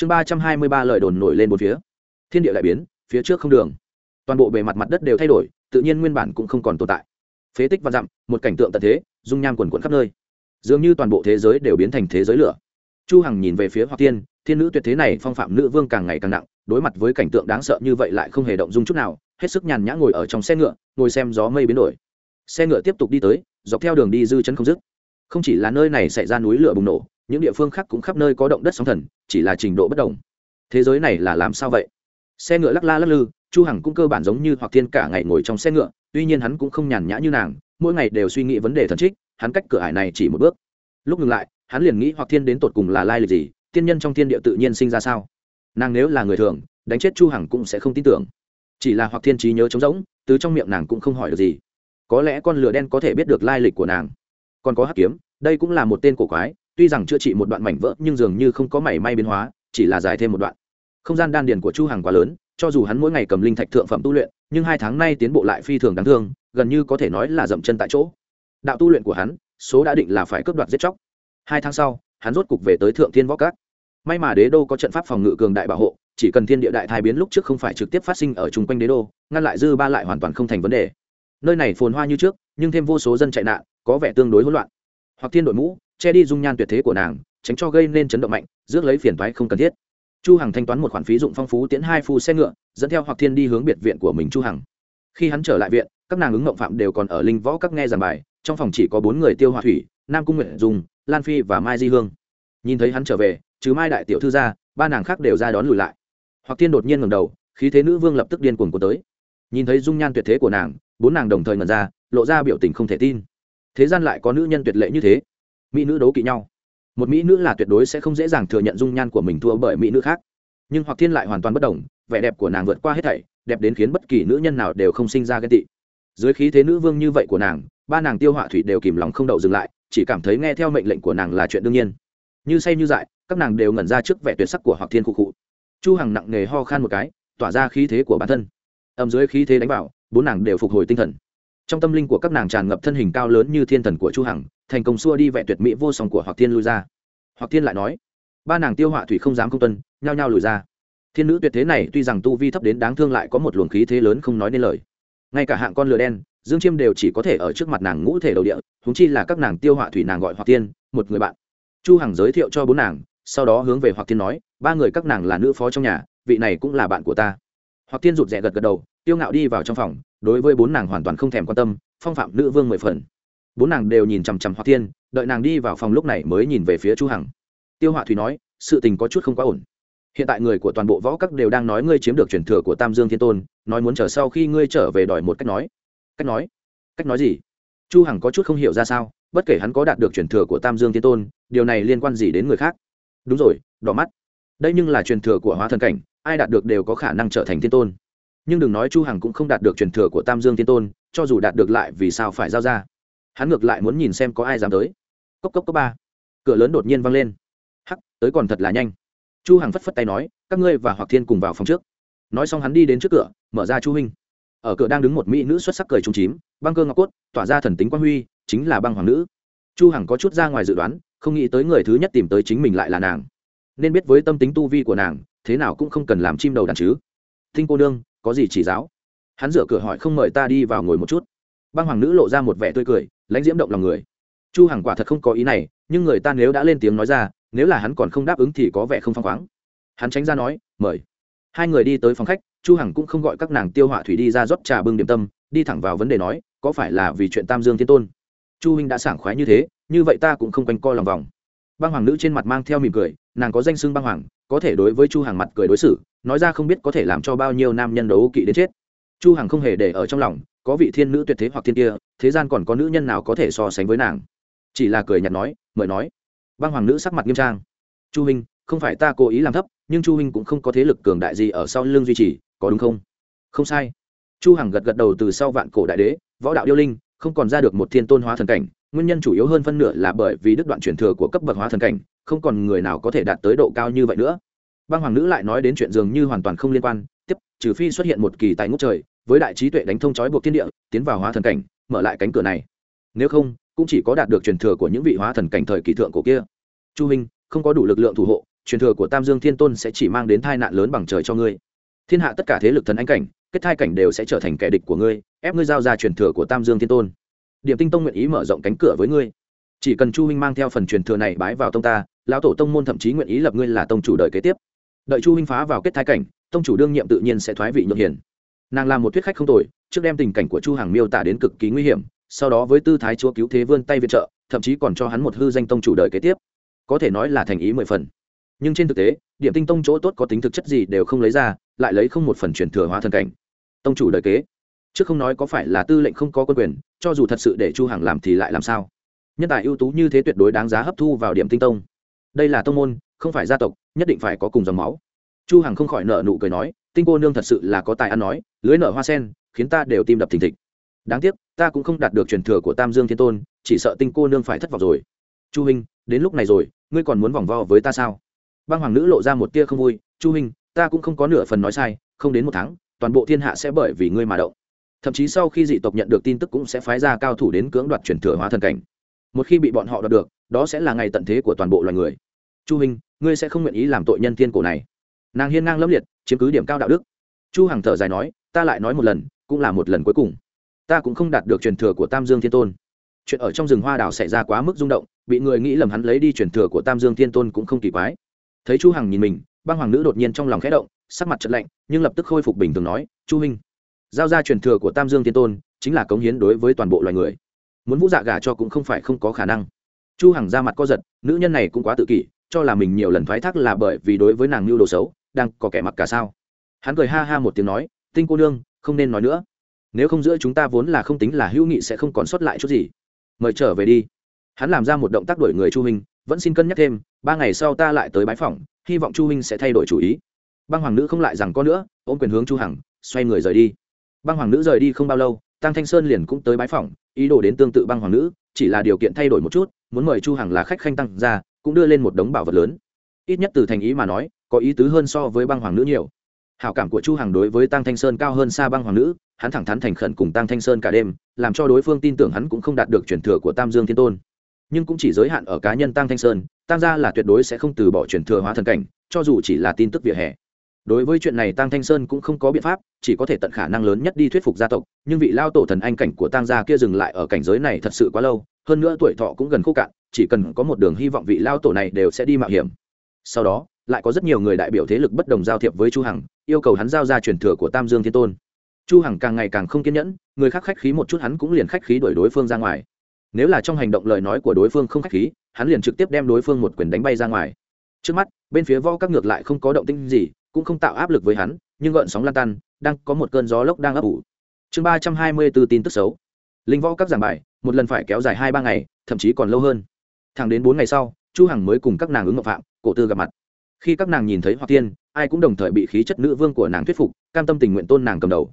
chương ba trăm hai mươi ba lời đồn nổi lên một phía. Thiên địa đại biến, phía trước không đường. Toàn bộ bề mặt mặt đất đều thay đổi, tự nhiên nguyên bản cũng không còn tồn tại. Phế tích và dặm, một cảnh tượng tận thế, dung nham quần quận khắp nơi. Dường như toàn bộ thế giới đều biến thành thế giới lửa. Chu hằng nhìn về phía hoặc tiên, thiên nữ tuyệt thế này phong phạm nữ vương càng ngày càng nặng, đối mặt với cảnh tượng đáng sợ như vậy lại không hề động dung chút nào, hết sức nhàn nhã ngồi ở trong xe ngựa, ngồi xem gió mây biến đổi. Xe ngựa tiếp tục đi tới, dọc theo đường đi dư chân không dứt. Không chỉ là nơi này xảy ra núi lửa bùng nổ những địa phương khác cũng khắp nơi có động đất sóng thần, chỉ là trình độ bất đồng. Thế giới này là làm sao vậy? Xe ngựa lắc la lắc lư, chu hằng cũng cơ bản giống như hoặc thiên cả ngày ngồi trong xe ngựa, tuy nhiên hắn cũng không nhàn nhã như nàng, mỗi ngày đều suy nghĩ vấn đề thần trích, hắn cách cửa ải này chỉ một bước. Lúc ngừng lại, hắn liền nghĩ hoặc thiên đến tột cùng là lai lịch gì, tiên nhân trong thiên địa tự nhiên sinh ra sao? Nàng nếu là người thường, đánh chết chu hằng cũng sẽ không tin tưởng. Chỉ là hoặc thiên trí nhớ trống rỗng, từ trong miệng nàng cũng không hỏi được gì. Có lẽ con lửa đen có thể biết được lai lịch của nàng. Còn có hắc kiếm, đây cũng là một tên cổ quái tuy rằng chữa trị một đoạn mảnh vỡ, nhưng dường như không có mảy may biến hóa, chỉ là dài thêm một đoạn. Không gian đan điền của chu hằng quá lớn, cho dù hắn mỗi ngày cầm linh thạch thượng phẩm tu luyện, nhưng hai tháng nay tiến bộ lại phi thường đáng thương, gần như có thể nói là dậm chân tại chỗ. Đạo tu luyện của hắn, số đã định là phải cướp đoạt giết chóc. Hai tháng sau, hắn rốt cục về tới thượng thiên võ cát may mà đế đô có trận pháp phòng ngự cường đại bảo hộ, chỉ cần thiên địa đại thai biến lúc trước không phải trực tiếp phát sinh ở chung quanh đế đô, ngăn lại dư ba lại hoàn toàn không thành vấn đề. Nơi này phồn hoa như trước, nhưng thêm vô số dân chạy nạn, có vẻ tương đối hỗn loạn. Hoặc thiên đội mũ che đi dung nhan tuyệt thế của nàng, tránh cho gây nên chấn động mạnh, rước lấy phiền toái không cần thiết. Chu hằng thanh toán một khoản phí dụng phong phú tiễn hai phu xe ngựa, dẫn theo hoặc thiên đi hướng biệt viện của mình chu hằng. Khi hắn trở lại viện, các nàng ứng ngộng phạm đều còn ở linh võ các nghe giảng bài, trong phòng chỉ có bốn người tiêu hòa thủy, nam cung nguyện dùng lan phi và mai di hương. Nhìn thấy hắn trở về, trừ mai đại tiểu thư ra, ba nàng khác đều ra đón lùi lại. Hoặc thiên đột nhiên ngẩng đầu, khí thế nữ vương lập tức điên cuồng của tới. Nhìn thấy dung nhan tuyệt thế của nàng, bốn nàng đồng thời ngẩn ra, lộ ra biểu tình không thể tin. Thế gian lại có nữ nhân tuyệt lệ như thế mỹ nữ đấu kỵ nhau. Một mỹ nữ là tuyệt đối sẽ không dễ dàng thừa nhận dung nhan của mình thua bởi mỹ nữ khác. Nhưng hoặc thiên lại hoàn toàn bất đồng, vẻ đẹp của nàng vượt qua hết thảy, đẹp đến khiến bất kỳ nữ nhân nào đều không sinh ra ghen tị. Dưới khí thế nữ vương như vậy của nàng, ba nàng tiêu họa thủy đều kìm lòng không đậu dừng lại, chỉ cảm thấy nghe theo mệnh lệnh của nàng là chuyện đương nhiên. Như say như dại, các nàng đều ngẩn ra trước vẻ tuyệt sắc của hoặc thiên khu cụ chu hằng nặng nề ho khan một cái, tỏa ra khí thế của bản thân. Ầm dưới khí thế đánh vào, bốn nàng đều phục hồi tinh thần trong tâm linh của các nàng tràn ngập thân hình cao lớn như thiên thần của chu hằng, thành công xua đi vẻ tuyệt mỹ vô song của hoặc thiên lui ra. Hoặc thiên lại nói, ba nàng tiêu họa thủy không dám công tuân, nhao nhao lùi ra. Thiên nữ tuyệt thế này tuy rằng tu vi thấp đến đáng thương lại có một luồng khí thế lớn không nói nên lời. Ngay cả hạng con lừa đen, dương chiêm đều chỉ có thể ở trước mặt nàng ngũ thể đầu địa húng chi là các nàng tiêu họa thủy nàng gọi hoặc tiên một người bạn. Chu hằng giới thiệu cho bốn nàng, sau đó hướng về hoặc tiên nói, ba người các nàng là nữ phó trong nhà, vị này cũng là bạn của ta. Hoặc tiên rụt rè gật gật đầu tiêu ngạo đi vào trong phòng đối với bốn nàng hoàn toàn không thèm quan tâm phong phạm nữ vương mười phần. Bốn nàng đều nhìn chằm chằm Hoa Thiên, đợi nàng đi vào phòng lúc này mới nhìn về phía chu hằng. Tiêu họa thủy nói sự tình có chút không quá ổn. Hiện tại người của toàn bộ võ các đều đang nói ngươi chiếm được truyền thừa của tam dương thiên tôn nói muốn chờ sau khi ngươi trở về đòi một cách nói. Cách nói? Cách nói gì? Chu hằng có chút không hiểu ra sao bất kể hắn có đạt được truyền thừa của tam dương thiên tôn điều này liên quan gì đến người khác? Đúng rồi đỏ mắt. Đây nhưng là truyền thừa của hóa thần cảnh ai đạt được đều có khả năng trở thành thiên tôn nhưng đừng nói chu hằng cũng không đạt được truyền thừa của tam dương thiên tôn, cho dù đạt được lại vì sao phải giao ra. Hắn ngược lại muốn nhìn xem có ai dám tới. Cốc cốc cốc ba. Cửa lớn đột nhiên vang lên. Hắc, tới còn thật là nhanh. Chu hằng phất phất tay nói, các ngươi và hoặc thiên cùng vào phòng trước. Nói xong hắn đi đến trước cửa, mở ra chu huynh. Ở cửa đang đứng một mỹ nữ xuất sắc cười trúng chím, băng cơ ngọc cốt, tỏa ra thần tính quang huy, chính là băng hoàng nữ. Chu hằng có chút ra ngoài dự đoán, không nghĩ tới người thứ nhất tìm tới chính mình lại là nàng. Nên biết với tâm tính tu vi của nàng, thế nào cũng không cần làm chim đầu đàn chứ. Thinh cô nương có gì chỉ giáo? Hắn rửa cửa hỏi không mời ta đi vào ngồi một chút. Băng hoàng nữ lộ ra một vẻ tươi cười, lãnh diễm động lòng người. Chu hằng quả thật không có ý này, nhưng người ta nếu đã lên tiếng nói ra, nếu là hắn còn không đáp ứng thì có vẻ không phăng khoáng. Hắn tránh ra nói, mời. Hai người đi tới phòng khách, chu hằng cũng không gọi các nàng tiêu họa thủy đi ra rót trà bưng điểm tâm, đi thẳng vào vấn đề nói, có phải là vì chuyện tam dương thiên tôn? Chu huynh đã sảng khoái như thế, như vậy ta cũng không quanh co lòng vòng. Băng hoàng nữ trên mặt mang theo mỉm cười, nàng có danh xưng băng hoàng, có thể đối với chu hằng mặt cười đối xử nói ra không biết có thể làm cho bao nhiêu nam nhân đấu kỵ đến chết. Chu hằng không hề để ở trong lòng, có vị thiên nữ tuyệt thế hoặc thiên kia, thế gian còn có nữ nhân nào có thể so sánh với nàng? Chỉ là cười nhạt nói, mời nói. Băng hoàng nữ sắc mặt nghiêm trang. Chu huynh không phải ta cố ý làm thấp, nhưng chu huynh cũng không có thế lực cường đại gì ở sau lưng duy trì, có đúng không? Không sai. Chu hằng gật gật đầu từ sau vạn cổ đại đế, võ đạo yêu linh, không còn ra được một thiên tôn hóa thần cảnh, nguyên nhân chủ yếu hơn phân nửa là bởi vì đứt đoạn truyền thừa của cấp bậc hóa thần cảnh, không còn người nào có thể đạt tới độ cao như vậy nữa băng hoàng nữ lại nói đến chuyện dường như hoàn toàn không liên quan, tiếp, trừ phi xuất hiện một kỳ tài ngút trời, với đại trí tuệ đánh thông chói buộc thiên địa, tiến vào hóa thần cảnh, mở lại cánh cửa này. Nếu không, cũng chỉ có đạt được truyền thừa của những vị hóa thần cảnh thời kỳ thượng cổ kia. Chu huynh, không có đủ lực lượng thủ hộ, truyền thừa của tam dương thiên tôn sẽ chỉ mang đến tai nạn lớn bằng trời cho ngươi. Thiên hạ tất cả thế lực thần anh cảnh, kết thai cảnh đều sẽ trở thành kẻ địch của ngươi, ép ngươi giao ra truyền thừa của tam dương thiên tôn. Điểm tinh tông nguyện ý mở rộng cánh cửa với ngươi. Chỉ cần chu huynh mang theo phần truyền thừa này bái vào tông ta, lão tổ tông môn thậm chí nguyện ý lập ngươi là tông chủ đời kế tiếp đợi chu huynh phá vào kết thái cảnh, tông chủ đương nhiệm tự nhiên sẽ thoái vị nhượng hiển nàng làm một thuyết khách không tồi, trước đem tình cảnh của chu hàng miêu tả đến cực kỳ nguy hiểm, sau đó với tư thái chúa cứu thế vươn tay viện trợ, thậm chí còn cho hắn một hư danh tông chủ đời kế tiếp. Có thể nói là thành ý mười phần. Nhưng trên thực tế, điểm tinh tông chỗ tốt có tính thực chất gì đều không lấy ra, lại lấy không một phần truyền thừa hóa thần cảnh. Tông chủ đời kế. Trước không nói có phải là tư lệnh không có quân quyền, cho dù thật sự để chu hằng làm thì lại làm sao? Nhân tài ưu tú như thế tuyệt đối đáng giá hấp thu vào điểm tinh tông. Đây là tông môn không phải gia tộc, nhất định phải có cùng dòng máu. Chu hằng không khỏi nợ nụ cười nói, tinh cô nương thật sự là có tài ăn nói, lưới nợ hoa sen, khiến ta đều tim đập thình thịch. Đáng tiếc, ta cũng không đạt được truyền thừa của tam dương thiên tôn, chỉ sợ tinh cô nương phải thất vọng rồi. Chu huynh, đến lúc này rồi, ngươi còn muốn vòng vo với ta sao? Băng hoàng nữ lộ ra một tia không vui, chu huynh, ta cũng không có nửa phần nói sai, không đến một tháng, toàn bộ thiên hạ sẽ bởi vì ngươi mà động. Thậm chí sau khi dị tộc nhận được tin tức cũng sẽ phái ra cao thủ đến cưỡng đoạt truyền thừa hóa thần cảnh. Một khi bị bọn họ đoạt được, đó sẽ là ngày tận thế của toàn bộ loài người chu hình ngươi sẽ không nguyện ý làm tội nhân thiên cổ này. Nàng hiên ngang lâm liệt, chiếm cứ điểm cao đạo đức. Chu hằng thở dài nói, ta lại nói một lần, cũng là một lần cuối cùng. Ta cũng không đạt được truyền thừa của tam dương thiên tôn. Chuyện ở trong rừng hoa đào xảy ra quá mức rung động, bị người nghĩ lầm hắn lấy đi truyền thừa của tam dương thiên tôn cũng không kỳ quái. Thấy chu hằng nhìn mình, băng hoàng nữ đột nhiên trong lòng khẽ động, sắc mặt chợt lạnh, nhưng lập tức khôi phục bình thường nói, chu huynh, giao ra truyền thừa của tam dương thiên tôn chính là cống hiến đối với toàn bộ loài người. Muốn vũ dạ gả cho cũng không phải không có khả năng. Chu hằng ra mặt co giật, nữ nhân này cũng quá tự kỷ cho là mình nhiều lần thoái thác là bởi vì đối với nàng mưu đồ xấu đang có kẻ mặc cả sao. Hắn cười ha ha một tiếng nói tinh cô nương không nên nói nữa. Nếu không giữa chúng ta vốn là không tính là hữu nghị sẽ không còn sót lại chút gì. Mời trở về đi. Hắn làm ra một động tác đổi người chu minh, vẫn xin cân nhắc thêm ba ngày sau ta lại tới bái phỏng hy vọng chu minh sẽ thay đổi chủ ý. Băng hoàng nữ không lại rằng có nữa ôm quyền hướng chu hằng xoay người rời đi. Băng hoàng nữ rời đi không bao lâu tăng thanh sơn liền cũng tới bái phỏng ý đồ đến tương tự băng hoàng nữ chỉ là điều kiện thay đổi một chút muốn mời chu hằng là khách khanh tăng ra cũng đưa lên một đống bảo vật lớn. Ít nhất từ thành ý mà nói, có ý tứ hơn so với băng hoàng nữ nhiều. Hảo cảm của chu hằng đối với tăng thanh sơn cao hơn xa băng hoàng nữ, hắn thẳng thắn thành khẩn cùng tăng thanh sơn cả đêm, làm cho đối phương tin tưởng hắn cũng không đạt được truyền thừa của tam dương thiên tôn. Nhưng cũng chỉ giới hạn ở cá nhân tăng thanh sơn tăng gia là tuyệt đối sẽ không từ bỏ truyền thừa hóa thần cảnh, cho dù chỉ là tin tức vỉa hè. Đối với chuyện này tăng thanh sơn cũng không có biện pháp, chỉ có thể tận khả năng lớn nhất đi thuyết phục gia tộc, nhưng vị lao tổ thần anh cảnh của tăng gia kia dừng lại ở cảnh giới này thật sự quá lâu, hơn nữa tuổi thọ cũng gần khô cạn chỉ cần có một đường hy vọng vị lao tổ này đều sẽ đi mạo hiểm. Sau đó, lại có rất nhiều người đại biểu thế lực bất đồng giao thiệp với chu hằng, yêu cầu hắn giao ra truyền thừa của tam dương thiên tôn. Chu hằng càng ngày càng không kiên nhẫn, người khác khách khí một chút hắn cũng liền khách khí đuổi đối phương ra ngoài. Nếu là trong hành động lời nói của đối phương không khách khí, hắn liền trực tiếp đem đối phương một quyền đánh bay ra ngoài. Trước mắt, bên phía võ các ngược lại không có động tĩnh gì, cũng không tạo áp lực với hắn, nhưng gợn sóng lan tan, đang có một cơn gió lốc đang ấp ủ. Chương ba trăm hai mươi 324 tin tức xấu. Linh võ các giảng bài, một lần phải kéo dài hai ba ngày, thậm chí còn lâu hơn thẳng đến bốn ngày sau, chu hằng mới cùng các nàng ứng ngọc phạm, cổ tư gặp mặt. Khi các nàng nhìn thấy hoa tiên, ai cũng đồng thời bị khí chất nữ vương của nàng thuyết phục, cam tâm tình nguyện tôn nàng cầm đầu.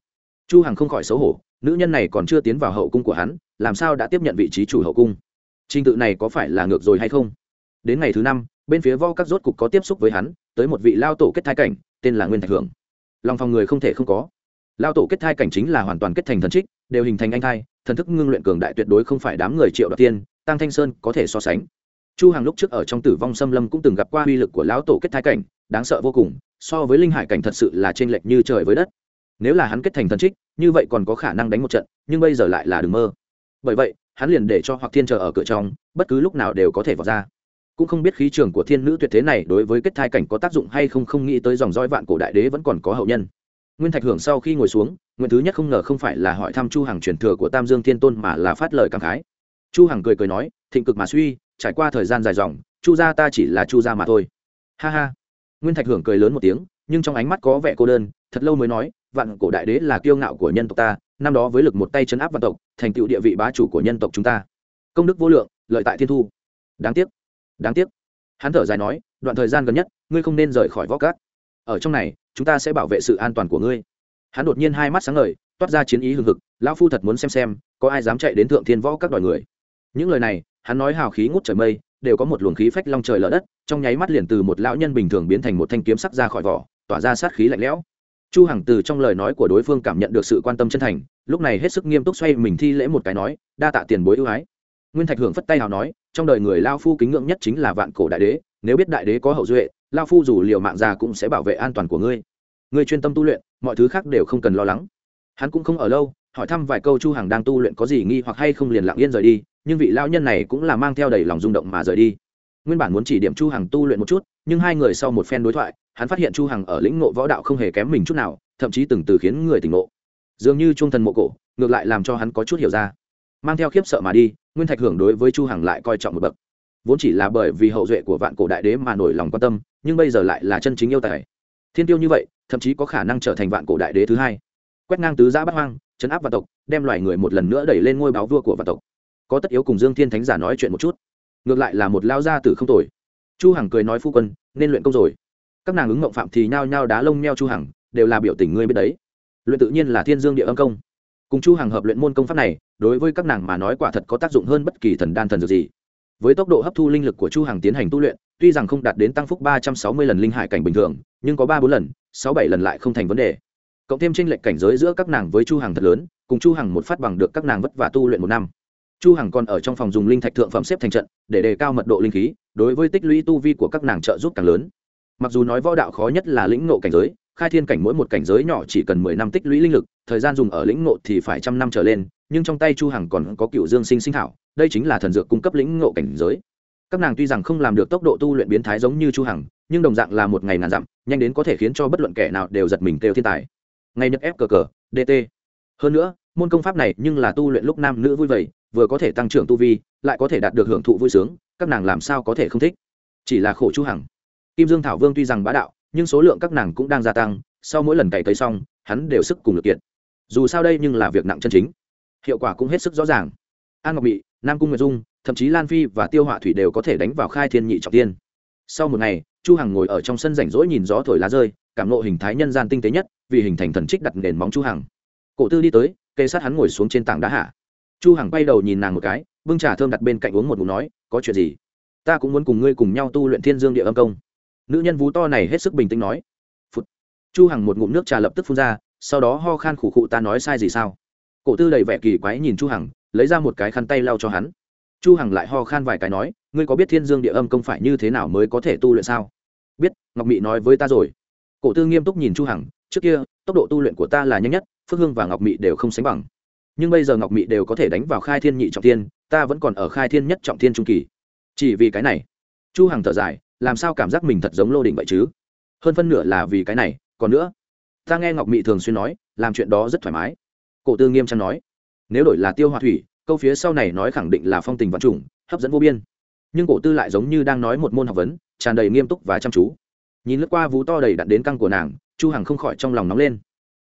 Chu hằng không khỏi xấu hổ, nữ nhân này còn chưa tiến vào hậu cung của hắn, làm sao đã tiếp nhận vị trí chủ hậu cung? Trình tự này có phải là ngược rồi hay không? Đến ngày thứ năm, bên phía vo các rốt cục có tiếp xúc với hắn, tới một vị lao tổ kết thai cảnh, tên là nguyên thạch hưởng lòng phòng người không thể không có. Lao tổ kết thai cảnh chính là hoàn toàn kết thành thần trích, đều hình thành anh thai, thần thức ngưng luyện cường đại tuyệt đối không phải đám người triệu đoạt tiên tăng thanh sơn có thể so sánh chu hàng lúc trước ở trong tử vong xâm lâm cũng từng gặp qua uy lực của lão tổ kết thai cảnh, đáng sợ vô cùng, so với linh hải cảnh thật sự là t r ê n lệch như trời với đất. Nếu là hắn kết thành thần trích, như vậy còn có khả năng đánh một trận, nhưng bây giờ lại là đừng mơ. Bởi vậy, hắn liền để cho hoặc thiên chờ ở cửa trong, bất cứ lúc nào đều có thể vào ra. Cũng không biết khí trường của thiên nữ tuyệt thế này đối với kết thai cảnh có tác dụng hay không không nghĩ tới dòng roi vạn cổ đại đế vẫn còn có hậu nhân. Nguyên thạch hưởng sau khi ngồi xuống, nguyên thứ nhất không ngờ không phải là hỏi thăm chu hằng truyền thừa của tam dương thiên tôn mà là phát lời cảm khái. Chu hằng cười cười nói, thịnh cực mà suy trải qua thời gian dài dòng, chu gia ta chỉ là chu gia mà thôi. Ha ha. Nguyên thạch hưởng cười lớn một tiếng, nhưng trong ánh mắt có vẻ cô đơn, thật lâu mới nói, vạn cổ đại đế là kiêu ngạo của nhân tộc ta, năm đó với lực một tay chấn áp vạn tộc, thành tựu địa vị bá chủ của nhân tộc chúng ta. Công đức vô lượng, lợi tại thiên thu. Đáng tiếc đáng tiếc. Hắn thở dài nói, đoạn thời gian gần nhất, ngươi không nên rời khỏi võ cát ở trong này, chúng ta sẽ bảo vệ sự an toàn của ngươi. Hắn đột nhiên hai mắt sáng ngời, toát ra chiến ý hừng hực, lão phu thật muốn xem xem, có ai dám chạy đến thượng thiên võ các đòi người. Những lời này hắn nói hào khí ngút trời mây, đều có một luồng khí phách long trời lở đất, trong nháy mắt liền từ một lão nhân bình thường biến thành một thanh kiếm sắc ra khỏi vỏ, tỏa ra sát khí lạnh lẽo. Chu hằng từ trong lời nói của đối phương cảm nhận được sự quan tâm chân thành, lúc này hết sức nghiêm túc xoay mình thi lễ một cái nói, đa tạ tiền bối ưu ái. Nguyên thạch hưởng phất tay hào nói, trong đời người lao phu kính ngưỡng nhất chính là vạn cổ đại đế, nếu biết đại đế có hậu duệ lao phu dù liều mạng già cũng sẽ bảo vệ an toàn của ngươi. Ngươi chuyên tâm tu luyện, mọi thứ khác đều không cần lo lắng. Hắn cũng không ở lâu hỏi thăm vài câu chu hằng đang tu luyện có gì nghi hoặc hay không liền lặng yên rời đi, nhưng vị lão nhân này cũng là mang theo đầy lòng rung động mà rời đi. Nguyên bản muốn chỉ điểm chu hằng tu luyện một chút, nhưng hai người sau một phen đối thoại, hắn phát hiện chu hằng ở lĩnh ngộ võ đạo không hề kém mình chút nào, thậm chí từng từ khiến người tỉnh ngộ. Dường như trung thần mộ cổ, ngược lại làm cho hắn có chút hiểu ra. Mang theo khiếp sợ mà đi, nguyên thạch hưởng đối với chu hằng lại coi trọng một bậc. Vốn chỉ là bởi vì hậu duệ của vạn cổ đại đế mà nổi lòng quan tâm, nhưng bây giờ lại là chân chính yêu tài. Thiên tiêu như vậy, thậm chí có khả năng trở thành vạn cổ đại đế thứ hai. Quét ngang tứ giã bắt hoang chấn áp vạn tộc, đem loài người một lần nữa đẩy lên ngôi báo vua của vạn tộc. Có tất yếu cùng dương thiên thánh giả nói chuyện một chút. Ngược lại là một lao gia tử không tồi. Chu hằng cười nói, phu quân, nên luyện công rồi. Các nàng ứng ngộng phạm thì nhao nhao đá lông meo chu hằng, đều là biểu tình ngươi biết đấy. Luyện tự nhiên là thiên dương địa âm công. Cùng chu hằng hợp luyện môn công pháp này, đối với các nàng mà nói quả thật có tác dụng hơn bất kỳ thần đan thần dược gì. Với tốc độ hấp thu linh lực của chu hằng tiến hành tu luyện, tuy rằng không đạt đến tăng phúc ba trăm sáu mươi lần linh hải cảnh bình thường, nhưng có ba bốn lần, sáu bảy lần lại không thành vấn đề cộng thêm tranh lệch cảnh giới giữa các nàng với chu hằng thật lớn, cùng chu hằng một phát bằng được các nàng vất vả tu luyện một năm. Chu hằng còn ở trong phòng dùng linh thạch thượng phẩm xếp thành trận, để đề cao mật độ linh khí, đối với tích lũy tu vi của các nàng trợ giúp càng lớn. Mặc dù nói võ đạo khó nhất là lĩnh ngộ cảnh giới, khai thiên cảnh mỗi một cảnh giới nhỏ chỉ cần mười năm tích lũy linh lực, thời gian dùng ở lĩnh ngộ thì phải trăm năm trở lên, nhưng trong tay chu hằng còn có cựu dương sinh sinh thảo, đây chính là thần dược cung cấp lĩnh ngộ cảnh giới. Các nàng tuy rằng không làm được tốc độ tu luyện biến thái giống như chu hằng, nhưng đồng dạng là một ngày ngàn dặm, nhanh đến có thể khiến cho bất luận kẻ nào đều giật mình kêu thiên tài ngày nhật ép cờ cờ dt hơn nữa, môn công pháp này nhưng là tu luyện lúc nam nữ vui vầy vừa có thể tăng trưởng tu vi, lại có thể đạt được hưởng thụ vui sướng, các nàng làm sao có thể không thích? Chỉ là khổ chu hằng. Kim dương thảo vương tuy rằng bá đạo, nhưng số lượng các nàng cũng đang gia tăng, sau mỗi lần cày cấy xong, hắn đều sức cùng lực kiện dù sao đây nhưng là việc nặng chân chính. Hiệu quả cũng hết sức rõ ràng. An ngọc Bị nam cung nguyệt dung, thậm chí lan phi và tiêu họa thủy đều có thể đánh vào khai thiên nhị trọng tiên. Sau một ngày, chu hằng ngồi ở trong sân rảnh rỗi nhìn gió thổi lá rơi cảm nộ hình thái nhân gian tinh tế nhất, vì hình thành thần trích đặt nền móng chu hằng. Cổ tư đi tới kê sát hắn ngồi xuống trên tảng đá hạ. Chu hằng quay đầu nhìn nàng một cái, bưng trà thơm đặt bên cạnh uống một ngụm nói, có chuyện gì? Ta cũng muốn cùng ngươi cùng nhau tu luyện thiên dương địa âm công. Nữ nhân vú to này hết sức bình tĩnh nói. Phụt. chu hằng một ngụm nước trà lập tức phun ra, sau đó ho khan khủ khụ, ta nói sai gì sao? Cổ tư đầy vẻ kỳ quái nhìn chu hằng, lấy ra một cái khăn tay lau cho hắn. Chu hằng lại ho khan vài cái nói, ngươi có biết thiên dương địa âm công phải như thế nào mới có thể tu luyện sao? Biết, ngọc mỹ nói với ta rồi cổ tư nghiêm túc nhìn chu hằng, trước kia, tốc độ tu luyện của ta là nhanh nhất, phước hương và ngọc mị đều không sánh bằng. Nhưng bây giờ ngọc mị đều có thể đánh vào khai thiên nhị trọng thiên, ta vẫn còn ở khai thiên nhất trọng thiên trung kỳ. Chỉ vì cái này, chu hằng thở dài, làm sao cảm giác mình thật giống lô đỉnh vậy chứ? Hơn phân nửa là vì cái này, còn nữa, ta nghe ngọc mị thường xuyên nói, làm chuyện đó rất thoải mái. Cổ tư nghiêm trang nói, nếu đổi là tiêu hoa thủy, câu phía sau này nói khẳng định là phong tình vạn trùng, hấp dẫn vô biên. Nhưng cổ tư lại giống như đang nói một môn học vấn, tràn đầy nghiêm túc và chăm chú nhìn lướt qua vú to đầy đặn đến căng của nàng, chu hằng không khỏi trong lòng nóng lên.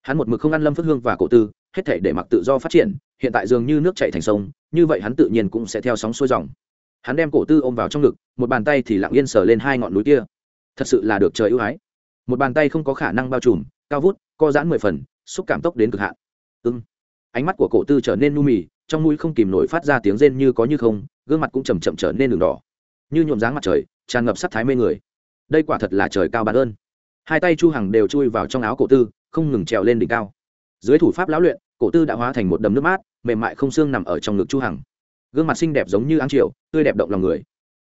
Hắn một mực không ăn lâm phất hương và cổ tư, hết thể để mặc tự do phát triển, hiện tại dường như nước chảy thành sông, như vậy hắn tự nhiên cũng sẽ theo sóng xuôi dòng. Hắn đem cổ tư ôm vào trong ngực, một bàn tay thì lặng yên sờ lên hai ngọn núi kia. Thật sự là được trời ưu ái. Một bàn tay không có khả năng bao trùm, cao vút, co giãn mười phần, xúc cảm tốc đến cực hạn. Ưng. Ánh mắt của cổ tư trở nên nu mì, trong mũi không kìm nổi phát ra tiếng rên như có như không, gương mặt cũng chầm chậm trở nên đường đỏ. Như nhuộm dáng mặt trời, tràn ngập sắc thái mê người đây quả thật là trời cao bàn ơn. Hai tay chu hằng đều chui vào trong áo cổ tư, không ngừng trèo lên đỉnh cao. Dưới thủ pháp lão luyện, cổ tư đã hóa thành một đầm nước mát, mềm mại không xương nằm ở trong ngực chu hằng. Gương mặt xinh đẹp giống như áng triệu tươi đẹp động lòng người.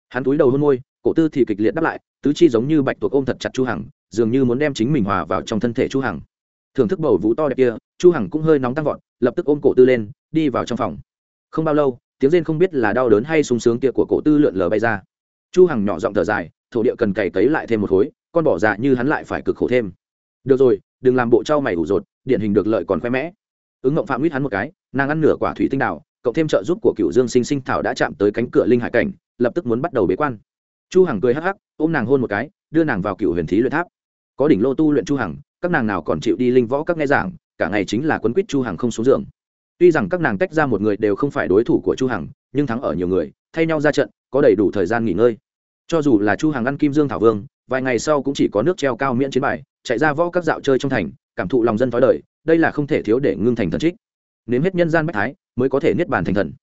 Hắn túi đầu hôn môi, cổ tư thì kịch liệt đáp lại, tứ chi giống như bạch tuộc ôm thật chặt chu hằng, dường như muốn đem chính mình hòa vào trong thân thể chu hằng. Thưởng thức bầu vũ to đẹp kia, chu hằng cũng hơi nóng tăng vọt, lập tức ôm cổ tư lên, đi vào trong phòng. Không bao lâu, tiếng rên không biết là đau đớn hay sung sướng kia của cổ tư lượn lờ bay ra. Chu hằng nhỏ giọng thở dài thổ địa cần cày cấy lại thêm một khối, con bỏ dạ như hắn lại phải cực khổ thêm. Được rồi, đừng làm bộ trao mày ủ rột, điển hình được lợi còn khoe mẽ. Ứng ngộng phạm huyết hắn một cái, nàng ăn nửa quả thủy tinh đào, cộng thêm trợ giúp của cựu dương sinh sinh thảo đã chạm tới cánh cửa linh hải cảnh, lập tức muốn bắt đầu bế quan. Chu hằng cười hắc hắc, ôm nàng hôn một cái, đưa nàng vào cựu huyền thí luyện tháp. Có đỉnh lô tu luyện chu hằng, các nàng nào còn chịu đi linh võ các nghe giảng, cả ngày chính là quấn quýt chu hằng không xuống giường. Tuy rằng các nàng tách ra một người đều không phải đối thủ của chu hằng, nhưng thắng ở nhiều người, thay nhau ra trận, có đầy đủ thời gian nghỉ ngơi cho dù là chu hằng ăn kim dương thảo vương, vài ngày sau cũng chỉ có nước treo cao miễn chiến bài, chạy ra võ các dạo chơi trong thành, cảm thụ lòng dân thói đời, đây là không thể thiếu để ngưng thành thần trích. Nếm hết nhân gian bách thái, mới có thể niết bàn thành thần.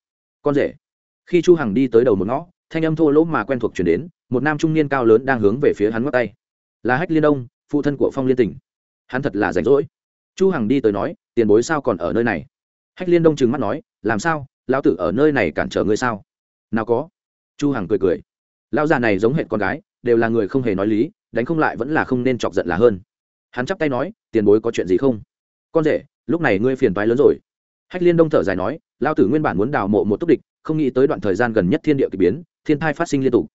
Con rể, khi chu hằng đi tới đầu một ngõ, thanh âm thô lỗ mà quen thuộc chuyển đến, một nam trung niên cao lớn đang hướng về phía hắn ngắt tay. Là hách liên đông, phụ thân của phong liên tỉnh. Hắn thật là rảnh rỗi. Chu hằng đi tới nói, tiền bối sao còn ở nơi này? Hách liên đông trừng mắt nói, làm sao? Lão tử ở nơi này cản trở ngươi sao? Nào có. Chu hằng cười cười lão già này giống hệt con gái, đều là người không hề nói lý, đánh không lại vẫn là không nên chọc giận là hơn. Hắn chắp tay nói, tiền bối có chuyện gì không? Con rể, lúc này ngươi phiền toái lớn rồi. Hách liên đông thở dài nói lao tử nguyên bản muốn đào mộ một túc địch, không nghĩ tới đoạn thời gian gần nhất thiên địa k ỳ biến, thiên thai phát sinh liên tục.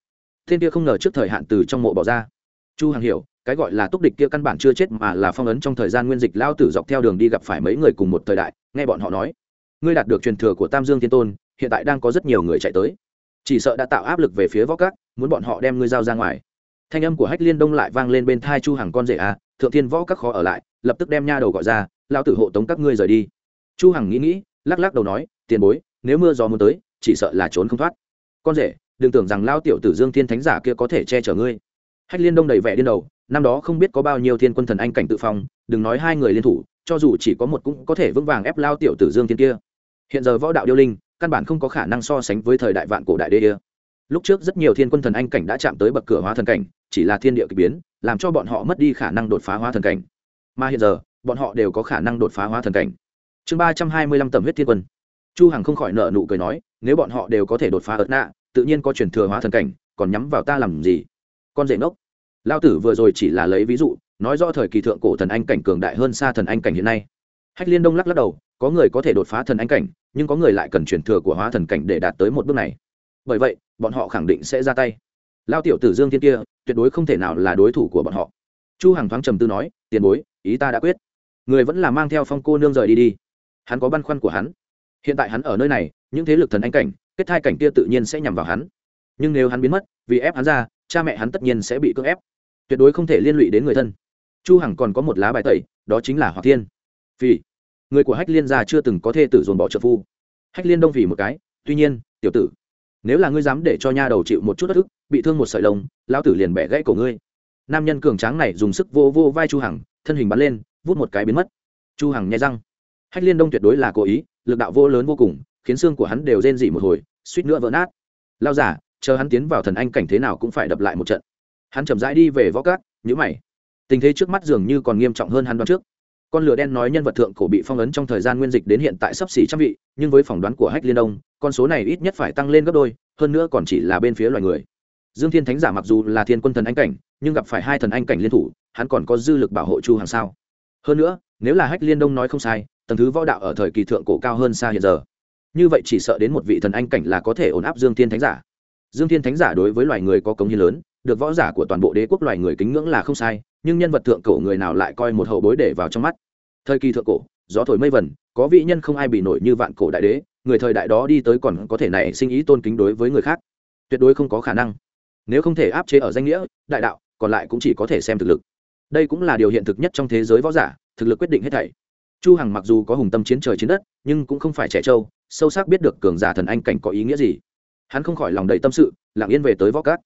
Thiên kia không ngờ trước thời hạn từ trong mộ bỏ ra. Chu hằng hiểu, cái gọi là túc địch kia căn bản chưa chết mà là phong ấn trong thời gian nguyên dịch lao tử dọc theo đường đi gặp phải mấy người cùng một thời đại, nghe bọn họ nói. Ngươi đạt được truyền thừa của tam dương thiên tôn, hiện tại đang có rất nhiều người chạy tới. Chỉ sợ đã tạo áp lực về phía võ cát muốn bọn họ đem ngươi giao ra ngoài. Thanh âm của hách liên đông lại vang lên bên thai chu hằng con rể à thượng thiên võ các khó ở lại, lập tức đem nha đầu gọi ra lao tử hộ tống các ngươi rời đi. Chu hằng nghĩ nghĩ, lắc lắc đầu nói, tiền bối, nếu mưa gió muốn tới, chỉ sợ là trốn không thoát. Con rể, đừng tưởng rằng lao tiểu tử dương thiên thánh giả kia có thể che chở ngươi. Hách liên đông đầy vẻ điên đầu, năm đó không biết có bao nhiêu thiên quân thần anh cảnh tự phong, đừng nói hai người liên thủ, cho dù chỉ có một cũng có thể vững vàng ép lao tiểu tử dương thiên kia. Hiện giờ võ đạo điêu linh, căn bản không có khả năng so sánh với thời đại vạn cổ đại đê kia lúc trước rất nhiều thiên quân thần anh cảnh đã chạm tới bậc cửa hóa thần cảnh, chỉ là thiên địa k ỳ biến, làm cho bọn họ mất đi khả năng đột phá hóa thần cảnh. Mà hiện giờ, bọn họ đều có khả năng đột phá hóa thần cảnh. Chương ba trăm hai mươi lăm tầm huyết thiên quân. Chu hằng không khỏi nợ nụ cười nói, nếu bọn họ đều có thể đột phá ớt nạ, tự nhiên có chuyển thừa hóa thần cảnh, còn nhắm vào ta làm gì? Con rể ngốc. Lao tử vừa rồi chỉ là lấy ví dụ, nói rõ thời kỳ thượng cổ thần anh cảnh cường đại hơn xa thần anh cảnh hiện nay. Hách liên đông lắc lắc đầu, có người có thể đột phá thần anh cảnh, nhưng có người lại cần chuyển thừa của hóa thần cảnh để đạt tới một bước này bởi vậy, bọn họ khẳng định sẽ ra tay. Lao tiểu tử dương thiên kia, tuyệt đối không thể nào là đối thủ của bọn họ. Chu hằng thoáng trầm tư nói, tiền bối, ý ta đã quyết. Người vẫn là mang theo phong cô nương rời đi đi. Hắn có băn khoăn của hắn. Hiện tại hắn ở nơi này, những thế lực thần anh cảnh, kết thai cảnh kia tự nhiên sẽ nhằm vào hắn. Nhưng nếu hắn biến mất, vì ép hắn ra, cha mẹ hắn tất nhiên sẽ bị cưỡng ép. Tuyệt đối không thể liên lụy đến người thân. Chu hằng còn có một lá bài tẩy, đó chính là hỏa thiên. Vì người của hách liên gia chưa từng có thê tử dồn bỏ trợ phu. Hách liên đông vì một cái, tuy nhiên, tiểu tử nếu là ngươi dám để cho nha đầu chịu một chút bất ức, bị thương một sợi lông, lão tử liền bẻ gãy cổ ngươi. Nam nhân cường tráng này dùng sức vô vô vai chu hằng, thân hình bắn lên, vút một cái biến mất. Chu hằng nhai răng. Hách liên đông tuyệt đối là cố ý, lực đạo vô lớn vô cùng, khiến xương của hắn đều rên rỉ một hồi, suýt nữa vỡ nát. Lao giả, chờ hắn tiến vào thần anh cảnh thế nào cũng phải đập lại một trận. Hắn chậm rãi đi về võ cát nhữ mày. Tình thế trước mắt dường như còn nghiêm trọng hơn hắn đoán trước con lửa đen nói nhân vật thượng cổ bị phong ấn trong thời gian nguyên dịch đến hiện tại sắp xỉ trăm vị, nhưng với phỏng đoán của hách liên đông, con số này ít nhất phải tăng lên gấp đôi, hơn nữa còn chỉ là bên phía loài người. Dương thiên thánh giả mặc dù là thiên quân thần anh cảnh, nhưng gặp phải hai thần anh cảnh liên thủ, hắn còn có dư lực bảo hộ chu hàng sao? Hơn nữa, nếu là hách liên đông nói không sai, tầng thứ võ đạo ở thời kỳ thượng cổ cao hơn xa hiện giờ. Như vậy chỉ sợ đến một vị thần anh cảnh là có thể ổn áp dương thiên thánh giả. Dương thiên thánh giả đối với loài người có cống hiến lớn, được võ giả của toàn bộ đế quốc loài người kính ngưỡng là không sai nhưng nhân vật thượng cổ người nào lại coi một hậu bối để vào trong mắt. Thời kỳ thượng cổ, gió thổi mây vẩn có vị nhân không ai bị nổi như vạn cổ đại đế, người thời đại đó đi tới còn có thể nảy sinh ý tôn kính đối với người khác. Tuyệt đối không có khả năng. Nếu không thể áp chế ở danh nghĩa, đại đạo, còn lại cũng chỉ có thể xem thực lực. Đây cũng là điều hiện thực nhất trong thế giới võ giả, thực lực quyết định hết thảy. Chu hằng mặc dù có hùng tâm chiến trời chiến đất, nhưng cũng không phải trẻ trâu, sâu sắc biết được cường giả thần anh cảnh có ý nghĩa gì. Hắn không khỏi lòng đầy tâm sự, lặng yên về tới võ cát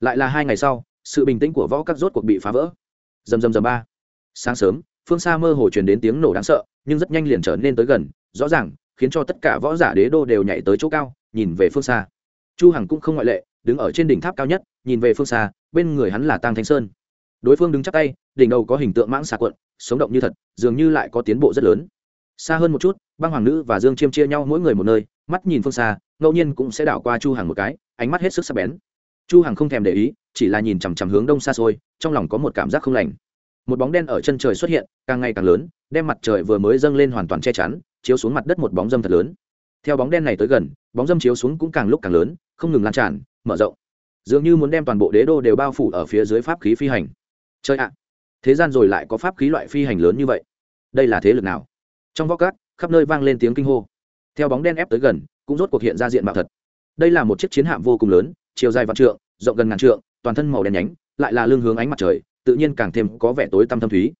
lại là hai ngày sau, sự bình tĩnh của võ cát rốt cuộc bị phá vỡ dầm dầm dầm ba. Sáng sớm, phương xa mơ hồ truyền đến tiếng nổ đáng sợ, nhưng rất nhanh liền trở nên tới gần, rõ ràng, khiến cho tất cả võ giả đế đô đều nhảy tới chỗ cao, nhìn về phương xa. Chu hằng cũng không ngoại lệ, đứng ở trên đỉnh tháp cao nhất, nhìn về phương xa, bên người hắn là tang thanh sơn. Đối phương đứng chắp tay, đỉnh đầu có hình tượng mãng xà quận, sống động như thật, dường như lại có tiến bộ rất lớn. Xa hơn một chút, băng hoàng nữ và dương chiêm chia nhau mỗi người một nơi, mắt nhìn phương xa, ngẫu nhiên cũng sẽ đảo qua chu hằng một cái, ánh mắt hết sức sắc bén. Chu hằng không thèm để ý chỉ là nhìn chằm chằm hướng đông xa xôi, trong lòng có một cảm giác không lành. Một bóng đen ở chân trời xuất hiện, càng ngày càng lớn, đem mặt trời vừa mới dâng lên hoàn toàn che chắn, chiếu xuống mặt đất một bóng dâm thật lớn. Theo bóng đen này tới gần, bóng dâm chiếu xuống cũng càng lúc càng lớn, không ngừng lan tràn, mở rộng. Dường như muốn đem toàn bộ đế đô đều bao phủ ở phía dưới pháp khí phi hành. Chơi ạ! Thế gian rồi lại có pháp khí loại phi hành lớn như vậy. Đây là thế lực nào? Trong vóc cát khắp nơi vang lên tiếng kinh hô. Theo bóng đen ép tới gần, cũng rốt cuộc hiện ra diện mạo thật. Đây là một chiếc chiến hạm vô cùng lớn, chiều dài vạn trượng, rộng gần ngàn trượng toàn thân màu đen nhánh, lại là lương hướng ánh mặt trời, tự nhiên càng thêm có vẻ tối tăm thâm thúy.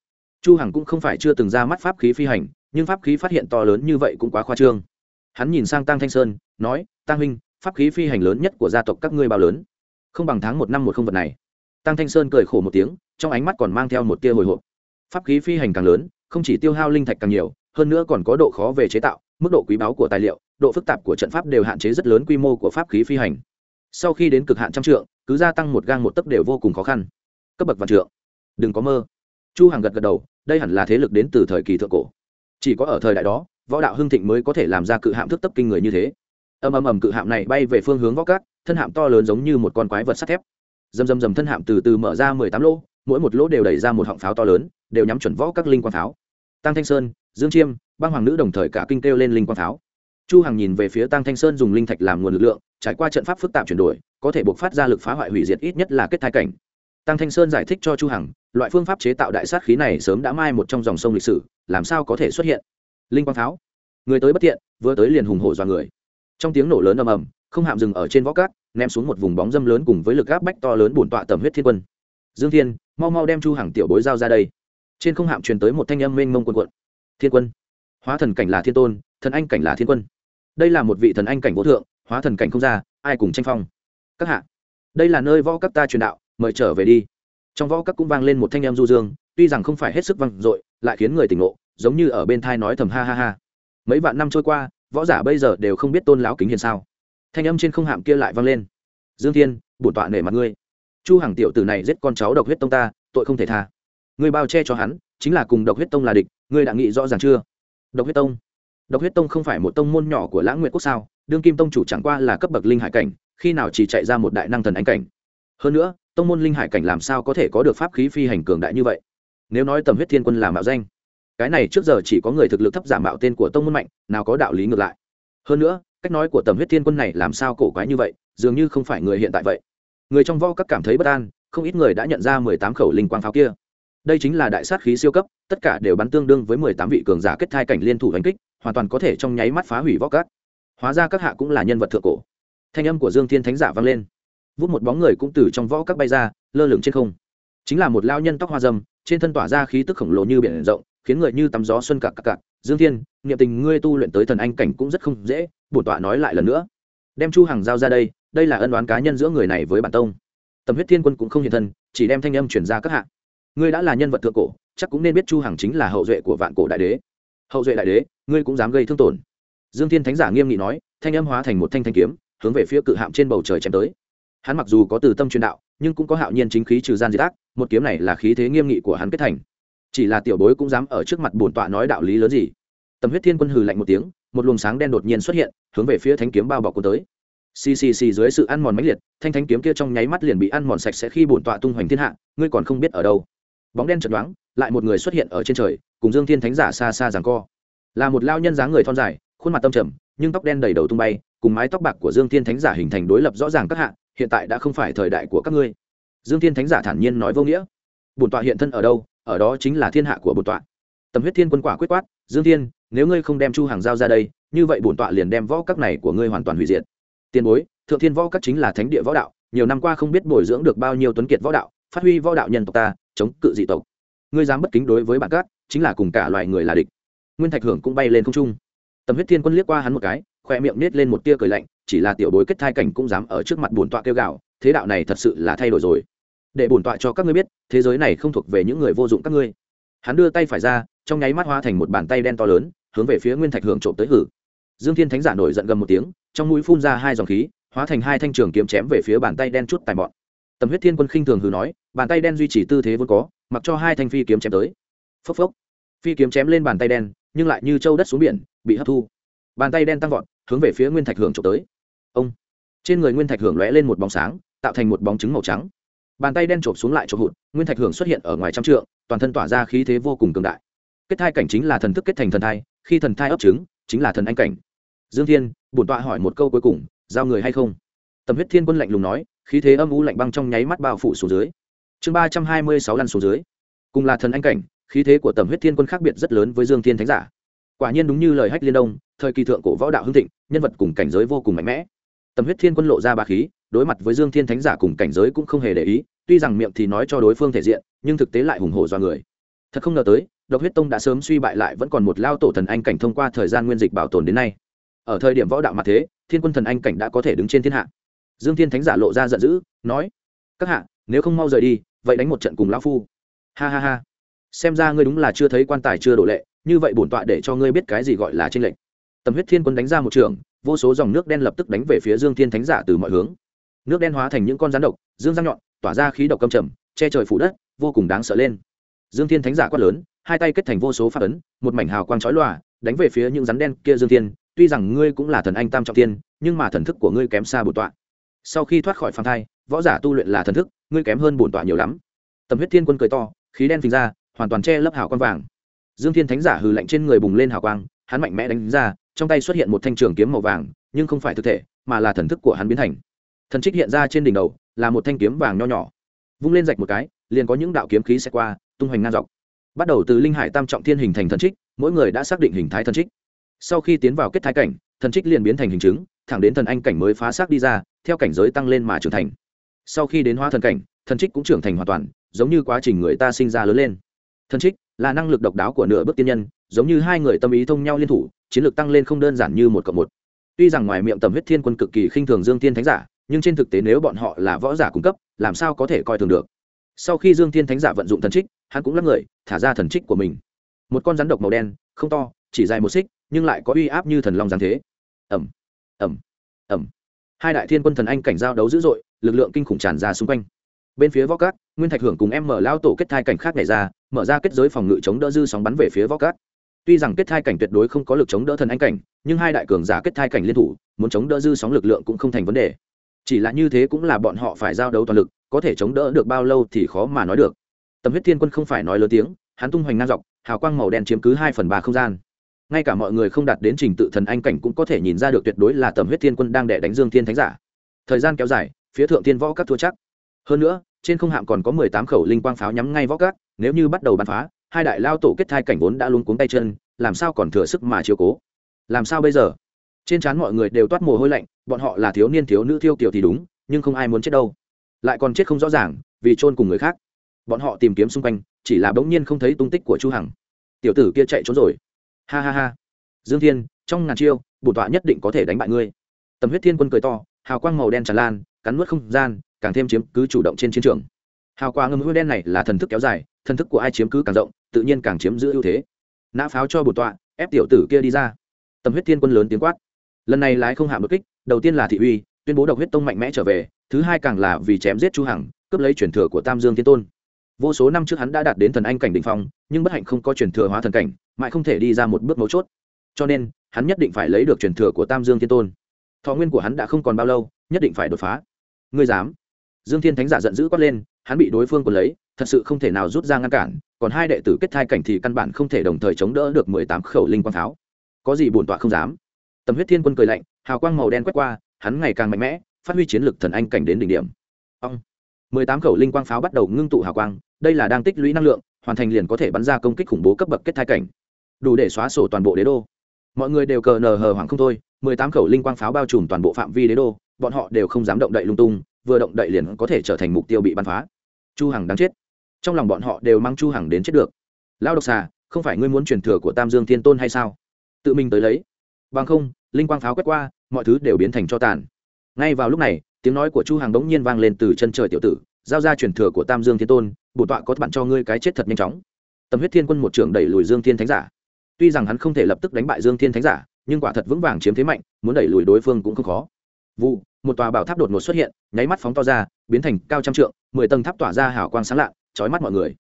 Chu hằng cũng không phải chưa từng ra mắt pháp khí phi hành, nhưng pháp khí phát hiện to lớn như vậy cũng quá khoa trương. Hắn nhìn sang tăng thanh sơn, nói tăng huynh, pháp khí phi hành lớn nhất của gia tộc các ngươi bao lớn? Không bằng tháng một năm một không vật này. Tăng thanh sơn cười khổ một tiếng, trong ánh mắt còn mang theo một tia hồi hộp. Pháp khí phi hành càng lớn, không chỉ tiêu hao linh thạch càng nhiều, hơn nữa còn có độ khó về chế tạo, mức độ quý báu của tài liệu, độ phức tạp của trận pháp đều hạn chế rất lớn quy mô của pháp khí phi hành sau khi đến cực hạn trăm trượng cứ gia tăng một gang một tấc đều vô cùng khó khăn. Cấp bậc vạn trượng. Đừng có mơ. Chu hằng gật gật đầu đây hẳn là thế lực đến từ thời kỳ thượng cổ. Chỉ có ở thời đại đó võ đạo hưng thịnh mới có thể làm ra cự hạm thức tấp kinh người như thế. Ầm ầm ầm cự hạm này bay về phương hướng võ cát thân hạm to lớn giống như một con quái vật sắt thép. Dầm dầm dầm thân hạm từ từ mở ra mười tám lỗ, mỗi một lỗ đều đẩy ra một họng pháo to lớn đều nhắm chuẩn võ các linh quang pháo. Tăng thanh sơn dương chiêm băng hoàng nữ đồng thời cả kinh kêu lên linh quang pháo. Chu hằng nhìn về phía tăng thanh sơn dùng linh thạch làm nguồn lực lượng trải qua trận pháp phức tạp chuyển đổi có thể buộc phát ra lực phá hoại hủy diệt ít nhất là kết thai cảnh. Tăng thanh sơn giải thích cho chu hằng loại phương pháp chế tạo đại sát khí này sớm đã mai một trong dòng sông lịch sử làm sao có thể xuất hiện? Linh quang Tháo, người tới bất tiện vừa tới liền hùng hổ doa người. Trong tiếng nổ lớn ầm ầm không hạm dừng ở trên võ cát ném xuống một vùng bóng dâm lớn cùng với lực áp bách to lớn bổn tọa tầm huyết thiên quân. Dương thiên mau mau đem chu Hằng tiểu bối giao ra đây. Trên không hạm truyền tới một thanh âm mênh mông cuộn cuộn. thiên quân hóa thần cảnh là thiên tôn thần anh cảnh là thiên quân. Đây là một vị thần anh cảnh vô thượng hóa thần cảnh không ra, ai cùng tranh phong? Các hạ, đây là nơi võ cấp ta truyền đạo, mời trở về đi. Trong võ cấp cũng vang lên một thanh âm du dương, tuy rằng không phải hết sức vang dội, lại khiến người tỉnh ngộ, giống như ở bên thai nói thầm ha ha ha. Mấy vạn năm trôi qua, võ giả bây giờ đều không biết tôn lão kính hiền sao. Thanh âm trên không hạm kia lại vang lên. Dương thiên, bổn tọa nể mặt ngươi. Chu hàng tiểu tử này giết con cháu độc huyết tông ta, tội không thể tha. Ngươi bao che cho hắn, chính là cùng độc huyết tông là địch, ngươi đã nghĩ rõ ràng chưa? Độc huyết tông? Độc huyết tông không phải một tông môn nhỏ của lãng nguyện quốc sao? Đương kim tông chủ chẳng qua là cấp bậc linh hải cảnh, khi nào chỉ chạy ra một đại năng thần ánh cảnh. Hơn nữa, tông môn linh hải cảnh làm sao có thể có được pháp khí phi hành cường đại như vậy? Nếu nói tầm huyết thiên quân là mạo danh, cái này trước giờ chỉ có người thực lực thấp giả mạo tên của tông môn mạnh, nào có đạo lý ngược lại. Hơn nữa, cách nói của tầm huyết thiên quân này làm sao cổ quái như vậy, dường như không phải người hiện tại vậy. Người trong võ các cảm thấy bất an, không ít người đã nhận ra mười tám khẩu linh quang pháo kia. Đây chính là đại sát khí siêu cấp, tất cả đều bắn tương đương với mười tám vị cường giả kết thai cảnh liên thủ đánh kích, hoàn toàn có thể trong nháy mắt phá hủy võ cát hóa ra các hạ cũng là nhân vật thượng cổ. Thanh âm của dương thiên thánh giả vang lên. Vút một bóng người cũng từ trong võ các bay ra, lơ lửng trên không. Chính là một lao nhân tóc hoa dâm trên thân tỏa ra khí tức khổng lồ như biển rộng, khiến người như tắm gió xuân cạc cạc cạc. Dương thiên, niệm tình ngươi tu luyện tới thần anh cảnh cũng rất không dễ, bổn tọa nói lại lần nữa. Đem chu hàng giao ra đây đây là ân đoán cá nhân giữa người này với bản tông. Tầm huyết thiên quân cũng không hiện thân, chỉ đem thanh âm chuyển ra các hạ. Ngươi đã là nhân vật thượng cổ, chắc cũng nên biết chu hằng chính là hậu duệ của vạn cổ đại đế. Hậu duệ đại đế, ngươi cũng dám gây thương tổn dương thiên thánh giả nghiêm nghị nói, thanh âm hóa thành một thanh thanh kiếm, hướng về phía cự hạm trên bầu trời chém tới. Hắn mặc dù có từ tâm truyền đạo, nhưng cũng có hạo nhiên chính khí trừ gian diệt ác, một kiếm này là khí thế nghiêm nghị của hắn kết thành. Chỉ là tiểu bối cũng dám ở trước mặt bổn tọa nói đạo lý lớn gì. Tầm huyết thiên quân hừ lạnh một tiếng, một luồng sáng đen đột nhiên xuất hiện, hướng về phía thanh kiếm bao bọc cuốn tới. Xì xì xì dưới sự ăn mòn mãnh liệt, thanh thanh kiếm kia trong nháy mắt liền bị ăn mòn sạch sẽ khi bổn tọa tung hoành thiên hạ, ngươi còn không biết ở đâu. Bóng đen chật đoán lại một người xuất hiện ở trên trời, cùng dương thiên thánh giả xa xa giằng co. Là một lao nhân dáng người thon dài khuôn mặt tâm trầm, nhưng tóc đen đầy đầu tung bay, cùng mái tóc bạc của dương thiên thánh giả hình thành đối lập rõ ràng các hạ, hiện tại đã không phải thời đại của các ngươi. Dương thiên thánh giả thản nhiên nói vô nghĩa. Bổn tọa hiện thân ở đâu, ở đó chính là thiên hạ của bổn tọa. Tầm huyết thiên quân quả quyết quát, dương thiên, nếu ngươi không đem chu hàng giao ra đây, như vậy bổn tọa liền đem võ các này của ngươi hoàn toàn hủy diệt. Tiền bối, thượng thiên võ các chính là thánh địa võ đạo, nhiều năm qua không biết bồi dưỡng được bao nhiêu tuấn kiệt võ đạo, phát huy võ đạo nhân tộc ta, chống cự dị tộc. Ngươi dám bất kính đối với bạn cát chính là cùng cả loài người là địch. Nguyên thạch hưởng cũng bay lên không trung tầm huyết thiên quân liếc qua hắn một cái, khoe miệng nết lên một tia cười lạnh, chỉ là tiểu bối kết thai cảnh cũng dám ở trước mặt bổn tọa kêu gào, thế đạo này thật sự là thay đổi rồi. Để bổn tọa cho các ngươi biết, thế giới này không thuộc về những người vô dụng các ngươi. Hắn đưa tay phải ra, trong nháy mắt hóa thành một bàn tay đen to lớn, hướng về phía nguyên thạch hưởng trộm tới hử. Dương thiên thánh giả nổi giận gầm một tiếng, trong mũi phun ra hai dòng khí, hóa thành hai thanh trường kiếm chém về phía bàn tay đen chút tài mọn tầm huyết thiên quân khinh thường hừ nói, bàn tay đen duy trì tư thế vốn có, mặc cho hai thanh phi kiếm chém tới. Phốc phốc phi kiếm chém lên bàn tay đen, nhưng lại như châu đất xuống biển, bị hấp thu. Bàn tay đen tăng vọt, hướng về phía nguyên thạch hưởng trộm tới. Ông! Trên người nguyên thạch hưởng lóe lên một bóng sáng, tạo thành một bóng trứng màu trắng. Bàn tay đen trộm xuống lại trộm hụt, nguyên thạch hưởng xuất hiện ở ngoài trăm trượng, toàn thân tỏa ra khí thế vô cùng cường đại. Kết thai cảnh chính là thần thức kết thành thần thai, khi thần thai ấp trứng, chính là thần anh cảnh. Dương thiên, bổn tọa hỏi một câu cuối cùng, giao người hay không? Tầm huyết thiên quân lạnh lùng nói, khí thế âm u lạnh băng trong nháy mắt bao phủ xuống dưới. Chương ba trăm hai mươi sáu lăn xuống dưới. Cùng là thần anh cảnh khí thế của tầm huyết thiên quân khác biệt rất lớn với dương thiên thánh giả. Quả nhiên đúng như lời hách liên đông, thời kỳ thượng cổ võ đạo hưng thịnh, nhân vật cùng cảnh giới vô cùng mạnh mẽ. Tầm huyết thiên quân lộ ra ba khí, đối mặt với dương thiên thánh giả cùng cảnh giới cũng không hề để ý, tuy rằng miệng thì nói cho đối phương thể diện, nhưng thực tế lại hùng hổ do người. Thật không ngờ tới, độc huyết tông đã sớm suy bại lại vẫn còn một lao tổ thần anh cảnh thông qua thời gian nguyên dịch bảo tồn đến nay. Ở thời điểm võ đạo mặt thế, thiên quân thần anh cảnh đã có thể đứng trên thiên hạ. Dương thiên thánh giả lộ ra giận dữ, nói, các hạ, nếu không mau rời đi, vậy đánh một trận cùng lão phu. Ha ha ha xem ra ngươi đúng là chưa thấy quan tài chưa đổ lệ, như vậy bổn tọa để cho ngươi biết cái gì gọi là tranh lệnh tầm huyết thiên quân đánh ra một trường, vô số dòng nước đen lập tức đánh về phía dương thiên thánh giả từ mọi hướng. Nước đen hóa thành những con rắn độc, dương răng nhọn, tỏa ra khí độc cầm trầm, che trời phủ đất, vô cùng đáng sợ lên. Dương thiên thánh giả quát lớn, hai tay kết thành vô số phát ấn, một mảnh hào quang chói lòa, đánh về phía những rắn đen kia dương thiên. Tuy rằng ngươi cũng là thần anh tam trọng tiên nhưng mà thần thức của ngươi kém xa bổn tọa. Sau khi thoát khỏi phàm thai, võ giả tu luyện là thần thức, ngươi kém hơn bổn tọa nhiều lắm. Tầm huyết thiên quân cười to, khí đen phình ra hoàn toàn che lấp hào quang vàng. Dương thiên thánh giả hừ lạnh trên người bùng lên hào quang, hắn mạnh mẽ đánh ra, trong tay xuất hiện một thanh trường kiếm màu vàng, nhưng không phải thực thể, mà là thần thức của hắn biến thành. Thần trích hiện ra trên đỉnh đầu, là một thanh kiếm vàng nho nhỏ. Vung lên rạch một cái, liền có những đạo kiếm khí sẽ qua, tung hoành ngang dọc. Bắt đầu từ linh hải tam trọng thiên hình thành thần trích, mỗi người đã xác định hình thái thần trích. Sau khi tiến vào kết thái cảnh, thần trích liền biến thành hình chứng, thẳng đến thần anh cảnh mới phá xác đi ra, theo cảnh giới tăng lên mà trưởng thành. Sau khi đến hóa thần cảnh, thần trích cũng trưởng thành hoàn toàn, giống như quá trình người ta sinh ra lớn lên thần trích là năng lực độc đáo của nửa bước tiên nhân, giống như hai người tâm ý thông nhau liên thủ, chiến lược tăng lên không đơn giản như một cộng một. Tuy rằng ngoài miệng tầm huyết thiên quân cực kỳ khinh thường dương tiên thánh giả, nhưng trên thực tế nếu bọn họ là võ giả cung cấp, làm sao có thể coi thường được? Sau khi dương thiên thánh giả vận dụng thần trích, hắn cũng lắc người, thả ra thần trích của mình. Một con rắn độc màu đen, không to, chỉ dài một xích, nhưng lại có uy áp như thần long giáng thế. Ẩm ẩm ẩm hai đại thiên quân thần anh cảnh giao đấu dữ dội, lực lượng kinh khủng tràn ra xung quanh bên phía võ cát nguyên thạch hưởng cùng em mở lao tổ kết thai cảnh khác này ra, mở ra kết giới phòng ngự chống đỡ dư sóng bắn về phía võ cát tuy rằng kết thai cảnh tuyệt đối không có lực chống đỡ thần anh cảnh, nhưng hai đại cường giả kết thai cảnh liên thủ, muốn chống đỡ dư sóng lực lượng cũng không thành vấn đề. Chỉ là như thế cũng là bọn họ phải giao đấu toàn lực, có thể chống đỡ được bao lâu thì khó mà nói được. Tầm huyết thiên quân không phải nói lớn tiếng, hắn tung hoành ngang dọc, hào quang màu đen chiếm cứ hai phần ba không gian. Ngay cả mọi người không đạt đến trình tự thần anh cảnh cũng có thể nhìn ra được tuyệt đối là tầm huyết thiên quân đang đẻ đánh dương thiên thánh giả. Thời gian kéo dài, phía thượng thiên võ các thua chắc hơn nữa, trên không hạm còn có mười tám khẩu linh quang pháo nhắm ngay vóc gác nếu như bắt đầu bắn phá, hai đại lao tổ kết thai cảnh vốn đã luôn cuống tay chân, làm sao còn thừa sức mà chiều cố? Làm sao bây giờ? Trên trán mọi người đều toát mồ hôi lạnh, bọn họ là thiếu niên thiếu nữ thiêu kiểu thì đúng, nhưng không ai muốn chết đâu. Lại còn chết không rõ ràng, vì chôn cùng người khác. Bọn họ tìm kiếm xung quanh, chỉ là bỗng nhiên không thấy tung tích của chu hằng. Tiểu tử kia chạy trốn rồi. Ha ha ha. Dương thiên, trong ngàn chiêu bổn tọa nhất định có thể đánh bại ngươi. Tầm huyết thiên quân cười to, hào quang màu đen tràn lan, cắn nuốt không gian càng thêm chiếm cứ chủ động trên chiến trường. Hào quang ngâm hư đen này là thần thức kéo dài, thần thức của ai chiếm cứ càng rộng, tự nhiên càng chiếm giữ ưu thế. Nã pháo cho bổn tọa, ép tiểu tử kia đi ra. Tầm huyết thiên quân lớn tiếng quát. Lần này lái không hạ đột kích, đầu tiên là thị uy, tuyên bố độc huyết tông mạnh mẽ trở về, thứ hai càng là vì chém giết chu hằng, cướp lấy truyền thừa của tam dương thiên tôn. Vô số năm trước hắn đã đạt đến thần anh cảnh đỉnh phong, nhưng bất hạnh không có truyền thừa hóa thần cảnh, mãi không thể đi ra một bước mấu chốt. Cho nên, hắn nhất định phải lấy được truyền thừa của tam dương thiên tôn. Thọ nguyên của hắn đã không còn bao lâu, nhất định phải đột phá. Ngươi dám? Dương thiên thánh giả giận dữ quát lên, hắn bị đối phương còn lấy, thật sự không thể nào rút ra ngăn cản, còn hai đệ tử kết thai cảnh thì căn bản không thể đồng thời chống đỡ được mười tám khẩu linh quang pháo. Có gì bổn tọa không dám? Tầm huyết thiên quân cười lạnh, hào quang màu đen quét qua, hắn ngày càng mạnh mẽ, phát huy chiến lực thần anh cảnh đến đỉnh điểm. Ông! Mười tám khẩu linh quang pháo bắt đầu ngưng tụ hào quang, đây là đang tích lũy năng lượng, hoàn thành liền có thể bắn ra công kích khủng bố cấp bậc kết thai cảnh. Đủ để xóa sổ toàn bộ đế đô. Mọi người đều cờ nờ hờ hoảng không thôi, mười tám khẩu linh quang pháo bao trùm toàn bộ phạm vi đế đô, bọn họ đều không dám động đậy lung tung vừa động đậy liền có thể trở thành mục tiêu bị bắn phá. Chu hằng đáng chết. Trong lòng bọn họ đều mang chu hằng đến chết được. Lao độc xà, không phải ngươi muốn truyền thừa của tam dương thiên tôn hay sao? Tự mình tới lấy. Bằng không, linh quang pháo quét qua, mọi thứ đều biến thành cho tàn. Ngay vào lúc này, tiếng nói của chu hằng đống nhiên vang lên từ chân trời tiểu tử, giao ra truyền thừa của tam dương thiên tôn bổn tọa có bạn cho ngươi cái chết thật nhanh chóng. Tâm huyết thiên quân một trưởng đẩy lùi dương thiên thánh giả. Tuy rằng hắn không thể lập tức đánh bại dương thiên thánh giả, nhưng quả thật vững vàng chiếm thế mạnh, muốn đẩy lùi đối phương cũng không khó. Vụ một tòa bảo tháp đột ngột xuất hiện, nháy mắt phóng to ra, biến thành cao trăm trượng, mười tầng tháp tỏa ra hào quang sáng lạ, chói mắt mọi người.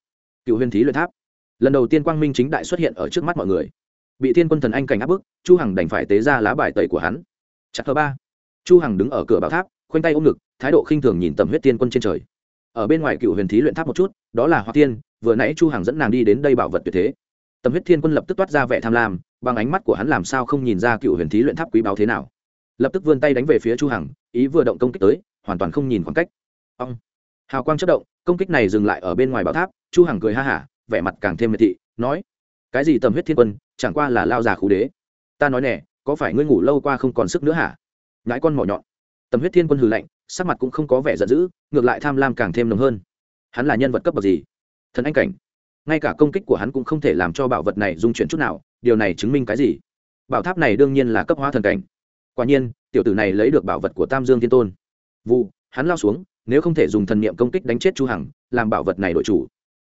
Cựu huyền thí luyện tháp. Lần đầu tiên quang minh chính đại xuất hiện ở trước mắt mọi người. Bị thiên quân thần anh cảnh áp bức, chu hằng đành phải tế ra lá bài tẩy của hắn. Chặt thứ ba. Chu hằng đứng ở cửa bảo tháp, khoanh tay ôm ngực, thái độ khinh thường nhìn tầm huyết tiên quân trên trời. Ở bên ngoài cựu huyền thí luyện tháp một chút, đó là hoa tiên, vừa nãy chu hằng dẫn nàng đi đến đây bảo vật tuyệt thế. Tầm huyết thiên quân lập tức toát ra vẻ tham lam, bằng ánh mắt của hắn làm sao không nhìn ra cựu huyền thí luyện tháp quý báu thế nào lập tức vươn tay đánh về phía chu hằng, ý vừa động công kích tới, hoàn toàn không nhìn khoảng cách. Ông hào quang chất động, công kích này dừng lại ở bên ngoài bảo tháp, chu hằng cười ha hả, vẻ mặt càng thêm miệt thị, nói, cái gì tầm huyết thiên quân, chẳng qua là lao già khú đế. Ta nói nè, có phải ngươi ngủ lâu qua không còn sức nữa hả? Ngãi con mỏ nhọn. Tầm huyết thiên quân hừ lạnh, sắc mặt cũng không có vẻ giận dữ, ngược lại tham lam càng thêm nồng hơn. Hắn là nhân vật cấp bậc gì? Thần anh cảnh. Ngay cả công kích của hắn cũng không thể làm cho bảo vật này dung chuyển chút nào, điều này chứng minh cái gì? Bảo tháp này đương nhiên là cấp hóa thần cảnh quả nhiên, tiểu tử này lấy được bảo vật của tam dương thiên tôn. Vụ, hắn lao xuống, nếu không thể dùng thần niệm công kích đánh chết chu hằng, làm bảo vật này đội chủ.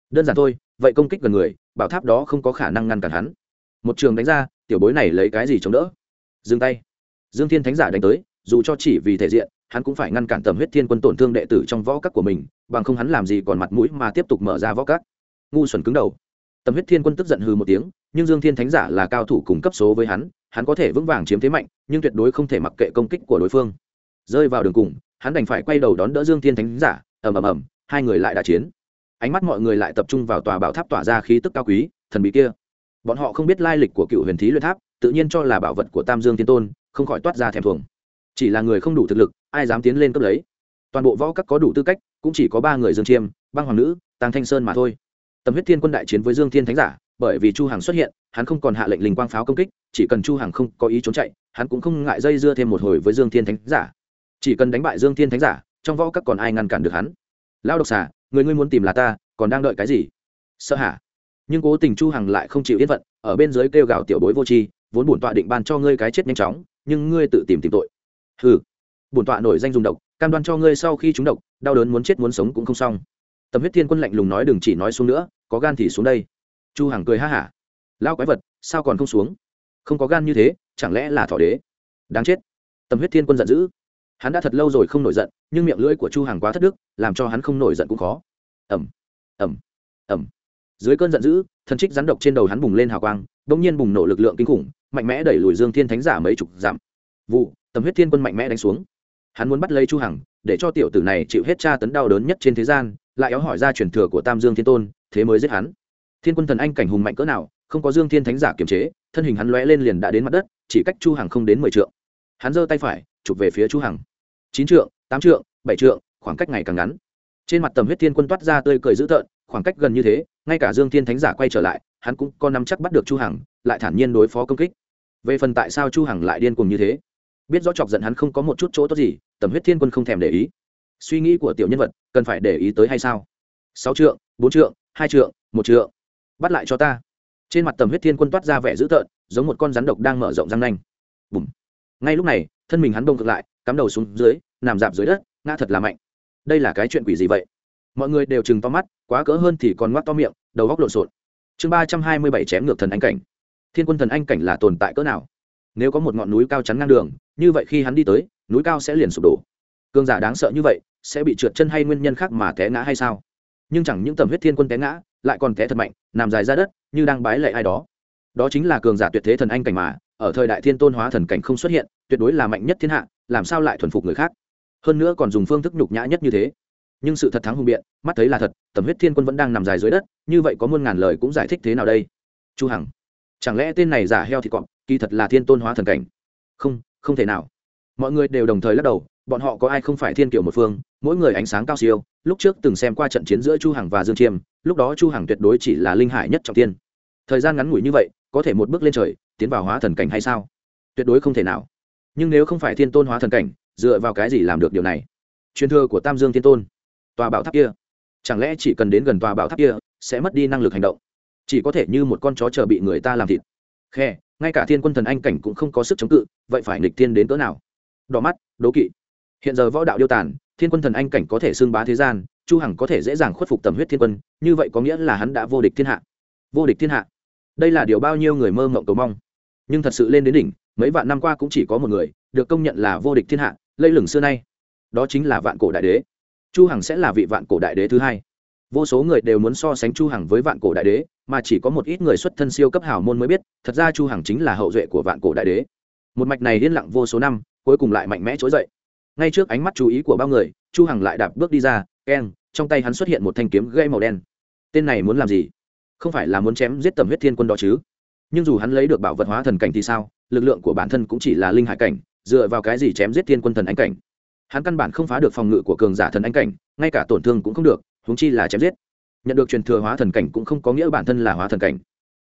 Đơn giản thôi, vậy công kích gần người, bảo tháp đó không có khả năng ngăn cản hắn. Một trường đánh ra, tiểu bối này lấy cái gì chống đỡ? Dừng tay. Dương thiên thánh giả đánh tới, dù cho chỉ vì thể diện, hắn cũng phải ngăn cản tầm huyết thiên quân tổn thương đệ tử trong võ các của mình, bằng không hắn làm gì còn mặt mũi mà tiếp tục mở ra võ các. Ngu xuẩn cứng đầu. Tầm huyết thiên quân tức giận hư một tiếng, nhưng dương thiên thánh giả là cao thủ cùng cấp số với hắn hắn có thể vững vàng chiếm thế mạnh, nhưng tuyệt đối không thể mặc kệ công kích của đối phương. Rơi vào đường cùng, hắn đành phải quay đầu đón đỡ dương thiên thánh giả, ầm ầm ầm, hai người lại đà chiến. Ánh mắt mọi người lại tập trung vào tòa bảo tháp tỏa ra khí tức cao quý, thần bí kia. Bọn họ không biết lai lịch của cựu huyền thí luyện tháp, tự nhiên cho là bảo vật của tam dương Thiên tôn, không khỏi toát ra thèm thuồng. Chỉ là người không đủ thực lực, ai dám tiến lên cấp lấy? Toàn bộ võ các có đủ tư cách, cũng chỉ có ba người dương chiêm, băng hoàng nữ tăng thanh sơn mà thôi tầm huyết thiên quân đại chiến với dương thiên thánh giả, bởi vì chu hằng xuất hiện, hắn không còn hạ lệnh linh quang pháo công kích, chỉ cần chu hằng không có ý trốn chạy, hắn cũng không ngại dây dưa thêm một hồi với dương thiên thánh giả. Chỉ cần đánh bại dương thiên thánh giả, trong võ các còn ai ngăn cản được hắn? Lao độc xà, người ngươi muốn tìm là ta, còn đang đợi cái gì? Sợ hả? Nhưng cố tình chu hằng lại không chịu yên phận, ở bên dưới kêu gào tiểu bối vô tri, vốn bổn tọa định ban cho ngươi cái chết nhanh chóng, nhưng ngươi tự tìm tìm tội. Hừ. Bổn tọa nổi danh dùng độc, cam đoan cho ngươi sau khi trúng độc, đau đớn muốn chết muốn sống cũng không xong tầm huyết thiên quân lạnh lùng nói đừng chỉ nói xuống nữa, có gan thì xuống đây. Chu hằng cười ha hả. Lao quái vật, sao còn không xuống? Không có gan như thế, chẳng lẽ là thỏ đế? Đáng chết. Tầm huyết thiên quân giận dữ. Hắn đã thật lâu rồi không nổi giận, nhưng miệng lưỡi của chu hằng quá thất đức, làm cho hắn không nổi giận cũng khó. Ẩm ẩm ẩm dưới cơn giận dữ, thần trích rắn độc trên đầu hắn bùng lên hào quang, bỗng nhiên bùng nổ lực lượng kinh khủng, mạnh mẽ đẩy lùi dương thiên thánh giả mấy chục dặm. Vụ, tầm huyết thiên quân mạnh mẽ đánh xuống. Hắn muốn bắt lấy chu hằng, để cho tiểu tử này chịu hết tra tấn đau đớn nhất trên thế gian lại éo hỏi ra truyền thừa của tam dương thiên tôn, thế mới giết hắn. Thiên quân thần anh cảnh hùng mạnh cỡ nào, không có dương thiên thánh giả kiềm chế, thân hình hắn lóe lên liền đã đến mặt đất, chỉ cách chu hằng không đến mười trượng. Hắn giơ tay phải, chụp về phía chu hằng. Chín trượng, tám trượng, bảy trượng, khoảng cách ngày càng ngắn. Trên mặt tầm huyết thiên quân toát ra tươi cười dữ tợn, khoảng cách gần như thế, ngay cả dương thiên thánh giả quay trở lại, hắn cũng có nắm chắc bắt được chu hằng, lại thản nhiên đối phó công kích. Về phần tại sao chu hằng lại điên cuồng như thế? Biết rõ chọc giận hắn không có một chút chỗ tốt gì, tầm huyết thiên quân không thèm để ý suy nghĩ của tiểu nhân vật cần phải để ý tới hay sao? Sáu trượng, bốn trượng, hai trượng, một trượng. Bắt lại cho ta. Trên mặt tầm huyết thiên quân toát ra vẻ dữ tợn, giống một con rắn độc đang mở rộng răng nanh. Bùm. Ngay lúc này, thân mình hắn bông cực lại, cắm đầu xuống dưới, nằm dạp dưới đất, ngã thật là mạnh. Đây là cái chuyện quỷ gì vậy? Mọi người đều chừng to mắt, quá cỡ hơn thì còn ngoác to miệng, đầu góc lộn xộn. Chương ba trăm hai mươi bảy chém ngược thần anh cảnh. Thiên quân thần anh cảnh là tồn tại cỡ nào? Nếu có một ngọn núi cao chắn ngang đường, như vậy khi hắn đi tới, núi cao sẽ liền sụp đổ. Cường giả đáng sợ như vậy, sẽ bị trượt chân hay nguyên nhân khác mà té ngã hay sao? Nhưng chẳng những tầm huyết thiên quân té ngã, lại còn té thật mạnh, nằm dài ra đất, như đang bái lệ ai đó. Đó chính là cường giả tuyệt thế thần anh cảnh mà, ở thời đại thiên tôn hóa thần cảnh không xuất hiện, tuyệt đối là mạnh nhất thiên hạ, làm sao lại thuần phục người khác? Hơn nữa còn dùng phương thức nhục nhã nhất như thế. Nhưng sự thật thắng hùng biện, mắt thấy là thật, tầm huyết thiên quân vẫn đang nằm dài dưới đất, như vậy có muôn ngàn lời cũng giải thích thế nào đây? Chu hằng, chẳng lẽ tên này giả heo thì cọp, kỳ thật là thiên tôn hóa thần cảnh? Không không thể nào. Mọi người đều đồng thời lắc đầu bọn họ có ai không phải thiên kiểu một phương, mỗi người ánh sáng cao siêu, lúc trước từng xem qua trận chiến giữa chu hằng và dương chiêm, lúc đó chu hằng tuyệt đối chỉ là linh hải nhất trọng tiên thời gian ngắn ngủi như vậy, có thể một bước lên trời, tiến vào hóa thần cảnh hay sao? Tuyệt đối không thể nào. Nhưng nếu không phải thiên tôn hóa thần cảnh, dựa vào cái gì làm được điều này? Truyền thừa của tam dương thiên tôn, tòa bảo tháp kia, chẳng lẽ chỉ cần đến gần tòa bảo tháp kia, sẽ mất đi năng lực hành động? Chỉ có thể như một con chó chờ bị người ta làm thịt. Khe, ngay cả thiên quân thần anh cảnh cũng không có sức chống cự, vậy phải nghịch thiên đến cỡ nào? Đỏ mắt, đố kỵ hiện giờ võ đạo điêu tàn, thiên quân thần anh cảnh có thể xưng bá thế gian, chu hằng có thể dễ dàng khuất phục tầm huyết thiên quân, như vậy có nghĩa là hắn đã vô địch thiên hạ. Vô địch thiên hạ. Đây là điều bao nhiêu người mơ mộng cầu mong. Nhưng thật sự lên đến đỉnh, mấy vạn năm qua cũng chỉ có một người, được công nhận là vô địch thiên hạ, lây lửng xưa nay. Đó chính là vạn cổ đại đế. Chu hằng sẽ là vị vạn cổ đại đế thứ hai. Vô số người đều muốn so sánh chu hằng với vạn cổ đại đế, mà chỉ có một ít người xuất thân siêu cấp hào môn mới biết, thật ra chu hằng chính là hậu duệ của vạn cổ đại đế. Một mạch này yên lặng vô số năm, cuối cùng lại mạnh mẽ trỗi dậy ngay trước ánh mắt chú ý của bao người, chu hằng lại đạp bước đi ra, keng, trong tay hắn xuất hiện một thanh kiếm gây màu đen. Tên này muốn làm gì? Không phải là muốn chém giết tầm huyết thiên quân đó chứ? Nhưng dù hắn lấy được bảo vật hóa thần cảnh thì sao? Lực lượng của bản thân cũng chỉ là linh hải cảnh, dựa vào cái gì chém giết thiên quân thần ánh cảnh? Hắn căn bản không phá được phòng ngự của cường giả thần ánh cảnh, ngay cả tổn thương cũng không được, huống chi là chém giết. Nhận được truyền thừa hóa thần cảnh cũng không có nghĩa bản thân là hóa thần cảnh.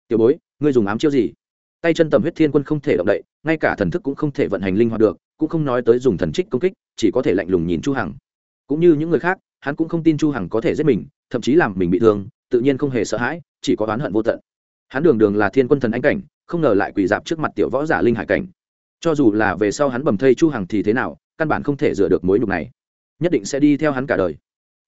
Tiểu bối, ngươi dùng ám chiêu gì? Tay chân tầm huyết thiên quân không thể động đậy, ngay cả thần thức cũng không thể vận hành linh hoạt được, cũng không nói tới dùng thần trích công kích, chỉ có thể lạnh lùng nhìn chu hằng. Cũng như những người khác, hắn cũng không tin chu hằng có thể giết mình, thậm chí làm mình bị thương, tự nhiên không hề sợ hãi, chỉ có oán hận vô tận. Hắn đường đường là thiên quân thần anh cảnh, không ngờ lại quỳ dạp trước mặt tiểu võ giả linh hải cảnh. Cho dù là về sau hắn bầm thây chu hằng thì thế nào, căn bản không thể rửa được mối nhục này. Nhất định sẽ đi theo hắn cả đời.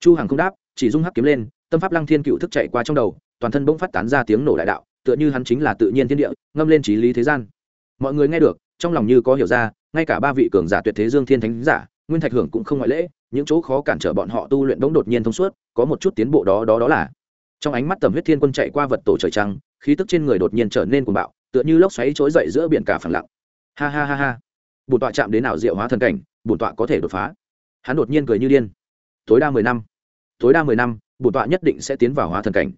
Chu hằng không đáp, chỉ dung hắc kiếm lên, tâm pháp lăng thiên cựu thức chạy qua trong đầu, toàn thân bỗng phát tán ra tiếng nổ đại đạo tựa như hắn chính là tự nhiên thiên địa, ngâm lên trí lý thế gian. Mọi người nghe được, trong lòng như có hiểu ra, ngay cả ba vị cường giả tuyệt thế dương thiên thánh giả, nguyên thạch hưởng cũng không ngoại lễ những chỗ khó cản trở bọn họ tu luyện đống đột nhiên thông suốt, có một chút tiến bộ đó đó đó là. Trong ánh mắt tầm huyết thiên quân chạy qua vật tổ trời trăng, khí tức trên người đột nhiên trở nên cuồng bạo, tựa như lốc xoáy trỗi dậy giữa biển cả phẳng lặng. Ha ha ha ha. Bổn tọa chạm đến nào diệu hóa thần cảnh, bổn tọa có thể đột phá. Hắn đột nhiên cười như điên. Tối đa mười năm. Tối đa mười năm, bổn tọa nhất định sẽ tiến vào hóa thần cảnh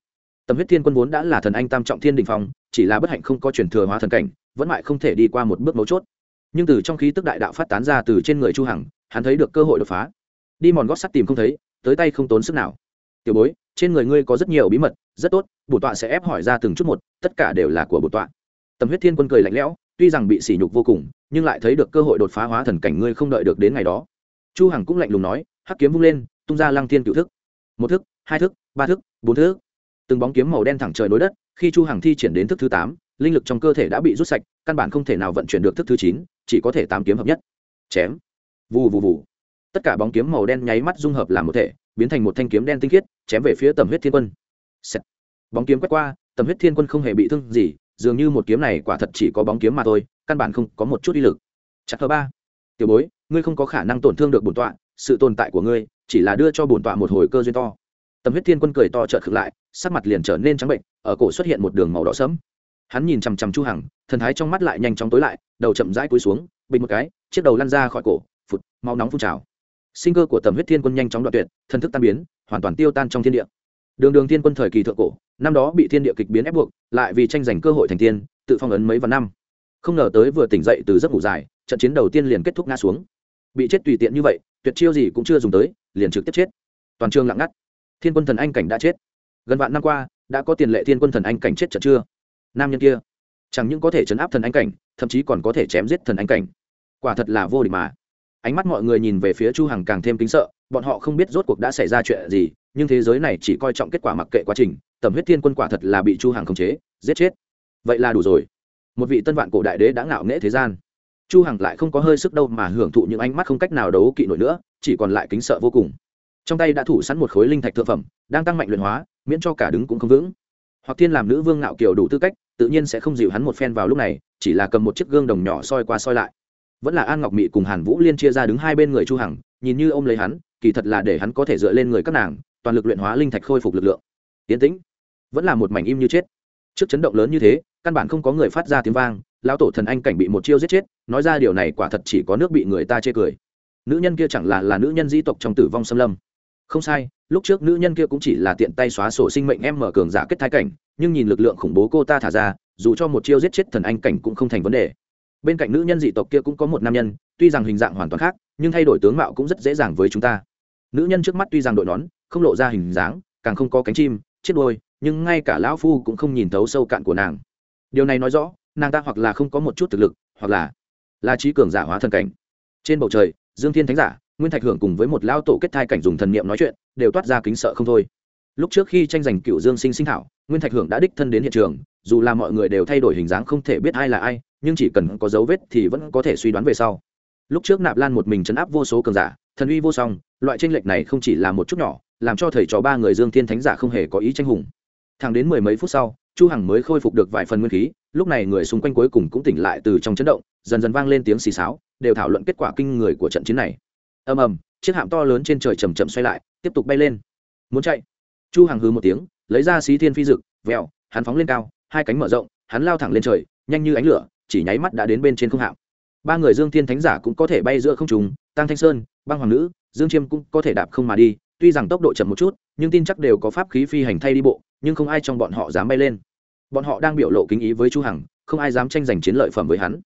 tầm huyết thiên quân vốn đã là thần anh tam trọng thiên đình phong, chỉ là bất hạnh không có chuyển thừa hóa thần cảnh, vẫn mãi không thể đi qua một bước mấu chốt. Nhưng từ trong khí tức đại đạo phát tán ra từ trên người chu hằng, hắn thấy được cơ hội đột phá. Đi mòn gót sắt tìm không thấy, tới tay không tốn sức nào. Tiểu bối, trên người ngươi có rất nhiều bí mật, rất tốt bổn tọa sẽ ép hỏi ra từng chút một, tất cả đều là của bổn tọa. Tầm huyết thiên quân cười lạnh lẽo, tuy rằng bị sỉ nhục vô cùng, nhưng lại thấy được cơ hội đột phá hóa thần cảnh ngươi không đợi được đến ngày đó. Chu hằng cũng lạnh lùng nói, hắc kiếm vung lên, tung ra lăng thiên cựu thức. Một thức, hai thức, ba thức, bốn thức từng bóng kiếm màu đen thẳng trời nối đất, khi chu hằng thi triển đến thức thứ tám, linh lực trong cơ thể đã bị rút sạch, căn bản không thể nào vận chuyển được thức thứ chín, chỉ có thể tám kiếm hợp nhất. Chém. Vù vù vù. Tất cả bóng kiếm màu đen nháy mắt dung hợp làm một thể, biến thành một thanh kiếm đen tinh khiết, chém về phía tầm huyết thiên quân. Xẹt. bóng kiếm quét qua, tầm huyết thiên quân không hề bị thương gì, dường như một kiếm này quả thật chỉ có bóng kiếm mà thôi, căn bản không có một chút uy lực. Chặt thứ ba. Tiểu bối, ngươi không có khả năng tổn thương được bổn tọa, sự tồn tại của ngươi chỉ là đưa cho bổn tọa một hồi cơ duyên to tầm huyết thiên quân cười to trợn khực lại, sắc mặt liền trở nên trắng bệnh, ở cổ xuất hiện một đường màu đỏ sẫm. Hắn nhìn chằm chằm chu hằng, thần thái trong mắt lại nhanh chóng tối lại, đầu chậm rãi cúi xuống, bình một cái, chiếc đầu lăn ra khỏi cổ, phụt, máu nóng phun trào. Sinh cơ của tầm huyết thiên quân nhanh chóng đoạn tuyệt thần thức tan biến, hoàn toàn tiêu tan trong thiên địa. Đường đường thiên quân thời kỳ thượng cổ, năm đó bị thiên địa kịch biến ép buộc, lại vì tranh giành cơ hội thành tiên, tự phong ấn mấy vạn năm. Không ngờ tới vừa tỉnh dậy từ giấc ngủ dài, trận chiến đầu tiên liền kết thúc ngã xuống. Bị chết tùy tiện như vậy, tuyệt chiêu gì cũng chưa dùng tới, liền trực tiếp chết. Toàn trường lặng ngắt thiên quân thần anh cảnh đã chết. Gần vạn năm qua, đã có tiền lệ thiên quân thần anh cảnh chết trận chưa? Nam nhân kia, chẳng những có thể chấn áp thần anh cảnh, thậm chí còn có thể chém giết thần anh cảnh. Quả thật là vô địch mà. Ánh mắt mọi người nhìn về phía chu hằng càng thêm kính sợ, bọn họ không biết rốt cuộc đã xảy ra chuyện gì, nhưng thế giới này chỉ coi trọng kết quả mặc kệ quá trình, tầm huyết thiên quân quả thật là bị chu hằng khống chế, giết chết. Vậy là đủ rồi. Một vị tân vạn cổ đại đế đã ngạo nghễ thế gian. Chu hằng lại không có hơi sức đâu mà hưởng thụ những ánh mắt không cách nào đấu kỵ nổi nữa, chỉ còn lại kính sợ vô cùng trong tay đã thủ sẵn một khối linh thạch thượng phẩm, đang tăng mạnh luyện hóa, miễn cho cả đứng cũng không vững. Hoặc thiên làm nữ vương ngạo kiều đủ tư cách, tự nhiên sẽ không dịu hắn một phen vào lúc này, chỉ là cầm một chiếc gương đồng nhỏ soi qua soi lại. Vẫn là an ngọc mị cùng hàn vũ liên chia ra đứng hai bên người chu hằng, nhìn như ôm lấy hắn, kỳ thật là để hắn có thể dựa lên người các nàng, toàn lực luyện hóa linh thạch khôi phục lực lượng. Tiến tĩnh. Vẫn là một mảnh im như chết. Trước chấn động lớn như thế, căn bản không có người phát ra tiếng vang, lão tổ thần anh cảnh bị một chiêu giết chết, nói ra điều này quả thật chỉ có nước bị người ta chê cười. Nữ nhân kia chẳng là là nữ nhân di tộc trong tử vong xâm lâm không sai, lúc trước nữ nhân kia cũng chỉ là tiện tay xóa sổ sinh mệnh em mở cường giả kết thái cảnh, nhưng nhìn lực lượng khủng bố cô ta thả ra, dù cho một chiêu giết chết thần anh cảnh cũng không thành vấn đề. Bên cạnh nữ nhân dị tộc kia cũng có một nam nhân, tuy rằng hình dạng hoàn toàn khác, nhưng thay đổi tướng mạo cũng rất dễ dàng với chúng ta. Nữ nhân trước mắt tuy rằng đội nón, không lộ ra hình dáng, càng không có cánh chim chiếc đôi nhưng ngay cả lão phu cũng không nhìn thấu sâu cạn của nàng. Điều này nói rõ, nàng ta hoặc là không có một chút thực lực, hoặc là là trí cường giả hóa thần cảnh. Trên bầu trời, dương thiên thánh giả nguyên thạch hưởng cùng với một lão tổ kết thai cảnh dùng thần niệm nói chuyện, đều toát ra kính sợ không thôi. Lúc trước khi tranh giành cựu dương sinh sinh thảo, nguyên thạch hưởng đã đích thân đến hiện trường, dù là mọi người đều thay đổi hình dáng không thể biết ai là ai, nhưng chỉ cần có dấu vết thì vẫn có thể suy đoán về sau. Lúc trước nạp lan một mình chấn áp vô số cường giả, thần uy vô song, loại tranh lệch này không chỉ là một chút nhỏ, làm cho thầy trò ba người dương thiên thánh giả không hề có ý tranh hùng. Thẳng đến mười mấy phút sau, chu hằng mới khôi phục được vài phần nguyên khí, lúc này người xung quanh cuối cùng cũng tỉnh lại từ trong chấn động, dần dần vang lên tiếng xì xáo, đều thảo luận kết quả kinh người của trận chiến này ầm ầm, chiếc hạm to lớn trên trời chầm chậm xoay lại, tiếp tục bay lên. Muốn chạy? Chu hằng hừ một tiếng, lấy ra xí thiên phi dực, vèo, hắn phóng lên cao, hai cánh mở rộng, hắn lao thẳng lên trời, nhanh như ánh lửa, chỉ nháy mắt đã đến bên trên không hạm. Ba người dương thiên thánh giả cũng có thể bay giữa không trùng tăng thanh sơn, băng hoàng nữ, dương chiêm cũng có thể đạp không mà đi, tuy rằng tốc độ chậm một chút, nhưng tin chắc đều có pháp khí phi hành thay đi bộ, nhưng không ai trong bọn họ dám bay lên. Bọn họ đang biểu lộ kính ý với chu hằng, không ai dám tranh giành chiến lợi phẩm với hắn.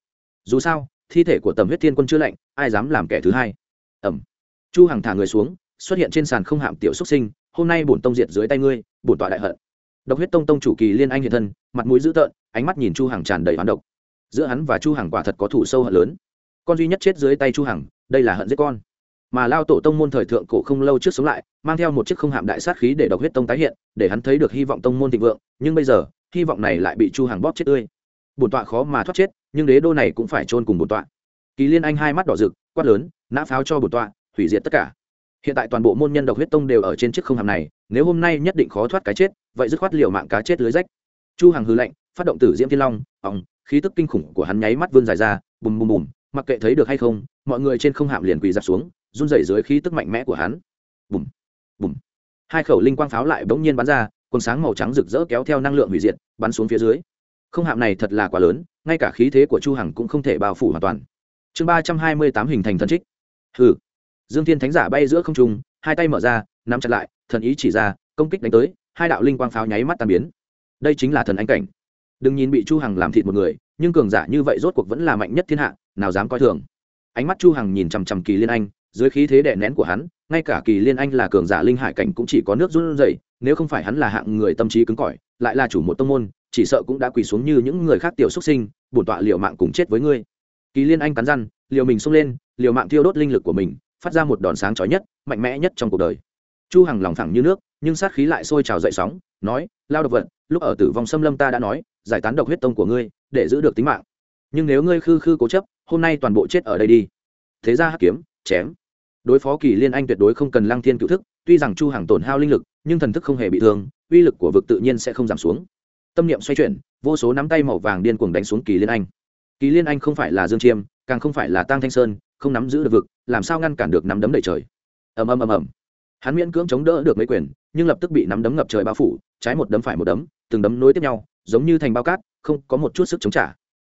Dù sao, thi thể của tầm huyết thiên quân chưa lạnh, ai dám làm kẻ thứ hai? Ẩm. Chu hằng thả người xuống, xuất hiện trên sàn không hạm tiểu xuất sinh, hôm nay bổn tông diệt dưới tay ngươi, bổn tọa đại hận. Độc huyết tông tông chủ kỳ liên anh hiện thân, mặt mũi dữ tợn, ánh mắt nhìn chu hằng tràn đầy hoán độc. Giữa hắn và chu hằng quả thật có thủ sâu hận lớn. Con duy nhất chết dưới tay chu hằng, đây là hận giết con. Mà lao tổ tông môn thời thượng cổ không lâu trước sống lại, mang theo một chiếc không hạm đại sát khí để độc huyết tông tái hiện, để hắn thấy được hy vọng tông môn thịnh vượng, nhưng bây giờ, hy vọng này lại bị chu hằng bóp chết tươi. Bổn tọa khó mà thoát chết, nhưng đế đô này cũng phải chôn cùng bổn tọa. Kỳ liên anh hai mắt đỏ rực, quát lớn nã pháo cho bổn tọa, hủy diệt tất cả. Hiện tại toàn bộ môn nhân độc huyết tông đều ở trên chiếc không hạm này, nếu hôm nay nhất định khó thoát cái chết, vậy dứt khoát liều mạng cá chết lưới rách. Chu hằng hư lệnh phát động tử diễm thiên long ỏng khí tức kinh khủng của hắn nháy mắt vươn dài ra, bùm bùm bùm, mặc kệ thấy được hay không, mọi người trên không hạm liền quỳ dạp xuống, run rẩy dưới khí tức mạnh mẽ của hắn. Bùm bùm. Hai khẩu linh quang pháo lại bỗng nhiên bắn ra, quần sáng màu trắng rực rỡ kéo theo năng lượng hủy diệt, bắn xuống phía dưới. Không hạm này thật là quá lớn, ngay cả khí thế của chu hằng cũng không thể bao phủ hoàn toàn. Chương ba trăm hai mươi tám hình thành thần trích hừ. Dương thiên thánh giả bay giữa không trung, hai tay mở ra, nắm chặt lại, thần ý chỉ ra, công kích đánh tới, hai đạo linh quang pháo nháy mắt tan biến. Đây chính là thần anh cảnh. Đừng nhìn bị chu hằng làm thịt một người, nhưng cường giả như vậy rốt cuộc vẫn là mạnh nhất thiên hạ, nào dám coi thường. Ánh mắt chu hằng nhìn chằm chằm kỳ liên anh, dưới khí thế đè nén của hắn, ngay cả kỳ liên anh là cường giả linh hải cảnh cũng chỉ có nước run rẩy, nếu không phải hắn là hạng người tâm trí cứng cỏi, lại là chủ một tông môn, chỉ sợ cũng đã quỳ xuống như những người khác tiểu xuất sinh, bổn tọa liều mạng cùng chết với ngươi. Kỳ liên anh cắn răng liều mình xông lên, liều mạng thiêu đốt linh lực của mình, phát ra một đòn sáng chói nhất, mạnh mẽ nhất trong cuộc đời. Chu hằng lòng thẳng như nước, nhưng sát khí lại sôi trào dậy sóng, nói, lao độc vật, lúc ở tử vong xâm lâm ta đã nói, giải tán độc huyết tông của ngươi, để giữ được tính mạng. Nhưng nếu ngươi khư khư cố chấp, hôm nay toàn bộ chết ở đây đi. Thế ra hắc kiếm, chém. Đối phó kỳ liên anh tuyệt đối không cần lăng thiên cựu thức, tuy rằng chu Hằng tổn hao linh lực, nhưng thần thức không hề bị thương, uy lực của vực tự nhiên sẽ không giảm xuống. Tâm niệm xoay chuyển, vô số nắm tay màu vàng điên cuồng đánh xuống kỳ liên anh. Kỳ liên anh không phải là dương chiêm càng không phải là tăng thanh sơn, không nắm giữ được vực, làm sao ngăn cản được nắm đấm đầy trời? Ầm ầm ầm ầm. Hắn miễn cưỡng chống đỡ được mấy quyền, nhưng lập tức bị nắm đấm ngập trời bao phủ, trái một đấm phải một đấm, từng đấm nối tiếp nhau, giống như thành bao cát, không có một chút sức chống trả.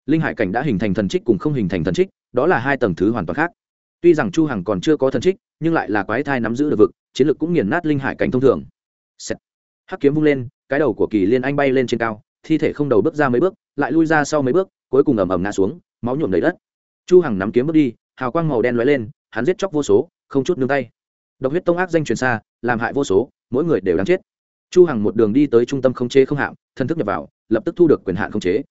Linh hải cảnh đã hình thành thần trích cùng không hình thành thần trích, đó là hai tầng thứ hoàn toàn khác. Tuy rằng chu hằng còn chưa có thần trích, nhưng lại là quái thai nắm giữ được vực, chiến lược cũng nghiền nát linh hải cảnh thông thường. Sẹt. hắc kiếm vung lên, cái đầu của kỳ liên anh bay lên trên cao, thi thể không đầu bước ra mấy bước, lại lui ra sau mấy bước, cuối cùng ầm ầm ngã xuống, máu nhuộm đầy đất chu hằng nắm kiếm bước đi, hào quang màu đen lóe lên, hắn giết chóc vô số, không chút nương tay. Độc huyết tông ác danh truyền xa, làm hại vô số, mỗi người đều đáng chết. Chu hằng một đường đi tới trung tâm không chế không hạm, thân thức nhập vào, lập tức thu được quyền hạn không chế.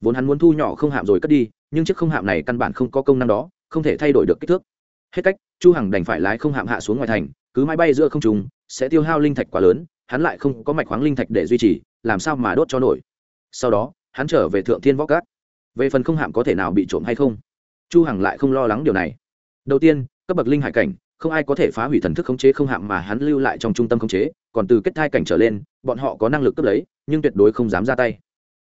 Vốn hắn muốn thu nhỏ không hạm rồi cất đi, nhưng chiếc không hạm này căn bản không có công năng đó, không thể thay đổi được kích thước. Hết cách, chu hằng đành phải lái không hạm hạ xuống ngoài thành, cứ máy bay giữa không trung, sẽ tiêu hao linh thạch quá lớn, hắn lại không có mạch khoáng linh thạch để duy trì, làm sao mà đốt cho nổi. Sau đó, hắn trở về thượng thiên võ cát. Về phần không hạm có thể nào bị trộm hay không? Chu hằng lại không lo lắng điều này. Đầu tiên, cấp bậc linh hải cảnh, không ai có thể phá hủy thần thức khống chế không hạm mà hắn lưu lại trong trung tâm khống chế, còn từ kết thai cảnh trở lên, bọn họ có năng lực cướp lấy, nhưng tuyệt đối không dám ra tay.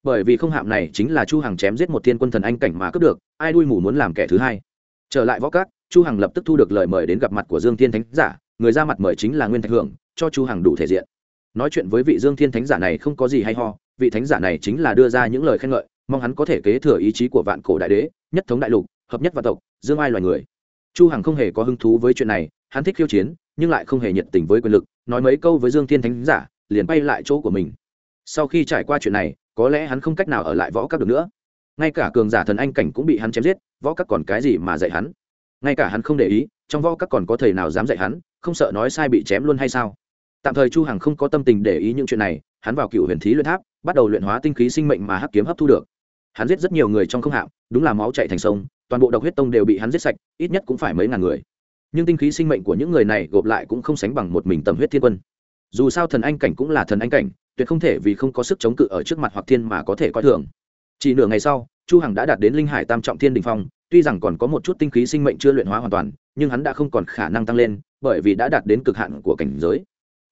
Bởi vì không hạm này chính là chu hằng chém giết một thiên quân thần anh cảnh mà cướp được, ai đuôi mù muốn làm kẻ thứ hai. Trở lại võ cát chu hằng lập tức thu được lời mời đến gặp mặt của dương thiên thánh giả, người ra mặt mời chính là nguyên thạch hưởng, cho chu hằng đủ thể diện. Nói chuyện với vị dương thiên thánh giả này không có gì hay ho, vị thánh giả này chính là đưa ra những lời khen ngợi, mong hắn có thể kế thừa ý chí của vạn cổ đại đế, nhất thống đại lục hợp nhất vạn tộc, dương ai loài người. Chu hằng không hề có hứng thú với chuyện này, hắn thích khiêu chiến, nhưng lại không hề nhiệt tình với quyền lực, nói mấy câu với dương thiên thánh giả, liền bay lại chỗ của mình. Sau khi trải qua chuyện này, có lẽ hắn không cách nào ở lại võ các được nữa. Ngay cả cường giả thần anh cảnh cũng bị hắn chém giết, võ các còn cái gì mà dạy hắn? Ngay cả hắn không để ý, trong võ các còn có thầy nào dám dạy hắn, không sợ nói sai bị chém luôn hay sao? Tạm thời chu hằng không có tâm tình để ý những chuyện này, hắn vào cựu huyền thí luyện tháp, bắt đầu luyện hóa tinh khí sinh mệnh mà hắc kiếm hấp thu được. Hắn giết rất nhiều người trong không hạm, đúng là máu chạy thành sông toàn bộ độc huyết tông đều bị hắn giết sạch, ít nhất cũng phải mấy ngàn người. Nhưng tinh khí sinh mệnh của những người này gộp lại cũng không sánh bằng một mình tầm huyết thiên quân. Dù sao thần anh cảnh cũng là thần anh cảnh, tuyệt không thể vì không có sức chống cự ở trước mặt hoặc thiên mà có thể coi thường. Chỉ nửa ngày sau, chu hằng đã đạt đến linh hải tam trọng thiên đình phong, tuy rằng còn có một chút tinh khí sinh mệnh chưa luyện hóa hoàn toàn, nhưng hắn đã không còn khả năng tăng lên, bởi vì đã đạt đến cực hạn của cảnh giới.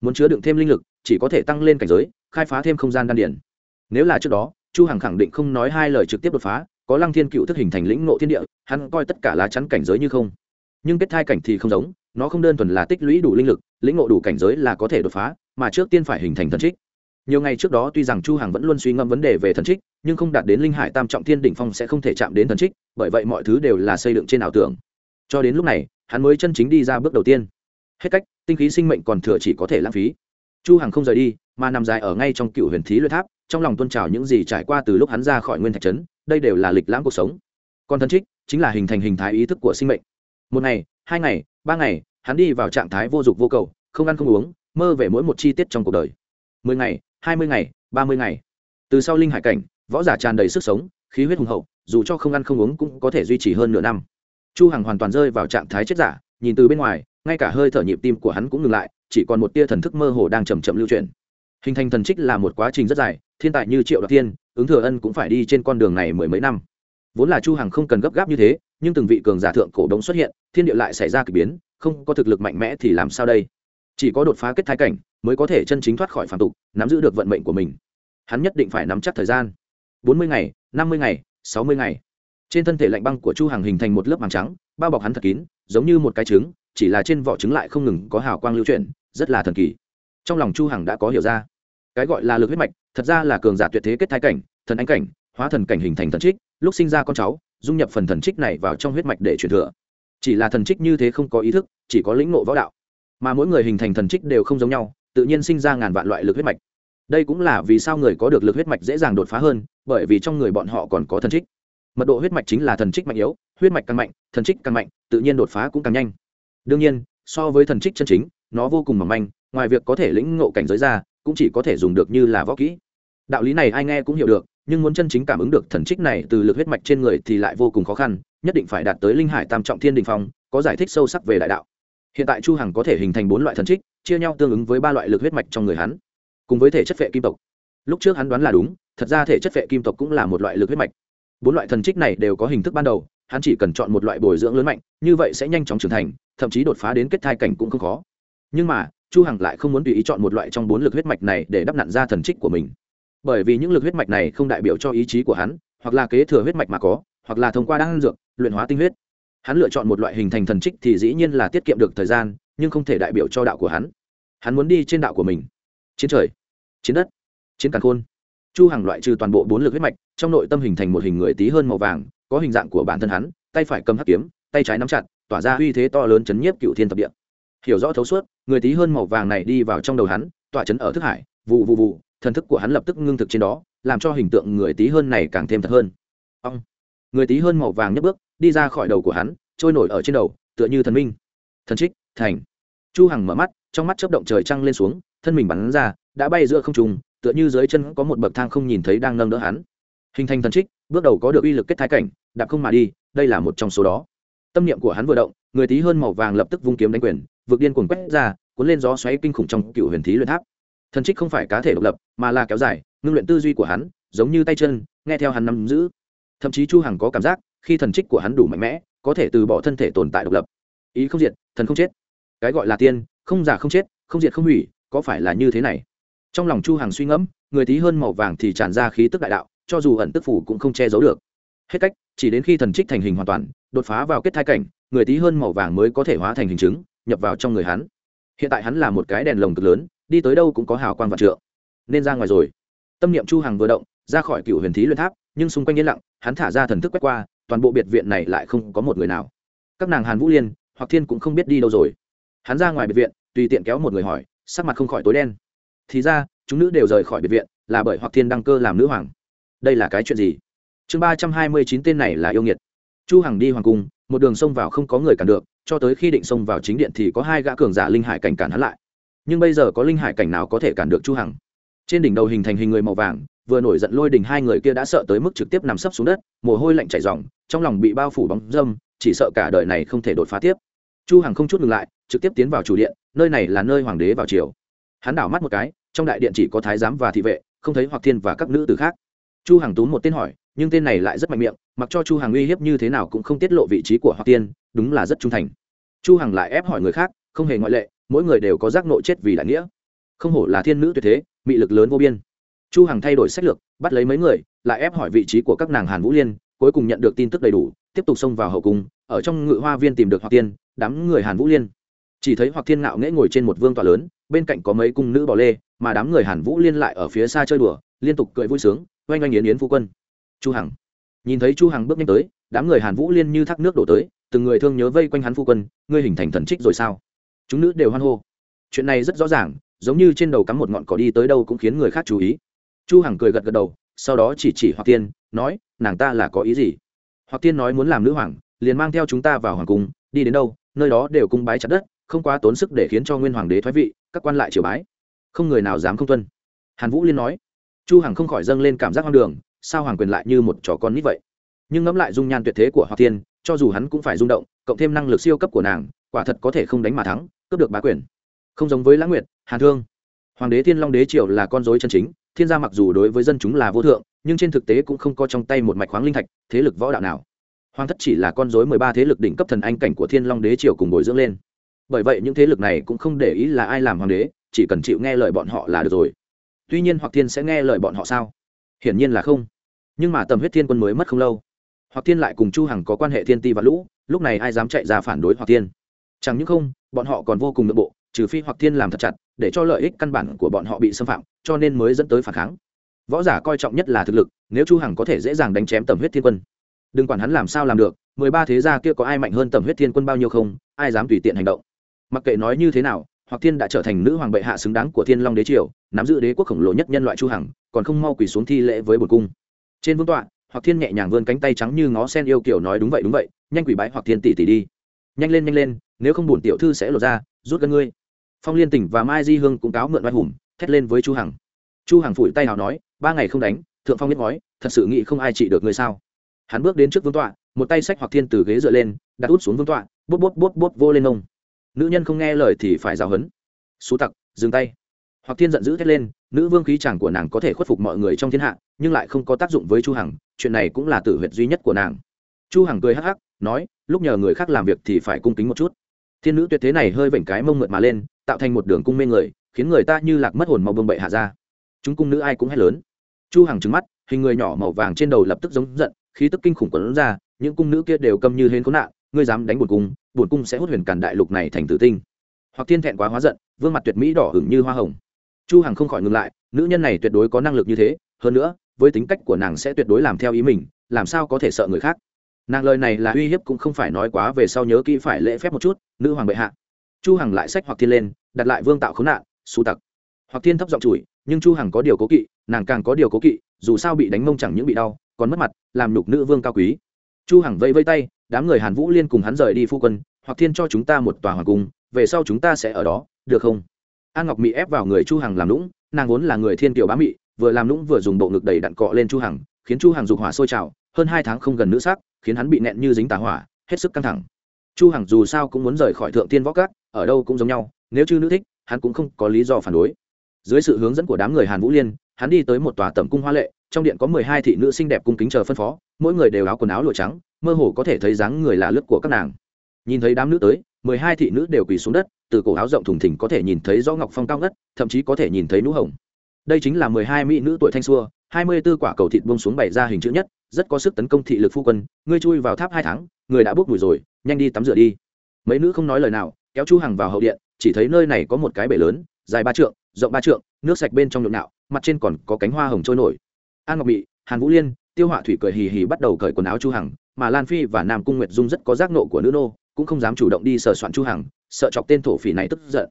Muốn chứa đựng thêm linh lực, chỉ có thể tăng lên cảnh giới, khai phá thêm không gian đan điển nếu là trước đó, chu hằng khẳng định không nói hai lời trực tiếp đột phá có lăng thiên cựu thức hình thành lĩnh ngộ thiên địa, hắn coi tất cả lá chắn cảnh giới như không. Nhưng kết thai cảnh thì không giống, nó không đơn thuần là tích lũy đủ linh lực, lĩnh ngộ đủ cảnh giới là có thể đột phá, mà trước tiên phải hình thành thần trích. Nhiều ngày trước đó tuy rằng chu hằng vẫn luôn suy ngẫm vấn đề về thần trích, nhưng không đạt đến linh hải tam trọng thiên đỉnh phong sẽ không thể chạm đến thần trích, bởi vậy mọi thứ đều là xây dựng trên ảo tưởng. Cho đến lúc này, hắn mới chân chính đi ra bước đầu tiên. Hết cách, tinh khí sinh mệnh còn thừa chỉ có thể lãng phí. Chu hằng không rời đi, mà nằm dài ở ngay trong cựu huyền thí luyện tháp, trong lòng tuôn trào những gì trải qua từ lúc hắn ra khỏi nguyên thạch trấn đây đều là lịch lãm cuộc sống. Còn thần trích, chính là hình thành hình thái ý thức của sinh mệnh. Một ngày, hai ngày, ba ngày, hắn đi vào trạng thái vô dụng vô cầu, không ăn không uống, mơ về mỗi một chi tiết trong cuộc đời. Mười ngày, hai mươi ngày, ba mươi ngày. Từ sau linh hải cảnh, võ giả tràn đầy sức sống, khí huyết hùng hậu, dù cho không ăn không uống cũng có thể duy trì hơn nửa năm. Chu hằng hoàn toàn rơi vào trạng thái chết giả, nhìn từ bên ngoài, ngay cả hơi thở nhịp tim của hắn cũng ngừng lại, chỉ còn một tia thần thức mơ hồ đang chậm chậm lưu chuyển. Hình thành thần trích là một quá trình rất dài, thiên tài như triệu đoạt thiên ứng thừa ân cũng phải đi trên con đường này mười mấy năm. Vốn là chu hằng không cần gấp gáp như thế, nhưng từng vị cường giả thượng cổ đống xuất hiện, thiên địa lại xảy ra kỳ biến, không có thực lực mạnh mẽ thì làm sao đây? Chỉ có đột phá kết thái cảnh mới có thể chân chính thoát khỏi phàm tục, nắm giữ được vận mệnh của mình. Hắn nhất định phải nắm chắc thời gian. Bốn mươi ngày, năm mươi ngày, sáu mươi ngày. Trên thân thể lạnh băng của chu hằng hình thành một lớp màng trắng, bao bọc hắn thật kín, giống như một cái trứng, chỉ là trên vỏ trứng lại không ngừng có hào quang lưu chuyển, rất là thần kỳ. Trong lòng chu hằng đã có hiểu ra cái gọi là lực huyết mạch, thật ra là cường giả tuyệt thế kết thái cảnh, thần ánh cảnh, hóa thần cảnh hình thành thần trích, lúc sinh ra con cháu, dung nhập phần thần trích này vào trong huyết mạch để truyền thừa. Chỉ là thần trích như thế không có ý thức, chỉ có lĩnh ngộ võ đạo. Mà mỗi người hình thành thần trích đều không giống nhau, tự nhiên sinh ra ngàn vạn loại lực huyết mạch. Đây cũng là vì sao người có được lực huyết mạch dễ dàng đột phá hơn, bởi vì trong người bọn họ còn có thần trích. Mật độ huyết mạch chính là thần trích mạnh yếu, huyết mạch càng mạnh, thần trích càng mạnh, tự nhiên đột phá cũng càng nhanh. Đương nhiên, so với thần trích chân chính, nó vô cùng mỏng manh, ngoài việc có thể lĩnh ngộ cảnh giới ra cũng chỉ có thể dùng được như là võ kỹ. Đạo lý này ai nghe cũng hiểu được, nhưng muốn chân chính cảm ứng được thần trích này từ lực huyết mạch trên người thì lại vô cùng khó khăn, nhất định phải đạt tới linh hải tam trọng thiên đình phong, có giải thích sâu sắc về đại đạo. Hiện tại chu hằng có thể hình thành bốn loại thần trích, chia nhau tương ứng với ba loại lực huyết mạch trong người hắn, cùng với thể chất phệ kim tộc. Lúc trước hắn đoán là đúng, thật ra thể chất phệ kim tộc cũng là một loại lực huyết mạch. Bốn loại thần trích này đều có hình thức ban đầu, hắn chỉ cần chọn một loại bồi dưỡng lớn mạnh, như vậy sẽ nhanh chóng trưởng thành, thậm chí đột phá đến kết thai cảnh cũng không khó. Nhưng mà chu hằng lại không muốn tùy ý chọn một loại trong bốn lực huyết mạch này để đắp nặn ra thần trích của mình. Bởi vì những lực huyết mạch này không đại biểu cho ý chí của hắn, hoặc là kế thừa huyết mạch mà có, hoặc là thông qua đan dược, luyện hóa tinh huyết. Hắn lựa chọn một loại hình thành thần trích thì dĩ nhiên là tiết kiệm được thời gian, nhưng không thể đại biểu cho đạo của hắn. Hắn muốn đi trên đạo của mình. Chiến trời, chiến đất, chiến càn khôn. Chu hằng loại trừ toàn bộ bốn lực huyết mạch, trong nội tâm hình thành một hình người tí hơn màu vàng, có hình dạng của bản thân hắn, tay phải cầm hắc kiếm, tay trái nắm chặt, tỏa ra uy thế to lớn chấn nhiếp cựu thiên thập địa hiểu rõ thấu suốt, người tí hơn màu vàng này đi vào trong đầu hắn, tỏa chấn ở thức hải, vụ vụ vụ, thần thức của hắn lập tức ngưng thực trên đó, làm cho hình tượng người tí hơn này càng thêm thật hơn. Ông người tí hơn màu vàng nhấc bước, đi ra khỏi đầu của hắn, trôi nổi ở trên đầu, tựa như thần minh. Thần trích, thành. Chu hằng mở mắt, trong mắt chớp động trời trăng lên xuống, thân mình bắn ra, đã bay giữa không trung, tựa như dưới chân có một bậc thang không nhìn thấy đang nâng đỡ hắn. Hình thành thần trích, bước đầu có được uy lực kết thái cảnh, đạp không mà đi, đây là một trong số đó. Tâm niệm của hắn vừa động, người tí hơn màu vàng lập tức vung kiếm đánh quyền vượt điên cuồng quét ra, cuốn lên gió xoáy kinh khủng trong cựu huyền thí luyện tháp. Thần trích không phải cá thể độc lập, mà là kéo dài, ngưng luyện tư duy của hắn, giống như tay chân, nghe theo hắn nắm giữ. Thậm chí chu hằng có cảm giác, khi thần trích của hắn đủ mạnh mẽ, có thể từ bỏ thân thể tồn tại độc lập. Ý không diệt, thần không chết. Cái gọi là tiên, không giả không chết, không diệt không hủy, có phải là như thế này? Trong lòng chu hằng suy ngẫm, người tí hơn màu vàng thì tràn ra khí tức đại đạo, cho dù ẩn tức phủ cũng không che giấu được. Hết cách, chỉ đến khi thần trích thành hình hoàn toàn, đột phá vào kết thai cảnh, người tí hơn màu vàng mới có thể hóa thành hình chứng nhập vào trong người hắn. Hiện tại hắn là một cái đèn lồng cực lớn, đi tới đâu cũng có hào quang vạn trượng. Nên ra ngoài rồi. Tâm niệm chu hằng vừa động, ra khỏi cựu huyền thí luyện tháp, nhưng xung quanh yên lặng, hắn thả ra thần thức quét qua, toàn bộ biệt viện này lại không có một người nào. Các nàng hàn vũ liên, hoặc thiên cũng không biết đi đâu rồi. Hắn ra ngoài biệt viện, tùy tiện kéo một người hỏi, sắc mặt không khỏi tối đen. Thì ra, chúng nữ đều rời khỏi biệt viện, là bởi hoặc thiên đăng cơ làm nữ hoàng. Đây là cái chuyện gì? Chương ba trăm hai mươi chín tên này là yêu nghiệt chu hằng đi hoàng cung, một đường xông vào không có người cản được, cho tới khi định xông vào chính điện thì có hai gã cường giả linh hải cảnh cản hắn lại. Nhưng bây giờ có linh hải cảnh nào có thể cản được chu hằng? Trên đỉnh đầu hình thành hình người màu vàng, vừa nổi giận lôi đình hai người kia đã sợ tới mức trực tiếp nằm sấp xuống đất, mồ hôi lạnh chảy ròng, trong lòng bị bao phủ bóng dâm, chỉ sợ cả đời này không thể đột phá tiếp. Chu hằng không chút ngừng lại, trực tiếp tiến vào chủ điện, nơi này là nơi hoàng đế vào triều. Hắn đảo mắt một cái, trong đại điện chỉ có thái giám và thị vệ, không thấy hoặc thiên và các nữ tử khác. Chu hằng túm một tên hỏi nhưng tên này lại rất mạnh miệng, mặc cho chu hằng uy hiếp như thế nào cũng không tiết lộ vị trí của hoặc tiên, đúng là rất trung thành. Chu hằng lại ép hỏi người khác, không hề ngoại lệ, mỗi người đều có giác nội chết vì đại nghĩa. Không hổ là thiên nữ tuyệt thế, mị lực lớn vô biên. Chu hằng thay đổi sách lược, bắt lấy mấy người, lại ép hỏi vị trí của các nàng hàn vũ liên, cuối cùng nhận được tin tức đầy đủ, tiếp tục xông vào hậu cung, ở trong ngự hoa viên tìm được hoặc tiên, đám người hàn vũ liên. Chỉ thấy hoặc thiên ngạo nghễ ngồi trên một vương tòa lớn, bên cạnh có mấy cung nữ bò lê, mà đám người hàn vũ liên lại ở phía xa chơi đùa, liên tục cười vui sướng, oanh oanh yến yến phu quân chu hằng. Nhìn thấy chu hằng bước nhanh tới, đám người hàn vũ liên như thác nước đổ tới, từng người thương nhớ vây quanh hắn phu quân, ngươi hình thành thần trích rồi sao? Chúng nữ đều hoan hô. Chuyện này rất rõ ràng, giống như trên đầu cắm một ngọn cỏ đi tới đâu cũng khiến người khác chú ý. Chu hằng cười gật gật đầu, sau đó chỉ chỉ hoặc tiên, nói, nàng ta là có ý gì? Hoặc tiên nói muốn làm nữ hoàng, liền mang theo chúng ta vào hoàng cung, đi đến đâu, nơi đó đều cung bái chặt đất, không quá tốn sức để khiến cho nguyên hoàng đế thoái vị, các quan lại triều bái. Không người nào dám không tuân. Hàn vũ liên nói. Chu hằng không khỏi dâng lên cảm giác hoang đường sao hoàng quyền lại như một trò con nít vậy? Nhưng ngẫm lại dung nhan tuyệt thế của Hoa Thiên, cho dù hắn cũng phải rung động cộng thêm năng lực siêu cấp của nàng quả thật có thể không đánh mà thắng cướp được bá quyền. Không giống với lãng nguyệt hàn thương. Hoàng đế thiên long đế triều là con dối chân chính thiên gia mặc dù đối với dân chúng là vô thượng nhưng trên thực tế cũng không có trong tay một mạch khoáng linh thạch thế lực võ đạo nào. Hoàng thất chỉ là con dối mười ba thế lực đỉnh cấp thần anh cảnh của thiên long đế triều cùng bồi dưỡng lên. Bởi vậy những thế lực này cũng không để ý là ai làm hoàng đế chỉ cần chịu nghe lời bọn họ là được rồi. Tuy nhiên hoặc thiên sẽ nghe lời bọn họ sao? Hiển nhiên là không nhưng mà tầm huyết thiên quân mới mất không lâu. Hoặc thiên lại cùng chu hằng có quan hệ thiên ti và lũ, lúc này ai dám chạy ra phản đối hoặc thiên? Chẳng những không, bọn họ còn vô cùng nội bộ, trừ phi hoặc thiên làm thật chặt, để cho lợi ích căn bản của bọn họ bị xâm phạm, cho nên mới dẫn tới phản kháng. Võ giả coi trọng nhất là thực lực, nếu chu hằng có thể dễ dàng đánh chém tầm huyết thiên quân. Đừng quản hắn làm sao làm được, mười ba thế gia kia có ai mạnh hơn tầm huyết thiên quân bao nhiêu không, ai dám tùy tiện hành động. Mặc kệ nói như thế nào, hoặc thiên đã trở thành nữ hoàng bệ hạ xứng đáng của thiên long đế triều, nắm giữ đế quốc khổng lồ nhất nhân loại chu hằng, còn không mau quỳ xuống thi lễ với bồn cung trên vương tọa hoặc thiên nhẹ nhàng vươn cánh tay trắng như ngó sen yêu kiểu nói đúng vậy đúng vậy nhanh quỷ bái hoặc thiên tỷ tỷ đi. Nhanh lên nhanh lên nếu không bổn tiểu thư sẽ lột ra rút gần ngươi. Phong liên tỉnh và mai di hương cũng cáo mượn oai hùng thét lên với chu hằng. Chu hằng phủi tay hào nói ba ngày không đánh thượng phong biết nói, thật sự nghĩ không ai trị được ngươi sao. Hắn bước đến trước vương tọa một tay sách hoặc thiên từ ghế dựa lên đặt út xuống vương tọa bút bút bút bút vô lên ông. Nữ nhân không nghe lời thì phải giáo hấn xú tặc dừng tay hoặc thiên giận dữ thét lên, nữ vương khí chàng của nàng có thể khuất phục mọi người trong thiên hạ, nhưng lại không có tác dụng với chu hằng, chuyện này cũng là tử huyệt duy nhất của nàng. Chu hằng cười hắc hắc, nói, lúc nhờ người khác làm việc thì phải cung kính một chút. Thiên nữ tuyệt thế này hơi vểnh cái mông mượt mà lên, tạo thành một đường cung mê người, khiến người ta như lạc mất hồn mau bông bậy hạ ra. Chúng cung nữ ai cũng hét lớn. Chu hằng trừng mắt, hình người nhỏ màu vàng trên đầu lập tức giống giận, khí tức kinh khủng quấn ra, những cung nữ kia đều câm như hên khốn nạn, ngươi dám đánh bổn cung bổn cung sẽ hút huyền cản đại lục này thành tử tinh. Hoặc thiên thẹn quá hóa giận, vương mặt tuyệt mỹ đỏ hửng như hoa hồng chu hằng không khỏi ngừng lại, nữ nhân này tuyệt đối có năng lực như thế, hơn nữa, với tính cách của nàng sẽ tuyệt đối làm theo ý mình, làm sao có thể sợ người khác. Nàng lời này là uy hiếp cũng không phải nói quá về sau nhớ kỹ phải lễ phép một chút, nữ hoàng bệ hạ. Chu hằng lại sách hoặc thiên lên, đặt lại vương tạo khốn nạn, xú tặc. Hoặc thiên thấp giọng chửi, nhưng chu hằng có điều cố kỵ, nàng càng có điều cố kỵ, dù sao bị đánh mông chẳng những bị đau, còn mất mặt, làm nhục nữ vương cao quý. Chu hằng vây vây tay, đám người hàn vũ liên cùng hắn rời đi phu quân, hoặc thiên cho chúng ta một tòa hoàng cung, về sau chúng ta sẽ ở đó, được không? An ngọc mỹ ép vào người chu hằng làm lũng, nàng vốn là người thiên kiều bá mị, vừa làm lũng vừa dùng bộ ngực đầy đặn cọ lên chu hằng, khiến chu hằng dục hỏa sôi trào, hơn hai tháng không gần nữ sắc, khiến hắn bị nẹn như dính tà hỏa, hết sức căng thẳng. Chu hằng dù sao cũng muốn rời khỏi thượng tiên võ cát ở đâu cũng giống nhau, nếu chư nữ thích, hắn cũng không có lý do phản đối. Dưới sự hướng dẫn của đám người hàn vũ liên, hắn đi tới một tòa tẩm cung hoa lệ, trong điện có mười hai thị nữ xinh đẹp cung kính chờ phân phó, mỗi người đều áo quần áo lụa trắng, mơ hồ có thể thấy dáng người là lướt của các nàng. Nhìn thấy đám nữ tới mười hai thị nữ đều quỳ xuống đất, từ cổ áo rộng thùng thình có thể nhìn thấy rõ ngọc phong cao ngất, thậm chí có thể nhìn thấy nũ hồng. Đây chính là mười hai mỹ nữ tuổi thanh xua, hai mươi b ố quả cầu thịt bông xuống bày ra hình chữ nhất, rất có sức tấn công thị lực phu quân, ngươi chui vào tháp hai tháng, người đã bước mùi rồi, nhanh đi tắm rửa đi. Mấy nữ không nói lời nào, kéo chu hằng vào hậu điện, chỉ thấy nơi này có một cái bể lớn, dài ba trượng, rộng ba trượng, nước sạch bên trong nhộn nạo, mặt trên còn có cánh hoa hồng trôi nổi. An ngọc mị, hàn vũ liên, tiêu họa thủy cười hì hì bắt đầu cởi quần áo chu hằng, mà lan phi và nam cung nguyệt dung rất có giác nộ của nữ nô cũng không dám chủ động đi sờ soạn chu hằng, sợ chọc tên thổ phỉ này tức giận.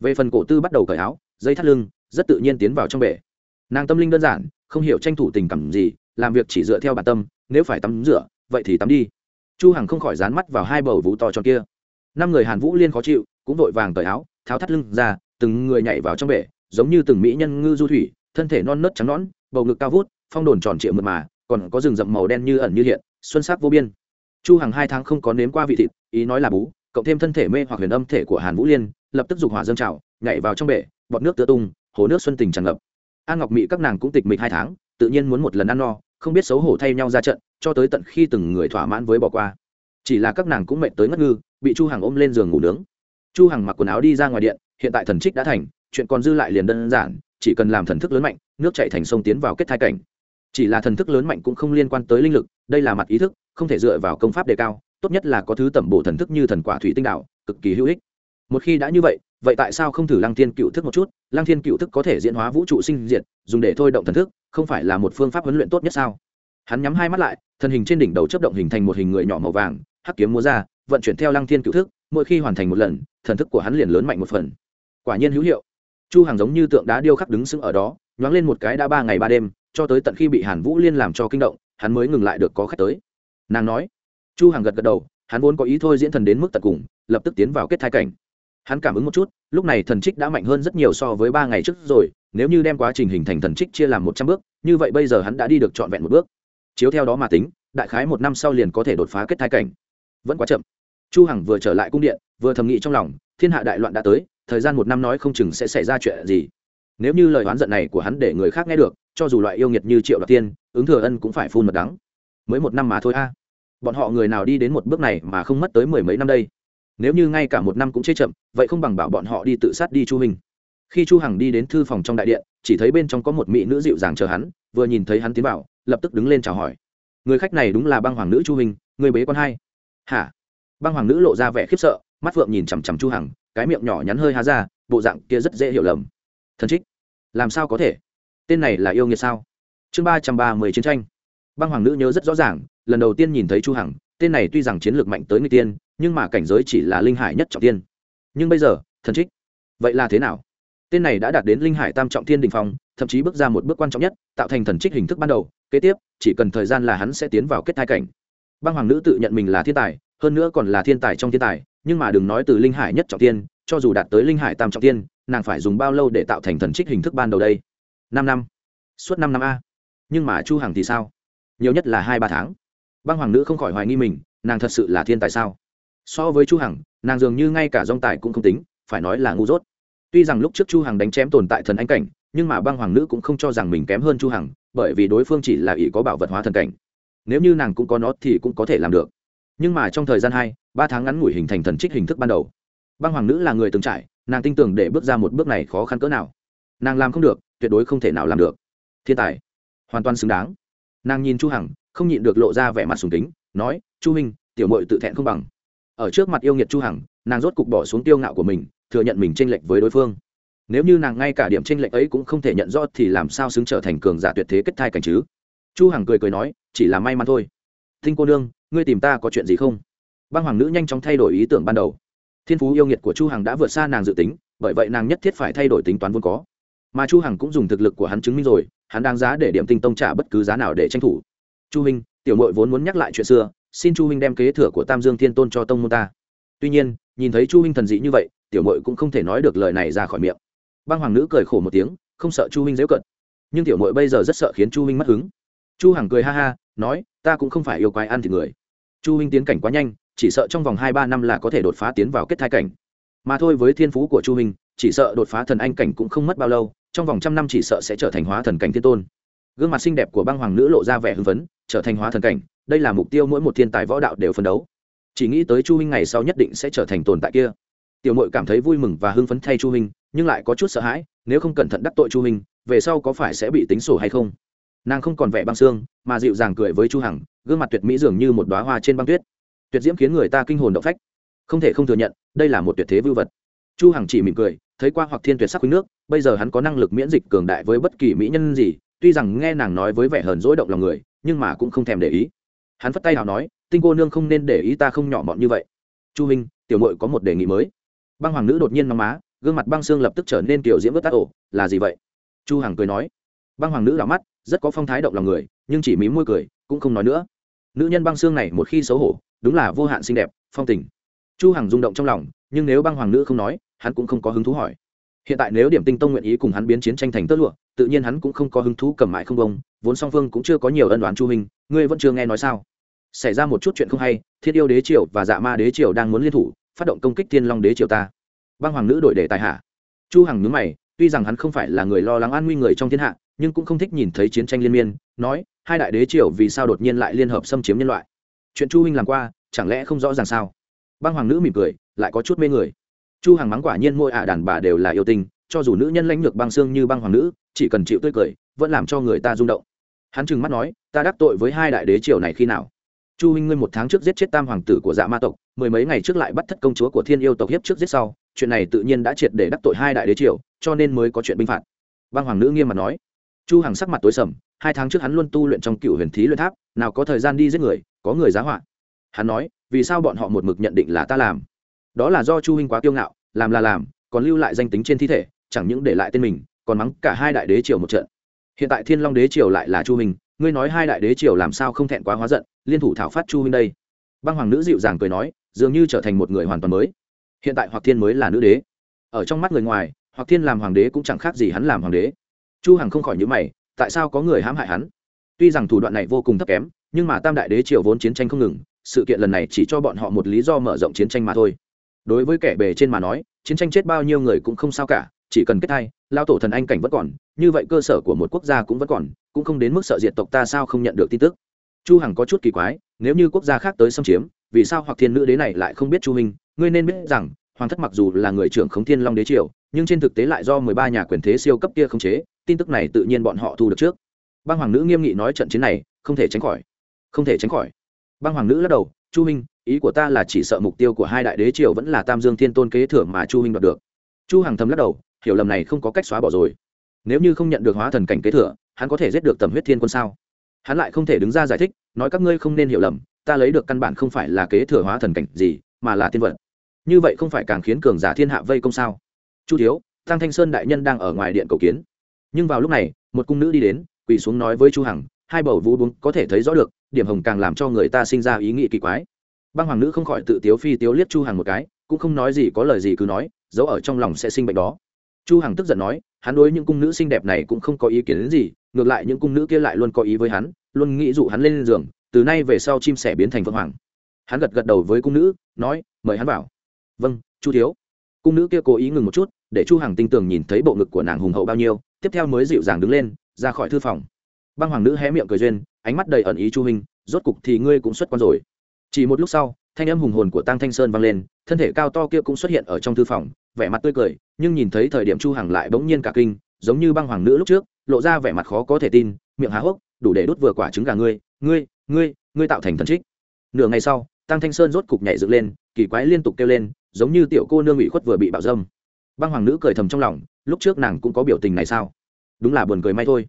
Về phần cổ tư bắt đầu cởi áo, dây thắt lưng, rất tự nhiên tiến vào trong bể. Nàng tâm linh đơn giản, không hiểu tranh thủ tình cảm gì, làm việc chỉ dựa theo bản tâm, nếu phải tắm rửa, vậy thì tắm đi. Chu hằng không khỏi dán mắt vào hai bầu vú to tròn kia. Năm người hàn vũ liên khó chịu, cũng vội vàng cởi áo, tháo thắt lưng ra, từng người nhảy vào trong bể, giống như từng mỹ nhân ngư du thủy, thân thể non nớt trắng nõn, bầu ngực cao vút, phong đồn tròn trịa mượt mà, còn có rừng rậm màu đen như ẩn như hiện, xuân sắc vô biên chu hằng hai tháng không có nếm qua vị thịt, ý nói là bú, cộng thêm thân thể mê hoặc huyền âm thể của hàn vũ liên, lập tức dục hỏa dâng trào, nhảy vào trong bể, bọt nước tựa tung, hồ nước xuân tình tràn ngập. An ngọc mỹ các nàng cũng tịch mịch hai tháng, tự nhiên muốn một lần ăn no, không biết xấu hổ thay nhau ra trận, cho tới tận khi từng người thỏa mãn với bỏ qua. Chỉ là các nàng cũng mệt tới ngất ngư, bị chu hằng ôm lên giường ngủ nướng. Chu hằng mặc quần áo đi ra ngoài điện, hiện tại thần trích đã thành, chuyện còn dư lại liền đơn giản, chỉ cần làm thần thức lớn mạnh, nước chảy thành sông tiến vào kết thai cảnh. Chỉ là thần thức lớn mạnh cũng không liên quan tới linh lực, đây là mặt ý thức không thể dựa vào công pháp đề cao, tốt nhất là có thứ tẩm bổ thần thức như thần quả thủy tinh đạo, cực kỳ hữu ích. Một khi đã như vậy vậy tại sao không thử lăng thiên cựu thức một chút? Lăng thiên cựu thức có thể diễn hóa vũ trụ sinh diệt, dùng để thôi động thần thức, không phải là một phương pháp huấn luyện tốt nhất sao? Hắn nhắm hai mắt lại, thân hình trên đỉnh đầu chấp động hình thành một hình người nhỏ màu vàng, hắc kiếm múa ra, vận chuyển theo lăng thiên cựu thức, mỗi khi hoàn thành một lần, thần thức của hắn liền lớn mạnh một phần. Quả nhiên hữu hiệu. Chu hàng giống như tượng đá điêu khắc đứng sững ở đó, nhoáng lên một cái đã ba ngày ba đêm, cho tới tận khi bị hàn vũ liên làm cho kinh động, hắn mới ngừng lại được có khách tới nàng nói. Chu Hằng gật gật đầu, hắn vốn có ý thôi diễn thần đến mức tận cùng, lập tức tiến vào kết thai cảnh. Hắn cảm ứng một chút, lúc này thần trích đã mạnh hơn rất nhiều so với ba ngày trước rồi, nếu như đem quá trình hình thành thần trích chia làm một trăm bước, như vậy bây giờ hắn đã đi được trọn vẹn một bước. Chiếu theo đó mà tính, đại khái một năm sau liền có thể đột phá kết thai cảnh. Vẫn quá chậm. Chu hằng vừa trở lại cung điện, vừa thầm nghĩ trong lòng, thiên hạ đại loạn đã tới, thời gian một năm nói không chừng sẽ xảy ra chuyện gì. Nếu như lời oán giận này của hắn để người khác nghe được, cho dù loại yêu nghiệt như triệu đoạt tiên, ứng thừa ân cũng phải phun mật đắng mới một năm mà thôi a. Bọn họ người nào đi đến một bước này mà không mất tới mười mấy năm đây? Nếu như ngay cả một năm cũng chê chậm, vậy không bằng bảo bọn họ đi tự sát đi chu hình. Khi chu hằng đi đến thư phòng trong đại điện, chỉ thấy bên trong có một mỹ nữ dịu dàng chờ hắn, vừa nhìn thấy hắn tiến vào, lập tức đứng lên chào hỏi. Người khách này đúng là băng hoàng nữ chu hình, người bế con hai. Hả? Băng hoàng nữ lộ ra vẻ khiếp sợ, mắt phượng nhìn chằm chằm chu hằng, cái miệng nhỏ nhắn hơi há ra, bộ dạng kia rất dễ hiểu lầm. Thần trích, làm sao có thể? Tên này là yêu nghiệt sao? Chương ba trăm ba mươi chiến tranh băng hoàng nữ nhớ rất rõ ràng, lần đầu tiên nhìn thấy chu hằng, tên này tuy rằng chiến lược mạnh tới người tiên, nhưng mà cảnh giới chỉ là linh hải nhất trọng tiên. Nhưng bây giờ, thần trích, vậy là thế nào? Tên này đã đạt đến linh hải tam trọng thiên đình phong, thậm chí bước ra một bước quan trọng nhất, tạo thành thần trích hình thức ban đầu, kế tiếp, chỉ cần thời gian là hắn sẽ tiến vào kết thai cảnh. Băng hoàng nữ tự nhận mình là thiên tài, hơn nữa còn là thiên tài trong thiên tài, nhưng mà đừng nói từ linh hải nhất trọng tiên, cho dù đạt tới linh hải tam trọng tiên, nàng phải dùng bao lâu để tạo thành thần trích hình thức ban đầu đây? Năm năm. Suốt năm năm a. Nhưng mà chu hằng thì sao? Nhiều nhất là hai ba tháng. Băng hoàng nữ không khỏi hoài nghi mình, nàng thật sự là thiên tài sao? So với chu hằng, nàng dường như ngay cả dòng tài cũng không tính, phải nói là ngu dốt. Tuy rằng lúc trước chu hằng đánh chém tồn tại thần ánh cảnh, nhưng mà băng hoàng nữ cũng không cho rằng mình kém hơn chu hằng, bởi vì đối phương chỉ là ỷ có bảo vật hóa thần cảnh. Nếu như nàng cũng có nó thì cũng có thể làm được. Nhưng mà trong thời gian hai, ba tháng ngắn ngủi hình thành thần trích hình thức ban đầu. Băng hoàng nữ là người từng trải, nàng tin tưởng để bước ra một bước này khó khăn cỡ nào. Nàng làm không được, tuyệt đối không thể nào làm được. Thiên tài, hoàn toàn xứng đáng nàng nhìn chu hằng, không nhịn được lộ ra vẻ mặt sùng kính, nói, chu minh tiểu mội tự thẹn không bằng. Ở trước mặt yêu nghiệt chu hằng, nàng rốt cục bỏ xuống tiêu ngạo của mình, thừa nhận mình tranh lệch với đối phương. Nếu như nàng ngay cả điểm tranh lệch ấy cũng không thể nhận rõ thì làm sao xứng trở thành cường giả tuyệt thế kết thai cảnh chứ? Chu hằng cười cười nói, chỉ là may mắn thôi. Thinh cô nương, ngươi tìm ta có chuyện gì không? Băng hoàng nữ nhanh chóng thay đổi ý tưởng ban đầu. Thiên phú yêu nghiệt của chu hằng đã vượt xa nàng dự tính, bởi vậy nàng nhất thiết phải thay đổi tính toán vốn có mà chu hằng cũng dùng thực lực của hắn chứng minh rồi, hắn đang giá để điểm tinh tông trả bất cứ giá nào để tranh thủ. Chu huynh tiểu nội vốn muốn nhắc lại chuyện xưa, xin chu huynh đem kế thừa của tam dương thiên tôn cho tông môn ta. Tuy nhiên, nhìn thấy chu huynh thần dị như vậy, tiểu nội cũng không thể nói được lời này ra khỏi miệng. Băng hoàng nữ cười khổ một tiếng, không sợ chu huynh dễ cận. Nhưng tiểu nội bây giờ rất sợ khiến chu huynh mất hứng. Chu hằng cười ha ha, nói, ta cũng không phải yêu quái ăn thịt người. Chu huynh tiến cảnh quá nhanh, chỉ sợ trong vòng hai ba năm là có thể đột phá tiến vào kết thai cảnh. Mà thôi với thiên phú của chu huynh chỉ sợ đột phá thần anh cảnh cũng không mất bao lâu trong vòng trăm năm chỉ sợ sẽ trở thành hóa thần cảnh thiên tôn. Gương mặt xinh đẹp của băng hoàng nữ lộ ra vẻ hưng phấn, trở thành hóa thần cảnh, đây là mục tiêu mỗi một thiên tài võ đạo đều phấn đấu. Chỉ nghĩ tới chu huynh ngày sau nhất định sẽ trở thành tồn tại kia. Tiểu mội cảm thấy vui mừng và hưng phấn thay chu huynh, nhưng lại có chút sợ hãi, nếu không cẩn thận đắc tội chu huynh, về sau có phải sẽ bị tính sổ hay không? Nàng không còn vẻ băng xương, mà dịu dàng cười với chu hằng, gương mặt tuyệt mỹ dường như một đóa hoa trên băng tuyết. Tuyệt diễm khiến người ta kinh hồn động phách. Không thể không thừa nhận, đây là một tuyệt thế vưu vật. Chu hằng chỉ mỉm cười, thấy qua hoặc thiên tuyệt sắc khuynh nước bây giờ hắn có năng lực miễn dịch cường đại với bất kỳ mỹ nhân gì, tuy rằng nghe nàng nói với vẻ hờn dỗi động lòng người, nhưng mà cũng không thèm để ý. Hắn phất tay nào nói, tinh cô nương không nên để ý ta không nhỏ mọn như vậy. Chu minh tiểu mội có một đề nghị mới. Băng hoàng nữ đột nhiên nóng má, gương mặt băng xương lập tức trở nên kiểu diễm vớt tác ổ, là gì vậy? Chu hằng cười nói. Băng hoàng nữ đảo mắt, rất có phong thái động lòng người, nhưng chỉ mím môi cười, cũng không nói nữa. Nữ nhân băng xương này một khi xấu hổ, đúng là vô hạn xinh đẹp, phong tình. Chu hằng rung động trong lòng, nhưng nếu băng hoàng nữ không nói, hắn cũng không có hứng thú hỏi hiện tại nếu điểm tinh tông nguyện ý cùng hắn biến chiến tranh thành tơ lụa, tự nhiên hắn cũng không có hứng thú cầm mãi không bông vốn song phương cũng chưa có nhiều ân đoán chu hình ngươi vẫn chưa nghe nói sao? Xảy ra một chút chuyện không hay thiên yêu đế triều và dạ ma đế triều đang muốn liên thủ, phát động công kích thiên long đế triều ta. Băng hoàng nữ đổi đề tài hạ. Chu hằng nhướng mày, tuy rằng hắn không phải là người lo lắng an nguy người trong thiên hạ, nhưng cũng không thích nhìn thấy chiến tranh liên miên, nói, hai đại đế triều vì sao đột nhiên lại liên hợp xâm chiếm nhân loại? Chuyện chu huynh làm qua, chẳng lẽ không rõ ràng sao? Băng hoàng nữ mỉm cười, lại có chút mê người chu Hằng mắng quả nhiên môi ả đàn bà đều là yêu tình cho dù nữ nhân lãnh lược băng xương như băng hoàng nữ, chỉ cần chịu tươi cười, vẫn làm cho người ta rung động. Hắn trừng mắt nói, ta đắc tội với hai đại đế triều này khi nào? Chu huynh ngươi một tháng trước giết chết tam hoàng tử của dạ ma tộc, mười mấy ngày trước lại bắt thất công chúa của thiên yêu tộc hiếp trước giết sau, chuyện này tự nhiên đã triệt để đắc tội hai đại đế triều, cho nên mới có chuyện binh phạt. Băng hoàng nữ nghiêm mặt nói. Chu hằng sắc mặt tối sầm, hai tháng trước hắn luôn tu luyện trong cựu huyền thí luyện tháp, nào có thời gian đi giết người, có người giá họa. Hắn nói, vì sao bọn họ một mực nhận định là ta làm? Đó là do chu huynh quá kiêu ngạo làm là làm, còn lưu lại danh tính trên thi thể, chẳng những để lại tên mình, còn mắng cả hai đại đế triều một trận. Hiện tại thiên long đế triều lại là chu huynh ngươi nói hai đại đế triều làm sao không thẹn quá hóa giận, liên thủ thảo phát chu huynh đây. Băng hoàng nữ dịu dàng cười nói, dường như trở thành một người hoàn toàn mới. Hiện tại hoặc thiên mới là nữ đế. Ở trong mắt người ngoài, hoặc thiên làm hoàng đế cũng chẳng khác gì hắn làm hoàng đế. Chu hằng không khỏi nhíu mày, tại sao có người hãm hại hắn? Tuy rằng thủ đoạn này vô cùng thấp kém, nhưng mà tam đại đế triều vốn chiến tranh không ngừng, sự kiện lần này chỉ cho bọn họ một lý do mở rộng chiến tranh mà thôi đối với kẻ bề trên mà nói, chiến tranh chết bao nhiêu người cũng không sao cả, chỉ cần kết thai lao tổ thần anh cảnh vẫn còn, như vậy cơ sở của một quốc gia cũng vẫn còn, cũng không đến mức sợ diện tộc ta sao không nhận được tin tức. Chu hằng có chút kỳ quái, nếu như quốc gia khác tới xâm chiếm, vì sao hoặc thiên nữ đế này lại không biết chu minh? Ngươi nên biết rằng, hoàng thất mặc dù là người trưởng khống thiên long đế triều, nhưng trên thực tế lại do 13 nhà quyền thế siêu cấp kia khống chế, tin tức này tự nhiên bọn họ thu được trước. Băng hoàng nữ nghiêm nghị nói trận chiến này, không thể tránh khỏi. Không thể tránh khỏi. Băng hoàng nữ lắc đầu, chu minh ý của ta là chỉ sợ mục tiêu của hai đại đế triều vẫn là tam dương thiên tôn kế thừa mà chu minh đoạt được. Chu hằng thầm lắc đầu hiểu lầm này không có cách xóa bỏ rồi. Nếu như không nhận được hóa thần cảnh kế thừa hắn có thể giết được tầm huyết thiên quân sao? Hắn lại không thể đứng ra giải thích nói các ngươi không nên hiểu lầm ta lấy được căn bản không phải là kế thừa hóa thần cảnh gì mà là Thiên vật như vậy không phải càng khiến cường giả thiên hạ vây công sao? Chu thiếu tăng thanh sơn đại nhân đang ở ngoài điện cầu kiến. Nhưng vào lúc này một cung nữ đi đến quỳ xuống nói với chu hằng hai bầu vũ đúng, có thể thấy rõ được điểm hồng càng làm cho người ta sinh ra ý nghĩ kỳ quái băng hoàng nữ không khỏi tự tiếu phi tiếu liếc chu hằng một cái, cũng không nói gì, có lời gì cứ nói, giấu ở trong lòng sẽ sinh bệnh đó. Chu hằng tức giận nói, hắn đối những cung nữ xinh đẹp này cũng không có ý kiến đến gì, ngược lại những cung nữ kia lại luôn có ý với hắn, luôn nghĩ dụ hắn lên giường, từ nay về sau chim sẻ biến thành phượng hoàng. Hắn gật gật đầu với cung nữ, nói, mời hắn vào. Vâng chu thiếu. Cung nữ kia cố ý ngừng một chút, để chu hằng tinh tường nhìn thấy bộ ngực của nàng hùng hậu bao nhiêu, tiếp theo mới dịu dàng đứng lên, ra khỏi thư phòng. Băng hoàng nữ hé miệng cười duyên, ánh mắt đầy ẩn ý chu hình rốt cục thì ngươi cũng xuất quan rồi chỉ một lúc sau, thanh âm hùng hồn của tăng thanh sơn vang lên, thân thể cao to kia cũng xuất hiện ở trong thư phòng, vẻ mặt tươi cười, nhưng nhìn thấy thời điểm chu hằng lại bỗng nhiên cả kinh, giống như băng hoàng nữ lúc trước, lộ ra vẻ mặt khó có thể tin, miệng há hốc, đủ để đốt vừa quả trứng gà ngươi ngươi ngươi ngươi tạo thành thần trích. Nửa ngày sau tăng thanh sơn rốt cục nhảy dựng lên, kỳ quái liên tục kêu lên, giống như tiểu cô nương ủy khuất vừa bị bạo dâm. Băng hoàng nữ cười thầm trong lòng, lúc trước nàng cũng có biểu tình này sao? Đúng là buồn cười may thôi.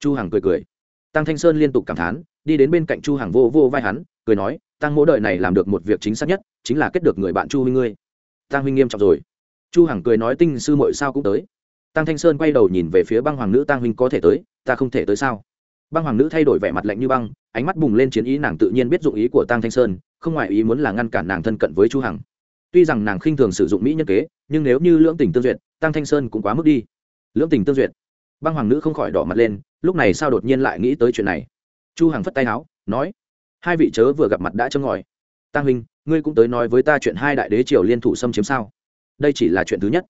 Chu hằng cười cười. Tăng thanh sơn liên tục cảm thán, đi đến bên cạnh chu hằng vô vô vai hắn, cười nói tăng mỗi đời này làm được một việc chính xác nhất, chính là kết được người bạn chu huynh ngươi. Tăng huynh nghiêm trọng rồi. Chu hằng cười nói tinh sư muội sao cũng tới. Tăng thanh sơn quay đầu nhìn về phía băng hoàng nữ tăng huynh có thể tới, ta không thể tới sao? Băng hoàng nữ thay đổi vẻ mặt lạnh như băng, ánh mắt bùng lên chiến ý nàng tự nhiên biết dụng ý của tăng thanh sơn, không ngoài ý muốn là ngăn cản nàng thân cận với chu hằng. Tuy rằng nàng khinh thường sử dụng mỹ nhân kế, nhưng nếu như lưỡng tình tương duyệt tăng thanh sơn cũng quá mức đi. Lưỡng tình tương duyệt. Băng hoàng nữ không khỏi đỏ mặt lên, lúc này sao đột nhiên lại nghĩ tới chuyện này? Chu hằng phất tay áo, nói hai vị chớ vừa gặp mặt đã châm ngòi. Tăng huynh, ngươi cũng tới nói với ta chuyện hai đại đế triều liên thủ xâm chiếm sao? Đây chỉ là chuyện thứ nhất.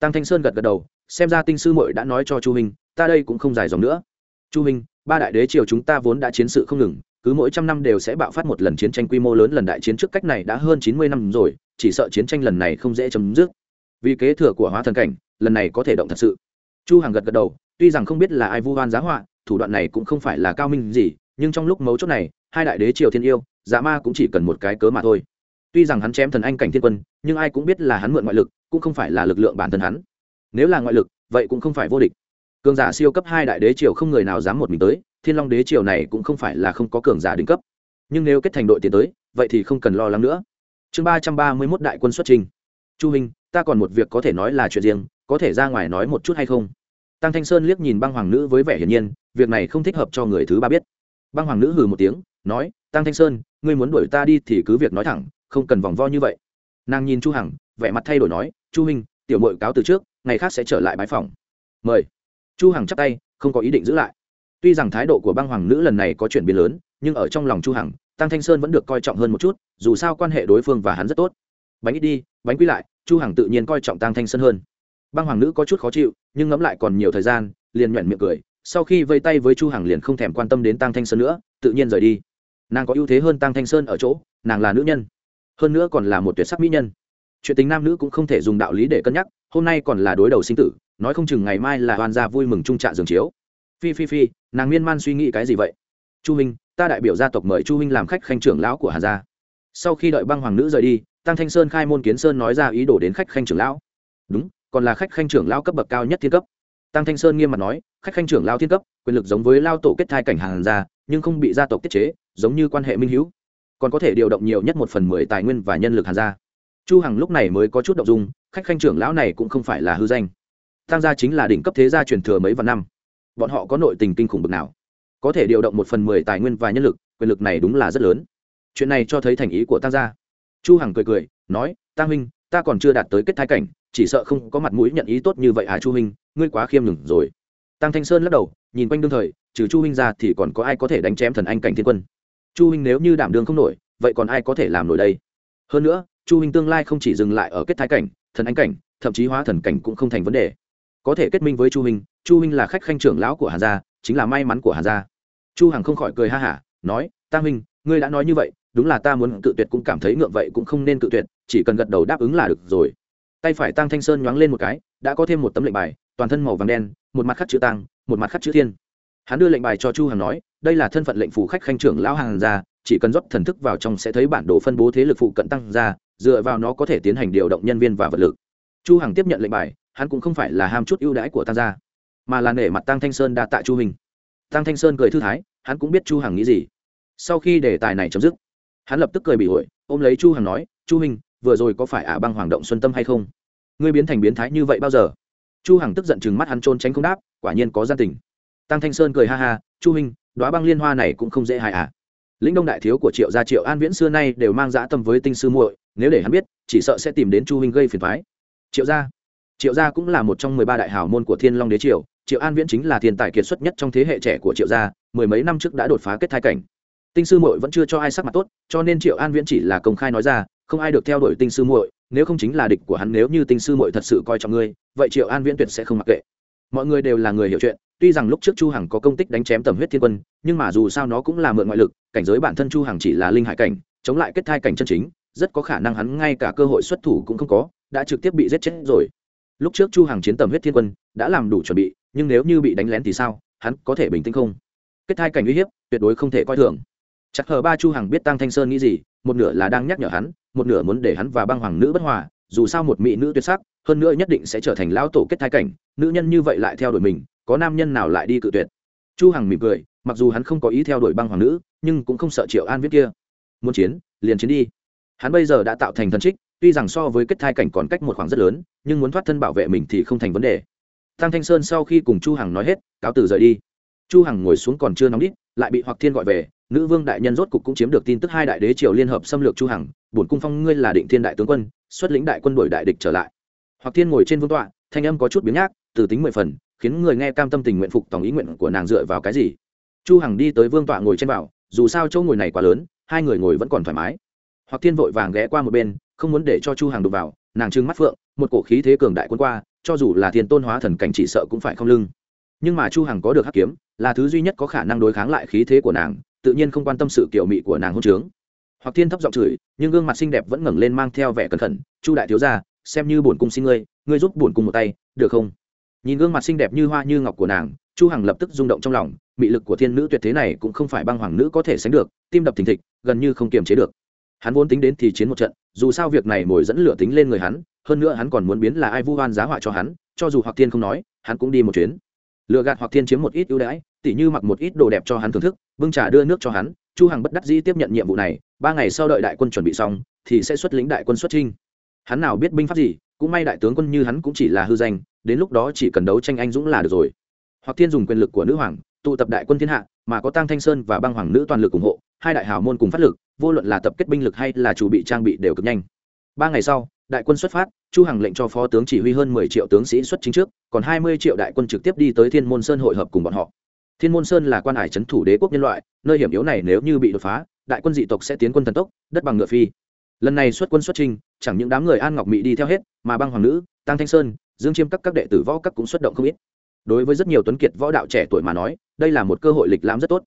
Tăng thanh sơn gật gật đầu, xem ra tinh sư muội đã nói cho chu huynh, ta đây cũng không dài dòng nữa. Chu huynh, ba đại đế triều chúng ta vốn đã chiến sự không ngừng, cứ mỗi trăm năm đều sẽ bạo phát một lần chiến tranh quy mô lớn lần đại chiến trước cách này đã hơn chín mươi năm rồi, chỉ sợ chiến tranh lần này không dễ chấm dứt. Vì kế thừa của hóa thần cảnh, lần này có thể động thật sự. Chu hằng gật gật đầu, tuy rằng không biết là ai vu oan giá họa, thủ đoạn này cũng không phải là cao minh gì, nhưng trong lúc mấu chốt này hai đại đế triều thiên yêu dạ ma cũng chỉ cần một cái cớ mà thôi. Tuy rằng hắn chém thần anh cảnh thiên quân, nhưng ai cũng biết là hắn mượn ngoại lực, cũng không phải là lực lượng bản thân hắn. Nếu là ngoại lực, vậy cũng không phải vô địch. Cường giả siêu cấp hai đại đế triều không người nào dám một mình tới, thiên long đế triều này cũng không phải là không có cường giả đỉnh cấp. Nhưng nếu kết thành đội tiến tới, vậy thì không cần lo lắng nữa. Chương ba trăm ba mươi mốt đại quân xuất trình. Chu hình ta còn một việc có thể nói là chuyện riêng, có thể ra ngoài nói một chút hay không? Tăng thanh sơn liếc nhìn băng hoàng nữ với vẻ hiển nhiên, việc này không thích hợp cho người thứ ba biết. Băng hoàng nữ hừ một tiếng nói tăng thanh sơn, ngươi muốn đuổi ta đi thì cứ việc nói thẳng, không cần vòng vo như vậy. Nàng nhìn chu hằng, vẻ mặt thay đổi nói, chu huynh, tiểu mội cáo từ trước, ngày khác sẽ trở lại bãi phòng. Mời. Chu hằng chắp tay, không có ý định giữ lại. Tuy rằng thái độ của băng hoàng nữ lần này có chuyển biến lớn, nhưng ở trong lòng chu hằng tăng thanh sơn vẫn được coi trọng hơn một chút, dù sao quan hệ đối phương và hắn rất tốt. Bánh ít đi, bánh quy lại, chu hằng tự nhiên coi trọng tăng thanh sơn hơn. Băng hoàng nữ có chút khó chịu, nhưng ngẫm lại còn nhiều thời gian, liền nhoẻn miệng cười, sau khi vây tay với chu hằng liền không thèm quan tâm đến tăng thanh sơn nữa, tự nhiên rời đi nàng có ưu thế hơn tăng thanh sơn ở chỗ nàng là nữ nhân hơn nữa còn là một tuyệt sắc mỹ nhân chuyện tình nam nữ cũng không thể dùng đạo lý để cân nhắc hôm nay còn là đối đầu sinh tử nói không chừng ngày mai là hoàn gia vui mừng trung trạ giường chiếu phi phi phi nàng miên man suy nghĩ cái gì vậy chu Minh, ta đại biểu gia tộc mời chu Minh làm khách khanh trưởng lão của hàn gia sau khi đợi băng hoàng nữ rời đi tăng thanh sơn khai môn kiến sơn nói ra ý đồ đến khách khanh trưởng lão đúng còn là khách khanh trưởng lão cấp bậc cao nhất thiên cấp tăng thanh sơn nghiêm mặt nói khách khanh trưởng lão thiên cấp quyền lực giống với lao tổ kết thai cảnh hàn gia nhưng không bị gia tộc tiết chế, giống như quan hệ minh hữu. Còn có thể điều động nhiều nhất một phần mười tài nguyên và nhân lực hàn gia. Chu hằng lúc này mới có chút động dung, khách khanh trưởng lão này cũng không phải là hư danh. Tăng gia chính là đỉnh cấp thế gia truyền thừa mấy vạn năm. Bọn họ có nội tình kinh khủng bực nào. Có thể điều động một phần mười tài nguyên và nhân lực, quyền lực này đúng là rất lớn. Chuyện này cho thấy thành ý của tăng gia. Chu hằng cười cười, nói tăng huynh, ta còn chưa đạt tới kết thái cảnh, chỉ sợ không có mặt mũi nhận ý tốt như vậy à chu huynh, ngươi quá khiêm nhường rồi. Tăng thanh sơn lắc đầu, nhìn quanh đương thời trừ chu huynh ra thì còn có ai có thể đánh chém thần anh cảnh thiên quân? Chu huynh nếu như đảm đương không nổi, vậy còn ai có thể làm nổi đây? Hơn nữa, chu huynh tương lai không chỉ dừng lại ở kết thái cảnh, thần anh cảnh, thậm chí hóa thần cảnh cũng không thành vấn đề. Có thể kết minh với chu huynh chu huynh là khách khanh trưởng lão của hà gia, chính là may mắn của hà gia. Chu hằng không khỏi cười ha hả, nói, ta huynh, ngươi đã nói như vậy, đúng là ta muốn cự tuyệt cũng cảm thấy ngượng vậy cũng không nên cự tuyệt, chỉ cần gật đầu đáp ứng là được rồi. Tay phải tăng thanh sơn nhoáng lên một cái, đã có thêm một tấm lệnh bài, toàn thân màu vàng đen, một mặt khắc chữ tăng một mặt khắc chữ thiên hắn đưa lệnh bài cho chu hằng nói, đây là thân phận lệnh phủ khách khanh trưởng lão hàng gia chỉ cần rót thần thức vào trong sẽ thấy bản đồ phân bố thế lực phụ cận tăng ra, dựa vào nó có thể tiến hành điều động nhân viên và vật lực. Chu hằng tiếp nhận lệnh bài, hắn cũng không phải là ham chút ưu đãi của tăng gia, mà là nể mặt tăng thanh sơn đa tạ chu hình tăng thanh sơn cười thư thái, hắn cũng biết chu hằng nghĩ gì. Sau khi đề tài này chấm dứt, hắn lập tức cười bị ổi ôm lấy chu hằng nói, chu hình vừa rồi có phải ả băng hoàng động xuân tâm hay không? Ngươi biến thành biến thái như vậy bao giờ? Chu hằng tức giận chừng mắt hắn trôn tránh không đáp, quả nhiên có gian tình tăng thanh sơn cười ha ha, chu huynh đoá băng liên hoa này cũng không dễ hại à? Lĩnh đông đại thiếu của triệu gia triệu an viễn xưa nay đều mang dã tâm với tinh sư muội, nếu để hắn biết, chỉ sợ sẽ tìm đến chu huynh gây phiền thoái triệu gia triệu gia cũng là một trong mười ba đại hào môn của thiên long đế triều, triệu an viễn chính là thiên tài kiệt xuất nhất trong thế hệ trẻ của triệu gia, mười mấy năm trước đã đột phá kết thai cảnh. Tinh sư muội vẫn chưa cho ai sắc mặt tốt, cho nên triệu an viễn chỉ là công khai nói ra, không ai được theo đuổi tinh sư muội, nếu không chính là địch của hắn, nếu như tinh sư muội thật sự coi trọng ngươi, vậy triệu an viễn tuyệt sẽ không mặc kệ. Mọi người đều là người hiểu chuyện tuy rằng lúc trước chu hằng có công tích đánh chém tầm huyết thiên quân, nhưng mà dù sao nó cũng là mượn ngoại lực, cảnh giới bản thân chu hằng chỉ là linh hải cảnh, chống lại kết thai cảnh chân chính, rất có khả năng hắn ngay cả cơ hội xuất thủ cũng không có, đã trực tiếp bị giết chết rồi. Lúc trước chu hằng chiến tầm huyết thiên quân, đã làm đủ chuẩn bị, nhưng nếu như bị đánh lén thì sao, hắn có thể bình tĩnh không? Kết thai cảnh uy hiếp, tuyệt đối không thể coi thường. Chắc hờ ba chu hằng biết tăng thanh sơn nghĩ gì, một nửa là đang nhắc nhở hắn, một nửa muốn để hắn và băng hoàng nữ bất hòa, dù sao một mỹ nữ tuyệt sắc, hơn nữa nhất định sẽ trở thành lão tổ kết thai cảnh, nữ nhân như vậy lại theo đuổi mình có nam nhân nào lại đi cự tuyệt? Chu hằng mỉm cười, mặc dù hắn không có ý theo đuổi băng hoàng nữ, nhưng cũng không sợ triệu an viết kia. Muốn chiến, liền chiến đi. Hắn bây giờ đã tạo thành thần trích, tuy rằng so với kết thai cảnh còn cách một khoảng rất lớn, nhưng muốn thoát thân bảo vệ mình thì không thành vấn đề. Tăng thanh sơn sau khi cùng chu hằng nói hết, cáo từ rời đi. Chu hằng ngồi xuống còn chưa nóng đít, lại bị hoặc thiên gọi về, nữ vương đại nhân rốt cục cũng chiếm được tin tức hai đại đế triều liên hợp xâm lược chu hằng, bổn cung phong ngươi là định thiên đại tướng quân, xuất lĩnh đại quân đuổi đại địch trở lại. Hoặc thiên ngồi trên vương tọa, thanh âm có chút biến nhác, từ tính mười phần khiến người nghe cam tâm tình nguyện phục tòng ý nguyện của nàng dựa vào cái gì? Chu hằng đi tới vương tọa ngồi trên bảo, dù sao chỗ ngồi này quá lớn, hai người ngồi vẫn còn thoải mái. Hoặc thiên vội vàng ghé qua một bên, không muốn để cho chu hằng đụng vào, nàng trừng mắt phượng, một cổ khí thế cường đại quân qua, cho dù là thiên tôn hóa thần cảnh chỉ sợ cũng phải không lưng. Nhưng mà chu hằng có được hắc kiếm, là thứ duy nhất có khả năng đối kháng lại khí thế của nàng, tự nhiên không quan tâm sự kiểu mị của nàng hôn trướng hoặc thiên thấp giọng chửi, nhưng gương mặt xinh đẹp vẫn ngẩng lên mang theo vẻ cẩn thận, chu đại thiếu gia, xem như bổn cung xin ngươi ngươi giúp bổn cung một tay, được không? Nhìn gương mặt xinh đẹp như hoa như ngọc của nàng, chu hằng lập tức rung động trong lòng, mị lực của thiên nữ tuyệt thế này cũng không phải băng hoàng nữ có thể sánh được, tim đập thình thịch, gần như không kiềm chế được. Hắn vốn tính đến thì chiến một trận, dù sao việc này mồi dẫn lửa tính lên người hắn, hơn nữa hắn còn muốn biến là ai vu hoan giá họa cho hắn, cho dù hoặc thiên không nói, hắn cũng đi một chuyến. Lựa gạt hoặc thiên chiếm một ít ưu đãi, tỉ như mặc một ít đồ đẹp cho hắn thưởng thức, bưng trà đưa nước cho hắn, chu hằng bất đắc dĩ tiếp nhận nhiệm vụ này, ba ngày sau đợi đại quân chuẩn bị xong, thì sẽ xuất lĩnh đại quân xuất trinh hắn nào biết binh pháp gì, cũng may đại tướng quân như hắn cũng chỉ là hư danh đến lúc đó chỉ cần đấu tranh anh dũng là được rồi. Hoặc thiên dùng quyền lực của nữ hoàng, tụ tập đại quân thiên hạ, mà có tăng thanh sơn và băng hoàng nữ toàn lực ủng hộ, hai đại hào môn cùng phát lực, vô luận là tập kết binh lực hay là chủ bị trang bị đều cực nhanh. Ba ngày sau, đại quân xuất phát, chu hằng lệnh cho phó tướng chỉ huy hơn 10 triệu tướng sĩ xuất chính trước, còn 20 triệu đại quân trực tiếp đi tới thiên môn sơn hội hợp cùng bọn họ. Thiên môn sơn là quan hải trấn thủ đế quốc nhân loại, nơi hiểm yếu này nếu như bị đột phá, đại quân dị tộc sẽ tiến quân thần tốc, đất bằng ngựa phi. Lần này xuất quân xuất trình chẳng những đám người an ngọc mỹ đi theo hết, mà băng hoàng nữ tăng thanh sơn dương chiêm các các đệ tử võ các cũng xuất động không ít. Đối với rất nhiều tuấn kiệt võ đạo trẻ tuổi mà nói, đây là một cơ hội lịch lãm rất tốt.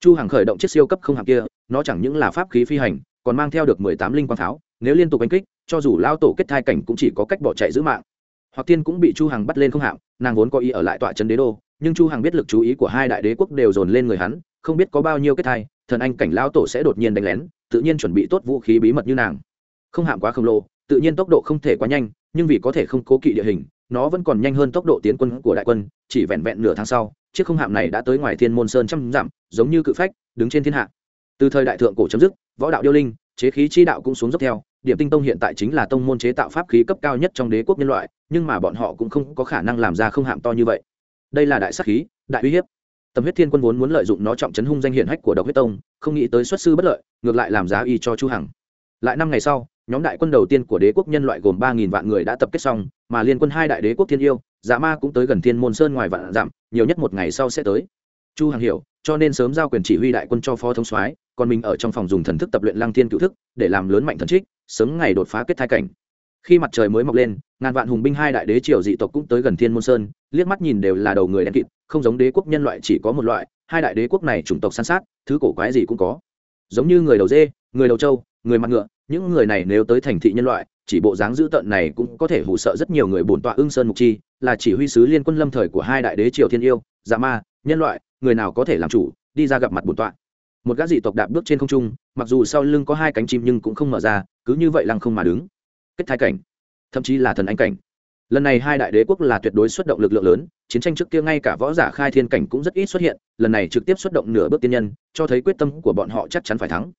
Chu Hằng khởi động chiếc siêu cấp không hạng kia, nó chẳng những là pháp khí phi hành, còn mang theo được mười tám linh quang pháo, nếu liên tục đánh kích, cho dù lao tổ kết thai cảnh cũng chỉ có cách bỏ chạy giữ mạng. Hoặc tiên cũng bị chu hằng bắt lên không hạng, nàng vốn có ý ở lại tọa chân đế đô, nhưng chu hằng biết lực chú ý của hai đại đế quốc đều dồn lên người hắn, không biết có bao nhiêu kết thai, thần anh cảnh lao tổ sẽ đột nhiên đánh lén, tự nhiên chuẩn bị tốt vũ khí bí mật như nàng. Không hạng quá khổng lồ, tự nhiên tốc độ không thể quá nhanh, nhưng vì có thể không cố kỵ địa hình nó vẫn còn nhanh hơn tốc độ tiến quân của đại quân, chỉ vẹn vẹn nửa tháng sau, chiếc không hạm này đã tới ngoài thiên môn sơn trăm dặm, giống như cự phách, đứng trên thiên hạ. Từ thời đại thượng cổ chấm dứt, võ đạo điêu linh, chế khí chi đạo cũng xuống dốc theo, điểm tinh tông hiện tại chính là tông môn chế tạo pháp khí cấp cao nhất trong đế quốc nhân loại, nhưng mà bọn họ cũng không có khả năng làm ra không hạm to như vậy. Đây là đại sắc khí, đại uy hiếp. Tầm huyết thiên quân vốn muốn lợi dụng nó trọng chấn hung danh hiển hách của độc huyết tông, không nghĩ tới xuất sư bất lợi, ngược lại làm giá y cho chu hằng. Lại năm ngày sau, nhóm đại quân đầu tiên của đế quốc nhân loại gồm ba nghìn vạn người đã tập kết xong mà liên quân hai đại đế quốc thiên yêu dạ ma cũng tới gần thiên môn sơn ngoài vạn dặm, nhiều nhất một ngày sau sẽ tới. Chu hằng hiểu, cho nên sớm giao quyền chỉ huy đại quân cho phó thống soái, còn mình ở trong phòng dùng thần thức tập luyện lăng thiên cựu thức, để làm lớn mạnh thần trích, sớm ngày đột phá kết thai cảnh. Khi mặt trời mới mọc lên, ngàn vạn hùng binh hai đại đế triều dị tộc cũng tới gần thiên môn sơn, liếc mắt nhìn đều là đầu người đen kịt, không giống đế quốc nhân loại chỉ có một loại, hai đại đế quốc này chủng tộc san sát, thứ cổ quái gì cũng có. Giống như người đầu dê, người đầu trâu, người mặt ngựa, những người này nếu tới thành thị nhân loại chỉ bộ dáng dữ tợn này cũng có thể hù sợ rất nhiều người bổn tọa ưng sơn mục chi, là chỉ huy sứ liên quân lâm thời của hai đại đế triều thiên yêu dạ ma, nhân loại, người nào có thể làm chủ, đi ra gặp mặt bổn tọa. Một gã dị tộc đạp bước trên không trung, mặc dù sau lưng có hai cánh chim nhưng cũng không mở ra, cứ như vậy lăng không mà đứng. Kết thai cảnh, thậm chí là thần anh cảnh. Lần này hai đại đế quốc là tuyệt đối xuất động lực lượng lớn, chiến tranh trước kia ngay cả võ giả khai thiên cảnh cũng rất ít xuất hiện, lần này trực tiếp xuất động nửa bước tiên nhân, cho thấy quyết tâm của bọn họ chắc chắn phải thắng.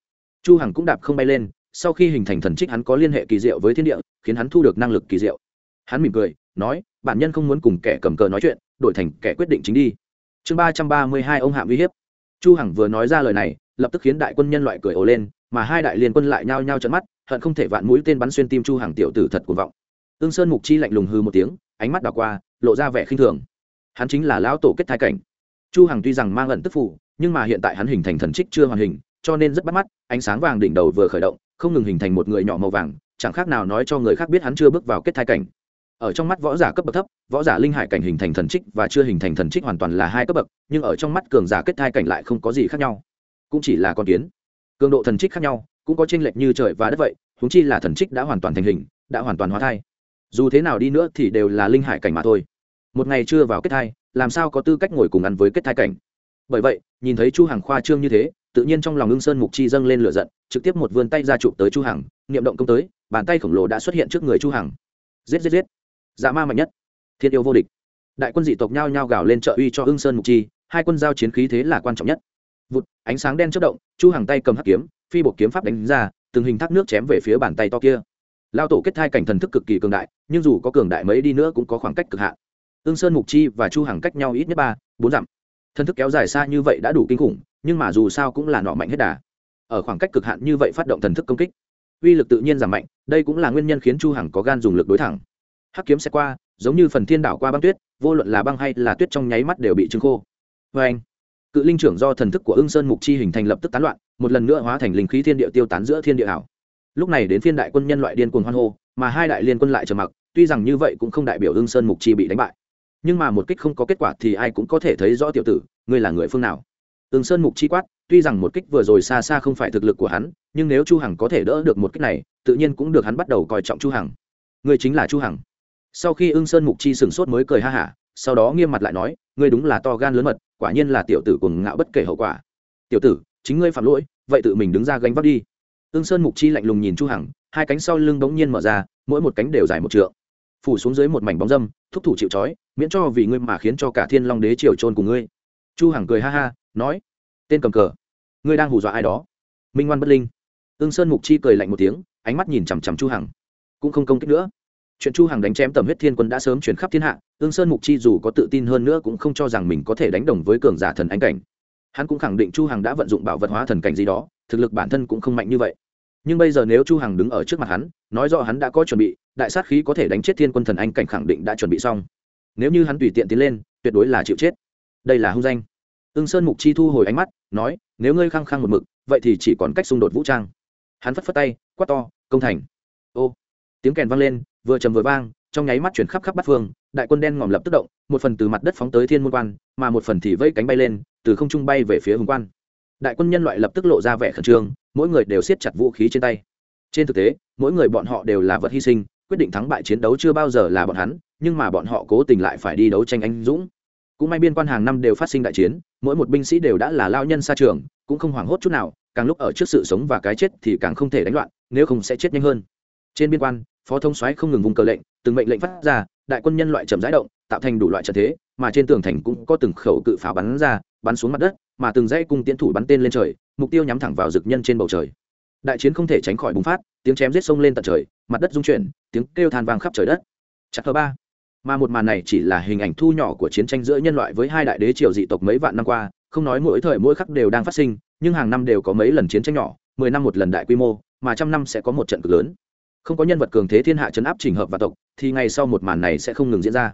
Chu hằng cũng đạp không bay lên sau khi hình thành thần trích hắn có liên hệ kỳ diệu với thiên địa, khiến hắn thu được năng lực kỳ diệu. Hắn mỉm cười, nói, bản nhân không muốn cùng kẻ cầm cờ nói chuyện, đổi thành kẻ quyết định chính đi. Chương ba trăm ba mươi hai, ông hạm uy hiếp. Chu hằng vừa nói ra lời này, lập tức khiến đại quân nhân loại cười ồ lên, mà hai đại liên quân lại nhao nhao trận mắt, hận không thể vạn mũi tên bắn xuyên tim chu hằng tiểu tử thật cuồng vọng. Ương sơn mục chi lạnh lùng hư một tiếng, ánh mắt đảo qua, lộ ra vẻ khinh thường. Hắn chính là lão tổ kết thai cảnh. Chu hằng tuy rằng mang ẩn tức phủ nhưng mà hiện tại hắn hình thành thần trích chưa hoàn hình, cho nên rất bắt mắt, ánh sáng vàng đỉnh đầu vừa khởi động không ngừng hình thành một người nhỏ màu vàng, chẳng khác nào nói cho người khác biết hắn chưa bước vào kết thai cảnh. Ở trong mắt võ giả cấp bậc thấp, võ giả linh hải cảnh hình thành thần trích và chưa hình thành thần trích hoàn toàn là hai cấp bậc, nhưng ở trong mắt cường giả kết thai cảnh lại không có gì khác nhau. Cũng chỉ là con kiến. Cường độ thần trích khác nhau, cũng có chênh lệch như trời và đất vậy húng chi là thần trích đã hoàn toàn thành hình, đã hoàn toàn hóa thai. Dù thế nào đi nữa thì đều là linh hải cảnh mà thôi. Một ngày chưa vào kết thai, làm sao có tư cách ngồi cùng ăn với kết thai cảnh? Bởi vậy, nhìn thấy chu hằng khoa trương như thế tự nhiên trong lòng ưng sơn mục chi dâng lên lửa giận, trực tiếp một vươn tay ra chụp tới chu hằng, niệm động công tới, bàn tay khổng lồ đã xuất hiện trước người chu hằng. Giết giết giết. Dạ ma mạnh nhất. Thiên yêu vô địch. Đại quân dị tộc nhao nhao gào lên trợ uy cho ưng sơn mục chi, hai quân giao chiến khí thế là quan trọng nhất. Vụt, ánh sáng đen chớp động, chu hằng tay cầm hắc kiếm, phi bộ kiếm pháp đánh ra, từng hình thác nước chém về phía bàn tay to kia. Lao tổ kết thai cảnh thần thức cực kỳ cường đại, nhưng dù có cường đại mấy đi nữa cũng có khoảng cách cực hạn. Ương sơn mục chi và chu hằng cách nhau ít nhất ba, bốn dặm. Thần thức kéo dài xa như vậy đã đủ kinh khủng nhưng mà dù sao cũng là nọ mạnh hết đà. Ở khoảng cách cực hạn như vậy phát động thần thức công kích, uy lực tự nhiên giảm mạnh, đây cũng là nguyên nhân khiến chu hằng có gan dùng lực đối thẳng. Hắc kiếm sẽ qua, giống như phần thiên đảo qua băng tuyết, vô luận là băng hay là tuyết trong nháy mắt đều bị trứng khô. Vê anh cự linh trưởng do thần thức của ưng sơn mục chi hình thành lập tức tán loạn, một lần nữa hóa thành linh khí thiên địa tiêu tán giữa thiên địa ảo. Lúc này đến phiên đại quân nhân loại điên cuồng hoan hô, mà hai đại liên quân lại trầm mặc, tuy rằng như vậy cũng không đại biểu ưng sơn mục chi bị đánh bại. Nhưng mà một kích không có kết quả thì ai cũng có thể thấy rõ tiểu tử, ngươi là người phương nào? Ưng sơn mục chi quát, tuy rằng một kích vừa rồi xa xa không phải thực lực của hắn, nhưng nếu chu hằng có thể đỡ được một kích này, tự nhiên cũng được hắn bắt đầu coi trọng chu hằng. Người chính là chu hằng. Sau khi ưng sơn mục chi sừng sốt mới cười ha hả, sau đó nghiêm mặt lại nói, ngươi đúng là to gan lớn mật, quả nhiên là tiểu tử cuồng ngạo bất kể hậu quả. Tiểu tử, chính ngươi phạm lỗi, vậy tự mình đứng ra gánh vác đi. Ưng sơn mục chi lạnh lùng nhìn chu hằng, hai cánh sau lưng bỗng nhiên mở ra, mỗi một cánh đều dài một trượng. Phủ xuống dưới một mảnh bóng dâm, thúc thủ chịu trói, miễn cho vì ngươi mà khiến cho cả thiên long đế triều trôn cùng ngươi. Chu hằng cười ha ha nói, tên cầm cờ, ngươi đang hù dọa ai đó? Minh ngoan bất linh. Ưng sơn mục chi cười lạnh một tiếng, ánh mắt nhìn chằm chằm chu hằng. Cũng không công kích nữa. Chuyện chu hằng đánh chém tầm huyết thiên quân đã sớm truyền khắp thiên hạ ương sơn mục chi dù có tự tin hơn nữa cũng không cho rằng mình có thể đánh đồng với cường giả thần anh cảnh. Hắn cũng khẳng định chu hằng đã vận dụng bảo vật hóa thần cảnh gì đó, thực lực bản thân cũng không mạnh như vậy. Nhưng bây giờ nếu chu hằng đứng ở trước mặt hắn, nói rõ hắn đã có chuẩn bị, đại sát khí có thể đánh chết thiên quân thần anh cảnh khẳng định đã chuẩn bị xong. Nếu như hắn tùy tiện tiến lên, tuyệt đối là chịu chết. Đây là hung danh ưng sơn mục chi thu hồi ánh mắt, nói, nếu ngươi khăng khăng một mực, vậy thì chỉ còn cách xung đột vũ trang. Hắn phất phất tay, quát to, công thành. Ô, tiếng kèn vang lên, vừa trầm vừa vang, trong nháy mắt chuyển khắp khắp bát phương, đại quân đen ngòm lập tức động, một phần từ mặt đất phóng tới thiên môn quan, mà một phần thì vẫy cánh bay lên, từ không trung bay về phía hùng quan. Đại quân nhân loại lập tức lộ ra vẻ khẩn trương, mỗi người đều siết chặt vũ khí trên tay. Trên thực tế, mỗi người bọn họ đều là vật hy sinh, quyết định thắng bại chiến đấu chưa bao giờ là bọn hắn, nhưng mà bọn họ cố tình lại phải đi đấu tranh anh dũng cũng may biên quan hàng năm đều phát sinh đại chiến, mỗi một binh sĩ đều đã là lao nhân xa trường, cũng không hoảng hốt chút nào, càng lúc ở trước sự sống và cái chết thì càng không thể đánh loạn, nếu không sẽ chết nhanh hơn. Trên biên quan, phó thông soái không ngừng vùng cờ lệnh, từng mệnh lệnh phát ra, đại quân nhân loại chậm rãi động, tạo thành đủ loại trận thế, mà trên tường thành cũng có từng khẩu cự pháo bắn ra, bắn xuống mặt đất, mà từng dãy cung tiến thủ bắn tên lên trời, mục tiêu nhắm thẳng vào dực nhân trên bầu trời. Đại chiến không thể tránh khỏi bùng phát, tiếng chém giết sông lên tận trời, mặt đất rung chuyển, tiếng kêu than vang khắp trời đất. Chặt thứ ba mà một màn này chỉ là hình ảnh thu nhỏ của chiến tranh giữa nhân loại với hai đại đế triều dị tộc mấy vạn năm qua, không nói mỗi thời mỗi khắc đều đang phát sinh, nhưng hàng năm đều có mấy lần chiến tranh nhỏ, mười năm một lần đại quy mô, mà trăm năm sẽ có một trận cực lớn. Không có nhân vật cường thế thiên hạ chấn áp trình hợp và tộc, thì ngày sau một màn này sẽ không ngừng diễn ra.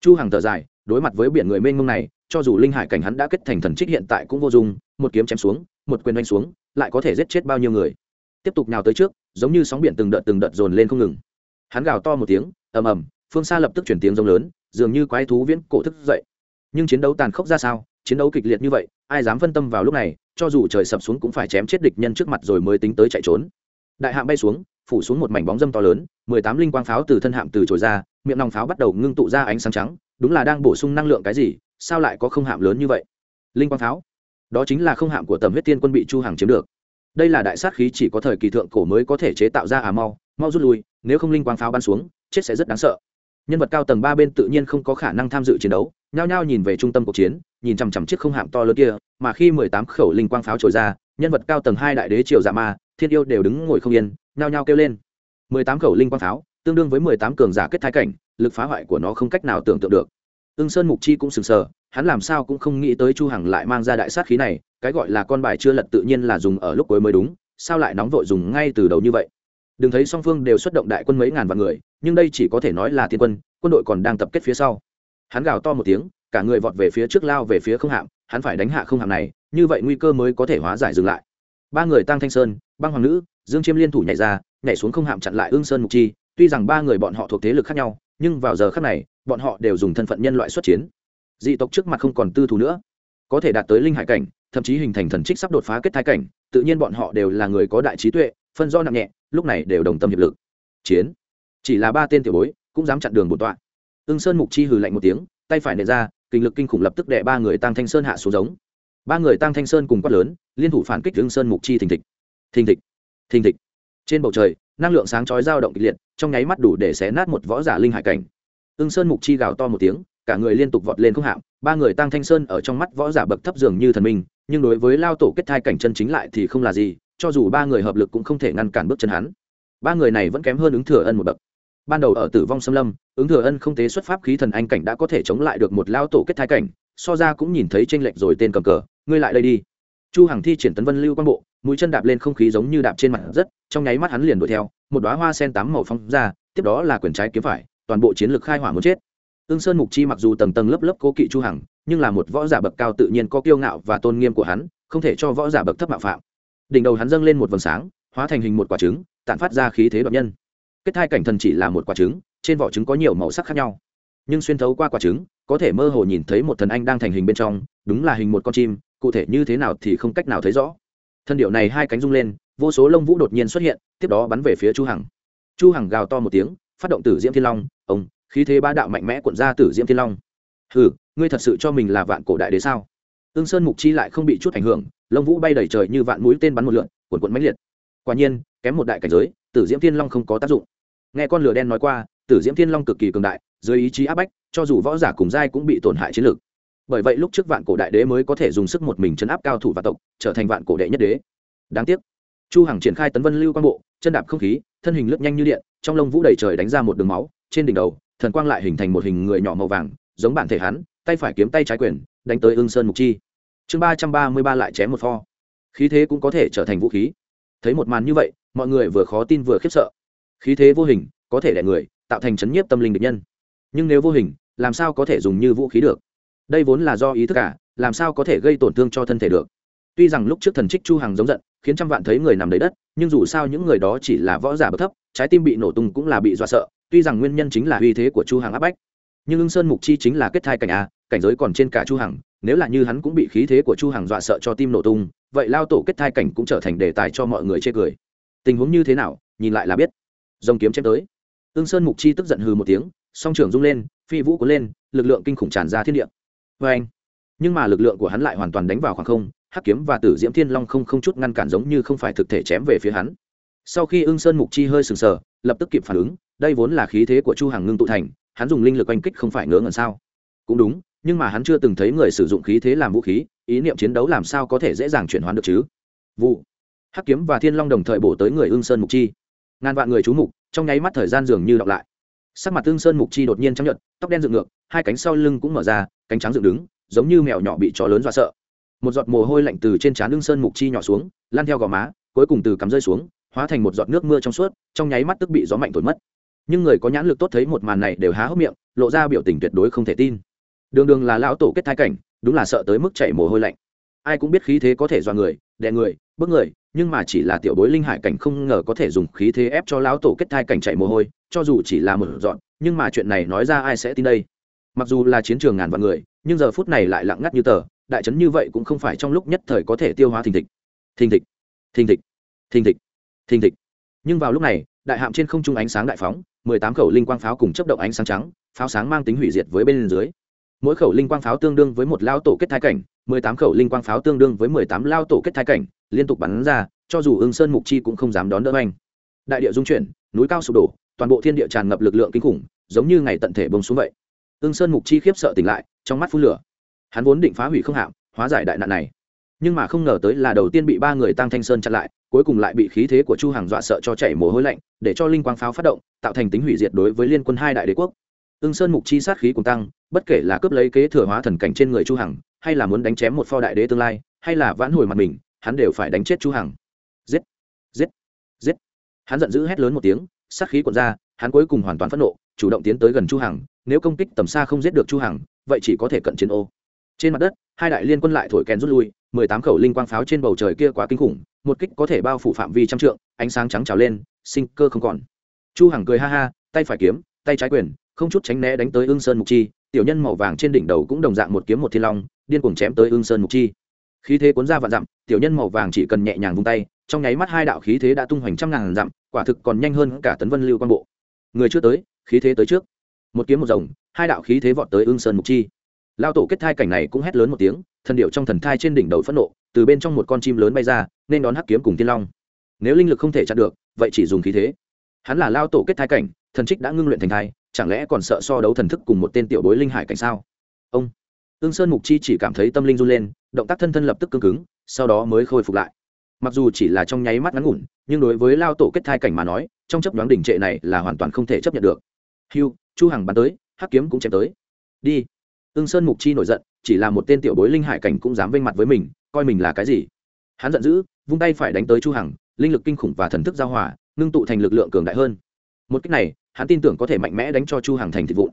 Chu hằng thở dài, đối mặt với biển người mênh mông này, cho dù linh hải cảnh hắn đã kết thành thần trích hiện tại cũng vô dụng, một kiếm chém xuống, một quyền đánh xuống, lại có thể giết chết bao nhiêu người. Tiếp tục nào tới trước, giống như sóng biển từng đợt từng đợt dồn lên không ngừng. Hắn gào to một tiếng, ầm ầm phương xa lập tức chuyển tiếng rông lớn, dường như quái thú viễn cổ thức dậy. Nhưng chiến đấu tàn khốc ra sao? Chiến đấu kịch liệt như vậy, ai dám phân tâm vào lúc này, cho dù trời sập xuống cũng phải chém chết địch nhân trước mặt rồi mới tính tới chạy trốn. Đại hạm bay xuống, phủ xuống một mảnh bóng dâm to lớn, mười tám linh quang pháo từ thân hạm từ trồi ra, miệng nòng pháo bắt đầu ngưng tụ ra ánh sáng trắng, đúng là đang bổ sung năng lượng cái gì, sao lại có không hạm lớn như vậy? Linh quang pháo, đó chính là không hạm của tầm huyết tiên quân bị chu hàng chiếm được. Đây là đại sát khí chỉ có thời kỳ thượng cổ mới có thể chế tạo ra à mau mau rút lui, nếu không linh quang pháo bắn xuống, chết sẽ rất đáng sợ nhân vật cao tầng ba bên tự nhiên không có khả năng tham dự chiến đấu, nhao nhao nhìn về trung tâm cuộc chiến, nhìn chằm chằm chiếc không hạm to lớn kia, mà khi mười tám khẩu linh quang pháo trồi ra, nhân vật cao tầng hai đại đế triều dạ ma, thiên yêu đều đứng ngồi không yên, nhao nhao kêu lên. Mười tám khẩu linh quang pháo, tương đương với mười tám cường giả kết thái cảnh, lực phá hoại của nó không cách nào tưởng tượng được. Ưng sơn mục chi cũng sừng sờ, hắn làm sao cũng không nghĩ tới chu hằng lại mang ra đại sát khí này, cái gọi là con bài chưa lật tự nhiên là dùng ở lúc cuối mới đúng, sao lại nóng vội dùng ngay từ đầu như vậy? Đừng thấy song phương đều xuất động đại quân mấy ngàn vạn người, nhưng đây chỉ có thể nói là tiên quân quân đội còn đang tập kết phía sau. Hắn gào to một tiếng, cả người vọt về phía trước lao về phía không hạm, hắn phải đánh hạ không hạm này, như vậy nguy cơ mới có thể hóa giải dừng lại. Ba người tăng thanh sơn, băng hoàng nữ, dương chiêm liên thủ nhảy ra, nhảy xuống không hạm chặn lại ương sơn mục chi. Tuy rằng ba người bọn họ thuộc thế lực khác nhau, nhưng vào giờ khác này, bọn họ đều dùng thân phận nhân loại xuất chiến. Dị tộc trước mặt không còn tư thù nữa. Có thể đạt tới linh hải cảnh, thậm chí hình thành thần trích sắp đột phá kết thái cảnh, tự nhiên bọn họ đều là người có đại trí tuệ, phân do nặng nhẹ lúc này đều đồng tâm hiệp lực. Chiến. Chỉ là ba tên tiểu bối cũng dám chặn đường bổn tọa. Ưng sơn mục chi hừ lạnh một tiếng, tay phải nệ ra, kinh lực kinh khủng lập tức đệ ba người tăng thanh sơn hạ xuống giống. Ba người tăng thanh sơn cùng quát lớn, liên thủ phản kích ưng sơn mục chi thình thịch. Thình thịch. Thình thịch. Trên bầu trời, năng lượng sáng chói dao động kịch liệt, trong nháy mắt đủ để xé nát một võ giả linh hải cảnh. Ưng sơn mục chi gào to một tiếng, cả người liên tục vọt lên không hạm, ba người tăng thanh sơn ở trong mắt võ giả bậc thấp dường như thần minh, nhưng đối với lao tổ kết thai cảnh chân chính lại thì không là gì cho dù ba người hợp lực cũng không thể ngăn cản bước chân hắn. Ba người này vẫn kém hơn ứng thừa ân một bậc. Ban đầu ở tử vong xâm lâm, ứng thừa ân không tế xuất pháp khí thần anh cảnh đã có thể chống lại được một lao tổ kết thai cảnh, so ra cũng nhìn thấy tranh lệch rồi tên cầm cờ. Ngươi lại đây đi. Chu hằng thi triển tấn vân lưu Quan bộ, mũi chân đạp lên không khí giống như đạp trên mặt đất, trong nháy mắt hắn liền đuổi theo, một đóa hoa sen tám màu phong ra, tiếp đó là quyền trái kiếm phải, toàn bộ chiến lược khai hỏa muốn chết. Ương sơn mục chi mặc dù tầng tầng lớp lớp cố kỵ chu hằng, nhưng là một võ giả bậc cao tự nhiên có kiêu ngạo và tôn nghiêm của hắn, không thể cho võ giả bậc thấp mạo phạm đỉnh đầu hắn dâng lên một vầng sáng, hóa thành hình một quả trứng, tản phát ra khí thế đoạt nhân. Kết thai cảnh thần chỉ là một quả trứng, trên vỏ trứng có nhiều màu sắc khác nhau. Nhưng xuyên thấu qua quả trứng, có thể mơ hồ nhìn thấy một thần anh đang thành hình bên trong, đúng là hình một con chim, cụ thể như thế nào thì không cách nào thấy rõ. Thân điệu này hai cánh rung lên, vô số lông vũ đột nhiên xuất hiện, tiếp đó bắn về phía chu hằng. Chu hằng gào to một tiếng, phát động tử diễm thiên long, ông, khí thế ba đạo mạnh mẽ cuộn ra tử diễm thiên long. Hừ, ngươi thật sự cho mình là vạn cổ đại đế sao? Tương sơn mục chi lại không bị chút ảnh hưởng, lông vũ bay đầy trời như vạn mũi tên bắn một lượn, cuộn cuộn mãnh liệt. Quả nhiên, kém một đại cảnh giới, tử diễm thiên long không có tác dụng. Nghe con lửa đen nói qua, tử diễm thiên long cực kỳ cường đại, dưới ý chí áp bách, cho dù võ giả cùng giai cũng bị tổn hại chiến lược. Bởi vậy lúc trước vạn cổ đại đế mới có thể dùng sức một mình chấn áp cao thủ và tộc, trở thành vạn cổ đệ nhất đế. Đáng tiếc, chu hằng triển khai tấn vân lưu quang bộ, chân đạp không khí, thân hình lướt nhanh như điện, trong lông vũ đầy trời đánh ra một đường máu, trên đỉnh đầu, thần quang lại hình thành một hình người nhỏ màu vàng, giống bản thể hắn, tay phải kiếm tay trái quyền đánh tới ương sơn mục chi. Chương ba trăm ba mươi ba lại chém một pho. Khí thế cũng có thể trở thành vũ khí. Thấy một màn như vậy, mọi người vừa khó tin vừa khiếp sợ. Khí thế vô hình, có thể đẻ người, tạo thành chấn nhiếp tâm linh địch nhân. Nhưng nếu vô hình, làm sao có thể dùng như vũ khí được? Đây vốn là do ý thức cả làm sao có thể gây tổn thương cho thân thể được? Tuy rằng lúc trước thần trích chu hằng giống giận, khiến trăm vạn thấy người nằm đầy đất, nhưng dù sao những người đó chỉ là võ giả bậc thấp, trái tim bị nổ tung cũng là bị dọa sợ. Tuy rằng nguyên nhân chính là uy thế của chu hằng áp bách nhưng ưng sơn mục chi chính là kết thai cảnh a, cảnh giới còn trên cả chu hằng, nếu là như hắn cũng bị khí thế của chu hằng dọa sợ cho tim nổ tung, vậy lao tổ kết thai cảnh cũng trở thành đề tài cho mọi người chê cười. Tình huống như thế nào, nhìn lại là biết. Dòng kiếm chém tới. Ưng sơn mục chi tức giận hừ một tiếng, song trưởng rung lên, phi vũ cuốn lên, lực lượng kinh khủng tràn ra thiên địa. Vê anh nhưng mà lực lượng của hắn lại hoàn toàn đánh vào khoảng không, hắc kiếm và tử diễm thiên long không không chút ngăn cản giống như không phải thực thể chém về phía hắn. Sau khi ưng sơn mục chi hơi sừng sờ, lập tức kịp phản ứng, đây vốn là khí thế của chu hằng ngưng tụ thành hắn dùng linh lực oanh kích không phải ngớ ngẩn sao? Cũng đúng, nhưng mà hắn chưa từng thấy người sử dụng khí thế làm vũ khí, ý niệm chiến đấu làm sao có thể dễ dàng chuyển hóa được chứ? Vụ. Hắc kiếm và thiên long đồng thời bổ tới người ưng sơn mục chi. Ngàn vạn người chú mục, trong nháy mắt thời gian dường như đọc lại. Sắc mặt ưng sơn mục chi đột nhiên chấp nhận tóc đen dựng ngược, hai cánh sau lưng cũng mở ra, cánh trắng dựng đứng, giống như mèo nhỏ bị chó lớn dọa sợ. Một giọt mồ hôi lạnh từ trên trán ưng sơn mục chi nhỏ xuống lan theo gò má, cuối cùng từ cắm rơi xuống, hóa thành một giọt nước mưa trong suốt, trong nháy mắt tức bị gió mạnh thổi mất nhưng người có nhãn lực tốt thấy một màn này đều há hốc miệng, lộ ra biểu tình tuyệt đối không thể tin. Đường đường là lão tổ kết thai cảnh, đúng là sợ tới mức chảy mồ hôi lạnh. Ai cũng biết khí thế có thể do người, đè người bước người, nhưng mà chỉ là tiểu bối linh hải cảnh không ngờ có thể dùng khí thế ép cho lão tổ kết thai cảnh chạy mồ hôi, cho dù chỉ là một dọn, nhưng mà chuyện này nói ra ai sẽ tin đây? Mặc dù là chiến trường ngàn vạn người, nhưng giờ phút này lại lặng ngắt như tờ, đại trấn như vậy cũng không phải trong lúc nhất thời có thể tiêu hóa thình thịch. Thình thịch thình thịch thình thịch thình thịch. Nhưng vào lúc này, đại hạm trên không trung ánh sáng đại phóng mười tám khẩu linh quang pháo cùng chấp động ánh sáng trắng, pháo sáng mang tính hủy diệt với bên dưới. Mỗi khẩu linh quang pháo tương đương với một lao tổ kết thai cảnh, mười tám khẩu linh quang pháo tương đương với mười tám lao tổ kết thai cảnh, liên tục bắn ra, cho dù ưng sơn mục chi cũng không dám đón đỡ anh. Đại địa dung chuyển, núi cao sụp đổ, toàn bộ thiên địa tràn ngập lực lượng kinh khủng, giống như ngày tận thể bông xuống vậy. Ưng sơn mục chi khiếp sợ tỉnh lại, trong mắt phun lửa. Hắn vốn định phá hủy không hạm, hóa giải đại nạn này. Nhưng mà không ngờ tới là đầu tiên bị ba người tăng thanh sơn chặn lại cuối cùng lại bị khí thế của chu hằng dọa sợ cho chảy mồ hôi lạnh, để cho linh quang pháo phát động, tạo thành tính hủy diệt đối với liên quân hai đại đế quốc. Ưng sơn mục chi sát khí cùng tăng, bất kể là cướp lấy kế thừa hóa thần cảnh trên người chu hằng, hay là muốn đánh chém một pho đại đế tương lai, hay là vãn hồi mặt mình, hắn đều phải đánh chết chu hằng. Giết! Giết! Giết! Hắn giận dữ hét lớn một tiếng, sát khí cuộn ra, hắn cuối cùng hoàn toàn phẫn nộ, chủ động tiến tới gần chu hằng, nếu công kích tầm xa không giết được chu hằng, vậy chỉ có thể cận chiến ô. Trên mặt đất, hai đại liên quân lại thổi kèn rút lui mười tám khẩu linh quang pháo trên bầu trời kia quá kinh khủng, một kích có thể bao phủ phạm vi trăm trượng, ánh sáng trắng trào lên, sinh cơ không còn. Chu hằng cười ha ha, tay phải kiếm, tay trái quyền, không chút tránh né đánh tới ương sơn mục chi, tiểu nhân màu vàng trên đỉnh đầu cũng đồng dạng một kiếm một thiên long, điên cuồng chém tới ương sơn mục chi. Khí thế cuốn ra vạn dặm, tiểu nhân màu vàng chỉ cần nhẹ nhàng vung tay, trong nháy mắt hai đạo khí thế đã tung hoành trăm ngàn dặm, quả thực còn nhanh hơn cả tấn vân lưu quan bộ. Người chưa tới, khí thế tới trước. Một kiếm một rồng, hai đạo khí thế vọt tới ương sơn mục chi. Lao tổ kết thai cảnh này cũng hét lớn một tiếng thần điệu trong thần thai trên đỉnh đầu phẫn nộ từ bên trong một con chim lớn bay ra nên đón hắc kiếm cùng tiên long. Nếu linh lực không thể chặn được vậy chỉ dùng khí thế. Hắn là lao tổ kết thai cảnh thần trích đã ngưng luyện thành thai chẳng lẽ còn sợ so đấu thần thức cùng một tên tiểu bối linh hải cảnh sao? Ông. Ương sơn mục chi chỉ cảm thấy tâm linh run lên động tác thân thân lập tức cương cứng sau đó mới khôi phục lại. Mặc dù chỉ là trong nháy mắt ngắn ngủn nhưng đối với lao tổ kết thai cảnh mà nói trong chấp đoán đỉnh trệ này là hoàn toàn không thể chấp nhận được. Hưu, chu hằng bắn tới hắc kiếm cũng chém tới. Đi. Ương sơn mục chi nổi giận chỉ là một tên tiểu bối linh hải cảnh cũng dám vênh mặt với mình, coi mình là cái gì? Hắn giận dữ, vung tay phải đánh tới chu hằng, linh lực kinh khủng và thần thức giao hòa, ngưng tụ thành lực lượng cường đại hơn. Một cách này, hắn tin tưởng có thể mạnh mẽ đánh cho chu hằng thành thịt vụn.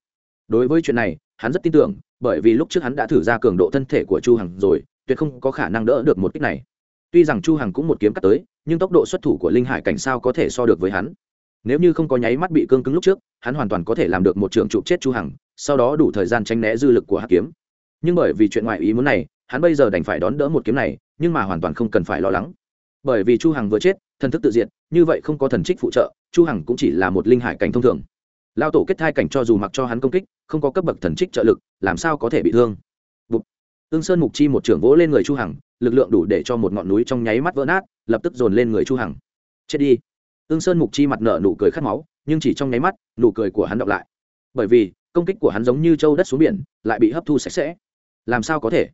Đối với chuyện này, hắn rất tin tưởng, bởi vì lúc trước hắn đã thử ra cường độ thân thể của chu hằng rồi, tuyệt không có khả năng đỡ được một kích này. Tuy rằng chu hằng cũng một kiếm cắt tới, nhưng tốc độ xuất thủ của linh hải cảnh sao có thể so được với hắn? Nếu như không có nháy mắt bị cương cứng lúc trước, hắn hoàn toàn có thể làm được một trường trụ chết chu hằng, sau đó đủ thời gian tránh né dư lực của hắc kiếm nhưng bởi vì chuyện ngoại ý muốn này hắn bây giờ đành phải đón đỡ một kiếm này nhưng mà hoàn toàn không cần phải lo lắng bởi vì chu hằng vừa chết thần thức tự diện như vậy không có thần trích phụ trợ chu hằng cũng chỉ là một linh hải cảnh thông thường lao tổ kết thai cảnh cho dù mặc cho hắn công kích không có cấp bậc thần trích trợ lực làm sao có thể bị thương Bụt. Sơn Mục Chi một trưởng vỗ lên người Chu Hằng, lực lượng đủ để cho một ngọn núi trong nháy mắt vỡ nát, lập tức dồn lên người Chu Hằng. Chết đi. Tương Sơn Mục Chi mặt nở nụ cười khát máu, nhưng chỉ trong nháy mắt, nụ cười của hắn đọc lại. Bởi vì, công kích của hắn giống như châu đất xuống biển, lại bị hấp thu sạch sẽ. Làm sao có thể?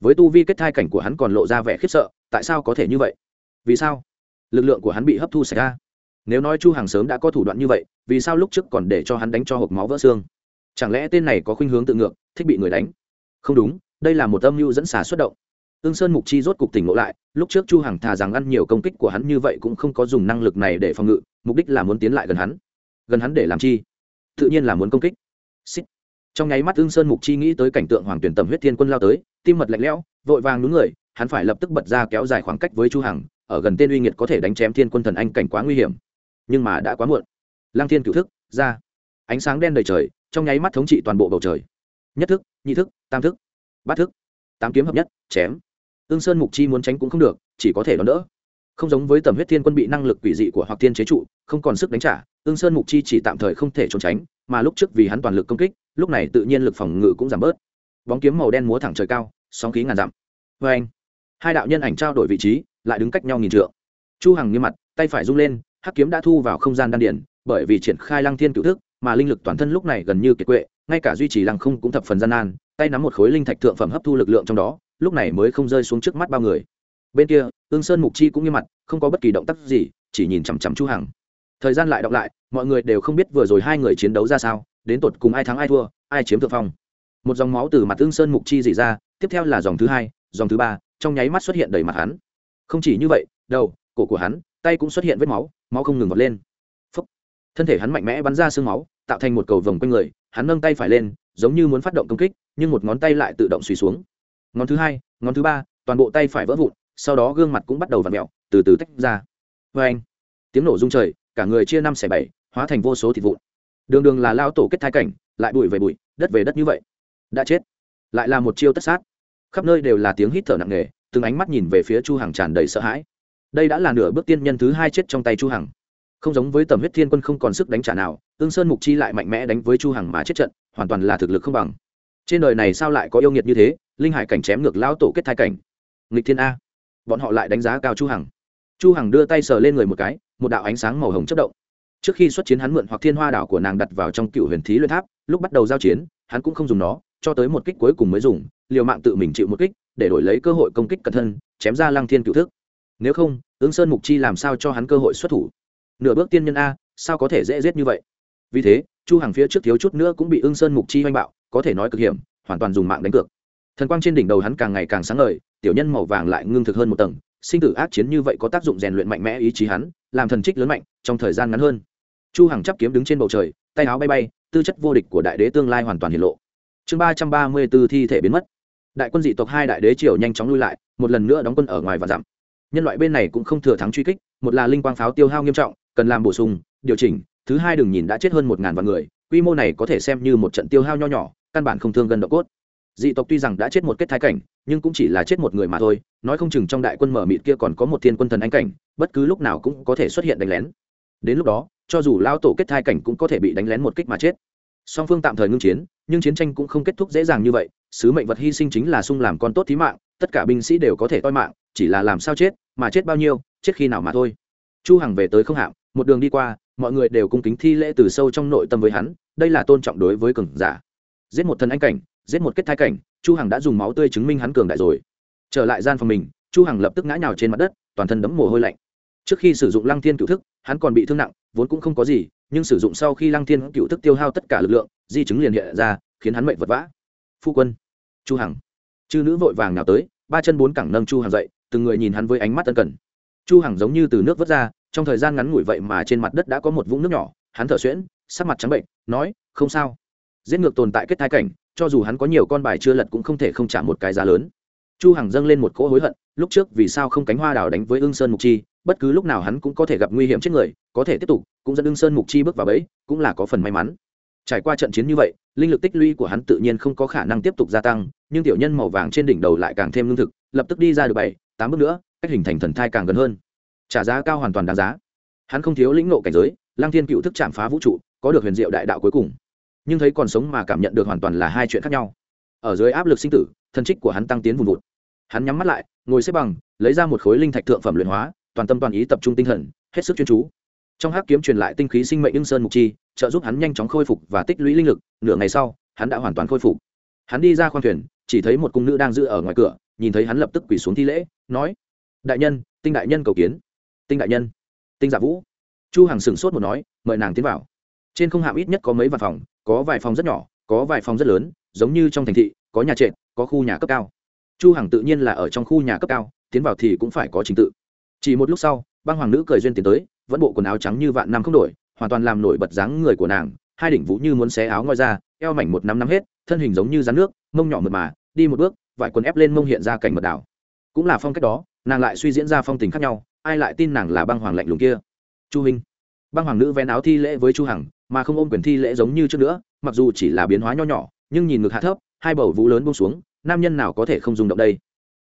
Với tu vi kết thai cảnh của hắn còn lộ ra vẻ khiếp sợ, tại sao có thể như vậy? Vì sao? Lực lượng của hắn bị hấp thu xảy ra. Nếu nói Chu Hằng sớm đã có thủ đoạn như vậy, vì sao lúc trước còn để cho hắn đánh cho hộp máu vỡ xương? Chẳng lẽ tên này có khuynh hướng tự ngược, thích bị người đánh? Không đúng, đây là một âm mưu dẫn xả xuất động ương sơn mục chi rốt cục tỉnh ngộ lại lúc trước chu hằng thà rằng ăn nhiều công kích của hắn như vậy cũng không có dùng năng lực này để phòng ngự mục đích là muốn tiến lại gần hắn gần hắn để làm chi tự nhiên là muốn công kích Xít trong nháy mắt ương sơn mục chi nghĩ tới cảnh tượng hoàng tuyển tầm huyết thiên quân lao tới, tim mật lạnh lẽo, vội vàng đúng người, hắn phải lập tức bật ra kéo dài khoảng cách với chu hằng, ở gần tên uy nghiệt có thể đánh chém thiên quân thần anh cảnh quá nguy hiểm. Nhưng mà đã quá muộn. Lang thiên cửu thức, ra. Ánh sáng đen đầy trời, trong nháy mắt thống trị toàn bộ bầu trời. Nhất thức, nhị thức, tam thức, bát thức. Tám kiếm hợp nhất, chém. Ương sơn mục chi muốn tránh cũng không được, chỉ có thể đón đỡ không giống với tầm huyết thiên quân bị năng lực quỷ dị của hoặc thiên chế trụ, không còn sức đánh trả ương sơn mục chi chỉ tạm thời không thể trốn tránh, mà lúc trước vì hắn toàn lực công kích, lúc này tự nhiên lực phòng ngự cũng giảm bớt. Bóng kiếm màu đen múa thẳng trời cao, sóng khí ngàn dặm. Vê anh, hai đạo nhân ảnh trao đổi vị trí, lại đứng cách nhau nghìn trượng. Chu hằng nghiêm mặt, tay phải rung lên, hắc kiếm đã thu vào không gian đan điển bởi vì triển khai lăng thiên cửu thức, mà linh lực toàn thân lúc này gần như kiệt quệ, ngay cả duy trì lăng không cũng thập phần gian nan, tay nắm một khối linh thạch thượng phẩm hấp thu lực lượng trong đó, lúc này mới không rơi xuống trước mắt bao người bên kia, ương sơn mục chi cũng như mặt, không có bất kỳ động tác gì, chỉ nhìn chằm chằm chu hằng. Thời gian lại đọc lại, mọi người đều không biết vừa rồi hai người chiến đấu ra sao, đến tột cùng ai thắng ai thua, ai chiếm thượng phong. Một dòng máu từ mặt ương sơn mục chi dỉ ra, tiếp theo là dòng thứ hai, dòng thứ ba, trong nháy mắt xuất hiện đầy mặt hắn. Không chỉ như vậy, đầu, cổ của hắn, tay cũng xuất hiện vết máu máu không ngừng vọt lên. Phúc. thân thể hắn mạnh mẽ bắn ra sương máu, tạo thành một cầu vòng quanh người, hắn nâng tay phải lên, giống như muốn phát động công kích, nhưng một ngón tay lại tự động suy xuống. Ngón thứ hai, ngón thứ ba, toàn bộ tay phải vỡ vụn sau đó gương mặt cũng bắt đầu v ặ mẹo, từ từ tách ra. Vê anh, tiếng nổ rung trời, cả người chia năm xẻ bảy, hóa thành vô số thịt vụn. Đường đường là lao tổ kết thai cảnh, lại bụi về bụi, đất về đất như vậy. Đã chết. Lại là một chiêu tất sát. Khắp nơi đều là tiếng hít thở nặng nề, từng ánh mắt nhìn về phía chu hằng tràn đầy sợ hãi. Đây đã là nửa bước tiên nhân thứ hai chết trong tay chu hằng. Không giống với tầm huyết thiên quân không còn sức đánh trả nào, tương sơn mục chi lại mạnh mẽ đánh với chu hằng mà chết trận, hoàn toàn là thực lực không bằng. Trên đời này sao lại có yêu nghiệt như thế? Linh hải cảnh chém ngược lao tổ kết thai cảnh. Nghịch thiên a bọn họ lại đánh giá cao chu hằng. Chu hằng đưa tay sờ lên người một cái, một đạo ánh sáng màu hồng chớp động. Trước khi xuất chiến hắn mượn hoặc thiên hoa đảo của nàng đặt vào trong cựu huyền thí luyện tháp, lúc bắt đầu giao chiến, hắn cũng không dùng nó, cho tới một kích cuối cùng mới dùng, liều mạng tự mình chịu một kích, để đổi lấy cơ hội công kích cẩn thân, chém ra lăng thiên cựu thức. Nếu không ứng sơn mục chi làm sao cho hắn cơ hội xuất thủ? Nửa bước tiên nhân a, sao có thể dễ giết như vậy? Vì thế, chu hàng phía trước thiếu chút nữa cũng bị ưng sơn mục chi oanh bạo, có thể nói cực hiểm, hoàn toàn dùng mạng đánh cược. Thần quang trên đỉnh đầu hắn càng ngày càng sáng ngời tiểu nhân màu vàng lại ngưng thực hơn một tầng, sinh tử ác chiến như vậy có tác dụng rèn luyện mạnh mẽ ý chí hắn, làm thần trích lớn mạnh, trong thời gian ngắn hơn. Chu hằng chấp kiếm đứng trên bầu trời, tay áo bay bay, tư chất vô địch của đại đế tương lai hoàn toàn hiện lộ. Chương ba trăm ba mươi 334 thi thể biến mất. Đại quân dị tộc hai đại đế triều nhanh chóng lui lại, một lần nữa đóng quân ở ngoài và giảm nhân loại bên này cũng không thừa thắng truy kích, một là linh quang pháo tiêu hao nghiêm trọng, cần làm bổ sung, điều chỉnh, thứ hai đừng nhìn đã chết hơn một ngàn vạn người, quy mô này có thể xem như một trận tiêu hao nho nhỏ, căn bản không thương gần độ cốt dị tộc tuy rằng đã chết một kết thái cảnh, nhưng cũng chỉ là chết một người mà thôi, nói không chừng trong đại quân mở mịt kia còn có một thiên quân thần anh cảnh, bất cứ lúc nào cũng có thể xuất hiện đánh lén. Đến lúc đó, cho dù lao tổ kết thai cảnh cũng có thể bị đánh lén một kích mà chết. Song phương tạm thời ngưng chiến, nhưng chiến tranh cũng không kết thúc dễ dàng như vậy, sứ mệnh vật hy sinh chính là sung làm con tốt thí mạng, tất cả binh sĩ đều có thể toi mạng, chỉ là làm sao chết, mà chết bao nhiêu, chết khi nào mà thôi. Chu hằng về tới không hạm, một đường đi qua, mọi người đều cung kính thi lễ từ sâu trong nội tâm với hắn, đây là tôn trọng đối với cường giả. Giết một thần anh cảnh giết một kết thai cảnh, chu hằng đã dùng máu tươi chứng minh hắn cường đại rồi. Trở lại gian phòng mình, chu hằng lập tức ngã nhào trên mặt đất, toàn thân đấm mồ hôi lạnh. Trước khi sử dụng lăng thiên cựu thức, hắn còn bị thương nặng, vốn cũng không có gì, nhưng sử dụng sau khi lăng thiên cựu thức tiêu hao tất cả lực lượng, di chứng liền hiện ra, khiến hắn mệnh vật vã. Phu quân, chu hằng. Chư nữ vội vàng nào tới, ba chân bốn cẳng nâng chu hằng dậy, từng người nhìn hắn với ánh mắt tân cần. Chu hằng giống như từ nước vớt ra, trong thời gian ngắn ngủi vậy mà trên mặt đất đã có một vũng nước nhỏ, hắn thở xuyễn, sắc mặt trắng bệnh, nói, không sao. Giết ngược tồn tại kết thai cảnh cho dù hắn có nhiều con bài chưa lật cũng không thể không trả một cái giá lớn. Chu hằng dâng lên một cỗ hối hận, lúc trước vì sao không cánh hoa đào đánh với ưng sơn mục chi, bất cứ lúc nào hắn cũng có thể gặp nguy hiểm chết người, có thể tiếp tục, cũng dẫn ưng sơn mục chi bước vào bẫy, cũng là có phần may mắn. Trải qua trận chiến như vậy, linh lực tích lũy của hắn tự nhiên không có khả năng tiếp tục gia tăng, nhưng tiểu nhân màu vàng trên đỉnh đầu lại càng thêm lương thực, lập tức đi ra được bảy, tám bước nữa, cách hình thành thần thai càng gần hơn. Trả giá cao hoàn toàn đáng giá. Hắn không thiếu lĩnh ngộ cảnh giới lang thiên cựu thức chạm phá vũ trụ, có được huyền diệu đại đạo cuối cùng nhưng thấy còn sống mà cảm nhận được hoàn toàn là hai chuyện khác nhau. Ở dưới áp lực sinh tử, thân trích của hắn tăng tiến vùng vụt. Hắn nhắm mắt lại, ngồi xếp bằng, lấy ra một khối linh thạch thượng phẩm luyện hóa, toàn tâm toàn ý tập trung tinh thần, hết sức chuyên chú. Trong hắc kiếm truyền lại tinh khí sinh mệnh ưng sơn mục chi, trợ giúp hắn nhanh chóng khôi phục và tích lũy linh lực, nửa ngày sau, hắn đã hoàn toàn khôi phục. Hắn đi ra khoang thuyền, chỉ thấy một cung nữ đang giữ ở ngoài cửa, nhìn thấy hắn lập tức quỳ xuống thi lễ, nói, đại nhân, tinh đại nhân cầu kiến. Tinh đại nhân. Tinh giả vũ. Chu hằng sừng sốt một nói, mời nàng tiến vào. Trên không hạm ít nhất có mấy văn phòng có vài phòng rất nhỏ, có vài phòng rất lớn, giống như trong thành thị, có nhà trệt, có khu nhà cấp cao. Chu hằng tự nhiên là ở trong khu nhà cấp cao, tiến vào thì cũng phải có trình tự. Chỉ một lúc sau, băng hoàng nữ cười duyên tiến tới, vẫn bộ quần áo trắng như vạn năm không đổi, hoàn toàn làm nổi bật dáng người của nàng, hai đỉnh vũ như muốn xé áo ngoi ra, eo mảnh một năm năm hết, thân hình giống như rắn nước, mông nhỏ mượt mà, đi một bước, vải quần ép lên mông hiện ra cảnh mật đảo. Cũng là phong cách đó, nàng lại suy diễn ra phong tình khác nhau, ai lại tin nàng là băng hoàng lạnh lùng kia? Chu hình băng hoàng nữ vén áo thi lễ với chu hằng mà không ôm quyền thi lễ giống như trước nữa, mặc dù chỉ là biến hóa nho nhỏ, nhưng nhìn ngực hạ thấp, hai bầu vú lớn buông xuống, nam nhân nào có thể không dùng động đây?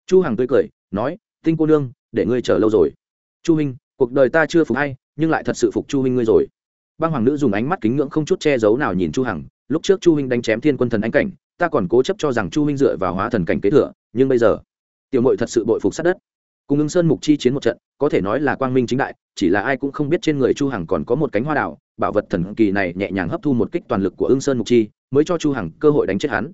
Chu hằng tươi cười, nói, tinh cô nương, để ngươi chờ lâu rồi. Chu minh cuộc đời ta chưa phục hay, nhưng lại thật sự phục chu minh ngươi rồi. Băng hoàng nữ dùng ánh mắt kính ngưỡng không chút che giấu nào nhìn chu hằng, lúc trước chu minh đánh chém thiên quân thần anh cảnh, ta còn cố chấp cho rằng chu minh dựa vào hóa thần cảnh kế thừa, nhưng bây giờ, tiểu muội thật sự bội phục sát đất. Cùng ứng sơn mục chi chiến một trận, có thể nói là quang minh chính đại, chỉ là ai cũng không biết trên người chu hằng còn có một cánh hoa đào bảo vật thần kỳ này nhẹ nhàng hấp thu một kích toàn lực của ưng sơn mục chi, mới cho chu hằng cơ hội đánh chết hắn.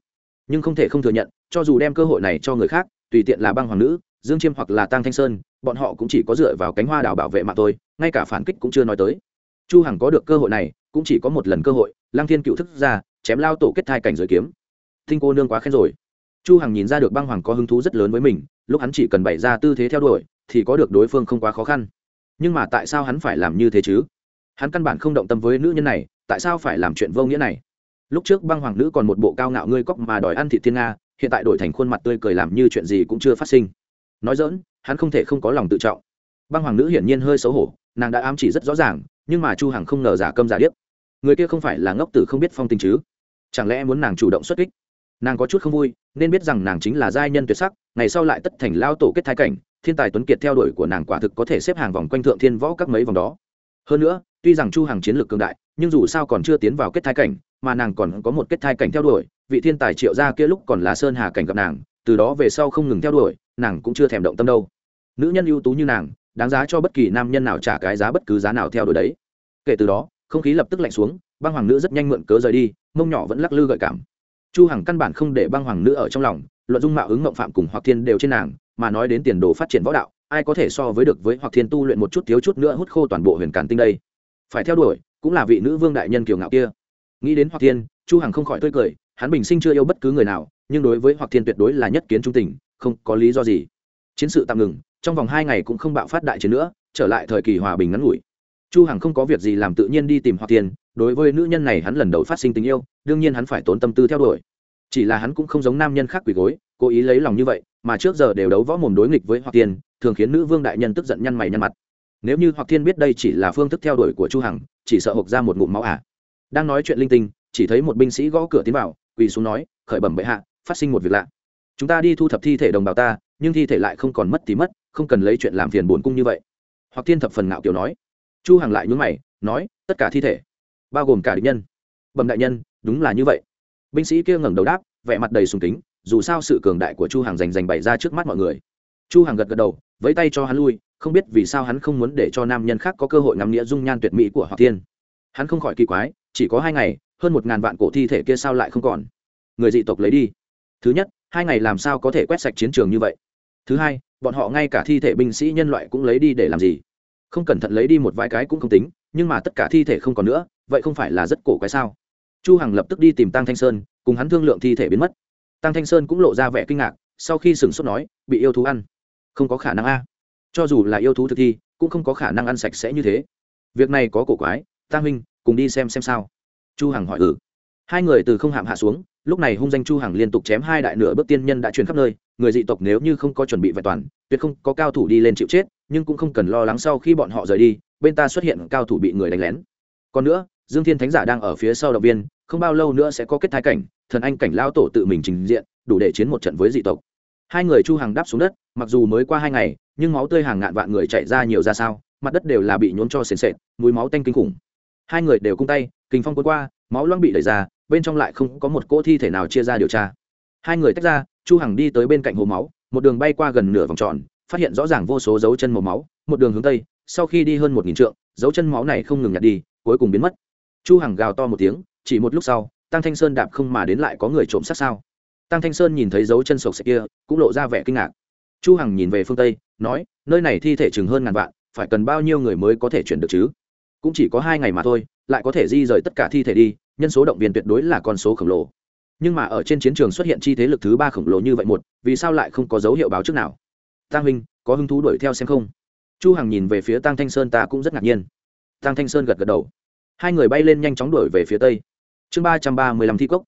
Nhưng không thể không thừa nhận, cho dù đem cơ hội này cho người khác, tùy tiện là băng hoàng nữ, dương chiêm hoặc là tăng thanh sơn, bọn họ cũng chỉ có dựa vào cánh hoa đào bảo vệ mà thôi, ngay cả phản kích cũng chưa nói tới. Chu hằng có được cơ hội này, cũng chỉ có một lần cơ hội Lang thiên cựu thức ra, chém lao tổ kết thai cảnh giới kiếm. Thinh cô nương quá khen rồi. Chu hằng nhìn ra được băng hoàng có hứng thú rất lớn với mình, lúc hắn chỉ cần bày ra tư thế theo đuổi, thì có được đối phương không quá khó khăn. Nhưng mà tại sao hắn phải làm như thế chứ? Hắn căn bản không động tâm với nữ nhân này, tại sao phải làm chuyện vô nghĩa này? Lúc trước băng hoàng nữ còn một bộ cao ngạo ngươi cóc mà đòi ăn thị thiên nga, hiện tại đổi thành khuôn mặt tươi cười làm như chuyện gì cũng chưa phát sinh. Nói dỡn hắn không thể không có lòng tự trọng. Băng hoàng nữ hiển nhiên hơi xấu hổ, nàng đã ám chỉ rất rõ ràng, nhưng mà chu hằng không ngờ giả câm giả điếc. Người kia không phải là ngốc tử không biết phong tình chứ? Chẳng lẽ muốn nàng chủ động xuất kích? Nàng có chút không vui, nên biết rằng nàng chính là giai nhân tuyệt sắc, ngày sau lại tất thành lao tổ kết thái cảnh, thiên tài tuấn kiệt theo đuổi của nàng quả thực có thể xếp hàng vòng quanh thượng thiên võ các mấy vòng đó hơn nữa, tuy rằng chu hằng chiến lược cường đại, nhưng dù sao còn chưa tiến vào kết thai cảnh, mà nàng còn có một kết thai cảnh theo đuổi, vị thiên tài triệu gia kia lúc còn là sơn hà cảnh gặp nàng, từ đó về sau không ngừng theo đuổi, nàng cũng chưa thèm động tâm đâu. Nữ nhân ưu tú như nàng, đáng giá cho bất kỳ nam nhân nào trả cái giá bất cứ giá nào theo đuổi đấy. Kể từ đó, không khí lập tức lạnh xuống, băng hoàng nữ rất nhanh mượn cớ rời đi, mông nhỏ vẫn lắc lư gợi cảm. Chu hằng căn bản không để băng hoàng nữ ở trong lòng, luận dung mạo ứng mộng phạm cùng hoặc thiên đều trên nàng, mà nói đến tiền đồ phát triển võ đạo ai có thể so với được với hoặc thiên tu luyện một chút thiếu chút nữa hút khô toàn bộ huyền càn tinh đây? Phải theo đuổi, cũng là vị nữ vương đại nhân kiều ngạo kia. Nghĩ đến hoặc thiên, chu hằng không khỏi tươi cười, hắn bình sinh chưa yêu bất cứ người nào, nhưng đối với hoặc thiên tuyệt đối là nhất kiến trung tình, không có lý do gì. Chiến sự tạm ngừng, trong vòng hai ngày cũng không bạo phát đại chiến nữa, trở lại thời kỳ hòa bình ngắn ngủi. Chu hằng không có việc gì làm tự nhiên đi tìm hoặc thiên, đối với nữ nhân này hắn lần đầu phát sinh tình yêu, đương nhiên hắn phải tốn tâm tư theo đuổi. Chỉ là hắn cũng không giống nam nhân khác quỷ gối cố ý lấy lòng như vậy, mà trước giờ đều đấu võ mồm đối nghịch với hoặc thiên thường khiến nữ vương đại nhân tức giận nhăn mày nhăn mặt. Nếu như hoặc thiên biết đây chỉ là phương thức theo đuổi của chu hằng, chỉ sợ hộc ra một ngụm máu ả à. đang nói chuyện linh tinh, chỉ thấy một binh sĩ gõ cửa tiến vào, quỳ xuống nói, khởi bẩm bệ hạ, phát sinh một việc lạ. Chúng ta đi thu thập thi thể đồng bào ta, nhưng thi thể lại không còn mất thì mất, không cần lấy chuyện làm phiền buồn cung như vậy. Hoặc thiên thập phần ngạo kiểu nói. Chu hằng lại nhún mày, nói, tất cả thi thể, bao gồm cả địch nhân. Bẩm đại nhân, đúng là như vậy. Binh sĩ kia ngẩng đầu đáp, vẻ mặt đầy sùng kính dù sao sự cường đại của chu hằng giành giành bày ra trước mắt mọi người. Chu hằng gật gật đầu, vẫy tay cho hắn lui, không biết vì sao hắn không muốn để cho nam nhân khác có cơ hội ngắm nghĩa dung nhan tuyệt mỹ của hoặc thiên. Hắn không khỏi kỳ quái, chỉ có hai ngày, hơn một ngàn vạn cổ thi thể kia sao lại không còn? Người dị tộc lấy đi. Thứ nhất, hai ngày làm sao có thể quét sạch chiến trường như vậy? Thứ hai, bọn họ ngay cả thi thể binh sĩ nhân loại cũng lấy đi để làm gì? Không cẩn thận lấy đi một vài cái cũng không tính, nhưng mà tất cả thi thể không còn nữa, vậy không phải là rất cổ quái sao? Chu hằng lập tức đi tìm tăng thanh sơn, cùng hắn thương lượng thi thể biến mất tăng thanh sơn cũng lộ ra vẻ kinh ngạc, sau khi sửng sốt nói, bị yêu thú ăn. Không có khả năng a. Cho dù là yêu thú thực thi, cũng không có khả năng ăn sạch sẽ như thế. Việc này có cổ quái tăng huynh, cùng đi xem xem sao. Chu hằng hỏi ừ. Hai người từ không hạm hạ xuống, lúc này hung danh chu hằng liên tục chém hai đại nửa bước tiên nhân đã truyền khắp nơi, người dị tộc nếu như không có chuẩn bị vẹn toàn, tuyệt không có cao thủ đi lên chịu chết, nhưng cũng không cần lo lắng sau khi bọn họ rời đi, bên ta xuất hiện cao thủ bị người đánh lén. Còn nữa, dương thiên thánh giả đang ở phía sau động viên không bao lâu nữa sẽ có kết thái cảnh, thần anh cảnh lao tổ tự mình trình diện, đủ để chiến một trận với dị tộc. Hai người chu hàng đáp xuống đất, mặc dù mới qua hai ngày, nhưng máu tươi hàng ngàn vạn người chạy ra nhiều ra sao, mặt đất đều là bị nhốn cho sền sệt mùi máu tanh kinh khủng. Hai người đều cung tay kinh phong cuốn qua, máu loang bị đẩy ra, bên trong lại không có một cỗ thi thể nào chia ra điều tra. Hai người tách ra, chu hằng đi tới bên cạnh hồ máu, một đường bay qua gần nửa vòng tròn, phát hiện rõ ràng vô số dấu chân màu máu, một đường hướng tây, sau khi đi hơn một nghìn trượng, dấu chân máu này không ngừng nhặt đi, cuối cùng biến mất. Chu hằng gào to một tiếng chỉ một lúc sau tăng thanh sơn đạp không mà đến lại có người trộm sát sao? Tăng thanh sơn nhìn thấy dấu chân sộc sạch kia, cũng lộ ra vẻ kinh ngạc. Chu hằng nhìn về phương tây, nói, nơi này thi thể chừng hơn ngàn vạn, phải cần bao nhiêu người mới có thể chuyển được chứ? Cũng chỉ có hai ngày mà thôi, lại có thể di rời tất cả thi thể đi, nhân số động viên tuyệt đối là con số khổng lồ. Nhưng mà ở trên chiến trường xuất hiện chi thế lực thứ ba khổng lồ như vậy một, vì sao lại không có dấu hiệu báo trước nào? Tăng huynh, có hứng thú đuổi theo xem không? Chu hằng nhìn về phía tăng thanh sơn ta cũng rất ngạc nhiên. Tăng thanh sơn gật gật đầu. Hai người bay lên nhanh chóng đuổi về phía tây chương ba trăm ba mươi lăm thi cốc.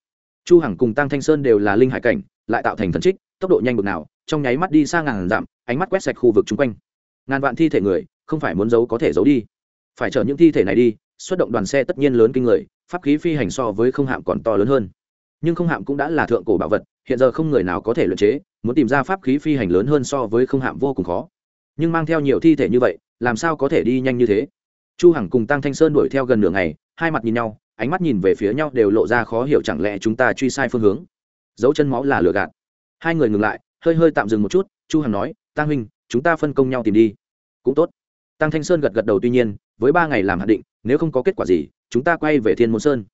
Chu hằng cùng tăng thanh sơn đều là linh hải cảnh, lại tạo thành thần trích, tốc độ nhanh bực nào, trong nháy mắt đi xa ngàn dặm, ánh mắt quét sạch khu vực chung quanh. Ngàn vạn thi thể người, không phải muốn giấu có thể giấu đi. Phải chở những thi thể này đi, xuất động đoàn xe tất nhiên lớn kinh người, pháp khí phi hành so với không hạm còn to lớn hơn. Nhưng không hạm cũng đã là thượng cổ bảo vật, hiện giờ không người nào có thể luyện chế, muốn tìm ra pháp khí phi hành lớn hơn so với không hạm vô cùng khó. Nhưng mang theo nhiều thi thể như vậy, làm sao có thể đi nhanh như thế? Chu hằng cùng tăng thanh sơn đuổi theo gần nửa ngày, hai mặt nhìn nhau ánh mắt nhìn về phía nhau đều lộ ra khó hiểu chẳng lẽ chúng ta truy sai phương hướng. Dấu chân máu là lừa gạt. Hai người ngừng lại, hơi hơi tạm dừng một chút, chu hằng nói tăng huynh, chúng ta phân công nhau tìm đi. Cũng tốt. Tăng thanh sơn gật gật đầu tuy nhiên, với ba ngày làm hạn định, nếu không có kết quả gì, chúng ta quay về thiên môn sơn.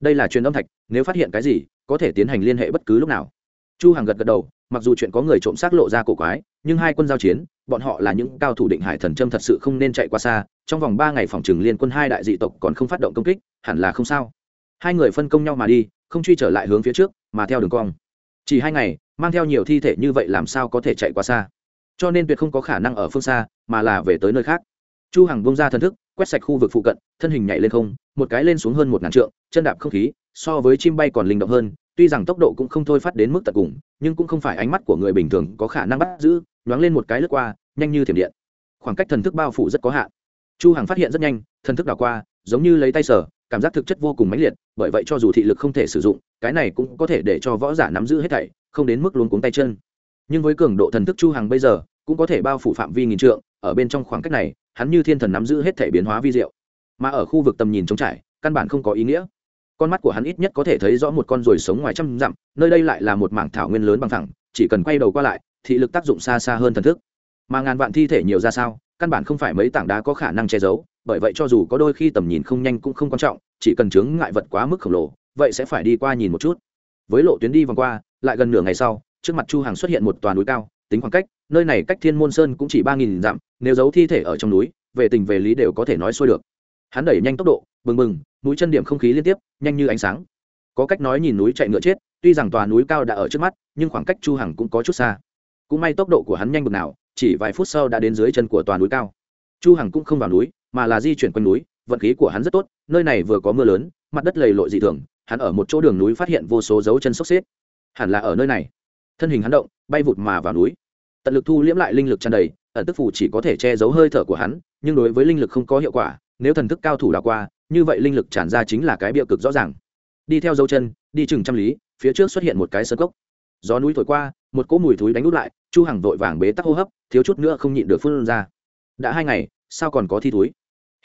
Đây là truyền âm thạch, nếu phát hiện cái gì, có thể tiến hành liên hệ bất cứ lúc nào. Chu hằng gật gật đầu, mặc dù chuyện có người trộm xác lộ ra cổ quái, nhưng hai quân giao chiến, bọn họ là những cao thủ định hải thần trâm thật sự không nên chạy qua xa trong vòng ba ngày phòng trừng liên quân hai đại dị tộc còn không phát động công kích, hẳn là không sao. Hai người phân công nhau mà đi, không truy trở lại hướng phía trước, mà theo đường cong. Chỉ hai ngày, mang theo nhiều thi thể như vậy làm sao có thể chạy qua xa? Cho nên tuyệt không có khả năng ở phương xa, mà là về tới nơi khác. Chu hằng bông ra thần thức, quét sạch khu vực phụ cận, thân hình nhảy lên không, một cái lên xuống hơn một ngàn trượng, chân đạp không khí, so với chim bay còn linh động hơn, tuy rằng tốc độ cũng không thôi phát đến mức tận cùng, nhưng cũng không phải ánh mắt của người bình thường có khả năng bắt giữ, nhoáng lên một cái lướt qua, nhanh như thiểm điện. Khoảng cách thần thức bao phủ rất có hạn chu hằng phát hiện rất nhanh, thần thức đảo qua, giống như lấy tay sở cảm giác thực chất vô cùng mãnh liệt, bởi vậy cho dù thị lực không thể sử dụng, cái này cũng có thể để cho võ giả nắm giữ hết thảy, không đến mức luống cuống tay chân. Nhưng với cường độ thần thức chu hằng bây giờ, cũng có thể bao phủ phạm vi nghìn trượng, ở bên trong khoảng cách này, hắn như thiên thần nắm giữ hết thể biến hóa vi diệu. Mà ở khu vực tầm nhìn trống trải, căn bản không có ý nghĩa. Con mắt của hắn ít nhất có thể thấy rõ một con ruồi sống ngoài trăm dặm, nơi đây lại là một mảng thảo nguyên lớn bằng thẳng chỉ cần quay đầu qua lại, thị lực tác dụng xa xa hơn thần thức. Mà ngàn vạn thi thể nhiều ra sao căn bản không phải mấy tảng đá có khả năng che giấu, bởi vậy cho dù có đôi khi tầm nhìn không nhanh cũng không quan trọng, chỉ cần chướng ngại vật quá mức khổng lồ, vậy sẽ phải đi qua nhìn một chút. Với lộ tuyến đi vòng qua, lại gần nửa ngày sau, trước mặt chu hàng xuất hiện một toàn núi cao, tính khoảng cách, nơi này cách thiên môn sơn cũng chỉ ba nghìn dặm, nếu giấu thi thể ở trong núi, về tình về lý đều có thể nói xuôi được. Hắn đẩy nhanh tốc độ, bừng bừng mũi chân điểm không khí liên tiếp, nhanh như ánh sáng. Có cách nói nhìn núi chạy ngựa chết, tuy rằng tòa núi cao đã ở trước mắt, nhưng khoảng cách chu hằng cũng có chút xa. Cũng may tốc độ của hắn nhanh bực nào chỉ vài phút sau đã đến dưới chân của tòa núi cao. Chu hằng cũng không vào núi, mà là di chuyển quanh núi, vận khí của hắn rất tốt, nơi này vừa có mưa lớn, mặt đất lầy lội dị thường, hắn ở một chỗ đường núi phát hiện vô số dấu chân xốc xếp. Hẳn là ở nơi này. Thân hình hắn động, bay vụt mà vào núi. Tận lực thu liễm lại linh lực tràn đầy, ẩn tức phủ chỉ có thể che giấu hơi thở của hắn, nhưng đối với linh lực không có hiệu quả, nếu thần thức cao thủ đảo qua, như vậy linh lực tràn ra chính là cái bịa cực rõ ràng. Đi theo dấu chân, đi chừng trăm lý, phía trước xuất hiện một cái sơn cốc. Gió núi thổi qua một cỗ mùi thúi đánh út lại, chu hằng vội vàng bế tắc hô hấp, thiếu chút nữa không nhịn được phun ra. Đã hai ngày, sao còn có thi thúi?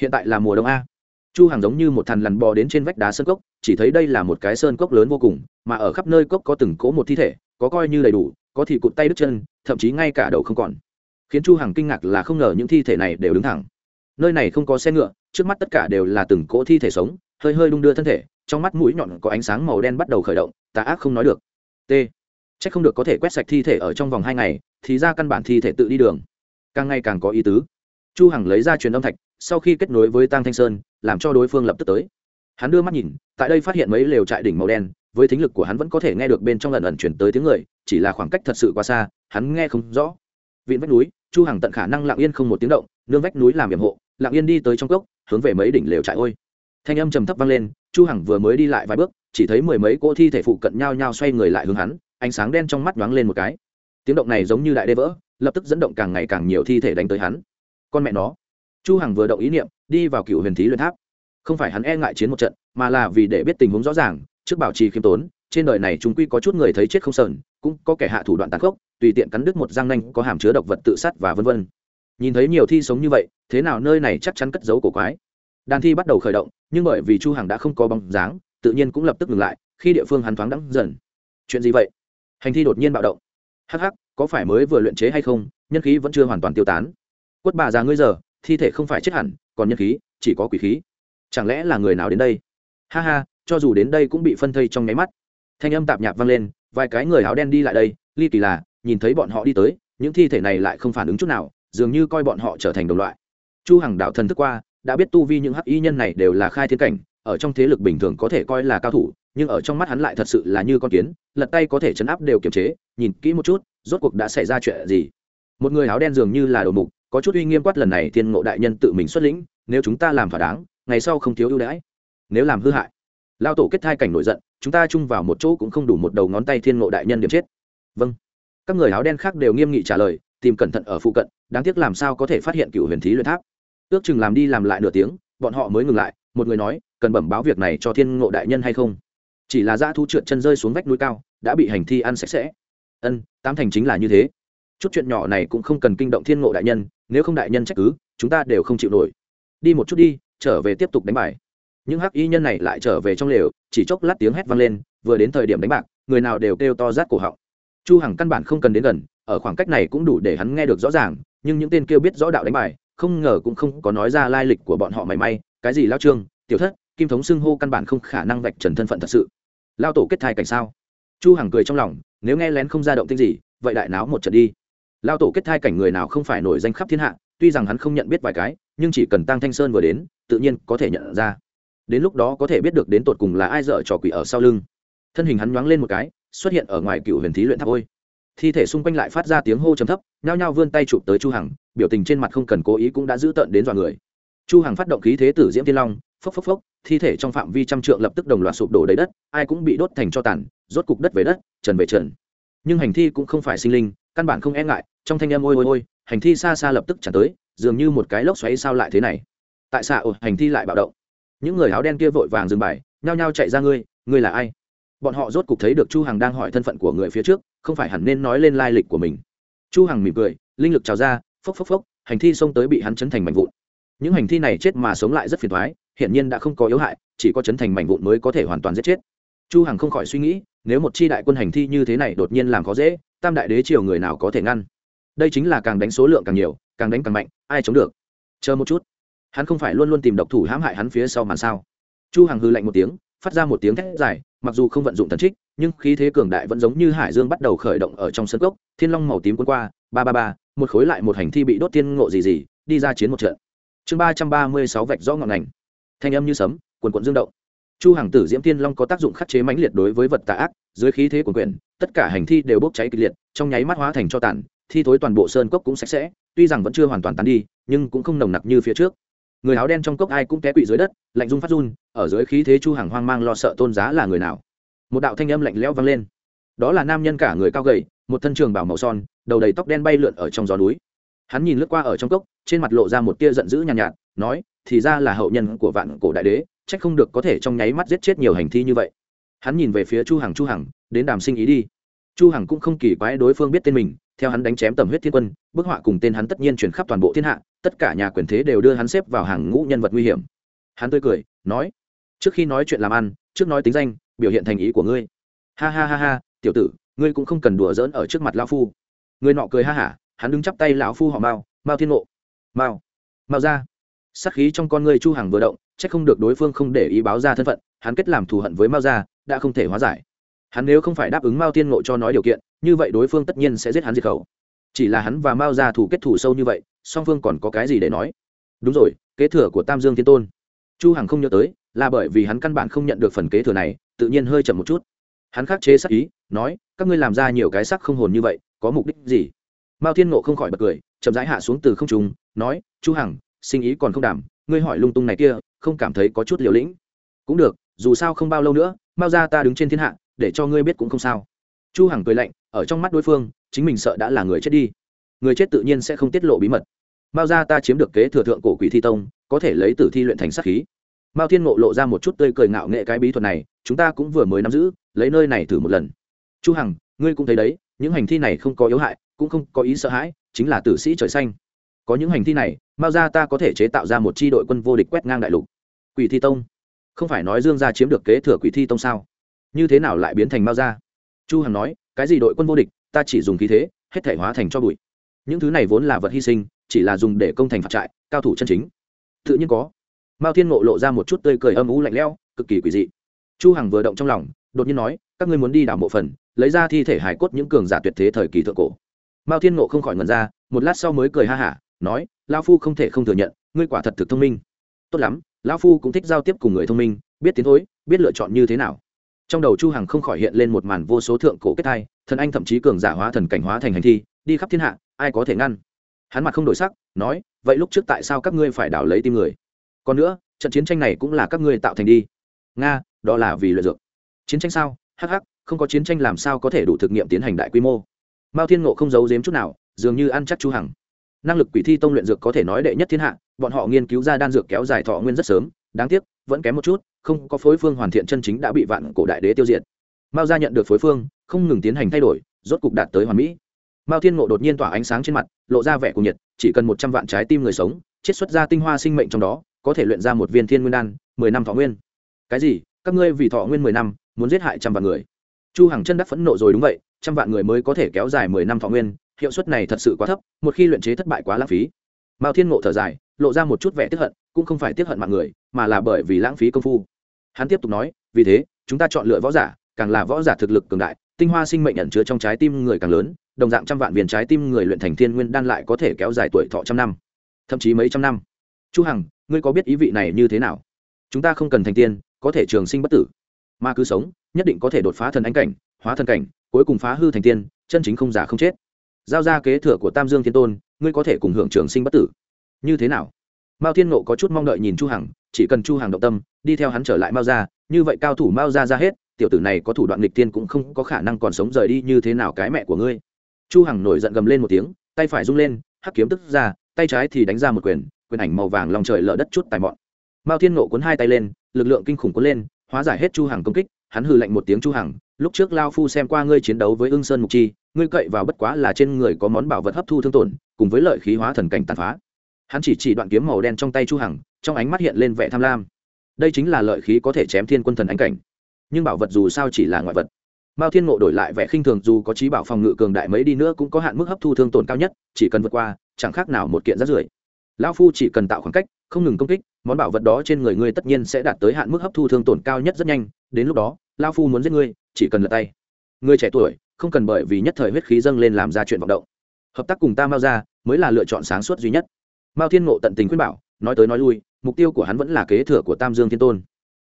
hiện tại là mùa đông a. Chu hằng giống như một thằn lằn bò đến trên vách đá sơn cốc, chỉ thấy đây là một cái sơn cốc lớn vô cùng, mà ở khắp nơi cốc có từng cỗ một thi thể, có coi như đầy đủ, có thì cụt tay đứt chân, thậm chí ngay cả đầu không còn. Khiến chu hằng kinh ngạc là không ngờ những thi thể này đều đứng thẳng. Nơi này không có xe ngựa, trước mắt tất cả đều là từng cỗ thi thể sống, hơi hơi đung đưa thân thể, trong mắt mũi nhọn có ánh sáng màu đen bắt đầu khởi động, tà ác không nói được. T chắc không được có thể quét sạch thi thể ở trong vòng hai ngày, thì ra căn bản thi thể tự đi đường. Càng ngày càng có ý tứ. Chu hằng lấy ra truyền âm thạch, sau khi kết nối với tăng thanh sơn, làm cho đối phương lập tức tới. Hắn đưa mắt nhìn, tại đây phát hiện mấy lều trại đỉnh màu đen, với thính lực của hắn vẫn có thể nghe được bên trong lần ẩn chuyển tới tiếng người, chỉ là khoảng cách thật sự quá xa, hắn nghe không rõ. Vịn vách núi, chu hằng tận khả năng lặng yên không một tiếng động, nương vách núi làm yểm hộ, lặng yên đi tới trong cốc, hướng về mấy đỉnh lều trại ôi. Thanh âm trầm thấp vang lên, chu hằng vừa mới đi lại vài bước, chỉ thấy mười mấy cỗ thi thể phụ cận nhau nhau xoay người lại hướng hắn ánh sáng đen trong mắt nhoáng lên một cái. Tiếng động này giống như đại đê vỡ, lập tức dẫn động càng ngày càng nhiều thi thể đánh tới hắn. Con mẹ nó. Chu hằng vừa động ý niệm, đi vào cựu huyền thí luyện tháp. Không phải hắn e ngại chiến một trận, mà là vì để biết tình huống rõ ràng, trước bảo trì khiêm tốn, trên đời này chúng quy có chút người thấy chết không sờn, cũng có kẻ hạ thủ đoạn tàn khốc, tùy tiện cắn đứt một răng nanh, có hàm chứa độc vật tự sát và vân vân. Nhìn thấy nhiều thi sống như vậy, thế nào nơi này chắc chắn cất giấu cổ quái. Đàn thi bắt đầu khởi động, nhưng bởi vì chu hằng đã không có bóng dáng, tự nhiên cũng lập tức ngừng lại, khi địa phương hắn thoáng đắng dần. Chuyện gì vậy? Hành thi đột nhiên bạo động. Hắc hắc, có phải mới vừa luyện chế hay không, nhân khí vẫn chưa hoàn toàn tiêu tán. Quất bà già ngươi giờ, thi thể không phải chết hẳn, còn nhân khí, chỉ có quỷ khí. Chẳng lẽ là người nào đến đây? Ha ha, cho dù đến đây cũng bị phân thây trong nháy mắt. Thanh âm tạp nhạp vang lên, vài cái người áo đen đi lại đây, ly kỳ là, nhìn thấy bọn họ đi tới, những thi thể này lại không phản ứng chút nào, dường như coi bọn họ trở thành đồng loại. Chu hằng đạo thần thức qua, đã biết tu vi những hắc y nhân này đều là khai thiên cảnh, ở trong thế lực bình thường có thể coi là cao thủ nhưng ở trong mắt hắn lại thật sự là như con kiến, lật tay có thể chấn áp đều kiềm chế, nhìn kỹ một chút, rốt cuộc đã xảy ra chuyện gì. Một người áo đen dường như là đầu mục, có chút uy nghiêm quát lần này thiên ngộ đại nhân tự mình xuất lĩnh, nếu chúng ta làm thỏa đáng, ngày sau không thiếu ưu đãi. Nếu làm hư hại. Lao tổ kết thai cảnh nổi giận, chúng ta chung vào một chỗ cũng không đủ một đầu ngón tay thiên ngộ đại nhân điểm chết. Vâng. Các người áo đen khác đều nghiêm nghị trả lời, tìm cẩn thận ở phụ cận, đáng tiếc làm sao có thể phát hiện cựu huyền thí luyện tháp. Ước chừng làm đi làm lại nửa tiếng, bọn họ mới ngừng lại, một người nói, cần bẩm báo việc này cho thiên ngộ đại nhân hay không? Chỉ là dã thú trượt chân rơi xuống vách núi cao, đã bị hành thi ăn sạch sẽ. Ân, tám thành chính là như thế. Chút chuyện nhỏ này cũng không cần kinh động thiên ngộ đại nhân, nếu không đại nhân trách cứ, chúng ta đều không chịu nổi. Đi một chút đi, trở về tiếp tục đánh bài. Những hắc y nhân này lại trở về trong lều, chỉ chốc lát tiếng hét vang lên, vừa đến thời điểm đánh bạc, người nào đều kêu to rát cổ họng. Chu hằng căn bản không cần đến gần, ở khoảng cách này cũng đủ để hắn nghe được rõ ràng, nhưng những tên kêu biết rõ đạo đánh bài, không ngờ cũng không có nói ra lai lịch của bọn họ mảy may. Cái gì lao trương, tiểu thất, kim thống xưng hô căn bản không khả năng vạch trần thân phận thật sự lao tổ kết thai cảnh sao? Chu hằng cười trong lòng, nếu nghe lén không ra động tinh gì, vậy đại náo một trận đi. Lao tổ kết thai cảnh người nào không phải nổi danh khắp thiên hạ, tuy rằng hắn không nhận biết vài cái, nhưng chỉ cần tăng thanh sơn vừa đến, tự nhiên có thể nhận ra. Đến lúc đó có thể biết được đến tột cùng là ai dở trò quỷ ở sau lưng. Thân hình hắn nhoáng lên một cái, xuất hiện ở ngoài cựu huyền thí luyện tháp ôi. Thi thể xung quanh lại phát ra tiếng hô trầm thấp, nhao nhao vươn tay chụp tới chu hằng, biểu tình trên mặt không cần cố ý cũng đã giữ tận đến dọa người. Chu hằng phát động khí thế tử diễm thiên long, phốc phốc phốc thi thể trong phạm vi trăm trượng lập tức đồng loạt sụp đổ đầy đất, ai cũng bị đốt thành cho tàn, rốt cục đất về đất, trần về trần. Nhưng hành thi cũng không phải sinh linh, căn bản không e ngại, trong thanh âm ôi ôi ôi, hành thi xa xa lập tức tràn tới, dường như một cái lốc xoáy sao lại thế này. Tại sao hành thi lại bạo động? Những người áo đen kia vội vàng dừng bài, nhao nhao chạy ra ngươi ngươi là ai? Bọn họ rốt cục thấy được chu hằng đang hỏi thân phận của người phía trước, không phải hẳn nên nói lên lai lịch của mình. Chu hằng mỉm cười, linh lực trào ra, phốc phốc phốc, hành thi xông tới bị hắn chấn thành mảnh vụn. Những hành thi này chết mà sống lại rất phiền toái hiện nhiên đã không có yếu hại, chỉ có chấn thành mảnh vụn mới có thể hoàn toàn giết chết. Chu hằng không khỏi suy nghĩ, nếu một chi đại quân hành thi như thế này đột nhiên làm khó dễ, tam đại đế triều người nào có thể ngăn? Đây chính là càng đánh số lượng càng nhiều, càng đánh càng mạnh, ai chống được? Chờ một chút. Hắn không phải luôn luôn tìm độc thủ hãm hại hắn phía sau màn sao? Chu hằng hư lạnh một tiếng, phát ra một tiếng thét dài, mặc dù không vận dụng thần trích, nhưng khí thế cường đại vẫn giống như hải dương bắt đầu khởi động ở trong sân cốc, thiên long màu tím cuốn qua, ba ba ba, một khối lại một hành thi bị đốt tiên ngộ gì gì, đi ra chiến một trận. Chương ba trăm ba mươi sáu vạch rõ ngọn ngành thanh âm như sấm quần quận dương động. Chu hàng tử diễm tiên long có tác dụng khắc chế mãnh liệt đối với vật tà ác dưới khí thế của quyền tất cả hành thi đều bốc cháy kịch liệt trong nháy mắt hóa thành cho tàn thi thối toàn bộ sơn cốc cũng sạch sẽ tuy rằng vẫn chưa hoàn toàn tan đi nhưng cũng không nồng nặc như phía trước. Người áo đen trong cốc ai cũng té quỵ dưới đất lạnh run phát run ở dưới khí thế chu hàng hoang mang lo sợ tôn giá là người nào? Một đạo thanh âm lạnh lẽo vang lên. Đó là nam nhân cả người cao gầy một thân trường bảo màu son đầu đầy tóc đen bay lượn ở trong gió núi. Hắn nhìn lướt qua ở trong cốc trên mặt lộ ra một tia giận dữ nhàn nhạt, nhạt nói thì ra là hậu nhân của vạn cổ đại đế trách không được có thể trong nháy mắt giết chết nhiều hành thi như vậy. Hắn nhìn về phía chu hằng chu hằng, đến đàm sinh ý đi. Chu hằng cũng không kỳ quái đối phương biết tên mình, theo hắn đánh chém tầm huyết thiên quân, bức họa cùng tên hắn tất nhiên truyền khắp toàn bộ thiên hạ, tất cả nhà quyền thế đều đưa hắn xếp vào hàng ngũ nhân vật nguy hiểm. Hắn tươi cười, nói, trước khi nói chuyện làm ăn, trước nói tính danh, biểu hiện thành ý của ngươi. Ha ha ha ha, tiểu tử, ngươi cũng không cần đùa giỡn ở trước mặt lão phu. Người nọ cười ha hả, hắn đứng chắp tay lão phu họ mao mao thiên ngộ mao mao ra sát khí trong con người chu hằng vừa động, chắc không được đối phương không để ý báo ra thân phận, hắn kết làm thù hận với mao gia, đã không thể hóa giải. Hắn nếu không phải đáp ứng mao tiên ngộ cho nói điều kiện, như vậy đối phương tất nhiên sẽ giết hắn diệt khẩu. Chỉ là hắn và mao gia thủ kết thủ sâu như vậy, song phương còn có cái gì để nói? Đúng rồi, kế thừa của tam dương thiên tôn. Chu hằng không nhớ tới, là bởi vì hắn căn bản không nhận được phần kế thừa này, tự nhiên hơi chậm một chút. Hắn khắc chế sắc ý, nói, các ngươi làm ra nhiều cái sắc không hồn như vậy, có mục đích gì? Mao thiên ngộ không khỏi bật cười, chậm rãi hạ xuống từ không trung, nói, chu hằng sinh ý còn không đảm, ngươi hỏi lung tung này kia, không cảm thấy có chút liều lĩnh. Cũng được, dù sao không bao lâu nữa mao ra ta đứng trên thiên hạ, để cho ngươi biết cũng không sao. Chu hằng cười lạnh, ở trong mắt đối phương, chính mình sợ đã là người chết đi. Người chết tự nhiên sẽ không tiết lộ bí mật. Mao ra ta chiếm được kế thừa thượng cổ quỷ thi tông, có thể lấy tử thi luyện thành sát khí. Mao thiên ngộ lộ ra một chút tươi cười ngạo nghệ cái bí thuật này, chúng ta cũng vừa mới nắm giữ, lấy nơi này thử một lần. Chu hằng, ngươi cũng thấy đấy, những hành thi này không có yếu hại, cũng không có ý sợ hãi, chính là tử sĩ trời xanh có những hành thi này mao ra ta có thể chế tạo ra một chi đội quân vô địch quét ngang đại lục. Quỷ thi tông. Không phải nói dương gia chiếm được kế thừa quỷ thi tông sao? Như thế nào lại biến thành mao gia chu hằng nói, cái gì đội quân vô địch, ta chỉ dùng khí thế, hết thể hóa thành cho bụi. Những thứ này vốn là vật hy sinh, chỉ là dùng để công thành phạt trại, cao thủ chân chính. Tự nhiên có. Mao thiên ngộ lộ ra một chút tươi cười âm u lạnh lẽo, cực kỳ quỷ dị. Chu hằng vừa động trong lòng, đột nhiên nói, các ngươi muốn đi đảo mộ phần, lấy ra thi thể hải cốt những cường giả tuyệt thế thời kỳ thượng cổ. Mao thiên ngộ không khỏi ngần ra, một lát sau mới cười ha hả nói lao phu không thể không thừa nhận, ngươi quả thật thực thông minh. Tốt lắm, lão phu cũng thích giao tiếp cùng người thông minh, biết tiến thối, biết lựa chọn như thế nào. Trong đầu chu hằng không khỏi hiện lên một màn vô số thượng cổ kết thai, thần anh thậm chí cường giả hóa thần cảnh hóa thành hành thi, đi khắp thiên hạ, ai có thể ngăn? Hắn mặt không đổi sắc, nói, vậy lúc trước tại sao các ngươi phải đảo lấy tim người? Còn nữa, trận chiến tranh này cũng là các ngươi tạo thành đi. Nga, đó là vì luyện dược. Chiến tranh sao? Hắc hắc, không có chiến tranh làm sao có thể đủ thực nghiệm tiến hành đại quy mô? Mao thiên ngộ không giấu giếm chút nào, dường như ăn chắc chu hằng năng lực quỷ thi tông luyện dược có thể nói đệ nhất thiên hạ, bọn họ nghiên cứu ra đan dược kéo dài thọ nguyên rất sớm, đáng tiếc, vẫn kém một chút, không có phối phương hoàn thiện chân chính đã bị vạn cổ đại đế tiêu diệt. Mao gia nhận được phối phương, không ngừng tiến hành thay đổi, rốt cục đạt tới hoàn mỹ. Mao thiên ngộ đột nhiên tỏa ánh sáng trên mặt, lộ ra vẻ cuồng nhiệt, chỉ cần một trăm vạn trái tim người sống, chiết xuất ra tinh hoa sinh mệnh trong đó, có thể luyện ra một viên thiên nguyên đan, mười năm thọ nguyên. Cái gì? Các ngươi vì thọ nguyên mười năm, muốn giết hại trăm vạn người. Chu hằng chân đắc phẫn nộ rồi đúng vậy, trăm vạn người mới có thể kéo dài mười năm thọ nguyên hiệu suất này thật sự quá thấp, một khi luyện chế thất bại quá lãng phí. Mao thiên ngộ thở dài, lộ ra một chút vẻ tiếc hận, cũng không phải tiếc hận mạng người, mà là bởi vì lãng phí công phu. Hắn tiếp tục nói, vì thế, chúng ta chọn lựa võ giả, càng là võ giả thực lực cường đại, tinh hoa sinh mệnh ẩn chứa trong trái tim người càng lớn, đồng dạng trăm vạn viên trái tim người luyện thành thiên nguyên đan lại có thể kéo dài tuổi thọ trăm năm, thậm chí mấy trăm năm. Chu hằng, ngươi có biết ý vị này như thế nào? Chúng ta không cần thành tiên, có thể trường sinh bất tử. Mà cứ sống, nhất định có thể đột phá thần ánh cảnh, hóa thần cảnh, cuối cùng phá hư thành tiên, chân chính không giả không chết giao ra kế thừa của tam dương thiên tôn, ngươi có thể cùng hưởng trường sinh bất tử. Như thế nào? Mao thiên nộ có chút mong đợi nhìn chu hằng, chỉ cần chu hằng động tâm, đi theo hắn trở lại mao ra như vậy cao thủ mao ra ra hết, tiểu tử này có thủ đoạn nghịch tiên cũng không có khả năng còn sống rời đi như thế nào cái mẹ của ngươi. Chu hằng nổi giận gầm lên một tiếng, tay phải rung lên, hắc kiếm tức ra, tay trái thì đánh ra một quyền quyền ảnh màu vàng lòng trời lở đất chút tài mọn. Mao thiên nộ cuốn hai tay lên, lực lượng kinh khủng cuốn lên, hóa giải hết chu hằng công kích hắn hừ lạnh một tiếng chu hằng, lúc trước lao phu xem qua ngươi chiến đấu với ưng sơn mục chi, ngươi cậy vào bất quá là trên người có món bảo vật hấp thu thương tổn, cùng với lợi khí hóa thần cảnh tàn phá. Hắn chỉ chỉ đoạn kiếm màu đen trong tay chu hằng, trong ánh mắt hiện lên vẻ tham lam. Đây chính là lợi khí có thể chém thiên quân thần ánh cảnh. Nhưng bảo vật dù sao chỉ là ngoại vật. Mao thiên ngộ đổi lại vẻ khinh thường dù có trí bảo phòng ngự cường đại mấy đi nữa cũng có hạn mức hấp thu thương tổn cao nhất, chỉ cần vượt qua, chẳng khác nào một kiện rác rưởi. Lão phu chỉ cần tạo khoảng cách, không ngừng công kích, món bảo vật đó trên người ngươi tất nhiên sẽ đạt tới hạn mức hấp thu thương tổn cao nhất rất nhanh, đến lúc đó lao phu muốn giết ngươi, chỉ cần lật tay. Người trẻ tuổi, không cần bởi vì nhất thời huyết khí dâng lên làm ra chuyện vọng động. Hợp tác cùng ta mao ra mới là lựa chọn sáng suốt duy nhất. Mao thiên ngộ tận tình khuyên bảo, nói tới nói lui, mục tiêu của hắn vẫn là kế thừa của tam dương thiên tôn.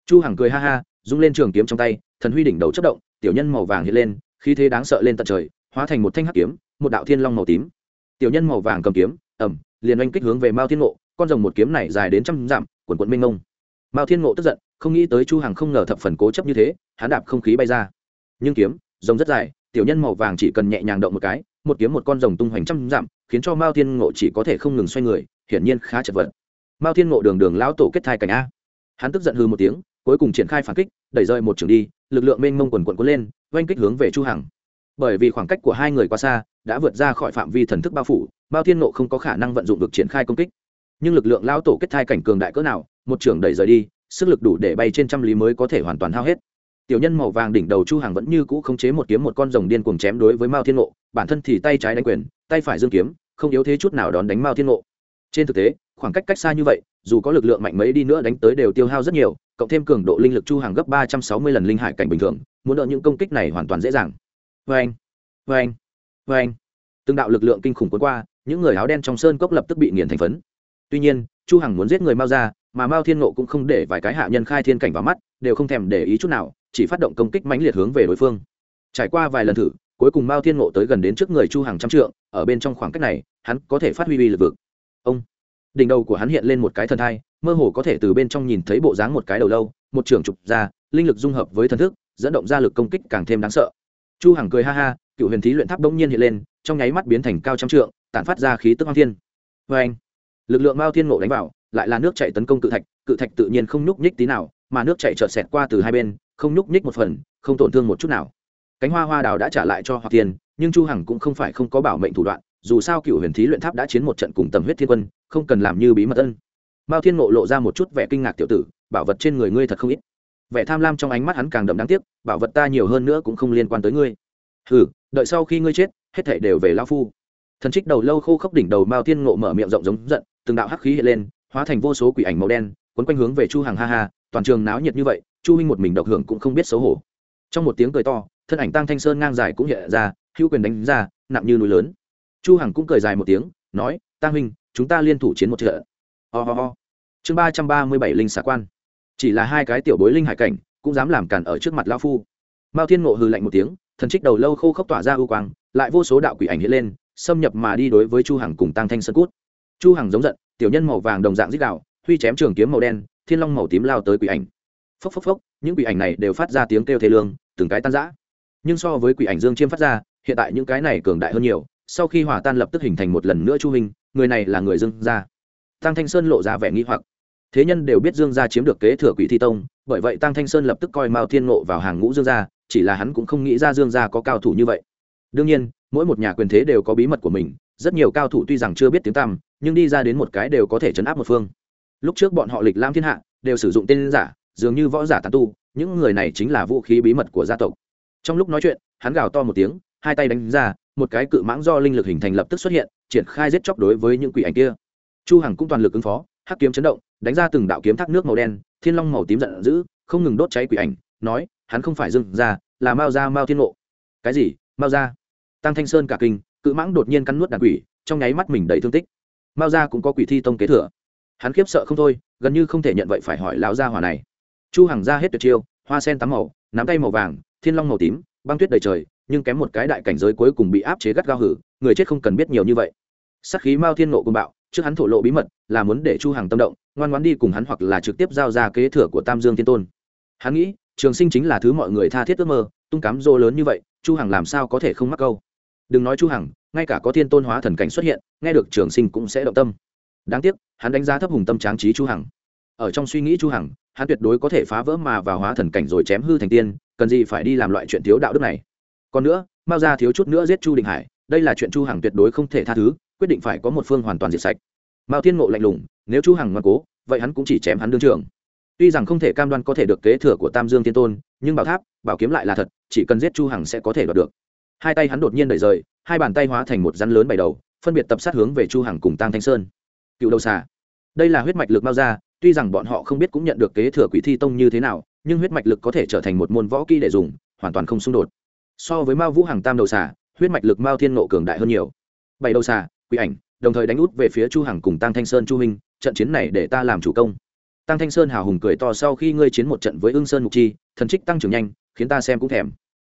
Chu hằng cười ha ha, rung lên trường kiếm trong tay, thần huy đỉnh đầu chất động, tiểu nhân màu vàng hiện lên, khí thế đáng sợ lên tận trời, hóa thành một thanh hắc kiếm, một đạo thiên long màu tím. Tiểu nhân màu vàng cầm kiếm ẩm liền oanh kích hướng về mao thiên ngộ, con rồng một kiếm này dài đến trăm dặm, quần quận minh ngông mao thiên ngộ tức giận không nghĩ tới chu hằng không ngờ thập phần cố chấp như thế, hắn đạp không khí bay ra. Nhưng kiếm, rồng rất dài, tiểu nhân màu vàng chỉ cần nhẹ nhàng động một cái, một kiếm một con rồng tung hoành trăm dặm, khiến cho mao thiên ngộ chỉ có thể không ngừng xoay người, hiển nhiên khá chật vật. Mao thiên ngộ đường đường lão tổ kết thai cảnh a. Hắn tức giận hư một tiếng, cuối cùng triển khai phản kích, đẩy rơi một trường đi, lực lượng mênh mông quần quần cuốn lên, oanh kích hướng về chu hằng. Bởi vì khoảng cách của hai người quá xa, đã vượt ra khỏi phạm vi thần thức bao phủ, mao thiên Ngộ không có khả năng vận dụng được triển khai công kích. Nhưng lực lượng lao tổ kết thai cảnh cường đại cỡ nào, một trưởng đẩy rời đi sức lực đủ để bay trên trăm lý mới có thể hoàn toàn hao hết tiểu nhân màu vàng đỉnh đầu chu hàng vẫn như cũ khống chế một kiếm một con rồng điên cuồng chém đối với mao thiên ngộ. bản thân thì tay trái đánh quyền, tay phải dương kiếm, không yếu thế chút nào đón đánh mao thiên ngộ. trên thực tế, khoảng cách cách xa như vậy, dù có lực lượng mạnh mấy đi nữa đánh tới đều tiêu hao rất nhiều, cộng thêm cường độ linh lực chu hàng gấp ba trăm sáu mươi lần linh hải cảnh bình thường, muốn đỡ những công kích này hoàn toàn dễ dàng vê anh vê anh vê anh từng đạo lực lượng kinh khủng cuốn qua, những người áo đen trong sơn cốc lập tức bị nghiền thành phấn tuy nhiên, chu hằng muốn giết người mao ra mà mao thiên nộ cũng không để vài cái hạ nhân khai thiên cảnh vào mắt, đều không thèm để ý chút nào, chỉ phát động công kích mãnh liệt hướng về đối phương. Trải qua vài lần thử, cuối cùng mao thiên nộ tới gần đến trước người chu hằng trăm trượng, ở bên trong khoảng cách này, hắn có thể phát huy uy lực vực. Ông! Đỉnh đầu của hắn hiện lên một cái thần thai, mơ hồ có thể từ bên trong nhìn thấy bộ dáng một cái đầu lâu, một trường trục ra, linh lực dung hợp với thần thức, dẫn động ra lực công kích càng thêm đáng sợ. Chu hằng cười ha ha, cựu huyền thí luyện tháp bỗng nhiên hiện lên, trong nháy mắt biến thành cao trăm trượng, tản phát ra khí tức hoang thiên. Vê anh lực lượng mao thiên ngộ đánh vào lại là nước chảy tấn công cự thạch cự thạch tự nhiên không nhúc nhích tí nào mà nước chảy chợt xẹt qua từ hai bên không nhúc nhích một phần không tổn thương một chút nào. Cánh hoa hoa đào đã trả lại cho hoặc tiền, nhưng chu hằng cũng không phải không có bảo mệnh thủ đoạn dù sao cựu huyền thí luyện tháp đã chiến một trận cùng tầm huyết thiên quân không cần làm như bí mật ân. Mao thiên ngộ lộ ra một chút vẻ kinh ngạc tiểu tử bảo vật trên người ngươi thật không ít. Vẻ tham lam trong ánh mắt hắn càng đậm đáng tiếc bảo vật ta nhiều hơn nữa cũng không liên quan tới ngươi. Hừ đợi sau khi ngươi chết hết thảy đều về lão phu. Thần trích đầu lâu khô khốc đỉnh đầu mao thiên ngộ mở miệng rộng giống giận từng đạo hắc khí hiện lên hóa thành vô số quỷ ảnh màu đen, quấn quanh hướng về chu hàng ha ha, toàn trường náo nhiệt như vậy, chu huynh một mình độc hưởng cũng không biết xấu hổ. Trong một tiếng cười to, thân ảnh tăng thanh sơn ngang dài cũng hiện ra, hữu quyền đánh ra, nặng như núi lớn. Chu hằng cũng cười dài một tiếng, nói tăng huynh, chúng ta liên thủ chiến một trận. Ho、oh oh oh. chương ba trăm ba mươi bảy linh xà quan. Chỉ là hai cái tiểu bối linh hải cảnh, cũng dám làm cản ở trước mặt lão phu. Mao thiên ngộ hừ lạnh một tiếng, thần trích đầu lâu khô khốc tỏa ra ưu quang, lại vô số đạo quỷ ảnh hiện lên, xâm nhập mà đi đối với chu hằng cùng tăng thanh sơn cút. Chu hằng giống giận tiểu nhân màu vàng đồng dạng rít đạo, huy chém trường kiếm màu đen, thiên long màu tím lao tới quỷ ảnh. Phốc phốc phốc, những quỷ ảnh này đều phát ra tiếng kêu thê lương, từng cái tan rã. Nhưng so với quỷ ảnh dương chiêm phát ra, hiện tại những cái này cường đại hơn nhiều, sau khi hòa tan lập tức hình thành một lần nữa chu hình người này là người dương gia. Tăng thanh sơn lộ ra vẻ nghi hoặc. Thế nhân đều biết dương gia chiếm được kế thừa quỷ thi tông, bởi vậy tăng thanh sơn lập tức coi mao thiên ngộ vào hàng ngũ dương gia, chỉ là hắn cũng không nghĩ ra dương gia có cao thủ như vậy. Đương nhiên, mỗi một nhà quyền thế đều có bí mật của mình, rất nhiều cao thủ tuy rằng chưa biết tiếng tăm nhưng đi ra đến một cái đều có thể chấn áp một phương. Lúc trước bọn họ lịch lam thiên hạ, đều sử dụng tên giả, dường như võ giả tàn tu, những người này chính là vũ khí bí mật của gia tộc. Trong lúc nói chuyện, hắn gào to một tiếng, hai tay đánh ra, một cái cự mãng do linh lực hình thành lập tức xuất hiện, triển khai giết chóc đối với những quỷ ảnh kia. Chu hằng cũng toàn lực ứng phó, hắc kiếm chấn động, đánh ra từng đạo kiếm thác nước màu đen, thiên long màu tím giận dữ, không ngừng đốt cháy quỷ ảnh, nói, hắn không phải dừng ra, là mao ra mao thiên ngộ. Cái gì? Mao ra. Tăng thanh sơn cả kinh, cự mãng đột nhiên cắn nuốt đàn quỷ, trong nháy mắt mình đầy thương tích mao ra cũng có quỷ thi tông kế thừa. Hắn khiếp sợ không thôi, gần như không thể nhận vậy phải hỏi lão gia hỏa này. Chu hằng ra hết tuyệt chiêu, hoa sen tắm màu, nắm tay màu vàng, thiên long màu tím, băng tuyết đầy trời, nhưng kém một cái đại cảnh giới cuối cùng bị áp chế gắt gao hử, người chết không cần biết nhiều như vậy. Sắc khí mao thiên nộ cùng bạo, trước hắn thổ lộ bí mật, là muốn để chu hằng tâm động, ngoan ngoãn đi cùng hắn hoặc là trực tiếp giao ra kế thừa của tam dương thiên tôn. Hắn nghĩ, trường sinh chính là thứ mọi người tha thiết ước mơ, tung cám dô lớn như vậy, chu hằng làm sao có thể không mắc câu? Đừng nói chu hằng ngay cả có thiên tôn hóa thần cảnh xuất hiện, nghe được trường sinh cũng sẽ động tâm. Đáng tiếc, hắn đánh giá thấp hùng tâm tráng trí chu hằng. Ở trong suy nghĩ chu hằng, hắn tuyệt đối có thể phá vỡ mà vào hóa thần cảnh rồi chém hư thành tiên, cần gì phải đi làm loại chuyện thiếu đạo đức này. Còn nữa mao gia thiếu chút nữa giết chu đình hải, đây là chuyện chu hằng tuyệt đối không thể tha thứ, quyết định phải có một phương hoàn toàn diệt sạch. Mao thiên ngộ lạnh lùng, nếu chu hằng ngoan cố, vậy hắn cũng chỉ chém hắn đương trường. Tuy rằng không thể cam đoan có thể được kế thừa của tam dương thiên tôn, nhưng bảo tháp, bảo kiếm lại là thật, chỉ cần giết chu hằng sẽ có thể đoạt được. Hai tay hắn đột nhiên đẩy rời hai bàn tay hóa thành một rắn lớn bảy đầu, phân biệt tập sát hướng về chu hằng cùng tăng thanh sơn. Cựu đầu xà. Đây là huyết mạch lực mao ra, tuy rằng bọn họ không biết cũng nhận được kế thừa quỷ thi tông như thế nào, nhưng huyết mạch lực có thể trở thành một môn võ kỹ để dùng, hoàn toàn không xung đột. So với mao vũ hàng tam đầu xà, huyết mạch lực mao thiên nộ cường đại hơn nhiều. Bảy đầu xà, quỷ ảnh, đồng thời đánh út về phía chu hằng cùng tăng thanh sơn chu minh, trận chiến này để ta làm chủ công. Tăng thanh sơn hào hùng cười to sau khi ngươi chiến một trận với ưng sơn mục chi, thần trích tăng trưởng nhanh, khiến ta xem cũng thèm.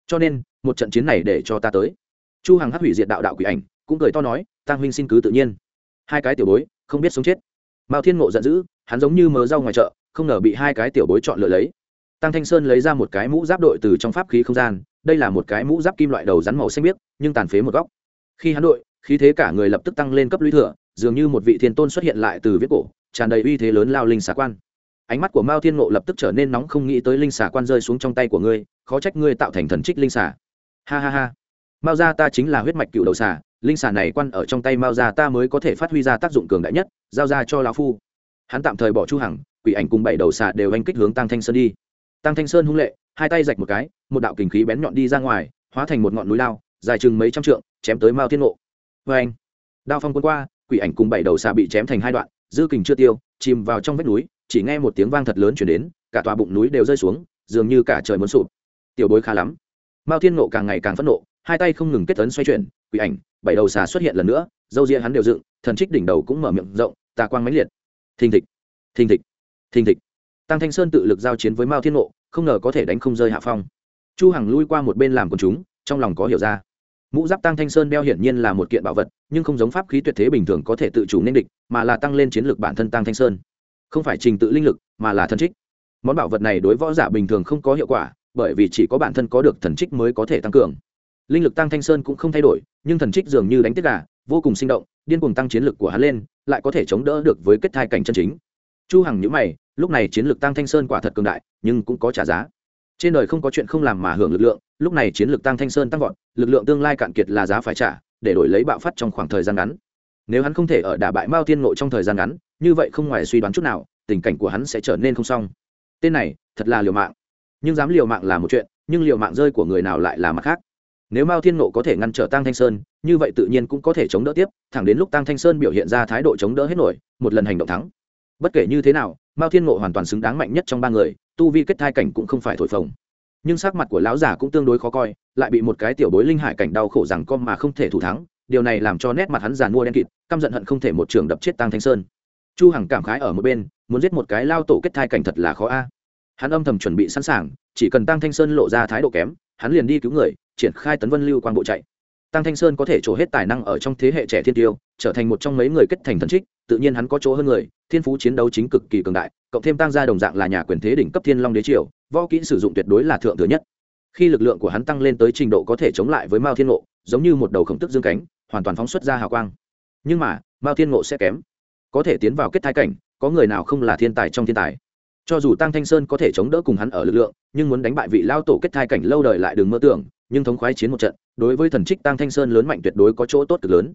Cho nên, một trận chiến này để cho ta tới chu hằng hắc hủy diệt đạo đạo quỷ ảnh, cũng cười to nói tăng huynh xin cứ tự nhiên. Hai cái tiểu bối, không biết sống chết. Mao thiên ngộ giận dữ, hắn giống như mớ rau ngoài chợ, không ngờ bị hai cái tiểu bối chọn lựa lấy. Tăng thanh sơn lấy ra một cái mũ giáp đội từ trong pháp khí không gian, đây là một cái mũ giáp kim loại đầu rắn màu xanh biếc, nhưng tàn phế một góc. Khi hắn đội, khí thế cả người lập tức tăng lên cấp lũy thừa, dường như một vị thiên tôn xuất hiện lại từ viết cổ, tràn đầy uy thế lớn lao linh xà quan. Ánh mắt của mao thiên ngộ lập tức trở nên nóng không nghĩ tới linh xà quan rơi xuống trong tay của ngươi, khó trách ngươi tạo thành thần trích linh xà. Ha ha ha mao gia ta chính là huyết mạch cựu đầu xà, linh xà này quan ở trong tay mao gia ta mới có thể phát huy ra tác dụng cường đại nhất, giao ra cho lão phu. Hắn tạm thời bỏ chu hằng, quỷ ảnh cùng bảy đầu xà đều anh kích hướng tăng thanh sơn đi. Tăng thanh sơn hung lệ, hai tay rạch một cái, một đạo kình khí bén nhọn đi ra ngoài, hóa thành một ngọn núi lao, dài chừng mấy trăm trượng, chém tới mao thiên ngộ. Vê anh đao phong quân qua, quỷ ảnh cùng bảy đầu xà bị chém thành hai đoạn, dư kình chưa tiêu, chìm vào trong vách núi, chỉ nghe một tiếng vang thật lớn chuyển đến, cả tòa bụng núi đều rơi xuống, dường như cả trời muốn sụp. Tiểu bối khá lắm. Mao thiên ngộ càng ngày càng phẫn nộ hai tay không ngừng kết tấn xoay chuyển, quỷ ảnh, bảy đầu xà xuất hiện lần nữa, dâu ria hắn đều dựng, thần trích đỉnh đầu cũng mở miệng rộng, tà quang mãnh liệt. Thình thịch thình thịch thình thịch. Tăng thanh sơn tự lực giao chiến với mao thiên ngộ, không ngờ có thể đánh không rơi hạ phong. Chu hằng lui qua một bên làm quần chúng, trong lòng có hiểu ra. Mũ giáp tăng thanh sơn đeo hiển nhiên là một kiện bảo vật, nhưng không giống pháp khí tuyệt thế bình thường có thể tự chủ nên địch, mà là tăng lên chiến lược bản thân tăng thanh sơn. Không phải trình tự linh lực, mà là thần trích. Món bảo vật này đối võ giả bình thường không có hiệu quả, bởi vì chỉ có bản thân có được thần trích mới có thể tăng cường linh lực tăng thanh sơn cũng không thay đổi, nhưng thần trích dường như đánh tiết gà, vô cùng sinh động, điên cuồng tăng chiến lực của hắn lên, lại có thể chống đỡ được với kết thai cảnh chân chính. Chu hằng nhíu mày, lúc này chiến lực tăng thanh sơn quả thật cường đại, nhưng cũng có trả giá. Trên đời không có chuyện không làm mà hưởng lực lượng, lúc này chiến lực tăng thanh sơn tăng vọt, lực lượng tương lai cạn kiệt là giá phải trả, để đổi lấy bạo phát trong khoảng thời gian ngắn. Nếu hắn không thể ở đả bại mao tiên nội trong thời gian ngắn, như vậy không ngoài suy đoán chút nào, tình cảnh của hắn sẽ trở nên không xong. Tên này, thật là liều mạng. Nhưng dám liều mạng là một chuyện, nhưng liều mạng rơi của người nào lại là mặt khác? Nếu mao thiên nộ có thể ngăn trở tăng thanh sơn, như vậy tự nhiên cũng có thể chống đỡ tiếp, thẳng đến lúc tăng thanh sơn biểu hiện ra thái độ chống đỡ hết nổi, một lần hành động thắng. Bất kể như thế nào, mao thiên Nộ hoàn toàn xứng đáng mạnh nhất trong ba người, tu vi kết thai cảnh cũng không phải thổi phồng. Nhưng sắc mặt của lão giả cũng tương đối khó coi, lại bị một cái tiểu bối linh hải cảnh đau khổ rằng con mà không thể thủ thắng, điều này làm cho nét mặt hắn giàn mua đen kịt, căm giận hận không thể một trường đập chết tăng thanh sơn. Chu hằng cảm khái ở một bên, muốn giết một cái lao tổ kết thai cảnh thật là khó a. Hắn âm thầm chuẩn bị sẵn sàng, chỉ cần tăng thanh sơn lộ ra thái độ kém, hắn liền đi cứu người triển khai tấn vân lưu quang bộ chạy. Tăng thanh sơn có thể trổ hết tài năng ở trong thế hệ trẻ thiên tiêu, trở thành một trong mấy người kết thành thần trích, tự nhiên hắn có chỗ hơn người, thiên phú chiến đấu chính cực kỳ cường đại, cộng thêm tăng gia đồng dạng là nhà quyền thế đỉnh cấp thiên long đế triều, võ kỹ sử dụng tuyệt đối là thượng thừa nhất. Khi lực lượng của hắn tăng lên tới trình độ có thể chống lại với mao thiên ngộ, giống như một đầu khổng tức dương cánh, hoàn toàn phóng xuất ra hào quang. Nhưng mà, mao thiên ngộ sẽ kém. Có thể tiến vào kết thái cảnh, có người nào không là thiên tài trong thiên tài? Cho dù tăng thanh sơn có thể chống đỡ cùng hắn ở lực lượng, nhưng muốn đánh bại vị lao tổ kết thai cảnh lâu đời lại đừng mơ tưởng nhưng thống khoái chiến một trận, đối với thần trích tăng thanh sơn lớn mạnh tuyệt đối có chỗ tốt cực lớn.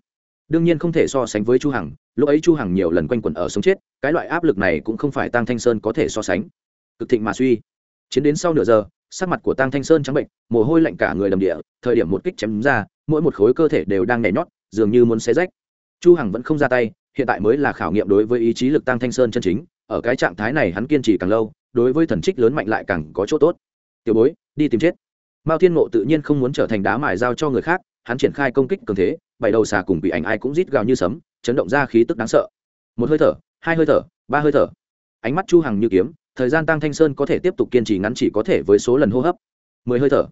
Đương nhiên không thể so sánh với chu hằng, lúc ấy chu hằng nhiều lần quanh quẩn ở sống chết, cái loại áp lực này cũng không phải tăng thanh sơn có thể so sánh. Cực thịnh mà suy. Chiến đến sau nửa giờ, sắc mặt của tăng thanh sơn trắng bệnh, mồ hôi lạnh cả người đầm địa, thời điểm một kích chém ra, mỗi một khối cơ thể đều đang nhảy nhót, dường như muốn xé rách. Chu hằng vẫn không ra tay, hiện tại mới là khảo nghiệm đối với ý chí lực tăng thanh sơn chân chính, ở cái trạng thái này hắn kiên trì càng lâu, đối với thần trích lớn mạnh lại càng có chỗ tốt. Tiểu bối, đi tìm chết mao thiên ngộ tự nhiên không muốn trở thành đá mài giao cho người khác, hắn triển khai công kích cường thế, bảy đầu xà cùng bị ảnh ai cũng rít gào như sấm, chấn động ra khí tức đáng sợ. Một hơi thở, hai hơi thở, ba hơi thở. Ánh mắt chu hằng như kiếm, thời gian tăng thanh sơn có thể tiếp tục kiên trì ngắn chỉ có thể với số lần hô hấp. Mười hơi thở.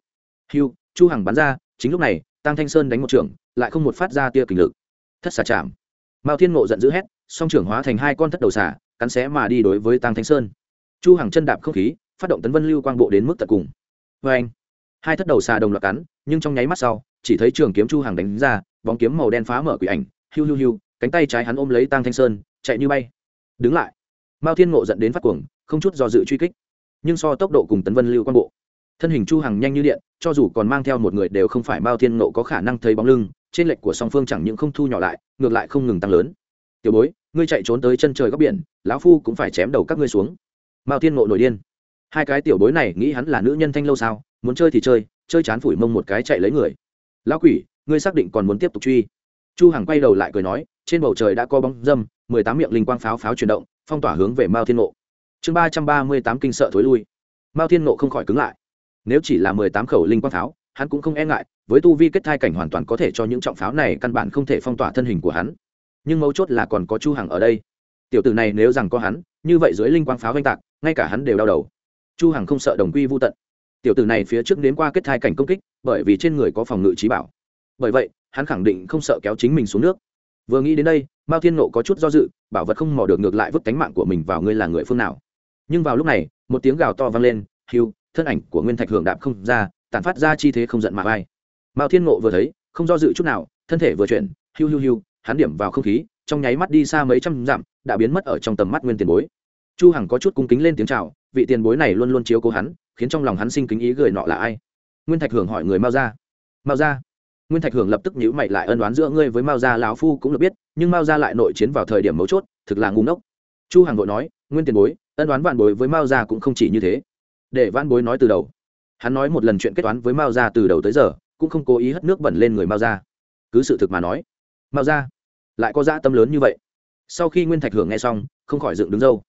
Hưu, chu hằng bắn ra, chính lúc này, tăng thanh sơn đánh một trường, lại không một phát ra tia kình lực. Thất xà chạm. Mao thiên ngộ giận dữ hét, song trưởng hóa thành hai con thất đầu xà, cắn xé mà đi đối với tăng thanh sơn. Chu hằng chân đạp không khí, phát động tấn vân lưu quang bộ đến mức tận cùng. Với anh hai thất đầu xà đồng loạt cắn, nhưng trong nháy mắt sau, chỉ thấy trường kiếm chu hàng đánh ra, bóng kiếm màu đen phá mở quỷ ảnh, hiu hiu hiu, cánh tay trái hắn ôm lấy tăng thanh sơn, chạy như bay. Đứng lại. Mao thiên ngộ dẫn đến phát cuồng, không chút do dự truy kích. Nhưng so tốc độ cùng tấn vân lưu quan bộ, thân hình chu hàng nhanh như điện, cho dù còn mang theo một người đều không phải mao thiên ngộ có khả năng thấy bóng lưng, trên lệch của song phương chẳng những không thu nhỏ lại, ngược lại không ngừng tăng lớn. Tiểu bối, ngươi chạy trốn tới chân trời góc biển, lão phu cũng phải chém đầu các ngươi xuống. Mao thiên ngộ nổi điên. Hai cái tiểu bối này nghĩ hắn là nữ nhân thanh lâu sao? Muốn chơi thì chơi chơi chán phủi mông một cái chạy lấy người. Lão quỷ, ngươi xác định còn muốn tiếp tục truy. Chu hằng quay đầu lại cười nói, trên bầu trời đã có bóng dâm, mười tám miệng linh quang pháo pháo chuyển động, phong tỏa hướng về mao thiên ngộ. Chương ba trăm ba mươi tám kinh sợ thối lui. Mao thiên nộ không khỏi cứng lại. Nếu chỉ là mười tám khẩu linh quang pháo, hắn cũng không e ngại, với tu vi kết thai cảnh hoàn toàn có thể cho những trọng pháo này căn bản không thể phong tỏa thân hình của hắn. Nhưng mấu chốt là còn có chu hằng ở đây. Tiểu tử này nếu rằng có hắn, như vậy dưới linh quang pháo vanh tạc, ngay cả hắn đều đau đầu. Chu hằng không sợ đồng quy vô tận tiểu tử này phía trước đến qua kết thai cảnh công kích, bởi vì trên người có phòng ngự trí bảo. Bởi vậy, hắn khẳng định không sợ kéo chính mình xuống nước. Vừa nghĩ đến đây, mao thiên nộ có chút do dự, bảo vật không mò được ngược lại vứt cánh mạng của mình vào ngươi là người phương nào. Nhưng vào lúc này, một tiếng gào to vang lên hiu thân ảnh của nguyên thạch hưởng đạp không ra tàn phát ra chi thế không giận mà vai mao thiên nộ vừa thấy, không do dự chút nào, thân thể vừa chuyển hiu hiu hiu hắn điểm vào không khí, trong nháy mắt đi xa mấy trăm dặm, đã biến mất ở trong tầm mắt nguyên tiền bối. Chu hằng có chút cung kính lên tiếng chào, vị tiền bối này luôn luôn chiếu cố hắn khiến trong lòng hắn sinh kính ý gửi nọ là ai? Nguyên thạch hưởng hỏi người mao gia. Mao gia? Nguyên thạch hưởng lập tức nhíu mày lại ân đoán giữa ngươi với mao gia lão phu cũng được biết, nhưng mao gia lại nội chiến vào thời điểm mấu chốt, thực là ngu ngốc. Chu hằng vội nói, nguyên tiền bối, ân đoán vạn bối với mao gia cũng không chỉ như thế. Để vạn bối nói từ đầu. Hắn nói một lần chuyện kết toán với mao gia từ đầu tới giờ, cũng không cố ý hất nước bẩn lên người mao gia. Cứ sự thực mà nói, mao gia lại có dã tâm lớn như vậy. Sau khi nguyên thạch hưởng nghe xong, không khỏi dựng đứng dâu.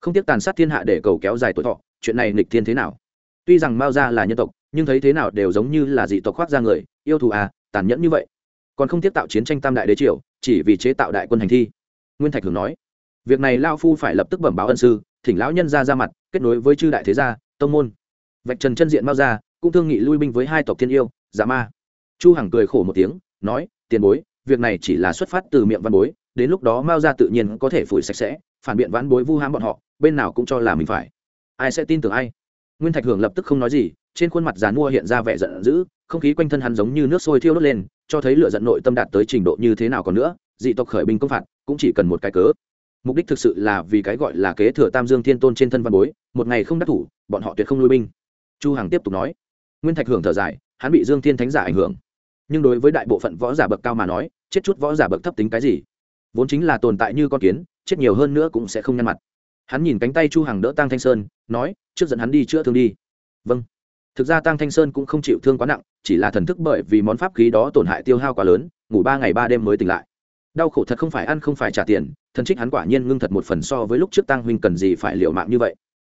Không tiếc tàn sát thiên hạ để cầu kéo dài tuổi thọ, chuyện này nghịch thiên thế nào? Tuy rằng mao gia là nhân tộc, nhưng thấy thế nào đều giống như là dị tộc khoác ra người, yêu thù à tàn nhẫn như vậy. Còn không tiếp tạo chiến tranh tam đại đế triều, chỉ vì chế tạo đại quân hành thi. Nguyên thạch hưởng nói, việc này lao phu phải lập tức bẩm báo ân sư, thỉnh lão nhân ra ra mặt, kết nối với chư đại thế gia, tông môn. Vạch trần chân diện mao gia, cũng thương nghị lui binh với hai tộc thiên yêu giả ma. Chu hằng cười khổ một tiếng, nói, tiền bối, việc này chỉ là xuất phát từ miệng văn bối, đến lúc đó mao gia tự nhiên có thể phủi sạch sẽ, phản biện vãn bối vu hãm bọn họ, bên nào cũng cho là mình phải. Ai sẽ tin tưởng ai? Nguyên thạch hưởng lập tức không nói gì, trên khuôn mặt dàn mua hiện ra vẻ giận dữ, không khí quanh thân hắn giống như nước sôi thiêu đốt lên, cho thấy lửa giận nội tâm đạt tới trình độ như thế nào còn nữa, dị tộc khởi binh công phạt cũng chỉ cần một cái cớ. Mục đích thực sự là vì cái gọi là kế thừa tam dương thiên tôn trên thân văn bối, một ngày không đắc thủ, bọn họ tuyệt không lui binh. Chu hằng tiếp tục nói. Nguyên thạch hưởng thở dài, hắn bị dương thiên thánh giả ảnh hưởng. Nhưng đối với đại bộ phận võ giả bậc cao mà nói, chết chút võ giả bậc thấp tính cái gì? Vốn chính là tồn tại như con kiến, chết nhiều hơn nữa cũng sẽ không nhăn mặt hắn nhìn cánh tay chu hằng đỡ tăng thanh sơn, nói, trước dẫn hắn đi, chữa thương đi. Vâng. Thực ra tăng thanh sơn cũng không chịu thương quá nặng, chỉ là thần thức bởi vì món pháp khí đó tổn hại tiêu hao quá lớn, ngủ ba ngày ba đêm mới tỉnh lại. Đau khổ thật không phải ăn không phải trả tiền, thần trích hắn quả nhiên ngưng thật một phần so với lúc trước tăng huynh cần gì phải liều mạng như vậy.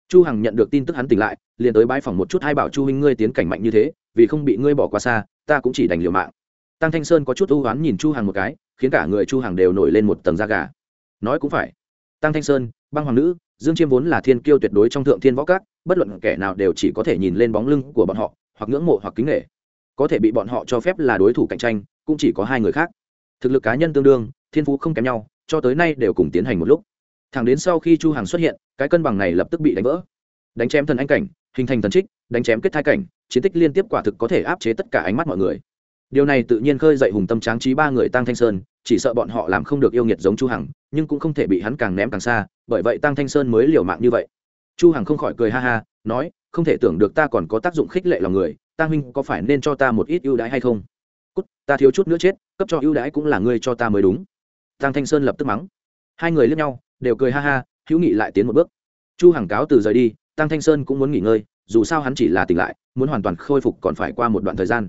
Chu hằng nhận được tin tức hắn tỉnh lại, liền tới bãi phòng một chút hai bảo chu huynh ngươi tiến cảnh mạnh như thế, vì không bị ngươi bỏ qua xa, ta cũng chỉ đành liều mạng. Tăng thanh sơn có chút ưu oán nhìn chu hằng một cái, khiến cả người chu hằng đều nổi lên một tầng da gà. Nói cũng phải. Tăng thanh sơn, băng hoàng nữ dương chiêm vốn là thiên kiêu tuyệt đối trong thượng thiên võ các, bất luận kẻ nào đều chỉ có thể nhìn lên bóng lưng của bọn họ, hoặc ngưỡng mộ hoặc kính nghệ có thể bị bọn họ cho phép là đối thủ cạnh tranh, cũng chỉ có hai người khác. Thực lực cá nhân tương đương, thiên phú không kém nhau, cho tới nay đều cùng tiến hành một lúc. Thẳng đến sau khi chu hằng xuất hiện, cái cân bằng này lập tức bị đánh vỡ. Đánh chém thần anh cảnh, hình thành thần trích, đánh chém kết thai cảnh, chiến tích liên tiếp quả thực có thể áp chế tất cả ánh mắt mọi người điều này tự nhiên khơi dậy hùng tâm tráng trí ba người tăng thanh sơn, chỉ sợ bọn họ làm không được yêu nghiệt giống chu hằng, nhưng cũng không thể bị hắn càng ném càng xa, bởi vậy tăng thanh sơn mới liều mạng như vậy. Chu hằng không khỏi cười ha ha, nói, không thể tưởng được ta còn có tác dụng khích lệ lòng người tăng huynh có phải nên cho ta một ít ưu đãi hay không? Cút, ta thiếu chút nữa chết, cấp cho ưu đãi cũng là ngươi cho ta mới đúng. Tăng thanh sơn lập tức mắng. Hai người liếc nhau, đều cười ha ha, hữu nghị lại tiến một bước. Chu hằng cáo từ rời đi tăng thanh sơn cũng muốn nghỉ ngơi, dù sao hắn chỉ là tỉnh lại, muốn hoàn toàn khôi phục còn phải qua một đoạn thời gian.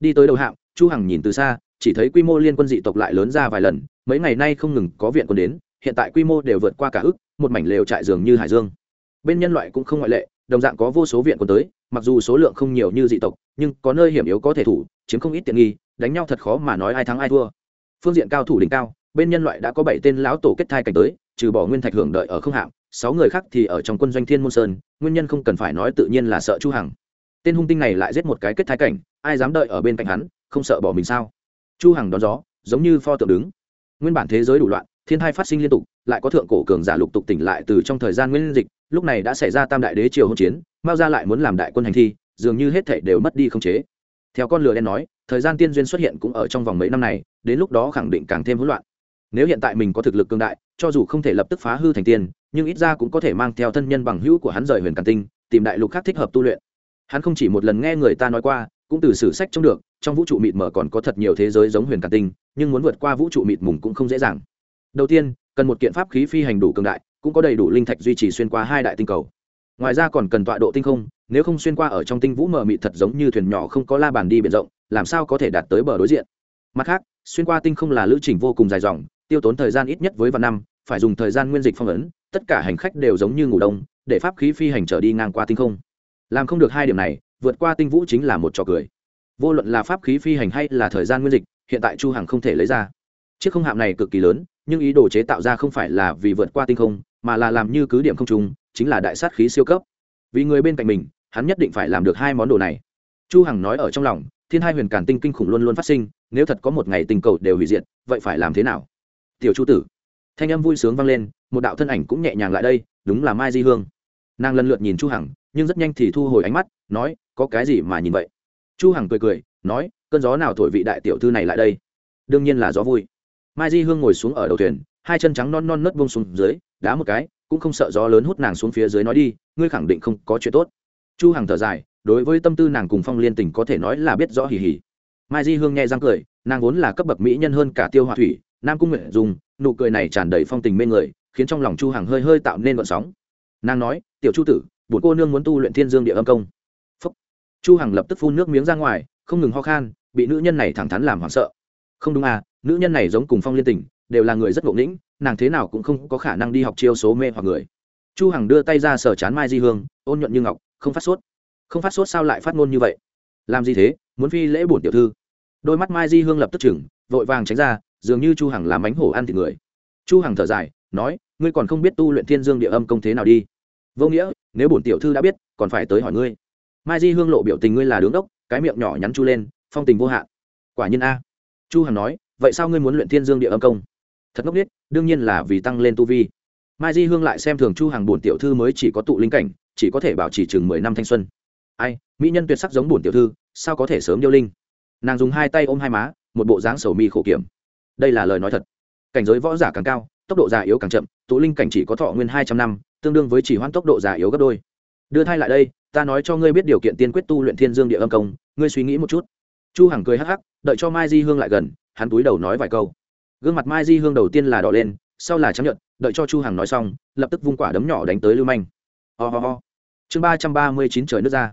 Đi tới đầu hạng chu hằng nhìn từ xa, chỉ thấy quy mô liên quân dị tộc lại lớn ra vài lần, mấy ngày nay không ngừng có viện quân đến, hiện tại quy mô đều vượt qua cả ước, một mảnh lều trại dường như hải dương. Bên nhân loại cũng không ngoại lệ, đồng dạng có vô số viện quân tới, mặc dù số lượng không nhiều như dị tộc, nhưng có nơi hiểm yếu có thể thủ, chiếm không ít tiện nghi, đánh nhau thật khó mà nói ai thắng ai thua. Phương diện cao thủ đỉnh cao, bên nhân loại đã có bảy tên lão tổ kết thai cảnh tới, trừ bỏ nguyên thạch hưởng đợi ở không hạng, sáu người khác thì ở trong quân doanh thiên môn sơn, nguyên nhân không cần phải nói tự nhiên là sợ chu hằng. Tên hung tinh này lại giết một cái kết thai cảnh, ai dám đợi ở bên cạnh hắn không sợ bỏ mình sao? Chu hằng đón gió, giống như pho tượng đứng. Nguyên bản thế giới đủ loạn, thiên thai phát sinh liên tục, lại có thượng cổ cường giả lục tục tỉnh lại từ trong thời gian nguyên dịch, lúc này đã xảy ra tam đại đế triều hỗn chiến, mao gia lại muốn làm đại quân hành thi, dường như hết thảy đều mất đi không chế. Theo con lừa đen nói, thời gian tiên duyên xuất hiện cũng ở trong vòng mấy năm này, đến lúc đó khẳng định càng thêm hỗn loạn. Nếu hiện tại mình có thực lực cường đại, cho dù không thể lập tức phá hư thành tiên, nhưng ít ra cũng có thể mang theo thân nhân bằng hữu của hắn rời huyền càn tinh, tìm đại lục khác thích hợp tu luyện. Hắn không chỉ một lần nghe người ta nói qua, cũng từ sử sách trông được trong vũ trụ mịt mờ còn có thật nhiều thế giới giống huyền cả tinh, nhưng muốn vượt qua vũ trụ mịt mùng cũng không dễ dàng. Đầu tiên, cần một kiện pháp khí phi hành đủ cường đại, cũng có đầy đủ linh thạch duy trì xuyên qua hai đại tinh cầu. Ngoài ra còn cần tọa độ tinh không, nếu không xuyên qua ở trong tinh vũ mờ mịt thật giống như thuyền nhỏ không có la bàn đi biển rộng, làm sao có thể đạt tới bờ đối diện? Mặt khác, xuyên qua tinh không là lữ trình vô cùng dài dòng, tiêu tốn thời gian ít nhất với vạn năm, phải dùng thời gian nguyên dịch phong ấn, tất cả hành khách đều giống như ngủ đông, để pháp khí phi hành trở đi ngang qua tinh không. Làm không được hai điểm này, vượt qua tinh vũ chính là một trò cười vô luận là pháp khí phi hành hay là thời gian nguyên dịch, hiện tại chu hằng không thể lấy ra. Chiếc không hạm này cực kỳ lớn, nhưng ý đồ chế tạo ra không phải là vì vượt qua tinh không, mà là làm như cứ điểm không trùng chính là đại sát khí siêu cấp. Vì người bên cạnh mình, hắn nhất định phải làm được hai món đồ này. Chu hằng nói ở trong lòng, thiên hai huyền càn tinh kinh khủng luôn luôn phát sinh, nếu thật có một ngày tình cầu đều hủy diệt, vậy phải làm thế nào? Tiểu chu tử, thanh âm vui sướng vang lên, một đạo thân ảnh cũng nhẹ nhàng lại đây, đúng là mai di hương. Nàng lần lượt nhìn chu hằng, nhưng rất nhanh thì thu hồi ánh mắt, nói, có cái gì mà nhìn vậy? Chu hằng cười cười, nói, cơn gió nào thổi vị đại tiểu thư này lại đây? Đương nhiên là gió vui. Mai di hương ngồi xuống ở đầu thuyền, hai chân trắng non non nớt vung xuống dưới, đá một cái, cũng không sợ gió lớn hút nàng xuống phía dưới nói đi, ngươi khẳng định không có chuyện tốt. Chu hằng thở dài, đối với tâm tư nàng cùng phong liên tình có thể nói là biết rõ hỉ hỉ mai di hương nghe răng cười, nàng vốn là cấp bậc mỹ nhân hơn cả tiêu hoa thủy, nam cung nguyện dùng nụ cười này tràn đầy phong tình mê người, khiến trong lòng chu hằng hơi hơi tạo nên vận sóng. Nàng nói, tiểu chu tử, bổn cô nương muốn tu luyện thiên dương địa âm công chu hằng lập tức phun nước miếng ra ngoài, không ngừng ho khan, bị nữ nhân này thẳng thắn làm hoảng sợ. Không đúng à nữ nhân này giống cùng phong liên tình đều là người rất ngộ nghĩnh, nàng thế nào cũng không có khả năng đi học chiêu số mê hoặc người. Chu hằng đưa tay ra sờ chán mai di hương, ôn nhuận như ngọc, không phát sốt. Không phát sốt sao lại phát ngôn như vậy? Làm gì thế, muốn phi lễ bổn tiểu thư. Đôi mắt mai di hương lập tức chừng vội vàng tránh ra, dường như chu hằng làm bánh hổ ăn thịt người. Chu hằng thở dài, nói, ngươi còn không biết tu luyện thiên dương địa âm công thế nào đi. Vô nghĩa, nếu bổn tiểu thư đã biết, còn phải tới hỏi ngươi mai di hương lộ biểu tình ngươi là đứng đốc, cái miệng nhỏ nhắn chu lên, phong tình vô hạn. Quả nhiên a. Chu hằng nói, vậy sao ngươi muốn luyện thiên dương địa âm công? Thật ngốc biết đương nhiên là vì tăng lên tu vi. Mai di hương lại xem thường chu Hằng bổn tiểu thư mới chỉ có tụ linh cảnh, chỉ có thể bảo trì chừng mười năm thanh xuân. Ai, mỹ nhân tuyệt sắc giống bổn tiểu thư, sao có thể sớm điêu linh? Nàng dùng hai tay ôm hai má, một bộ dáng sầu mi khổ kiểm. Đây là lời nói thật. Cảnh giới võ giả càng cao, tốc độ già yếu càng chậm, tụ linh cảnh chỉ có thọ nguyên hai trăm năm, tương đương với chỉ hoãn tốc độ già yếu gấp đôi. Đưa thai lại đây ta nói cho ngươi biết điều kiện tiên quyết tu luyện thiên dương địa âm công, ngươi suy nghĩ một chút. Chu hằng cười hắc hắc, đợi cho mai di hương lại gần, hắn túi đầu nói vài câu. Gương mặt mai di hương đầu tiên là đỏ lên, sau là chấp nhận đợi cho chu hằng nói xong, lập tức vung quả đấm nhỏ đánh tới lưu manh. Ho、oh oh chương ba trăm ba mươi chín trời nước ra.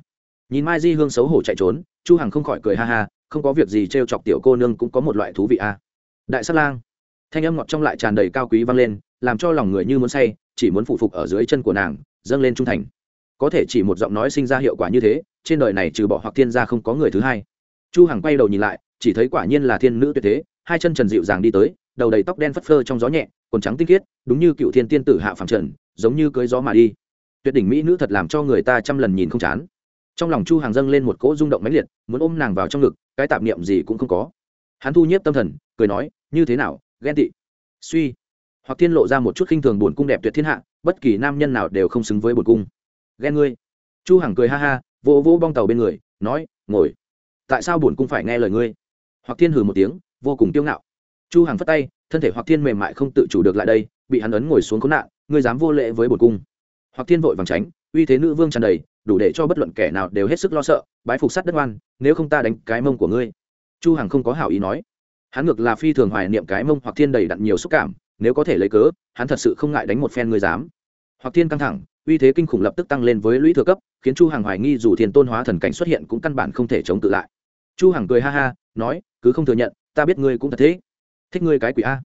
Nhìn mai di hương xấu hổ chạy trốn, chu hằng không khỏi cười ha ha, không có việc gì trêu chọc tiểu cô nương cũng có một loại thú vị a. À. đại sát lang. Thanh âm ngọt trong lại tràn đầy cao quý vang lên, làm cho lòng người như muốn say, chỉ muốn phụ phục ở dưới chân của nàng, dâng lên trung thành có thể chỉ một giọng nói sinh ra hiệu quả như thế, trên đời này trừ bỏ hoặc thiên gia không có người thứ hai. Chu hằng quay đầu nhìn lại, chỉ thấy quả nhiên là thiên nữ tuyệt thế, hai chân trần dịu dàng đi tới, đầu đầy tóc đen phất phơ trong gió nhẹ, quần trắng tinh khiết, đúng như cựu thiên tiên tử hạ phàm trần, giống như cưới gió mà đi. Tuyệt đỉnh mỹ nữ thật làm cho người ta trăm lần nhìn không chán. Trong lòng chu hàng dâng lên một cỗ rung động mãnh liệt, muốn ôm nàng vào trong ngực, cái tạp niệm gì cũng không có. Hắn thu nhiếp tâm thần, cười nói, như thế nào, ghen tị? Suy. Hoặc thiên lộ ra một chút khinh thường buồn cung đẹp tuyệt thiên hạ, bất kỳ nam nhân nào đều không xứng với buồn cung ghen ngươi. Chu hằng cười ha ha, vỗ vỗ bong tàu bên người, nói, ngồi. Tại sao buồn cung phải nghe lời ngươi? Hoặc thiên hừ một tiếng, vô cùng kiêu ngạo. Chu hằng phất tay, thân thể hoặc thiên mềm mại không tự chủ được lại đây, bị hắn ấn ngồi xuống khốn nạn, ngươi dám vô lễ với bổn cung. Hoặc thiên vội vàng tránh, uy thế nữ vương tràn đầy, đủ để cho bất luận kẻ nào đều hết sức lo sợ, bái phục sát đất oan, nếu không ta đánh cái mông của ngươi. Chu hằng không có hảo ý nói. Hắn ngược là phi thường hoài niệm cái mông hoặc thiên đầy đặn nhiều xúc cảm, nếu có thể lấy cớ, hắn thật sự không ngại đánh một phen ngươi dám. Hoặc thiên căng thẳng uy thế kinh khủng lập tức tăng lên với lũy thừa cấp, khiến chu hằng hoài nghi dù thiên tôn hóa thần cảnh xuất hiện cũng căn bản không thể chống tự lại. Chu hằng cười ha ha, nói, cứ không thừa nhận, ta biết ngươi cũng thật thế. Thích ngươi cái quỷ a.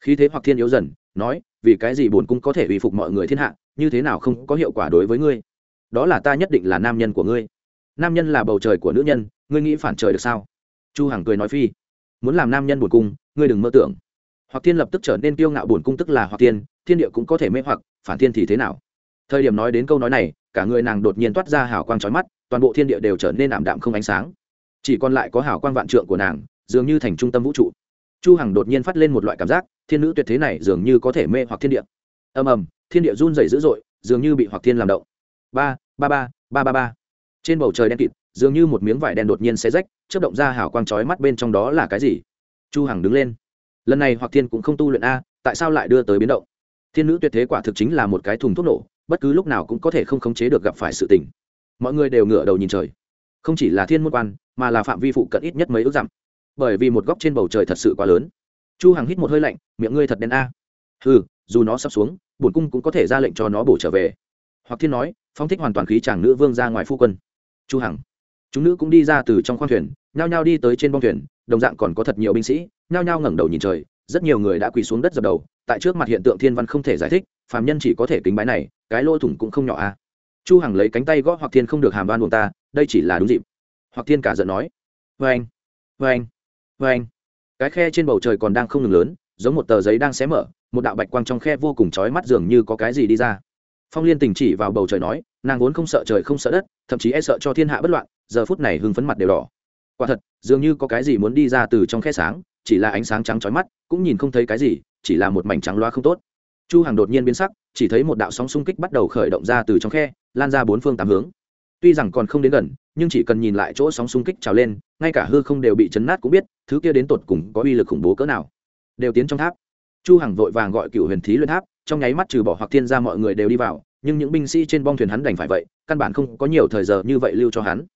Khí thế hoặc thiên yếu dần, nói, vì cái gì bổn cung có thể uy phục mọi người thiên hạ, như thế nào không có hiệu quả đối với ngươi? Đó là ta nhất định là nam nhân của ngươi. Nam nhân là bầu trời của nữ nhân, ngươi nghĩ phản trời được sao? Chu hằng cười nói phi, muốn làm nam nhân bổn cung, ngươi đừng mơ tưởng. Hoặc thiên lập tức trở nên kiêu ngạo, bổn cung tức là hoặc thiên thiên địa cũng có thể mê hoặc, phản thiên thì thế nào? Thời điểm nói đến câu nói này, cả người nàng đột nhiên toát ra hào quang chói mắt, toàn bộ thiên địa đều trở nên ảm đạm không ánh sáng. Chỉ còn lại có hào quang vạn trượng của nàng, dường như thành trung tâm vũ trụ. Chu hằng đột nhiên phát lên một loại cảm giác, thiên nữ tuyệt thế này dường như có thể mê hoặc thiên địa. Ầm ầm, thiên địa run rẩy dữ dội, dường như bị hoặc thiên làm động. Ba ba ba ba ba ba. Trên bầu trời đen kịt, dường như một miếng vải đen đột nhiên xé rách, chớp động ra hào quang chói mắt bên trong đó là cái gì? Chu hằng đứng lên. Lần này hoặc thiên cũng không tu luyện a, tại sao lại đưa tới biến động? Thiên nữ tuyệt thế quả thực chính là một cái thùng thuốc nổ bất cứ lúc nào cũng có thể không khống chế được gặp phải sự tình. Mọi người đều ngửa đầu nhìn trời. Không chỉ là thiên môn quan mà là phạm vi phụ cận ít nhất mấy ước dặm. Bởi vì một góc trên bầu trời thật sự quá lớn. Chu hằng hít một hơi lạnh miệng ngươi thật đen a. Hừ, dù nó sắp xuống bổn cung cũng có thể ra lệnh cho nó bổ trở về. Hoặc thiên nói phong thích hoàn toàn khí chàng nữ vương ra ngoài phu quân. Chu hằng. Chúng nữ cũng đi ra từ trong khoang thuyền nhao nhao đi tới trên bong thuyền đồng dạng còn có thật nhiều binh sĩ nhao nhao ngẩng đầu nhìn trời rất nhiều người đã quỳ xuống đất dập đầu, tại trước mặt hiện tượng thiên văn không thể giải thích, phàm nhân chỉ có thể kính bái này, cái lỗ thủng cũng không nhỏ a chu hằng lấy cánh tay gõ hoặc thiên không được hàm đoan buồn ta, đây chỉ là đúng dịp. Hoặc thiên cả giận nói vê anh vê anh anh cái khe trên bầu trời còn đang không ngừng lớn, giống một tờ giấy đang xé mở, một đạo bạch quang trong khe vô cùng chói mắt dường như có cái gì đi ra. Phong liên tình chỉ vào bầu trời nói, nàng vốn không sợ trời không sợ đất, thậm chí e sợ cho thiên hạ bất loạn, giờ phút này hưng phấn mặt đều đỏ. Quả thật, dường như có cái gì muốn đi ra từ trong khe sáng chỉ là ánh sáng trắng chói mắt, cũng nhìn không thấy cái gì, chỉ là một mảnh trắng loa không tốt. Chu hằng đột nhiên biến sắc, chỉ thấy một đạo sóng xung kích bắt đầu khởi động ra từ trong khe, lan ra bốn phương tám hướng. Tuy rằng còn không đến gần, nhưng chỉ cần nhìn lại chỗ sóng xung kích trào lên, ngay cả hư không đều bị chấn nát cũng biết, thứ kia đến tột cùng có uy lực khủng bố cỡ nào. Đều tiến trong tháp. Chu hằng vội vàng gọi cựu huyền thí luyện tháp, trong nháy mắt trừ bỏ hoặc thiên ra mọi người đều đi vào, nhưng những binh sĩ trên bong thuyền hắn đành phải vậy, căn bản không có nhiều thời giờ như vậy lưu cho hắn.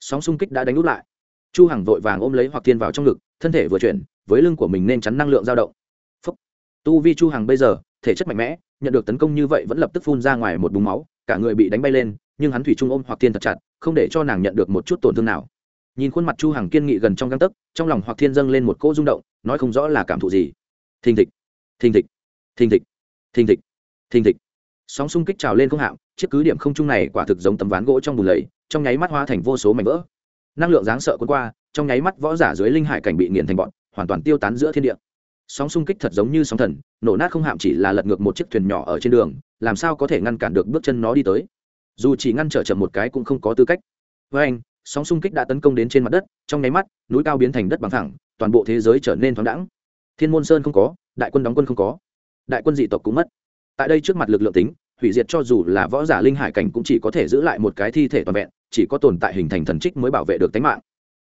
Sóng xung kích đã đánh út lại chu hằng vội vàng ôm lấy hoặc thiên vào trong ngực, thân thể vừa chuyển, với lưng của mình nên chắn năng lượng dao động. Phúc. tu vi chu hằng bây giờ, thể chất mạnh mẽ, nhận được tấn công như vậy vẫn lập tức phun ra ngoài một búng máu, cả người bị đánh bay lên, nhưng hắn thủy trung ôm hoặc thiên thật chặt, không để cho nàng nhận được một chút tổn thương nào. Nhìn khuôn mặt chu hằng kiên nghị gần trong găng tấc, trong lòng hoặc thiên dâng lên một cỗ rung động, nói không rõ là cảm thụ gì. Thình thịch thình thịch thình thịch thình thịch thình thịch. Sóng xung kích trào lên không hạng chiếc cứ điểm không trung này quả thực giống tấm ván gỗ trong bùn lầy, trong nháy mắt hóa thành vô số mảnh vỡ năng lượng dáng sợ cuốn qua, trong nháy mắt võ giả dưới linh hải cảnh bị nghiền thành bọn, hoàn toàn tiêu tán giữa thiên địa. Sóng xung kích thật giống như sóng thần, nổ nát không hạm chỉ là lật ngược một chiếc thuyền nhỏ ở trên đường, làm sao có thể ngăn cản được bước chân nó đi tới. Dù chỉ ngăn trở chậm một cái cũng không có tư cách. Với anh, sóng xung kích đã tấn công đến trên mặt đất, trong nháy mắt, núi cao biến thành đất bằng thẳng, toàn bộ thế giới trở nên thoáng đẳng thiên môn sơn không có, đại quân đóng quân không có. Đại quân dị tộc cũng mất. Tại đây trước mặt lực lượng tính, hủy diệt cho dù là võ giả linh hải cảnh cũng chỉ có thể giữ lại một cái thi thể toàn vẹn chỉ có tồn tại hình thành thần trích mới bảo vệ được tính mạng.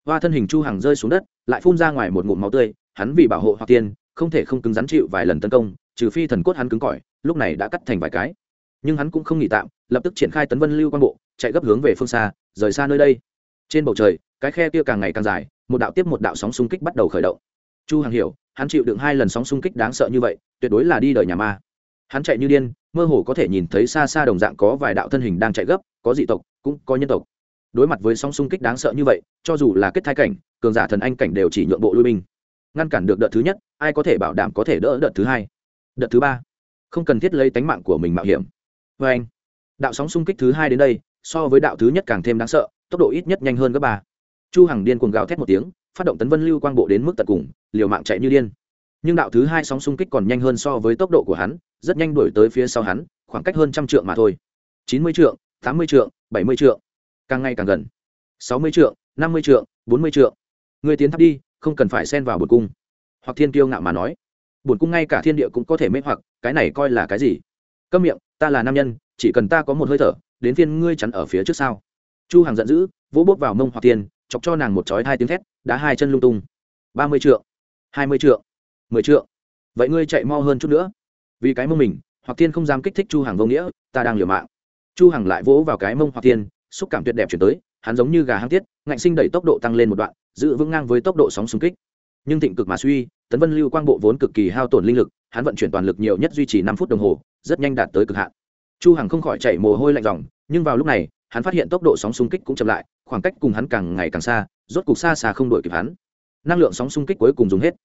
Hoa thân hình chu hằng rơi xuống đất, lại phun ra ngoài một ngụm máu tươi, hắn vì bảo hộ hoặc tiên, không thể không cứng rắn chịu vài lần tấn công, trừ phi thần cốt hắn cứng cỏi, lúc này đã cắt thành vài cái. Nhưng hắn cũng không nghỉ tạm, lập tức triển khai tấn vân lưu quan bộ, chạy gấp hướng về phương xa, rời xa nơi đây. Trên bầu trời, cái khe kia càng ngày càng dài, một đạo tiếp một đạo sóng xung kích bắt đầu khởi động. Chu hằng hiểu, hắn chịu đựng hai lần sóng xung kích đáng sợ như vậy, tuyệt đối là đi đời nhà ma. Hắn chạy như điên, mơ hồ có thể nhìn thấy xa xa đồng dạng có vài đạo thân hình đang chạy gấp, có dị tộc, cũng có nhân tộc đối mặt với sóng xung kích đáng sợ như vậy, cho dù là kết thai cảnh, cường giả thần anh cảnh đều chỉ nhượng bộ lui binh. Ngăn cản được đợt thứ nhất, ai có thể bảo đảm có thể đỡ đợt thứ hai? Đợt thứ ba, không cần thiết lấy tánh mạng của mình mạo hiểm. Vê anh, đạo sóng xung kích thứ hai đến đây, so với đạo thứ nhất càng thêm đáng sợ, tốc độ ít nhất nhanh hơn gấp ba. Chu hằng điên cuồng gào thét một tiếng, phát động tấn vân lưu quang bộ đến mức tận cùng, liều mạng chạy như điên. Nhưng đạo thứ hai sóng xung kích còn nhanh hơn so với tốc độ của hắn, rất nhanh đuổi tới phía sau hắn, khoảng cách hơn trăm trượng mà thôi. Chín mươi trượng, tám mươi trượng, bảy mươi trượng càng ngày càng gần. Sáu mươi trượng, năm mươi trượng, bốn mươi trượng. Người tiến tháp đi, không cần phải xen vào bột cung. Hoặc thiên kiêu ngạo mà nói bột cung ngay cả thiên địa cũng có thể mê hoặc, cái này coi là cái gì? Câm miệng, ta là nam nhân, chỉ cần ta có một hơi thở, đến phiên ngươi chắn ở phía trước sau chu hàng giận dữ, vỗ bốp vào mông hoặc thiên, chọc cho nàng một chói hai tiếng thét, đá hai chân lung tung. Ba mươi triệu hai mươi triệu mười triệu vậy ngươi chạy mau hơn chút nữa. Vì cái mông mình, hoặc thiên không dám kích thích chu hàng vô nghĩa, ta đang liều mạng. Chu hàng lại vỗ vào cái mông hoặc thiên xúc cảm tuyệt đẹp chuyển tới, hắn giống như gà hăng tiết, ngạnh sinh đẩy tốc độ tăng lên một đoạn, giữ vững ngang với tốc độ sóng xung kích. Nhưng thịnh cực mà suy, tấn vân lưu quang bộ vốn cực kỳ hao tổn linh lực, hắn vận chuyển toàn lực nhiều nhất duy trì năm phút đồng hồ, rất nhanh đạt tới cực hạn. Chu hằng không khỏi chạy mồ hôi lạnh ròng, nhưng vào lúc này, hắn phát hiện tốc độ sóng xung kích cũng chậm lại, khoảng cách cùng hắn càng ngày càng xa, rốt cục xa xa không đuổi kịp hắn. Năng lượng sóng xung kích cuối cùng dùng hết.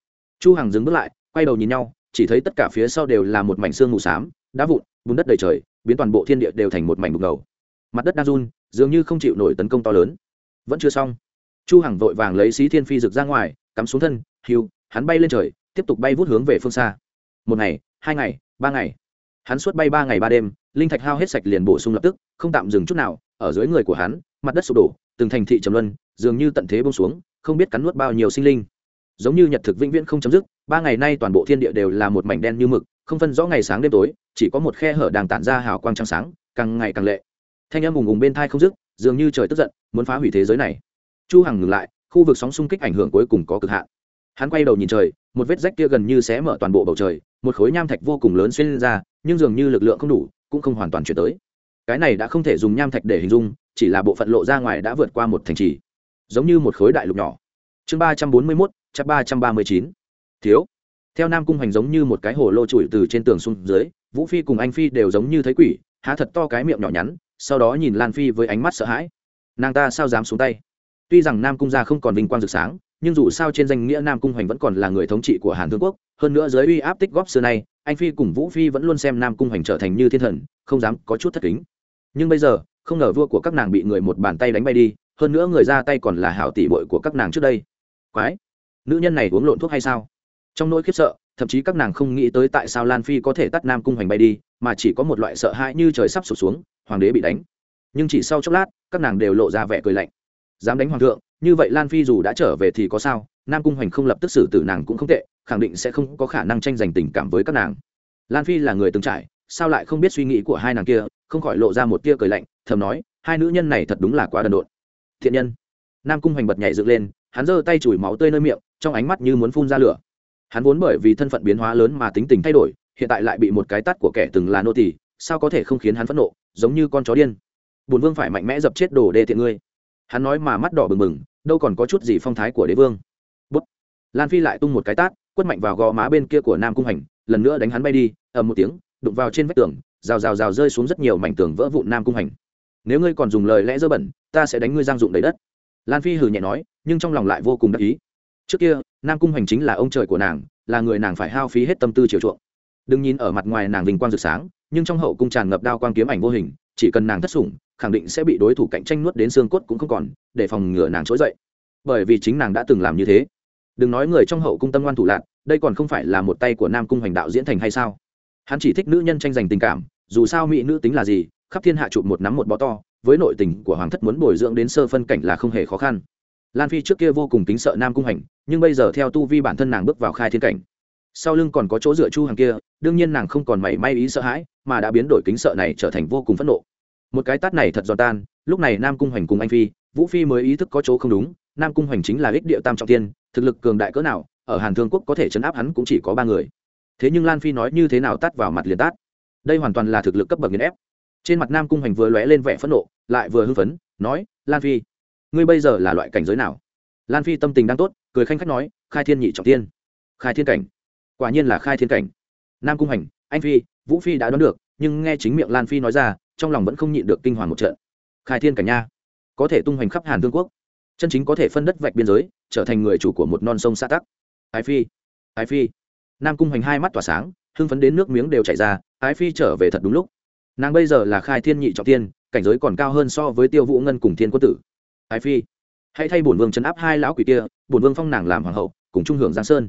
Chu hằng dừng bước lại, quay đầu nhìn nhau, chỉ thấy tất cả phía sau đều là một mảnh xương mù xám, đá vụn, bùn đất đầy trời, biến toàn bộ thiên địa đều thành một mảnh bùn ngầu. Mặt đất đang run dường như không chịu nổi tấn công to lớn. Vẫn chưa xong. Chu hằng vội vàng lấy xí thiên phi rực ra ngoài, cắm xuống thân, hưu, hắn bay lên trời, tiếp tục bay vút hướng về phương xa. Một ngày, hai ngày, ba ngày. Hắn suốt bay ba ngày ba đêm, linh thạch hao hết sạch liền bổ sung lập tức, không tạm dừng chút nào, ở dưới người của hắn, mặt đất sụp đổ, từng thành thị trầm luân, dường như tận thế bông xuống, không biết cắn nuốt bao nhiêu sinh linh. Giống như nhật thực vĩnh viễn không chấm dứt, ba ngày nay toàn bộ thiên địa đều là một mảnh đen như mực, không phân rõ ngày sáng đêm tối, chỉ có một khe hở đang tản ra hào quang trắng sáng, càng ngày càng lệ thanh âm ùng ùng bên thai không dứt, dường như trời tức giận, muốn phá hủy thế giới này. Chu hằng ngừng lại, khu vực sóng xung kích ảnh hưởng cuối cùng có cực hạn. Hắn quay đầu nhìn trời, một vết rách kia gần như sẽ mở toàn bộ bầu trời, một khối nham thạch vô cùng lớn xuyên lên ra, nhưng dường như lực lượng không đủ, cũng không hoàn toàn chuyển tới. Cái này đã không thể dùng nham thạch để hình dung, chỉ là bộ phận lộ ra ngoài đã vượt qua một thành trì, giống như một khối đại lục nhỏ. Chương ba trăm bốn mươi mốt chắc ba trăm ba mươi chín. Thiếu. Theo nam cung hành giống như một cái hồ lô chùi từ trên tường xuống dưới, vũ phi cùng anh phi đều giống như thấy quỷ, há thật to cái miệng nhỏ nhắn sau đó nhìn lan phi với ánh mắt sợ hãi. Nàng ta sao dám xuống tay? Tuy rằng nam cung gia không còn vinh quang rực sáng, nhưng dù sao trên danh nghĩa nam cung hoành vẫn còn là người thống trị của hàn thương quốc, hơn nữa giới uy áp tích góp xưa nay, anh phi cùng vũ phi vẫn luôn xem nam cung hoành trở thành như thiên thần, không dám có chút thất kính. Nhưng bây giờ, không ngờ vua của các nàng bị người một bàn tay đánh bay đi, hơn nữa người ra tay còn là hảo tỷ bội của các nàng trước đây. Quái! Nữ nhân này uống lộn thuốc hay sao? Trong nỗi khiếp sợ, thậm chí các nàng không nghĩ tới tại sao lan phi có thể tắt nam cung hoành bay đi, mà chỉ có một loại sợ hãi như trời sắp sụp xuống hoàng đế bị đánh. Nhưng chỉ sau chốc lát, các nàng đều lộ ra vẻ cười lạnh. Dám đánh hoàng thượng, như vậy lan phi dù đã trở về thì có sao? Nam cung hoành không lập tức xử tử nàng cũng không tệ, khẳng định sẽ không có khả năng tranh giành tình cảm với các nàng. Lan phi là người từng trải, sao lại không biết suy nghĩ của hai nàng kia, không khỏi lộ ra một tia cười lạnh, thầm nói, hai nữ nhân này thật đúng là quá đần độn. Thiện nhân. Nam cung hoành bật nhảy dựng lên, hắn giơ tay chùi máu tươi nơi miệng, trong ánh mắt như muốn phun ra lửa. Hắn vốn bởi vì thân phận biến hóa lớn mà tính tình thay đổi, hiện tại lại bị một cái tắt của kẻ từng là nô tỳ sao có thể không khiến hắn phẫn nộ, giống như con chó điên. Bùn vương phải mạnh mẽ dập chết đồ đê tiện ngươi. Hắn nói mà mắt đỏ bừng bừng, đâu còn có chút gì phong thái của đế vương. Bút. Lan phi lại tung một cái tát, quất mạnh vào gò má bên kia của nam cung hành, lần nữa đánh hắn bay đi, ầm một tiếng, đụng vào trên vách tường, rào rào rào rơi xuống rất nhiều mảnh tường vỡ vụn nam cung hành. Nếu ngươi còn dùng lời lẽ dơ bẩn, ta sẽ đánh ngươi giang dụng đầy đất. Lan phi hừ nhẹ nói, nhưng trong lòng lại vô cùng đắc ý. Trước kia, nam cung hành chính là ông trời của nàng, là người nàng phải hao phí hết tâm tư chiều chuộng. Đừng nhìn ở mặt ngoài nàng vinh quang rực sáng nhưng trong hậu cung tràn ngập đao quang kiếm ảnh vô hình, chỉ cần nàng thất sủng, khẳng định sẽ bị đối thủ cạnh tranh nuốt đến xương cốt cũng không còn, để phòng ngừa nàng trỗi dậy. Bởi vì chính nàng đã từng làm như thế. Đừng nói người trong hậu cung tâm ngoan thủ lạc đây còn không phải là một tay của nam cung hoành đạo diễn thành hay sao? Hắn chỉ thích nữ nhân tranh giành tình cảm, dù sao mỹ nữ tính là gì, khắp thiên hạ chụp một nắm một bó to, với nội tình của hoàng thất muốn bồi dưỡng đến sơ phân cảnh là không hề khó khăn. Lan phi trước kia vô cùng kính sợ nam cung hành nhưng bây giờ theo tu vi bản thân nàng bước vào khai thiên cảnh sau lưng còn có chỗ dựa chu hàng kia, đương nhiên nàng không còn mảy may ý sợ hãi, mà đã biến đổi kính sợ này trở thành vô cùng phẫn nộ. Một cái tát này thật giòn tan, lúc này nam cung hoành cùng anh phi, vũ phi mới ý thức có chỗ không đúng, nam cung hoành chính là ích địa tam trọng tiên thực lực cường đại cỡ nào, ở hàn thương quốc có thể chấn áp hắn cũng chỉ có ba người. Thế nhưng lan phi nói như thế nào tát vào mặt liền tát. Đây hoàn toàn là thực lực cấp bậc nghiền ép. Trên mặt nam cung hoành vừa lóe lên vẻ phẫn nộ, lại vừa hưng phấn, nói, lan phi, ngươi bây giờ là loại cảnh giới nào? Lan phi tâm tình đang tốt, cười khanh khách nói, khai thiên nhị trọng tiên khai thiên cảnh quả nhiên là khai thiên cảnh. Nam cung hành, anh phi, vũ phi đã đoán được, nhưng nghe chính miệng lan phi nói ra, trong lòng vẫn không nhịn được kinh hoàng một trận. Khai thiên cảnh nha. Có thể tung hoành khắp hàn thương quốc. Chân chính có thể phân đất vạch biên giới, trở thành người chủ của một non sông xã tắc. Ái phi ái phi. Nam cung hoành hai mắt tỏa sáng, hưng phấn đến nước miếng đều chảy ra, ái phi trở về thật đúng lúc. Nàng bây giờ là khai thiên nhị trọng tiên, cảnh giới còn cao hơn so với tiêu vũ ngân cùng thiên quân tử. Ái phi, hãy thay bổn vương chấn áp hai lão quỷ kia, bổn vương phong nàng làm hoàng hậu, cùng trung hưởng giang sơn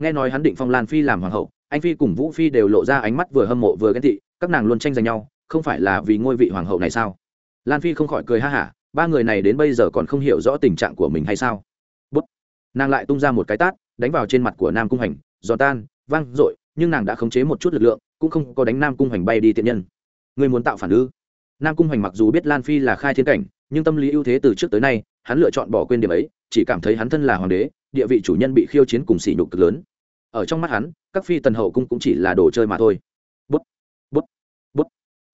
nghe nói hắn định phong lan phi làm hoàng hậu, anh phi cùng vũ phi đều lộ ra ánh mắt vừa hâm mộ vừa ghen tị, các nàng luôn tranh giành nhau, không phải là vì ngôi vị hoàng hậu này sao? Lan phi không khỏi cười ha hả, ba người này đến bây giờ còn không hiểu rõ tình trạng của mình hay sao? Bút. Nàng lại tung ra một cái tát, đánh vào trên mặt của nam cung hành, giòn tan, vang r ộ i nhưng nàng đã khống chế một chút lực lượng, cũng không có đánh nam cung hành bay đi tiện nhân. Người muốn tạo phản ư? Nam cung hành mặc dù biết lan phi là khai thiên cảnh, nhưng tâm lý ưu thế từ trước tới nay, hắn lựa chọn bỏ quên điểm ấy, chỉ cảm thấy hắn thân là hoàng đế, địa vị chủ nhân bị khiêu chiến cùng sỉ nhục cực lớn ở trong mắt hắn, các phi tần hậu cung cũng chỉ là đồ chơi mà thôi. Bút bút bút.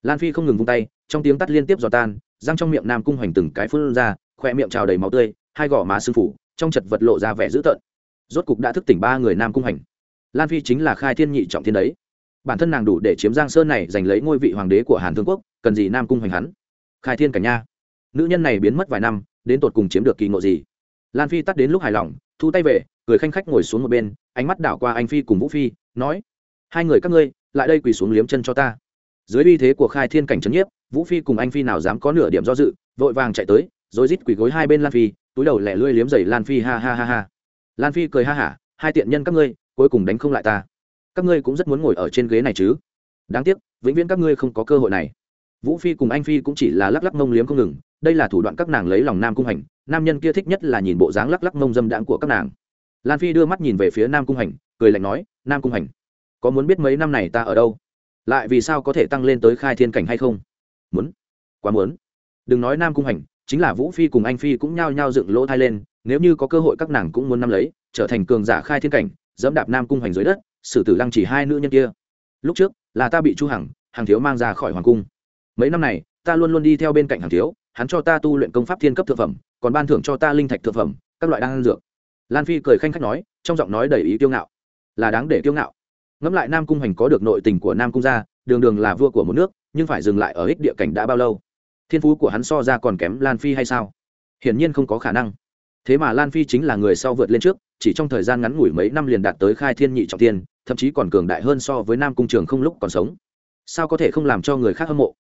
Lan phi không ngừng vung tay, trong tiếng tắt liên tiếp giò tan, răng trong miệng nam cung hoành từng cái phun ra khoe miệng trào đầy máu tươi, hai gò má sư phủ trong chật vật lộ ra vẻ dữ tợn. Rốt cục đã thức tỉnh ba người nam cung hoành. Lan phi chính là khai thiên nhị trọng thiên đấy. Bản thân nàng đủ để chiếm giang sơn này giành lấy ngôi vị hoàng đế của hàn thương quốc, cần gì nam cung hoành hắn? Khai thiên cả nha. Nữ nhân này biến mất vài năm, đến tột cùng chiếm được kỳ ngộ gì? Lan phi tắt đến lúc hài lòng, thu tay về, cười khanh khách ngồi xuống một bên, ánh mắt đảo qua anh phi cùng vũ phi, nói, hai người các ngươi, lại đây quỳ xuống liếm chân cho ta. Dưới uy thế của khai thiên cảnh trấn nhiếp, vũ phi cùng anh phi nào dám có nửa điểm do dự, vội vàng chạy tới, rồi rít quỳ gối hai bên lan phi, túi đầu lẻ lươi liếm dày lan phi ha ha ha ha. Lan phi cười ha hả, hai tiện nhân các ngươi, cuối cùng đánh không lại ta. Các ngươi cũng rất muốn ngồi ở trên ghế này chứ. Đáng tiếc, vĩnh viễn các ngươi không có cơ hội này vũ phi cùng anh phi cũng chỉ là lắc lắc mông liếm không ngừng, đây là thủ đoạn các nàng lấy lòng nam cung hành, nam nhân kia thích nhất là nhìn bộ dáng lắc lắc mông dâm đãng của các nàng. Lan phi đưa mắt nhìn về phía nam cung hành, cười lạnh nói, nam cung hành, có muốn biết mấy năm này ta ở đâu? Lại vì sao có thể tăng lên tới khai thiên cảnh hay không? Muốn, quá muốn. Đừng nói nam cung hành, chính là vũ phi cùng anh phi cũng nhao nhao dựng lỗ thai lên, nếu như có cơ hội các nàng cũng muốn nắm lấy, trở thành cường giả khai thiên cảnh, dẫm đạp nam cung hành dưới đất, xử tử lăng chỉ hai nữ nhân kia. Lúc trước, là ta bị chu hằng hàng thiếu mang ra khỏi hoàng cung mấy năm này, ta luôn luôn đi theo bên cạnh hàng thiếu, hắn cho ta tu luyện công pháp thiên cấp thượng phẩm, còn ban thưởng cho ta linh thạch thượng phẩm, các loại đan dược. Lan phi cười khanh khách nói, trong giọng nói đầy ý kiêu ngạo. Là đáng để kiêu ngạo. Ngẫm lại nam cung hành có được nội tình của nam cung gia, đường đường là vua của một nước, nhưng phải dừng lại ở ích địa cảnh đã bao lâu? Thiên phú của hắn so ra còn kém lan phi hay sao? Hiển nhiên không có khả năng. Thế mà lan phi chính là người sau vượt lên trước, chỉ trong thời gian ngắn ngủi mấy năm liền đạt tới khai thiên nhị trọng tiên, thậm chí còn cường đại hơn so với nam cung trường không lúc còn sống. Sao có thể không làm cho người khác hâm mộ?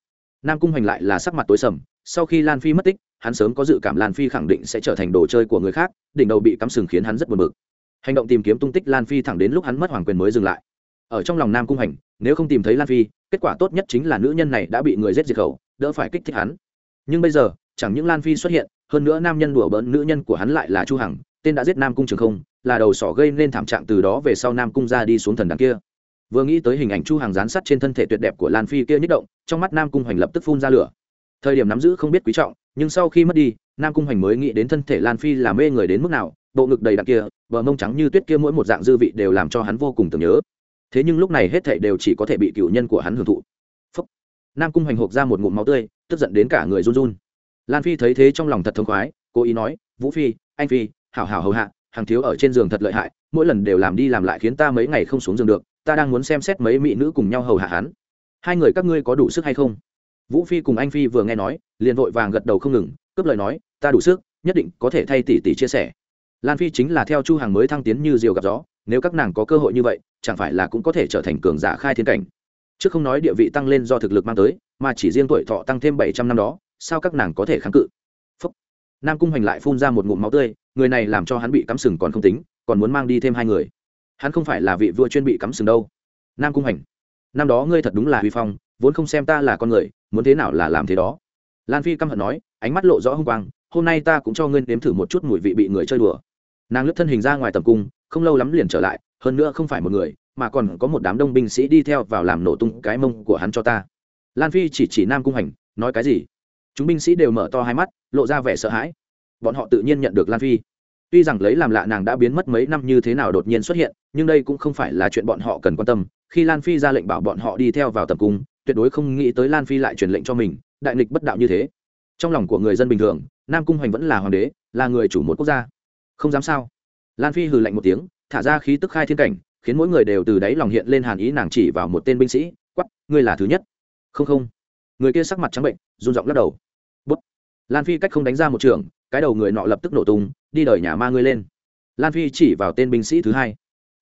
Nam cung hoành lại là sắc mặt tối sầm, sau khi lan phi mất tích, hắn sớm có dự cảm lan phi khẳng định sẽ trở thành đồ chơi của người khác, đỉnh đầu bị cắm sừng khiến hắn rất buồn bực. Hành động tìm kiếm tung tích lan phi thẳng đến lúc hắn mất hoàng quyền mới dừng lại. Ở trong lòng nam cung hành nếu không tìm thấy lan phi, kết quả tốt nhất chính là nữ nhân này đã bị người giết diệt khẩu, đỡ phải kích thích hắn. Nhưng bây giờ, chẳng những lan phi xuất hiện, hơn nữa nam nhân đùa bỡn nữ nhân của hắn lại là chu hằng, tên đã giết nam cung trường không, là đầu sỏ gây nên thảm trạng từ đó về sau nam cung ra đi xuống thần đằng kia vừa nghĩ tới hình ảnh chu hàng dán sắt trên thân thể tuyệt đẹp của lan phi kia nhích động, trong mắt nam cung hoành lập tức phun ra lửa. Thời điểm nắm giữ không biết quý trọng, nhưng sau khi mất đi, nam cung hoành mới nghĩ đến thân thể lan phi là mê người đến mức nào, bộ ngực đầy đặc kia, bờ mông trắng như tuyết kia mỗi một dạng dư vị đều làm cho hắn vô cùng tưởng nhớ. Thế nhưng lúc này hết thảy đều chỉ có thể bị cựu nhân của hắn hưởng thụ. Phúc. nam cung hoành hộp ra một ngụm máu tươi, tức giận đến cả người run run. Lan phi thấy thế trong lòng thật thống khoái, cố ý nói, vũ phi, anh phi, hảo hảo hầu hạ, hàng thiếu ở trên giường thật lợi hại, mỗi lần đều làm đi làm lại khiến ta mấy ngày không xuống giường được ta đang muốn xem xét mấy mỹ nữ cùng nhau hầu hạ hắn. Hai người các ngươi có đủ sức hay không? Vũ phi cùng anh phi vừa nghe nói, liền vội vàng gật đầu không ngừng, cướp lời nói, ta đủ sức, nhất định có thể thay tỷ tỷ chia sẻ. Lan phi chính là theo chu hàng mới thăng tiến như diều gặp gió, nếu các nàng có cơ hội như vậy, chẳng phải là cũng có thể trở thành cường giả khai thiên cảnh. Chứ không nói địa vị tăng lên do thực lực mang tới, mà chỉ riêng tuổi thọ tăng thêm bảy trăm năm đó, sao các nàng có thể kháng cự? Phúc. nam cung hoành lại phun ra một ngụm máu tươi, người này làm cho hắn bị cắm sừng còn không tính, còn muốn mang đi thêm hai người hắn không phải là vị vua chuyên bị cắm sừng đâu. Nam cung hành, năm đó ngươi thật đúng là huy phong, vốn không xem ta là con người, muốn thế nào là làm thế đó. Lan phi căm hận nói, ánh mắt lộ rõ h ư n g quang, hôm nay ta cũng cho ngươi nếm thử một chút mùi vị bị người chơi đùa. Nàng lướt thân hình ra ngoài tầm cung, không lâu lắm liền trở lại, hơn nữa không phải một người, mà còn có một đám đông binh sĩ đi theo vào làm nổ tung cái mông của hắn cho ta. Lan phi chỉ chỉ nam cung hành, nói cái gì? Chúng binh sĩ đều mở to hai mắt, lộ ra vẻ sợ hãi. Bọn họ tự nhiên nhận được lan phi. Tuy rằng lấy làm lạ nàng đã biến mất mấy năm như thế nào đột nhiên xuất hiện nhưng đây cũng không phải là chuyện bọn họ cần quan tâm, khi lan phi ra lệnh bảo bọn họ đi theo vào tập cung, tuyệt đối không nghĩ tới lan phi lại truyền lệnh cho mình, đại nghịch bất đạo như thế. Trong lòng của người dân bình thường, nam cung hoành vẫn là hoàng đế, là người chủ một quốc gia. Không dám sao? Lan phi hừ lạnh một tiếng, thả ra khí tức khai thiên cảnh, khiến mỗi người đều từ đáy lòng hiện lên hàn ý nàng chỉ vào một tên binh sĩ quắp ngươi là thứ nhất. Không không. Người kia sắc mặt trắng bệnh, run giọng lắc đầu. Bút. Lan phi cách không đánh ra một trường, cái đầu người nọ lập tức nổ tung, đi đời nhà ma ngươi lên. Lan phi chỉ vào tên binh sĩ thứ hai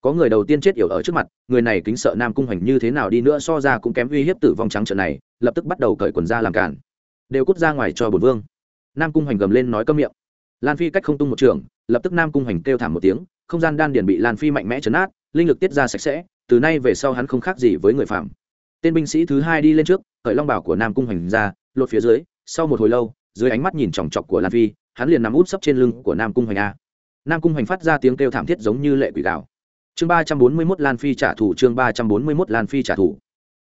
có người đầu tiên chết yểu ở trước mặt, người này kính sợ nam cung hoành như thế nào đi nữa so ra cũng kém uy hiếp tử vong trắng trận này, lập tức bắt đầu cởi quần ra làm cản đều cút ra ngoài cho bổn vương. Nam cung hoành gầm lên nói câm miệng. Lan phi cách không tung một trường, lập tức nam cung hoành kêu thảm một tiếng, không gian đan điền bị lan phi mạnh mẽ chấn át, linh lực tiết ra sạch sẽ, từ nay về sau hắn không khác gì với người phạm tên binh sĩ thứ hai đi lên trước, cởi long bảo của nam cung hoành ra, lột phía dưới, sau một hồi lâu, dưới ánh mắt nhìn chòng chọc của lan phi, hắn liền nằm út sấp trên lưng của nam cung hoành a. Nam cung hoành phát ra tiếng kêu thảm thiết giống như lệ quỷ gạo chương ba trăm bốn mươi mốt lan phi trả thù, chương ba trăm bốn mươi mốt lan phi trả thù.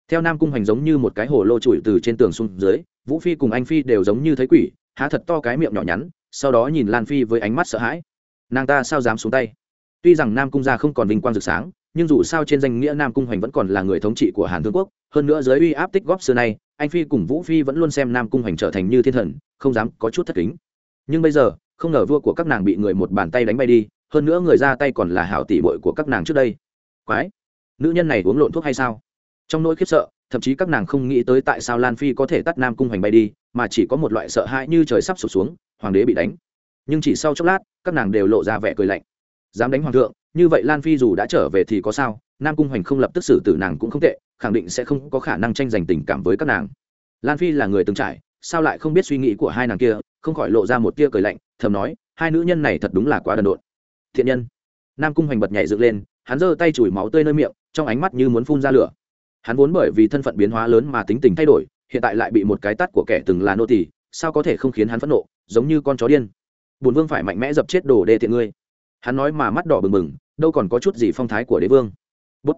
Theo nam cung hành giống như một cái hồ lô trụi từ trên tường xuống dưới, vũ phi cùng anh phi đều giống như thấy quỷ, há thật to cái miệng nhỏ nhắn, sau đó nhìn lan phi với ánh mắt sợ hãi. Nàng ta sao dám xuống tay? Tuy rằng nam cung gia không còn vinh quang rực sáng, nhưng dù sao trên danh nghĩa nam cung hoành vẫn còn là người thống trị của hàn thương quốc, hơn nữa dưới uy áp tích góp xưa nay, anh phi cùng vũ phi vẫn luôn xem nam cung hoành trở thành như thiên thần, không dám có chút thất kính. Nhưng bây giờ, không ngờ vua của các nàng bị người một bàn tay đánh bay đi hơn nữa người ra tay còn là hảo tỷ bội của các nàng trước đây. Quái! Nữ nhân này uống lộn thuốc hay sao? Trong nỗi khiếp sợ, thậm chí các nàng không nghĩ tới tại sao lan phi có thể tắt nam cung hoành bay đi, mà chỉ có một loại sợ hãi như trời sắp sụp xuống, hoàng đế bị đánh. Nhưng chỉ sau chốc lát, các nàng đều lộ ra vẻ cười lạnh. Dám đánh hoàng thượng, như vậy lan phi dù đã trở về thì có sao? Nam cung hoành không lập tức xử tử nàng cũng không tệ, khẳng định sẽ không có khả năng tranh giành tình cảm với các nàng. Lan phi là người từng trải, sao lại không biết suy nghĩ của hai nàng kia, không khỏi lộ ra một tia cười lạnh, thầm nói, hai nữ nhân này thật đúng là quá đần độn thiện nhân. Nam cung hoành bật nhảy dựng lên, hắn giơ tay chùi máu tươi nơi miệng, trong ánh mắt như muốn phun ra lửa. Hắn vốn bởi vì thân phận biến hóa lớn mà tính tình thay đổi, hiện tại lại bị một cái tắt của kẻ từng là nô tỳ, sao có thể không khiến hắn phẫn nộ, giống như con chó điên. Bùn vương phải mạnh mẽ dập chết đồ đê thiện ngươi. Hắn nói mà mắt đỏ bừng bừng, đâu còn có chút gì phong thái của đế vương. Bút.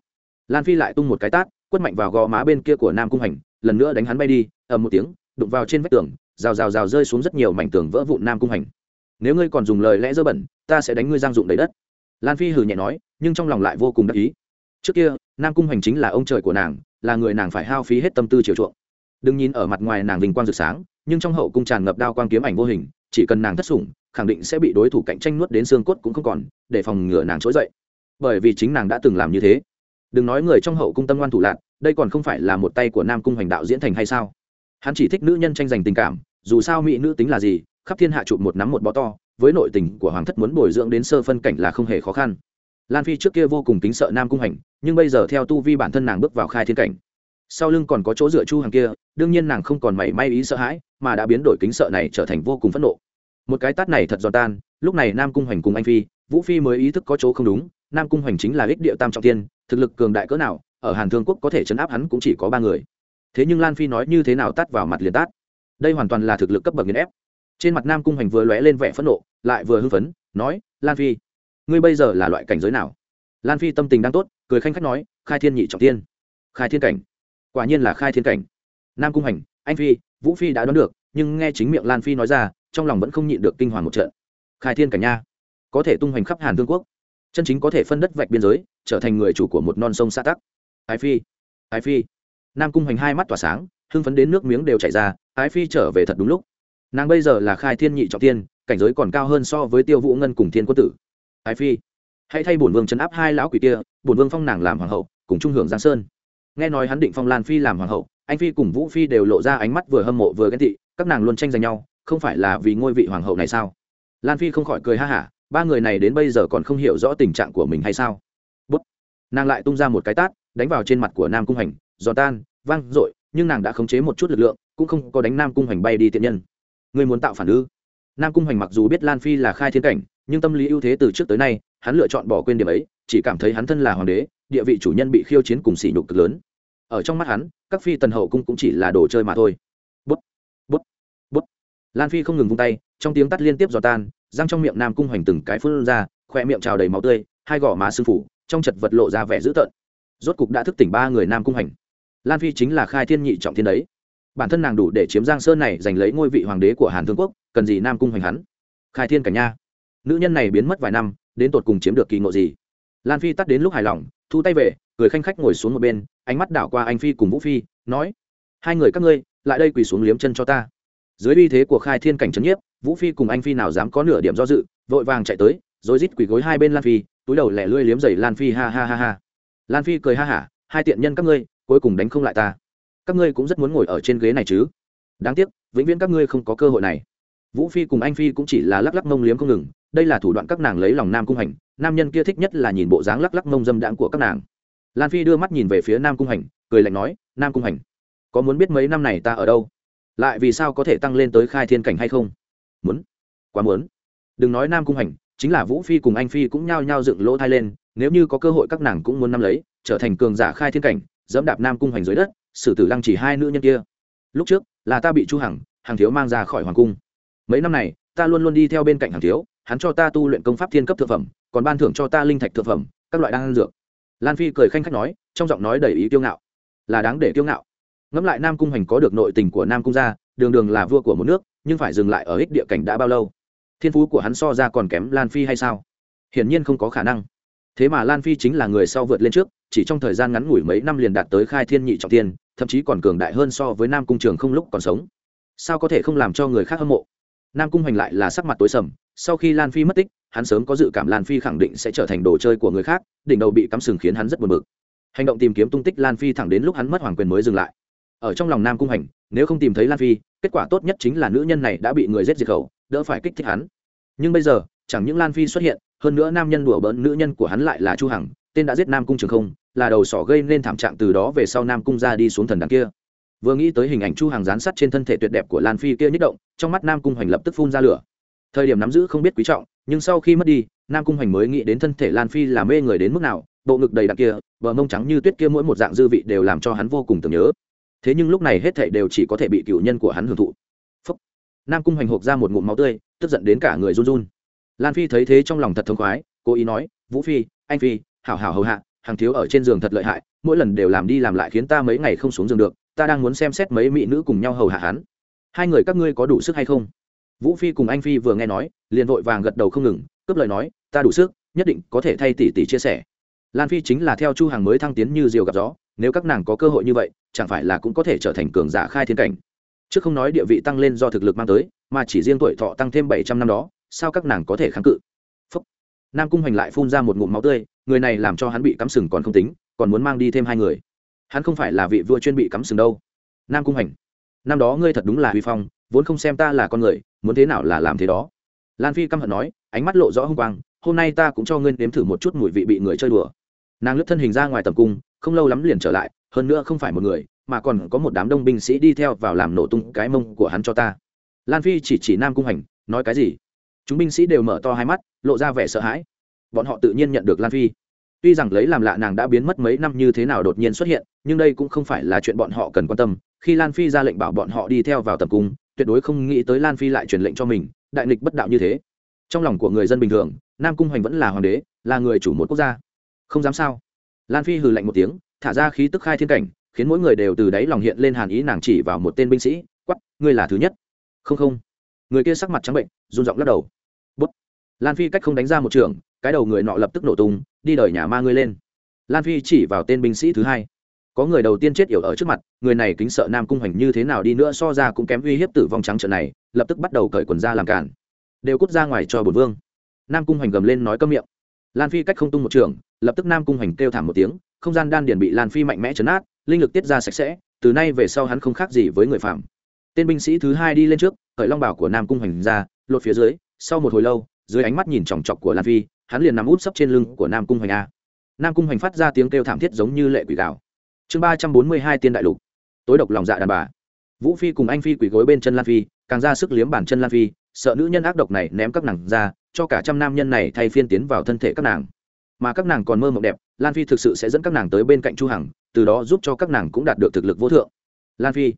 Lan phi lại tung một cái tát, quất mạnh vào gò má bên kia của nam cung hành lần nữa đánh hắn bay đi, ầm một tiếng, đụng vào trên vách tường, rào rào rào rơi xuống rất nhiều mảnh tường vỡ vụn nam cung hành nếu ngươi còn dùng lời lẽ dơ bẩn, ta sẽ đánh ngươi giang dụng đầy đất. Lan phi hừ nhẹ nói, nhưng trong lòng lại vô cùng đắc ý. Trước kia, nam cung hành chính là ông trời của nàng, là người nàng phải hao phí hết tâm tư chiều chuộng. Đừng nhìn ở mặt ngoài nàng vinh quang rực sáng, nhưng trong hậu cung tràn ngập đao quang kiếm ảnh vô hình, chỉ cần nàng thất sủng, khẳng định sẽ bị đối thủ cạnh tranh nuốt đến xương cốt cũng không còn, để phòng ngừa nàng trỗi dậy. Bởi vì chính nàng đã từng làm như thế. Đừng nói người trong hậu cung tâm ngoan thủ lạc đây còn không phải là một tay của nam cung hành đạo diễn thành hay sao? Hắn chỉ thích nữ nhân tranh giành tình cảm, dù sao mỹ nữ tính là gì khắp thiên hạ chụp một nắm một bó to, với nội tình của hoàng thất muốn bồi dưỡng đến sơ phân cảnh là không hề khó khăn. Lan phi trước kia vô cùng kính sợ nam cung hành, nhưng bây giờ theo tu vi bản thân nàng bước vào khai thiên cảnh. Sau lưng còn có chỗ dựa chu hàng kia, đương nhiên nàng không còn mảy may ý sợ hãi, mà đã biến đổi kính sợ này trở thành vô cùng phẫn nộ. Một cái tát này thật giòn tan, lúc này nam cung hoành cùng anh phi, vũ phi mới ý thức có chỗ không đúng, nam cung hoành chính là ích địa tam trọng tiên thực lực cường đại cỡ nào, ở hàn thương quốc có thể chấn áp hắn cũng chỉ có ba người. Thế nhưng lan phi nói như thế nào tát vào mặt liền tát. Đây hoàn toàn là thực lực cấp bậc nghiền ép trên mặt nam cung hành vừa lóe lên vẻ phẫn nộ, lại vừa hưng phấn, nói, lan phi, ngươi bây giờ là loại cảnh giới nào? Lan phi tâm tình đang tốt, cười khanh khách nói, khai thiên nhị trọng tiên. Khai thiên cảnh? Quả nhiên là khai thiên cảnh. Nam cung hành anh phi, vũ phi đã đoán được, nhưng nghe chính miệng lan phi nói ra, trong lòng vẫn không nhịn được kinh hoàng một trận. Khai thiên cảnh nha, có thể tung hoành khắp hàn thương quốc, chân chính có thể phân đất vạch biên giới, trở thành người chủ của một non sông xã tắc. Ái phi ái phi. Nam cung hoành hai mắt tỏa sáng, hưng phấn đến nước miếng đều chảy ra, ái phi trở về thật đúng lúc nàng bây giờ là khai thiên nhị trọng tiên, cảnh giới còn cao hơn so với tiêu vũ ngân cùng thiên quân tử. Ái phi, hãy thay bổn vương chấn áp hai lão quỷ kia, bổn vương phong nàng làm hoàng hậu, cùng trung hưởng giang sơn. Nghe nói hắn định phong lan phi làm hoàng hậu, anh phi cùng vũ phi đều lộ ra ánh mắt vừa hâm mộ vừa ghen tị, các nàng luôn tranh giành nhau, không phải là vì ngôi vị hoàng hậu này sao? Lan phi không khỏi cười ha hả, ba người này đến bây giờ còn không hiểu rõ tình trạng của mình hay sao? Bút. Nàng lại tung ra một cái tát, đánh vào trên mặt của nam cung hành giò tan, vang r ộ i nhưng nàng đã khống chế một chút lực lượng, cũng không có đánh nam cung hành bay đi tiện nhân ngươi muốn tạo phản ư? Nam cung hành mặc dù biết lan phi là khai thiên cảnh, nhưng tâm lý ưu thế từ trước tới nay, hắn lựa chọn bỏ quên điểm ấy, chỉ cảm thấy hắn thân là hoàng đế, địa vị chủ nhân bị khiêu chiến cùng sỉ nhục cực lớn. Ở trong mắt hắn, các phi tần hậu cung cũng chỉ là đồ chơi mà thôi. Bút bút bút. Lan phi không ngừng vung tay, trong tiếng tắt liên tiếp giò tan răng trong miệng nam cung hoành từng cái phun ra khoe miệng trào đầy máu tươi, hai gò má sưng phủ, trong chật vật lộ ra vẻ dữ tợn. Rốt cục đã thức tỉnh ba người nam cung hoành. Lan phi chính là khai thiên nhị trọng thiên đấy bản thân nàng đủ để chiếm giang sơn này giành lấy ngôi vị hoàng đế của hàn thương quốc cần gì nam cung hoành hắn khai thiên cả nha nữ nhân này biến mất vài năm đến tột cùng chiếm được kỳ ngộ gì lan phi tắt đến lúc hài lòng thu tay về cười khanh khách ngồi xuống một bên ánh mắt đảo qua anh phi cùng vũ phi nói hai người các ngươi lại đây quỳ xuống liếm chân cho ta dưới uy thế của khai thiên cảnh trấn nhiếp vũ phi cùng anh phi nào dám có nửa điểm do dự vội vàng chạy tới rồi rít quỳ gối hai bên lan phi túi đầu lẻ lươi liếm giày lan phi ha ha ha ha lan phi cười ha hả hai tiện nhân các ngươi cuối cùng đánh không lại ta các ngươi cũng rất muốn ngồi ở trên ghế này chứ? Đáng tiếc, vĩnh viễn các ngươi không có cơ hội này. Vũ phi cùng anh phi cũng chỉ là lắc lắc mông liếm không ngừng, đây là thủ đoạn các nàng lấy lòng nam cung hành, nam nhân kia thích nhất là nhìn bộ dáng lắc lắc mông dâm đãng của các nàng. Lan phi đưa mắt nhìn về phía nam cung hành, cười lạnh nói, nam cung hành, có muốn biết mấy năm này ta ở đâu? Lại vì sao có thể tăng lên tới khai thiên cảnh hay không? Muốn, quá muốn. Đừng nói nam cung hành, chính là vũ phi cùng anh phi cũng nhao nhao dựng lỗ thai lên, nếu như có cơ hội các nàng cũng muốn nắm lấy, trở thành cường giả khai thiên cảnh, dẫm đạp nam cung hành dưới đất xử tử lăng chỉ hai nữ nhân kia. Lúc trước, là ta bị chu hằng hàng thiếu mang ra khỏi hoàng cung. Mấy năm này, ta luôn luôn đi theo bên cạnh hàng thiếu, hắn cho ta tu luyện công pháp thiên cấp thượng phẩm, còn ban thưởng cho ta linh thạch thượng phẩm, các loại đan dược. Lan phi cười khanh khách nói, trong giọng nói đầy ý kiêu ngạo. Là đáng để kiêu ngạo. Ngẫm lại nam cung hành có được nội tình của nam cung gia, đường đường là vua của một nước, nhưng phải dừng lại ở ích địa cảnh đã bao lâu? Thiên phú của hắn so ra còn kém lan phi hay sao? Hiển nhiên không có khả năng thế mà lan phi chính là người sau vượt lên trước, chỉ trong thời gian ngắn ngủi mấy năm liền đạt tới khai thiên nhị trọng tiên thậm chí còn cường đại hơn so với nam cung trường không lúc còn sống. Sao có thể không làm cho người khác hâm mộ? Nam cung hành lại là sắc mặt tối sầm, sau khi lan phi mất tích, hắn sớm có dự cảm lan phi khẳng định sẽ trở thành đồ chơi của người khác, đỉnh đầu bị cắm sừng khiến hắn rất buồn bực. Hành động tìm kiếm tung tích lan phi thẳng đến lúc hắn mất hoàng quyền mới dừng lại. Ở trong lòng nam cung hành nếu không tìm thấy lan phi, kết quả tốt nhất chính là nữ nhân này đã bị người giết diệt khẩu, đỡ phải kích thích hắn. Nhưng bây giờ, chẳng những lan phi xuất hiện hơn nữa nam nhân đùa bỡn nữ nhân của hắn lại là chu hằng, tên đã giết nam cung trường không, là đầu sỏ gây nên thảm trạng từ đó về sau nam cung ra đi xuống thần đằng kia. Vừa nghĩ tới hình ảnh chu hằng dán sắt trên thân thể tuyệt đẹp của lan phi kia nhích động, trong mắt nam cung hoành lập tức phun ra lửa. Thời điểm nắm giữ không biết quý trọng, nhưng sau khi mất đi, nam cung hoành mới nghĩ đến thân thể lan phi là mê người đến mức nào, bộ ngực đầy đặc kia, bờ mông trắng như tuyết kia mỗi một dạng dư vị đều làm cho hắn vô cùng tưởng nhớ. Thế nhưng lúc này hết thảy đều chỉ có thể bị cựu nhân của hắn hưởng thụ. Phúc. nam cung hoành hộp ra một ngụm máu tươi, tức giận đến cả người run run lan phi thấy thế trong lòng thật thống khoái, cố ý nói, vũ phi, anh phi, hảo hảo hầu hạ, hàng thiếu ở trên giường thật lợi hại, mỗi lần đều làm đi làm lại khiến ta mấy ngày không xuống giường được, ta đang muốn xem xét mấy mỹ nữ cùng nhau hầu hạ hắn. Hai người các ngươi có đủ sức hay không? Vũ phi cùng anh phi vừa nghe nói, liền vội vàng gật đầu không ngừng, cướp lời nói, ta đủ sức, nhất định có thể thay tỷ tỷ chia sẻ. Lan phi chính là theo chu hàng mới thăng tiến như diều gặp gió, nếu các nàng có cơ hội như vậy, chẳng phải là cũng có thể trở thành cường giả khai thiên cảnh. Chứ không nói địa vị tăng lên do thực lực mang tới, mà chỉ riêng tuổi thọ tăng thêm bảy trăm năm đó sao các nàng có thể kháng cự? Phúc. nam cung hoành lại phun ra một ngụm máu tươi, người này làm cho hắn bị cắm sừng còn không tính, còn muốn mang đi thêm hai người. Hắn không phải là vị vua chuyên bị cắm sừng đâu. Nam cung hành năm đó ngươi thật đúng là huy phong, vốn không xem ta là con người, muốn thế nào là làm thế đó. Lan phi căm hận nói, ánh mắt lộ rõ h ư n g quang, hôm nay ta cũng cho ngươi nếm thử một chút mùi vị bị người chơi đùa. Nàng lướt thân hình ra ngoài tầm cung, không lâu lắm liền trở lại, hơn nữa không phải một người, mà còn có một đám đông binh sĩ đi theo vào làm nổ tung cái mông của hắn cho ta. Lan phi chỉ chỉ nam cung hành nói cái gì? Chúng binh sĩ đều mở to hai mắt, lộ ra vẻ sợ hãi. Bọn họ tự nhiên nhận được lan phi. Tuy rằng lấy làm lạ nàng đã biến mất mấy năm như thế nào đột nhiên xuất hiện, nhưng đây cũng không phải là chuyện bọn họ cần quan tâm. Khi lan phi ra lệnh bảo bọn họ đi theo vào tập cung, tuyệt đối không nghĩ tới lan phi lại truyền lệnh cho mình, đại nghịch bất đạo như thế. Trong lòng của người dân bình thường, nam cung hoành vẫn là hoàng đế, là người chủ một quốc gia. Không dám sao? Lan phi hừ lạnh một tiếng, thả ra khí tức khai thiên cảnh, khiến mỗi người đều từ đáy lòng hiện lên hàn ý nàng chỉ vào một tên binh sĩ quắp ngươi là thứ nhất. Không không. Người kia sắc mặt trắng bệnh, run giọng lắc đầu lan phi cách không đánh ra một trường, cái đầu người nọ lập tức nổ tung, đi đời nhà ma ngươi lên. Lan phi chỉ vào tên binh sĩ thứ hai. Có người đầu tiên chết yểu ở trước mặt, người này kính sợ nam cung hoành như thế nào đi nữa so ra cũng kém uy hiếp tử vong trắng trận này, lập tức bắt đầu cởi quần ra làm cản đều cút ra ngoài cho bổn vương. Nam cung hoành gầm lên nói câm miệng. Lan phi cách không tung một trường, lập tức nam cung hoành kêu thảm một tiếng, không gian đan điền bị lan phi mạnh mẽ chấn át, linh lực tiết ra sạch sẽ, từ nay về sau hắn không khác gì với người phạm tên binh sĩ thứ hai đi lên trước, cởi long bảo của nam cung hoành ra, lột phía dưới, sau một hồi lâu dưới ánh mắt nhìn chòng chọc của lan phi, hắn liền nằm út sấp trên lưng của nam cung hoành a. Nam cung hoành phát ra tiếng kêu thảm thiết giống như lệ quỷ gạo chương ba trăm bốn mươi hai tiên đại lục. Tối độc lòng dạ đàn bà. Vũ phi cùng anh phi quỳ gối bên chân lan phi, càng ra sức liếm bàn chân lan phi, sợ nữ nhân ác độc này ném các nàng ra, cho cả trăm nam nhân này thay phiên tiến vào thân thể các nàng. Mà các nàng còn mơ mộng đẹp, lan phi thực sự sẽ dẫn các nàng tới bên cạnh chu hằng, từ đó giúp cho các nàng cũng đạt được thực lực vô thượng. Lan phi,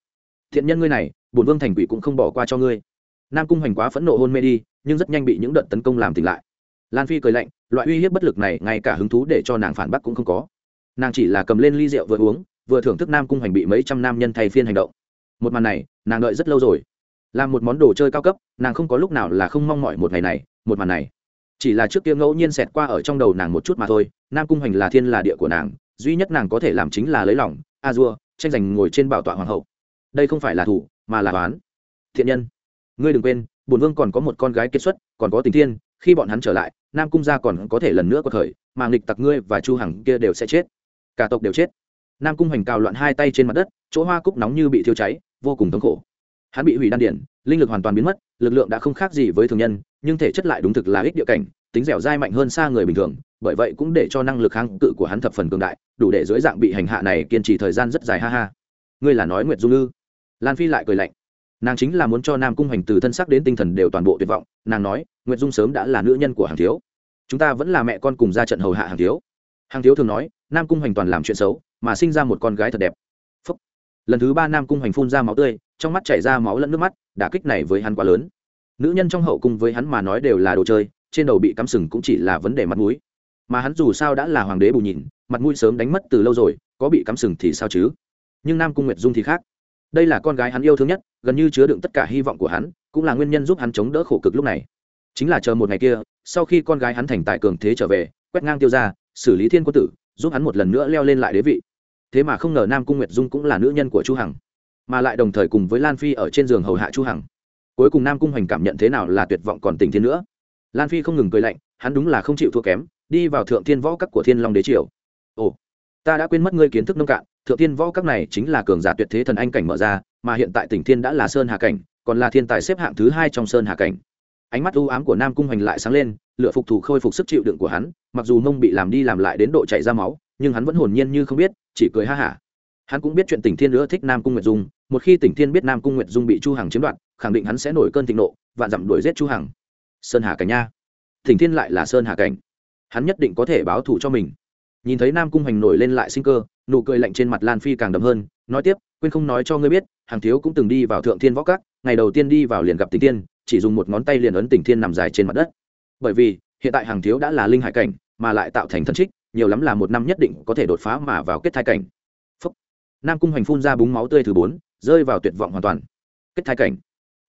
thiện nhân ngươi này, bổn vương thành quỷ cũng không bỏ qua cho ngươi. Nam cung hoành quá phẫn nộ hôn mê đi nhưng rất nhanh bị những đợt tấn công làm tỉnh lại. Lan phi cười lạnh, loại uy hiếp bất lực này ngay cả hứng thú để cho nàng phản bác cũng không có. Nàng chỉ là cầm lên ly rượu vừa uống, vừa thưởng thức nam cung hành bị mấy trăm nam nhân thay phiên hành động. Một màn này, nàng đợi rất lâu rồi. Làm một món đồ chơi cao cấp, nàng không có lúc nào là không mong mỏi một ngày này, một màn này. Chỉ là trước kia ngẫu nhiên xẹt qua ở trong đầu nàng một chút mà thôi, nam cung hành là thiên là địa của nàng, duy nhất nàng có thể làm chính là lấy lòng, a dua, tranh giành ngồi trên bảo tọa hoàng hậu. Đây không phải là thủ, mà là toán. Thiện nhân, ngươi đừng quên bùn vương còn có một con gái kết xuất, còn có tình thiên, khi bọn hắn trở lại, nam cung gia còn có thể lần nữa có thời, mà nghịch tặc ngươi và chu hằng kia đều sẽ chết. Cả tộc đều chết. Nam cung hoành cào loạn hai tay trên mặt đất, chỗ hoa cúc nóng như bị thiêu cháy, vô cùng thống khổ. Hắn bị hủy đan điển, linh lực hoàn toàn biến mất, lực lượng đã không khác gì với thường nhân, nhưng thể chất lại đúng thực là ích địa cảnh, tính dẻo dai mạnh hơn xa người bình thường, bởi vậy cũng để cho năng lực kháng cự của hắn thập phần cường đại, đủ để dưới dạng bị hành hạ này kiên trì thời gian rất dài ha ha. Ngươi là nói nguyệt dung ư? Lan phi lại cười lạnh nàng chính là muốn cho nam cung hành từ thân sắc đến tinh thần đều toàn bộ tuyệt vọng, nàng nói, nguyệt dung sớm đã là nữ nhân của hàng thiếu. Chúng ta vẫn là mẹ con cùng ra trận hầu hạ hàng thiếu. Hàng thiếu thường nói, nam cung hành toàn làm chuyện xấu, mà sinh ra một con gái thật đẹp. Phúc. lần thứ ba nam cung hành phun ra máu tươi, trong mắt chảy ra máu lẫn nước mắt, đả kích này với hắn quá lớn. Nữ nhân trong hậu cung với hắn mà nói đều là đồ chơi, trên đầu bị cắm sừng cũng chỉ là vấn đề mặt mũi. Mà hắn dù sao đã là hoàng đế bù nhìn, mặt mũi sớm đánh mất từ lâu rồi, có bị cắm sừng thì sao chứ? Nhưng nam cung nguyệt dung thì khác đây là con gái hắn yêu thương nhất, gần như chứa đựng tất cả hy vọng của hắn, cũng là nguyên nhân giúp hắn chống đỡ khổ cực lúc này. Chính là chờ một ngày kia, sau khi con gái hắn thành tài cường thế trở về, quét ngang tiêu ra xử lý thiên quân tử, giúp hắn một lần nữa leo lên lại đế vị. Thế mà không ngờ nam cung nguyệt dung cũng là nữ nhân của chu hằng, mà lại đồng thời cùng với lan phi ở trên giường hầu hạ chu hằng. Cuối cùng nam cung hoành cảm nhận thế nào là tuyệt vọng còn tình thiên nữa. Lan phi không ngừng cười lạnh, hắn đúng là không chịu thua kém, đi vào thượng thiên võ các của thiên long đế triều. Ồ, ta đã quên mất ngươi kiến thức nông cạn thượng thiên võ các này chính là cường giả tuyệt thế thần anh cảnh mở ra, mà hiện tại tỉnh thiên đã là sơn hà cảnh, còn là thiên tài xếp hạng thứ hai trong sơn hà cảnh. Ánh mắt u ám của nam cung hoành lại sáng lên lựa phục thủ khôi phục sức chịu đựng của hắn, mặc dù mông bị làm đi làm lại đến độ chảy ra máu, nhưng hắn vẫn hồn nhiên như không biết, chỉ cười ha hả. Hắn cũng biết chuyện tỉnh thiên nữa thích nam cung nguyệt dung, một khi tỉnh thiên biết nam cung nguyệt dung bị chu hằng chiếm đoạt, khẳng định hắn sẽ nổi cơn thịnh nộ và dặm đuổi giết chu hằng. Sơn hà cảnh nha. Tỉnh thiên lại là sơn hà cảnh. Hắn nhất định có thể báo thù cho mình. Nhìn thấy nam cung hành nổi lên lại sinh cơ nụ cười lạnh trên mặt lan phi càng đậm hơn, nói tiếp, quên không nói cho ngươi biết, hàng thiếu cũng từng đi vào thượng thiên võ các, ngày đầu tiên đi vào liền gặp tình thiên, chỉ dùng một ngón tay liền ấn tỉnh thiên nằm dài trên mặt đất. Bởi vì, hiện tại hàng thiếu đã là linh hải cảnh, mà lại tạo thành thân trích, nhiều lắm là một năm nhất định có thể đột phá mà vào kết thai cảnh. Phúc. nam cung hoành phun ra búng máu tươi thứ bốn, rơi vào tuyệt vọng hoàn toàn. Kết thai cảnh.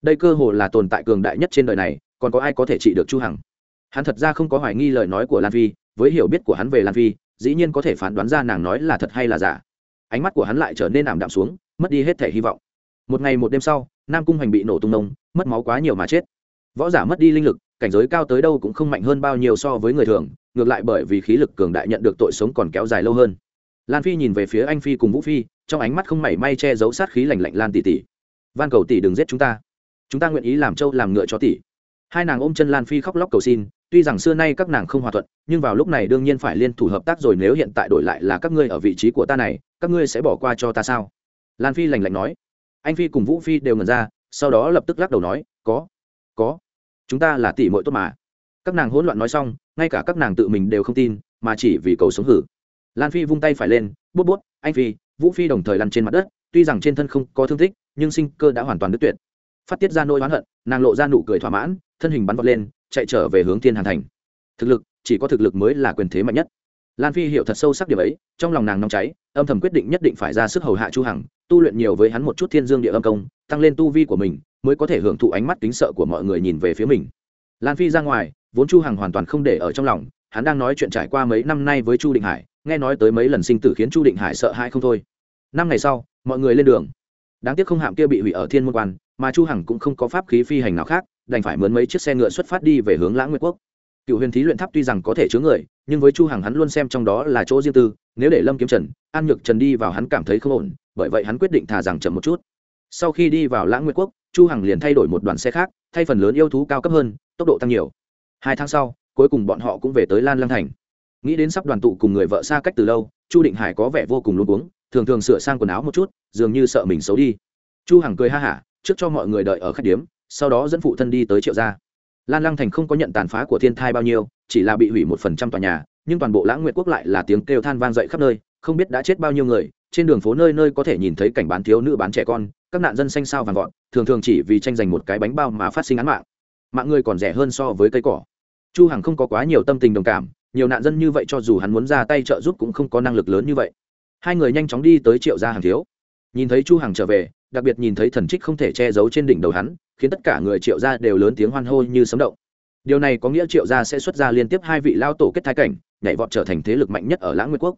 Đây cơ hồ là tồn tại cường đại nhất trên đời này, còn có ai có thể trị được chu hằng? Hắn thật ra không có hoài nghi lời nói của lan phi, với hiểu biết của hắn về lan phi dĩ nhiên có thể phán đoán ra nàng nói là thật hay là giả. Ánh mắt của hắn lại trở nên ảm đạm xuống, mất đi hết thể hy vọng. Một ngày một đêm sau, nam cung hành bị nổ tung nông, mất máu quá nhiều mà chết. Võ giả mất đi linh lực, cảnh giới cao tới đâu cũng không mạnh hơn bao nhiêu so với người thường, ngược lại bởi vì khí lực cường đại nhận được tội sống còn kéo dài lâu hơn. Lan phi nhìn về phía anh phi cùng vũ phi, trong ánh mắt không mảy may che giấu sát khí lạnh lạnh lan tỷ tỷ. Van cầu tỷ đừng giết chúng ta. Chúng ta nguyện ý làm trâu làm ngựa cho tỷ. Hai nàng ôm chân lan phi khóc lóc cầu xin tuy rằng xưa nay các nàng không hòa thuận, nhưng vào lúc này đương nhiên phải liên thủ hợp tác rồi, nếu hiện tại đổi lại là các ngươi ở vị trí của ta này, các ngươi sẽ bỏ qua cho ta sao? Lan phi lành lạnh nói. Anh phi cùng vũ phi đều ngần ra, sau đó lập tức lắc đầu nói, có có. Chúng ta là tỷ muội tốt mà. Các nàng hỗn loạn nói xong, ngay cả các nàng tự mình đều không tin, mà chỉ vì cầu sống hử. Lan phi vung tay phải lên, bút bút, anh phi. Vũ phi đồng thời lăn trên mặt đất, tuy rằng trên thân không có thương tích, nhưng sinh cơ đã hoàn toàn đứt tuyệt. Phát tiết ra nỗi oán hận, nàng lộ ra nụ cười thỏa mãn, thân hình bắn vọt lên chạy trở về hướng thiên hàn thành. Thực lực, chỉ có thực lực mới là quyền thế mạnh nhất. Lan phi hiểu thật sâu sắc điểm ấy, trong lòng nàng nóng cháy, âm thầm quyết định nhất định phải ra sức hầu hạ chu hằng, tu luyện nhiều với hắn một chút thiên dương địa âm công, tăng lên tu vi của mình, mới có thể hưởng thụ ánh mắt kính sợ của mọi người nhìn về phía mình. Lan phi ra ngoài, vốn chu hằng hoàn toàn không để ở trong lòng, hắn đang nói chuyện trải qua mấy năm nay với chu định hải, nghe nói tới mấy lần sinh tử khiến chu định hải sợ hãi không thôi. Năm ngày sau, mọi người lên đường. Đáng tiếc không hạm kia bị hủy ở thiên môn quan, mà chu hằng cũng không có pháp khí phi hành nào khác đành phải mướn mấy chiếc xe ngựa xuất phát đi về hướng lãng nguyệt quốc. Cựu huyền thí luyện tháp tuy rằng có thể chứa người, nhưng với chu hằng hắn luôn xem trong đó là chỗ riêng tư, nếu để lâm kiếm trần, an nhược trần đi vào hắn cảm thấy không ổn, bởi vậy hắn quyết định thả rằng chậm một chút. Sau khi đi vào lãng nguyệt quốc, chu hằng liền thay đổi một đoàn xe khác, thay phần lớn yêu thú cao cấp hơn, tốc độ tăng nhiều. Hai tháng sau, cuối cùng bọn họ cũng về tới lan lăng thành. Nghĩ đến sắp đoàn tụ cùng người vợ xa cách từ lâu, chu định hải có vẻ vô cùng luống cuống, thường thường sửa sang quần áo một chút, dường như sợ mình xấu đi. Chu hằng cười ha hả, trước cho mọi người đợi ở khách điếm sau đó dẫn phụ thân đi tới triệu gia. Lan lăng thành không có nhận tàn phá của thiên thai bao nhiêu, chỉ là bị hủy một phần trăm tòa nhà, nhưng toàn bộ lãng nguyệt quốc lại là tiếng kêu than vang dậy khắp nơi, không biết đã chết bao nhiêu người, trên đường phố nơi nơi có thể nhìn thấy cảnh bán thiếu nữ bán trẻ con, các nạn dân xanh sao vàng vọt, thường thường chỉ vì tranh giành một cái bánh bao mà phát sinh án mạng. Mạng người còn rẻ hơn so với cây cỏ. Chu hằng không có quá nhiều tâm tình đồng cảm, nhiều nạn dân như vậy cho dù hắn muốn ra tay trợ giúp cũng không có năng lực lớn như vậy. Hai người nhanh chóng đi tới triệu gia hàng thiếu. Nhìn thấy chu hằng trở về đặc biệt nhìn thấy thần trích không thể che giấu trên đỉnh đầu hắn, khiến tất cả người triệu gia đều lớn tiếng hoan hô như sấm động. Điều này có nghĩa triệu gia sẽ xuất ra liên tiếp hai vị lao tổ kết thái cảnh, nhảy vọt trở thành thế lực mạnh nhất ở lãng Nguyên quốc.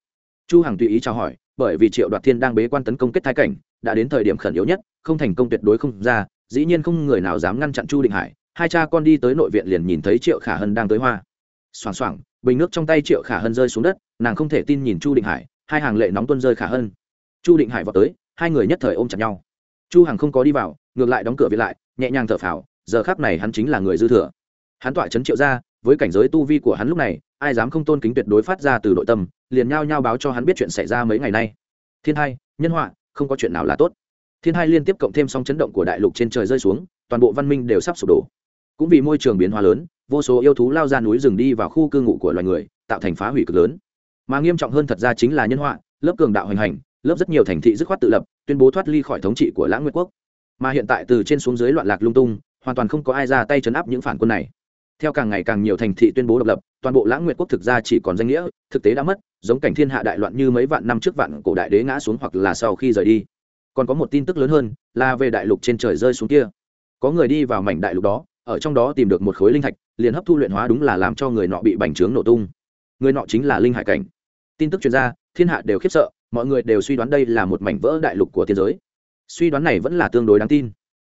Chu hằng tùy ý chào hỏi, bởi vì triệu đoạt thiên đang bế quan tấn công kết thái cảnh, đã đến thời điểm khẩn yếu nhất, không thành công tuyệt đối không ra, dĩ nhiên không người nào dám ngăn chặn chu định hải. Hai cha con đi tới nội viện liền nhìn thấy triệu khả hân đang tới hoa. Xoảng xoảng, bình nước trong tay triệu khả hân rơi xuống đất, nàng không thể tin nhìn chu định hải, hai hàng lệ nóng tuân rơi khả hân. Chu định hải vào tới, hai người nhất thời ôm chặt nhau chu hằng không có đi vào, ngược lại đóng cửa viện lại, nhẹ nhàng thở phào, giờ khắc này hắn chính là người dư thừa. Hắn tỏa chấn triệu ra, với cảnh giới tu vi của hắn lúc này, ai dám không tôn kính tuyệt đối phát ra từ nội tâm, liền nhao nhao báo cho hắn biết chuyện xảy ra mấy ngày nay. Thiên hai, nhân họa, không có chuyện nào là tốt. Thiên hai liên tiếp cộng thêm song chấn động của đại lục trên trời rơi xuống, toàn bộ văn minh đều sắp sụp đổ. Cũng vì môi trường biến hóa lớn, vô số yêu thú lao ra núi rừng đi vào khu cư ngụ của loài người, tạo thành phá hủy cực lớn. Mà nghiêm trọng hơn thật ra chính là nhân họa, lớp cường đạo hành hành lớp rất nhiều thành thị dứt khoát tự lập, tuyên bố thoát ly khỏi thống trị của lãng nguyệt quốc. Mà hiện tại từ trên xuống dưới loạn lạc lung tung, hoàn toàn không có ai ra tay chấn áp những phản quân này. Theo càng ngày càng nhiều thành thị tuyên bố độc lập, toàn bộ lãng nguyệt quốc thực ra chỉ còn danh nghĩa, thực tế đã mất, giống cảnh thiên hạ đại loạn như mấy vạn năm trước vạn cổ đại đế ngã xuống hoặc là sau khi rời đi. Còn có một tin tức lớn hơn, là về đại lục trên trời rơi xuống kia. Có người đi vào mảnh đại lục đó, ở trong đó tìm được một khối linh thạch, liền hấp thu luyện hóa đúng là làm cho người nọ bị bành trướng nổ tung. Người nọ chính là linh hải cảnh tin tức chuyên gia, thiên hạ đều khiếp sợ, mọi người đều suy đoán đây là một mảnh vỡ đại lục của thiên giới. Suy đoán này vẫn là tương đối đáng tin.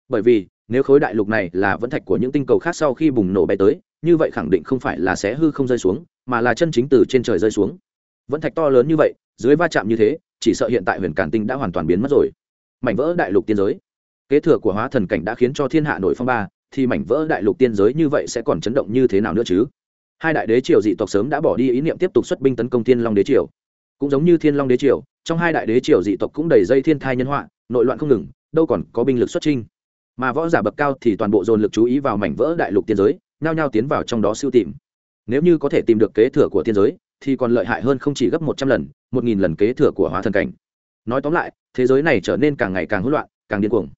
Bởi vì, nếu khối đại lục này là vẫn thạch của những tinh cầu khác sau khi bùng nổ bay tới, như vậy khẳng định không phải là sẽ hư không rơi xuống, mà là chân chính từ trên trời rơi xuống. Vẫn thạch to lớn như vậy, dưới va chạm như thế, chỉ sợ hiện tại huyền cản tinh đã hoàn toàn biến mất rồi. Mảnh vỡ đại lục tiên giới. Kế thừa của hóa thần cảnh đã khiến cho thiên hạ nổi phong ba, thì mảnh vỡ đại lục tiên giới như vậy sẽ còn chấn động như thế nào nữa chứ? Hai đại đế triều dị tộc sớm đã bỏ đi, ý niệm tiếp tục xuất binh tấn công thiên long đế triều. Cũng giống như thiên long đế triều, trong hai đại đế triều dị tộc cũng đầy dây thiên thai nhân họa, nội loạn không ngừng, đâu còn có binh lực xuất trinh mà võ giả bậc cao thì toàn bộ dồn lực chú ý vào mảnh vỡ đại lục tiên giới, nhao nhao tiến vào trong đó siêu tìm nếu như có thể tìm được kế thừa của tiên giới, thì còn lợi hại hơn không chỉ gấp một trăm lần, một nghìn lần kế thừa của hóa thần cảnh. Nói tóm lại, thế giới này trở nên càng ngày càng hỗn loạn, càng điên cuồng.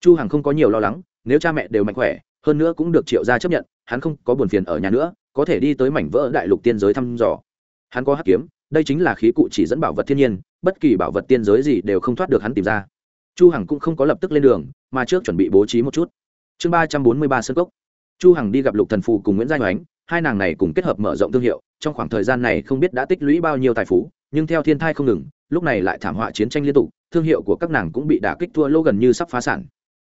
Chu hằng không có nhiều lo lắng, nếu cha mẹ đều mạnh khỏe, hơn nữa cũng được triệu gia chấp nhận, hắn không có buồn phiền ở nhà nữa có thể đi tới mảnh vỡ đại lục tiên giới thăm dò. Hắn có hắc kiếm, đây chính là khí cụ chỉ dẫn bảo vật thiên nhiên, bất kỳ bảo vật tiên giới gì đều không thoát được hắn tìm ra. Chu hằng cũng không có lập tức lên đường, mà trước chuẩn bị bố trí một chút. Chương ba trăm bốn mươi ba sân cốc. Chu hằng đi gặp lục thần phù cùng nguyễn gia oánh hai nàng này cùng kết hợp mở rộng thương hiệu, trong khoảng thời gian này không biết đã tích lũy bao nhiêu tài phú, nhưng theo thiên thai không ngừng, lúc này lại thảm họa chiến tranh liên tục, thương hiệu của các nàng cũng bị đả kích thua lỗ gần như sắp phá sản.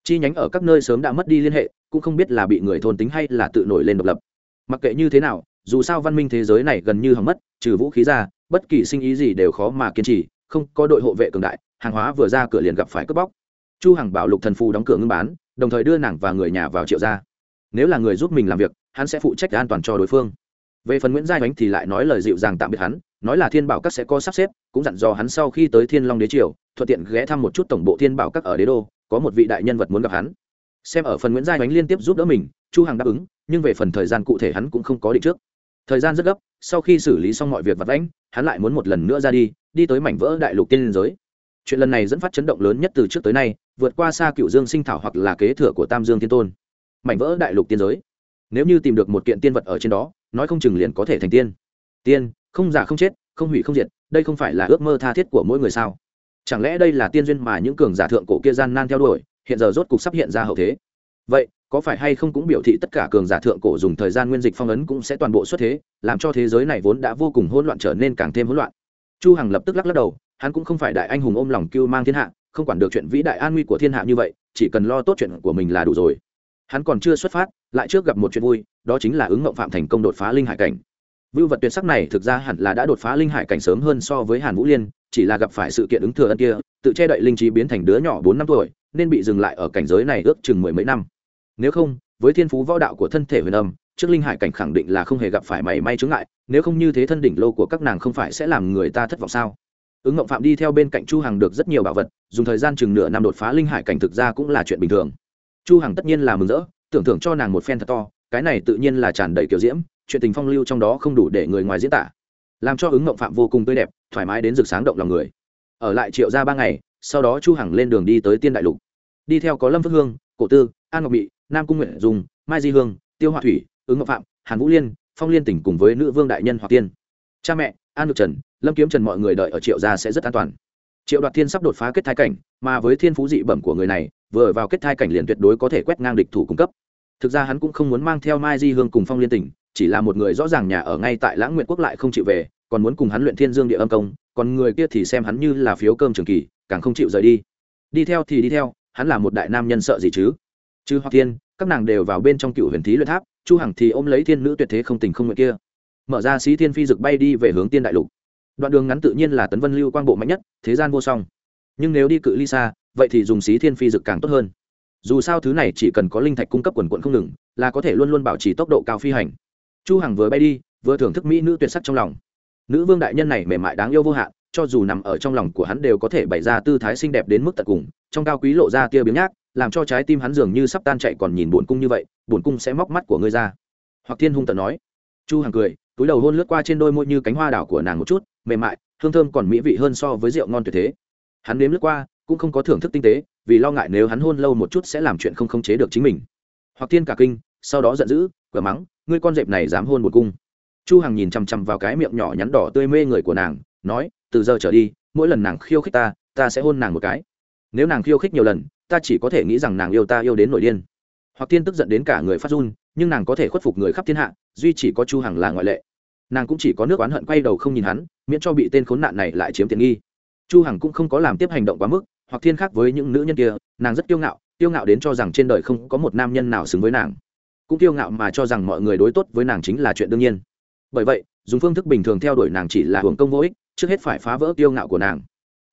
Chi nhánh ở các nơi sớm đã mất đi liên hệ, cũng không biết là bị người thôn tính hay là tự nổi lên độc lập mặc kệ như thế nào, dù sao văn minh thế giới này gần như hỏng mất, trừ vũ khí ra, bất kỳ sinh ý gì đều khó mà kiên trì, không có đội hộ vệ cường đại, hàng hóa vừa ra cửa liền gặp phải cướp bóc. Chu hằng bảo lục thần phù đóng cửa ngưng bán, đồng thời đưa nàng và người nhà vào triệu gia. Nếu là người giúp mình làm việc, hắn sẽ phụ trách an toàn cho đối phương. Về phần nguyễn giai ánh thì lại nói lời dịu dàng tạm biệt hắn, nói là thiên bảo các sẽ có sắp xếp, cũng dặn dò hắn sau khi tới thiên long đế triều, thuận tiện ghé thăm một chút tổng bộ thiên bảo các ở đế đô, có một vị đại nhân vật muốn gặp hắn. Xem ở phần nguyễn giai ánh liên tiếp giúp đỡ mình chu hằng đáp ứng, nhưng về phần thời gian cụ thể hắn cũng không có định trước. Thời gian rất gấp, sau khi xử lý xong mọi việc vặt vãnh, hắn lại muốn một lần nữa ra đi đi tới mảnh vỡ đại lục tiên liên giới. Chuyện lần này dẫn phát chấn động lớn nhất từ trước tới nay, vượt qua xa cựu dương sinh thảo hoặc là kế thừa của tam dương thiên tôn. Mảnh vỡ đại lục tiên giới. Nếu như tìm được một kiện tiên vật ở trên đó, nói không chừng liền có thể thành tiên. Tiên, không giả không chết, không hủy không diệt, đây không phải là ước mơ tha thiết của mỗi người sao? Chẳng lẽ đây là tiên duyên mà những cường giả thượng cổ kia gian nan theo đuổi, hiện giờ rốt cục sắp hiện ra hậu thế? Vậy có phải hay không cũng biểu thị tất cả cường giả thượng cổ dùng thời gian nguyên dịch phong ấn cũng sẽ toàn bộ xuất thế, làm cho thế giới này vốn đã vô cùng hỗn loạn trở nên càng thêm hỗn loạn. Chu hằng lập tức lắc lắc đầu, hắn cũng không phải đại anh hùng ôm lòng cưu mang thiên hạ, không quản được chuyện vĩ đại an nguy của thiên hạ như vậy, chỉ cần lo tốt chuyện của mình là đủ rồi. Hắn còn chưa xuất phát, lại trước gặp một chuyện vui, đó chính là ứng ngộng phạm thành công đột phá linh hải cảnh. Vưu vật tuyệt sắc này thực ra hẳn là đã đột phá linh hải cảnh sớm hơn so với hàn vũ liên, chỉ là gặp phải sự kiện ứng thừa ân kia, tự che đậy linh trí biến thành đứa nhỏ bốn năm tuổi, nên bị dừng lại ở cảnh giới này ước chừng mười mấy năm nếu không với thiên phú võ đạo của thân thể huyền âm trước linh hải cảnh khẳng định là không hề gặp phải mảy may chướng ngại nếu không như thế thân đỉnh lô của các nàng không phải sẽ làm người ta thất vọng sao? Ứng ngộng phạm đi theo bên cạnh chu hằng được rất nhiều bảo vật dùng thời gian chừng nửa năm đột phá linh hải cảnh thực ra cũng là chuyện bình thường. Chu hằng tất nhiên là mừng rỡ tưởng thưởng cho nàng một phen thật to cái này tự nhiên là tràn đầy kiểu diễm chuyện tình phong lưu trong đó không đủ để người ngoài diễn tả làm cho ứng ngộng phạm vô cùng tươi đẹp thoải mái đến rực sáng động lòng người. Ở lại triệu ra ba ngày sau đó chu hằng lên đường đi tới tiên đại lục. Đi theo có lâm phước hương cổ tư an ngọc Bị, nam cung nguyện dùng mai di hương, tiêu hoa thủy, ứng ngọc phạm, hàn vũ liên, phong liên tỉnh cùng với nữ vương đại nhân hoặc tiên. Cha mẹ, an ngược trần, lâm kiếm trần mọi người đợi ở triệu gia sẽ rất an toàn. Triệu đoạt thiên sắp đột phá kết thai cảnh, mà với thiên phú dị bẩm của người này, vừa vào kết thai cảnh liền tuyệt đối có thể quét ngang địch thủ cung cấp. Thực ra hắn cũng không muốn mang theo mai di hương cùng phong liên tỉnh, chỉ là một người rõ ràng nhà ở ngay tại lãng nguyện quốc lại không chịu về, còn muốn cùng hắn luyện thiên dương địa âm công, còn người kia thì xem hắn như là phiếu cơm trường kỳ, càng không chịu rời đi. Đi theo thì đi theo, hắn là một đại nam nhân sợ gì chứ? Chứ hoặc thiên, các nàng đều vào bên trong cựu huyền thí luyện tháp, chu hằng thì ôm lấy thiên nữ tuyệt thế không tình không nguyện kia. Mở ra sĩ thiên phi dực bay đi về hướng tiên đại lục. Đoạn đường ngắn tự nhiên là tấn vân lưu quang bộ mạnh nhất, thế gian vô song. Nhưng nếu đi cự ly xa, vậy thì dùng sĩ thiên phi dực càng tốt hơn. Dù sao thứ này chỉ cần có linh thạch cung cấp quần quận không ngừng, là có thể luôn luôn bảo trì tốc độ cao phi hành. Chu hằng vừa bay đi, vừa thưởng thức mỹ nữ tuyệt sắc trong lòng. Nữ vương đại nhân này mềm mại đáng yêu vô hạn, cho dù nằm ở trong lòng của hắn đều có thể bày ra tư thái xinh đẹp đến mức tận cùng, trong cao quý lộ ra tia biếng nhác làm cho trái tim hắn dường như sắp tan chạy còn nhìn buồn cung như vậy, buồn cung sẽ móc mắt của ngươi ra. Hoặc thiên hung tận nói. Chu hằng cười, túi đầu hôn lướt qua trên đôi môi như cánh hoa đảo của nàng một chút, mềm mại, hương thơm còn mỹ vị hơn so với rượu ngon tuyệt thế. Hắn nếm lướt qua, cũng không có thưởng thức tinh tế, vì lo ngại nếu hắn hôn lâu một chút sẽ làm chuyện không khống chế được chính mình. Hoặc thiên cả kinh, sau đó giận dữ cửa mắng, ngươi con dẹp này dám hôn một cung. Chu hằng nhìn chằm chằm vào cái miệng nhỏ nhắn đỏ tươi mê người của nàng, nói, từ giờ trở đi, mỗi lần nàng khiêu khích ta ta sẽ hôn nàng một cái. Nếu nàng khiêu khích nhiều lần ta chỉ có thể nghĩ rằng nàng yêu ta yêu đến nội điên. Hoặc tiên tức giận đến cả người phát run, nhưng nàng có thể khuất phục người khắp thiên hạ, duy chỉ có chu hằng là ngoại lệ. Nàng cũng chỉ có nước oán hận quay đầu không nhìn hắn, miễn cho bị tên khốn nạn này lại chiếm tiện nghi. Chu hằng cũng không có làm tiếp hành động quá mức, hoặc thiên khác với những nữ nhân kia, nàng rất kiêu ngạo kiêu ngạo đến cho rằng trên đời không có một nam nhân nào xứng với nàng. Cũng kiêu ngạo mà cho rằng mọi người đối tốt với nàng chính là chuyện đương nhiên. Bởi vậy, dùng phương thức bình thường theo đuổi nàng chỉ là hưởng công vô ích, trước hết phải phá vỡ kiêu ngạo của nàng.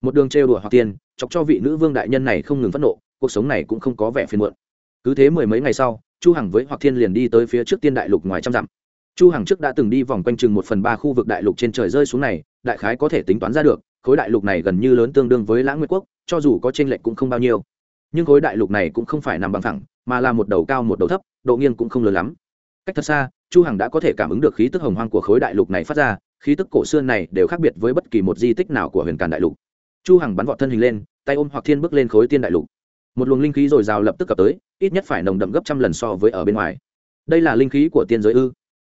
Một đường trêu đùa hoặc tiên chọc cho vị nữ vương đại nhân này không ngừng phẫn nộ cuộc sống này cũng không có vẻ phiền muộn. Cứ thế mười mấy ngày sau, chu hằng với hoặc thiên liền đi tới phía trước tiên đại lục ngoài trăm dặm. Chu hằng trước đã từng đi vòng quanh chừng một phần ba khu vực đại lục trên trời rơi xuống này, đại khái có thể tính toán ra được, khối đại lục này gần như lớn tương đương với lãng nguyệt quốc, cho dù có chênh lệch cũng không bao nhiêu. Nhưng khối đại lục này cũng không phải nằm bằng thẳng mà là một đầu cao một đầu thấp, độ nghiêng cũng không lớn lắm. Cách thật xa, chu hằng đã có thể cảm ứng được khí tức hồng hoang của khối đại lục này phát ra, khí tức cổ xưa này đều khác biệt với bất kỳ một di tích nào của huyền càn đại lục. Chu hằng bắn vọt thân hình lên, tay ôm hoặc thiên bước lên khối tiên đại lục một luồng linh khí dồi dào lập tức cập tới, ít nhất phải nồng đậm gấp trăm lần so với ở bên ngoài. Đây là linh khí của tiên giới ư?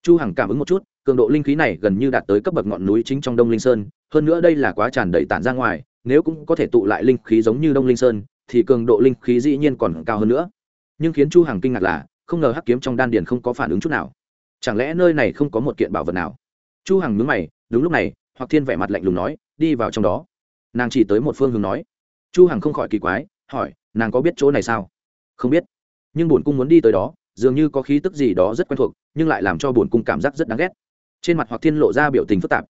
Chu hằng cảm ứng một chút, cường độ linh khí này gần như đạt tới cấp bậc ngọn núi chính trong đông linh sơn, hơn nữa đây là quá tràn đầy tản ra ngoài, nếu cũng có thể tụ lại linh khí giống như đông linh sơn, thì cường độ linh khí dĩ nhiên còn cao hơn nữa. Nhưng khiến chu hằng kinh ngạc là, không ngờ hắc kiếm trong đan điền không có phản ứng chút nào. Chẳng lẽ nơi này không có một kiện bảo vật nào? Chu hằng nhướng mày, đúng lúc này hoặc thiên vẻ mặt lạnh lùng nói, đi vào trong đó. Nàng chỉ tới một phương hướng nói. Chu hằng không khỏi kỳ quái, hỏi nàng có biết chỗ này sao? Không biết. Nhưng bổn cung muốn đi tới đó, dường như có khí tức gì đó rất quen thuộc, nhưng lại làm cho bổn cung cảm giác rất đáng ghét. Trên mặt hoặc thiên lộ ra biểu tình phức tạp.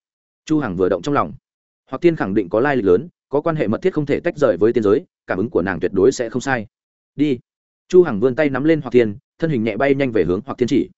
Chu hằng vừa động trong lòng. Hoặc thiên khẳng định có lai lịch lớn, có quan hệ mật thiết không thể tách rời với tiên giới, cảm ứng của nàng tuyệt đối sẽ không sai. Đi. Chu hằng vươn tay nắm lên hoặc thiên, thân hình nhẹ bay nhanh về hướng hoặc thiên chỉ.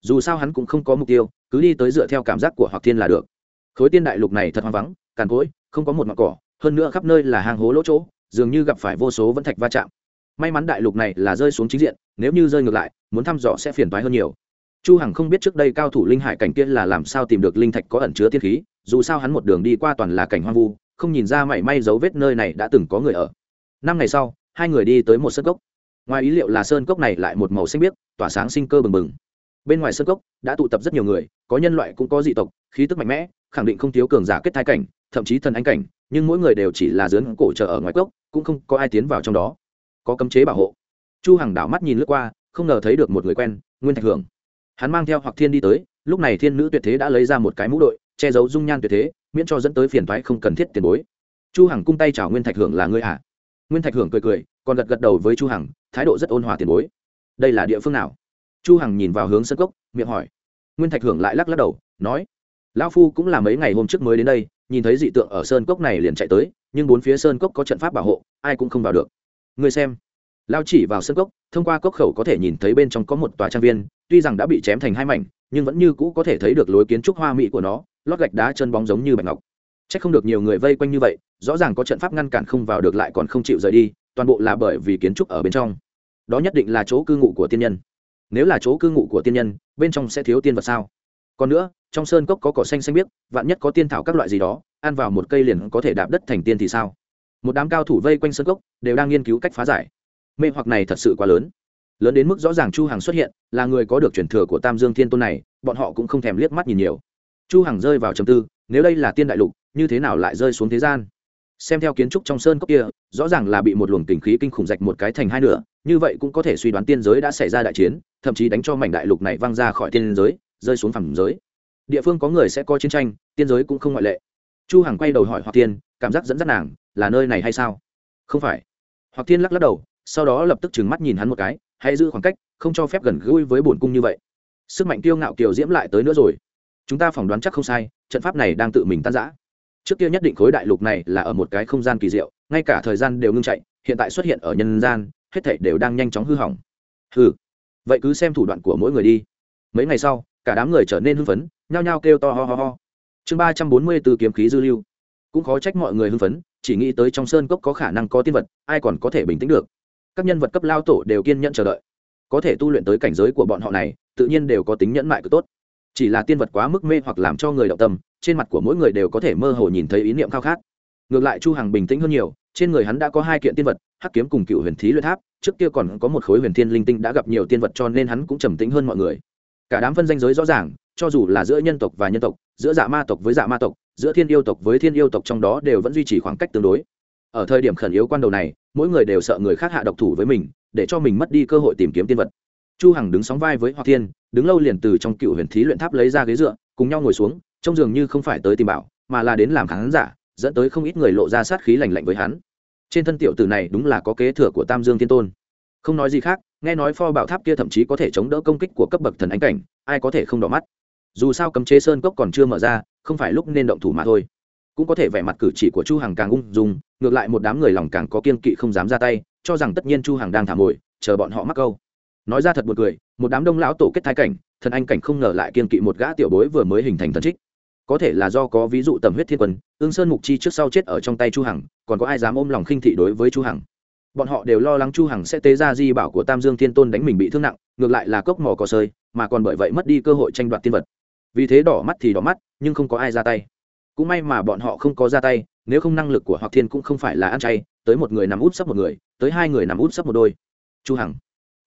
Dù sao hắn cũng không có mục tiêu, cứ đi tới dựa theo cảm giác của hoặc thiên là được. Khối tiên đại lục này thật hoang vắng, càn cỗi, không có một mặt cỏ, hơn nữa khắp nơi là hang hố lỗ chỗ dường như gặp phải vô số vẫn thạch va chạm. May mắn đại lục này là rơi xuống chính diện, nếu như rơi ngược lại, muốn thăm dò sẽ phiền toái hơn nhiều. Chu hằng không biết trước đây cao thủ linh hải cảnh kia là làm sao tìm được linh thạch có ẩn chứa tiên khí, dù sao hắn một đường đi qua toàn là cảnh hoang vu, không nhìn ra mảy may dấu vết nơi này đã từng có người ở. Năm ngày sau, hai người đi tới một sơn cốc. Ngoài ý liệu là sơn cốc này lại một màu xanh biếc, tỏa sáng sinh cơ bừng bừng. Bên ngoài sơn cốc đã tụ tập rất nhiều người, có nhân loại cũng có dị tộc, khí tức mạnh mẽ, khẳng định không thiếu cường giả kết thai cảnh, thậm chí thần anh cảnh nhưng mỗi người đều chỉ là dướn cổ chờ ở ngoài cốc, cũng không có ai tiến vào trong đó. Có cấm chế bảo hộ. Chu hằng đảo mắt nhìn lướt qua, không ngờ thấy được một người quen, nguyên thạch hưởng. Hắn mang theo hoặc thiên đi tới, lúc này thiên nữ tuyệt thế đã lấy ra một cái mũ đội, che giấu dung nhan tuyệt thế, miễn cho dẫn tới phiền toái không cần thiết tiền bối. Chu hằng cung tay chào nguyên thạch hưởng là ngươi à? Nguyên thạch hưởng cười cười, còn gật gật đầu với chu hằng, thái độ rất ôn hòa tiền bối. Đây là địa phương nào? Chu hằng nhìn vào hướng sân cốc, miệng hỏi. Nguyên thạch hưởng lại lắc lắc đầu, nói. Lão phu cũng là mấy ngày hôm trước mới đến đây nhìn thấy dị tượng ở sơn cốc này liền chạy tới, nhưng bốn phía sơn cốc có trận pháp bảo hộ, ai cũng không vào được. Người xem, lao chỉ vào sơn cốc, thông qua cốc khẩu có thể nhìn thấy bên trong có một tòa trang viên, tuy rằng đã bị chém thành hai mảnh, nhưng vẫn như cũ có thể thấy được lối kiến trúc hoa mỹ của nó, lót gạch đá chân bóng giống như bạch ngọc. C h ắ c không được nhiều người vây quanh như vậy, rõ ràng có trận pháp ngăn cản không vào được lại còn không chịu rời đi, toàn bộ là bởi vì kiến trúc ở bên trong. Đó nhất định là chỗ cư ngụ của tiên nhân. Nếu là chỗ cư ngụ của tiên nhân, bên trong sẽ thiếu tiên vật sao? Còn nữa, trong sơn cốc có cỏ xanh xanh biếc, vạn nhất có tiên thảo các loại gì đó, ăn vào một cây liền có thể đạp đất thành tiên thì sao? Một đám cao thủ vây quanh sơn cốc, đều đang nghiên cứu cách phá giải. Mê hoặc này thật sự quá lớn. Lớn đến mức rõ ràng chu hằng xuất hiện, là người có được truyền thừa của tam dương thiên tôn này, bọn họ cũng không thèm liếc mắt nhìn nhiều. Chu hằng rơi vào trầm tư, nếu đây là tiên đại lục, như thế nào lại rơi xuống thế gian? Xem theo kiến trúc trong sơn cốc kia, rõ ràng là bị một luồng tình khí kinh khủng rạch một cái thành hai nửa, như vậy cũng có thể suy đoán tiên giới đã xảy ra đại chiến, thậm chí đánh cho mảnh đại lục này văng ra khỏi tiên giới rơi xuống phẳng giới. Địa phương có người sẽ có chiến tranh, tiên giới cũng không ngoại lệ. Chu hằng quay đầu hỏi hoặc tiên cảm giác dẫn dắt nàng là nơi này hay sao? Không phải. Hoặc tiên lắc lắc đầu, sau đó lập tức trừng mắt nhìn hắn một cái, hãy giữ khoảng cách, không cho phép gần gũi với bổn cung như vậy. Sức mạnh tiêu ngạo kiều diễm lại tới nữa rồi. Chúng ta phỏng đoán chắc không sai, trận pháp này đang tự mình tan rã. trước kia nhất định khối đại lục này là ở một cái không gian kỳ diệu, ngay cả thời gian đều ngưng chạy, hiện tại xuất hiện ở nhân gian, hết thảy đều đang nhanh chóng hư hỏng. Hư vậy cứ xem thủ đoạn của mỗi người đi. Mấy ngày sau cả đám người trở nên hưng phấn, nhao nhao kêu to ho ho ho. Chương ba trăm bốn mươi từ kiếm khí dư lưu. Cũng khó trách mọi người hưng phấn, chỉ nghĩ tới trong sơn cốc có khả năng có tiên vật, ai còn có thể bình tĩnh được. Các nhân vật cấp lao tổ đều kiên nhẫn chờ đợi. Có thể tu luyện tới cảnh giới của bọn họ này, tự nhiên đều có tính nhẫn mại cực tốt. Chỉ là tiên vật quá mức mê hoặc làm cho người động tâm, trên mặt của mỗi người đều có thể mơ hồ nhìn thấy ý niệm khao khát. Ngược lại chu hằng bình tĩnh hơn nhiều, trên người hắn đã có hai kiện tiên vật, hắc kiếm cùng cựu huyền thí luyện tháp, trước kia còn có một khối huyền thiên linh tinh đã gặp nhiều tiên vật cho nên hắn cũng trầm tĩnh hơn mọi người cả đám phân danh giới rõ ràng, cho dù là giữa nhân tộc và nhân tộc, giữa dạ ma tộc với dạ ma tộc, giữa thiên yêu tộc với thiên yêu tộc trong đó đều vẫn duy trì khoảng cách tương đối. Ở thời điểm khẩn yếu quan đầu này, mỗi người đều sợ người khác hạ độc thủ với mình, để cho mình mất đi cơ hội tìm kiếm tiên vật. Chu hằng đứng sóng vai với hoa thiên, đứng lâu liền từ trong cựu huyền thí luyện tháp lấy ra ghế dựa, cùng nhau ngồi xuống, trông dường như không phải tới tìm bảo, mà là đến làm khán giả, dẫn tới không ít người lộ ra sát khí lạnh lạnh với hắn. Trên thân tiểu tử này đúng là có kế thừa của tam dương thiên tôn. Không nói gì khác nghe nói pho bảo tháp kia thậm chí có thể chống đỡ công kích của cấp bậc thần ánh cảnh, ai có thể không đỏ mắt? Dù sao cấm chế sơn cốc còn chưa mở ra, không phải lúc nên động thủ mà thôi. Cũng có thể vẻ mặt cử chỉ của chu hằng càng ung dung, ngược lại một đám người lòng càng có kiên kỵ không dám ra tay, cho rằng tất nhiên chu hằng đang thả mồi, chờ bọn họ mắc câu. Nói ra thật một cười, một đám đông lão tổ kết thái cảnh, thần anh cảnh không ngờ lại kiên kỵ một gã tiểu bối vừa mới hình thành thần trích. Có thể là do có ví dụ tầm huyết thiên quân ương sơn mục chi trước sau chết ở trong tay chu hằng, còn có ai dám ôm lòng khinh thị đối với chu hằng? Bọn họ đều lo lắng chu hằng sẽ tế ra di bảo của tam dương thiên tôn đánh mình bị thương nặng, ngược lại là cốc mỏ cò sơi, mà còn bởi vậy mất đi cơ hội tranh đoạt tiên vật. Vì thế đỏ mắt thì đỏ mắt, nhưng không có ai ra tay. Cũng may mà bọn họ không có ra tay, nếu không năng lực của hoặc thiên cũng không phải là ăn chay, tới một người nằm út sấp một người, tới hai người nằm út sấp một đôi. Chu hằng,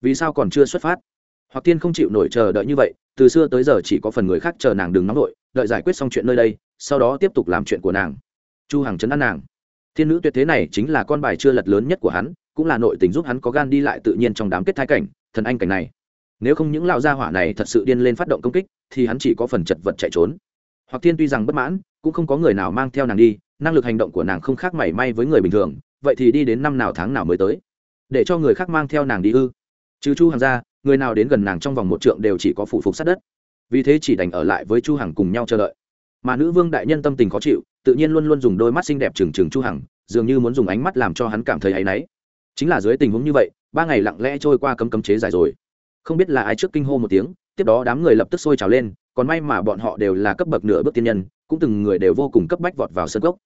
vì sao còn chưa xuất phát? Hoặc thiên không chịu nổi chờ đợi như vậy, từ xưa tới giờ chỉ có phần người khác chờ nàng đừng nóng nổi đợi giải quyết xong chuyện nơi đây, sau đó tiếp tục làm chuyện của nàng. Chu hằng chấn an nàng thiên nữ tuyệt thế này chính là con bài chưa lật lớn nhất của hắn, cũng là nội tình giúp hắn có gan đi lại tự nhiên trong đám kết thái cảnh, thần anh cảnh này. Nếu không những lão gia hỏa này thật sự điên lên phát động công kích, thì hắn chỉ có phần chật vật chạy trốn. Hoặc thiên tuy rằng bất mãn, cũng không có người nào mang theo nàng đi, năng lực hành động của nàng không khác mảy may với người bình thường, vậy thì đi đến năm nào tháng nào mới tới. Để cho người khác mang theo nàng đi ư? Trừ chu hàng ra, người nào đến gần nàng trong vòng một trượng đều chỉ có phụ phục sát đất. Vì thế chỉ đành ở lại với chu hằng cùng nhau chờ đợi. Mà nữ vương đại nhân tâm tình khó chịu tự nhiên luôn luôn dùng đôi mắt xinh đẹp trừng trừng chu hằng, dường như muốn dùng ánh mắt làm cho hắn cảm thấy áy náy. Chính là dưới tình huống như vậy, ba ngày lặng lẽ trôi qua cấm cấm chế dài rồi. Không biết là ai trước kinh hô một tiếng, tiếp đó đám người lập tức sôi trào lên, còn may mà bọn họ đều là cấp bậc nửa bước tiên nhân, cũng từng người đều vô cùng cấp bách vọt vào sân cốc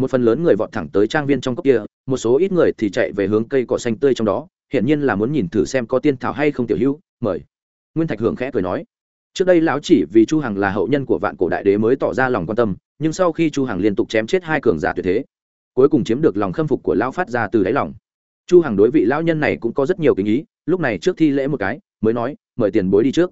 một phần lớn người vọt thẳng tới trang viên trong cốc kia, một số ít người thì chạy về hướng cây cỏ xanh tươi trong đó, hiển nhiên là muốn nhìn thử xem có tiên thảo hay không tiểu hữu, mời. Nguyên thạch hưởng khẽ cười nói. Trước đây lão chỉ vì chu hằng là hậu nhân của vạn cổ đại đế mới tỏ ra lòng quan tâm nhưng sau khi chu hằng liên tục chém chết hai cường giả tuyệt thế, cuối cùng chiếm được lòng khâm phục của lão phát ra từ đáy lòng. Chu hằng đối vị lão nhân này cũng có rất nhiều kính ý, lúc này trước thi lễ một cái, mới nói, mời tiền bối đi trước.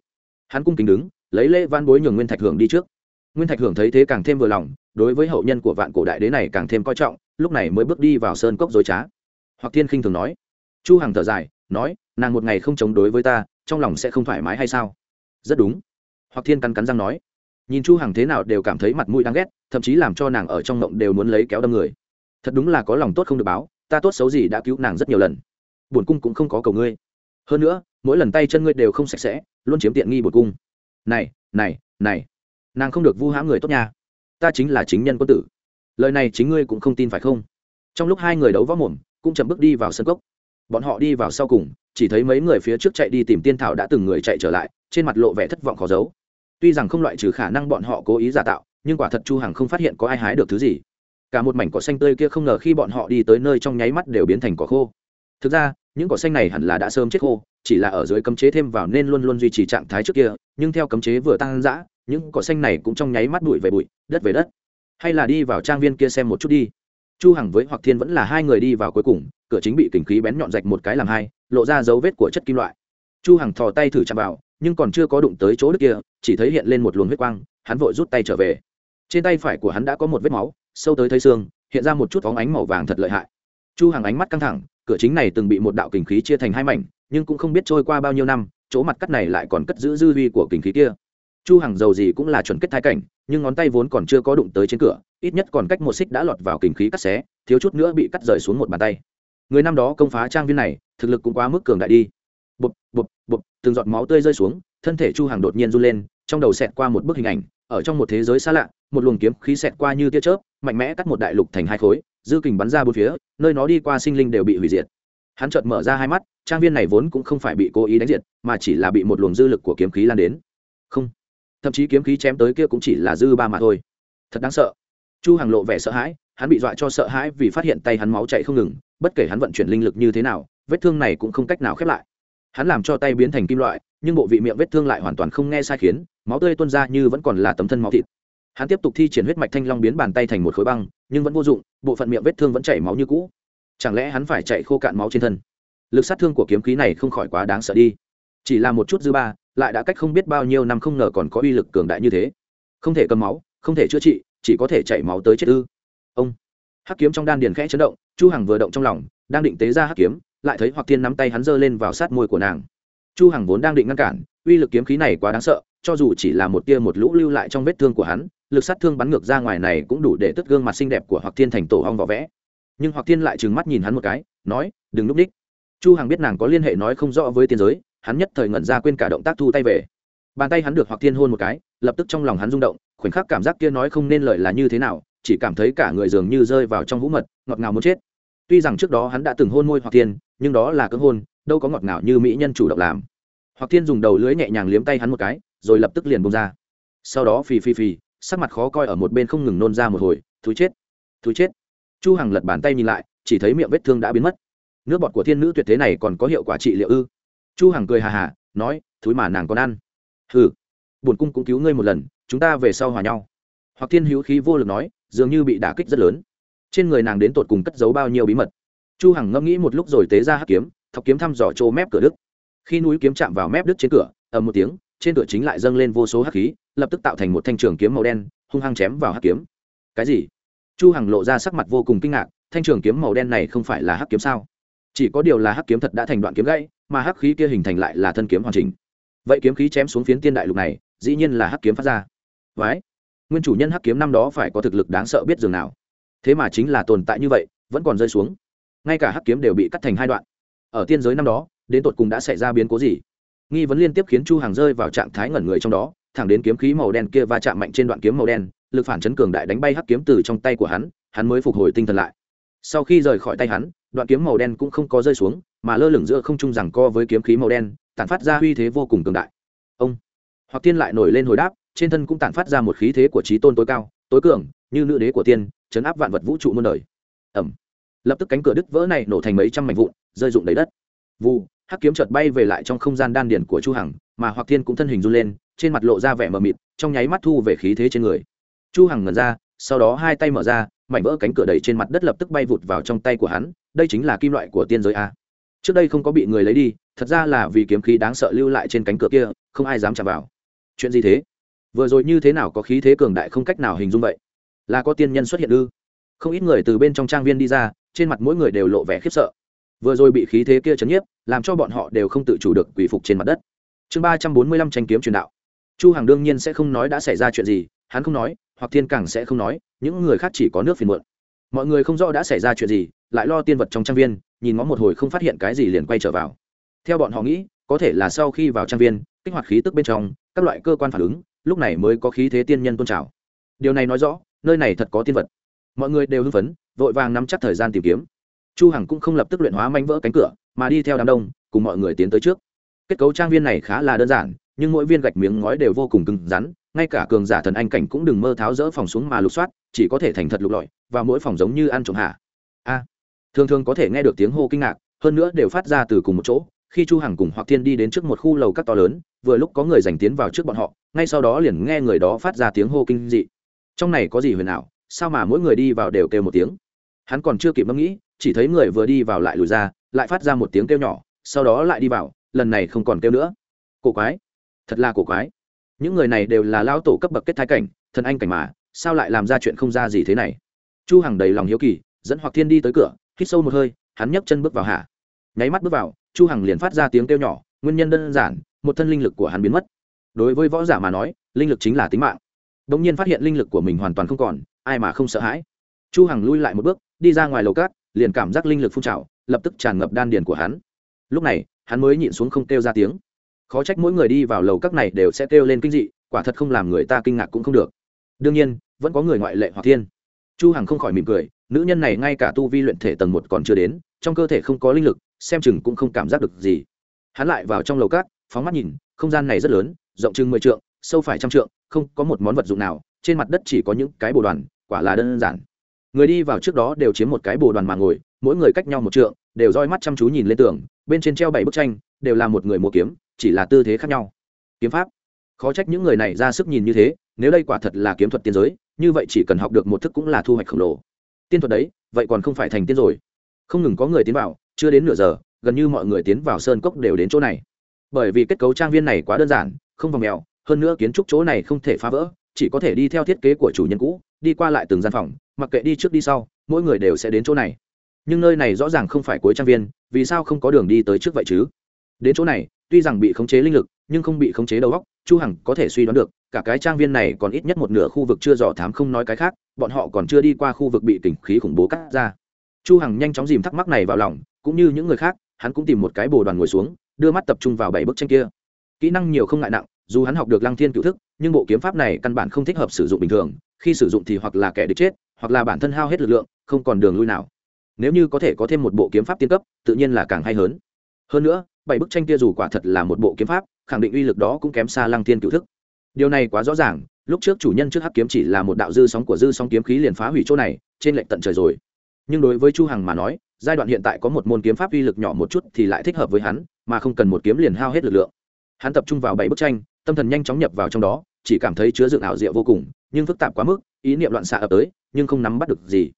Hắn cung kính đứng, lấy lễ van bối nhường nguyên thạch hưởng đi trước. Nguyên thạch hưởng thấy thế càng thêm vừa lòng, đối với hậu nhân của vạn cổ đại đế này càng thêm coi trọng, lúc này mới bước đi vào sơn cốc dối trá. Hoặc thiên khinh thường nói. Chu hằng thở dài, nói, nàng một ngày không chống đối với ta, trong lòng sẽ không thoải mái hay sao? Rất đúng. Hoặc thiên cắn cắn răng nói nhìn chu hằng thế nào đều cảm thấy mặt mũi đáng ghét, thậm chí làm cho nàng ở trong mộng đều muốn lấy kéo đâm người. Thật đúng là có lòng tốt không được báo, ta tốt xấu gì đã cứu nàng rất nhiều lần. Bổn cung cũng không có cầu ngươi. Hơn nữa, mỗi lần tay chân ngươi đều không sạch sẽ, luôn chiếm tiện nghi bổn cung. Này này này. Nàng không được vu hãm người tốt nha. Ta chính là chính nhân quân tử. Lời này chính ngươi cũng không tin phải không? Trong lúc hai người đấu võ mồm, cũng chậm bước đi vào sân cốc. Bọn họ đi vào sau cùng, chỉ thấy mấy người phía trước chạy đi tìm tiên thảo đã từng người chạy trở lại, trên mặt lộ vẻ thất vọng khó giấu tuy rằng không loại trừ khả năng bọn họ cố ý giả tạo, nhưng quả thật chu hằng không phát hiện có ai hái được thứ gì. Cả một mảnh cỏ xanh tươi kia không ngờ khi bọn họ đi tới nơi trong nháy mắt đều biến thành cỏ khô. Thực ra, những cỏ xanh này hẳn là đã sớm chết khô, chỉ là ở dưới cấm chế thêm vào nên luôn luôn duy trì trạng thái trước kia, nhưng theo cấm chế vừa tăng dã, những cỏ xanh này cũng trong nháy mắt bụi về bụi, đất về đất. Hay là đi vào trang viên kia xem một chút đi. Chu hằng với hoặc thiên vẫn là hai người đi vào cuối cùng, cửa chính bị kình khí bén nhọn rạch một cái làm hai, lộ ra dấu vết của chất kim loại. Chu hằng thò tay thử chạm vào nhưng còn chưa có đụng tới chỗ đức kia, chỉ thấy hiện lên một luồng huyết quang, hắn vội rút tay trở về. Trên tay phải của hắn đã có một vết máu, sâu tới thấy xương, hiện ra một chút phóng ánh màu vàng thật lợi hại. Chu hằng ánh mắt căng thẳng, cửa chính này từng bị một đạo kình khí chia thành hai mảnh, nhưng cũng không biết trôi qua bao nhiêu năm, chỗ mặt cắt này lại còn cất giữ dư vi của kình khí kia. Chu hằng dầu gì cũng là chuẩn kết thái cảnh, nhưng ngón tay vốn còn chưa có đụng tới trên cửa, ít nhất còn cách một xích đã lọt vào kình khí cắt xé, thiếu chút nữa bị cắt rời xuống một bàn tay. Người năm đó công phá trang viên này, thực lực cũng quá mức cường đại đi. Bụp bụp từng giọt máu tươi rơi xuống, thân thể chu hằng đột nhiên run lên, trong đầu xẹt qua một bức hình ảnh, ở trong một thế giới xa lạ, một luồng kiếm khí xẹt qua như tia chớp, mạnh mẽ cắt một đại lục thành hai khối, dư kình bắn ra bốn phía, nơi nó đi qua sinh linh đều bị hủy diệt. Hắn chợt mở ra hai mắt, trang viên này vốn cũng không phải bị cố ý đánh diệt, mà chỉ là bị một luồng dư lực của kiếm khí lan đến. Không, thậm chí kiếm khí chém tới kia cũng chỉ là dư ba mà thôi. Thật đáng sợ. Chu hàng lộ vẻ sợ hãi, hắn bị dọa cho sợ hãi vì phát hiện tay hắn máu chạy không ngừng, bất kể hắn vận chuyển linh lực như thế nào, vết thương này cũng không cách nào khép lại hắn làm cho tay biến thành kim loại, nhưng bộ vị miệng vết thương lại hoàn toàn không nghe sai khiến, máu tươi tuôn ra như vẫn còn là tấm thân máu thịt. Hắn tiếp tục thi triển huyết mạch thanh long biến bàn tay thành một khối băng, nhưng vẫn vô dụng, bộ phận miệng vết thương vẫn chảy máu như cũ. Chẳng lẽ hắn phải chạy khô cạn máu trên thân? Lực sát thương của kiếm khí này không khỏi quá đáng sợ đi. Chỉ là một chút dư ba, lại đã cách không biết bao nhiêu năm không ngờ còn có uy lực cường đại như thế. Không thể cầm máu, không thể chữa trị, chỉ có thể chảy máu tới chết ư. Ông. Hắc kiếm trong đan điền khẽ chấn động, chu hằng vừa động trong lòng, đang định tế ra hắc kiếm lại thấy hoặc Thiên nắm tay hắn giơ lên vào sát môi của nàng. Chu hằng vốn đang định ngăn cản, uy lực kiếm khí này quá đáng sợ, cho dù chỉ là một tia một lũ lưu lại trong vết thương của hắn, lực sát thương bắn ngược ra ngoài này cũng đủ để tước gương mặt xinh đẹp của hoặc Thiên thành tổ hong vỏ vẽ. Nhưng hoặc Thiên lại trừng mắt nhìn hắn một cái, nói, đừng núp đích. Chu hằng biết nàng có liên hệ nói không rõ với tiên giới, hắn nhất thời ngẩn ra quên cả động tác thu tay về. Bàn tay hắn được hoặc Thiên hôn một cái, lập tức trong lòng hắn rung động, khoảnh khắc cảm giác kia nói không nên lời là như thế nào, chỉ cảm thấy cả người dường như rơi vào trong vũ mật, ngọt ngào muốn chết tuy rằng trước đó hắn đã từng hôn môi hoặc Thiên, nhưng đó là cưỡng hôn đâu có ngọt ngào như mỹ nhân chủ động làm. Hoặc Thiên dùng đầu lưới nhẹ nhàng liếm tay hắn một cái rồi lập tức liền bông ra. Sau đó phì phì phì sắc mặt khó coi ở một bên không ngừng nôn ra một hồi thú chết thú chết. Chu hằng lật bàn tay nhìn lại chỉ thấy miệng vết thương đã biến mất. Nước bọt của thiên nữ tuyệt thế này còn có hiệu quả trị liệu ư? Chu hằng cười hà hà nói thúi mà nàng còn ăn. Hừ bổn cung cũng cứu ngươi một lần chúng ta về sau hòa nhau. Hoặc thiên hữu khí vô lực nói dường như bị đả kích rất lớn trên người nàng đến tột cùng cất giấu bao nhiêu bí mật. Chu hằng ngẫm nghĩ một lúc rồi tế ra hắc kiếm thọc kiếm thăm dò chỗ mép cửa đức. Khi núi kiếm chạm vào mép đức trên cửa ầm một tiếng trên cửa chính lại dâng lên vô số hắc khí lập tức tạo thành một thanh trường kiếm màu đen hung hăng chém vào hắc kiếm. Cái gì? Chu hằng lộ ra sắc mặt vô cùng kinh ngạc thanh trường kiếm màu đen này không phải là hắc kiếm sao? Chỉ có điều là hắc kiếm thật đã thành đoạn kiếm gãy mà hắc khí kia hình thành lại là thân kiếm hoàn chỉnh. Vậy kiếm khí chém xuống phiến tiên đại lục này dĩ nhiên là hắc kiếm phát ra. Vãi, nguyên chủ nhân hắc kiếm năm đó phải có thực lực đáng sợ biết dường nào thế mà chính là tồn tại như vậy, vẫn còn rơi xuống. Ngay cả hắc kiếm đều bị cắt thành hai đoạn. Ở tiên giới năm đó, đến tột cùng đã xảy ra biến cố gì? Nghi vấn liên tiếp khiến chu hàng rơi vào trạng thái ngẩn người trong đó, thẳng đến kiếm khí màu đen kia va chạm mạnh trên đoạn kiếm màu đen, lực phản chấn cường đại đánh bay hắc kiếm từ trong tay của hắn hắn mới phục hồi tinh thần lại. Sau khi rời khỏi tay hắn, đoạn kiếm màu đen cũng không có rơi xuống, mà lơ lửng giữa không trung rằng co với kiếm khí màu đen, tản phát ra uy thế vô cùng cường đại. Ông! Hoặc tiên lại nổi lên hồi đáp, trên thân cũng tản phát ra một khí thế của trí tôn tối cao, tối cường, như nữ đế của tiên chấn áp vạn vật vũ trụ muôn đời. Ẩm. Lập tức cánh cửa đứt vỡ này nổ thành mấy trăm mảnh vụn, rơi rụng đầy đất. Vu hắc kiếm chợt bay về lại trong không gian đan điển của chu hằng, mà hoặc thiên cũng thân hình run lên, trên mặt lộ ra vẻ mờ mịt, trong nháy mắt thu về khí thế trên người. Chu hằng ngẩn ra, sau đó hai tay mở ra, mảnh vỡ cánh cửa đẩy trên mặt đất lập tức bay vụt vào trong tay của hắn, đây chính là kim loại của tiên giới a. Trước đây không có bị người lấy đi, thật ra là vì kiếm khí đáng sợ lưu lại trên cánh cửa kia, không ai dám chạm vào. Chuyện gì thế? Vừa rồi như thế nào có khí thế cường đại không cách nào hình dung vậy? Là có tiên nhân xuất hiện ư? Không ít người từ bên trong trang viên đi ra, trên mặt mỗi người đều lộ vẻ khiếp sợ. Vừa rồi bị khí thế kia chấn nhiếp, làm cho bọn họ đều không tự chủ được quỷ phục trên mặt đất. Chương ba trăm bốn mươi lăm tranh kiếm truyền đạo. Chu hằng đương nhiên sẽ không nói đã xảy ra chuyện gì, hắn không nói, hoặc thiên càng sẽ không nói, những người khác chỉ có nước phiền muộn. Mọi người không rõ đã xảy ra chuyện gì, lại lo tiên vật trong trang viên, nhìn ngó một hồi không phát hiện cái gì liền quay trở vào. Theo bọn họ nghĩ, có thể là sau khi vào trang viên, kích hoạt khí tức bên trong, các loại cơ quan phản ứng, lúc này mới có khí thế tiên nhân tôn trào. Điều này nói rõ nơi này thật có tiên vật. Mọi người đều hưng phấn, vội vàng nắm chắc thời gian tìm kiếm. Chu hằng cũng không lập tức luyện hóa manh vỡ cánh cửa, mà đi theo đám đông, cùng mọi người tiến tới trước. Kết cấu trang viên này khá là đơn giản, nhưng mỗi viên gạch miếng ngói đều vô cùng cứng rắn, ngay cả cường giả thần anh cảnh cũng đừng mơ tháo rỡ phòng xuống mà lục soát, chỉ có thể thành thật lục lọi, và mỗi phòng giống như ăn trộm hạ. A. Thường thường có thể nghe được tiếng hô kinh ngạc, hơn nữa đều phát ra từ cùng một chỗ, khi chu hằng cùng hoặc thiên đi đến trước một khu lầu các to lớn, vừa lúc có người giành tiến vào trước bọn họ, ngay sau đó liền nghe người đó phát ra tiếng hô kinh dị trong này có gì huyền ảo, sao mà mỗi người đi vào đều kêu một tiếng? Hắn còn chưa kịp ngẫm nghĩ, chỉ thấy người vừa đi vào lại lùi ra, lại phát ra một tiếng kêu nhỏ, sau đó lại đi vào, lần này không còn kêu nữa. Cổ quái, thật là cổ quái. Những người này đều là lao tổ cấp bậc kết thái cảnh, thần anh cảnh mà, sao lại làm ra chuyện không ra gì thế này? Chu hằng đầy lòng hiếu kỳ, dẫn hoặc thiên đi tới cửa, hít sâu một hơi, hắn nhấc chân bước vào hạ. Nháy mắt bước vào, chu hằng liền phát ra tiếng kêu nhỏ, nguyên nhân đơn giản, một thân linh lực của hắn biến mất. Đối với võ giả mà nói, linh lực chính là tính mạng đống nhiên phát hiện linh lực của mình hoàn toàn không còn, ai mà không sợ hãi. Chu hằng lui lại một bước, đi ra ngoài lầu cát, liền cảm giác linh lực phun trào, lập tức tràn ngập đan điền của hắn. Lúc này, hắn mới nhịn xuống không kêu ra tiếng. Khó trách mỗi người đi vào lầu các này đều sẽ kêu lên kinh dị, quả thật không làm người ta kinh ngạc cũng không được. Đương nhiên, vẫn có người ngoại lệ hoặc thiên. Chu hằng không khỏi mỉm cười, nữ nhân này ngay cả tu vi luyện thể tầng một còn chưa đến, trong cơ thể không có linh lực, xem chừng cũng không cảm giác được gì. Hắn lại vào trong lầu cát, phóng mắt nhìn, không gian này rất lớn, rộng chừng mười trượng sâu phải trăm trượng, không có một món vật dụng nào, trên mặt đất chỉ có những cái bồ đoàn, quả là đơn giản. Người đi vào trước đó đều chiếm một cái bồ đoàn mà ngồi, mỗi người cách nhau một trượng, đều roi mắt chăm chú nhìn lên tường, bên trên treo bảy bức tranh, đều là một người mua kiếm, chỉ là tư thế khác nhau. Kiếm pháp. Khó trách những người này ra sức nhìn như thế, nếu đây quả thật là kiếm thuật tiên giới, như vậy chỉ cần học được một thức cũng là thu hoạch khổng lồ. Tiên thuật đấy, vậy còn không phải thành tiên rồi. Không ngừng có người tiến vào, chưa đến nửa giờ, gần như mọi người tiến vào sơn cốc đều đến chỗ này. Bởi vì kết cấu trang viên này quá đơn giản, không vòng mèo hơn nữa kiến trúc chỗ này không thể phá vỡ, chỉ có thể đi theo thiết kế của chủ nhân cũ, đi qua lại từng gian phòng, mặc kệ đi trước đi sau, mỗi người đều sẽ đến chỗ này. Nhưng nơi này rõ ràng không phải cuối trang viên, vì sao không có đường đi tới trước vậy chứ? Đến chỗ này, tuy rằng bị khống chế linh lực, nhưng không bị khống chế đầu óc, chu hằng có thể suy đoán được, cả cái trang viên này còn ít nhất một nửa khu vực chưa dò thám không nói cái khác, bọn họ còn chưa đi qua khu vực bị tình khí khủng bố cắt ra. Chu hằng nhanh chóng dìm thắc mắc này vào lòng, cũng như những người khác, hắn cũng tìm một cái bồ đoàn ngồi xuống, đưa mắt tập trung vào bảy bức tranh kia. Kỹ năng nhiều không ngại nặng dù hắn học được lăng thiên cựu thức, nhưng bộ kiếm pháp này căn bản không thích hợp sử dụng bình thường, khi sử dụng thì hoặc là kẻ địch chết, hoặc là bản thân hao hết lực lượng, không còn đường lui nào. Nếu như có thể có thêm một bộ kiếm pháp tiên cấp, tự nhiên là càng hay hơn. Hơn nữa, bảy bức tranh kia dù quả thật là một bộ kiếm pháp, khẳng định uy lực đó cũng kém xa lăng thiên cựu thức. Điều này quá rõ ràng, lúc trước chủ nhân trước hắc kiếm chỉ là một đạo dư sóng của dư sóng kiếm khí liền phá hủy chỗ này, trên lệnh tận trời rồi. Nhưng đối với chu hằng mà nói, giai đoạn hiện tại có một môn kiếm pháp uy lực nhỏ một chút thì lại thích hợp với hắn, mà không cần một kiếm liền hao hết lực lượng. Hắn tập trung vào bảy bức tranh tâm thần nhanh chóng nhập vào trong đó, chỉ cảm thấy chứa dựng ảo diệu vô cùng, nhưng phức tạp quá mức, ý niệm loạn xạ ập tới, nhưng không nắm bắt được gì.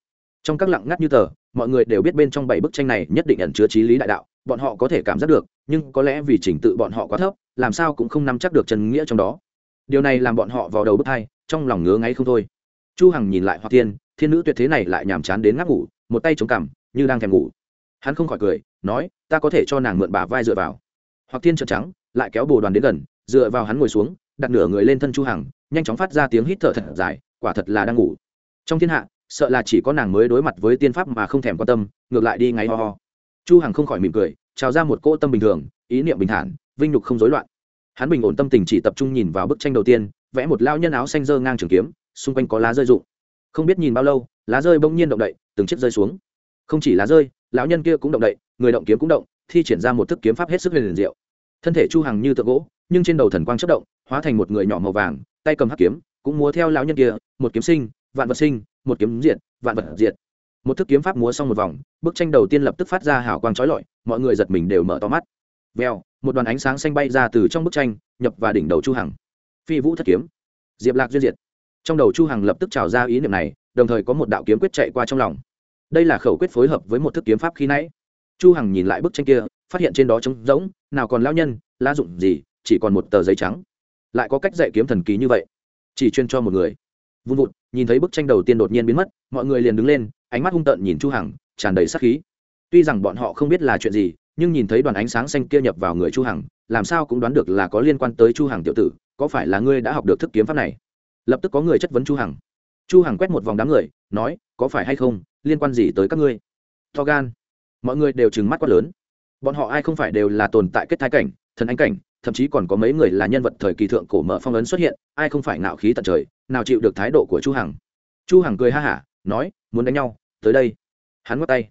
Trong các lặng ngắt như tờ, mọi người đều biết bên trong bảy bức tranh này nhất định ẩn chứa trí lý đại đạo, bọn họ có thể cảm giác được, nhưng có lẽ vì trình tự bọn họ quá thấp, làm sao cũng không nắm chắc được chân nghĩa trong đó. Điều này làm bọn họ vào đầu bức thai trong lòng ngứa ngáy không thôi. Chu hằng nhìn lại hoa thiên thiên nữ tuyệt thế này lại nhàm chán đến ngáp ngủ, một tay chống cằm, như đang thèm ngủ. Hắn không khỏi cười, nói, ta có thể cho nàng mượn bả vai dựa vào. Hoặc thiên trợn trắng, lại kéo bồ đoàn đến gần dựa vào hắn ngồi xuống, đặt nửa người lên thân chu hằng, nhanh chóng phát ra tiếng hít thở thật dài, quả thật là đang ngủ. Trong thiên hạ, sợ là chỉ có nàng mới đối mặt với tiên pháp mà không thèm quan tâm, ngược lại đi ngáy ho ho. Chu hằng không khỏi mỉm cười, trào ra một cỗ tâm bình thường, ý niệm bình thản, vinh nhục không rối loạn. Hắn bình ổn tâm tình chỉ tập trung nhìn vào bức tranh đầu tiên, vẽ một lao nhân áo xanh dơ ngang trường kiếm, xung quanh có lá rơi rụng. Không biết nhìn bao lâu, lá rơi bỗng nhiên động đậy, từng chiếc rơi xuống. Không chỉ lá rơi, lão nhân kia cũng động đậy, người động kiếm cũng động, thi triển ra một thức kiếm pháp hết sức huyền liền diệu thân thể chu hằng như tượng gỗ, nhưng trên đầu thần quang chớp động, hóa thành một người nhỏ màu vàng, tay cầm hắc kiếm, cũng múa theo lão nhân kia, một kiếm sinh, vạn vật sinh, một kiếm diệt, vạn vật diệt. Một thức kiếm pháp múa xong một vòng, bức tranh đầu tiên lập tức phát ra hào quang chói lọi, mọi người giật mình đều mở to mắt. Vèo, một đoàn ánh sáng xanh bay ra từ trong bức tranh, nhập vào đỉnh đầu chu hằng. Phi vũ thất kiếm. Diệp lạc duyên diệt. Trong đầu chu hằng lập tức trào ra ý niệm này, đồng thời có một đạo kiếm quyết chạy qua trong lòng. Đây là khẩu quyết phối hợp với một thức kiếm pháp khi nãy chu hằng nhìn lại bức tranh kia, phát hiện trên đó trống rỗng, nào còn lão nhân, lá dụng gì, chỉ còn một tờ giấy trắng. Lại có cách dạy kiếm thần kỳ như vậy. Chỉ chuyên cho một người. Vun vụt, nhìn thấy bức tranh đầu tiên đột nhiên biến mất, mọi người liền đứng lên, ánh mắt hung tợn nhìn chu hằng, tràn đầy sát khí. Tuy rằng bọn họ không biết là chuyện gì, nhưng nhìn thấy đoàn ánh sáng xanh kia nhập vào người chu hằng, làm sao cũng đoán được là có liên quan tới chu hằng tiểu tử, có phải là ngươi đã học được thức kiếm pháp này? Lập tức có người chất vấn chu hằng. Chu hằng quét một vòng đám người, nói, có phải hay không, liên quan gì tới các ngươi? To gan mọi người đều trừng mắt quá lớn. Bọn họ ai không phải đều là tồn tại kết thái cảnh, thần ánh cảnh, thậm chí còn có mấy người là nhân vật thời kỳ thượng cổ mở phong ấn xuất hiện, ai không phải ngạo khí tận trời, nào chịu được thái độ của chu hằng. Chu hằng cười ha hả, nói, muốn đánh nhau, tới đây. Hắn ngắt tay.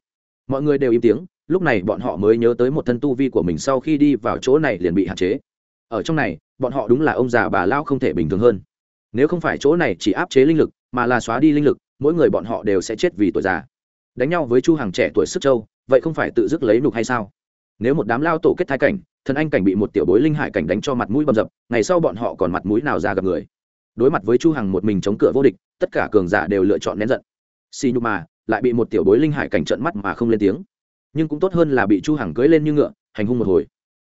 Mọi người đều im tiếng, lúc này bọn họ mới nhớ tới một thân tu vi của mình sau khi đi vào chỗ này liền bị hạn chế. Ở trong này, bọn họ đúng là ông già bà lao không thể bình thường hơn. Nếu không phải chỗ này chỉ áp chế linh lực, mà là xóa đi linh lực, mỗi người bọn họ đều sẽ chết vì tuổi già. Đánh nhau với chu hàng trẻ tuổi sức châu vậy không phải tự dứt lấy nục hay sao? Nếu một đám lao tổ kết thai cảnh, thần anh cảnh bị một tiểu bối linh hải cảnh đánh cho mặt mũi bầm dập, ngày sau bọn họ còn mặt mũi nào ra gặp người? Đối mặt với chu hằng một mình chống cửa vô địch, tất cả cường giả đều lựa chọn nén giận. Xì nhục mà, lại bị một tiểu bối linh hải cảnh trợn mắt mà không lên tiếng. Nhưng cũng tốt hơn là bị chu hằng cưỡi lên như ngựa, hành hung một hồi.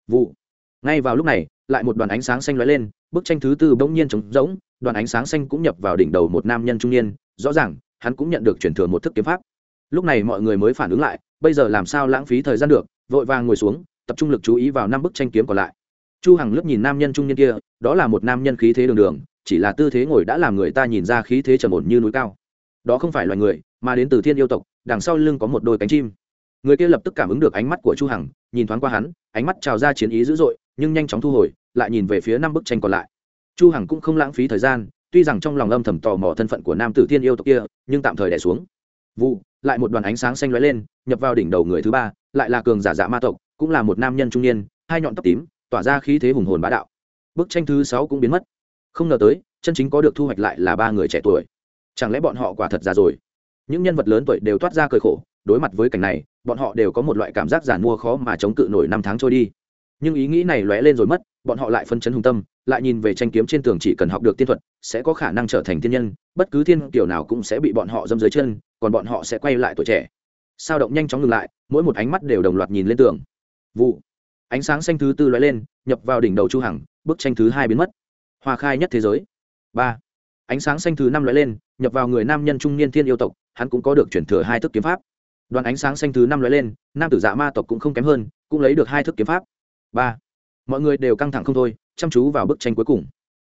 Vụ. Ngay vào lúc này, lại một đoàn ánh sáng xanh lóe lên, bức tranh thứ tư bỗng nhiên trống rỗng, đoàn ánh sáng xanh cũng nhập vào đỉnh đầu một nam nhân trung niên, rõ ràng, hắn cũng nhận được chuyển thừa một thức kiếm pháp. Lúc này mọi người mới phản ứng lại bây giờ làm sao lãng phí thời gian được, vội vàng ngồi xuống, tập trung lực chú ý vào năm bức tranh kiếm còn lại. Chu hằng lướt nhìn nam nhân trung niên kia, đó là một nam nhân khí thế đường đường, chỉ là tư thế ngồi đã làm người ta nhìn ra khí thế trầm ổn như núi cao. Đó không phải loài người, mà đến từ thiên yêu tộc, đằng sau lưng có một đôi cánh chim. Người kia lập tức cảm ứng được ánh mắt của chu hằng, nhìn thoáng qua hắn, ánh mắt trào ra chiến ý dữ dội, nhưng nhanh chóng thu hồi, lại nhìn về phía năm bức tranh còn lại. Chu hằng cũng không lãng phí thời gian, tuy rằng trong lòng âm thầm tò mò thân phận của nam tử thiên yêu tộc kia, nhưng tạm thời đè xuống. Vụ lại một đoàn ánh sáng xanh lóe lên, nhập vào đỉnh đầu người thứ ba, lại là cường giả dạ ma tộc, cũng là một nam nhân trung niên, hai nhọn tóc tím, tỏa ra khí thế hùng hồn bá đạo. Bức tranh thứ sáu cũng biến mất. Không ngờ tới, chân chính có được thu hoạch lại là ba người trẻ tuổi. Chẳng lẽ bọn họ quả thật già rồi? Những nhân vật lớn tuổi đều toát ra cười khổ, đối mặt với cảnh này, bọn họ đều có một loại cảm giác giàn mua khó mà chống cự nổi năm tháng trôi đi. Nhưng ý nghĩ này lóe lên rồi mất, bọn họ lại phân chấn hùng tâm, lại nhìn về tranh kiếm trên tường chỉ cần học được tiên thuật, sẽ có khả năng trở thành thiên nhân, bất cứ thiên kiểu nào cũng sẽ bị bọn họ dâm dưới chân còn bọn họ sẽ quay lại tuổi trẻ. Sao động nhanh chóng ngừng lại, mỗi một ánh mắt đều đồng loạt nhìn lên tường. Vụ. Ánh sáng xanh thứ tư lóe lên, nhập vào đỉnh đầu chu hằng, bức tranh thứ hai biến mất. Hoa khai nhất thế giới. Ba. Ánh sáng xanh thứ năm lóe lên, nhập vào người nam nhân trung niên thiên yêu tộc, hắn cũng có được chuyển thừa hai thức kiếm pháp. Đoàn ánh sáng xanh thứ năm lóe lên, nam tử dạ ma tộc cũng không kém hơn, cũng lấy được hai thức kiếm pháp. Ba. Mọi người đều căng thẳng không thôi, chăm chú vào bức tranh cuối cùng.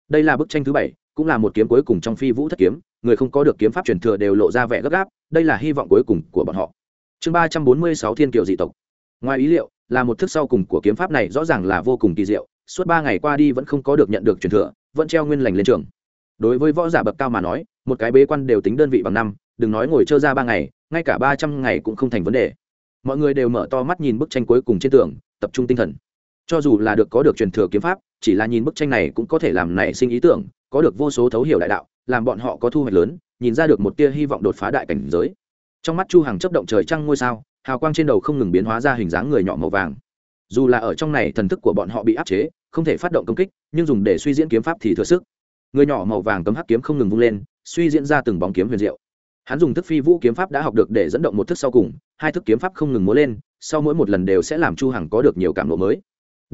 Đây là bức tranh thứ bảy cũng là một kiếm cuối cùng trong phi vũ thất kiếm, người không có được kiếm pháp truyền thừa đều lộ ra vẻ gấp gáp, đây là hy vọng cuối cùng của bọn họ. Chương ba trăm bốn mươi sáu thiên kiều dị tộc. Ngoài ý liệu, là một thức sau cùng của kiếm pháp này rõ ràng là vô cùng kỳ diệu, suốt ba ngày qua đi vẫn không có được nhận được truyền thừa, vẫn treo nguyên lành lên trường. Đối với võ giả bậc cao mà nói, một cái bế quan đều tính đơn vị bằng năm, đừng nói ngồi chơi ra ba ngày, ngay cả ba trăm ngày cũng không thành vấn đề. Mọi người đều mở to mắt nhìn bức tranh cuối cùng trên tường, tập trung tinh thần. Cho dù là được có được truyền thừa kiếm pháp, chỉ là nhìn bức tranh này cũng có thể làm nảy sinh ý tưởng có được vô số thấu hiểu đại đạo, làm bọn họ có thu hoạch lớn, nhìn ra được một tia hy vọng đột phá đại cảnh giới. Trong mắt chu hàng chấp động trời trăng ngôi sao, hào quang trên đầu không ngừng biến hóa ra hình dáng người nhỏ màu vàng. Dù là ở trong này thần thức của bọn họ bị áp chế, không thể phát động công kích, nhưng dùng để suy diễn kiếm pháp thì thừa sức. Người nhỏ màu vàng cấm hắc kiếm không ngừng vung lên, suy diễn ra từng bóng kiếm huyền diệu. Hắn dùng thức phi vũ kiếm pháp đã học được để dẫn động một thức sau cùng, hai thức kiếm pháp không ngừng múa lên, sau mỗi một lần đều sẽ làm chu hằng có được nhiều cảm lộ mới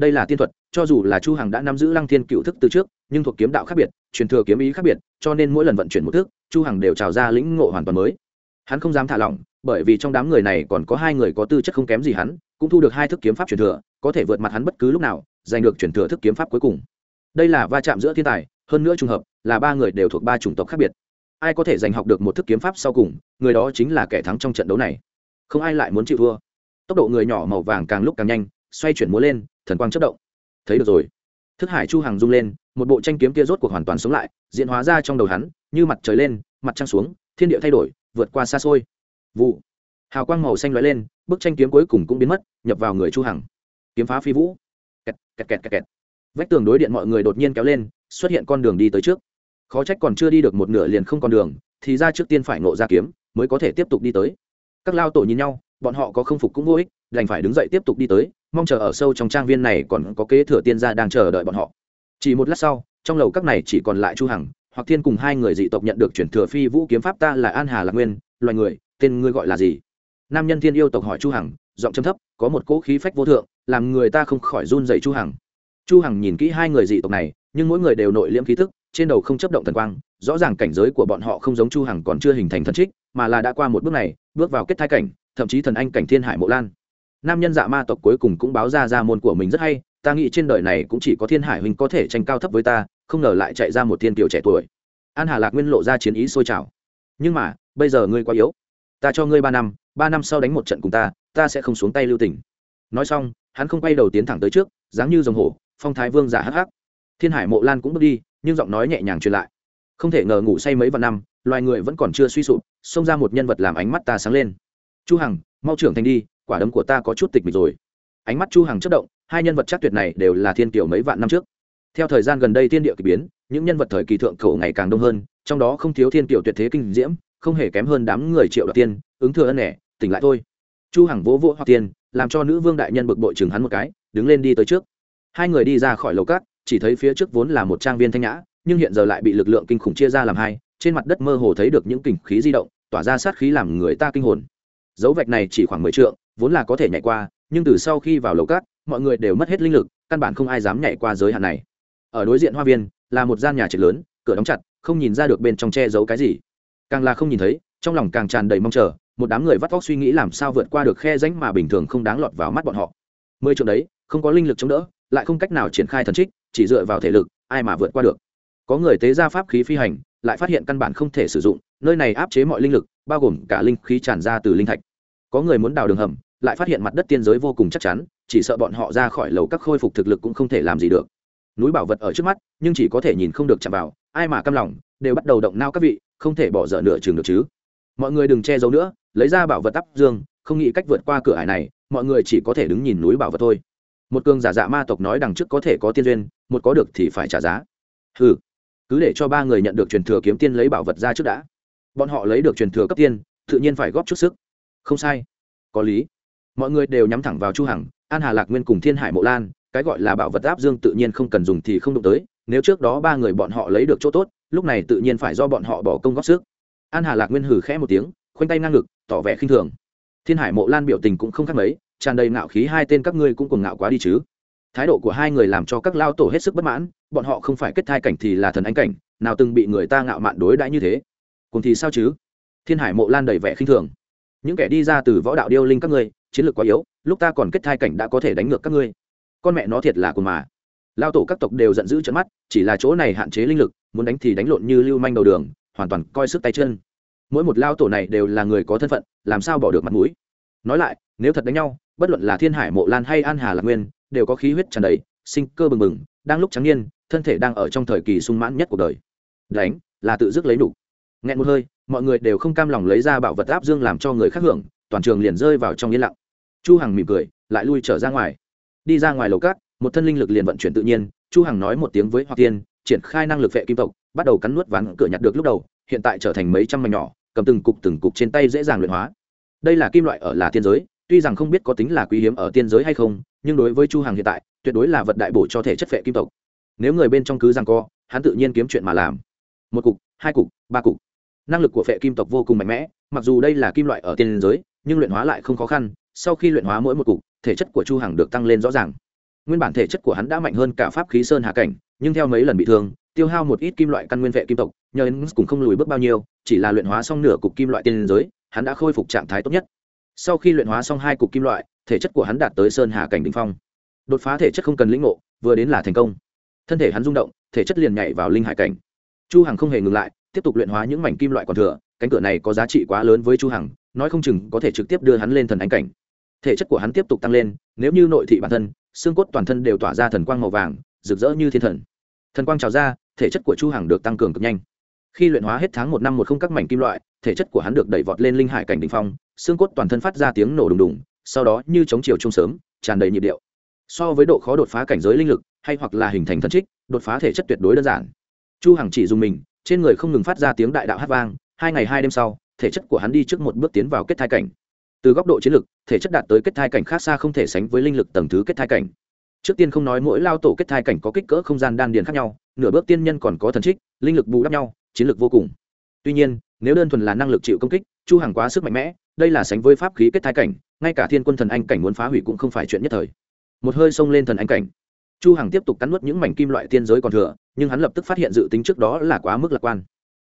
đây là tiên thuật, cho dù là chu hằng đã nắm giữ lăng thiên cựu thức từ trước, nhưng thuộc kiếm đạo khác biệt, truyền thừa kiếm ý khác biệt, cho nên mỗi lần vận chuyển một thức, chu hằng đều trào ra lĩnh ngộ hoàn toàn mới. Hắn không dám thả lỏng, bởi vì trong đám người này còn có hai người có tư chất không kém gì hắn, cũng thu được hai thức kiếm pháp truyền thừa, có thể vượt mặt hắn bất cứ lúc nào, giành được truyền thừa thức kiếm pháp cuối cùng. Đây là va chạm giữa thiên tài, hơn nữa trùng hợp, là ba người đều thuộc ba chủng tộc khác biệt. Ai có thể giành học được một thức kiếm pháp sau cùng, người đó chính là kẻ thắng trong trận đấu này. Không ai lại muốn chịu thua. Tốc độ người nhỏ màu vàng càng lúc càng nhanh xoay chuyển múa lên, thần quang chất động. Thấy được rồi. Thức hải chu hàng rung lên, một bộ tranh kiếm kia rốt cuộc hoàn toàn sống lại, diễn hóa ra trong đầu hắn, như mặt trời lên, mặt trăng xuống, thiên địa thay đổi, vượt qua xa xôi. Vụ. Hào quang màu xanh lóe lên, bức tranh kiếm cuối cùng cũng biến mất, nhập vào người chu hằng. Kiếm phá phi vũ. Kẹt kẹt kẹt kẹt kẹt. Vách tường đối điện mọi người đột nhiên kéo lên, xuất hiện con đường đi tới trước. Khó trách còn chưa đi được một nửa liền không còn đường, thì ra trước tiên phải ngộ ra kiếm, mới có thể tiếp tục đi tới. Các lao tổ nhìn nhau, bọn họ có không phục cũng vô ích, đành phải đứng dậy tiếp tục đi tới mong chờ ở sâu trong trang viên này còn có kế thừa tiên gia đang chờ đợi bọn họ. Chỉ một lát sau, trong lầu các này chỉ còn lại chu hằng, hoặc thiên cùng hai người dị tộc nhận được chuyển thừa phi vũ kiếm pháp ta là an hà lạc nguyên, loài người, tên ngươi gọi là gì? Nam nhân thiên yêu tộc hỏi chu hằng, giọng trầm thấp, có một cỗ khí phách vô thượng, làm người ta không khỏi run rẩy chu hằng. Chu hằng nhìn kỹ hai người dị tộc này, nhưng mỗi người đều nội liễm khí tức, trên đầu không chấp động thần quang, rõ ràng cảnh giới của bọn họ không giống chu hằng còn chưa hình thành thần trích, mà là đã qua một bước này, bước vào kết thai cảnh, thậm chí thần anh cảnh thiên hải mộ lan nam nhân dạ ma tộc cuối cùng cũng báo ra ra môn của mình rất hay, ta nghĩ trên đời này cũng chỉ có thiên hải huynh có thể tranh cao thấp với ta, không ngờ lại chạy ra một thiên kiều trẻ tuổi. An hà lạc nguyên lộ ra chiến ý sôi trào. Nhưng mà, bây giờ ngươi quá yếu. Ta cho ngươi ba năm ba năm sau đánh một trận cùng ta ta sẽ không xuống tay lưu tình. Nói xong, hắn không quay đầu tiến thẳng tới trước, dáng như dòng hổ, phong thái vương giả hắc hắc. Thiên hải mộ lan cũng bước đi, nhưng giọng nói nhẹ nhàng truyền lại. Không thể ngờ ngủ say mấy vạn năm, loài người vẫn còn chưa suy sụp, xông ra một nhân vật làm ánh mắt ta sáng lên. Chu hằng, mau trưởng thành đi quả đấm của ta có chút tịch mịch rồi. Ánh mắt chu hằng chất động, hai nhân vật chắc tuyệt này đều là thiên kiều mấy vạn năm trước. Theo thời gian gần đây thiên địa kỳ biến, những nhân vật thời kỳ thượng cổ ngày càng đông hơn, trong đó không thiếu thiên kiều tuyệt thế kinh diễm, không hề kém hơn đám người triệu đoạt tiên, ứng thừa ân nẻ, tỉnh lại thôi. Chu hằng vỗ vỗ hoặc tiên, làm cho nữ vương đại nhân bực bội chừng hắn một cái, đứng lên đi tới trước. Hai người đi ra khỏi lầu cát chỉ thấy phía trước vốn là một trang viên thanh nhã, nhưng hiện giờ lại bị lực lượng kinh khủng chia ra làm hai, trên mặt đất mơ hồ thấy được những kình khí di động, tỏa ra sát khí làm người ta kinh hồn. Dấu vạch này chỉ khoảng mười trượng vốn là có thể nhảy qua, nhưng từ sau khi vào lầu cát, mọi người đều mất hết linh lực, căn bản không ai dám nhảy qua giới hạn này. Ở đối diện hoa viên, là một gian nhà trệt lớn, cửa đóng chặt, không nhìn ra được bên trong che giấu cái gì. Càng là không nhìn thấy, trong lòng càng tràn đầy mong chờ, một đám người vắt vóc suy nghĩ làm sao vượt qua được khe ránh mà bình thường không đáng lọt vào mắt bọn họ. Mười chỗ đấy, không có linh lực chống đỡ, lại không cách nào triển khai thần trích, chỉ dựa vào thể lực, ai mà vượt qua được. Có người tế ra pháp khí phi hành, lại phát hiện căn bản không thể sử dụng, nơi này áp chế mọi linh lực, bao gồm cả linh khí tràn ra từ linh thạch. Có người muốn đào đường hầm lại phát hiện mặt đất tiên giới vô cùng chắc chắn, chỉ sợ bọn họ ra khỏi lầu các khôi phục thực lực cũng không thể làm gì được. Núi bảo vật ở trước mắt, nhưng chỉ có thể nhìn không được chạm vào, ai mà căm lòng, đều bắt đầu động nao các vị, không thể bỏ dở nửa chừng được chứ. Mọi người đừng che giấu nữa, lấy ra bảo vật áp dương, không nghĩ cách vượt qua cửa ải này, mọi người chỉ có thể đứng nhìn núi bảo vật thôi. Một cường giả dạ ma tộc nói đằng trước có thể có tiên duyên, một có được thì phải trả giá. Ừ cứ để cho ba người nhận được truyền thừa kiếm tiên lấy bảo vật ra trước đã. Bọn họ lấy được truyền thừa cấp tiên, tự nhiên phải góp chút sức. Không sai. Có lý mọi người đều nhắm thẳng vào chu hằng, an hà lạc nguyên cùng thiên hải mộ lan, cái gọi là bảo vật áp dương tự nhiên không cần dùng thì không đụng tới, nếu trước đó ba người bọn họ lấy được chỗ tốt, lúc này tự nhiên phải do bọn họ bỏ công góp sức. An hà lạc nguyên hừ khẽ một tiếng, khoanh tay ngang ngực, tỏ vẻ khinh thường. Thiên hải mộ lan biểu tình cũng không khác mấy, tràn đầy ngạo khí hai tên các ngươi cũng cùng ngạo quá đi chứ. Thái độ của hai người làm cho các lao tổ hết sức bất mãn, bọn họ không phải kết thai cảnh thì là thần ánh cảnh, nào từng bị người ta ngạo mạn đối đãi như thế. Cùng thì sao chứ? Thiên hải mộ lan đầy vẻ khinh thường. Những kẻ đi ra từ võ đạo điêu linh các ngươi chiến lược quá yếu, lúc ta còn kết thai cảnh đã có thể đánh ngược các ngươi. Con mẹ nó thiệt là của mà. Lao tổ các tộc đều giận dữ trận mắt, chỉ là chỗ này hạn chế linh lực, muốn đánh thì đánh lộn như lưu manh đầu đường, hoàn toàn coi sức tay chân. Mỗi một lao tổ này đều là người có thân phận, làm sao bỏ được mặt mũi? Nói lại, nếu thật đánh nhau, bất luận là thiên hải, mộ lan hay an hà lạc nguyên, đều có khí huyết tràn đầy, sinh cơ bừng bừng, đang lúc trắng niên, thân thể đang ở trong thời kỳ sung mãn nhất cuộc đời. Đánh, là tự dứt lấy đủ. Nghẹn một hơi, mọi người đều không cam lòng lấy ra bảo vật áp dương làm cho người khác hưởng, toàn trường liền rơi vào trong yên lặng chu hằng mỉm cười, lại lui trở ra ngoài. Đi ra ngoài lầu cát một thân linh lực liền vận chuyển tự nhiên, chu hằng nói một tiếng với hoa tiên triển khai năng lực vệ kim tộc, bắt đầu cắn nuốt ván cửa nhặt được lúc đầu, hiện tại trở thành mấy trăm mảnh nhỏ, cầm từng cục từng cục trên tay dễ dàng luyện hóa. Đây là kim loại ở là tiên giới, tuy rằng không biết có tính là quý hiếm ở tiên giới hay không, nhưng đối với chu hằng hiện tại, tuyệt đối là vật đại bổ cho thể chất vệ kim tộc. Nếu người bên trong cứ rằng co, hắn tự nhiên kiếm chuyện mà làm. Một cục, hai cục, ba cục. Năng lực của phệ kim tộc vô cùng mạnh mẽ, mặc dù đây là kim loại ở tiên giới, nhưng luyện hóa lại không khó khăn sau khi luyện hóa mỗi một cục, thể chất của chu hằng được tăng lên rõ ràng. Nguyên bản thể chất của hắn đã mạnh hơn cả pháp khí sơn hạ cảnh, nhưng theo mấy lần bị thương, tiêu hao một ít kim loại căn nguyên vệ kim tộc, nhờ đến cũng không lùi bước bao nhiêu, chỉ là luyện hóa xong nửa cục kim loại tiên giới, hắn đã khôi phục trạng thái tốt nhất. Sau khi luyện hóa xong hai cục kim loại, thể chất của hắn đạt tới sơn hà cảnh đỉnh phong. Đột phá thể chất không cần lĩnh ngộ, vừa đến là thành công. Thân thể hắn rung động, thể chất liền nhảy vào linh hải cảnh. Chu hằng không hề ngừng lại, tiếp tục luyện hóa những mảnh kim loại còn thừa, cánh cửa này có giá trị quá lớn với chu hằng, nói không chừng có thể trực tiếp đưa hắn lên thần ánh cảnh thể chất của hắn tiếp tục tăng lên, nếu như nội thị bản thân, xương cốt toàn thân đều tỏa ra thần quang màu vàng, rực rỡ như thiên thần. Thần quang trào ra, thể chất của chu hằng được tăng cường cực nhanh. Khi luyện hóa hết tháng một năm một không các mảnh kim loại, thể chất của hắn được đẩy vọt lên linh hải cảnh đỉnh phong, xương cốt toàn thân phát ra tiếng nổ đùng đùng, sau đó như chống chiều trung sớm, tràn đầy nhịp điệu. So với độ khó đột phá cảnh giới linh lực, hay hoặc là hình thành thân trích, đột phá thể chất tuyệt đối đơn giản. Chu hằng chỉ dùng mình, trên người không ngừng phát ra tiếng đại đạo hát vang, hai ngày hai đêm sau, thể chất của hắn đi trước một bước tiến vào kết thai cảnh từ góc độ chiến lược, thể chất đạt tới kết thai cảnh khác xa không thể sánh với linh lực tầng thứ kết thai cảnh. Trước tiên không nói mỗi lao tổ kết thai cảnh có kích cỡ không gian đan điền khác nhau, nửa bước tiên nhân còn có thần trích, linh lực bù đắp nhau, chiến lược vô cùng. Tuy nhiên, nếu đơn thuần là năng lực chịu công kích, chu hàng quá sức mạnh mẽ, đây là sánh với pháp khí kết thai cảnh, ngay cả thiên quân thần anh cảnh muốn phá hủy cũng không phải chuyện nhất thời. Một hơi xông lên thần anh cảnh. Chu hằng tiếp tục cắn nuốt những mảnh kim loại tiên giới còn thừa, nhưng hắn lập tức phát hiện dự tính trước đó là quá mức lạc quan.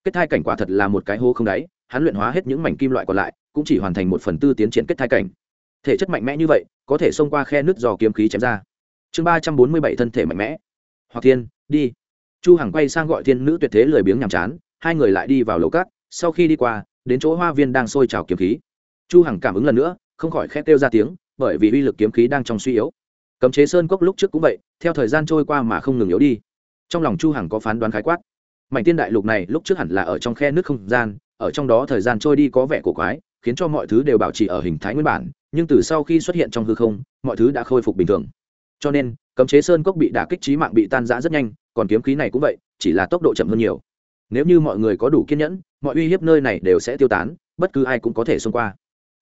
Kết thai cảnh quả thật là một cái hố không đáy, hắn luyện hóa hết những mảnh kim loại còn lại cũng chỉ hoàn thành một phần tư tiến triển kết thai cảnh. Thể chất mạnh mẽ như vậy, có thể xông qua khe nước dò kiếm khí chém ra. Chương ba trăm bốn mươi bảy thân thể mạnh mẽ. Hoặc thiên, đi. Chu hằng quay sang gọi thiên nữ tuyệt thế lười biếng nhàm chán, hai người lại đi vào lầu cát, sau khi đi qua, đến chỗ hoa viên đang sôi trào kiếm khí. Chu hằng cảm ứng lần nữa, không khỏi khét kêu ra tiếng, bởi vì uy lực kiếm khí đang trong suy yếu. Cấm chế sơn cốc lúc trước cũng vậy, theo thời gian trôi qua mà không ngừng yếu đi. Trong lòng chu hằng có phán đoán khái quát. Mảnh tiên đại lục này lúc trước hẳn là ở trong khe nước không gian, ở trong đó thời gian trôi đi có vẻ cổ quái khiến cho mọi thứ đều bảo trì ở hình thái nguyên bản, nhưng từ sau khi xuất hiện trong hư không, mọi thứ đã khôi phục bình thường. Cho nên, cấm chế sơn cốc bị đả kích trí mạng bị tan rã rất nhanh, còn kiếm khí này cũng vậy, chỉ là tốc độ chậm hơn nhiều. Nếu như mọi người có đủ kiên nhẫn, mọi uy hiếp nơi này đều sẽ tiêu tán, bất cứ ai cũng có thể xông qua.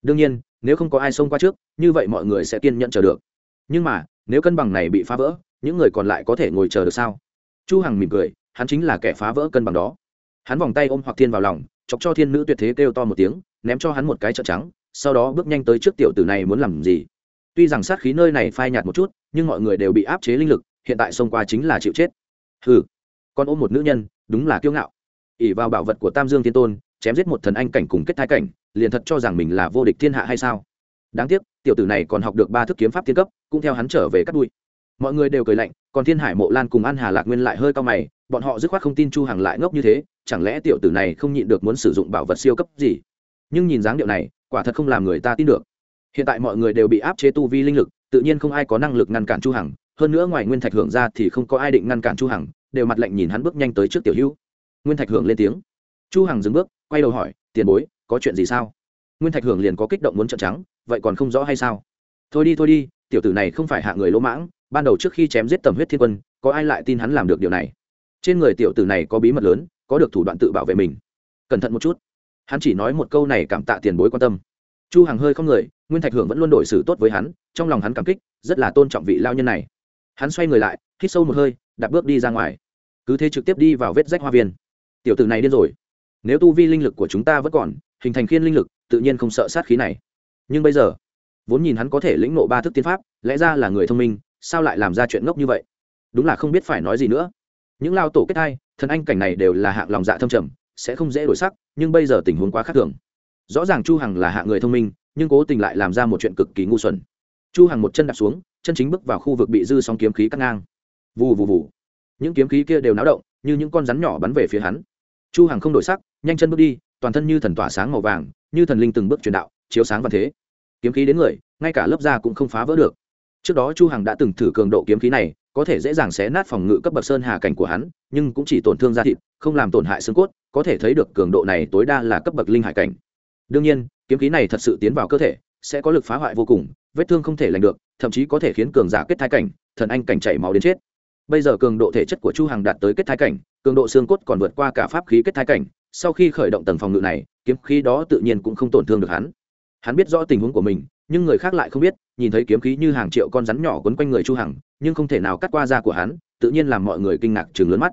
Đương nhiên, nếu không có ai xông qua trước, như vậy mọi người sẽ kiên nhẫn chờ được. Nhưng mà, nếu cân bằng này bị phá vỡ, những người còn lại có thể ngồi chờ được sao? Chu hằng mỉm cười, hắn chính là kẻ phá vỡ cân bằng đó. Hắn vòng tay ôm hoặc thiên vào lòng, chọc cho thiên nữ tuyệt thế kêu to một tiếng ném cho hắn một cái trợ trắng, sau đó bước nhanh tới trước tiểu tử này muốn làm gì. Tuy rằng sát khí nơi này phai nhạt một chút, nhưng mọi người đều bị áp chế linh lực, hiện tại xông qua chính là chịu chết. Hừ, con ôm một nữ nhân, đúng là kiêu ngạo. ỉ vào bảo vật của tam dương thiên tôn, chém giết một thần anh cảnh cùng kết thái cảnh, liền thật cho rằng mình là vô địch thiên hạ hay sao? Đáng tiếc, tiểu tử này còn học được ba thức kiếm pháp thiên cấp, cũng theo hắn trở về cắt đuôi. Mọi người đều cười lạnh, còn thiên hải, mộ lan cùng an hà lạc nguyên lại hơi cao mày, bọn họ dứt khoát không tin chu hằng lại ngốc như thế, chẳng lẽ tiểu tử này không nhịn được muốn sử dụng bảo vật siêu cấp gì? Nhưng nhìn dáng điệu này, quả thật không làm người ta tin được. Hiện tại mọi người đều bị áp chế tu vi linh lực, tự nhiên không ai có năng lực ngăn cản chu hằng, hơn nữa ngoài nguyên thạch hưởng ra thì không có ai định ngăn cản chu hằng, đều mặt lạnh nhìn hắn bước nhanh tới trước tiểu hữu. Nguyên thạch hưởng lên tiếng. Chu hằng dừng bước, quay đầu hỏi, tiền bối, có chuyện gì sao? Nguyên thạch hưởng liền có kích động muốn trợn trắng, vậy còn không rõ hay sao? Thôi đi thôi đi, tiểu tử này không phải hạ người lỗ mãng, ban đầu trước khi chém giết tầm huyết thiên quân, có ai lại tin hắn làm được điều này? Trên người tiểu tử này có bí mật lớn, có được thủ đoạn tự bảo vệ mình. Cẩn thận một chút hắn chỉ nói một câu này cảm tạ tiền bối quan tâm. Chu hằng hơi không người, nguyên thạch hưởng vẫn luôn đổi xử tốt với hắn, trong lòng hắn cảm kích, rất là tôn trọng vị lao nhân này. Hắn xoay người lại, hít sâu một hơi, đạp bước đi ra ngoài. Cứ thế trực tiếp đi vào vết rách hoa viên. Tiểu tử này điên rồi. Nếu tu vi linh lực của chúng ta vẫn còn, hình thành khiên linh lực, tự nhiên không sợ sát khí này. Nhưng bây giờ, vốn nhìn hắn có thể lĩnh nộ ba thức tiên pháp, lẽ ra là người thông minh, sao lại làm ra chuyện ngốc như vậy? Đúng là không biết phải nói gì nữa. Những lao tổ kết hai thần anh cảnh này đều là hạng lòng dạ thâm trầm sẽ không dễ đổi sắc, nhưng bây giờ tình huống quá khác thường. Rõ ràng chu hằng là hạ người thông minh, nhưng cố tình lại làm ra một chuyện cực kỳ ngu xuẩn. Chu hằng một chân đạp xuống, chân chính bước vào khu vực bị dư sóng kiếm khí cắt ngang. Vù vù vù. Những kiếm khí kia đều náo động, như những con rắn nhỏ bắn về phía hắn. Chu hằng không đổi sắc, nhanh chân bước đi, toàn thân như thần tỏa sáng màu vàng, như thần linh từng bước truyền đạo, chiếu sáng văn thế. Kiếm khí đến người, ngay cả lớp da cũng không phá vỡ được. Trước đó chu hằng đã từng thử cường độ kiếm khí này có thể dễ dàng xé nát phòng ngự cấp bậc sơn hà cảnh của hắn, nhưng cũng chỉ tổn thương da thịt, không làm tổn hại xương cốt, có thể thấy được cường độ này tối đa là cấp bậc linh hải cảnh. Đương nhiên, kiếm khí này thật sự tiến vào cơ thể, sẽ có lực phá hoại vô cùng, vết thương không thể lành được, thậm chí có thể khiến cường giả kết thai cảnh, thần anh cảnh chảy máu đến chết. Bây giờ cường độ thể chất của chu hằng đạt tới kết thai cảnh, cường độ xương cốt còn vượt qua cả pháp khí kết thai cảnh, sau khi khởi động tầng phòng ngự này, kiếm khí đó tự nhiên cũng không tổn thương được hắn. Hắn biết rõ tình huống của mình, nhưng người khác lại không biết nhìn thấy kiếm khí như hàng triệu con rắn nhỏ quấn quanh người chu hằng, nhưng không thể nào cắt qua da của hắn, tự nhiên làm mọi người kinh ngạc trừng lớn mắt.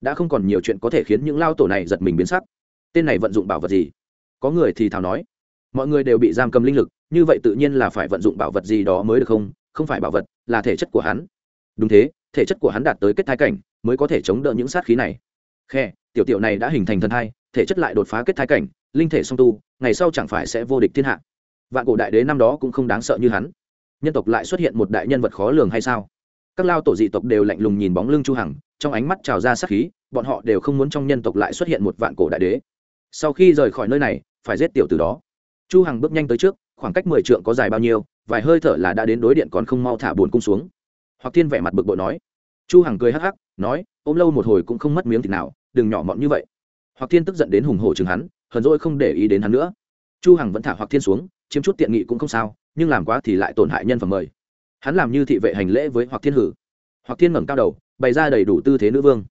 Đã không còn nhiều chuyện có thể khiến những lao tổ này giật mình biến sắc. Tên này vận dụng bảo vật gì? Có người thì thào nói. Mọi người đều bị giam cầm linh lực, như vậy tự nhiên là phải vận dụng bảo vật gì đó mới được không? Không phải bảo vật, là thể chất của hắn. Đúng thế, thể chất của hắn đạt tới kết thai cảnh, mới có thể chống đỡ những sát khí này. Khe, tiểu tiểu này đã hình thành thần thai, thể chất lại đột phá kết thai cảnh, linh thể song tu, ngày sau chẳng phải sẽ vô địch thiên hạ. Vạn cổ đại đế năm đó cũng không đáng sợ như hắn nhân tộc lại xuất hiện một đại nhân vật khó lường hay sao? Các lao tổ dị tộc đều lạnh lùng nhìn bóng lưng chu hằng, trong ánh mắt trào ra sát khí, bọn họ đều không muốn trong nhân tộc lại xuất hiện một vạn cổ đại đế. Sau khi rời khỏi nơi này, phải giết tiểu từ đó. Chu hằng bước nhanh tới trước, khoảng cách mười trượng có dài bao nhiêu, vài hơi thở là đã đến đối điện còn không mau thả buồn cung xuống. Hoặc thiên vẻ mặt bực bội nói. Chu hằng cười hắc hắc, nói, ôm lâu một hồi cũng không mất miếng thịt nào, đừng nhỏ mọn như vậy. Hoặc thiên tức giận đến hùng hổ chừng hắn, hờn dỗi không để ý đến hắn nữa. Chu hằng vẫn thả hoặc thiên xuống, chiếm chút tiện nghị cũng không sao nhưng làm quá thì lại tổn hại nhân phẩm mời. Hắn làm như thị vệ hành lễ với hoặc thiên hử. Hoặc thiên ngẩng cao đầu, bày ra đầy đủ tư thế nữ vương.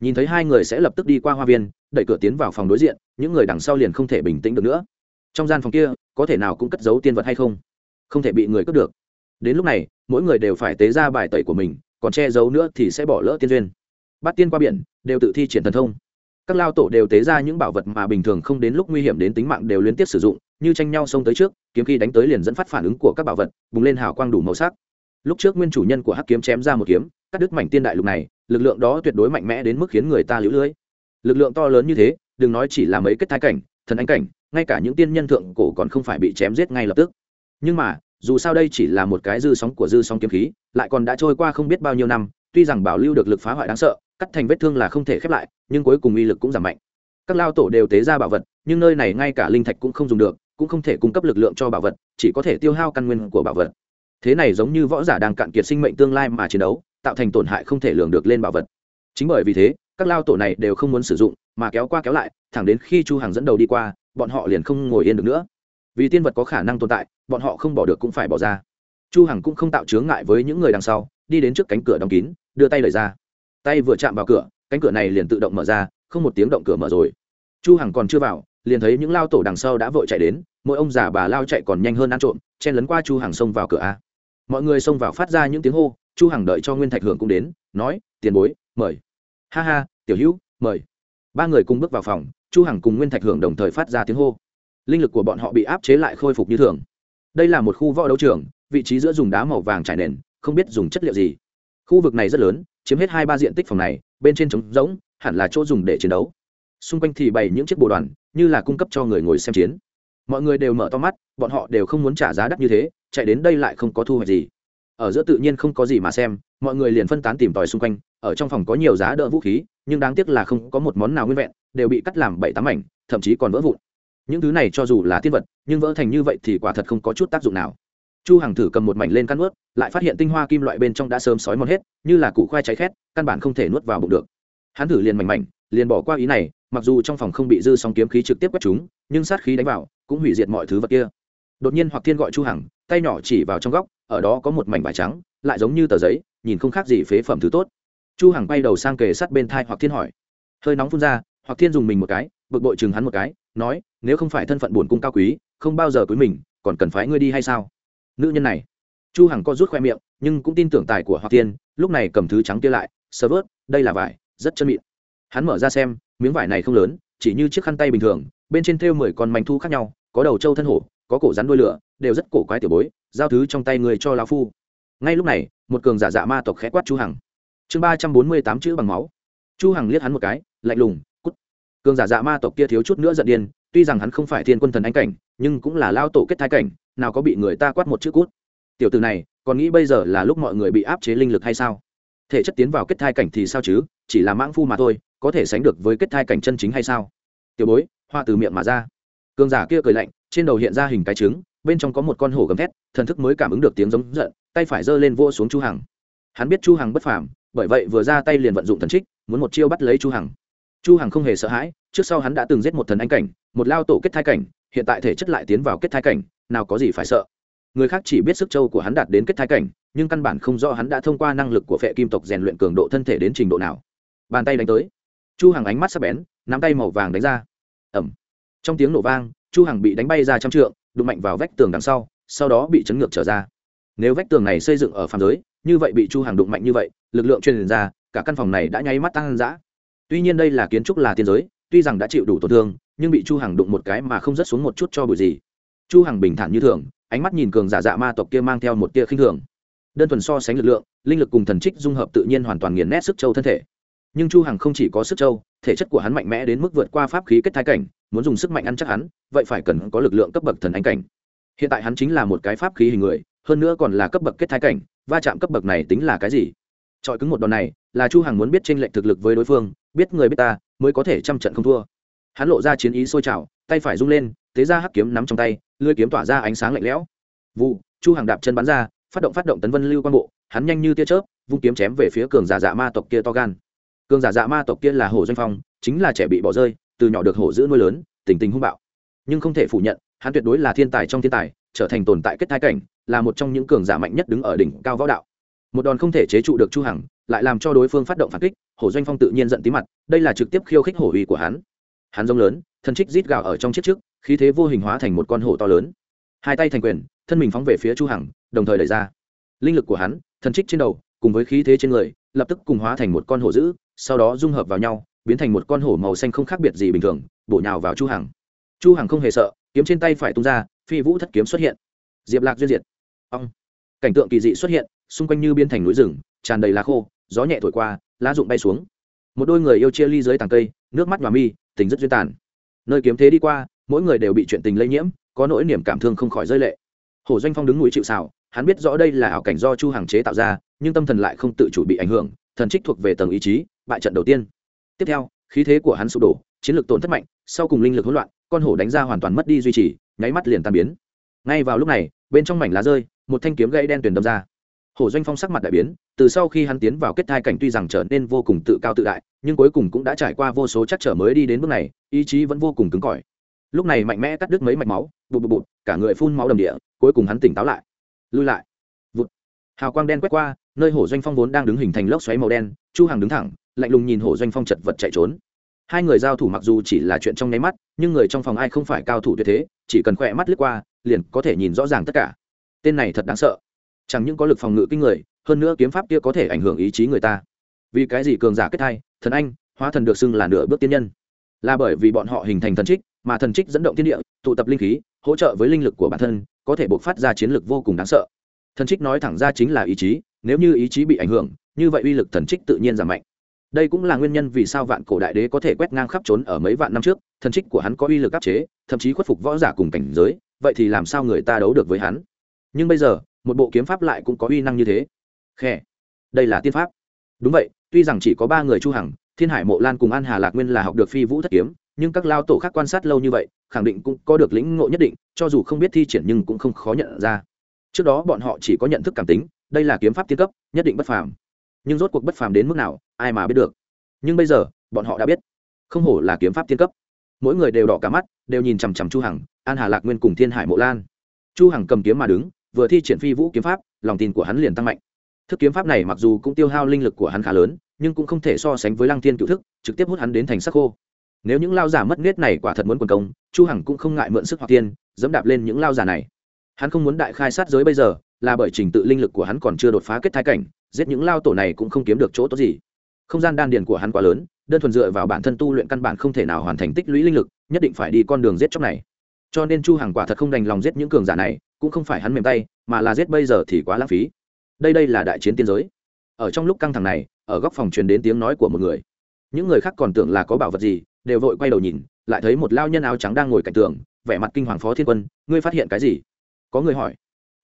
Nhìn thấy hai người sẽ lập tức đi qua hoa viên, đẩy cửa tiến vào phòng đối diện, những người đằng sau liền không thể bình tĩnh được nữa. Trong gian phòng kia, có thể nào cũng cất giấu tiên vật hay không? Không thể bị người cướp được. Đến lúc này, mỗi người đều phải tế ra bài tẩy của mình, còn che giấu nữa thì sẽ bỏ lỡ tiên duyên. Bắt tiên qua biển, đều tự thi triển thần thông. Các lao tổ đều tế ra những bảo vật mà bình thường không đến lúc nguy hiểm đến tính mạng đều liên tiếp sử dụng như tranh nhau xông tới trước, kiếm khi đánh tới liền dẫn phát phản ứng của các bảo vật, bùng lên hào quang đủ màu sắc. Lúc trước nguyên chủ nhân của hắc kiếm chém ra một kiếm, cắt đứt mảnh tiên đại lục này, lực lượng đó tuyệt đối mạnh mẽ đến mức khiến người ta lũ lưỡi lực lượng to lớn như thế, đừng nói chỉ là mấy kết thái cảnh, thần ánh cảnh, ngay cả những tiên nhân thượng cổ còn không phải bị chém giết ngay lập tức. Nhưng mà, dù sao đây chỉ là một cái dư sóng của dư sóng kiếm khí, lại còn đã trôi qua không biết bao nhiêu năm, tuy rằng bảo lưu được lực phá hoại đáng sợ, cắt thành vết thương là không thể khép lại, nhưng cuối cùng uy lực cũng giảm mạnh. Các lao tổ đều tế ra bảo vật, nhưng nơi này ngay cả linh thạch cũng không dùng được cũng không thể cung cấp lực lượng cho bảo vật, chỉ có thể tiêu hao căn nguyên của bảo vật. Thế này giống như võ giả đang cạn kiệt sinh mệnh tương lai mà chiến đấu, tạo thành tổn hại không thể lường được lên bảo vật. Chính bởi vì thế, các lao tổ này đều không muốn sử dụng, mà kéo qua kéo lại, thẳng đến khi chu hàng dẫn đầu đi qua, bọn họ liền không ngồi yên được nữa. Vì tiên vật có khả năng tồn tại, bọn họ không bỏ được cũng phải bỏ ra. Chu hằng cũng không tạo chướng ngại với những người đằng sau, đi đến trước cánh cửa đóng kín, đưa tay lời ra. Tay vừa chạm vào cửa, cánh cửa này liền tự động mở ra, không một tiếng động cửa mở rồi. Chu hằng còn chưa vào liền thấy những lao tổ đằng sau đã vội chạy đến, mỗi ông già bà lao chạy còn nhanh hơn ăn trộm, chen lấn qua chu hàng xông vào cửa a. Mọi người xông vào phát ra những tiếng hô, chu hàng đợi cho nguyên thạch hưởng cũng đến, nói, tiền bối, mời. Ha ha, tiểu hữu, mời. Ba người cùng bước vào phòng, chu hằng cùng nguyên thạch hưởng đồng thời phát ra tiếng hô. Linh lực của bọn họ bị áp chế lại khôi phục như thường. Đây là một khu võ đấu trường, vị trí giữa dùng đá màu vàng trải nền, không biết dùng chất liệu gì. Khu vực này rất lớn, chiếm hết hai ba diện tích phòng này, bên trên trống rỗng, hẳn là chỗ dùng để chiến đấu. Xung quanh thì bày những chiếc bộ đoàn như là cung cấp cho người ngồi xem chiến. Mọi người đều mở to mắt, bọn họ đều không muốn trả giá đắt như thế, chạy đến đây lại không có thu hoạch gì. Ở giữa tự nhiên không có gì mà xem, mọi người liền phân tán tìm tòi xung quanh, ở trong phòng có nhiều giá đỡ vũ khí, nhưng đáng tiếc là không có một món nào nguyên vẹn, đều bị cắt làm bảy tám mảnh, thậm chí còn vỡ vụn. Những thứ này cho dù là tiên vật, nhưng vỡ thành như vậy thì quả thật không có chút tác dụng nào. Chu hằng thử cầm một mảnh lên căn nuốt lại phát hiện tinh hoa kim loại bên trong đã sớm sói mòn hết, như là củ khoai cháy khét, căn bản không thể nuốt vào bụng được. Hắn thử liền mảnh mảnh, liền bỏ qua ý này mặc dù trong phòng không bị dư sóng kiếm khí trực tiếp quét chúng, nhưng sát khí đánh vào, cũng hủy diệt mọi thứ vật kia. Đột nhiên hoặc thiên gọi chu hằng, tay nhỏ chỉ vào trong góc, ở đó có một mảnh vải trắng, lại giống như tờ giấy, nhìn không khác gì phế phẩm thứ tốt. Chu hằng quay đầu sang kề sát bên thai hoặc thiên hỏi. Hơi nóng phun ra, hoặc thiên dùng mình một cái, bực bội chừng hắn một cái, nói, nếu không phải thân phận buồn cung cao quý, không bao giờ cưới mình, còn cần phải ngươi đi hay sao? Nữ nhân này. Chu hằng co rút khoe miệng, nhưng cũng tin tưởng tài của hoặc thiên, lúc này cầm thứ trắng kia lại, sơ vớt, đây là vải, rất chân mịn. Hắn mở ra xem miếng vải này không lớn, chỉ như chiếc khăn tay bình thường, bên trên thêu mười con manh thu khác nhau, có đầu trâu thân hổ, có cổ rắn đuôi lửa, đều rất cổ quái tiểu bối, giao thứ trong tay người cho lão phu. Ngay lúc này, một cường giả dạ ma tộc khẽ quát chu hằng. Chương ba trăm bốn mươi tám chữ bằng máu. Chu hằng liếc hắn một cái, lạnh lùng, cút. Cường giả dạ ma tộc kia thiếu chút nữa giận điên, tuy rằng hắn không phải thiên quân thần anh cảnh, nhưng cũng là lao tổ kết thai cảnh, nào có bị người ta quát một chữ cút. Tiểu tử này, còn nghĩ bây giờ là lúc mọi người bị áp chế linh lực hay sao? Thể chất tiến vào kết thai cảnh thì sao chứ, chỉ là mãng phu mà thôi có thể sánh được với kết thai cảnh chân chính hay sao? Tiểu bối, hoa từ miệng mà ra. Cường giả kia cười lạnh, trên đầu hiện ra hình cái trứng, bên trong có một con hổ gầm thét, thần thức mới cảm ứng được tiếng giống giận, tay phải giơ lên vô xuống chu hằng. Hắn biết chu hằng bất phàm, bởi vậy vừa ra tay liền vận dụng thần trích, muốn một chiêu bắt lấy chu hằng. Chu hằng không hề sợ hãi, trước sau hắn đã từng giết một thần anh cảnh, một lao tổ kết thai cảnh, hiện tại thể chất lại tiến vào kết thai cảnh, nào có gì phải sợ. Người khác chỉ biết sức châu của hắn đạt đến kết thai cảnh, nhưng căn bản không rõ hắn đã thông qua năng lực của phệ kim tộc rèn luyện cường độ thân thể đến trình độ nào. Bàn tay đánh tới chu hằng ánh mắt sắc bén, nắm tay màu vàng đánh ra. Ẩm trong tiếng nổ vang, chu hằng bị đánh bay ra trăm trượng, đụng mạnh vào vách tường đằng sau sau đó bị chấn ngược trở ra. Nếu vách tường này xây dựng ở phàm giới, như vậy bị chu hằng đụng mạnh như vậy, lực lượng truyền ra, cả căn phòng này đã nháy mắt tăng dã tuy nhiên đây là kiến trúc là tiên giới, tuy rằng đã chịu đủ tổn thương, nhưng bị chu hằng đụng một cái mà không rớt xuống một chút cho bụi gì. Chu hằng bình thản như thường, ánh mắt nhìn cường giả dạ ma tộc kia mang theo một tia khinh thường. Đơn thuần so sánh lực lượng, linh lực cùng thần trích dung hợp tự nhiên hoàn toàn nghiền nét sức châu thân thể nhưng chu hằng không chỉ có sức châu thể chất của hắn mạnh mẽ đến mức vượt qua pháp khí kết thái cảnh, muốn dùng sức mạnh ăn chắc hắn, vậy phải cần có lực lượng cấp bậc thần anh cảnh. Hiện tại hắn chính là một cái pháp khí hình người, hơn nữa còn là cấp bậc kết thái cảnh, va chạm cấp bậc này tính là cái gì? Trọi cứng một đòn này, là chu hằng muốn biết tranh lệch thực lực với đối phương, biết người biết ta, mới có thể trăm trận không thua. Hắn lộ ra chiến ý sôi trào, tay phải rung lên thế ra hắc kiếm nắm trong tay, lưỡi kiếm tỏa ra ánh sáng lạnh lẽo. Vụ, chu hằng đạp chân bắn ra, phát động phát động tấn vân lưu quan bộ, hắn nhanh như tia chớp, vung kiếm chém về phía cường giả dạ ma tộc kia to gan cường giả dạ ma tộc kia là hổ doanh phong, chính là trẻ bị bỏ rơi, từ nhỏ được hổ giữ nuôi lớn, tình tình hung bạo. Nhưng không thể phủ nhận, hắn tuyệt đối là thiên tài trong thiên tài, trở thành tồn tại kết thai cảnh, là một trong những cường giả mạnh nhất đứng ở đỉnh cao võ đạo. Một đòn không thể chế trụ được chu hằng, lại làm cho đối phương phát động phản kích, hổ doanh phong tự nhiên giận tí mặt, đây là trực tiếp khiêu khích hổ uy của hắn. Hắn giống lớn thần trích rít gào ở trong chiếc trước, khí thế vô hình hóa thành một con hổ to lớn. Hai tay thành quyền, thân mình phóng về phía chu hằng, đồng thời đẩy ra. Linh lực của hắn thần trích trên đầu, cùng với khí thế trên người, lập tức cùng hóa thành một con hổ dữ sau đó dung hợp vào nhau, biến thành một con hổ màu xanh không khác biệt gì bình thường, bổ nhào vào chu hằng. Chu hằng không hề sợ, kiếm trên tay phải tung ra, phi vũ thất kiếm xuất hiện. Diệp lạc duyên diệt. Ông cảnh tượng kỳ dị xuất hiện, xung quanh như biến thành núi rừng, tràn đầy lá khô, gió nhẹ thổi qua, lá rụng bay xuống. Một đôi người yêu chia ly dưới tàng cây, nước mắt và mi, tình rất duyên tàn. Nơi kiếm thế đi qua, mỗi người đều bị chuyện tình lây nhiễm, có nỗi niềm cảm thương không khỏi rơi lệ. Hồ doanh phong đứng núi chịu xào hắn biết rõ đây là ảo cảnh do chu hàng chế tạo ra, nhưng tâm thần lại không tự chủ bị ảnh hưởng, thần trích thuộc về tầng ý chí, bại trận đầu tiên. Tiếp theo, khí thế của hắn sụp đổ, chiến lược tổn thất mạnh, sau cùng linh lực hỗn loạn, con hổ đánh ra hoàn toàn mất đi duy trì, nháy mắt liền tan biến. Ngay vào lúc này, bên trong mảnh lá rơi, một thanh kiếm gãy đen tuyển đâm ra. Hổ doanh phong sắc mặt đại biến, từ sau khi hắn tiến vào kết thai cảnh tuy rằng trở nên vô cùng tự cao tự đại, nhưng cuối cùng cũng đã trải qua vô số chắc trở mới đi đến bước này, ý chí vẫn vô cùng cứng cỏi. Lúc này mạnh mẽ cắt đứt mấy mạch máu bụt bụt bụt cả người phun máu đầm địa, cuối cùng hắn tỉnh táo lại lui lại. Vụt. Hào quang đen quét qua, nơi hổ doanh phong vốn đang đứng hình thành lốc xoáy màu đen, chu Hằng đứng thẳng, lạnh lùng nhìn hổ doanh phong chật vật chạy trốn. Hai người giao thủ mặc dù chỉ là chuyện trong nháy mắt, nhưng người trong phòng ai không phải cao thủ tuyệt thế, chỉ cần khỏe mắt lướt qua, liền có thể nhìn rõ ràng tất cả. Tên này thật đáng sợ. Chẳng những có lực phòng ngự kinh người, hơn nữa kiếm pháp kia có thể ảnh hưởng ý chí người ta. Vì cái gì cường giả kết thai, thần anh, hóa thần được xưng là nửa bước tiên nhân? Là bởi vì bọn họ hình thành thần trích mà thần trích dẫn động thiên địa, tụ tập linh khí, hỗ trợ với linh lực của bản thân, có thể bộc phát ra chiến lực vô cùng đáng sợ. Thần trích nói thẳng ra chính là ý chí, nếu như ý chí bị ảnh hưởng, như vậy uy lực thần trích tự nhiên giảm mạnh. Đây cũng là nguyên nhân vì sao vạn cổ đại đế có thể quét ngang khắp trốn ở mấy vạn năm trước, thần trích của hắn có uy lực áp chế, thậm chí khuất phục võ giả cùng cảnh giới, vậy thì làm sao người ta đấu được với hắn? Nhưng bây giờ, một bộ kiếm pháp lại cũng có uy năng như thế. Khe đây là tiên pháp. Đúng vậy, tuy rằng chỉ có ba người chu hằng, thiên hải mộ lan cùng an hà lạc nguyên là học được phi vũ thất kiếm nhưng các lao tổ khác quan sát lâu như vậy, khẳng định cũng có được lĩnh ngộ nhất định, cho dù không biết thi triển nhưng cũng không khó nhận ra. Trước đó bọn họ chỉ có nhận thức cảm tính, đây là kiếm pháp tiên cấp, nhất định bất phàm. Nhưng rốt cuộc bất phàm đến mức nào, ai mà biết được. Nhưng bây giờ, bọn họ đã biết. Không hổ là kiếm pháp tiên cấp. Mỗi người đều đỏ cả mắt, đều nhìn chằm chằm chu hằng, an hà lạc nguyên cùng thiên hải mộ lan. Chu hằng cầm kiếm mà đứng, vừa thi triển phi vũ kiếm pháp, lòng tin của hắn liền tăng mạnh. Thức kiếm pháp này mặc dù cũng tiêu hao linh lực của hắn khá lớn, nhưng cũng không thể so sánh với lăng thiên cựu thức, trực tiếp hút hắn đến thành sắc khô nếu những lao giả mất nết này quả thật muốn quần công, chu hằng cũng không ngại mượn sức hoặc tiên dẫm đạp lên những lao giả này. Hắn không muốn đại khai sát giới bây giờ, là bởi trình tự linh lực của hắn còn chưa đột phá kết thai cảnh, giết những lao tổ này cũng không kiếm được chỗ tốt gì. Không gian đan điền của hắn quá lớn, đơn thuần dựa vào bản thân tu luyện căn bản không thể nào hoàn thành tích lũy linh lực, nhất định phải đi con đường giết chóc này. Cho nên chu hằng quả thật không đành lòng giết những cường giả này, cũng không phải hắn mềm tay, mà là giết bây giờ thì quá lãng phí. Đây đây là đại chiến tiên giới. Ở trong lúc căng thẳng này, ở góc phòng truyền đến tiếng nói của một người những người khác còn tưởng là có bảo vật gì, đều vội quay đầu nhìn, lại thấy một lao nhân áo trắng đang ngồi cạnh tường, vẻ mặt kinh hoàng phó thiên quân, ngươi phát hiện cái gì? Có người hỏi.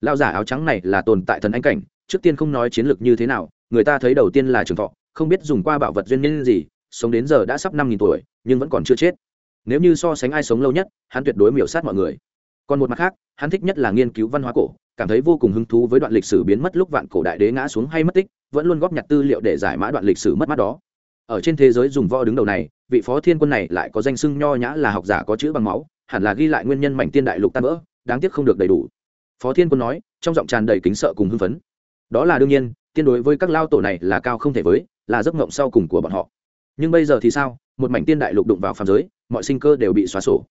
Lao giả áo trắng này là tồn tại thần anh cảnh, trước tiên không nói chiến lược như thế nào, người ta thấy đầu tiên là trường thọ, không biết dùng qua bảo vật duyên nhân gì, sống đến giờ đã sắp năm nghìn tuổi, nhưng vẫn còn chưa chết. Nếu như so sánh ai sống lâu nhất, hắn tuyệt đối miểu sát mọi người. Còn một mặt khác, hắn thích nhất là nghiên cứu văn hóa cổ, cảm thấy vô cùng hứng thú với đoạn lịch sử biến mất lúc vạn cổ đại đế ngã xuống hay mất tích, vẫn luôn góp nhặt tư liệu để giải mã đoạn lịch sử mất mát đó ở trên thế giới dùng võ đứng đầu này, vị phó thiên quân này lại có danh sưng nho nhã là học giả có chữ bằng máu, hẳn là ghi lại nguyên nhân mảnh tiên đại lục tan vỡ, đáng tiếc không được đầy đủ. Phó thiên quân nói, trong giọng tràn đầy kính sợ cùng hưng phấn. Đó là đương nhiên, tiên đối với các lao tổ này là cao không thể với, là giấc ngộng sau cùng của bọn họ. Nhưng bây giờ thì sao? Một mảnh tiên đại lục đụng vào phàm giới, mọi sinh cơ đều bị xóa sổ.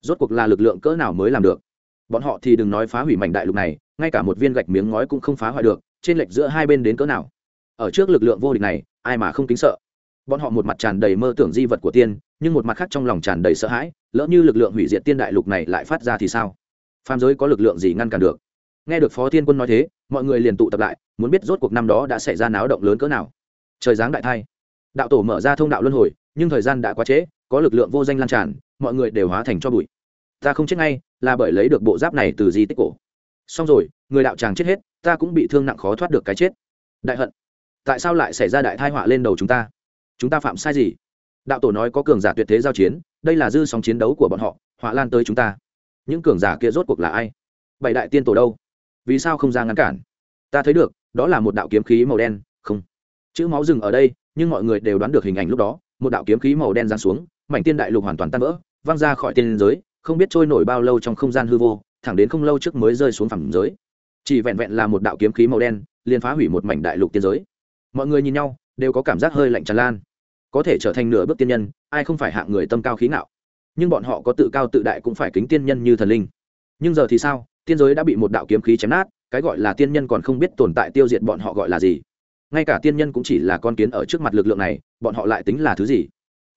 Rốt cuộc là lực lượng cỡ nào mới làm được? Bọn họ thì đừng nói phá hủy mảnh đại lục này, ngay cả một viên gạch miếng ngói cũng không phá hoại được trên lệch giữa hai bên đến cỡ nào? Ở trước lực lượng vô địch này, ai mà không kính sợ? Bọn họ một mặt tràn đầy mơ tưởng di vật của tiên, nhưng một mặt khác trong lòng tràn đầy sợ hãi, lỡ như lực lượng hủy diệt tiên đại lục này lại phát ra thì sao? Phàm giới có lực lượng gì ngăn cản được? Nghe được phó thiên quân nói thế, mọi người liền tụ tập lại, muốn biết rốt cuộc năm đó đã xảy ra náo động lớn cỡ nào. Trời giáng đại thai. Đạo tổ mở ra thông đạo luân hồi, nhưng thời gian đã quá trễ, có lực lượng vô danh lan tràn, mọi người đều hóa thành cho bụi. Ta không chết ngay, là bởi lấy được bộ giáp này từ di tích cổ. Xong rồi, người đạo tràng chết hết, ta cũng bị thương nặng khó thoát được cái chết. Đại hận, tại sao lại xảy ra đại thai họa lên đầu chúng ta? Chúng ta phạm sai gì? Đạo tổ nói có cường giả tuyệt thế giao chiến, đây là dư sóng chiến đấu của bọn họ, họa lan tới chúng ta. Những cường giả kia rốt cuộc là ai? Bảy đại tiên tổ đâu? Vì sao không ra ngăn cản? Ta thấy được, đó là một đạo kiếm khí màu đen, không. Chữ máu rừng ở đây, nhưng mọi người đều đoán được hình ảnh lúc đó. Một đạo kiếm khí màu đen giáng xuống, mảnh tiên đại lục hoàn toàn tan vỡ, văng ra khỏi tiên giới, không biết trôi nổi bao lâu trong không gian hư vô, thẳng đến không lâu trước mới rơi xuống phẳng giới. Chỉ vẹn vẹn là một đạo kiếm khí màu đen, liền phá hủy một mảnh đại lục tiên giới. Mọi người nhìn nhau, đều có cảm giác hơi lạnh tràn lan có thể trở thành nửa bước tiên nhân ai không phải hạng người tâm cao khí ngạo, nhưng bọn họ có tự cao tự đại cũng phải kính tiên nhân như thần linh. Nhưng giờ thì sao? Tiên giới đã bị một đạo kiếm khí chém nát cái gọi là tiên nhân còn không biết tồn tại tiêu diệt bọn họ gọi là gì. Ngay cả tiên nhân cũng chỉ là con kiến ở trước mặt lực lượng này bọn họ lại tính là thứ gì?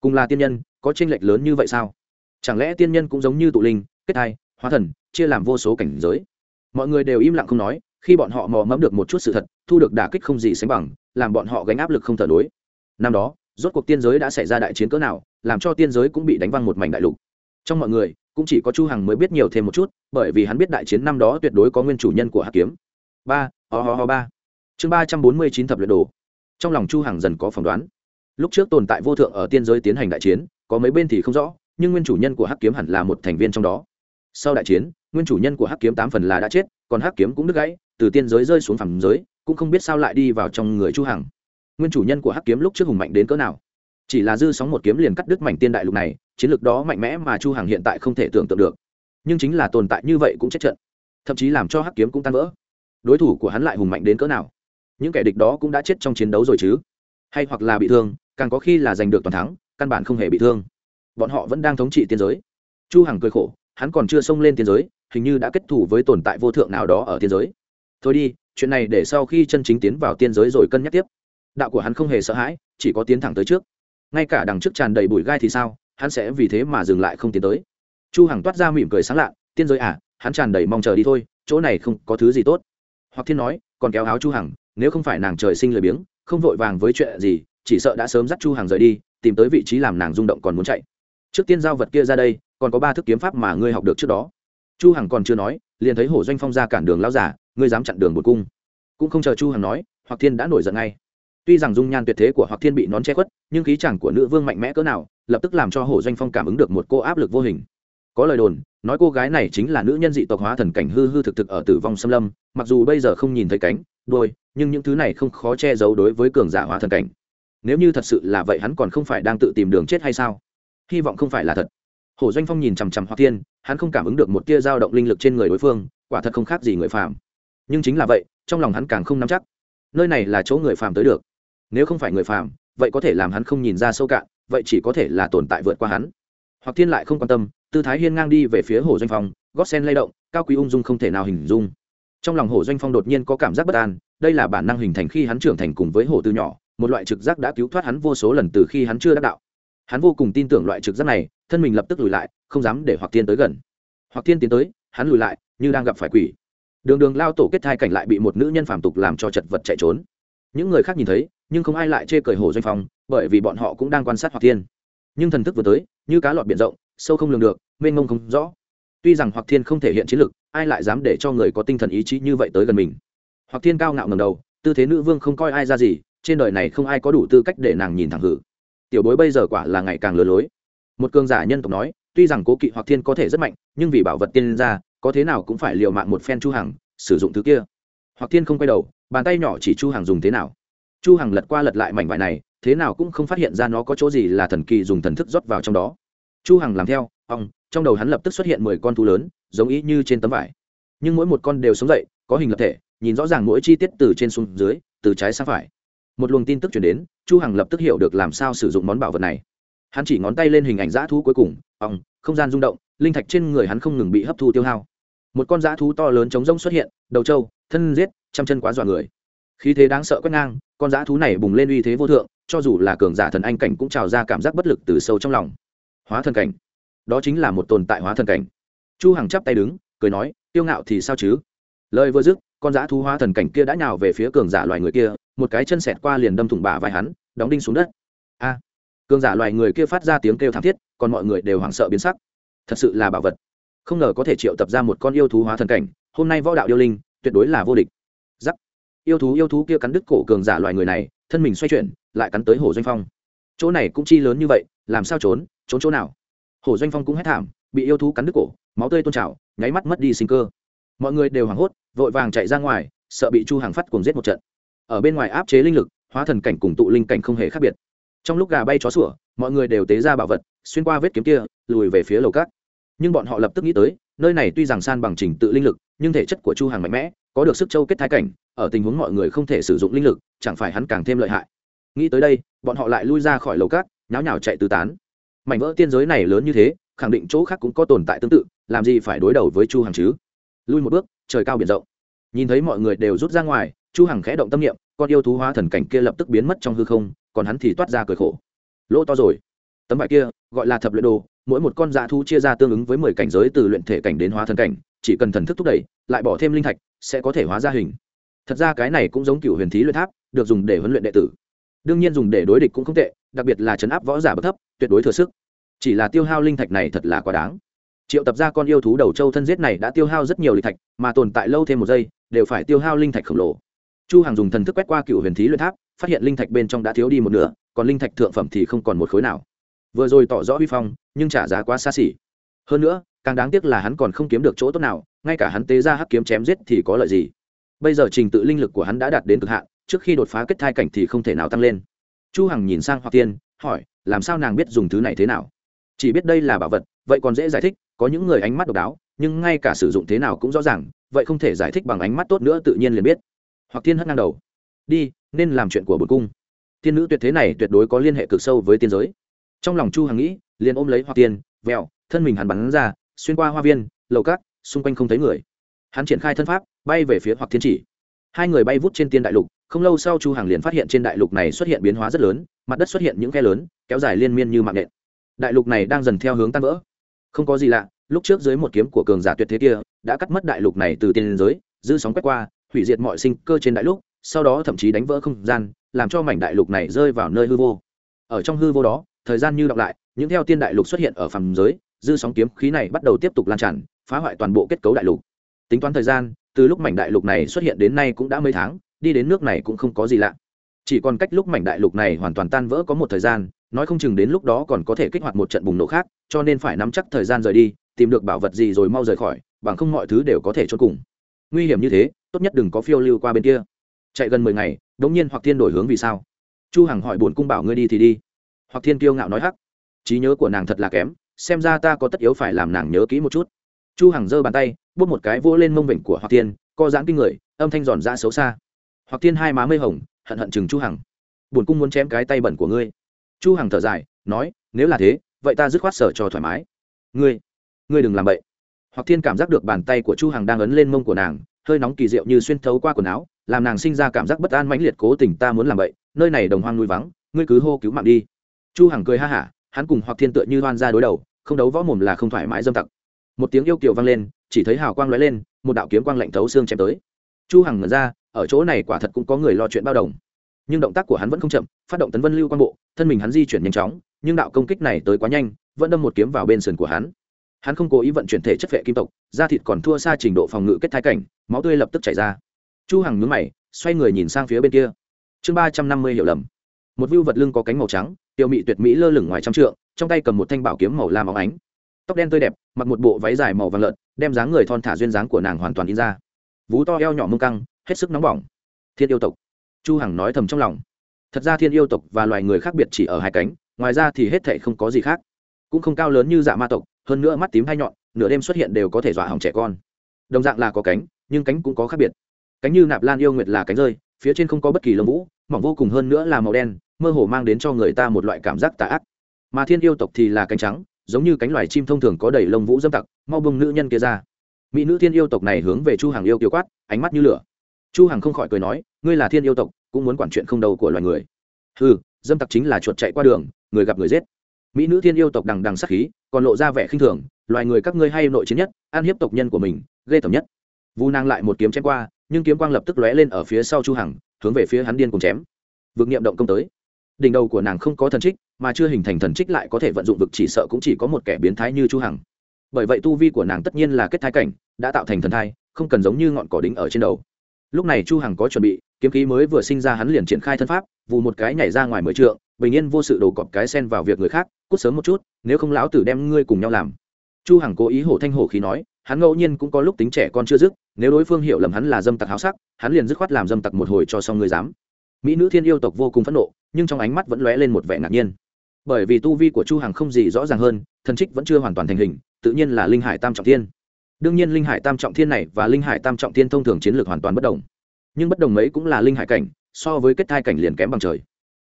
Cùng là tiên nhân có tranh lệch lớn như vậy sao? Chẳng lẽ tiên nhân cũng giống như tụ linh kết thai hóa thần chia làm vô số cảnh giới? Mọi người đều im lặng không nói khi bọn họ mò mẫm được một chút sự thật thu được đả kích không gì sánh bằng làm bọn họ gánh áp lực không thở đối năm đó rốt cuộc tiên giới đã xảy ra đại chiến cỡ nào, làm cho tiên giới cũng bị đánh văng một mảnh đại lục. Trong mọi người, cũng chỉ có chu hằng mới biết nhiều thêm một chút, bởi vì hắn biết đại chiến năm đó tuyệt đối có nguyên chủ nhân của hắc kiếm. Ba, ho ho ho ba. Chương ba trăm bốn mươi chín thập luyện đồ. Trong lòng chu hằng dần có phỏng đoán. Lúc trước tồn tại vô thượng ở tiên giới tiến hành đại chiến, có mấy bên thì không rõ, nhưng nguyên chủ nhân của hắc kiếm hẳn là một thành viên trong đó. Sau đại chiến, nguyên chủ nhân của hắc kiếm tám phần là đã chết, còn hắc kiếm cũng đứt gãy, từ tiên giới rơi xuống phẳng giới, cũng không biết sao lại đi vào trong người chu hằng nguyên chủ nhân của hắc kiếm lúc trước hùng mạnh đến cỡ nào. Chỉ là dư sóng một kiếm liền cắt đứt mảnh tiên đại lục này, chiến lược đó mạnh mẽ mà chu hằng hiện tại không thể tưởng tượng được. Nhưng chính là tồn tại như vậy cũng chết trận, thậm chí làm cho hắc kiếm cũng tan vỡ. Đối thủ của hắn lại hùng mạnh đến cỡ nào? Những kẻ địch đó cũng đã chết trong chiến đấu rồi chứ? Hay hoặc là bị thương, càng có khi là giành được toàn thắng, căn bản không hề bị thương. Bọn họ vẫn đang thống trị tiên giới. Chu hằng cười khổ, hắn còn chưa xông lên tiên giới, hình như đã kết thủ với tồn tại vô thượng nào đó ở tiên giới. Thôi đi, chuyện này để sau khi chân chính tiến vào tiên giới rồi cân nhắc tiếp đạo của hắn không hề sợ hãi, chỉ có tiến thẳng tới trước. Ngay cả đằng trước tràn đầy bụi gai thì sao, hắn sẽ vì thế mà dừng lại không tiến tới. Chu hằng toát ra mỉm cười sáng lạ, tiên giới à hắn tràn đầy mong chờ đi thôi, chỗ này không có thứ gì tốt. Hoặc thiên nói, còn kéo áo chu hằng, nếu không phải nàng trời sinh lười biếng, không vội vàng với chuyện gì, chỉ sợ đã sớm dắt chu hằng rời đi, tìm tới vị trí làm nàng rung động còn muốn chạy. Trước tiên giao vật kia ra đây, còn có ba thức kiếm pháp mà ngươi học được trước đó. Chu hằng còn chưa nói, liền thấy hổ doanh phong ra cản đường lao giả, ngươi dám chặn đường một cung. Cũng không chờ chu hằng nói, hoặc thiên đã nổi giận ngay tuy rằng dung nhan tuyệt thế của hoặc thiên bị nón che khuất, nhưng khí chẳng của nữ vương mạnh mẽ cỡ nào, lập tức làm cho Hồ doanh phong cảm ứng được một cô áp lực vô hình. Có lời đồn, nói cô gái này chính là nữ nhân dị tộc hóa thần cảnh hư hư thực thực ở tử vong xâm lâm, mặc dù bây giờ không nhìn thấy cánh đôi nhưng những thứ này không khó che giấu đối với cường giả hóa thần cảnh. Nếu như thật sự là vậy hắn còn không phải đang tự tìm đường chết hay sao? Hy vọng không phải là thật. Hồ doanh phong nhìn chằm chằm hoặc thiên, hắn không cảm ứng được một tia dao động linh lực trên người đối phương, quả thật không khác gì người phàm. Nhưng chính là vậy, trong lòng hắn càng không nắm chắc. Nơi này là chỗ người phàm tới được nếu không phải người phàm, vậy có thể làm hắn không nhìn ra sâu cạn, vậy chỉ có thể là tồn tại vượt qua hắn. Hoặc thiên lại không quan tâm, tư thái hiên ngang đi về phía hồ doanh phong, gót sen lay động, cao quý ung dung không thể nào hình dung. Trong lòng hồ doanh phong đột nhiên có cảm giác bất an, đây là bản năng hình thành khi hắn trưởng thành cùng với hồ từ nhỏ, một loại trực giác đã cứu thoát hắn vô số lần từ khi hắn chưa đắc đạo. Hắn vô cùng tin tưởng loại trực giác này, thân mình lập tức lùi lại, không dám để hoặc thiên tới gần. Hoặc thiên tiến tới, hắn lùi lại, như đang gặp phải quỷ. Đường đường lao tổ kết thai cảnh lại bị một nữ nhân phản tục làm cho chật vật chạy trốn. Những người khác nhìn thấy nhưng không ai lại chê cười hồ doanh phong, bởi vì bọn họ cũng đang quan sát hoặc thiên. Nhưng thần thức vừa tới, như cá lọt biển rộng, sâu không lường được, mênh mông không rõ. Tuy rằng hoặc thiên không thể hiện chiến lực, ai lại dám để cho người có tinh thần ý chí như vậy tới gần mình? Hoặc thiên cao ngạo ngầm đầu, tư thế nữ vương không coi ai ra gì, trên đời này không ai có đủ tư cách để nàng nhìn thẳng hử. Tiểu bối bây giờ quả là ngày càng lừa lối. Một cường giả nhân tộc nói, tuy rằng cố kỵ hoặc thiên có thể rất mạnh, nhưng vì bảo vật tiên ra, có thế nào cũng phải liều mạng một phen chu hằng, sử dụng thứ kia. Hoặc thiên không quay đầu, bàn tay nhỏ chỉ chu hằng dùng thế nào? Chu hằng lật qua lật lại mảnh vải này, thế nào cũng không phát hiện ra nó có chỗ gì là thần kỳ dùng thần thức rót vào trong đó. Chu hằng làm theo, ong, trong đầu hắn lập tức xuất hiện mười con thú lớn, giống ý như trên tấm vải. Nhưng mỗi một con đều sống dậy, có hình lập thể, nhìn rõ ràng mỗi chi tiết từ trên xuống dưới, từ trái sang phải. Một luồng tin tức chuyển đến, chu hằng lập tức hiểu được làm sao sử dụng món bảo vật này. Hắn chỉ ngón tay lên hình ảnh dã thú cuối cùng, ong, không gian rung động, linh thạch trên người hắn không ngừng bị hấp thu tiêu hao. Một con dã thú to lớn chống rông xuất hiện, đầu trâu, thân giết, trăm chân quá dọa người. Khí thế đáng sợ quét ngang con dã thú này bùng lên uy thế vô thượng, cho dù là cường giả thần anh cảnh cũng trào ra cảm giác bất lực từ sâu trong lòng. Hóa thần cảnh. Đó chính là một tồn tại hóa thần cảnh. Chu hằng chắp tay đứng, cười nói, tiêu ngạo thì sao chứ? Lời vừa dứt, con dã thú hóa thần cảnh kia đã nhào về phía cường giả loài người kia, một cái chân xẹt qua liền đâm thủng bả vai hắn, đóng đinh xuống đất. A! Cường giả loài người kia phát ra tiếng kêu thảm thiết, còn mọi người đều hoảng sợ biến sắc. Thật sự là bảo vật. Không ngờ có thể triệu tập ra một con yêu thú hóa thần cảnh, hôm nay võ đạo yêu linh, tuyệt đối là vô địch yêu thú yêu thú kia cắn đứt cổ cường giả loài người này, thân mình xoay chuyển, lại cắn tới hồ doanh phong. Chỗ này cũng chi lớn như vậy, làm sao trốn trốn chỗ nào? Hồ doanh phong cũng hét thảm, bị yêu thú cắn đứt cổ, máu tươi tôn trào, nháy mắt mất đi sinh cơ. Mọi người đều hoảng hốt, vội vàng chạy ra ngoài, sợ bị chu hàng phát cùng giết một trận. Ở bên ngoài áp chế linh lực, hóa thần cảnh cùng tụ linh cảnh không hề khác biệt. Trong lúc gà bay chó sủa, mọi người đều tế ra bảo vật, xuyên qua vết kiếm kia, lùi về phía lầu cát. Nhưng bọn họ lập tức nghĩ tới, nơi này tuy rằng san bằng trình tự linh lực, nhưng thể chất của chu hàng mạnh mẽ, có được sức châu kết thái cảnh ở tình huống mọi người không thể sử dụng linh lực, chẳng phải hắn càng thêm lợi hại. Nghĩ tới đây, bọn họ lại lui ra khỏi lầu cát, nháo nhào chạy tứ tán. Mảnh vỡ tiên giới này lớn như thế, khẳng định chỗ khác cũng có tồn tại tương tự, làm gì phải đối đầu với chu hằng chứ? Lui một bước, trời cao biển rộng. Nhìn thấy mọi người đều rút ra ngoài, chu hằng khẽ động tâm niệm, con yêu thú hóa thần cảnh kia lập tức biến mất trong hư không, còn hắn thì toát ra cười khổ. Lỗ to rồi. Tấm bài kia, gọi là thập luyện đồ, mỗi một con dạ thú chia ra tương ứng với mười cảnh giới từ luyện thể cảnh đến hóa thần cảnh, chỉ cần thần thức thúc đẩy, lại bỏ thêm linh thạch, sẽ có thể hóa ra hình thật ra cái này cũng giống cựu huyền thí luyện tháp, được dùng để huấn luyện đệ tử. Đương nhiên dùng để đối địch cũng không tệ, đặc biệt là chấn áp võ giả bậc thấp, tuyệt đối thừa sức. Chỉ là tiêu hao linh thạch này thật là quá đáng. Triệu tập ra con yêu thú đầu châu thân giết này đã tiêu hao rất nhiều linh thạch, mà tồn tại lâu thêm một giây, đều phải tiêu hao linh thạch khổng lồ. Chu hàng dùng thần thức quét qua cựu huyền thí luyện tháp, phát hiện linh thạch bên trong đã thiếu đi một nửa, còn linh thạch thượng phẩm thì không còn một khối nào. Vừa rồi tỏ rõ huy phong, nhưng trả giá quá xa xỉ. Hơn nữa, càng đáng tiếc là hắn còn không kiếm được chỗ tốt nào, ngay cả hắn tế ra hắc kiếm chém giết thì có lợi gì? Bây giờ trình tự linh lực của hắn đã đạt đến cực hạn, trước khi đột phá kết thai cảnh thì không thể nào tăng lên. Chu hằng nhìn sang hoặc tiên, hỏi, làm sao nàng biết dùng thứ này thế nào? Chỉ biết đây là bảo vật, vậy còn dễ giải thích, có những người ánh mắt độc đáo, nhưng ngay cả sử dụng thế nào cũng rõ ràng, vậy không thể giải thích bằng ánh mắt tốt nữa tự nhiên liền biết. Hoặc tiên hất ngang đầu. Đi, nên làm chuyện của bột cung. Tiên nữ tuyệt thế này tuyệt đối có liên hệ cực sâu với tiên giới. Trong lòng chu hằng nghĩ, liền ôm lấy hoặc tiên, vẹo, thân mình hắn bắn ra, xuyên qua hoa viên, lầu cát xung quanh không thấy người. Hắn triển khai thân pháp bay về phía hoặc thiên chỉ. Hai người bay vút trên tiên đại lục, không lâu sau chu hàng liền phát hiện trên đại lục này xuất hiện biến hóa rất lớn, mặt đất xuất hiện những khe lớn, kéo dài liên miên như mạng nện. Đại lục này đang dần theo hướng tan vỡ. Không có gì lạ, lúc trước dưới một kiếm của cường giả tuyệt thế kia, đã cắt mất đại lục này từ tiên giới dư sóng quét qua, hủy diệt mọi sinh cơ trên đại lục, sau đó thậm chí đánh vỡ không gian, làm cho mảnh đại lục này rơi vào nơi hư vô. Ở trong hư vô đó, thời gian như đọc lại, những theo tiên đại lục xuất hiện ở phàm giới dư sóng kiếm khí này bắt đầu tiếp tục lan tràn, phá hoại toàn bộ kết cấu đại lục. Tính toán thời gian từ lúc mảnh đại lục này xuất hiện đến nay cũng đã mấy tháng, đi đến nước này cũng không có gì lạ. Chỉ còn cách lúc mảnh đại lục này hoàn toàn tan vỡ có một thời gian, nói không chừng đến lúc đó còn có thể kích hoạt một trận bùng nổ khác, cho nên phải nắm chắc thời gian rời đi, tìm được bảo vật gì rồi mau rời khỏi, bằng không mọi thứ đều có thể trốn cùng. Nguy hiểm như thế, tốt nhất đừng có phiêu lưu qua bên kia. Chạy gần mười ngày, đống nhiên hoặc thiên đổi hướng vì sao? Chu hằng hỏi buồn cung bảo ngươi đi thì đi. Hoặc thiên kiêu ngạo nói hắc. Trí nhớ của nàng thật là kém, xem ra ta có tất yếu phải làm nàng nhớ kỹ một chút. Chu hằng giơ bàn tay bước một cái vỗ lên mông vịnh của hoặc thiên, co giãn kinh người, âm thanh giòn ra xấu xa. Hoặc thiên hai má mây hồng, hận hận chừng chu hằng. Buồn cung muốn chém cái tay bẩn của ngươi. Chu hằng thở dài, nói, nếu là thế, vậy ta dứt khoát sở cho thoải mái. Ngươi ngươi đừng làm vậy hoặc thiên cảm giác được bàn tay của chu hằng đang ấn lên mông của nàng, hơi nóng kỳ diệu như xuyên thấu qua quần áo, làm nàng sinh ra cảm giác bất an mãnh liệt cố tình ta muốn làm vậy nơi này đồng hoang nuôi vắng, ngươi cứ hô cứu mạng đi. Chu hằng cười ha hả, hắn cùng hoặc thiên tựa như hoan ra đối đầu, không đấu võ mồm là không thoải mái dâm tặc. Một tiếng yêu kiều vang lên chỉ thấy hào quang lóe lên, một đạo kiếm quang lạnh thấu xương chém tới. Chu hằng ngẩn ra, ở chỗ này quả thật cũng có người lo chuyện bao đồng. Nhưng động tác của hắn vẫn không chậm, phát động tấn vân lưu quang bộ, thân mình hắn di chuyển nhanh chóng, nhưng đạo công kích này tới quá nhanh, vẫn đâm một kiếm vào bên sườn của hắn. Hắn không cố ý vận chuyển thể chất vệ kim tộc, da thịt còn thua xa trình độ phòng ngự kết thái cảnh, máu tươi lập tức chảy ra. Chu hằng nhướng mày, xoay người nhìn sang phía bên kia. Chương ba trăm năm mươi hiểu lầm. Một vưu vật lưng có cánh màu trắng tiêu mị tuyệt mỹ lơ lửng ngoài trăm trượng, trong tay cầm một thanh bảo kiếm màu lam óng ánh tóc đen tươi đẹp, mặc một bộ váy dài màu vàng lợn, đem dáng người thon thả duyên dáng của nàng hoàn toàn in ra. Vú to eo nhỏ mông căng, hết sức nóng bỏng. Thiên yêu tộc. Chu hằng nói thầm trong lòng. Thật ra thiên yêu tộc và loài người khác biệt chỉ ở hai cánh, ngoài ra thì hết thảy không có gì khác. Cũng không cao lớn như dạ ma tộc, hơn nữa mắt tím hai nhọn, nửa đêm xuất hiện đều có thể dọa hỏng trẻ con. Đồng dạng là có cánh, nhưng cánh cũng có khác biệt. Cánh như nạp lan yêu nguyệt là cánh rơi, phía trên không có bất kỳ lông vũ, mỏng vô cùng hơn nữa là màu đen, mơ hồ mang đến cho người ta một loại cảm giác tà ác. Mà thiên yêu tộc thì là cánh trắng giống như cánh loài chim thông thường có đầy lông vũ dâm tặc, mau bông nữ nhân kia ra. Mỹ nữ thiên yêu tộc này hướng về chu hàng yêu kiều quát, ánh mắt như lửa. Chu hàng không khỏi cười nói, ngươi là thiên yêu tộc, cũng muốn quản chuyện không đầu của loài người. Ừ dâm tặc chính là chuột chạy qua đường, người gặp người giết. Mỹ nữ thiên yêu tộc đằng đằng sắc khí, còn lộ ra vẻ khinh thường, loài người các ngươi hay nội chiến nhất an hiếp tộc nhân của mình, ghê tởm nhất. Vu nàng lại một kiếm chém qua, nhưng kiếm quang lập tức lóe lên ở phía sau chu hằng, hướng về phía hắn điên cùng chém. Vực niệm động công tới đỉnh đầu của nàng không có thần trích, mà chưa hình thành thần trích lại có thể vận dụng vực chỉ sợ cũng chỉ có một kẻ biến thái như chu hằng. Bởi vậy tu vi của nàng tất nhiên là kết thái cảnh, đã tạo thành thần thai, không cần giống như ngọn cỏ đính ở trên đầu. Lúc này chu hằng có chuẩn bị, kiếm khí mới vừa sinh ra hắn liền triển khai thân pháp, vù một cái nhảy ra ngoài mười trượng, bình yên vô sự đổ cọp cái sen vào việc người khác, cút sớm một chút, nếu không lão tử đem ngươi cùng nhau làm. Chu hằng cố ý hổ thanh hổ khí nói, hắn ngẫu nhiên cũng có lúc tính trẻ con chưa dứt, nếu đối phương hiểu lầm hắn là dâm tặc háo sắc, hắn liền dứt khoát làm dâm tặc một hồi cho xong người dám. Mỹ nữ thiên yêu tộc vô cùng phẫn nộ nhưng trong ánh mắt vẫn lóe lên một vẻ ngạc nhiên. Bởi vì tu vi của chu hằng không gì rõ ràng hơn, thần trích vẫn chưa hoàn toàn thành hình, tự nhiên là linh hải tam trọng thiên. Đương nhiên linh hải tam trọng thiên này và linh hải tam trọng thiên thông thường chiến lược hoàn toàn bất đồng. Nhưng bất đồng ấy cũng là linh hải cảnh, so với kết thai cảnh liền kém bằng trời.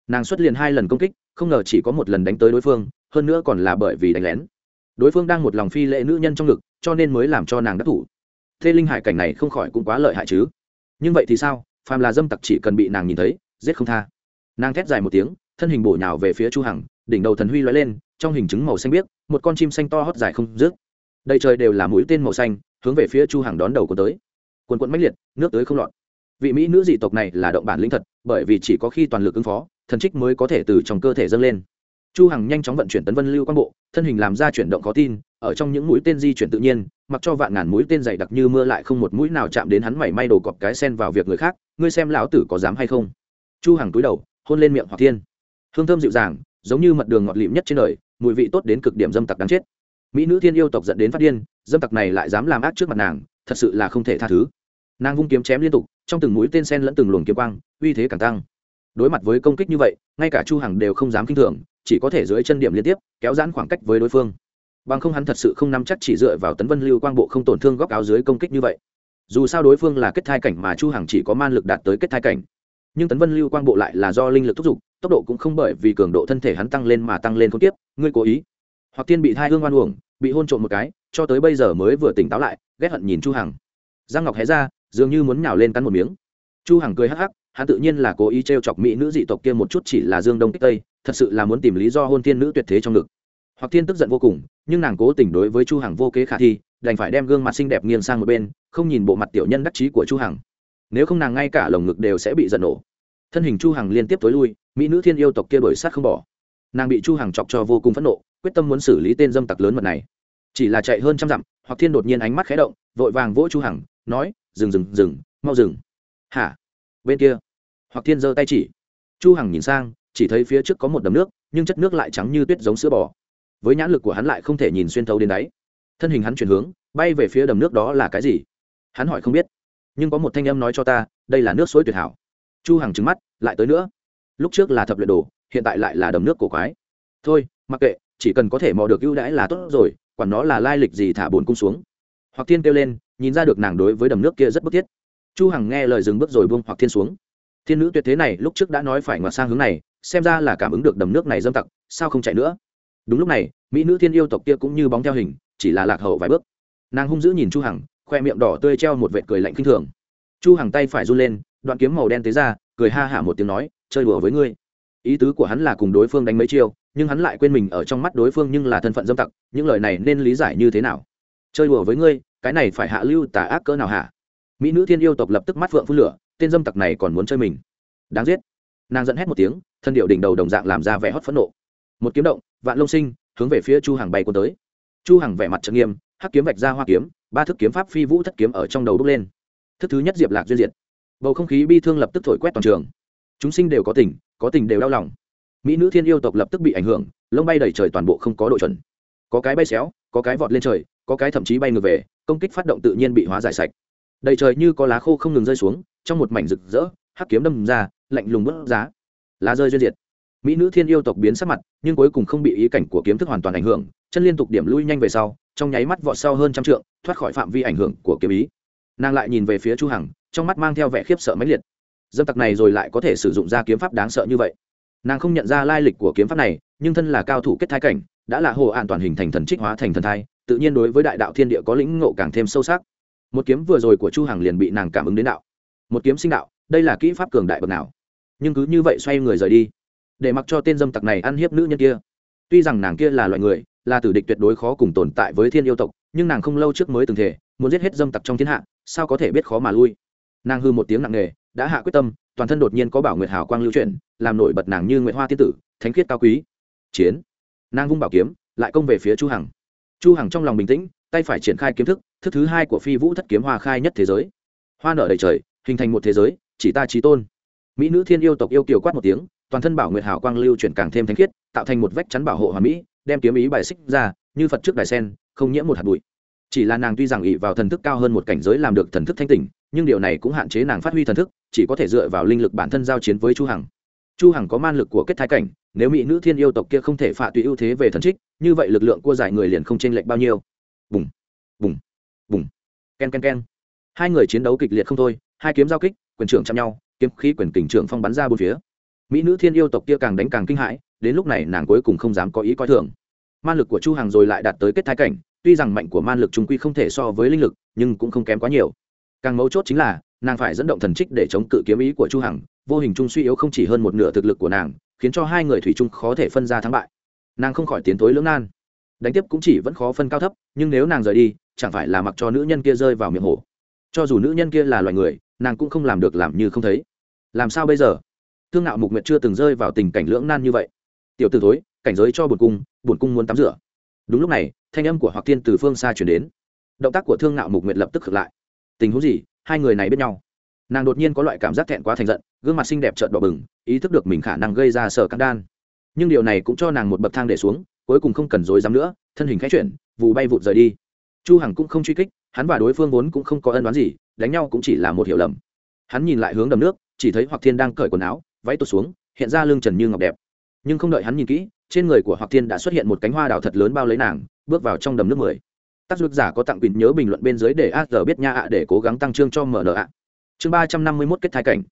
Nàng xuất liền hai lần công kích, không ngờ chỉ có một lần đánh tới đối phương, hơn nữa còn là bởi vì đánh lén. Đối phương đang một lòng phi lệ nữ nhân trong ngực, cho nên mới làm cho nàng đắc thủ. Thế linh hải cảnh này không khỏi cũng quá lợi hại chứ. Nhưng vậy thì sao? Phàm là dâm tặc chỉ cần bị nàng nhìn thấy, giết không tha nàng thét dài một tiếng, thân hình bổ nhào về phía chu hằng, đỉnh đầu thần huy lóe lên, trong hình chứng màu xanh biếc, một con chim xanh to hót dài không dứt. Đầy trời đều là mũi tên màu xanh, hướng về phía chu hằng đón đầu của tới. Quần quận mãnh liệt, nước tới không lọt. Vị mỹ nữ dị tộc này là động bản lĩnh thật, bởi vì chỉ có khi toàn lực ứng phó, thần trích mới có thể từ trong cơ thể dâng lên. Chu hằng nhanh chóng vận chuyển tấn vân lưu quang bộ, thân hình làm ra chuyển động khó tin, ở trong những mũi tên di chuyển tự nhiên, mặc cho vạn ngàn mũi tên dày đặc như mưa lại không một mũi nào chạm đến hắn mảy may đồ cọp cái sen vào việc người khác, ngươi xem lão tử có dám hay không? Chu hằng cúi đầu hôn lên miệng hoặc thiên. Hương thơm dịu dàng, giống như mật đường ngọt lịm nhất trên đời, mùi vị tốt đến cực điểm dâm tặc đáng chết. Mỹ nữ thiên yêu tộc dẫn đến phát điên, dâm tặc này lại dám làm ác trước mặt nàng, thật sự là không thể tha thứ. Nàng vung kiếm chém liên tục, trong từng mũi tên sen lẫn từng luồng kiếm quang, uy thế càng tăng. Đối mặt với công kích như vậy, ngay cả chu hằng đều không dám kinh thường, chỉ có thể dưới chân điểm liên tiếp, kéo giãn khoảng cách với đối phương. Bằng không hắn thật sự không nắm chắc chỉ dựa vào tấn vân lưu quang bộ không tổn thương góc áo dưới công kích như vậy. Dù sao đối phương là kết thai cảnh mà chu hằng chỉ có man lực đạt tới kết thai cảnh nhưng tấn vân lưu quang bộ lại là do linh lực thúc giục, tốc độ cũng không bởi vì cường độ thân thể hắn tăng lên mà tăng lên không tiếp ngươi cố ý. Hoặc tiên bị thai hương oan uổng, bị hôn trộm một cái, cho tới bây giờ mới vừa tỉnh táo lại, ghét hận nhìn chu hằng. Giang ngọc hé ra, dường như muốn nhào lên cắn một miếng. Chu hằng cười hắc hắc, hắn tự nhiên là cố ý trêu chọc mỹ nữ dị tộc kia một chút chỉ là dương đông kích tây, thật sự là muốn tìm lý do hôn thiên nữ tuyệt thế trong ngực. Hoặc thiên tức giận vô cùng, nhưng nàng cố tình đối với chu hằng vô kế khả thi, đành phải đem gương mặt xinh đẹp nghiêng sang một bên, không nhìn bộ mặt tiểu nhân đắc chí của chu hằng nếu không nàng ngay cả lồng ngực đều sẽ bị giận nổ. Thân hình chu hằng liên tiếp tối lui, mỹ nữ thiên yêu tộc kia đuổi sát không bỏ. Nàng bị chu hằng chọc cho vô cùng phẫn nộ, quyết tâm muốn xử lý tên dâm tặc lớn mật này. Chỉ là chạy hơn trăm dặm, hoặc thiên đột nhiên ánh mắt khẽ động, vội vàng vỗ chu hằng, nói, dừng dừng dừng, mau dừng. Hả? Bên kia, hoặc thiên giơ tay chỉ. Chu hằng nhìn sang, chỉ thấy phía trước có một đầm nước, nhưng chất nước lại trắng như tuyết giống sữa bò. Với nhãn lực của hắn lại không thể nhìn xuyên thấu đến đáy. Thân hình hắn chuyển hướng, bay về phía đầm nước đó là cái gì? Hắn hỏi không biết nhưng có một thanh âm nói cho ta, đây là nước suối tuyệt hảo. Chu hằng trứng mắt, lại tới nữa. Lúc trước là thập luyện đồ, hiện tại lại là đầm nước cổ quái. Thôi, mặc kệ, chỉ cần có thể mò được ưu đãi là tốt rồi, quản nó là lai lịch gì thả bồn cung xuống. Hoặc thiên kêu lên, nhìn ra được nàng đối với đầm nước kia rất bức thiết. Chu hằng nghe lời dừng bước rồi buông hoặc thiên xuống. Thiên nữ tuyệt thế này, lúc trước đã nói phải ngoặt sang hướng này, xem ra là cảm ứng được đầm nước này dâm tặc, sao không chạy nữa? Đúng lúc này, mỹ nữ thiên yêu tộc kia cũng như bóng theo hình, chỉ là lạc hậu vài bước. Nàng hung dữ nhìn chu hằng khoe miệng đỏ tươi treo một vệt cười lạnh kinh thường. Chu hằng tay phải run lên, đoạn kiếm màu đen tế ra, cười ha hả một tiếng nói, chơi đùa với ngươi. Ý tứ của hắn là cùng đối phương đánh mấy chiêu, nhưng hắn lại quên mình ở trong mắt đối phương nhưng là thân phận dâm tặc, những lời này nên lý giải như thế nào? Chơi đùa với ngươi, cái này phải hạ lưu tà ác cỡ nào hả? Mỹ nữ thiên yêu tộc lập tức mắt phượng phun lửa, tên dâm tặc này còn muốn chơi mình. Đáng giết. Nàng dẫn hét một tiếng, thân điệu đỉnh đầu đồng dạng làm ra vẻ hót phẫn nộ. Một kiếm động, vạn lông sinh, hướng về phía chu hàng bay cuốn tới. Chu hàng vẻ mặt trợn nghiêm hắc kiếm vạch ra hoa kiếm, ba thức kiếm pháp phi vũ thất kiếm ở trong đầu bước lên. Thức thứ nhất diệp lạc duyên diệt. Bầu không khí bi thương lập tức thổi quét toàn trường. Chúng sinh đều có tình có tình đều đau lòng. Mỹ nữ thiên yêu tộc lập tức bị ảnh hưởng, lông bay đầy trời toàn bộ không có độ chuẩn. Có cái bay xéo, có cái vọt lên trời, có cái thậm chí bay ngược về, công kích phát động tự nhiên bị hóa giải sạch. Đầy trời như có lá khô không ngừng rơi xuống, trong một mảnh rực rỡ, hắc kiếm đâm ra, lạnh lùng bớt giá. Lá rơi duyên diệt. Mỹ nữ thiên yêu tộc biến sắc mặt, nhưng cuối cùng không bị ý cảnh của kiếm thức hoàn toàn ảnh hưởng, chân liên tục điểm lui nhanh về sau trong nháy mắt vọt sau hơn trăm trượng, thoát khỏi phạm vi ảnh hưởng của kiếm ý. Nàng lại nhìn về phía chu hằng, trong mắt mang theo vẻ khiếp sợ mãnh liệt. Dâm tặc này rồi lại có thể sử dụng ra kiếm pháp đáng sợ như vậy. Nàng không nhận ra lai lịch của kiếm pháp này, nhưng thân là cao thủ kết thai cảnh, đã là hồ an toàn hình thành thần trích hóa thành thần thai, tự nhiên đối với đại đạo thiên địa có lĩnh ngộ càng thêm sâu sắc. Một kiếm vừa rồi của chu hằng liền bị nàng cảm ứng đến đạo. Một kiếm sinh đạo, đây là kỹ pháp cường đại bậc nào? Nhưng cứ như vậy xoay người rời đi, để mặc cho tên dâm tặc này ăn hiếp nữ nhân kia. Tuy rằng nàng kia là loại người là tử địch tuyệt đối khó cùng tồn tại với thiên yêu tộc, nhưng nàng không lâu trước mới từng thể, muốn giết hết dâm tặc trong thiên hạ, sao có thể biết khó mà lui? Nàng hư một tiếng nặng nề, đã hạ quyết tâm, toàn thân đột nhiên có bảo nguyệt hào quang lưu chuyển, làm nổi bật nàng như nguyệt hoa tiên tử, thánh khiết cao quý. Chiến. Nàng vung bảo kiếm, lại công về phía chu hằng. Chu hằng trong lòng bình tĩnh, tay phải triển khai kiếm thức thức thứ hai của phi vũ thất kiếm hoa khai nhất thế giới. Hoa nở đầy trời, hình thành một thế giới, chỉ ta trí tôn. Mỹ nữ thiên yêu tộc yêu kiều quát một tiếng, toàn thân bảo nguyệt hào quang lưu chuyển càng thêm thánh khiết, tạo thành một vách chắn bảo hộ hoàn mỹ đem kiếm ý bài xích ra, như phật trước đài sen, không nhiễm một hạt bụi. Chỉ là nàng tuy rằng ỵ vào thần thức cao hơn một cảnh giới làm được thần thức thanh tỉnh, nhưng điều này cũng hạn chế nàng phát huy thần thức, chỉ có thể dựa vào linh lực bản thân giao chiến với chu hằng. Chu hằng có man lực của kết thái cảnh, nếu mỹ nữ thiên yêu tộc kia không thể phạ tùy ưu thế về thần trích, như vậy lực lượng của giải người liền không chênh lệch bao nhiêu. Bùng bùng bùng. Ken ken ken. Hai người chiến đấu kịch liệt không thôi, hai kiếm giao kích, quyền trưởng chạm nhau, kiếm khí quyền kình trưởng phong bắn ra bốn phía. Mỹ nữ thiên yêu tộc kia càng đánh càng kinh hãi, đến lúc này nàng cuối cùng không dám có ý coi thường man lực của chu hằng rồi lại đạt tới kết thai cảnh, tuy rằng mạnh của man lực trung quy không thể so với linh lực, nhưng cũng không kém quá nhiều. Càng mấu chốt chính là, nàng phải dẫn động thần trích để chống cự kiếm ý của chu hằng, vô hình trung suy yếu không chỉ hơn một nửa thực lực của nàng, khiến cho hai người thủy chung khó thể phân ra thắng bại. Nàng không khỏi tiến tối lưỡng nan. Đánh tiếp cũng chỉ vẫn khó phân cao thấp, nhưng nếu nàng rời đi, chẳng phải là mặc cho nữ nhân kia rơi vào miệng hổ. Cho dù nữ nhân kia là loài người, nàng cũng không làm được làm như không thấy. Làm sao bây giờ? Thương ngạo mục nguyệt chưa từng rơi vào tình cảnh lưỡng nan như vậy. Tiểu t ử thối cảnh giới cho bổn cung bổn cung muốn tắm rửa. Đúng lúc này, thanh âm của hoặc tiên từ phương xa chuyển đến. Động tác của thương ngạo mục nguyệt lập tức khực lại. Tình huống gì? Hai người này biết nhau. Nàng đột nhiên có loại cảm giác thẹn quá thành giận, gương mặt xinh đẹp trợn đỏ bừng, ý thức được mình khả năng gây ra sở căng đan. Nhưng điều này cũng cho nàng một bậc thang để xuống, cuối cùng không cần dối dám nữa, thân hình khẽ chuyển, vù bay vụt rời đi. Chu hằng cũng không truy kích, hắn và đối phương vốn cũng không có ân đoán gì, đánh nhau cũng chỉ là một hiểu lầm. Hắn nhìn lại hướng đầm nước, chỉ thấy hoặc thiên đang cởi quần áo, váy tụt xuống, hiện ra lưng trần như ngọc đẹp. Nhưng không đợi hắn nhìn kỹ trên người của hoặc thiên đã xuất hiện một cánh hoa đào thật lớn bao lấy nàng, bước vào trong đầm nước mười. Tác dụng giả có tặng quyền nhớ bình luận bên dưới để a giờ biết nha ạ để cố gắng tăng trương cho mở nợ ạ. Chương ba trăm năm mươi mốt kết thai cảnh.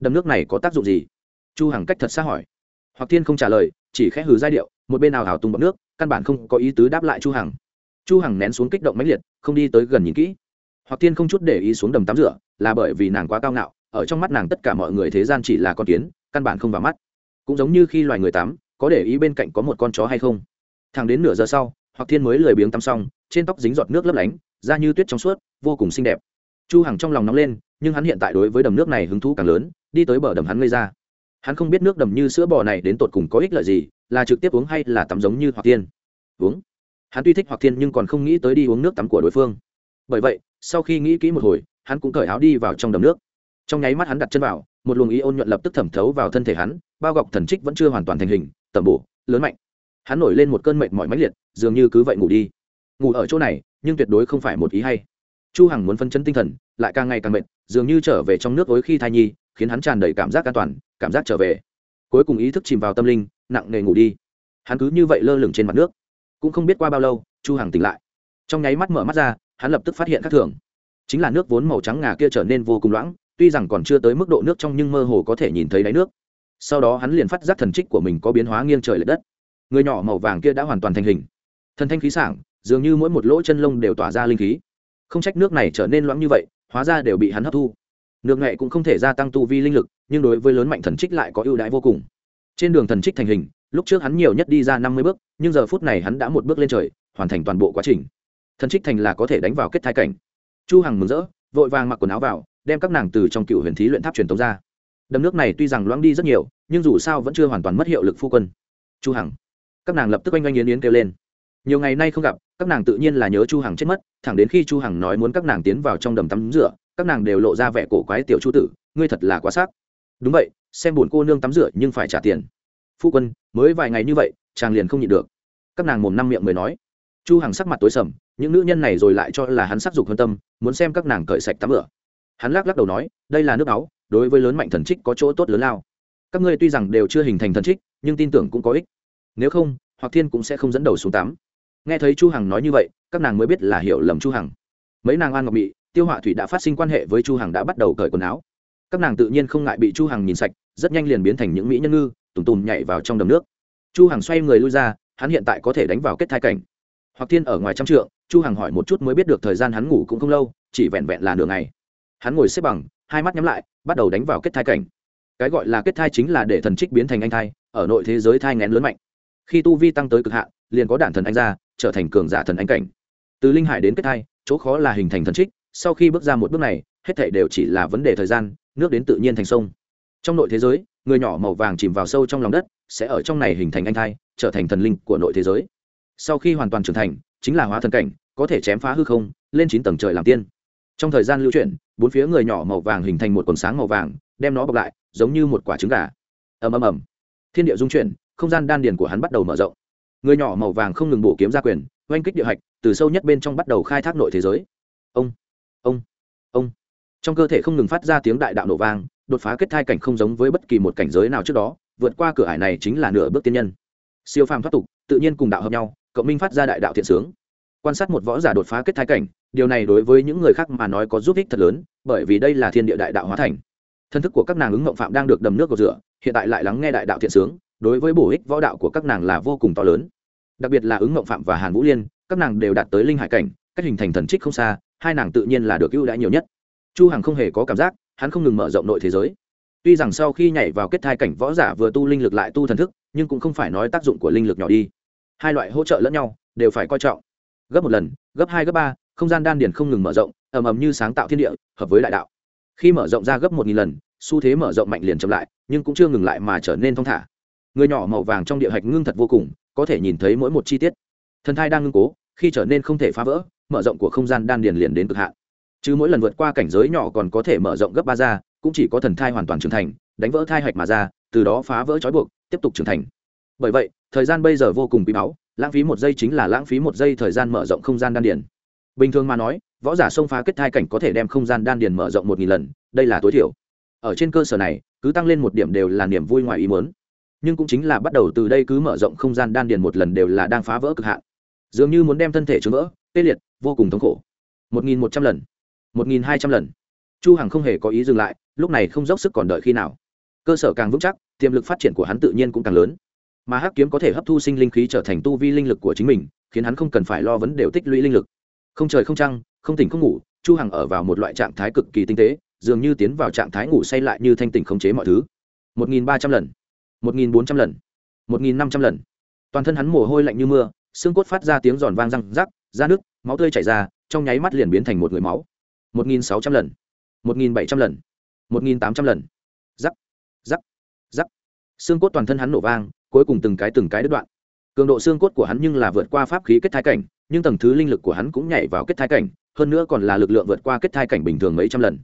Đầm nước này có tác dụng gì? Chu hằng cách thật xa hỏi. Hoặc thiên không trả lời, chỉ khẽ hừ giai điệu, một bên nào hào tung bọc nước, căn bản không có ý tứ đáp lại chu hằng. Chu hằng nén xuống kích động mãnh liệt, không đi tới gần nhìn kỹ. Hoặc Thiên không chút để ý xuống đầm tắm rửa, là bởi vì nàng quá cao ngạo, ở trong mắt nàng tất cả mọi người thế gian chỉ là con kiến, căn bản không vào mắt. Cũng giống như khi loài người tắm có để ý bên cạnh có một con chó hay không? Thẳng đến nửa giờ sau hoặc thiên mới lười biếng tắm xong, trên tóc dính giọt nước lấp lánh, da như tuyết trong suốt, vô cùng xinh đẹp. Chu hằng trong lòng nóng lên, nhưng hắn hiện tại đối với đầm nước này hứng thú càng lớn, đi tới bờ đầm hắn ngây ra. Hắn không biết nước đầm như sữa bò này đến tột cùng có ích lợi gì, là trực tiếp uống hay là tắm giống như hoặc Thiên? uống. Hắn tuy thích hoặc thiên nhưng còn không nghĩ tới đi uống nước tắm của đối phương. Bởi vậy, sau khi nghĩ kỹ một hồi, hắn cũng cởi áo đi vào trong đầm nước. Trong nháy mắt hắn đặt chân vào, một luồng ý ôn nhuận lập tức thẩm thấu vào thân thể hắn, bao gọc thần trích vẫn chưa hoàn toàn thành hình tẩm bổ, lớn mạnh. Hắn nổi lên một cơn mệt mỏi mãnh liệt, dường như cứ vậy ngủ đi. Ngủ ở chỗ này, nhưng tuyệt đối không phải một ý hay. Chu hằng muốn phân chân tinh thần, lại càng ngày càng mệt, dường như trở về trong nước ối khi thai nhi, khiến hắn tràn đầy cảm giác an toàn, cảm giác trở về. Cuối cùng ý thức chìm vào tâm linh, nặng nề ngủ đi. Hắn cứ như vậy lơ lửng trên mặt nước. Cũng không biết qua bao lâu, chu hằng tỉnh lại. Trong nháy mắt mở mắt ra, hắn lập tức phát hiện khác thường. Chính là nước vốn màu trắng ngà kia trở nên vô cùng loãng, tuy rằng còn chưa tới mức độ nước trong nhưng mơ hồ có thể nhìn thấy đáy nước sau đó hắn liền phát giác thần trích của mình có biến hóa nghiêng trời l ệ đất. Người nhỏ màu vàng kia đã hoàn toàn thành hình. Thần thanh khí sảng, dường như mỗi một lỗ chân lông đều tỏa ra linh khí. Không trách nước này trở nên loãng như vậy, hóa ra đều bị hắn hấp thu. Nước nghệ cũng không thể gia tăng tu vi linh lực, nhưng đối với lớn mạnh thần trích lại có ưu đãi vô cùng. Trên đường thần trích thành hình, lúc trước hắn nhiều nhất đi ra năm mươi bước, nhưng giờ phút này hắn đã một bước lên trời, hoàn thành toàn bộ quá trình. Thần trích thành là có thể đánh vào kết thai cảnh. Chu hằng mừng rỡ, vội vàng mặc quần áo vào, đem các nàng từ trong cựu huyền thí luyện tháp truyền tống ra đầm nước này tuy rằng loãng đi rất nhiều, nhưng dù sao vẫn chưa hoàn toàn mất hiệu lực phu quân. Chu hằng. Các nàng lập tức oanh oanh yến yến kêu lên. Nhiều ngày nay không gặp, các nàng tự nhiên là nhớ chu hằng chết mất, thẳng đến khi chu hằng nói muốn các nàng tiến vào trong đầm tắm rửa, các nàng đều lộ ra vẻ cổ quái tiểu chu tử, ngươi thật là quá sắc đúng vậy, xem buồn cô nương tắm rửa nhưng phải trả tiền. Phu quân, mới vài ngày như vậy, chàng liền không nhịn được. Các nàng mồm năm miệng mới nói. Chu hằng sắc mặt tối sầm, những nữ nhân này rồi lại cho là hắn sắc dục hơn tâm, muốn xem các nàng cởi sạch tắm rửa. Hắn lắc lắc đầu nói, đây là nước áo đối với lớn mạnh thần trích có chỗ tốt lớn lao. Các ngươi tuy rằng đều chưa hình thành thần trích, nhưng tin tưởng cũng có ích. Nếu không hoặc thiên cũng sẽ không dẫn đầu xuống tám. nghe thấy chu hằng nói như vậy, các nàng mới biết là hiểu lầm chu hằng. Mấy nàng an ngọc bị tiêu họa thủy đã phát sinh quan hệ với chu hằng đã bắt đầu cởi quần áo. Các nàng tự nhiên không ngại bị chu hằng nhìn sạch, rất nhanh liền biến thành những mỹ nhân ngư tùng tùng nhảy vào trong đầm nước. Chu hằng xoay người lui ra, hắn hiện tại có thể đánh vào kết thai cảnh. Hoặc thiên ở ngoài trăm trượng, chu hằng hỏi một chút mới biết được thời gian hắn ngủ cũng không lâu, chỉ vẹn vẹn là nửa ngày. Hắn ngồi xếp bằng hai mắt nhắm lại, bắt đầu đánh vào kết thai cảnh. Cái gọi là kết thai chính là để thần trích biến thành anh thai, ở nội thế giới thai ngén lớn mạnh. Khi tu vi tăng tới cực hạn, liền có đạn thần anh ra, trở thành cường giả thần anh cảnh. Từ linh hải đến kết thai, chỗ khó là hình thành thần trích, sau khi bước ra một bước này, hết thảy đều chỉ là vấn đề thời gian, nước đến tự nhiên thành sông. Trong nội thế giới, người nhỏ màu vàng chìm vào sâu trong lòng đất, sẽ ở trong này hình thành anh thai, trở thành thần linh của nội thế giới. Sau khi hoàn toàn trưởng thành, chính là hóa thần cảnh, có thể chém phá hư không, lên chín tầng trời làm tiên trong thời gian lưu chuyển, bốn phía người nhỏ màu vàng hình thành một quần sáng màu vàng, đem nó bọc lại, giống như một quả trứng gà. Ầm ầm ầm. Thiên địa dung chuyển, không gian đan điền của hắn bắt đầu mở rộng. Người nhỏ màu vàng không ngừng bổ kiếm ra quyền, oanh kích địa hạch, từ sâu nhất bên trong bắt đầu khai thác nội thế giới. Ông ông ông. Trong cơ thể không ngừng phát ra tiếng đại đạo nổ vang, đột phá kết thai cảnh không giống với bất kỳ một cảnh giới nào trước đó, vượt qua cửa ải này chính là nửa bước tiên nhân. Siêu phàm thoát tục, tự nhiên cùng đạo hợp nhau, cộng minh phát ra đại đạo thiện sướng quan sát một võ giả đột phá kết thai cảnh, điều này đối với những người khác mà nói có giúp ích thật lớn, bởi vì đây là thiên địa đại đạo hóa thành. Thân thức của các nàng ứng mộng phạm đang được đầm nước cầu rửa, hiện tại lại lắng nghe đại đạo thiện sướng, đối với bổ ích võ đạo của các nàng là vô cùng to lớn. Đặc biệt là ứng mộng phạm và hàn vũ liên, các nàng đều đạt tới linh hải cảnh, cách hình thành thần trích không xa, hai nàng tự nhiên là được ưu đãi nhiều nhất. Chu hằng không hề có cảm giác, hắn không ngừng mở rộng nội thế giới. Tuy rằng sau khi nhảy vào kết thai cảnh võ giả vừa tu linh lực lại tu thần thức, nhưng cũng không phải nói tác dụng của linh lực nhỏ đi. Hai loại hỗ trợ lẫn nhau, đều phải coi trọng gấp một lần, gấp hai, gấp ba, không gian đan điền không ngừng mở rộng, ầm ầm như sáng tạo thiên địa, hợp với đại đạo. Khi mở rộng ra gấp một nghìn lần, xu thế mở rộng mạnh liền chậm lại, nhưng cũng chưa ngừng lại mà trở nên thong thả. Người nhỏ màu vàng trong địa hạch ngưng thật vô cùng, có thể nhìn thấy mỗi một chi tiết. Thần thai đang ngưng cố, khi trở nên không thể phá vỡ, mở rộng của không gian đan điền liền đến cực hạn. Chứ mỗi lần vượt qua cảnh giới nhỏ còn có thể mở rộng gấp ba ra, cũng chỉ có thần thai hoàn toàn trưởng thành, đánh vỡ thai hạch mà ra, từ đó phá vỡ trói buộc, tiếp tục trưởng thành. Bởi vậy, thời gian bây giờ vô cùng quý báu lãng phí một giây chính là lãng phí một giây thời gian mở rộng không gian đan điền. Bình thường mà nói, võ giả xông phá kết thai cảnh có thể đem không gian đan điền mở rộng một nghìn lần, đây là tối thiểu. Ở trên cơ sở này, cứ tăng lên một điểm đều là niềm vui ngoài ý muốn. Nhưng cũng chính là bắt đầu từ đây cứ mở rộng không gian đan điền một lần đều là đang phá vỡ cực hạn. Dường như muốn đem thân thể chống vỡ, tê liệt, vô cùng thống khổ. Một nghìn một trăm lần, một nghìn hai trăm lần. Chu hằng không hề có ý dừng lại, lúc này không dốc sức còn đợi khi nào. Cơ sở càng vững chắc, tiềm lực phát triển của hắn tự nhiên cũng càng lớn mà hắc kiếm có thể hấp thu sinh linh khí trở thành tu vi linh lực của chính mình, khiến hắn không cần phải lo vấn đều tích lũy linh lực. Không trời không trăng, không tỉnh không ngủ, chu hằng ở vào một loại trạng thái cực kỳ tinh tế, dường như tiến vào trạng thái ngủ say lại như thanh tỉnh khống chế mọi thứ. Một nghìn ba trăm lần, một nghìn bốn trăm lần, một nghìn năm trăm lần. Toàn thân hắn mồ hôi lạnh như mưa, xương cốt phát ra tiếng giòn vang răng rắc ra nước máu tươi chảy ra, trong nháy mắt liền biến thành một người máu. Một nghìn sáu trăm lần, một nghìn bảy trăm lần, một nghìn tám trăm lần. Rắc rắc rắc. Xương cốt toàn thân hắn nổ vang cuối cùng từng cái từng cái đứt đoạn. Cường độ xương cốt của hắn nhưng là vượt qua pháp khí kết thai cảnh, nhưng tầng thứ linh lực của hắn cũng nhảy vào kết thai cảnh, hơn nữa còn là lực lượng vượt qua kết thai cảnh bình thường mấy trăm lần.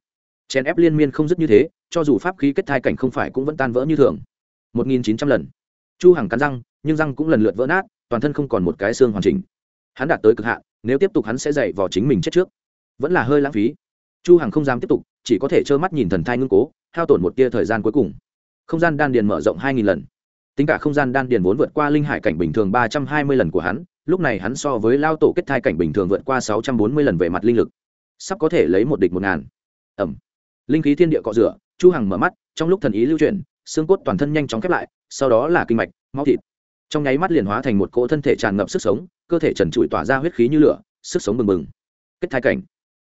Chèn ép liên miên không dứt như thế, cho dù pháp khí kết thai cảnh không phải cũng vẫn tan vỡ như thường. Một nghìn chín trăm lần. Chu hằng cắn răng, nhưng răng cũng lần lượt vỡ nát, toàn thân không còn một cái xương hoàn chỉnh. Hắn đạt tới cực hạn, nếu tiếp tục hắn sẽ dạy vào chính mình chết trước. Vẫn là hơi lãng phí. Chu hằng không dám tiếp tục, chỉ có thể trơ mắt nhìn thần thai ngưng cố, hao tổn một tia thời gian cuối cùng. Không gian đan điền mở rộng hai nghìn lần tính cả không gian đan điền vốn vượt qua linh hải cảnh bình thường ba trăm hai mươi lần của hắn, lúc này hắn so với lao tổ kết thai cảnh bình thường vượt qua sáu trăm bốn mươi lần về mặt linh lực. Sắp có thể lấy một địch một ngàn. Ẩm. Linh khí thiên địa cọ rửa, chu hằng mở mắt, trong lúc thần ý lưu chuyển, xương cốt toàn thân nhanh chóng khép lại, sau đó là kinh mạch, máu thịt. Trong nháy mắt liền hóa thành một cỗ thân thể tràn ngập sức sống, cơ thể trần trụi tỏa ra huyết khí như lửa, sức sống bừng bừng. Kết thai cảnh.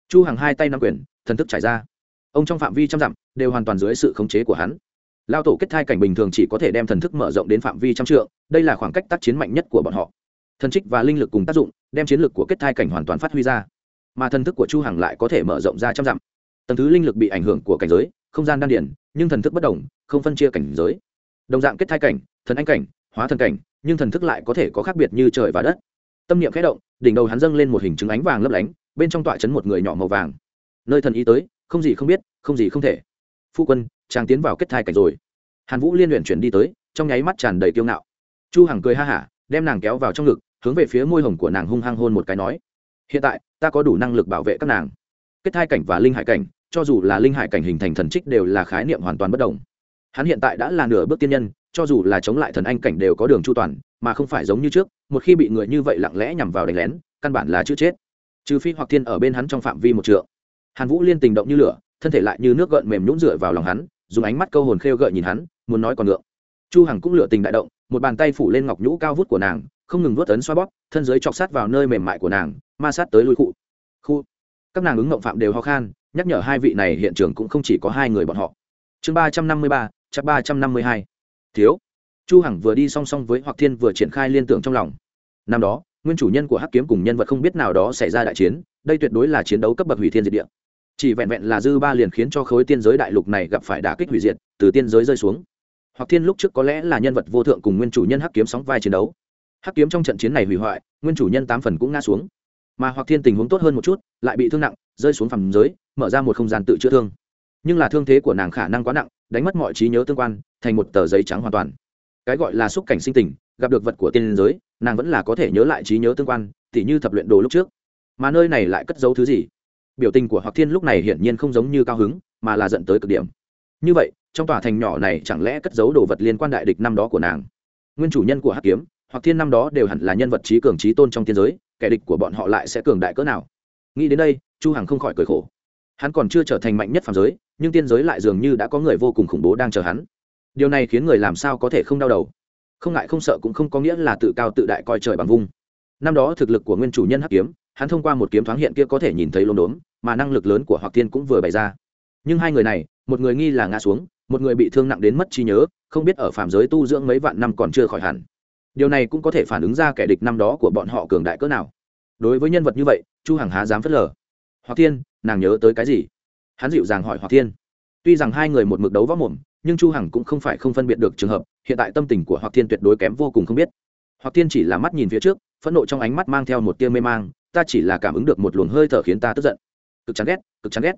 Chu hằng hai tay nắm quyền, thần thức trải ra. Ông trong phạm vi trăm dặm, đều hoàn toàn dưới sự khống chế của hắn lao tổ kết thai cảnh bình thường chỉ có thể đem thần thức mở rộng đến phạm vi trăm trượng, đây là khoảng cách tác chiến mạnh nhất của bọn họ. Thần trích và linh lực cùng tác dụng, đem chiến lược của kết thai cảnh hoàn toàn phát huy ra. Mà thần thức của chu hằng lại có thể mở rộng ra trăm dặm. Tầng thứ linh lực bị ảnh hưởng của cảnh giới, không gian đan điển nhưng thần thức bất đồng không phân chia cảnh giới. Đồng dạng kết thai cảnh, thần anh cảnh, hóa thần cảnh, nhưng thần thức lại có thể có khác biệt như trời và đất. Tâm niệm khẽ động, đỉnh đầu hắn dâng lên một hình chứng ánh vàng lấp lánh, bên trong tọa chấn một người nhỏ màu vàng. Nơi thần ý tới, không gì không biết, không gì không thể. Phu quân chàng tiến vào kết thai cảnh rồi. Hàn vũ liên luyện chuyển đi tới, trong nháy mắt tràn đầy kiêu ngạo. Chu hằng cười ha hả, đem nàng kéo vào trong ngực, hướng về phía môi hồng của nàng hung hăng hôn một cái nói, hiện tại, ta có đủ năng lực bảo vệ các nàng. Kết thai cảnh và linh hải cảnh, cho dù là linh hải cảnh hình thành thần trích đều là khái niệm hoàn toàn bất đồng. Hắn hiện tại đã là nửa bước tiên nhân, cho dù là chống lại thần anh cảnh đều có đường chu toàn, mà không phải giống như trước, một khi bị người như vậy lặng lẽ nhằm vào đánh lén, căn bản là chữ chết. Trừ phi hoặc thiên ở bên hắn trong phạm vi một trượng. Hàn vũ liên tình động như lửa, thân thể lại như nước gợn mềm nhũn rửa vào lòng hắn dùng ánh mắt câu hồn khêu gợi nhìn hắn, muốn nói còn ngượng. Chu hằng cũng lựa tình đại động, một bàn tay phủ lên ngọc nhũ cao vút của nàng, không ngừng vuốt ấn xoa bóp, thân dưới chọc sát vào nơi mềm mại của nàng, ma sát tới lùi cụ khu các nàng ứng ngộng phạm đều ho khan, nhắc nhở hai vị này hiện trường cũng không chỉ có hai người bọn họ. Chương ba trăm năm mươi ba chắc ba trăm năm mươi hai. Thiếu. Chu hằng vừa đi song song với hoặc thiên vừa triển khai liên tưởng trong lòng. Năm đó, nguyên chủ nhân của hắc kiếm cùng nhân vật không biết nào đó xảy ra đại chiến, đây tuyệt đối là chiến đấu cấp bậc hủy thiên diệt địa chỉ vẹn vẹn là dư ba liền khiến cho khối tiên giới đại lục này gặp phải đả kích hủy diệt, từ tiên giới rơi xuống. Hoặc thiên lúc trước có lẽ là nhân vật vô thượng cùng nguyên chủ nhân hắc kiếm sóng vai chiến đấu. Hắc kiếm trong trận chiến này hủy hoại, nguyên chủ nhân tám phần cũng ngã xuống. Mà hoặc thiên tình huống tốt hơn một chút, lại bị thương nặng, rơi xuống phẳng giới, mở ra một không gian tự chữa thương. Nhưng là thương thế của nàng khả năng quá nặng, đánh mất mọi trí nhớ tương quan, thành một tờ giấy trắng hoàn toàn. Cái gọi là xúc cảnh sinh tình, gặp được vật của tiên giới, nàng vẫn là có thể nhớ lại trí nhớ tương quan, tỉ như thập luyện đồ lúc trước. Mà nơi này lại cất giấu thứ gì? Biểu tình của hoặc thiên lúc này hiển nhiên không giống như cao hứng, mà là dẫn tới cực điểm. Như vậy, trong tòa thành nhỏ này chẳng lẽ cất giấu đồ vật liên quan đại địch năm đó của nàng? Nguyên chủ nhân của hắc kiếm hoặc thiên năm đó đều hẳn là nhân vật trí cường trí tôn trong tiên giới, kẻ địch của bọn họ lại sẽ cường đại cỡ nào? Nghĩ đến đây, chu hằng không khỏi cười khổ. Hắn còn chưa trở thành mạnh nhất phàm giới, nhưng tiên giới lại dường như đã có người vô cùng khủng bố đang chờ hắn. Điều này khiến người làm sao có thể không đau đầu? Không ngại không sợ cũng không có nghĩa là tự cao tự đại coi trời bằng vung. Năm đó thực lực của nguyên chủ nhân hắc kiếm hắn thông qua một kiếm thoáng hiện kia có thể nhìn thấy lốm đốm, mà năng lực lớn của hoặc tiên cũng vừa bày ra. Nhưng hai người này, một người nghi là ngã xuống, một người bị thương nặng đến mất trí nhớ, không biết ở phạm giới tu dưỡng mấy vạn năm còn chưa khỏi hẳn. Điều này cũng có thể phản ứng ra kẻ địch năm đó của bọn họ cường đại cỡ nào. Đối với nhân vật như vậy, chu hằng há dám phớt lờ. Hoặc thiên, nàng nhớ tới cái gì? Hắn dịu dàng hỏi hoặc thiên. Tuy rằng hai người một mực đấu võ mồm, nhưng chu hằng cũng không phải không phân biệt được trường hợp, hiện tại tâm tình của hoặc thiên tuyệt đối kém vô cùng không biết. Hoặc thiên chỉ là mắt nhìn phía trước, phẫn nộ trong ánh mắt mang theo một tia mê mang ta chỉ là cảm ứng được một luồng hơi thở khiến ta tức giận. Cực chán ghét, cực chán ghét.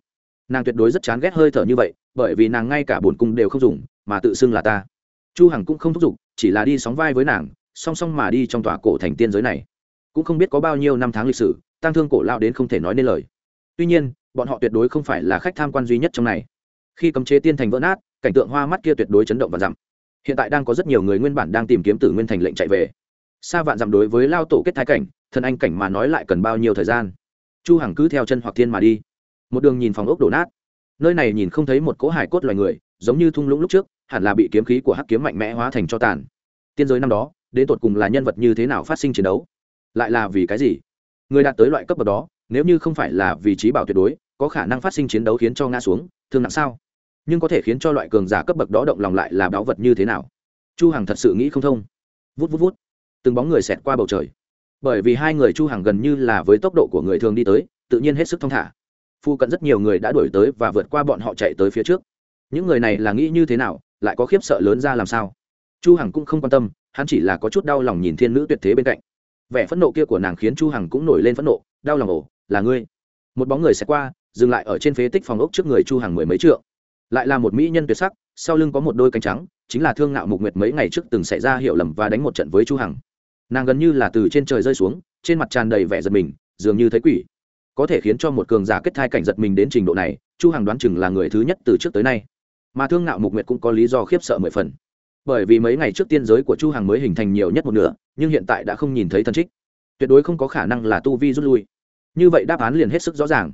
Nàng tuyệt đối rất chán ghét hơi thở như vậy, bởi vì nàng ngay cả bổn cung đều không dùng, mà tự xưng là ta. Chu hằng cũng không thúc giục, chỉ là đi sóng vai với nàng, song song mà đi trong tòa cổ thành tiên giới này. Cũng không biết có bao nhiêu năm tháng lịch sử tăng thương cổ lao đến không thể nói nên lời. Tuy nhiên, bọn họ tuyệt đối không phải là khách tham quan duy nhất trong này. Khi cấm chế tiên thành vỡ nát, cảnh tượng hoa mắt kia tuyệt đối chấn động và dặm hiện tại đang có rất nhiều người nguyên bản đang tìm kiếm tử nguyên thành lệnh chạy về. Xa vạn dặm đối với lao tổ kết thái cảnh thân anh cảnh mà nói lại cần bao nhiêu thời gian? Chu hằng cứ theo chân hoặc thiên mà đi. Một đường nhìn phòng ốc đổ nát. Nơi này nhìn không thấy một cỗ hải cốt loài người, giống như thung lũng lúc trước, hẳn là bị kiếm khí của hắc kiếm mạnh mẽ hóa thành cho tàn. Tiên giới năm đó, đến tột cùng là nhân vật như thế nào phát sinh chiến đấu? Lại là vì cái gì? Người đạt tới loại cấp bậc đó, nếu như không phải là vị trí bảo tuyệt đối, có khả năng phát sinh chiến đấu khiến cho ngã xuống, thương nặng sao? Nhưng có thể khiến cho loại cường giả cấp bậc đó động lòng lại là báu vật như thế nào? Chu hằng thật sự nghĩ không thông. Vút vút vút. Từng bóng người xẹt qua bầu trời bởi vì hai người chu hằng gần như là với tốc độ của người thường đi tới, tự nhiên hết sức thông thả. Phu cận rất nhiều người đã đuổi tới và vượt qua bọn họ chạy tới phía trước. Những người này là nghĩ như thế nào, lại có khiếp sợ lớn ra làm sao? Chu hằng cũng không quan tâm, hắn chỉ là có chút đau lòng nhìn thiên nữ tuyệt thế bên cạnh. Vẻ phẫn nộ kia của nàng khiến chu hằng cũng nổi lên phẫn nộ, đau lòng ổ là ngươi. Một bóng người sẽ qua, dừng lại ở trên phế tích phòng ốc trước người chu hằng mười mấy trượng. Lại là một mỹ nhân tuyệt sắc, sau lưng có một đôi cánh trắng, chính là thương ngạo mục nguyệt mấy ngày trước từng xảy ra hiểu lầm và đánh một trận với chu hằng nàng gần như là từ trên trời rơi xuống, trên mặt tràn đầy vẻ giật mình, dường như thấy quỷ. Có thể khiến cho một cường giả kết thai cảnh giật mình đến trình độ này, chu hằng đoán chừng là người thứ nhất từ trước tới nay. Mà thương ngạo mục nguyệt cũng có lý do khiếp sợ mười phần. Bởi vì mấy ngày trước tiên giới của chu hằng mới hình thành nhiều nhất một nửa, nhưng hiện tại đã không nhìn thấy thần trích. Tuyệt đối không có khả năng là tu vi rút lui. Như vậy đáp án liền hết sức rõ ràng.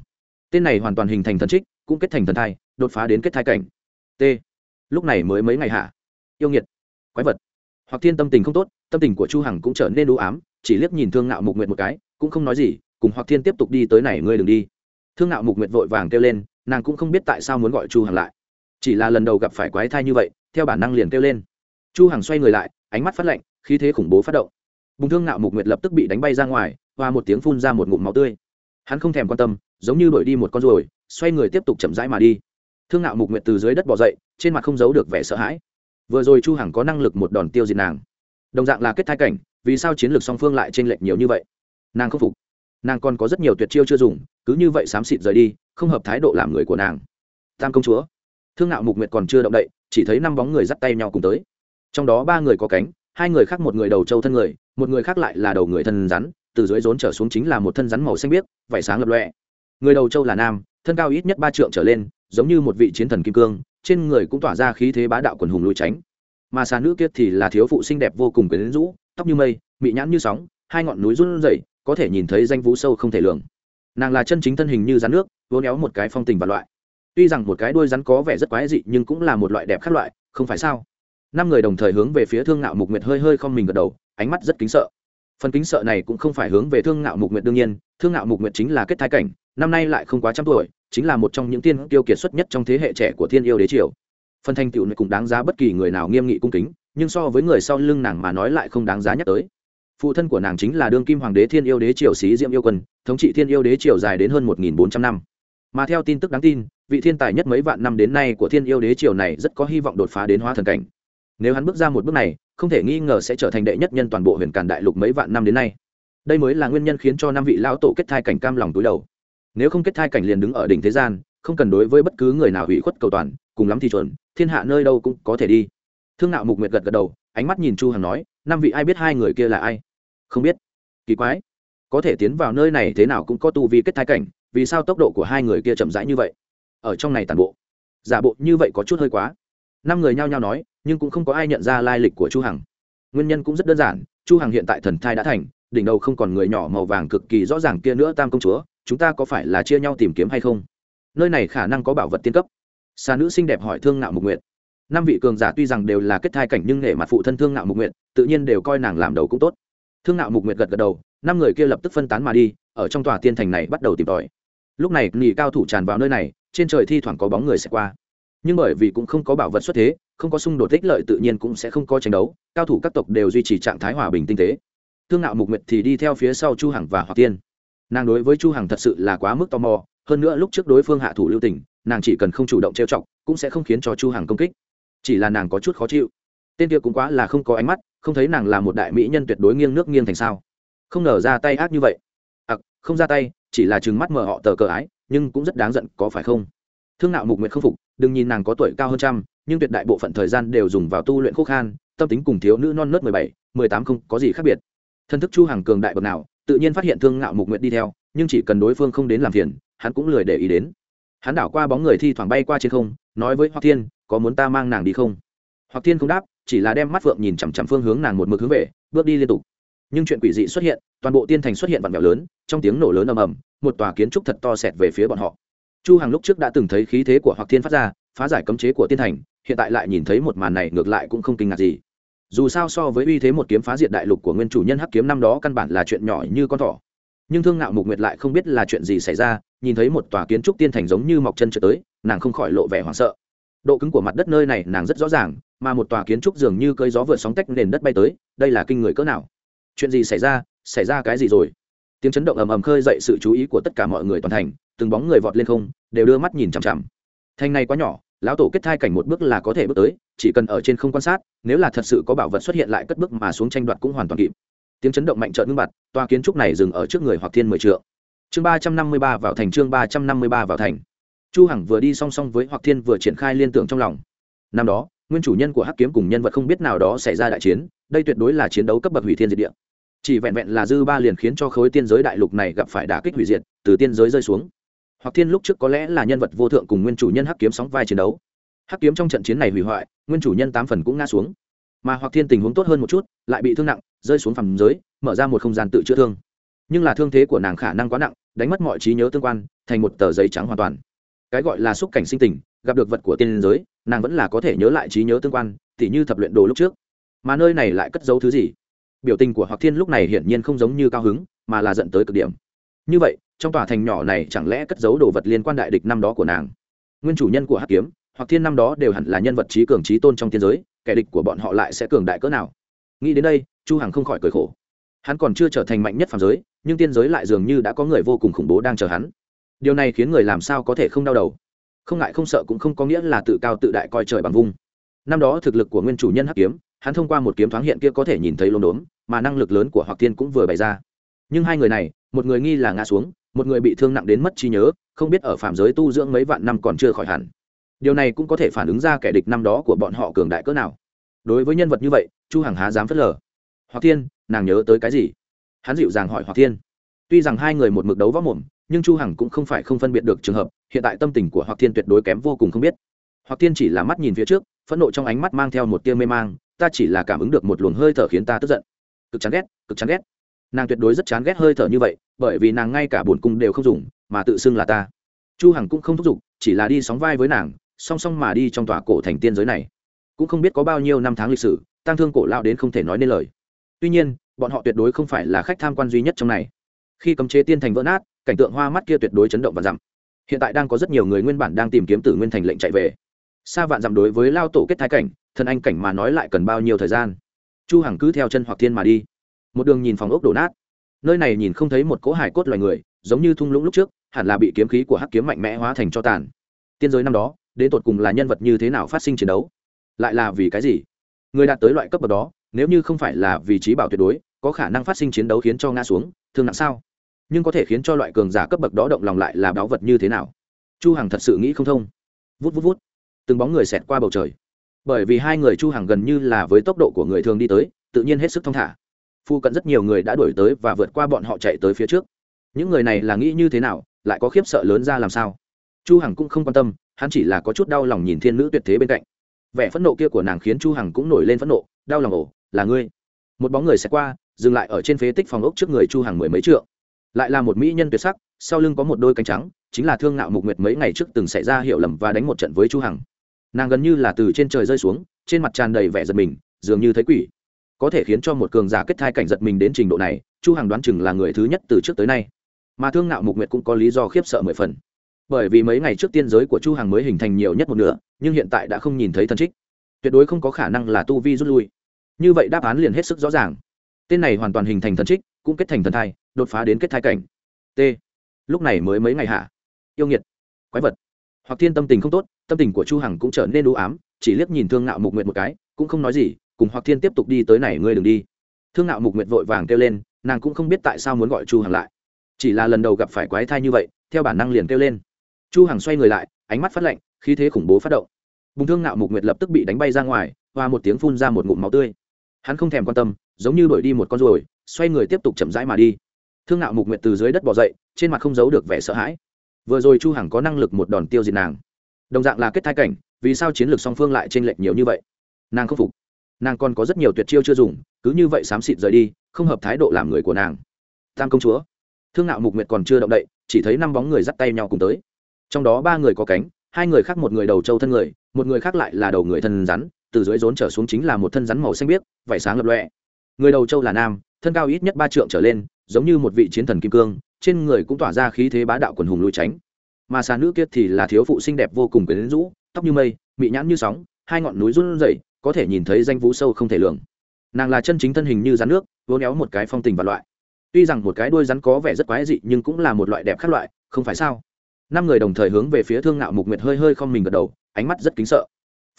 Tên này hoàn toàn hình thành thần trích, cũng kết thành thần thai, đột phá đến kết thai cảnh. T. Lúc này mới mấy ngày hạ. Yêu nghiệt. Quái vật. Hoặc thiên tâm tình không tốt tâm tình của chu hằng cũng trở nên u ám, chỉ liếc nhìn thương ngạo mục nguyệt một cái, cũng không nói gì, cùng hoặc thiên tiếp tục đi tới này, ngươi đừng đi. Thương ngạo mục nguyệt vội vàng kêu lên, nàng cũng không biết tại sao muốn gọi chu hằng lại. Chỉ là lần đầu gặp phải quái thai như vậy, theo bản năng liền kêu lên. Chu hằng xoay người lại, ánh mắt phát lạnh, khí thế khủng bố phát động. Bùng thương ngạo mục nguyệt lập tức bị đánh bay ra ngoài và một tiếng phun ra một ngụm máu tươi. Hắn không thèm quan tâm, giống như đuổi đi một con ruồi, xoay người tiếp tục chậm rãi mà đi. Thương ngạo mục nguyệt từ dưới đất bò dậy, trên mặt không giấu được vẻ sợ hãi. Vừa rồi chu hằng có năng lực một đòn tiêu diệt nàng đồng dạng là kết thai cảnh, vì sao chiến lược song phương lại chênh lệch nhiều như vậy? Nàng không phục. Nàng còn có rất nhiều tuyệt chiêu chưa dùng, cứ như vậy xám xịt rời đi, không hợp thái độ làm người của nàng. Tam công chúa. Thương ngạo mục nguyệt còn chưa động đậy, chỉ thấy năm bóng người dắt tay nhau cùng tới. Trong đó ba người có cánh, hai người khác một người đầu trâu thân người, một người khác lại là đầu người thân rắn, từ dưới rốn trở xuống chính là một thân rắn màu xanh biếc vải sáng lập lọe người đầu trâu là nam, thân cao ít nhất ba trượng trở lên, giống như một vị chiến thần kim cương, trên người cũng tỏa ra khí thế bá đạo quần hùng lùi tránh mà xà nữ kia thì là thiếu phụ xinh đẹp vô cùng quyến rũ, tóc như mây, mị nhãn như sóng, hai ngọn núi run rẩy, có thể nhìn thấy danh vũ sâu không thể lường. Nàng là chân chính thân hình như rắn nước vốn éo một cái phong tình và loại. Tuy rằng một cái đuôi rắn có vẻ rất quái dị nhưng cũng là một loại đẹp khác loại, không phải sao? Năm người đồng thời hướng về phía thương ngạo mục nguyệt hơi hơi không mình gật đầu, ánh mắt rất kính sợ. Phần kính sợ này cũng không phải hướng về thương ngạo mục nguyệt đương nhiên, thương ngạo mục nguyệt chính là kết thái cảnh, năm nay lại không quá trăm tuổi, chính là một trong những tiên kiêu kiệt xuất nhất trong thế hệ trẻ của thiên yêu đế triều phần thành tựu này cũng đáng giá bất kỳ người nào nghiêm nghị cung kính, nhưng so với người sau lưng nàng mà nói lại không đáng giá nhắc tới. Phụ thân của nàng chính là đương kim hoàng đế thiên yêu đế triều xí diệm yêu quân, thống trị thiên yêu đế triều dài đến hơn một nghìn bốn trăm năm. Mà theo tin tức đáng tin, vị thiên tài nhất mấy vạn năm đến nay của thiên yêu đế triều này rất có hy vọng đột phá đến hóa thần cảnh. Nếu hắn bước ra một bước này, không thể nghi ngờ sẽ trở thành đệ nhất nhân toàn bộ huyền càn đại lục mấy vạn năm đến nay. Đây mới là nguyên nhân khiến cho năm vị lão tổ kết thai cảnh cam lòng túi đầu. Nếu không kết thai cảnh liền đứng ở đỉnh thế gian không cần đối với bất cứ người nào hủy khuất cầu toàn, cùng lắm thì chuẩn, thiên hạ nơi đâu cũng có thể đi. Thương nạo mục nguyệt gật gật đầu, ánh mắt nhìn chu hằng nói, năm vị ai biết hai người kia là ai? Không biết. Kỳ quái. Có thể tiến vào nơi này thế nào cũng có tu vi kết thái cảnh, vì sao tốc độ của hai người kia chậm rãi như vậy? Ở trong này tàn bộ. Giả bộ như vậy có chút hơi quá. Năm người nhao nhao nói, nhưng cũng không có ai nhận ra lai lịch của chu hằng. Nguyên nhân cũng rất đơn giản, chu hằng hiện tại thần thai đã thành, đỉnh đầu không còn người nhỏ màu vàng cực kỳ rõ ràng kia nữa tam công chúa, chúng ta có phải là chia nhau tìm kiếm hay không? Nơi này khả năng có bảo vật tiên cấp. Xa nữ xinh đẹp hỏi thương ngạo mục nguyệt. Năm vị cường giả tuy rằng đều là kết thai cảnh nhưng nể mặt phụ thân thương ngạo mục nguyệt, tự nhiên đều coi nàng làm đầu cũng tốt. Thương ngạo mục nguyệt gật gật đầu, năm người kia lập tức phân tán mà đi, ở trong tòa tiên thành này bắt đầu tìm tòi. Lúc này, nghỉ cao thủ tràn vào nơi này, trên trời thi thoảng có bóng người sẽ qua. Nhưng bởi vì cũng không có bảo vật xuất thế, không có xung đột ích lợi tự nhiên cũng sẽ không có tranh đấu, cao thủ các tộc đều duy trì trạng thái hòa bình tinh tế. Thương ngạo mục nguyệt thì đi theo phía sau chu hằng và hoặc tiên. Nàng đối với chu hằng thật sự là quá mức tò mò hơn nữa lúc trước đối phương hạ thủ lưu tình nàng chỉ cần không chủ động trêu chọc cũng sẽ không khiến cho chu hằng công kích. Chỉ là nàng có chút khó chịu. Tên kia cũng quá là không có ánh mắt không thấy nàng là một đại mỹ nhân tuyệt đối nghiêng nước nghiêng thành sao. Không ngờ ra tay ác như vậy. Ặc à, không ra tay chỉ là trừng mắt mở họ tờ cờ ái nhưng cũng rất đáng giận có phải không? Thương nạo mục nguyện không phục đừng nhìn nàng có tuổi cao hơn trăm nhưng tuyệt đại bộ phận thời gian đều dùng vào tu luyện khúc khan tâm tính cùng thiếu nữ non nớt mười bảy mười tám không có gì khác biệt. Thân thức chu hàng cường đại bậc nào tự nhiên phát hiện thương ngạo mục nguyện đi theo nhưng chỉ cần đối phương không đến làm phiền hắn cũng lười để ý đến. Hắn đảo qua bóng người thi thoảng bay qua trên không, nói với hoặc thiên, có muốn ta mang nàng đi không? Hoặc thiên không đáp, chỉ là đem mắt phượng nhìn chằm chằm phương hướng nàng một mực hướng về, bước đi liên tục. Nhưng chuyện quỷ dị xuất hiện, toàn bộ tiên thành xuất hiện vặn vẹo lớn, trong tiếng nổ lớn ầm ầm, một tòa kiến trúc thật to xẹt về phía bọn họ. Chu hàng lúc trước đã từng thấy khí thế của hoặc thiên phát ra, phá giải cấm chế của tiên thành, hiện tại lại nhìn thấy một màn này ngược lại cũng không kinh ngạc gì. Dù sao so với uy thế một kiếm phá diệt đại lục của nguyên chủ nhân hắc kiếm năm đó căn bản là chuyện nhỏ như con thỏ nhưng thương ngạo mục nguyệt lại không biết là chuyện gì xảy ra, nhìn thấy một tòa kiến trúc tiên thành giống như mọc chân trở tới, nàng không khỏi lộ vẻ hoảng sợ. Độ cứng của mặt đất nơi này nàng rất rõ ràng, mà một tòa kiến trúc dường như cơi gió vượt sóng tách nền đất bay tới, đây là kinh người cỡ nào? Chuyện gì xảy ra? Xảy ra cái gì rồi? Tiếng chấn động ầm ầm khơi dậy sự chú ý của tất cả mọi người toàn thành, từng bóng người vọt lên không, đều đưa mắt nhìn chằm chằm. Thành này quá nhỏ, lão tổ kết thai cảnh một bước là có thể bước tới, chỉ cần ở trên không quan sát, nếu là thật sự có bảo vật xuất hiện lại cất bước mà xuống tranh đoạt cũng hoàn toàn kịp tiếng chấn động mạnh trợn ngưng bặt toa kiến trúc này dừng ở trước người hoặc thiên mười trượng. Chương ba trăm năm mươi ba vào thành, chương ba trăm năm mươi ba vào thành. Chu hằng vừa đi song song với hoặc thiên vừa triển khai liên tưởng trong lòng. Năm đó, nguyên chủ nhân của hắc kiếm cùng nhân vật không biết nào đó xảy ra đại chiến, đây tuyệt đối là chiến đấu cấp bậc hủy thiên diệt địa. Chỉ vẹn vẹn là dư ba liền khiến cho khối tiên giới đại lục này gặp phải đả kích hủy diệt, từ tiên giới rơi xuống. Hoặc thiên lúc trước có lẽ là nhân vật vô thượng cùng nguyên chủ nhân hắc kiếm sóng vai chiến đấu. Hắc kiếm trong trận chiến này hủy hoại, nguyên chủ nhân tám phần cũng ngã xuống mà hoặc thiên tình huống tốt hơn một chút, lại bị thương nặng, rơi xuống phàm giới, mở ra một không gian tự chữa thương. Nhưng là thương thế của nàng khả năng quá nặng, đánh mất mọi trí nhớ tương quan, thành một tờ giấy trắng hoàn toàn. Cái gọi là xúc cảnh sinh tình, gặp được vật của tiên giới, nàng vẫn là có thể nhớ lại trí nhớ tương quan, tỉ như thập luyện đồ lúc trước. Mà nơi này lại cất giấu thứ gì? Biểu tình của hoặc thiên lúc này hiển nhiên không giống như cao hứng, mà là dẫn tới cực điểm. Như vậy, trong tòa thành nhỏ này chẳng lẽ cất giấu đồ vật liên quan đại địch năm đó của nàng? Nguyên chủ nhân của hắc kiếm, hoặc thiên năm đó đều hẳn là nhân vật trí cường trí tôn trong tiên giới kẻ địch của bọn họ lại sẽ cường đại cỡ nào. Nghĩ đến đây, chu hằng không khỏi cười khổ. Hắn còn chưa trở thành mạnh nhất phàm giới, nhưng tiên giới lại dường như đã có người vô cùng khủng bố đang chờ hắn. Điều này khiến người làm sao có thể không đau đầu? Không ngại không sợ cũng không có nghĩa là tự cao tự đại coi trời bằng vung. Năm đó thực lực của nguyên chủ nhân hắc kiếm, hắn thông qua một kiếm thoáng hiện kia có thể nhìn thấy lốm đốm, mà năng lực lớn của hoặc tiên cũng vừa bày ra. Nhưng hai người này, một người nghi là ngã xuống, một người bị thương nặng đến mất trí nhớ, không biết ở phạm giới tu dưỡng mấy vạn năm còn chưa khỏi hẳn điều này cũng có thể phản ứng ra kẻ địch năm đó của bọn họ cường đại cỡ nào. Đối với nhân vật như vậy, chu hằng há dám phớt lờ. Hoặc thiên, nàng nhớ tới cái gì? Hắn dịu dàng hỏi hoặc thiên. Tuy rằng hai người một mực đấu võ mồm, nhưng chu hằng cũng không phải không phân biệt được trường hợp, hiện tại tâm tình của hoặc thiên tuyệt đối kém vô cùng không biết. Hoặc thiên chỉ là mắt nhìn phía trước, phẫn nộ trong ánh mắt mang theo một tia mê mang, ta chỉ là cảm ứng được một luồng hơi thở khiến ta tức giận. Cực chán ghét, cực chán ghét. Nàng tuyệt đối rất chán ghét hơi thở như vậy, bởi vì nàng ngay cả buồn cung đều không dùng, mà tự xưng là ta. Chu hằng cũng không thúc giục, chỉ là đi sóng vai với nàng song song mà đi trong tòa cổ thành tiên giới này. Cũng không biết có bao nhiêu năm tháng lịch sử tăng thương cổ lao đến không thể nói nên lời. Tuy nhiên, bọn họ tuyệt đối không phải là khách tham quan duy nhất trong này. Khi cấm chế tiên thành vỡ nát, cảnh tượng hoa mắt kia tuyệt đối chấn động và dặm hiện tại đang có rất nhiều người nguyên bản đang tìm kiếm tử nguyên thành lệnh chạy về. Xa vạn dặm đối với lao tổ kết thái cảnh, thân anh cảnh mà nói lại cần bao nhiêu thời gian? Chu hằng cứ theo chân hoặc thiên mà đi. Một đường nhìn phòng ốc đổ nát. Nơi này nhìn không thấy một cỗ hải cốt loài người, giống như thung lũng lúc trước, hẳn là bị kiếm khí của hắc kiếm mạnh mẽ hóa thành cho tàn. Tiên giới năm đó đến tột cùng là nhân vật như thế nào phát sinh chiến đấu? Lại là vì cái gì? Người đạt tới loại cấp bậc đó, nếu như không phải là vì trí bảo tuyệt đối, có khả năng phát sinh chiến đấu khiến cho ngã xuống, thương nặng sao? Nhưng có thể khiến cho loại cường giả cấp bậc đó động lòng lại là báu vật như thế nào? Chu hằng thật sự nghĩ không thông. Vút vút vút. Từng bóng người xẹt qua bầu trời. Bởi vì hai người chu hằng gần như là với tốc độ của người thường đi tới, tự nhiên hết sức thông thả. Phu cận rất nhiều người đã đuổi tới và vượt qua bọn họ chạy tới phía trước. Những người này là nghĩ như thế nào, lại có khiếp sợ lớn ra làm sao? Chu hằng cũng không quan tâm hắn chỉ là có chút đau lòng nhìn thiên nữ tuyệt thế bên cạnh. Vẻ phẫn nộ kia của nàng khiến chu hằng cũng nổi lên phẫn nộ, đau lòng ổ là ngươi. Một bóng người sẽ qua, dừng lại ở trên phế tích phòng ốc trước người chu hằng mười mấy trượng. Lại là một mỹ nhân tuyệt sắc, sau lưng có một đôi cánh trắng, chính là thương ngạo mục nguyệt mấy ngày trước từng xảy ra hiểu lầm và đánh một trận với chu hằng. Nàng gần như là từ trên trời rơi xuống, trên mặt tràn đầy vẻ giật mình, dường như thấy quỷ. Có thể khiến cho một cường giả kết thai cảnh giật mình đến trình độ này, chu hằng đoán chừng là người thứ nhất từ trước tới nay. Mà thương ngạo mục nguyệt cũng có lý do khiếp sợ mười phần bởi vì mấy ngày trước tiên giới của chu hằng mới hình thành nhiều nhất một nửa, nhưng hiện tại đã không nhìn thấy thần trích. Tuyệt đối không có khả năng là tu vi rút lui. Như vậy đáp án liền hết sức rõ ràng. Tên này hoàn toàn hình thành thần trích, cũng kết thành thần thai, đột phá đến kết thai cảnh. T. Lúc này mới mấy ngày hạ. Yêu nghiệt. Quái vật. Hoặc thiên tâm tình không tốt, tâm tình của chu hằng cũng trở nên u ám, chỉ liếc nhìn thương ngạo mục nguyệt một cái, cũng không nói gì, cùng hoặc thiên tiếp tục đi tới này ngươi đừng đi. Thương ngạo mục nguyệt vội vàng kêu lên, nàng cũng không biết tại sao muốn gọi chu hằng lại. Chỉ là lần đầu gặp phải quái thai như vậy, theo bản năng liền kêu lên chu hằng xoay người lại, ánh mắt phát lạnh, khí thế khủng bố phát động. Bùng thương nạo mục nguyệt lập tức bị đánh bay ra ngoài và một tiếng phun ra một ngụm máu tươi. Hắn không thèm quan tâm, giống như đuổi đi một con ruồi, xoay người tiếp tục chậm rãi mà đi. Thương nạo mục nguyệt từ dưới đất bò dậy, trên mặt không giấu được vẻ sợ hãi. Vừa rồi chu hằng có năng lực một đòn tiêu diệt nàng. Đồng dạng là kết thai cảnh, vì sao chiến lược song phương lại chênh lệch nhiều như vậy? Nàng không phục. Nàng còn có rất nhiều tuyệt chiêu chưa dùng, cứ như vậy xám xịt rời đi, không hợp thái độ làm người của nàng. Tam công chúa. Thương nạo mục nguyệt còn chưa động đậy, chỉ thấy năm bóng người dắt tay nhau cùng tới trong đó ba người có cánh, hai người khác một người đầu trâu thân người, một người khác lại là đầu người thân rắn, từ dưới rốn trở xuống chính là một thân rắn màu xanh biếc, vảy sáng lập lọe người đầu trâu là nam, thân cao ít nhất ba trượng trở lên, giống như một vị chiến thần kim cương, trên người cũng tỏa ra khí thế bá đạo quần hùng lui tránh. Mà xà nữ kia thì là thiếu phụ xinh đẹp vô cùng quyến rũ, tóc như mây, mị nhãn như sóng, hai ngọn núi run rẩy, có thể nhìn thấy danh vũ sâu không thể lường. Nàng là chân chính thân hình như rắn nước vỗ néo một cái phong tình và loại. Tuy rằng một cái đuôi rắn có vẻ rất quái dị nhưng cũng là một loại đẹp khác loại, không phải sao? Năm người đồng thời hướng về phía thương ngạo mục nguyệt hơi hơi không mình gật đầu, ánh mắt rất kính sợ.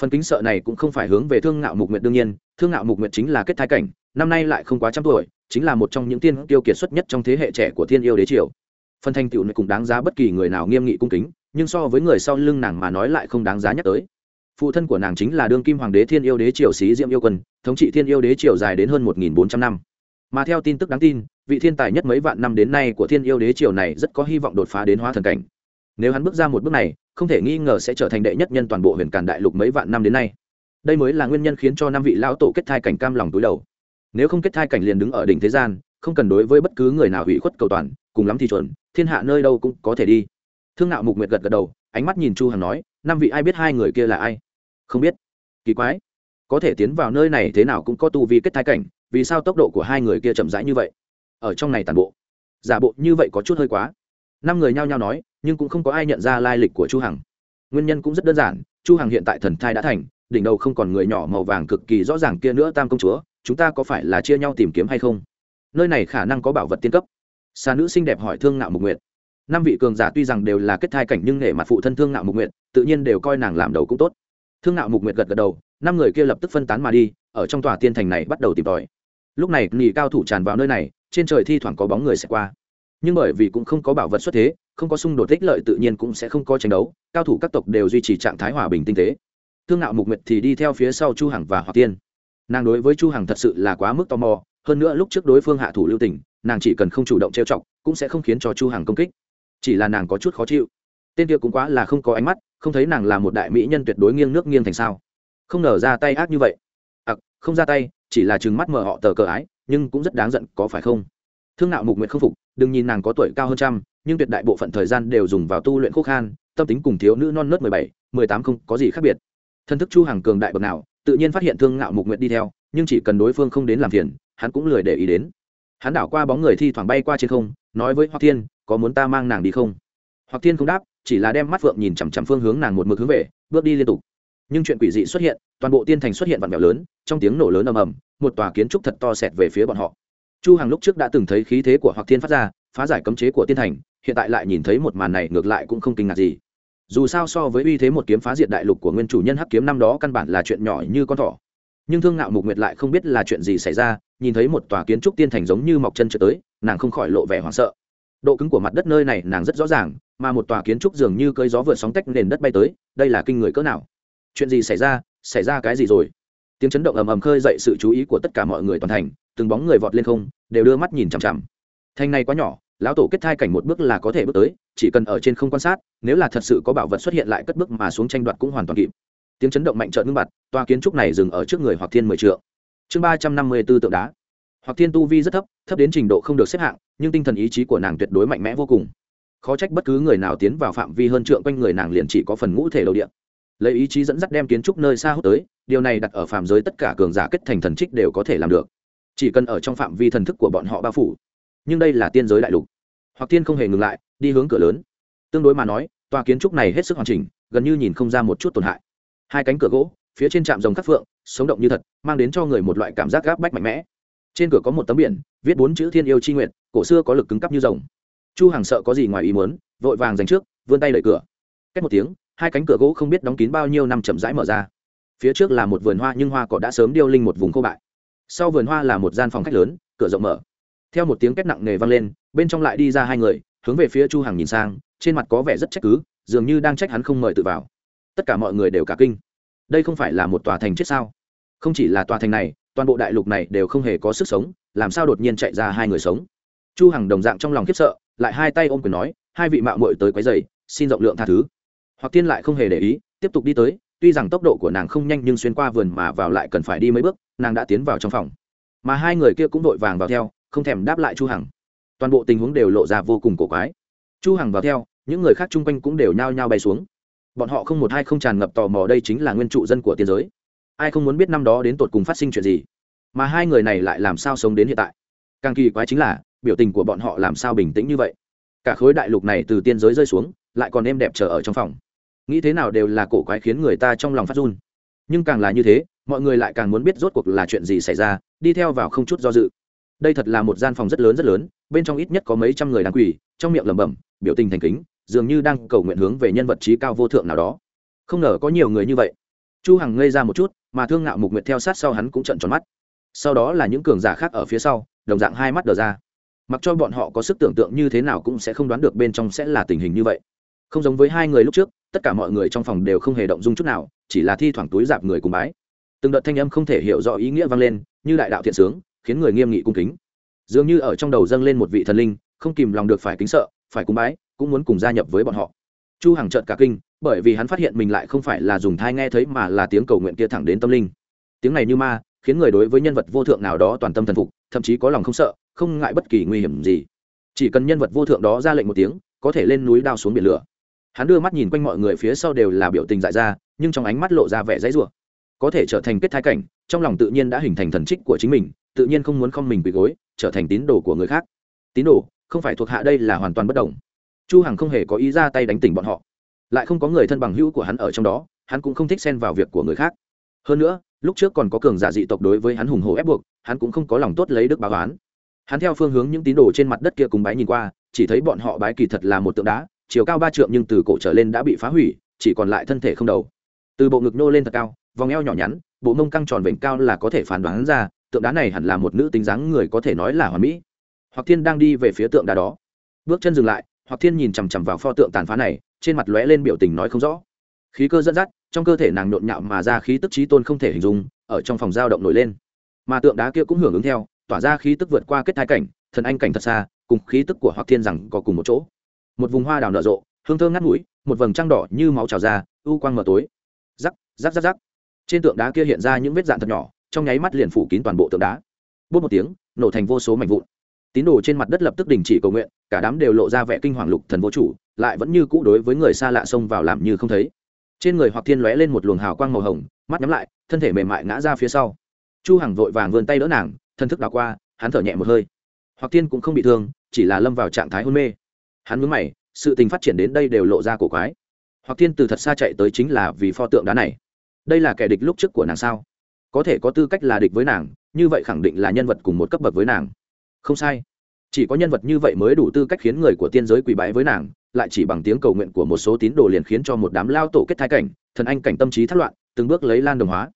Phần kính sợ này cũng không phải hướng về thương ngạo mục nguyệt đương nhiên, thương ngạo mục nguyệt chính là kết thái cảnh, năm nay lại không quá trăm tuổi, chính là một trong những tiên tiêu kiệt xuất nhất trong thế hệ trẻ của thiên yêu đế triều. Phần thành tựu này cũng đáng giá bất kỳ người nào nghiêm nghị cung kính, nhưng so với người sau lưng nàng mà nói lại không đáng giá nhắc tới. Phụ thân của nàng chính là đương kim hoàng đế thiên yêu đế triều xí diệm yêu quân, thống trị thiên yêu đế triều dài đến hơn một nghìn bốn trăm năm. Mà theo tin tức đáng tin, vị thiên tài nhất mấy vạn năm đến nay của thiên yêu đế triều này rất có hy vọng đột phá đến hóa thần cảnh nếu hắn bước ra một bước này, không thể nghi ngờ sẽ trở thành đệ nhất nhân toàn bộ huyền càn đại lục mấy vạn năm đến nay. Đây mới là nguyên nhân khiến cho năm vị lão tổ kết thai cảnh cam lòng túi đầu. Nếu không kết thai cảnh liền đứng ở đỉnh thế gian, không cần đối với bất cứ người nào hủy khuất cầu toàn, cùng lắm thì chuẩn, thiên hạ nơi đâu cũng có thể đi. Thương nạo mục nguyệt gật gật đầu, ánh mắt nhìn chu hằng nói, năm vị ai biết hai người kia là ai? Không biết. Kỳ quái. Có thể tiến vào nơi này thế nào cũng có tu vi kết thai cảnh, vì sao tốc độ của hai người kia chậm rãi như vậy? Ở trong này tàn bộ. Giả bộ như vậy có chút hơi quá năm người nhao nhao nói, nhưng cũng không có ai nhận ra lai lịch của chu hằng. Nguyên nhân cũng rất đơn giản, chu hằng hiện tại thần thai đã thành, đỉnh đầu không còn người nhỏ màu vàng cực kỳ rõ ràng kia nữa tam công chúa, chúng ta có phải là chia nhau tìm kiếm hay không? Nơi này khả năng có bảo vật tiên cấp. Xa nữ xinh đẹp hỏi thương ngạo mục nguyệt. Năm vị cường giả tuy rằng đều là kết thai cảnh nhưng nể mặt phụ thân thương ngạo mục nguyệt, tự nhiên đều coi nàng làm đầu cũng tốt. Thương ngạo mục nguyệt gật gật đầu, năm người kia lập tức phân tán mà đi, ở trong tòa tiên thành này bắt đầu tìm tòi. Lúc này nghỉ cao thủ tràn vào nơi này, trên trời thi thoảng có bóng người sẽ qua nhưng bởi vì cũng không có bảo vật xuất thế, không có xung đột tích lợi tự nhiên cũng sẽ không có tranh đấu, cao thủ các tộc đều duy trì trạng thái hòa bình tinh tế. Thương ngạo mục nguyệt thì đi theo phía sau chu hằng và hoặc tiên. Nàng đối với chu hằng thật sự là quá mức tò mò, hơn nữa lúc trước đối phương hạ thủ lưu tình, nàng chỉ cần không chủ động trêu chọc, cũng sẽ không khiến cho chu hằng công kích. Chỉ là nàng có chút khó chịu. Tên kia cũng quá là không có ánh mắt, không thấy nàng là một đại mỹ nhân tuyệt đối nghiêng nước nghiêng thành sao. Không ngờ ra tay ác như vậy. Ặc không ra tay, chỉ là chừng mắt mở họ tờ cờ ái, nhưng cũng rất đáng giận, có phải không? Thương nạo mục nguyện không phục đừng nhìn nàng có tuổi cao hơn trăm, nhưng tuyệt đại bộ phận thời gian đều dùng vào tu luyện khúc khan, tâm tính cùng thiếu nữ non nớt mười bảy, mười tám không có gì khác biệt. Thân thức chu hàng cường đại bậc nào, tự nhiên phát hiện thương ngạo mục nguyện đi theo, nhưng chỉ cần đối phương không đến làm phiền, hắn cũng lười để ý đến. Hắn đảo qua bóng người thi thoảng bay qua trên không, nói với hoặc thiên, có muốn ta mang nàng đi không? Hoặc thiên không đáp, chỉ là đem mắt phượng nhìn chằm chằm phương hướng nàng một mực hướng về, bước đi liên tục. Nhưng chuyện quỷ dị xuất hiện, toàn bộ tiên thành xuất hiện vạn mèo lớn, trong tiếng nổ lớn ầm ầm, một tòa kiến trúc thật to xẹt về phía bọn họ chu hàng lúc trước đã từng thấy khí thế của hoặc thiên phát ra, phá giải cấm chế của tiên thành, hiện tại lại nhìn thấy một màn này ngược lại cũng không kinh ngạc gì. Dù sao so với uy thế một kiếm phá diệt đại lục của nguyên chủ nhân hắc kiếm năm đó căn bản là chuyện nhỏ như con thỏ. Nhưng thương ngạo mục nguyệt lại không biết là chuyện gì xảy ra, nhìn thấy một tòa kiến trúc tiên thành giống như mọc chân trở tới, nàng không khỏi lộ vẻ hoảng sợ. Độ cứng của mặt đất nơi này nàng rất rõ ràng, mà một tòa kiến trúc dường như cơi gió vượt sóng tách nền đất bay tới, đây là kinh người cỡ nào? Chuyện gì xảy ra? Xảy ra cái gì rồi? Tiếng chấn động ầm ầm khơi dậy sự chú ý của tất cả mọi người toàn thành từng bóng người vọt lên không, đều đưa mắt nhìn chằm chằm. Thành này quá nhỏ, lão tổ kết thai cảnh một bước là có thể bước tới, chỉ cần ở trên không quan sát, nếu là thật sự có bảo vật xuất hiện lại cất bước mà xuống tranh đoạt cũng hoàn toàn kịp. Tiếng chấn động mạnh trợn ngưng bặt, tòa kiến trúc này dừng ở trước người hoặc thiên mười trượng. Chương ba trăm năm mươi b ố tượng đá. Hoặc thiên tu vi rất thấp thấp đến trình độ không được xếp hạng, nhưng tinh thần ý chí của nàng tuyệt đối mạnh mẽ vô cùng. Khó trách bất cứ người nào tiến vào phạm vi hơn trượng quanh người nàng liền chỉ có phần ngũ thể đầu điện lấy ý chí dẫn dắt đem kiến trúc nơi xa hút tới, điều này đặt ở phạm giới tất cả cường giả kết thành thần trích đều có thể làm được chỉ cần ở trong phạm vi thần thức của bọn họ bao phủ. Nhưng đây là tiên giới đại lục. Hoặc tiên không hề ngừng lại, đi hướng cửa lớn. Tương đối mà nói, tòa kiến trúc này hết sức hoàn chỉnh, gần như nhìn không ra một chút tổn hại. Hai cánh cửa gỗ, phía trên trạm rồng khắc phượng, sống động như thật, mang đến cho người một loại cảm giác gáp bách mạnh mẽ. Trên cửa có một tấm biển, viết bốn chữ thiên yêu c h i nguyện cổ xưa có lực cứng cắp như rồng. Chu hàng sợ có gì ngoài ý muốn, vội vàng dành trước, vươn tay đẩy cửa. Cách một tiếng, hai cánh cửa gỗ không biết đóng kín bao nhiêu năm chậm rãi mở ra. Phía trước là một vườn hoa, nhưng hoa cỏ đã sớm điêu linh một vùng khô bại sau vườn hoa là một gian phòng khách lớn, cửa rộng mở. Theo một tiếng két nặng nề vang lên, bên trong lại đi ra hai người, hướng về phía chu hằng nhìn sang, trên mặt có vẻ rất trách cứ, dường như đang trách hắn không mời tự vào. Tất cả mọi người đều cả kinh. Đây không phải là một tòa thành chết sao? Không chỉ là tòa thành này, toàn bộ đại lục này đều không hề có sức sống, làm sao đột nhiên chạy ra hai người sống? Chu hằng đồng dạng trong lòng khiếp sợ, lại hai tay ôm quyền nói, hai vị mạo muội tới quấy rầy, xin rộng lượng tha thứ. Hoặc tiên lại không hề để ý, tiếp tục đi tới tuy rằng tốc độ của nàng không nhanh nhưng xuyên qua vườn mà vào lại cần phải đi mấy bước, nàng đã tiến vào trong phòng. Mà hai người kia cũng vội vàng vào theo, không thèm đáp lại chu hằng. Toàn bộ tình huống đều lộ ra vô cùng cổ quái. Chu hằng vào theo, những người khác chung quanh cũng đều nhao nhao bay xuống. Bọn họ không một hai không tràn ngập tò mò đây chính là nguyên trụ dân của tiên giới. Ai không muốn biết năm đó đến tột cùng phát sinh chuyện gì, mà hai người này lại làm sao sống đến hiện tại? Càng kỳ quái chính là, biểu tình của bọn họ làm sao bình tĩnh như vậy? Cả khối đại lục này từ tiên giới rơi xuống, lại còn êm đẹp chờ ở trong phòng nghĩ thế nào đều là cổ quái khiến người ta trong lòng phát run. Nhưng càng là như thế, mọi người lại càng muốn biết rốt cuộc là chuyện gì xảy ra, đi theo vào không chút do dự. Đây thật là một gian phòng rất lớn rất lớn, bên trong ít nhất có mấy trăm người đang quỳ, trong miệng lẩm bẩm, biểu tình thành kính, dường như đang cầu nguyện hướng về nhân vật trí cao vô thượng nào đó. Không ngờ có nhiều người như vậy. Chu hằng ngây ra một chút, mà thương ngạo mục nguyệt theo sát sau hắn cũng trợn tròn mắt. Sau đó là những cường giả khác ở phía sau, đồng dạng hai mắt đờ ra. Mặc cho bọn họ có sức tưởng tượng như thế nào cũng sẽ không đoán được bên trong sẽ là tình hình như vậy. Không giống với hai người lúc trước tất cả mọi người trong phòng đều không hề động dung chút nào, chỉ là thi thoảng túi dạp người cùng bái. Từng đợt thanh âm không thể hiểu rõ ý nghĩa vang lên, như đại đạo thiện sướng, khiến người nghiêm nghị cung kính. Dường như ở trong đầu dâng lên một vị thần linh, không kìm lòng được phải kính sợ, phải cung bái, cũng muốn cùng gia nhập với bọn họ. Chu hằng trợn cả kinh, bởi vì hắn phát hiện mình lại không phải là dùng thai nghe thấy mà là tiếng cầu nguyện kia thẳng đến tâm linh. Tiếng này như ma, khiến người đối với nhân vật vô thượng nào đó toàn tâm thần phục, thậm chí có lòng không sợ, không ngại bất kỳ nguy hiểm gì. Chỉ cần nhân vật vô thượng đó ra lệnh một tiếng, có thể lên núi đao xuống biển lửa hắn đưa mắt nhìn quanh mọi người phía sau đều là biểu tình dại ra, nhưng trong ánh mắt lộ ra vẻ dãy rủa. Có thể trở thành kết thái cảnh, trong lòng tự nhiên đã hình thành thần trích của chính mình, tự nhiên không muốn không mình quỳ gối, trở thành tín đồ của người khác. Tín đồ, không phải thuộc hạ đây là hoàn toàn bất đồng. Chu hằng không hề có ý ra tay đánh tỉnh bọn họ. Lại không có người thân bằng hữu của hắn ở trong đó, hắn cũng không thích xen vào việc của người khác. Hơn nữa, lúc trước còn có cường giả dị tộc đối với hắn hùng hồ ép buộc, hắn cũng không có lòng tốt lấy đức báo oán. Hắn theo phương hướng những tín đồ trên mặt đất kia cùng bái nhìn qua, chỉ thấy bọn họ bái kỳ thật là một tượng đá chiều cao ba trượng nhưng từ cổ trở lên đã bị phá hủy, chỉ còn lại thân thể không đầu. Từ bộ ngực nô lên thật cao, vòng eo nhỏ nhắn, bộ mông căng tròn vểnh cao là có thể phán đoán ra, tượng đá này hẳn là một nữ tính dáng người có thể nói là hoàn mỹ. Hoặc thiên đang đi về phía tượng đá đó. Bước chân dừng lại hoặc thiên nhìn chằm chằm vào pho tượng tàn phá này, trên mặt lóe lên biểu tình nói không rõ. Khí cơ dẫn dắt, trong cơ thể nàng nhộn nhạo mà ra khí tức trí tôn không thể hình dung, ở trong phòng giao động nổi lên. Mà tượng đá kia cũng hưởng ứng theo, tỏa ra khí tức vượt qua kết thái cảnh, thần anh cảnh thật xa, cùng khí tức của hoặc thiên rằng có cùng một chỗ một vùng hoa đào nở rộ, hương thơm ngắt mũi một vầng trăng đỏ như máu trào ra u quang mờ tối. Rắc rắc rắc rắc. Trên tượng đá kia hiện ra những vết dạn thật nhỏ, trong nháy mắt liền phủ kín toàn bộ tượng đá. Bút một tiếng, nổ thành vô số mảnh vụn. Tín đồ trên mặt đất lập tức đình chỉ cầu nguyện, cả đám đều lộ ra vẻ kinh hoàng lục thần vô chủ, lại vẫn như cũ đối với người xa lạ xông vào làm như không thấy. Trên người hoặc thiên lóe lên một luồng hào quang màu hồng, mắt nhắm lại, thân thể mềm mại ngã ra phía sau. Chu hằng vội vàng vươn tay đỡ nàng, thân thức đảo qua, hắn thở nhẹ một hơi. Hoặc thiên cũng không bị thương, chỉ là lâm vào trạng thái hôn mê hắn mướn mày, sự tình phát triển đến đây đều lộ ra cổ quái. Hoặc thiên từ thật xa chạy tới chính là vì pho tượng đá này. Đây là kẻ địch lúc trước của nàng sao? Có thể có tư cách là địch với nàng, như vậy khẳng định là nhân vật cùng một cấp bậc với nàng. Không sai. Chỉ có nhân vật như vậy mới đủ tư cách khiến người của tiên giới quỳ bái với nàng, lại chỉ bằng tiếng cầu nguyện của một số tín đồ liền khiến cho một đám lao tổ kết thai cảnh, thần anh cảnh tâm trí thất loạn, từng bước lấy lan đồng hóa.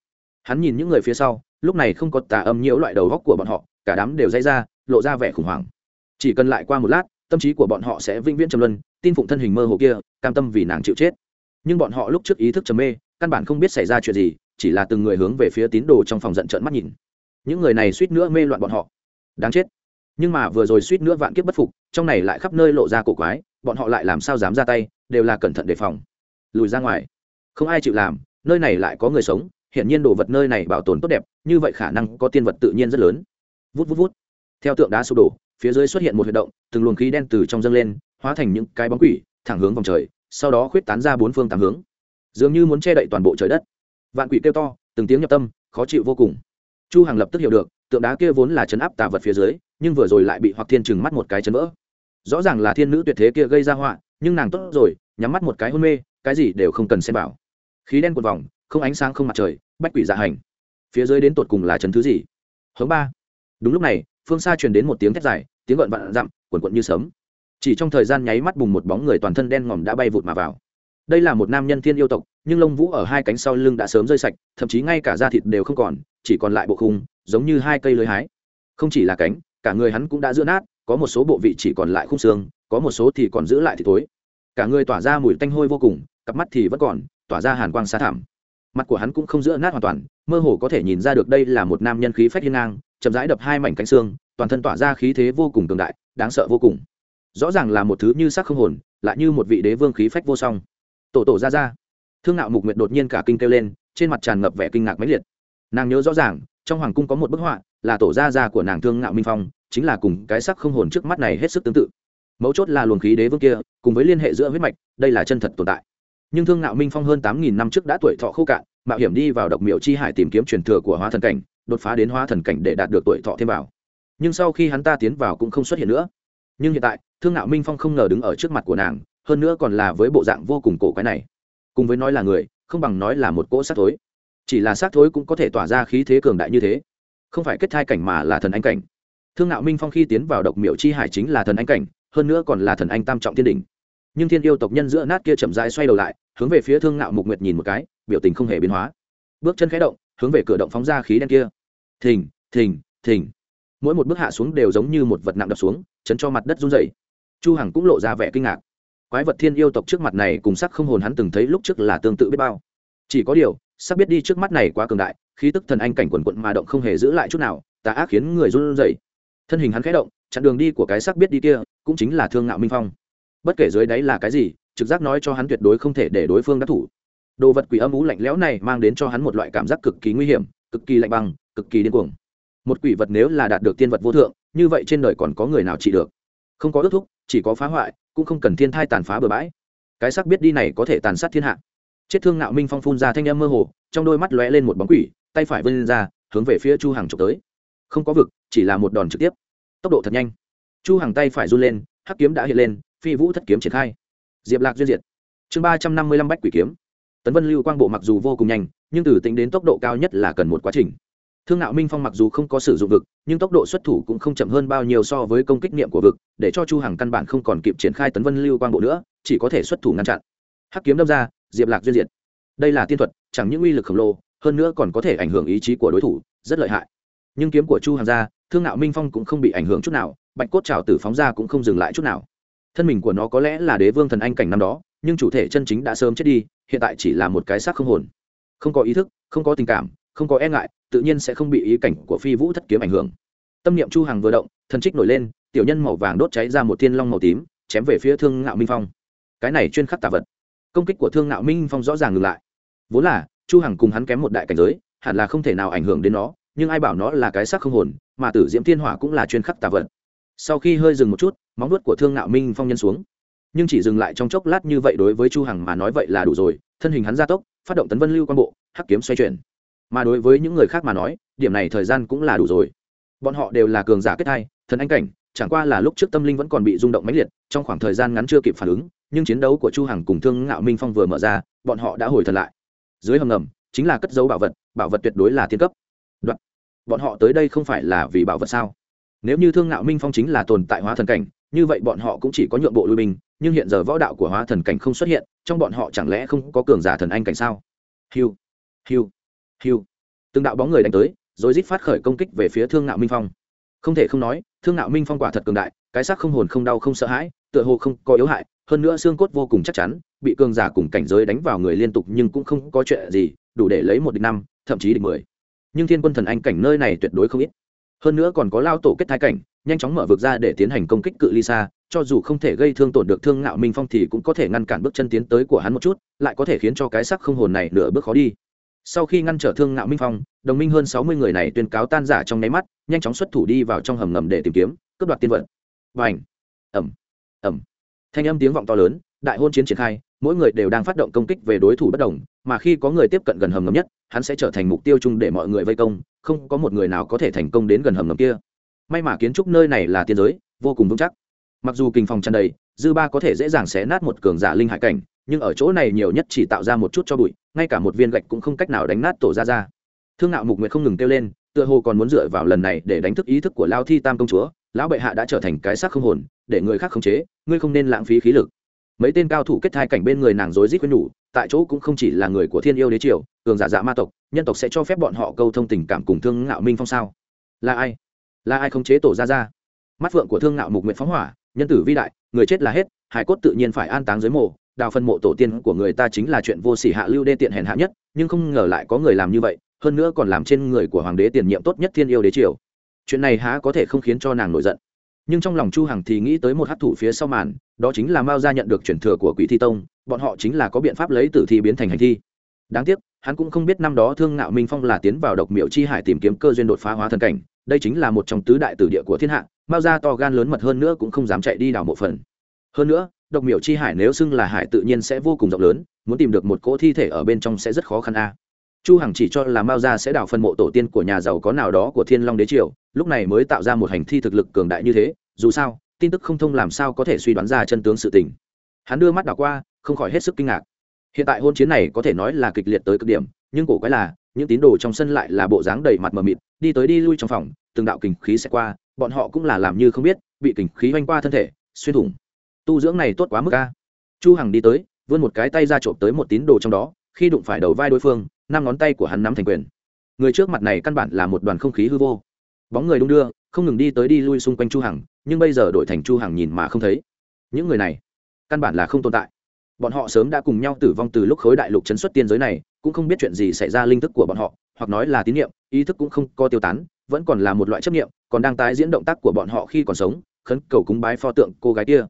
Hắn nhìn những người phía sau, lúc này không có tà âm nhiễu loại đầu góc của bọn họ, cả đám đều dây ra, lộ ra vẻ khủng hoảng. Chỉ cần lại qua một lát tâm trí của bọn họ sẽ vĩnh viễn trầm luân, tin phụng thân hình mơ hồ kia, cam tâm vì nàng chịu chết. Nhưng bọn họ lúc trước ý thức trầm mê, căn bản không biết xảy ra chuyện gì, chỉ là từng người hướng về phía tín đồ trong phòng giận trợn mắt nhìn. Những người này suýt nữa mê loạn bọn họ. Đáng chết. Nhưng mà vừa rồi suýt nữa vạn kiếp bất phục, trong này lại khắp nơi lộ ra cổ quái, bọn họ lại làm sao dám ra tay, đều là cẩn thận đề phòng. Lùi ra ngoài. Không ai chịu làm, nơi này lại có người sống hiện nhiên đồ vật nơi này bảo tồn tốt đẹp, như vậy khả năng có tiên vật tự nhiên rất lớn. Vút vút vút. Theo tượng đá sụp đổ phía dưới xuất hiện một huyệt động, từng luồng khí đen từ trong dâng lên, hóa thành những cái bóng quỷ, thẳng hướng vòng trời, sau đó khuyết tán ra bốn phương tám hướng. Dường như muốn che đậy toàn bộ trời đất. Vạn quỷ kêu to, từng tiếng nhập tâm, khó chịu vô cùng. Chu hằng lập tức hiểu được, tượng đá kia vốn là chấn áp tà vật phía dưới, nhưng vừa rồi lại bị hoặc thiên trừng mắt một cái chấn vỡ. Rõ ràng là thiên nữ tuyệt thế kia gây ra họa, nhưng nàng tốt rồi, nhắm mắt một cái hôn mê, cái gì đều không cần xem bảo khí đen cuộn vòng, không ánh sáng không mặt trời, bách quỷ dạ hành. Phía dưới đến tột cùng là chấn thứ gì? Hướng ba. Đúng lúc này phương xa truyền đến một tiếng thét dài, tiếng gợn vạn dặm quần quận như sấm. Chỉ trong thời gian nháy mắt bùng một bóng người toàn thân đen ngòm đã bay vụt mà vào. Đây là một nam nhân thiên yêu tộc, nhưng lông vũ ở hai cánh sau lưng đã sớm rơi sạch, thậm chí ngay cả da thịt đều không còn, chỉ còn lại bộ khung, giống như hai cây lưới hái. Không chỉ là cánh, cả người hắn cũng đã giữa nát, có một số bộ vị chỉ còn lại khung xương, có một số thì còn giữ lại thì thối. cả người tỏa ra mùi tanh hôi vô cùng, cặp mắt thì vẫn còn, tỏa ra hàn quang xa thảm mặt của hắn cũng không giữa nát hoàn toàn mơ hồ có thể nhìn ra được đây là một nam nhân khí phách hiên ngang, chậm rãi đập hai mảnh cánh xương, toàn thân tỏa ra khí thế vô cùng cường đại, đáng sợ vô cùng. Rõ ràng là một thứ như sắc không hồn, lại như một vị đế vương khí phách vô song. Tổ tổ ra ra. Thương nạo mục nguyệt đột nhiên cả kinh kêu lên, trên mặt tràn ngập vẻ kinh ngạc mãnh liệt. Nàng nhớ rõ ràng, trong hoàng cung có một bức họa, là tổ gia gia của nàng thương ngạo minh phong, chính là cùng cái sắc không hồn trước mắt này hết sức tương tự. Mấu chốt là luồng khí đế vương kia, cùng với liên hệ giữa huyết mạch, đây là chân thật tồn tại. Nhưng thương ngạo minh phong hơn tám nghìn năm trước đã tuổi thọ khô cạn mạo hiểm đi vào độc miệu chi hải tìm kiếm truyền thừa của hóa thần cảnh, đột phá đến hóa thần cảnh để đạt được tuổi thọ thêm vào. Nhưng sau khi hắn ta tiến vào cũng không xuất hiện nữa. Nhưng hiện tại, thương ngạo minh phong không ngờ đứng ở trước mặt của nàng, hơn nữa còn là với bộ dạng vô cùng cổ quái này. Cùng với nói là người, không bằng nói là một cỗ xác thối. Chỉ là xác thối cũng có thể tỏa ra khí thế cường đại như thế. Không phải kết thai cảnh mà là thần anh cảnh. Thương ngạo minh phong khi tiến vào độc miệu chi hải chính là thần anh cảnh, hơn nữa còn là thần anh tam trọng thiên đình nhưng thiên yêu tộc nhân giữa nát kia chậm rãi xoay đầu lại hướng về phía thương ngạo mục nguyệt nhìn một cái, biểu tình không hề biến hóa. Bước chân khẽ động, hướng về cửa động phóng ra khí đen kia. Thình thình thình. Mỗi một bước hạ xuống đều giống như một vật nặng đập xuống, chấn cho mặt đất run dày chu hằng cũng lộ ra vẻ kinh ngạc. Quái vật thiên yêu tộc trước mặt này cùng sắc không hồn hắn từng thấy lúc trước là tương tự biết bao. Chỉ có điều, sắc biết đi trước mắt này quá cường đại, khí tức thần anh cảnh quần quận mà động không hề giữ lại chút nào, tà ác khiến người run rẩy. Thân hình hắn khẽ động, chặn đường đi của cái sắc biết đi kia, cũng chính là thương ngạo minh phong. Bất kể dưới đáy là cái gì trực giác nói cho hắn tuyệt đối không thể để đối phương đắc thủ. Đồ vật quỷ âm ú lạnh lẽo này mang đến cho hắn một loại cảm giác cực kỳ nguy hiểm, cực kỳ lạnh băng, cực kỳ điên cuồng. Một quỷ vật nếu là đạt được tiên vật vô thượng, như vậy trên đời còn có người nào trị được? Không có ước thúc, chỉ có phá hoại, cũng không cần thiên thai tàn phá bừa bãi. Cái sắc biết đi này có thể tàn sát thiên hạ. Chết thương nạo minh phong phun ra thanh âm mơ hồ, trong đôi mắt lóe lên một bóng quỷ, tay phải vươn ra, hướng về phía chu hằng trộm tới. Không có vực, chỉ là một đòn trực tiếp. Tốc độ thật nhanh. Chu hằng tay phải run lên, hắc kiếm đã hiện lên, phi vũ thất kiếm triển khai diệp lạc duyên diệt. Chương ba trăm năm mươi lăm bách quỷ kiếm. Tấn vân lưu quang bộ mặc dù vô cùng nhanh, nhưng từ tính đến tốc độ cao nhất là cần một quá trình. Thương nạo minh phong mặc dù không có sử dụng vực, nhưng tốc độ xuất thủ cũng không chậm hơn bao nhiêu so với công kích niệm của vực, để cho chu hằng căn bản không còn kịp triển khai tấn vân lưu quang bộ nữa, chỉ có thể xuất thủ ngăn chặn. Hắc kiếm đâm ra, diệp lạc duyên diệt. Đây là tiên thuật, chẳng những uy lực khổng lồ, hơn nữa còn có thể ảnh hưởng ý chí của đối thủ, rất lợi hại. Nhưng kiếm của chu hằng ra, thương nạo minh phong cũng không bị ảnh hưởng chút nào, bạch cốt trào tử phóng ra cũng không dừng lại chút nào thân mình của nó có lẽ là đế vương thần anh cảnh năm đó, nhưng chủ thể chân chính đã sớm chết đi, hiện tại chỉ là một cái xác không hồn. Không có ý thức, không có tình cảm, không có e ngại, tự nhiên sẽ không bị ý cảnh của phi vũ thất kiếm ảnh hưởng. Tâm niệm chu hằng vừa động, thần trích nổi lên, tiểu nhân màu vàng đốt cháy ra một thiên long màu tím, chém về phía thương ngạo minh phong. Cái này chuyên khắc tà vật. Công kích của thương ngạo minh phong rõ ràng ngừng lại. Vốn là, chu hằng cùng hắn kém một đại cảnh giới, hẳn là không thể nào ảnh hưởng đến nó, nhưng ai bảo nó là cái xác không hồn, mà tử diễm thiên hỏa cũng là chuyên khắc tà vật. Sau khi hơi dừng một chút móng nuốt của thương nạo minh phong nhân xuống. Nhưng chỉ dừng lại trong chốc lát như vậy đối với chu hằng mà nói vậy là đủ rồi, thân hình hắn gia tốc, phát động tấn vân lưu quan bộ, hắc kiếm xoay chuyển. Mà đối với những người khác mà nói, điểm này thời gian cũng là đủ rồi. Bọn họ đều là cường giả kết hai, thần anh cảnh, chẳng qua là lúc trước tâm linh vẫn còn bị rung động mãnh liệt, trong khoảng thời gian ngắn chưa kịp phản ứng, nhưng chiến đấu của chu hằng cùng thương ngạo minh phong vừa mở ra, bọn họ đã hồi thần lại. Dưới hầm ngầm, chính là cất dấu bảo vật bảo vật tuyệt đối là thiên cấp. Đoạn. bọn họ tới đây không phải là vì bảo vật sao? Nếu như thương ngạo minh phong chính là tồn tại hóa thần cảnh như vậy bọn họ cũng chỉ có nhượng bộ lui binh, nhưng hiện giờ võ đạo của hóa thần cảnh không xuất hiện, trong bọn họ chẳng lẽ không có cường giả thần anh cảnh sao? Hiu hiu hiu. Từng đạo bóng người đánh tới, rồi rít phát khởi công kích về phía thương ngạo minh phong. Không thể không nói, thương ngạo minh phong quả thật cường đại, cái xác không hồn không đau không sợ hãi, tựa hồ không có yếu hại, hơn nữa xương cốt vô cùng chắc chắn, bị cường giả cùng cảnh giới đánh vào người liên tục nhưng cũng không có chuyện gì, đủ để lấy một địch năm, thậm chí địch mười. Nhưng thiên quân thần anh cảnh nơi này tuyệt đối không ít. Hơn nữa còn có lao tổ kết thái cảnh nhanh chóng mở vực ra để tiến hành công kích cự ly xa, cho dù không thể gây thương tổn được thương ngạo minh phong thì cũng có thể ngăn cản bước chân tiến tới của hắn một chút, lại có thể khiến cho cái sắc không hồn này nửa bước khó đi. Sau khi ngăn trở thương ngạo minh phong, đồng minh hơn sáu mươi người này tuyên cáo tan giả trong nháy mắt, nhanh chóng xuất thủ đi vào trong hầm ngầm để tìm kiếm, cướp đoạt tiên vận. Và h ẩm ẩm thanh âm tiếng vọng to lớn, đại hôn chiến triển khai, mỗi người đều đang phát động công kích về đối thủ bất đồng, mà khi có người tiếp cận gần hầm ngầm nhất, hắn sẽ trở thành mục tiêu chung để mọi người vây công, không có một người nào có thể thành công đến gần hầm ngầm kia may mà kiến trúc nơi này là tiên giới, vô cùng vững chắc. Mặc dù kinh phòng tràn đầy, dư ba có thể dễ dàng xé nát một cường giả linh hải cảnh, nhưng ở chỗ này nhiều nhất chỉ tạo ra một chút cho bụi, ngay cả một viên gạch cũng không cách nào đánh nát tổ ra ra. Thương ngạo mục nguyệt không ngừng kêu lên, tựa hồ còn muốn dựa vào lần này để đánh thức ý thức của lao thi tam công chúa, lão bệ hạ đã trở thành cái xác không hồn, để người khác khống chế, ngươi không nên lãng phí khí lực. Mấy tên cao thủ kết thai cảnh bên người nàng rối rít quên nhủ, tại chỗ cũng không chỉ là người của thiên yêu đế triều, cường giả dạ ma tộc, nhân tộc sẽ cho phép bọn họ câu thông tình cảm cùng thương ngạo minh phong sao? Là ai? Là ai khống chế tổ ra ra? Mắt phượng của thương ngạo mục nguyện phóng hỏa, nhân tử vi đại, người chết là hết, hải cốt tự nhiên phải an táng dưới mộ, đào phân mộ tổ tiên của người ta chính là chuyện vô sỉ hạ lưu đê tiện hèn hạ nhất, nhưng không ngờ lại có người làm như vậy, hơn nữa còn làm trên người của hoàng đế tiền nhiệm tốt nhất thiên yêu đế triều. Chuyện này há có thể không khiến cho nàng nổi giận. Nhưng trong lòng chu hằng thì nghĩ tới một hát thủ phía sau màn, đó chính là mao gia nhận được chuyển thừa của quỷ thi tông, bọn họ chính là có biện pháp lấy tử thi biến thành hành thi. Đáng tiếc, hắn cũng không biết năm đó thương ngạo minh phong là tiến vào độc miệu chi hải tìm kiếm cơ duyên đột phá hóa thần cảnh đây chính là một trong tứ đại tử địa của thiên hạ, mao gia to gan lớn mật hơn nữa cũng không dám chạy đi đào một phần. Hơn nữa, độc miểu chi hải nếu xưng là hải tự nhiên sẽ vô cùng rộng lớn, muốn tìm được một cỗ thi thể ở bên trong sẽ rất khó khăn a. Chu hằng chỉ cho là mao gia sẽ đào phân mộ tổ tiên của nhà giàu có nào đó của thiên long đế triều, lúc này mới tạo ra một hành thi thực lực cường đại như thế, dù sao, tin tức không thông làm sao có thể suy đoán ra chân tướng sự tình. Hắn đưa mắt đảo qua, không khỏi hết sức kinh ngạc. Hiện tại hôn chiến này có thể nói là kịch liệt tới cực điểm, nhưng cổ quái là, những tín đồ trong sân lại là bộ dáng đầy mặt mờ mịt đi tới đi lui trong phòng, từng đạo kình khí sẽ qua, bọn họ cũng là làm như không biết, bị kình khí oanh qua thân thể, xuyên thủng. Tu dưỡng này tốt quá mức ca chu hằng đi tới, vươn một cái tay ra trộm tới một tín đồ trong đó, khi đụng phải đầu vai đối phương, năm ngón tay của hắn nắm thành quyền. Người trước mặt này căn bản là một đoàn không khí hư vô. Bóng người đung đưa, không ngừng đi tới đi lui xung quanh chu hằng, nhưng bây giờ đổi thành chu hằng nhìn mà không thấy. Những người này, căn bản là không tồn tại. Bọn họ sớm đã cùng nhau tử vong từ lúc khối đại lục chấn xuất tiên giới này, cũng không biết chuyện gì xảy ra linh thức của bọn họ hoặc nói là tín niệm ý thức cũng không có tiêu tán, vẫn còn là một loại chấp niệm, còn đang tái diễn động tác của bọn họ khi còn sống, khấn cầu cúng bái pho tượng cô gái kia.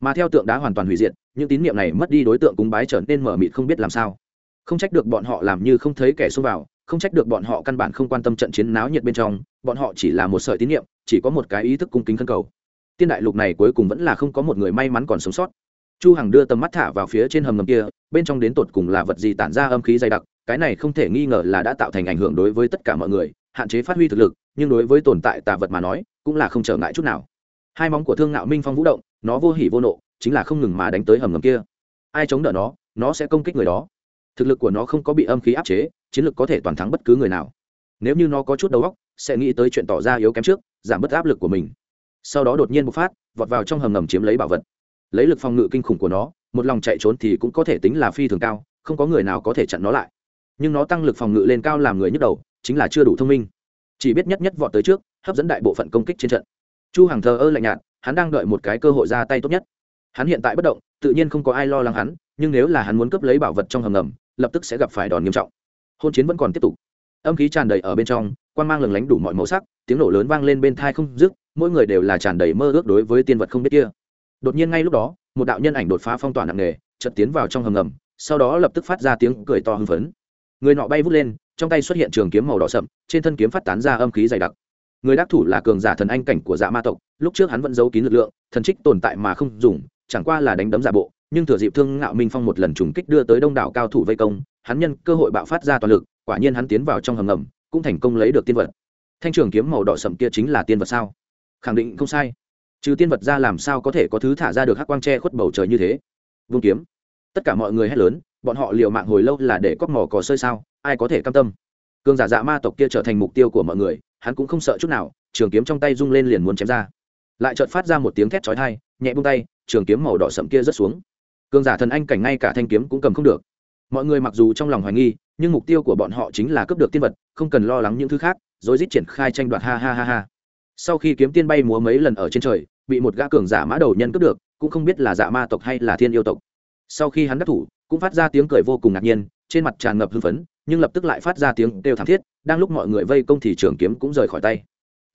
Mà theo tượng đá hoàn toàn hủy diệt, những tín niệm này mất đi đối tượng cúng bái trở nên mở mịt không biết làm sao. Không trách được bọn họ làm như không thấy kẻ xông vào, không trách được bọn họ căn bản không quan tâm trận chiến náo nhiệt bên trong, bọn họ chỉ là một sợi tín niệm chỉ có một cái ý thức cung kính khấn cầu. Tiên đại lục này cuối cùng vẫn là không có một người may mắn còn sống sót. Chu hằng đưa tầm mắt thả vào phía trên hầm ngầm kia, bên trong đến tột cùng là vật gì tản ra âm khí dày đặc cái này không thể nghi ngờ là đã tạo thành ảnh hưởng đối với tất cả mọi người, hạn chế phát huy thực lực, nhưng đối với tồn tại tà vật mà nói, cũng là không trở ngại chút nào. Hai móng của thương ngạo minh phong vũ động, nó vô hỉ vô nộ, chính là không ngừng mà đánh tới hầm ngầm kia. Ai chống đỡ nó nó sẽ công kích người đó. Thực lực của nó không có bị âm khí áp chế, chiến lực có thể toàn thắng bất cứ người nào. Nếu như nó có chút đầu óc, sẽ nghĩ tới chuyện tỏ ra yếu kém trước, giảm bớt áp lực của mình. Sau đó đột nhiên bộc phát, vọt vào trong hầm ngầm chiếm lấy bảo vật. Lấy lực phòng ngự kinh khủng của nó, một lòng chạy trốn thì cũng có thể tính là phi thường cao, không có người nào có thể chặn nó lại nhưng nó tăng lực phòng ngự lên cao làm người nhức đầu, chính là chưa đủ thông minh. Chỉ biết nhất nhất vọt tới trước, hấp dẫn đại bộ phận công kích trên trận. Chu hàng thờ ơ lạnh nhạt, hắn đang đợi một cái cơ hội ra tay tốt nhất. Hắn hiện tại bất động, tự nhiên không có ai lo lắng hắn, nhưng nếu là hắn muốn cướp lấy bảo vật trong hầm ngầm, lập tức sẽ gặp phải đòn nghiêm trọng. Hôn chiến vẫn còn tiếp tục. Âm khí tràn đầy ở bên trong quan mang lừng lánh đủ mọi màu sắc, tiếng nổ lớn vang lên bên thai không dứt, mỗi người đều là tràn đầy mơ ước đối với tiên vật không biết kia. Đột nhiên ngay lúc đó, một đạo nhân ảnh đột phá phong tỏa nặng nề, chợt tiến vào trong hầm ngầm, sau đó lập tức phát ra tiếng cười to hưng phấn người nọ bay vút lên, trong tay xuất hiện trường kiếm màu đỏ sậm, trên thân kiếm phát tán ra âm khí dày đặc. Người đắc thủ là cường giả thần anh cảnh của dạ ma tộc, lúc trước hắn vẫn giấu kín lực lượng, thần trích tồn tại mà không dùng, chẳng qua là đánh đấm giả bộ, nhưng thừa dịp thương ngạo minh phong một lần trùng kích đưa tới đông đảo cao thủ vây công, hắn nhân cơ hội bạo phát ra toàn lực, quả nhiên hắn tiến vào trong hầm ngầm, cũng thành công lấy được tiên vật. Thanh trường kiếm màu đỏ sậm kia chính là tiên vật sao? Khẳng định không sai. Trừ tiên vật ra làm sao có thể có thứ thả ra được hắc quang tre khuất bầu trời như thế? Vương kiếm. Tất cả mọi người hét lớn bọn họ liều mạng hồi lâu là để cóc mỏ cò sơi sao? Ai có thể cam tâm? Cường giả dạ ma tộc kia trở thành mục tiêu của mọi người, hắn cũng không sợ chút nào, trường kiếm trong tay rung lên liền muốn chém ra. Lại chợt phát ra một tiếng thét chói tai, nhẹ buông tay, trường kiếm màu đỏ sậm kia rớt xuống. Cường giả thần anh cảnh ngay cả thanh kiếm cũng cầm không được. Mọi người mặc dù trong lòng hoài nghi, nhưng mục tiêu của bọn họ chính là cướp được tiên vật, không cần lo lắng những thứ khác, rồi rít triển khai tranh đoạt ha ha ha ha. Sau khi kiếm tiên bay múa mấy lần ở trên trời, bị một gã cường giả mã đầu nhân cướp được, cũng không biết là dạ ma tộc hay là thiên yêu tộc. Sau khi hắn đắc thủ cũng phát ra tiếng cười vô cùng ngạc nhiên, trên mặt tràn ngập hưng phấn, nhưng lập tức lại phát ra tiếng kêu thảm thiết, đang lúc mọi người vây công thì trường kiếm cũng rời khỏi tay.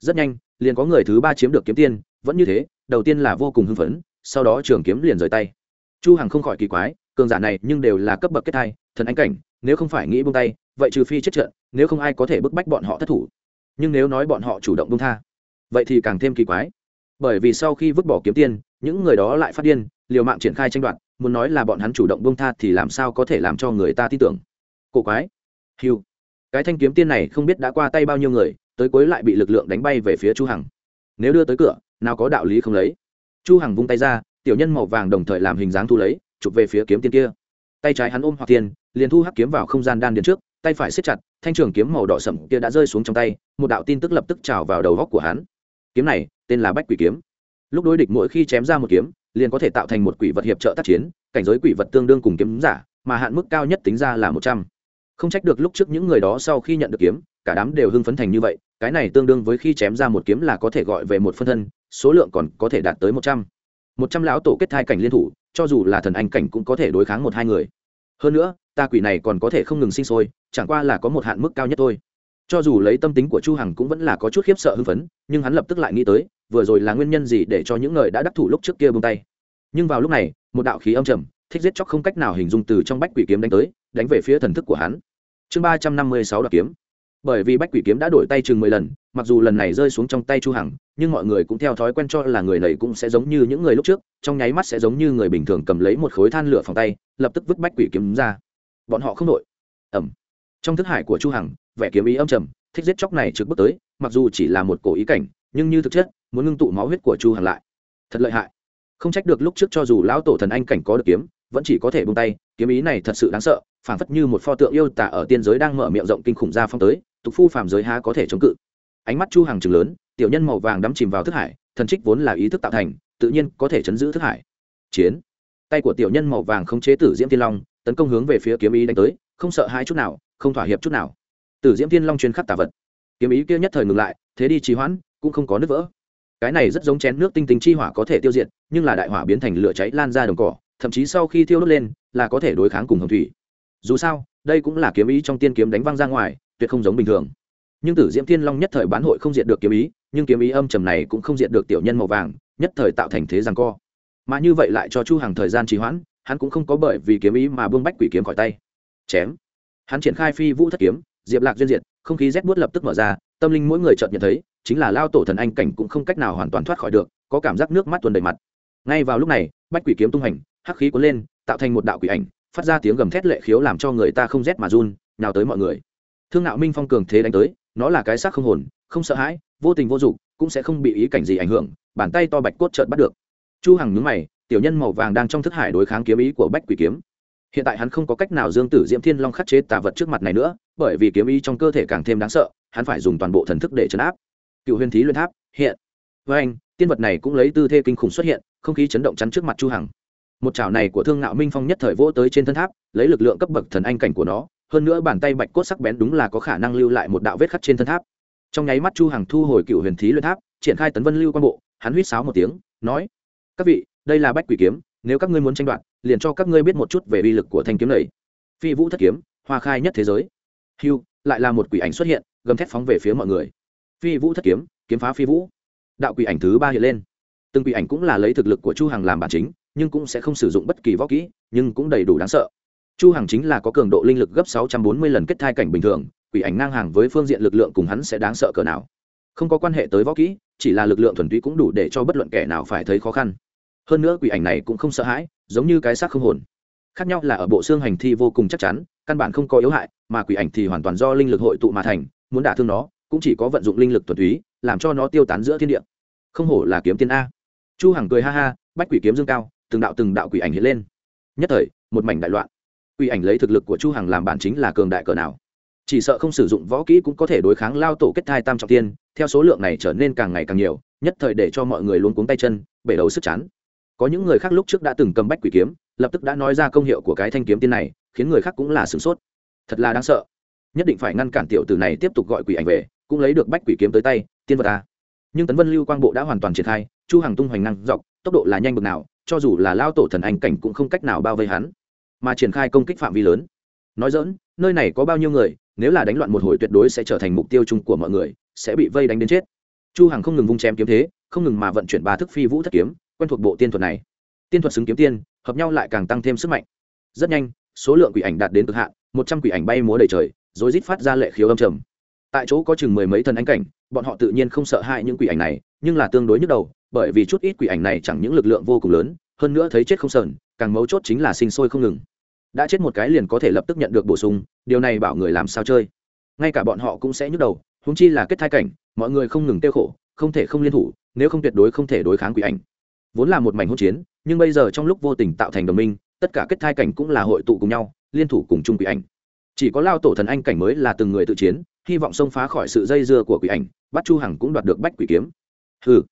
Rất nhanh, liền có người thứ ba chiếm được kiếm tiên, vẫn như thế, đầu tiên là vô cùng hưng phấn, sau đó trường kiếm liền rời tay. Chu hằng không khỏi kỳ quái, cường giả này nhưng đều là cấp bậc kết thai thần ánh cảnh, nếu không phải nghĩ buông tay, vậy trừ phi chết trận, nếu không ai có thể bức bách bọn họ thất thủ. Nhưng nếu nói bọn họ chủ động buông tha, vậy thì càng thêm kỳ quái. Bởi vì sau khi vứt bỏ kiếm tiên, những người đó lại phát điên liều mạng triển khai tranh đoạt muốn nói là bọn hắn chủ động bông tha thì làm sao có thể làm cho người ta tin tưởng. Cổ quái. Hiu cái thanh kiếm tiên này không biết đã qua tay bao nhiêu người tới cuối lại bị lực lượng đánh bay về phía chu hằng. Nếu đưa tới cửa nào có đạo lý không lấy? Chu hằng vung tay ra tiểu nhân màu vàng đồng thời làm hình dáng thu lấy chụp về phía kiếm tiên kia. Tay trái hắn ôm hoặc tiền, liền thu hắc kiếm vào không gian đan điền trước tay phải siết chặt thanh trường kiếm màu đỏ sậm kia đã rơi xuống trong tay một đạo tin tức lập tức trào vào đầu góc của hắn. Kiếm này tên là bách quỷ kiếm. Lúc đối địch mỗi khi chém ra một kiếm liền có thể tạo thành một quỷ vật hiệp trợ tác chiến, cảnh giới quỷ vật tương đương cùng kiếm giả, mà hạn mức cao nhất tính ra là một trăm. Không trách được lúc trước những người đó sau khi nhận được kiếm, cả đám đều hưng phấn thành như vậy, cái này tương đương với khi chém ra một kiếm là có thể gọi về một phân thân, số lượng còn có thể đạt tới một trăm. Một trăm lão tổ kết thai cảnh liên thủ, cho dù là thần anh cảnh cũng có thể đối kháng một hai người. Hơn nữa, ta quỷ này còn có thể không ngừng sinh sôi, chẳng qua là có một hạn mức cao nhất thôi. Cho dù lấy tâm tính của chu hằng cũng vẫn là có chút khiếp sợ hưng phấn, nhưng hắn lập tức lại nghĩ tới vừa rồi là nguyên nhân gì để cho những người đã đắc thủ lúc trước kia buông tay? Nhưng vào lúc này, một đạo khí âm trầm, thích giết chóc không cách nào hình dung từ trong bách quỷ kiếm đánh tới, đánh về phía thần thức của hắn. Chương ba trăm năm mươi sáu đoạt kiếm. Bởi vì bách quỷ kiếm đã đổi tay chừng mười lần, mặc dù lần này rơi xuống trong tay chu hằng, nhưng mọi người cũng theo thói quen cho là người này cũng sẽ giống như những người lúc trước, trong nháy mắt sẽ giống như người bình thường cầm lấy một khối than lửa phòng tay, lập tức vứt bách quỷ kiếm ra. Bọn họ không đội. Ẩm trong thức hải của chu hằng, vẻ kiếm ý âm trầm, thích giết chóc này trực bước tới, mặc dù chỉ là một cổ ý cảnh, nhưng như thực chất muốn ngưng tụ máu huyết của chu hằng lại. Thật lợi hại. Không trách được lúc trước cho dù lão tổ thần anh cảnh có được kiếm, vẫn chỉ có thể buông tay, kiếm ý này thật sự đáng sợ, phảng phất như một pho tượng yêu tả ở tiên giới đang mở miệng rộng kinh khủng ra phong tới, tục phu phàm giới há có thể chống cự. Ánh mắt chu hàng trừng lớn, tiểu nhân màu vàng đắm chìm vào thức hải, thần trích vốn là ý thức tạo thành, tự nhiên có thể chấn giữ thức hải. Chiến. Tay của tiểu nhân màu vàng không chế tử diễm thiên long, tấn công hướng về phía kiếm ý đánh tới, không sợ hai chút nào, không thỏa hiệp chút nào. Tử diễm thiên long chuyên khắc tà vật. Kiếm ý kia nhất thời ngừng lại, thế đi trì hoãn, cũng không có nứt vỡ cái này rất giống chén nước tinh tinh chi hỏa có thể tiêu diệt, nhưng là đại hỏa biến thành lửa cháy lan ra đồng cỏ, thậm chí sau khi thiêu đốt lên, là có thể đối kháng cùng hồng thủy. Dù sao, đây cũng là kiếm ý trong tiên kiếm đánh văng ra ngoài, tuyệt không giống bình thường. Nhưng tử diễm thiên long nhất thời bán hội không diệt được kiếm ý, nhưng kiếm ý âm trầm này cũng không diệt được tiểu nhân màu vàng, nhất thời tạo thành thế rằng co. Mà như vậy lại cho chu hàng thời gian trì hoãn, hắn cũng không có bởi vì kiếm ý mà bưng bách quỷ kiếm khỏi tay. Chém. Hắn triển khai phi vũ thất kiếm, diệp lạc duyên diệt, không khí rét buốt lập tức mở ra tâm linh mỗi người chợt nhận thấy, chính là lao tổ thần anh cảnh cũng không cách nào hoàn toàn thoát khỏi được, có cảm giác nước mắt tuần đầy mặt. Ngay vào lúc này, bách quỷ kiếm tung hành, hắc khí cuốn lên, tạo thành một đạo quỷ ảnh, phát ra tiếng gầm thét lệ khiếu làm cho người ta không rét mà run nào tới mọi người. Thương nạo minh phong cường thế đánh tới, nó là cái xác không hồn, không sợ hãi, vô tình vô dụng, cũng sẽ không bị ý cảnh gì ảnh hưởng, bàn tay to bạch cốt trợn bắt được. Chu hằng nhướng mày, tiểu nhân màu vàng đang trong thức hải đối kháng kiếm ý của bách quỷ kiếm. Hiện tại hắn không có cách nào dương tử diễm thiên long khắc chế tà vật trước mặt này nữa, bởi vì kiếm ý trong cơ thể càng thêm đáng sợ hắn phải dùng toàn bộ thần thức để chấn áp. Cựu huyền thí luyện tháp, hiện. Với anh, tiên vật này cũng lấy tư thế kinh khủng xuất hiện, không khí chấn động chắn trước mặt chu hằng. Một chảo này của thương ngạo minh phong nhất thời vỗ tới trên thân tháp, lấy lực lượng cấp bậc thần anh cảnh của nó, hơn nữa bàn tay bạch cốt sắc bén đúng là có khả năng lưu lại một đạo vết khắc trên thân tháp. Trong nháy mắt chu hằng thu hồi cựu huyền thí luyện tháp, triển khai tấn vân lưu quan bộ, hắn huýt sáo một tiếng, nói, các vị, đây là bách quỷ kiếm, nếu các ngươi muốn tranh đoạt, liền cho các ngươi biết một chút về uy lực của thanh kiếm này. Phi vũ thất kiếm, hoa khai nhất thế giới. Hưu, lại là một quỷ ảnh xuất hiện gầm thét phóng về phía mọi người. Phi vũ thất kiếm kiếm phá phi vũ. Đạo quỷ ảnh thứ ba hiện lên. Từng quỷ ảnh cũng là lấy thực lực của chu hằng làm bản chính, nhưng cũng sẽ không sử dụng bất kỳ võ kỹ, nhưng cũng đầy đủ đáng sợ. Chu hằng chính là có cường độ linh lực gấp 640 lần kết thai cảnh bình thường, quỷ ảnh ngang hàng với phương diện lực lượng cùng hắn sẽ đáng sợ cỡ nào. Không có quan hệ tới võ kỹ, chỉ là lực lượng thuần túy cũng đủ để cho bất luận kẻ nào phải thấy khó khăn. Hơn nữa quỷ ảnh này cũng không sợ hãi, giống như cái xác không hồn. Khác nhau là ở bộ xương hành thi vô cùng chắc chắn, căn bản không có yếu hại, mà quỷ ảnh thì hoàn toàn do linh lực hội tụ mà thành muốn đả thương nó, cũng chỉ có vận dụng linh lực thuần túy, làm cho nó tiêu tán giữa thiên địa. Không hổ là kiếm tiên a. Chu hằng cười ha ha, bách quỷ kiếm dương cao, từng đạo từng đạo quỷ ảnh hiện lên. Nhất thời, một mảnh đại loạn. Quỷ ảnh lấy thực lực của chu hằng làm bản chính là cường đại cỡ nào. Chỉ sợ không sử dụng võ kỹ cũng có thể đối kháng lao tổ kết thai tam trọng tiên theo số lượng này trở nên càng ngày càng nhiều, nhất thời để cho mọi người luôn cuống tay chân, bể đầu sức chán. Có những người khác lúc trước đã từng cầm bách quỷ kiếm, lập tức đã nói ra công hiệu của cái thanh kiếm tiên này, khiến người khác cũng là sửng sốt. Thật là đáng sợ nhất định phải ngăn cản tiểu tử này tiếp tục gọi quỷ ảnh về, cũng lấy được bách quỷ kiếm tới tay, tiên vật ta nhưng tấn vân lưu quang bộ đã hoàn toàn triển khai, chu hàng tung hoành năng dọc, tốc độ là nhanh bực nào, cho dù là lao tổ thần anh cảnh cũng không cách nào bao vây hắn. Mà triển khai công kích phạm vi lớn. Nói dỡn nơi này có bao nhiêu người, nếu là đánh loạn một hồi tuyệt đối sẽ trở thành mục tiêu chung của mọi người, sẽ bị vây đánh đến chết. Chu hằng không ngừng vung chém kiếm thế, không ngừng mà vận chuyển ba thức phi vũ thất kiếm, quen thuộc bộ tiên thuật này. Tiên thuật xứng kiếm tiên, hợp nhau lại càng tăng thêm sức mạnh. Rất nhanh, số lượng quỷ ảnh đạt đến cực hạn, một trăm quỷ ảnh bay múa đầy trời rồi rít phát ra lệ khiếu âm trầm. Tại chỗ có chừng mười mấy thần ánh cảnh, bọn họ tự nhiên không sợ hãi những quỷ ảnh này, nhưng là tương đối nhức đầu, bởi vì chút ít quỷ ảnh này chẳng những lực lượng vô cùng lớn, hơn nữa thấy chết không sờn, càng mấu chốt chính là sinh sôi không ngừng. Đã chết một cái liền có thể lập tức nhận được bổ sung, điều này bảo người làm sao chơi. Ngay cả bọn họ cũng sẽ nhức đầu húng chi là kết thai cảnh, mọi người không ngừng tiêu khổ, không thể không liên thủ, nếu không tuyệt đối không thể đối kháng quỷ ảnh. Vốn là một mảnh hỗn chiến, nhưng bây giờ trong lúc vô tình tạo thành đồng minh, tất cả kết thai cảnh cũng là hội tụ cùng nhau, liên thủ cùng chung quỷ ảnh chỉ có lao tổ thần anh cảnh mới là từng người tự chiến hy vọng xông phá khỏi sự dây dưa của quỷ ảnh bắt chu hằng cũng đoạt được bách quỷ kiếm. Hừ,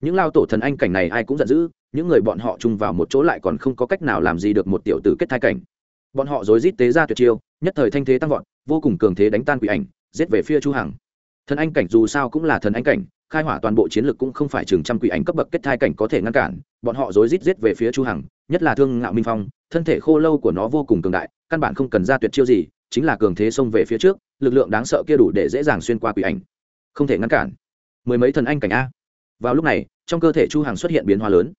những lao tổ thần anh cảnh này ai cũng giận dữ những người bọn họ chung vào một chỗ lại còn không có cách nào làm gì được một tiểu tử kết thai cảnh. Bọn họ rối rít tế ra tuyệt chiêu nhất thời thanh thế tăng vọt vô cùng cường thế đánh tan quỷ ảnh giết về phía chu hằng. Thần anh cảnh dù sao cũng là thần anh cảnh khai hỏa toàn bộ chiến lực cũng không phải chừng trăm quỷ ảnh cấp bậc kết thai cảnh có thể ngăn cản bọn họ rối rít giết về phía chu hằng nhất là thương ngạo minh phong thân thể khô lâu của nó vô cùng cường đại căn bản không cần ra tuyệt chiêu gì chính là cường thế xông về phía trước, lực lượng đáng sợ kia đủ để dễ dàng xuyên qua quỷ ảnh. Không thể ngăn cản. Mười mấy thần anh cảnh a. Vào lúc này, trong cơ thể chu hằng xuất hiện biến hóa lớn.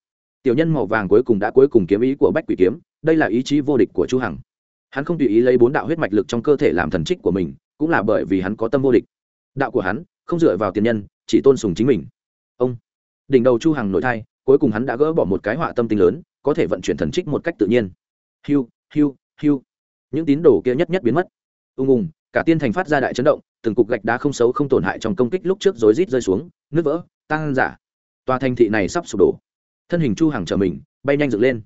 Tiểu nhân màu vàng cuối cùng đã cuối cùng kiếm ý của bách quỷ kiếm, đây là ý chí vô địch của chu hằng. Hắn không tùy ý lấy bốn đạo huyết mạch lực trong cơ thể làm thần trích của mình, cũng là bởi vì hắn có tâm vô địch. Đạo của hắn, không dựa vào tiền nhân, chỉ tôn sùng chính mình. Ông. Đỉnh đầu chu hằng nội thai, cuối cùng hắn đã gỡ bỏ một cái họa tâm tinh lớn, có thể vận chuyển thần trích một cách tự nhiên. Hiu hiu hiu những tín đồ kia nhất nhất biến mất. Ung ung cả tiên thành phát ra đại chấn động, từng cục gạch đá không xấu không tổn hại trong công kích lúc trước rối rít rơi xuống, nứt vỡ tăng giả tòa thành thị này sắp sụp đổ. Thân hình chu hằng trở mình, bay nhanh dựng lên.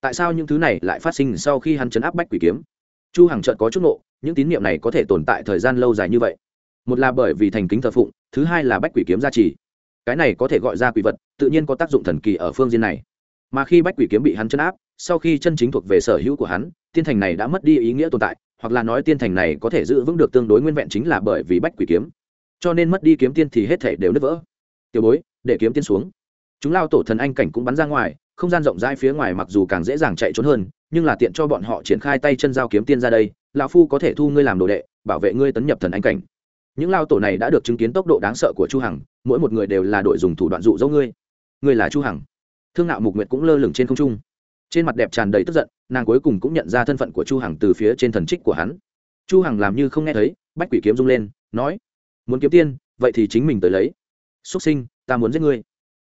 Tại sao những thứ này lại phát sinh sau khi hắn chấn áp bách quỷ kiếm? Chu hằng chợt có chút nộ những tín niệm này có thể tồn tại thời gian lâu dài như vậy. Một là bởi vì thành kính thờ phụng, thứ hai là bách quỷ kiếm gia trì. Cái này có thể gọi ra quỷ vật, tự nhiên có tác dụng thần kỳ ở phương diện này. Mà khi bách quỷ kiếm bị hắn chấn áp sau khi chân chính thuộc về sở hữu của hắn, tiên thành này đã mất đi ý nghĩa tồn tại, hoặc là nói tiên thành này có thể giữ vững được tương đối nguyên vẹn chính là bởi vì bách quỷ kiếm. Cho nên mất đi kiếm tiên thì hết thể đều nứt vỡ. Tiểu bối, để kiếm tiên xuống. Chúng lao tổ thần anh cảnh cũng bắn ra ngoài, không gian rộng rãi phía ngoài mặc dù càng dễ dàng chạy trốn hơn, nhưng là tiện cho bọn họ triển khai tay chân giao kiếm tiên ra đây, lão phu có thể thu ngươi làm đồ đệ, bảo vệ ngươi tấn nhập thần anh cảnh. Những lao tổ này đã được chứng kiến tốc độ đáng sợ của chu hằng, mỗi một người đều là đội dùng thủ đoạn dụ dỗ ngươi. Ngươi là chu hằng. Thương nạo mục nguyệt cũng lơ lửng trên không trung trên mặt đẹp tràn đầy tức giận, nàng cuối cùng cũng nhận ra thân phận của chu hằng từ phía trên thần trích của hắn. Chu hằng làm như không nghe thấy, bách quỷ kiếm rung lên, nói, muốn kiếm tiên, vậy thì chính mình tới lấy. Xuất sinh, ta muốn giết ngươi.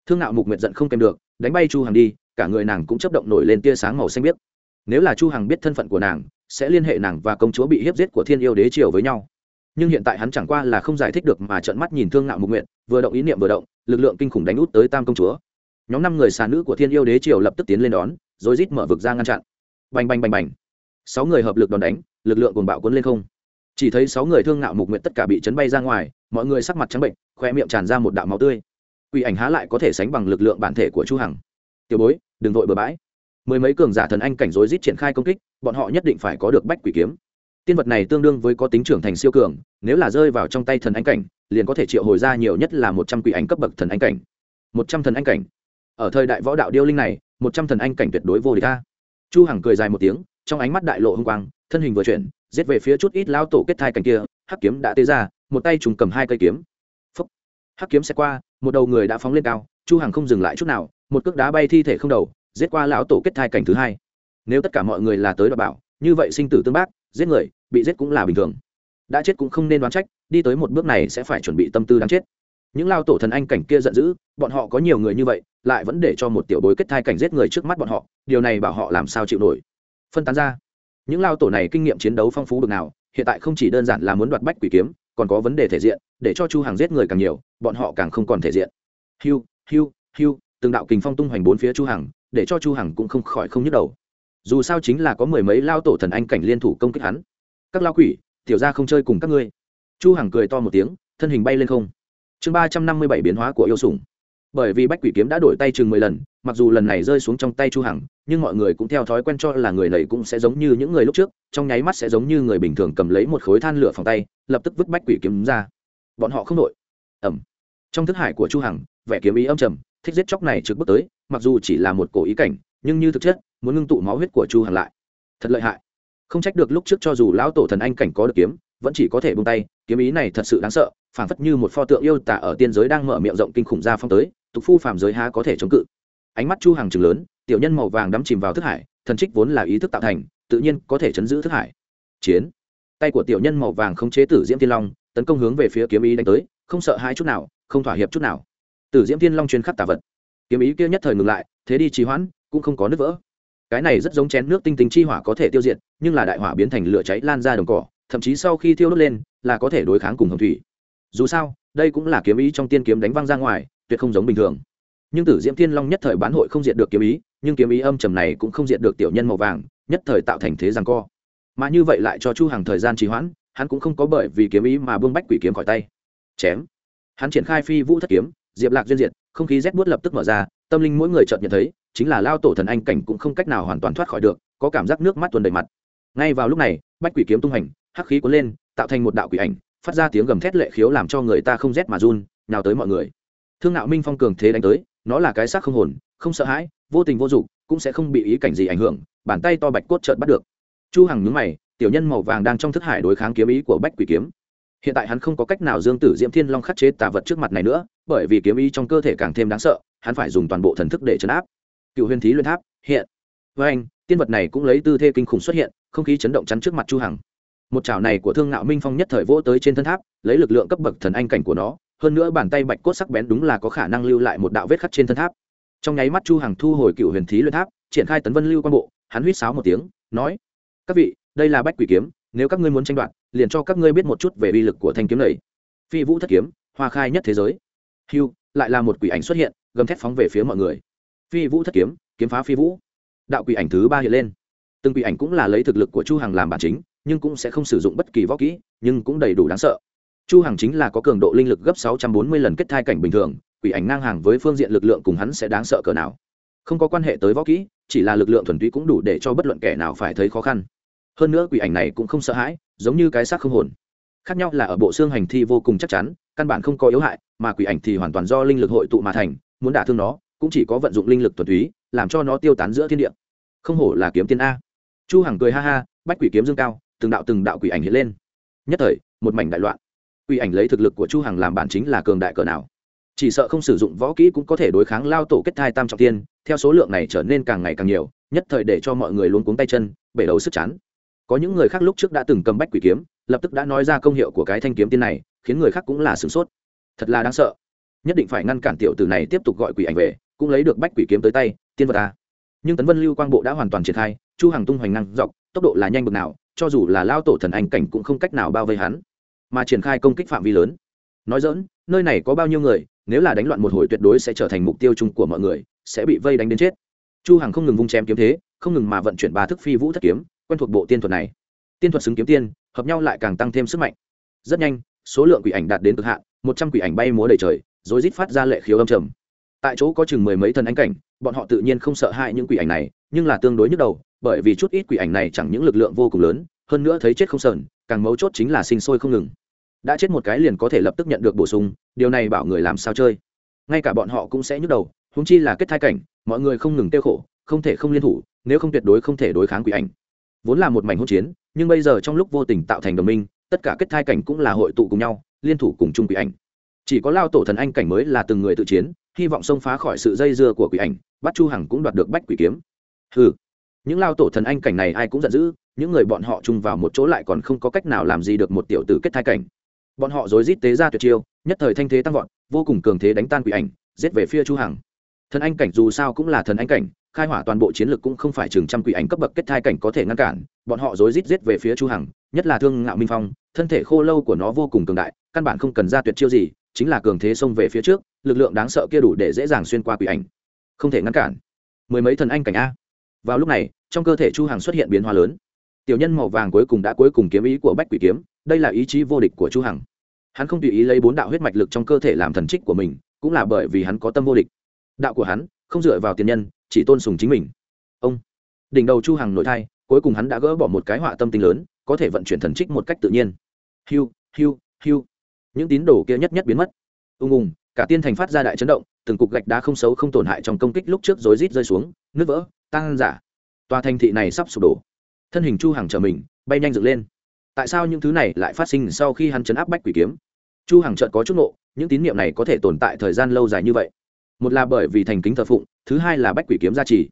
Thương nạo mục nguyệt giận không kèm được, đánh bay chu hằng đi, cả người nàng cũng chấp động nổi lên tia sáng màu xanh biếc. Nếu là chu hằng biết thân phận của nàng, sẽ liên hệ nàng và công chúa bị hiếp giết của thiên yêu đế triều với nhau. Nhưng hiện tại hắn chẳng qua là không giải thích được mà trợn mắt nhìn thương nạo mục nguyện vừa động ý niệm vừa động, lực lượng kinh khủng đánh út tới tam công chúa. Nhóm năm người xà nữ của thiên yêu đế triều lập tức tiến lên đón rồi rít mở vực ra ngăn chặn. Bành bành bành bành. Sáu người hợp lực đòn đánh, lực lượng cùng bạo cuốn lên không. Chỉ thấy sáu người thương nạo mục nguyện tất cả bị chấn bay ra ngoài, mọi người sắc mặt trắng bệnh, khoe miệng tràn ra một đạo máu tươi. Quỷ ảnh há lại có thể sánh bằng lực lượng bản thể của chu hằng. Tiểu bối, đừng vội bừa bãi. Mười mấy cường giả thần anh cảnh rối rít triển khai công kích, bọn họ nhất định phải có được bách quỷ kiếm. Tiên vật này tương đương với có tính trưởng thành siêu cường, nếu là rơi vào trong tay thần anh cảnh, liền có thể triệu hồi ra nhiều nhất là một trăm quỷ ảnh cấp bậc thần anh cảnh. Một trăm thần anh cảnh ở thời đại võ đạo điêu linh này, một trăm thần anh cảnh tuyệt đối vô địch ta chu hằng cười dài một tiếng, trong ánh mắt đại lộ hung quang, thân hình vừa chuyển, giết về phía chút ít lao tổ kết thai cảnh kia, hắc kiếm đã tế ra, một tay trùng cầm hai cây kiếm. Phúc. hắc kiếm sẽ qua, một đầu người đã phóng lên cao, chu hằng không dừng lại chút nào, một cước đá bay thi thể không đầu, giết qua lão tổ kết thai cảnh thứ hai. Nếu tất cả mọi người là tới đoạt bảo, như vậy sinh tử tương bác, giết người, bị giết cũng là bình thường. Đã chết cũng không nên đoán trách, đi tới một bước này sẽ phải chuẩn bị tâm tư đáng chết những lao tổ thần anh cảnh kia giận dữ, bọn họ có nhiều người như vậy, lại vẫn để cho một tiểu bối kết thai cảnh giết người trước mắt bọn họ, điều này bảo họ làm sao chịu nổi? Phân tán ra. Những lao tổ này kinh nghiệm chiến đấu phong phú được nào, hiện tại không chỉ đơn giản là muốn đoạt bách quỷ kiếm, còn có vấn đề thể diện, để cho chu hàng giết người càng nhiều, bọn họ càng không còn thể diện. Hiu hiu hiu, từng đạo kình phong tung hoành bốn phía chu hằng, để cho chu hằng cũng không khỏi không nhức đầu. Dù sao chính là có mười mấy lao tổ thần anh cảnh liên thủ công kích hắn. Các lao quỷ, tiểu gia không chơi cùng các ngươi. Chu hằng cười to một tiếng, thân hình bay lên không chương ba trăm năm mươi bảy biến hóa của yêu sủng. Bởi vì bách quỷ kiếm đã đổi tay chừng mười lần, mặc dù lần này rơi xuống trong tay chu hằng, nhưng mọi người cũng theo thói quen cho là người này cũng sẽ giống như những người lúc trước, trong nháy mắt sẽ giống như người bình thường cầm lấy một khối than lửa phòng tay, lập tức vứt bách quỷ kiếm ra. Bọn họ không đổi. Ẩm trong thức hải của chu hằng, vẻ kiếm ý âm trầm, thích giết chóc này trực bước tới, mặc dù chỉ là một cổ ý cảnh, nhưng như thực chất, muốn ngưng tụ máu huyết của chu hằng lại. Thật lợi hại. Không trách được lúc trước cho dù lão tổ thần anh cảnh có được kiếm, vẫn chỉ có thể buông tay kiếm ý này thật sự đáng sợ, phảng phất như một pho tượng yêu tả ở tiên giới đang mở miệng rộng kinh khủng ra phong tới, tục phu phàm giới há có thể chống cự. Ánh mắt chu hàng chừng lớn, tiểu nhân màu vàng đắm chìm vào thức hải, thần trích vốn là ý thức tạo thành, tự nhiên có thể chấn giữ thức hải. Chiến. Tay của tiểu nhân màu vàng không chế tử diễm thiên long, tấn công hướng về phía kiếm ý đánh tới, không sợ hai chút nào, không thỏa hiệp chút nào. Tử diễm thiên long chuyên khắc tà vật. Kiếm ý kia nhất thời ngừng lại, thế đi trì hoãn, cũng không có nứt vỡ. Cái này rất giống chén nước tinh tinh chi hỏa có thể tiêu diệt, nhưng là đại hỏa biến thành lửa cháy lan ra đồng cỏ thậm chí sau khi thiêu đốt lên, là có thể đối kháng cùng hồng thủy. Dù sao, đây cũng là kiếm ý trong tiên kiếm đánh văng ra ngoài, tuyệt không giống bình thường. Nhưng tử diễm thiên long nhất thời bán hội không diệt được kiếm ý, nhưng kiếm ý âm trầm này cũng không diệt được tiểu nhân màu vàng, nhất thời tạo thành thế rằng co. Mà như vậy lại cho chu hàng thời gian trì hoãn, hắn cũng không có bởi vì kiếm ý mà buông bách quỷ kiếm khỏi tay. Chém. Hắn triển khai phi vũ thất kiếm, diệp lạc duyên diệt, không khí rét buốt lập tức mở ra, tâm linh mỗi người chợt nhận thấy, chính là lao tổ thần anh cảnh cũng không cách nào hoàn toàn thoát khỏi được, có cảm giác nước mắt tuần đầy mặt. Ngay vào lúc này, bách quỷ kiếm tung hành hắc khí cuốn lên, tạo thành một đạo quỷ ảnh, phát ra tiếng gầm thét lệ khiếu làm cho người ta không rét mà run nào tới mọi người. Thương nạo minh phong cường thế đánh tới, nó là cái xác không hồn, không sợ hãi, vô tình vô dụng, cũng sẽ không bị ý cảnh gì ảnh hưởng, bàn tay to bạch cốt trợn bắt được. Chu hằng nhướng mày, tiểu nhân màu vàng đang trong thức hải đối kháng kiếm ý của bách quỷ kiếm. Hiện tại hắn không có cách nào dương tử diễm thiên long khắc chế tà vật trước mặt này nữa, bởi vì kiếm ý trong cơ thể càng thêm đáng sợ, hắn phải dùng toàn bộ thần thức để chấn áp. Cựu huyền thí luyện tháp, hiện. Với anh tiên vật này cũng lấy tư thế kinh khủng xuất hiện, không khí chấn động chắn trước mặt chu hằng một chảo này của thương ngạo minh phong nhất thời vỗ tới trên thân tháp, lấy lực lượng cấp bậc thần anh cảnh của nó, hơn nữa bàn tay bạch cốt sắc bén đúng là có khả năng lưu lại một đạo vết khắc trên thân tháp. Trong nháy mắt chu hằng thu hồi cựu huyền thí luyện tháp, triển khai tấn vân lưu quan bộ, hắn huýt sáo một tiếng, nói, các vị, đây là bách quỷ kiếm, nếu các ngươi muốn tranh đoạt, liền cho các ngươi biết một chút về uy lực của thanh kiếm này. Phi vũ thất kiếm, hoa khai nhất thế giới. Hưu, lại là một quỷ ảnh xuất hiện, gầm thét phóng về phía mọi người. Phi vũ thất kiếm kiếm phá phi vũ. Đạo quỷ ảnh thứ ba hiện lên. Từng quỷ ảnh cũng là lấy thực lực của chu hằng làm bản chính nhưng cũng sẽ không sử dụng bất kỳ võ kỹ, nhưng cũng đầy đủ đáng sợ. Chu hằng chính là có cường độ linh lực gấp 640 lần kết thai cảnh bình thường, quỷ ảnh ngang hàng với phương diện lực lượng cùng hắn sẽ đáng sợ cỡ nào. Không có quan hệ tới võ kỹ, chỉ là lực lượng thuần túy cũng đủ để cho bất luận kẻ nào phải thấy khó khăn. Hơn nữa quỷ ảnh này cũng không sợ hãi, giống như cái xác không hồn. Khác nhau là ở bộ xương hành thi vô cùng chắc chắn, căn bản không có yếu hại, mà quỷ ảnh thì hoàn toàn do linh lực hội tụ mà thành, muốn đả thương nó, cũng chỉ có vận dụng linh lực thuần túy, làm cho nó tiêu tán giữa thiên địa. Không hổ là kiếm tiên a. Chu hằng cười ha ha, bách quỷ kiếm dương cao từng đạo từng đạo quỷ ảnh hiện lên. Nhất thời, một mảnh đại loạn. Quỷ ảnh lấy thực lực của chu hằng làm bản chính là cường đại cỡ nào. Chỉ sợ không sử dụng võ kỹ cũng có thể đối kháng lao tổ kết thai tam trọng tiên theo số lượng này trở nên càng ngày càng nhiều, nhất thời để cho mọi người luôn cuống tay chân, bể đầu sức chán. Có những người khác lúc trước đã từng cầm bách quỷ kiếm, lập tức đã nói ra công hiệu của cái thanh kiếm tiên này, khiến người khác cũng là sửng sốt. Thật là đáng sợ. Nhất định phải ngăn cản tiểu tử này tiếp tục gọi quỷ ảnh về, cũng lấy được bách quỷ kiếm tới tay, tiên vật ta nhưng tấn vân lưu quang bộ đã hoàn toàn triển khai, chu hàng tung hoành năng dọc, tốc độ là nhanh bực nào cho dù là lao tổ thần anh cảnh cũng không cách nào bao vây hắn, mà triển khai công kích phạm vi lớn. Nói dỡn nơi này có bao nhiêu người, nếu là đánh loạn một hồi tuyệt đối sẽ trở thành mục tiêu chung của mọi người, sẽ bị vây đánh đến chết. Chu hằng không ngừng vung chém kiếm thế, không ngừng mà vận chuyển ba thức phi vũ thất kiếm, quen thuộc bộ tiên thuật này. Tiên thuật xứng kiếm tiên, hợp nhau lại càng tăng thêm sức mạnh. Rất nhanh, số lượng quỷ ảnh đạt đến cực hạn, một trăm quỷ ảnh bay múa đầy trời rồi rít phát ra lệ khiếu âm trầm. Tại chỗ có chừng mười mấy thần ánh cảnh, bọn họ tự nhiên không sợ hãi những quỷ ảnh này nhưng là tương đối nhức đầu, bởi vì chút ít quỷ ảnh này chẳng những lực lượng vô cùng lớn, hơn nữa thấy chết không sờn, càng mấu chốt chính là sinh sôi không ngừng. Đã chết một cái liền có thể lập tức nhận được bổ sung, điều này bảo người làm sao chơi. Ngay cả bọn họ cũng sẽ nhức đầu húng chi là kết thai cảnh, mọi người không ngừng tiêu khổ, không thể không liên thủ, nếu không tuyệt đối không thể đối kháng quỷ ảnh. Vốn là một mảnh hỗn chiến, nhưng bây giờ trong lúc vô tình tạo thành đồng minh, tất cả kết thai cảnh cũng là hội tụ cùng nhau, liên thủ cùng chung quỷ ảnh. Chỉ có lao tổ thần anh cảnh mới là từng người tự chiến, hy vọng xông phá khỏi sự dây dưa của quỷ ảnh, bắt chu hằng cũng đoạt được bách quỷ kiếm hừ. Những lao tổ thần anh cảnh này ai cũng giận dữ, những người bọn họ chung vào một chỗ lại còn không có cách nào làm gì được một tiểu tử kết thai cảnh. Bọn họ rối rít tế ra tuyệt chiêu, nhất thời thanh thế tăng vọt, vô cùng cường thế đánh tan quỷ ảnh, giết về phía chu hằng. Thần anh cảnh dù sao cũng là thần anh cảnh, khai hỏa toàn bộ chiến lược cũng không phải chừng trăm quỷ ảnh cấp bậc kết thai cảnh có thể ngăn cản, bọn họ rối rít giết về phía chu hằng, nhất là thương ngạo minh phong, thân thể khô lâu của nó vô cùng cường đại, căn bản không cần ra tuyệt chiêu gì, chính là cường thế xông về phía trước, lực lượng đáng sợ kia đủ để dễ dàng xuyên qua quỷ ảnh. Không thể ngăn cản. Mười mấy thần anh cảnh a vào lúc này, trong cơ thể chu hằng xuất hiện biến hóa lớn. Tiểu nhân màu vàng cuối cùng đã cuối cùng kiếm ý của bách quỷ kiếm, đây là ý chí vô địch của chu hằng. Hắn không tùy ý lấy bốn đạo huyết mạch lực trong cơ thể làm thần trích của mình, cũng là bởi vì hắn có tâm vô địch. Đạo của hắn, không dựa vào tiền nhân, chỉ tôn sùng chính mình. Ông. Đỉnh đầu chu hằng nội thai, cuối cùng hắn đã gỡ bỏ một cái họa tâm tinh lớn, có thể vận chuyển thần trích một cách tự nhiên. Hiu hiu hiu. Những tín đồ kia nhất nhất biến mất. Ung ung, cả tiên thành phát ra đại chấn động, từng cục gạch đá không xấu không tổn hại trong công kích lúc trước rối rít rơi xuống, nứt vỡ tăng giả. Tòa thành thị này sắp sụp đổ. Thân hình chu hằng trở mình, bay nhanh dựng lên. Tại sao những thứ này lại phát sinh sau khi hắn chấn áp bách quỷ kiếm? Chu hằng chợt có chút nộ những tín niệm này có thể tồn tại thời gian lâu dài như vậy. Một là bởi vì thành kính thờ phụng, thứ hai là bách quỷ kiếm gia trì.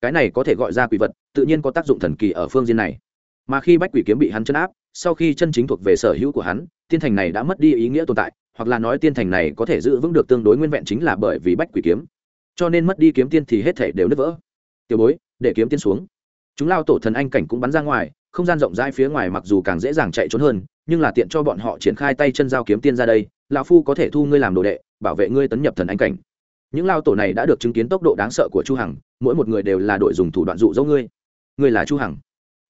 Cái này có thể gọi ra quỷ vật, tự nhiên có tác dụng thần kỳ ở phương diện này. Mà khi bách quỷ kiếm bị hắn chấn áp, sau khi chân chính thuộc về sở hữu của hắn, tiên thành này đã mất đi ý nghĩa tồn tại, hoặc là nói tiên thành này có thể giữ vững được tương đối nguyên vẹn chính là bởi vì bách quỷ kiếm. Cho nên mất đi kiếm tiên thì hết thể đều nứt vỡ tiểu bối, để kiếm tiên xuống. Chúng lao tổ thần anh cảnh cũng bắn ra ngoài, không gian rộng rãi phía ngoài mặc dù càng dễ dàng chạy trốn hơn, nhưng là tiện cho bọn họ triển khai tay chân giao kiếm tiên ra đây, lão phu có thể thu ngươi làm đồ đệ, bảo vệ ngươi tấn nhập thần anh cảnh. Những lao tổ này đã được chứng kiến tốc độ đáng sợ của chu hằng, mỗi một người đều là đội dùng thủ đoạn dụ dỗ ngươi. Ngươi là chu hằng.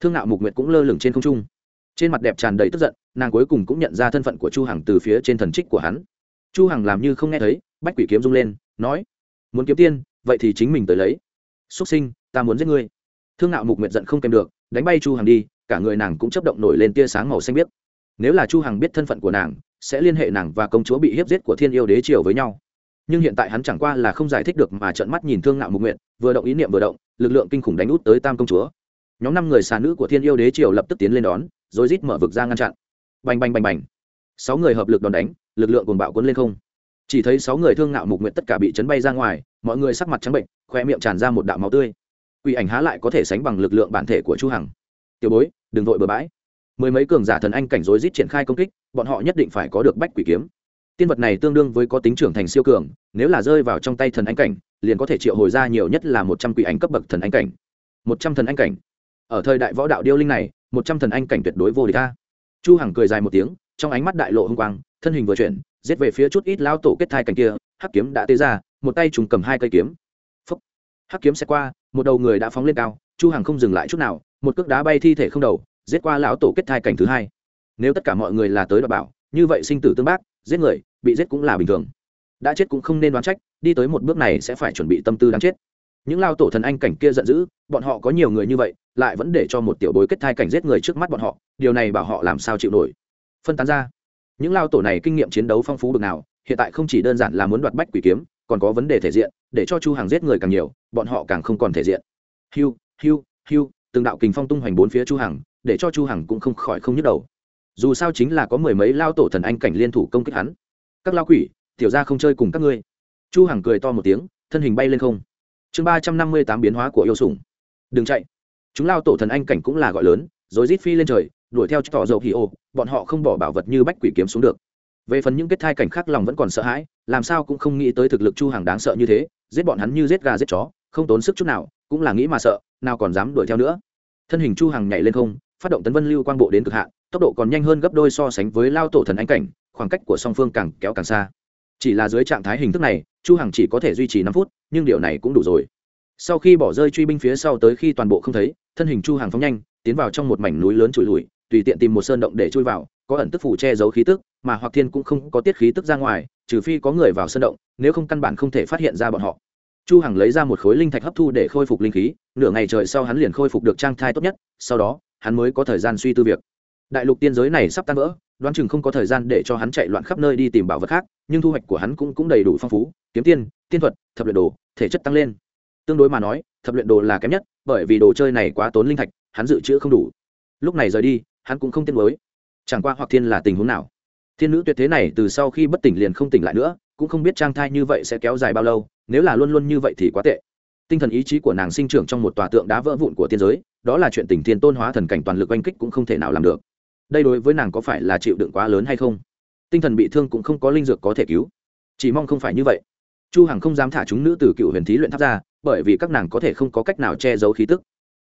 Thương nạo mục nguyệt cũng lơ lửng trên không trung. Trên mặt đẹp tràn đầy tức giận, nàng cuối cùng cũng nhận ra thân phận của chu hằng từ phía trên thần trích của hắn. Chu hằng làm như không nghe thấy, bách quỷ kiếm rung lên, nói, muốn kiếm tiên, vậy thì chính mình tới lấy xuất sinh, ta muốn giết ngươi. Thương nạo mục nguyệt giận không kèm được, đánh bay chu hằng đi, cả người nàng cũng chấp động nổi lên tia sáng màu xanh biếc. Nếu là chu hằng biết thân phận của nàng, sẽ liên hệ nàng và công chúa bị hiếp giết của thiên yêu đế triều với nhau. Nhưng hiện tại hắn chẳng qua là không giải thích được mà trợn mắt nhìn thương nạo mục nguyện vừa động ý niệm vừa động, lực lượng kinh khủng đánh út tới tam công chúa. Nhóm năm người xà nữ của thiên yêu đế triều lập tức tiến lên đón, rồi rít mở vực ra ngăn chặn. Bành bành bành bành. Sáu người hợp lực đòn đánh, lực lượng cuồng bạo cuốn lên không. Chỉ thấy sáu người thương nạo mục nguyện tất cả bị chấn bay ra ngoài mọi người sắc mặt trắng bệnh, khoe miệng tràn ra một đạo máu tươi. Quỷ ảnh há lại có thể sánh bằng lực lượng bản thể của chu hằng. Tiểu bối, đừng vội bừa bãi. Mười mấy cường giả thần anh cảnh rối rít triển khai công kích, bọn họ nhất định phải có được bách quỷ kiếm. Tiên vật này tương đương với có tính trưởng thành siêu cường, nếu là rơi vào trong tay thần anh cảnh, liền có thể triệu hồi ra nhiều nhất là một trăm quỷ ảnh cấp bậc thần anh cảnh. Một trăm thần anh cảnh? Ở thời đại võ đạo điêu linh này, một trăm thần anh cảnh tuyệt đối vô địch ta chu hằng cười dài một tiếng, trong ánh mắt đại lộ hung quang, thân hình vừa chuyển, giết về phía chút ít lao tổ kết thai cảnh kia, hắc kiếm đã tế ra một tay trùng cầm hai cây kiếm. Phấp, hắc kiếm sẽ qua một đầu người đã phóng lên cao chu hằng không dừng lại chút nào một cước đá bay thi thể không đầu giết qua lão tổ kết thai cảnh thứ hai. Nếu tất cả mọi người là tới đoạt bảo như vậy sinh tử tương bác giết người bị giết cũng là bình thường. Đã chết cũng không nên đoán trách đi tới một bước này sẽ phải chuẩn bị tâm tư đáng chết. Những lao tổ thần anh cảnh kia giận dữ bọn họ có nhiều người như vậy lại vẫn để cho một tiểu bối kết thai cảnh giết người trước mắt bọn họ điều này bảo họ làm sao chịu nổi? Phân tán ra. Những lao tổ này kinh nghiệm chiến đấu phong phú bực nào hiện tại không chỉ đơn giản là muốn đoạt bách quỷ kiếm còn có vấn đề thể diện, để cho chu hàng giết người càng nhiều, bọn họ càng không còn thể diện. Hiu hiu hiu, từng đạo kình phong tung hoành bốn phía chu hằng, để cho chu hằng cũng không khỏi không nhức đầu. Dù sao chính là có mười mấy lao tổ thần anh cảnh liên thủ công kích hắn. Các lao quỷ, tiểu gia không chơi cùng các ngươi. Chu hằng cười to một tiếng, thân hình bay lên không. Chương ba trăm năm mươi tám biến hóa của yêu sủng. Đừng chạy. Chúng lao tổ thần anh cảnh cũng là gọi lớn, rồi rít phi lên trời, đuổi theo tỏ dầu hỉ ô bọn họ không bỏ bảo vật như bách quỷ kiếm xuống được về phần những kết thai cảnh khác lòng vẫn còn sợ hãi, làm sao cũng không nghĩ tới thực lực chu Hằng đáng sợ như thế, giết bọn hắn như giết gà giết chó, không tốn sức chút nào, cũng là nghĩ mà sợ, nào còn dám đuổi theo nữa. Thân hình chu Hằng nhảy lên không, phát động tấn vân lưu quang bộ đến cực hạn, tốc độ còn nhanh hơn gấp đôi so sánh với lao tổ thần anh cảnh, khoảng cách của song phương càng kéo càng xa. Chỉ là dưới trạng thái hình thức này, chu hằng chỉ có thể duy trì năm phút, nhưng điều này cũng đủ rồi. Sau khi bỏ rơi truy binh phía sau tới khi toàn bộ không thấy, thân hình chu hằng phóng nhanh, tiến vào trong một mảnh núi lớn trụi lùi, tùy tiện tìm một sơn động để chui vào có ẩn tức phủ che giấu khí tức, mà hoặc thiên cũng không có tiết khí tức ra ngoài, trừ phi có người vào sân động, nếu không căn bản không thể phát hiện ra bọn họ. Chu hằng lấy ra một khối linh thạch hấp thu để khôi phục linh khí, nửa ngày trời sau hắn liền khôi phục được trang thai tốt nhất, sau đó, hắn mới có thời gian suy tư việc. Đại lục tiên giới này sắp tan vỡ, đoán chừng không có thời gian để cho hắn chạy loạn khắp nơi đi tìm bảo vật khác, nhưng thu hoạch của hắn cũng cũng đầy đủ phong phú, kiếm tiên tiên thuật, thập luyện đồ, thể chất tăng lên. Tương đối mà nói, thập luyện đồ là kém nhất, bởi vì đồ chơi này quá tốn linh thạch, hắn dự trữ không đủ. Lúc này rời đi, hắn cũng không tiên mới chẳng qua hoặc thiên là tình huống nào? Thiên nữ tuyệt thế này từ sau khi bất tỉnh liền không tỉnh lại nữa, cũng không biết trang thai như vậy sẽ kéo dài bao lâu, nếu là luôn luôn như vậy thì quá tệ. Tinh thần ý chí của nàng sinh trưởng trong một tòa tượng đá vỡ vụn của tiên giới, đó là chuyện tình thiên tôn hóa thần cảnh toàn lực oanh kích cũng không thể nào làm được. Đây đối với nàng có phải là chịu đựng quá lớn hay không? Tinh thần bị thương cũng không có linh dược có thể cứu. Chỉ mong không phải như vậy. Chu hằng không dám thả chúng nữ từ cựu huyền thí luyện tháp ra, bởi vì các nàng có thể không có cách nào che giấu khí tức.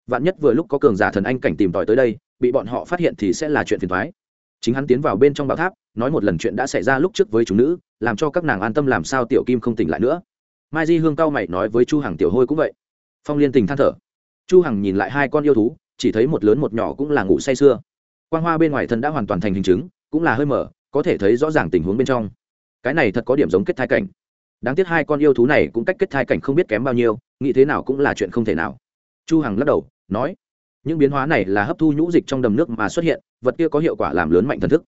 Vạn nhất vừa lúc có cường giả thần anh cảnh tìm tòi tới đây, bị bọn họ phát hiện thì sẽ là chuyện phiền toái chính hắn tiến vào bên trong bảo tháp, nói một lần chuyện đã xảy ra lúc trước với chúng nữ, làm cho các nàng an tâm làm sao tiểu kim không tỉnh lại nữa. Mai di hương cao mày nói với chu hằng tiểu hôi cũng vậy. Phong liên tình than thở. Chu hằng nhìn lại hai con yêu thú, chỉ thấy một lớn một nhỏ cũng là ngủ say sưa. Quang hoa bên ngoài thân đã hoàn toàn thành hình chứng, cũng là hơi mở, có thể thấy rõ ràng tình huống bên trong. Cái này thật có điểm giống kết thai cảnh. Đáng tiếc hai con yêu thú này cũng cách kết thai cảnh không biết kém bao nhiêu, nghĩ thế nào cũng là chuyện không thể nào. Chu hằng lắc đầu, nói những biến hóa này là hấp thu nhũ dịch trong đầm nước mà xuất hiện, vật kia có hiệu quả làm lớn mạnh thần thức.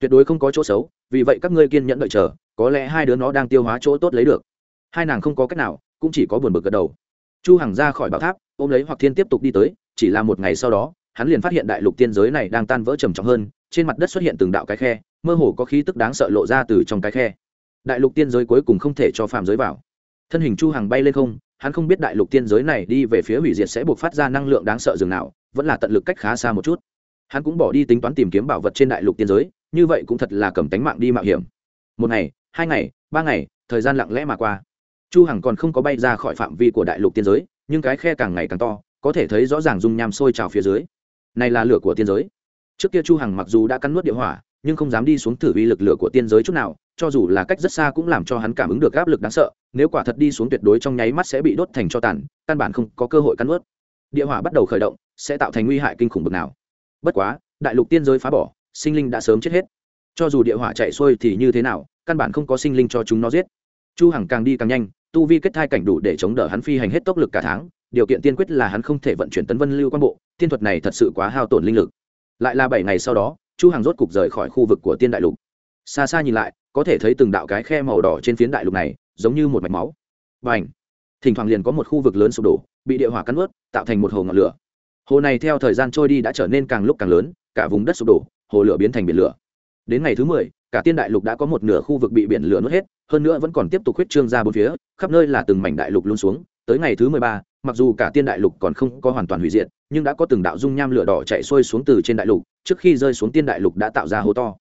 Tuyệt đối không có chỗ xấu, vì vậy các ngươi kiên nhẫn đợi chờ, có lẽ hai đứa nó đang tiêu hóa chỗ tốt lấy được. Hai nàng không có cách nào, cũng chỉ có buồn bực gật đầu. Chu hằng ra khỏi bảo tháp, ôm lấy hoặc thiên tiếp tục đi tới, chỉ là một ngày sau đó, hắn liền phát hiện đại lục tiên giới này đang tan vỡ trầm trọng hơn, trên mặt đất xuất hiện từng đạo cái khe, mơ hồ có khí tức đáng sợ lộ ra từ trong cái khe. Đại lục tiên giới cuối cùng không thể cho phàm giới vào. Thân hình chu hằng bay lên không, hắn không biết đại lục tiên giới này đi về phía hủy diệt sẽ buộc phát ra năng lượng đáng sợ dường nào vẫn là tận lực cách khá xa một chút. Hắn cũng bỏ đi tính toán tìm kiếm bảo vật trên đại lục tiên giới, như vậy cũng thật là cầm tánh mạng đi mạo hiểm. Một ngày, hai ngày, ba ngày, thời gian lặng lẽ mà qua. Chu hằng còn không có bay ra khỏi phạm vi của đại lục tiên giới, nhưng cái khe càng ngày càng to, có thể thấy rõ ràng dung nham sôi trào phía dưới. Này là lửa của tiên giới. Trước kia chu hằng mặc dù đã cắn nuốt địa hỏa, nhưng không dám đi xuống thử uy lực lửa của tiên giới chút nào, cho dù là cách rất xa cũng làm cho hắn cảm ứng được áp lực đáng sợ, nếu quả thật đi xuống tuyệt đối trong nháy mắt sẽ bị đốt thành cho tàn, căn bản không có cơ hội cắn nuốt. Địa hỏa bắt đầu khởi động sẽ tạo thành nguy hại kinh khủng bực nào. Bất quá, đại lục tiên giới phá bỏ, sinh linh đã sớm chết hết. Cho dù địa hỏa chạy xuôi thì như thế nào, căn bản không có sinh linh cho chúng nó giết. Chu hằng càng đi càng nhanh, tu vi kết thai cảnh đủ để chống đỡ hắn phi hành hết tốc lực cả tháng, điều kiện tiên quyết là hắn không thể vận chuyển tấn vân lưu quan bộ, tiên thuật này thật sự quá hao tổn linh lực. Lại là bảy ngày sau đó, chu hằng rốt cục rời khỏi khu vực của tiên đại lục. Xa xa nhìn lại, có thể thấy từng đạo cái khe màu đỏ trên phiến đại lục này, giống như một mạch máu. Và ảnh thỉnh thoảng liền có một khu vực lớn sụp đổ, bị địa hỏa cắn ướt tạo thành một hồ ngọn lửa hồ này theo thời gian trôi đi đã trở nên càng lúc càng lớn, cả vùng đất sụp đổ, hồ lửa biến thành biển lửa. Đến ngày thứ mười, cả tiên đại lục đã có một nửa khu vực bị biển lửa nuốt hết, hơn nữa vẫn còn tiếp tục huyết trương ra bốn phía, khắp nơi là từng mảnh đại lục luôn xuống. Tới ngày thứ mười ba, mặc dù cả tiên đại lục còn không có hoàn toàn hủy diệt, nhưng đã có từng đạo dung nham lửa đỏ chạy xuôi xuống từ trên đại lục, trước khi rơi xuống tiên đại lục đã tạo ra hố to.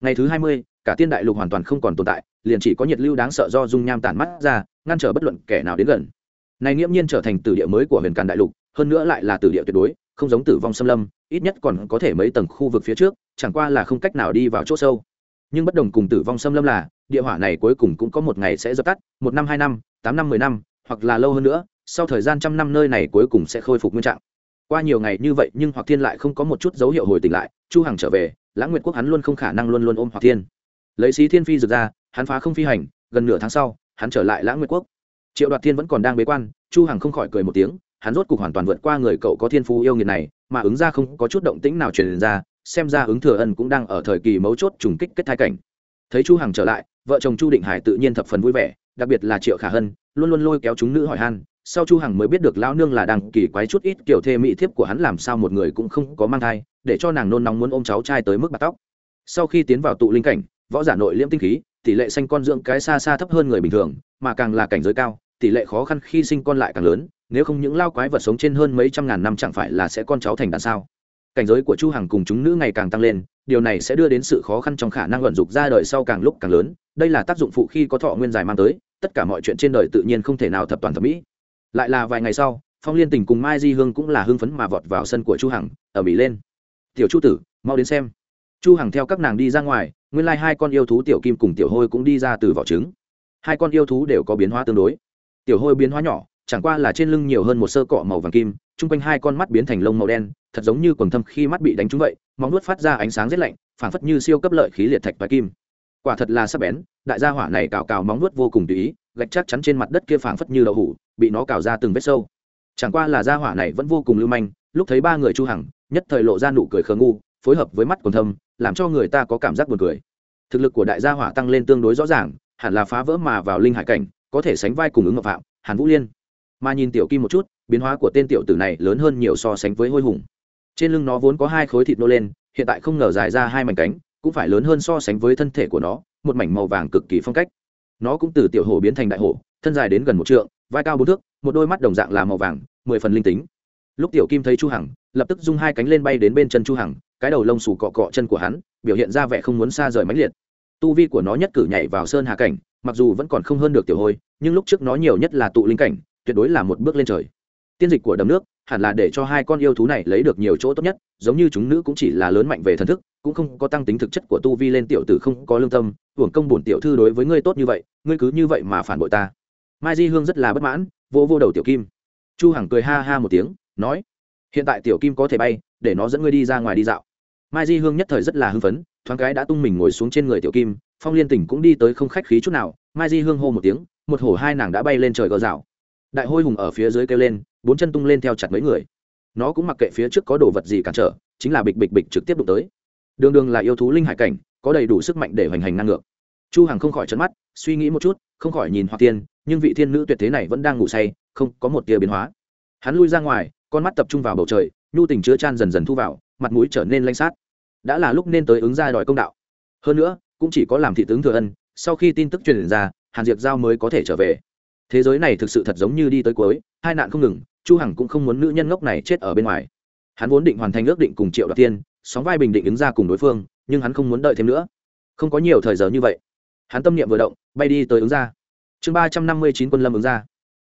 Ngày thứ hai mươi, cả tiên đại lục hoàn toàn không còn tồn tại, liền chỉ có nhiệt lưu đáng sợ do dung nham tản mắt ra, ngăn trở bất luận kẻ nào đến gần. Này nghiễm nhiên trở thành tử địa mới của huyền càn đại lục hơn nữa lại là tử địa tuyệt đối, không giống tử vong xâm lâm, ít nhất còn có thể mấy tầng khu vực phía trước, chẳng qua là không cách nào đi vào chỗ sâu. Nhưng bất đồng cùng tử vong xâm lâm là, địa hỏa này cuối cùng cũng có một ngày sẽ dập tắt, một năm, hai năm, tám năm, mười năm, hoặc là lâu hơn nữa, sau thời gian trăm năm nơi này cuối cùng sẽ khôi phục nguyên trạng. Qua nhiều ngày như vậy nhưng hoặc thiên lại không có một chút dấu hiệu hồi tỉnh lại, chu hằng trở về, lãng nguyệt quốc hắn luôn không khả năng luôn luôn ôm hoặc thiên. Lấy xí thiên phi rực ra, hắn phá không phi hành, gần nửa tháng sau, hắn trở lại lãng nguyệt quốc. Triệu đoạt thiên vẫn còn đang bế quan, chu hằng không khỏi cười một tiếng hắn rốt cục hoàn toàn vượt qua người cậu có thiên phú yêu nghiệt này, mà ứng ra không có chút động tĩnh nào truyền ra, xem ra ứng thừa ân cũng đang ở thời kỳ mấu chốt trùng kích kết thai cảnh. Thấy chu hằng trở lại, vợ chồng chu định hải tự nhiên thập phần vui vẻ, đặc biệt là triệu khả hân, luôn luôn lôi kéo chúng nữ hỏi han, sau chu hằng mới biết được lão nương là đang kỳ quái chút ít kiểu thê mỹ thiếp của hắn làm sao một người cũng không có mang thai, để cho nàng nôn nóng muốn ôm cháu trai tới mức bạc tóc. Sau khi tiến vào tụ linh cảnh, võ giả nội liễm tinh khí, tỷ lệ sinh con dưỡng cái xa xa thấp hơn người bình thường, mà càng là cảnh giới cao, tỷ lệ khó khăn khi sinh con lại càng lớn nếu không những lao quái vật sống trên hơn mấy trăm ngàn năm chẳng phải là sẽ con cháu thành đàn sao? Cảnh giới của chu hằng cùng chúng nữ ngày càng tăng lên, điều này sẽ đưa đến sự khó khăn trong khả năng vận dục ra đời sau càng lúc càng lớn. Đây là tác dụng phụ khi có thọ nguyên dài mang tới, tất cả mọi chuyện trên đời tự nhiên không thể nào thập toàn thẩm mỹ. Lại là vài ngày sau, phong liên tình cùng mai di hương cũng là hưng phấn mà vọt vào sân của chu hằng, ở mỹ lên. Tiểu chu tử, mau đến xem. Chu hằng theo các nàng đi ra ngoài, nguyên lai like hai con yêu thú tiểu kim cùng tiểu hôi cũng đi ra từ vỏ trứng. Hai con yêu thú đều có biến hóa tương đối. Tiểu hôi biến hóa nhỏ chẳng qua là trên lưng nhiều hơn một sơ cọ màu vàng kim, chung quanh hai con mắt biến thành lông màu đen, thật giống như quần thâm khi mắt bị đánh trúng vậy, móng nuốt phát ra ánh sáng rét lạnh, phảng phất như siêu cấp lợi khí liệt thạch và kim. Quả thật là sắc bén, đại gia hỏa này cào cào móng nuốt vô cùng tùy ý, gạch chắc chắn trên mặt đất kia phảng phất như đậu hủ, bị nó cào ra từng vết sâu. Chẳng qua là gia hỏa này vẫn vô cùng lưu manh, lúc thấy ba người chu hằng, nhất thời lộ ra nụ cười khờ ngu, phối hợp với mắt quần thâm, làm cho người ta có cảm giác buồn cười. Thực lực của đại gia hỏa tăng lên tương đối rõ ràng, hẳn là phá vỡ mà vào linh hải cảnh, có thể sánh vai cùng ứng ngọc phạm, hàn vũ liên mà nhìn tiểu kim một chút, biến hóa của tên tiểu tử này lớn hơn nhiều so sánh với hôi hùng. Trên lưng nó vốn có hai khối thịt nô lên, hiện tại không ngờ dài ra hai mảnh cánh, cũng phải lớn hơn so sánh với thân thể của nó, một mảnh màu vàng cực kỳ phong cách. Nó cũng từ tiểu hổ biến thành đại hổ, thân dài đến gần một trượng, vai cao bốn thước, một đôi mắt đồng dạng là màu vàng, mười phần linh tính. Lúc tiểu kim thấy chu hằng, lập tức dung hai cánh lên bay đến bên chân chu hằng, cái đầu lông xù cọ cọ chân của hắn, biểu hiện ra vẻ không muốn xa rời mãnh liệt. Tu vi của nó nhất cử nhảy vào sơn hà cảnh, mặc dù vẫn còn không hơn được tiểu hôi, nhưng lúc trước nó nhiều nhất là tụ linh cảnh tuyệt đối là một bước lên trời. Tiên dịch của đầm nước hẳn là để cho hai con yêu thú này lấy được nhiều chỗ tốt nhất, giống như chúng nữ cũng chỉ là lớn mạnh về thần thức, cũng không có tăng tính thực chất của tu vi lên tiểu tử không có lương tâm, hưởng công bổn tiểu thư đối với ngươi tốt như vậy, ngươi cứ như vậy mà phản bội ta. Mai di hương rất là bất mãn, vô vô đầu tiểu kim. Chu hằng cười ha ha một tiếng, nói, hiện tại tiểu kim có thể bay, để nó dẫn ngươi đi ra ngoài đi dạo. Mai di hương nhất thời rất là hưng phấn, thoáng cái đã tung mình ngồi xuống trên người tiểu kim, phong liên tỉnh cũng đi tới không khách khí chút nào. Mai di hương hô một tiếng, một hổ hai nàng đã bay lên trời gờ rào đại hôi hùng ở phía dưới kêu lên, bốn chân tung lên theo chặt mấy người. Nó cũng mặc kệ phía trước có đồ vật gì cản trở, chính là bịch bịch bịch trực tiếp đụng tới. Đường đường là yêu thú linh hải cảnh, có đầy đủ sức mạnh để hoành hành năng ngược chu hằng không khỏi chấn mắt, suy nghĩ một chút, không khỏi nhìn hoa tiên, nhưng vị thiên nữ tuyệt thế này vẫn đang ngủ say, không có một tia biến hóa. Hắn lui ra ngoài, con mắt tập trung vào bầu trời, nhu tình chứa chan dần dần thu vào, mặt mũi trở nên lanh sát. Đã là lúc nên tới ứng ra đòi công đạo. Hơn nữa, cũng chỉ có làm thị tướng thừa ân, sau khi tin tức truyền ra, hàn diệp giao mới có thể trở về thế giới này thực sự thật giống như đi tới cuối, hai nạn không ngừng, chu hằng cũng không muốn nữ nhân ngốc này chết ở bên ngoài. Hắn vốn định hoàn thành ước định cùng triệu đoạt tiên, sóng vai bình định ứng ra cùng đối phương, nhưng hắn không muốn đợi thêm nữa. Không có nhiều thời giờ như vậy, hắn tâm niệm vừa động, bay đi tới ứng ra. Chương ba trăm năm mươi chín quân lâm ứng ra.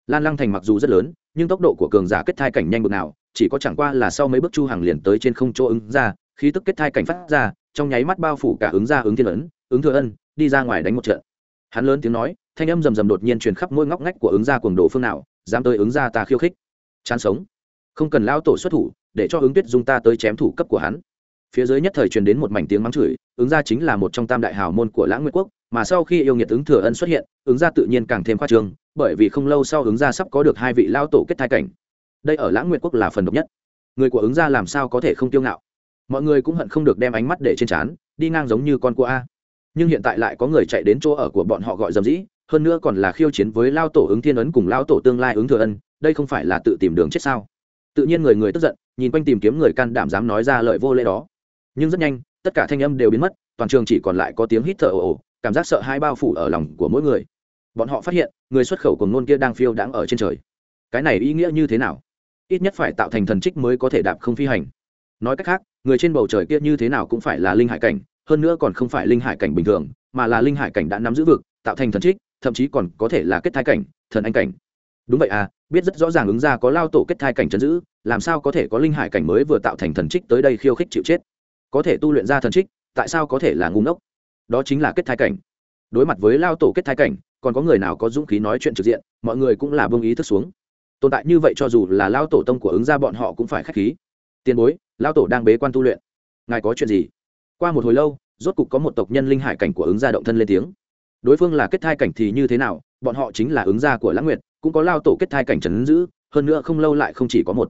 Lan lăng thành mặc dù rất lớn, nhưng tốc độ của cường giả kết thai cảnh nhanh bực nào, chỉ có chẳng qua là sau mấy bước chu hàng liền tới trên không chỗ ứng ra, khí tức kết thai cảnh phát ra, trong nháy mắt bao phủ cả ứng ra ứng thiên ấn, ứng thừa ân, đi ra ngoài đánh một trận. Hắn lớn tiếng nói thanh âm rầm rầm đột nhiên truyền khắp mỗi ngóc ngách của ứng gia cuồng đồ phương nào, dám tới ứng gia ta khiêu khích. Chán sống. Không cần lao tổ xuất thủ, để cho ứng tuyết dung ta tới chém thủ cấp của hắn. Phía dưới nhất thời truyền đến một mảnh tiếng mắng chửi, ứng gia chính là một trong tam đại hào môn của lãng nguyệt quốc, mà sau khi yêu nghiệt ứng thừa ân xuất hiện, ứng gia tự nhiên càng thêm khoa trương, bởi vì không lâu sau ứng gia sắp có được hai vị lao tổ kết thai cảnh. Đây ở lãng nguyệt quốc là phần độc nhất. Người của ứng gia làm sao có thể không tiêu ngạo? Mọi người cũng hận không được đem ánh mắt để trên trán, đi ngang giống như con của a. Nhưng hiện tại lại có người chạy đến chỗ ở của bọn họ gọi dầm dĩ hơn nữa còn là khiêu chiến với lao tổ ứng thiên ấn cùng lao tổ tương lai ứng thừa ân, đây không phải là tự tìm đường chết sao? Tự nhiên người người tức giận, nhìn quanh tìm kiếm người can đảm dám nói ra lời vô lễ đó. Nhưng rất nhanh, tất cả thanh âm đều biến mất, toàn trường chỉ còn lại có tiếng hít thở ồ ồ, cảm giác sợ hai bao phủ ở lòng của mỗi người. Bọn họ phát hiện, người xuất khẩu của ngôn kia đang phiêu đáng ở trên trời. Cái này ý nghĩa như thế nào? Ít nhất phải tạo thành thần trích mới có thể đạp không phi hành. Nói cách khác, người trên bầu trời kia như thế nào cũng phải là linh hải cảnh, hơn nữa còn không phải linh hải cảnh bình thường, mà là linh hải cảnh đã nắm giữ vực, tạo thành thần trích thậm chí còn có thể là kết thai cảnh, thần anh cảnh. Đúng vậy à biết rất rõ ràng ứng ra có lao tổ kết thai cảnh chấn giữ, làm sao có thể có linh hải cảnh mới vừa tạo thành thần trích tới đây khiêu khích chịu chết? Có thể tu luyện ra thần trích, tại sao có thể là ngu ngốc? Đó chính là kết thai cảnh. Đối mặt với lao tổ kết thai cảnh, còn có người nào có dũng khí nói chuyện trực diện, mọi người cũng là bông ý thức xuống. Tồn tại như vậy cho dù là lao tổ tông của ứng ra bọn họ cũng phải k h á c h khí. Tiền bối, lao tổ đang bế quan tu luyện. Ngài có chuyện gì? Qua một hồi lâu, rốt cục có một tộc nhân linh hải cảnh của ứng gia động thân lên tiếng đối phương là kết thai cảnh thì như thế nào, bọn họ chính là ứng gia của lãng nguyệt, cũng có lao tổ kết thai cảnh trấn giữ, hơn nữa không lâu lại không chỉ có một.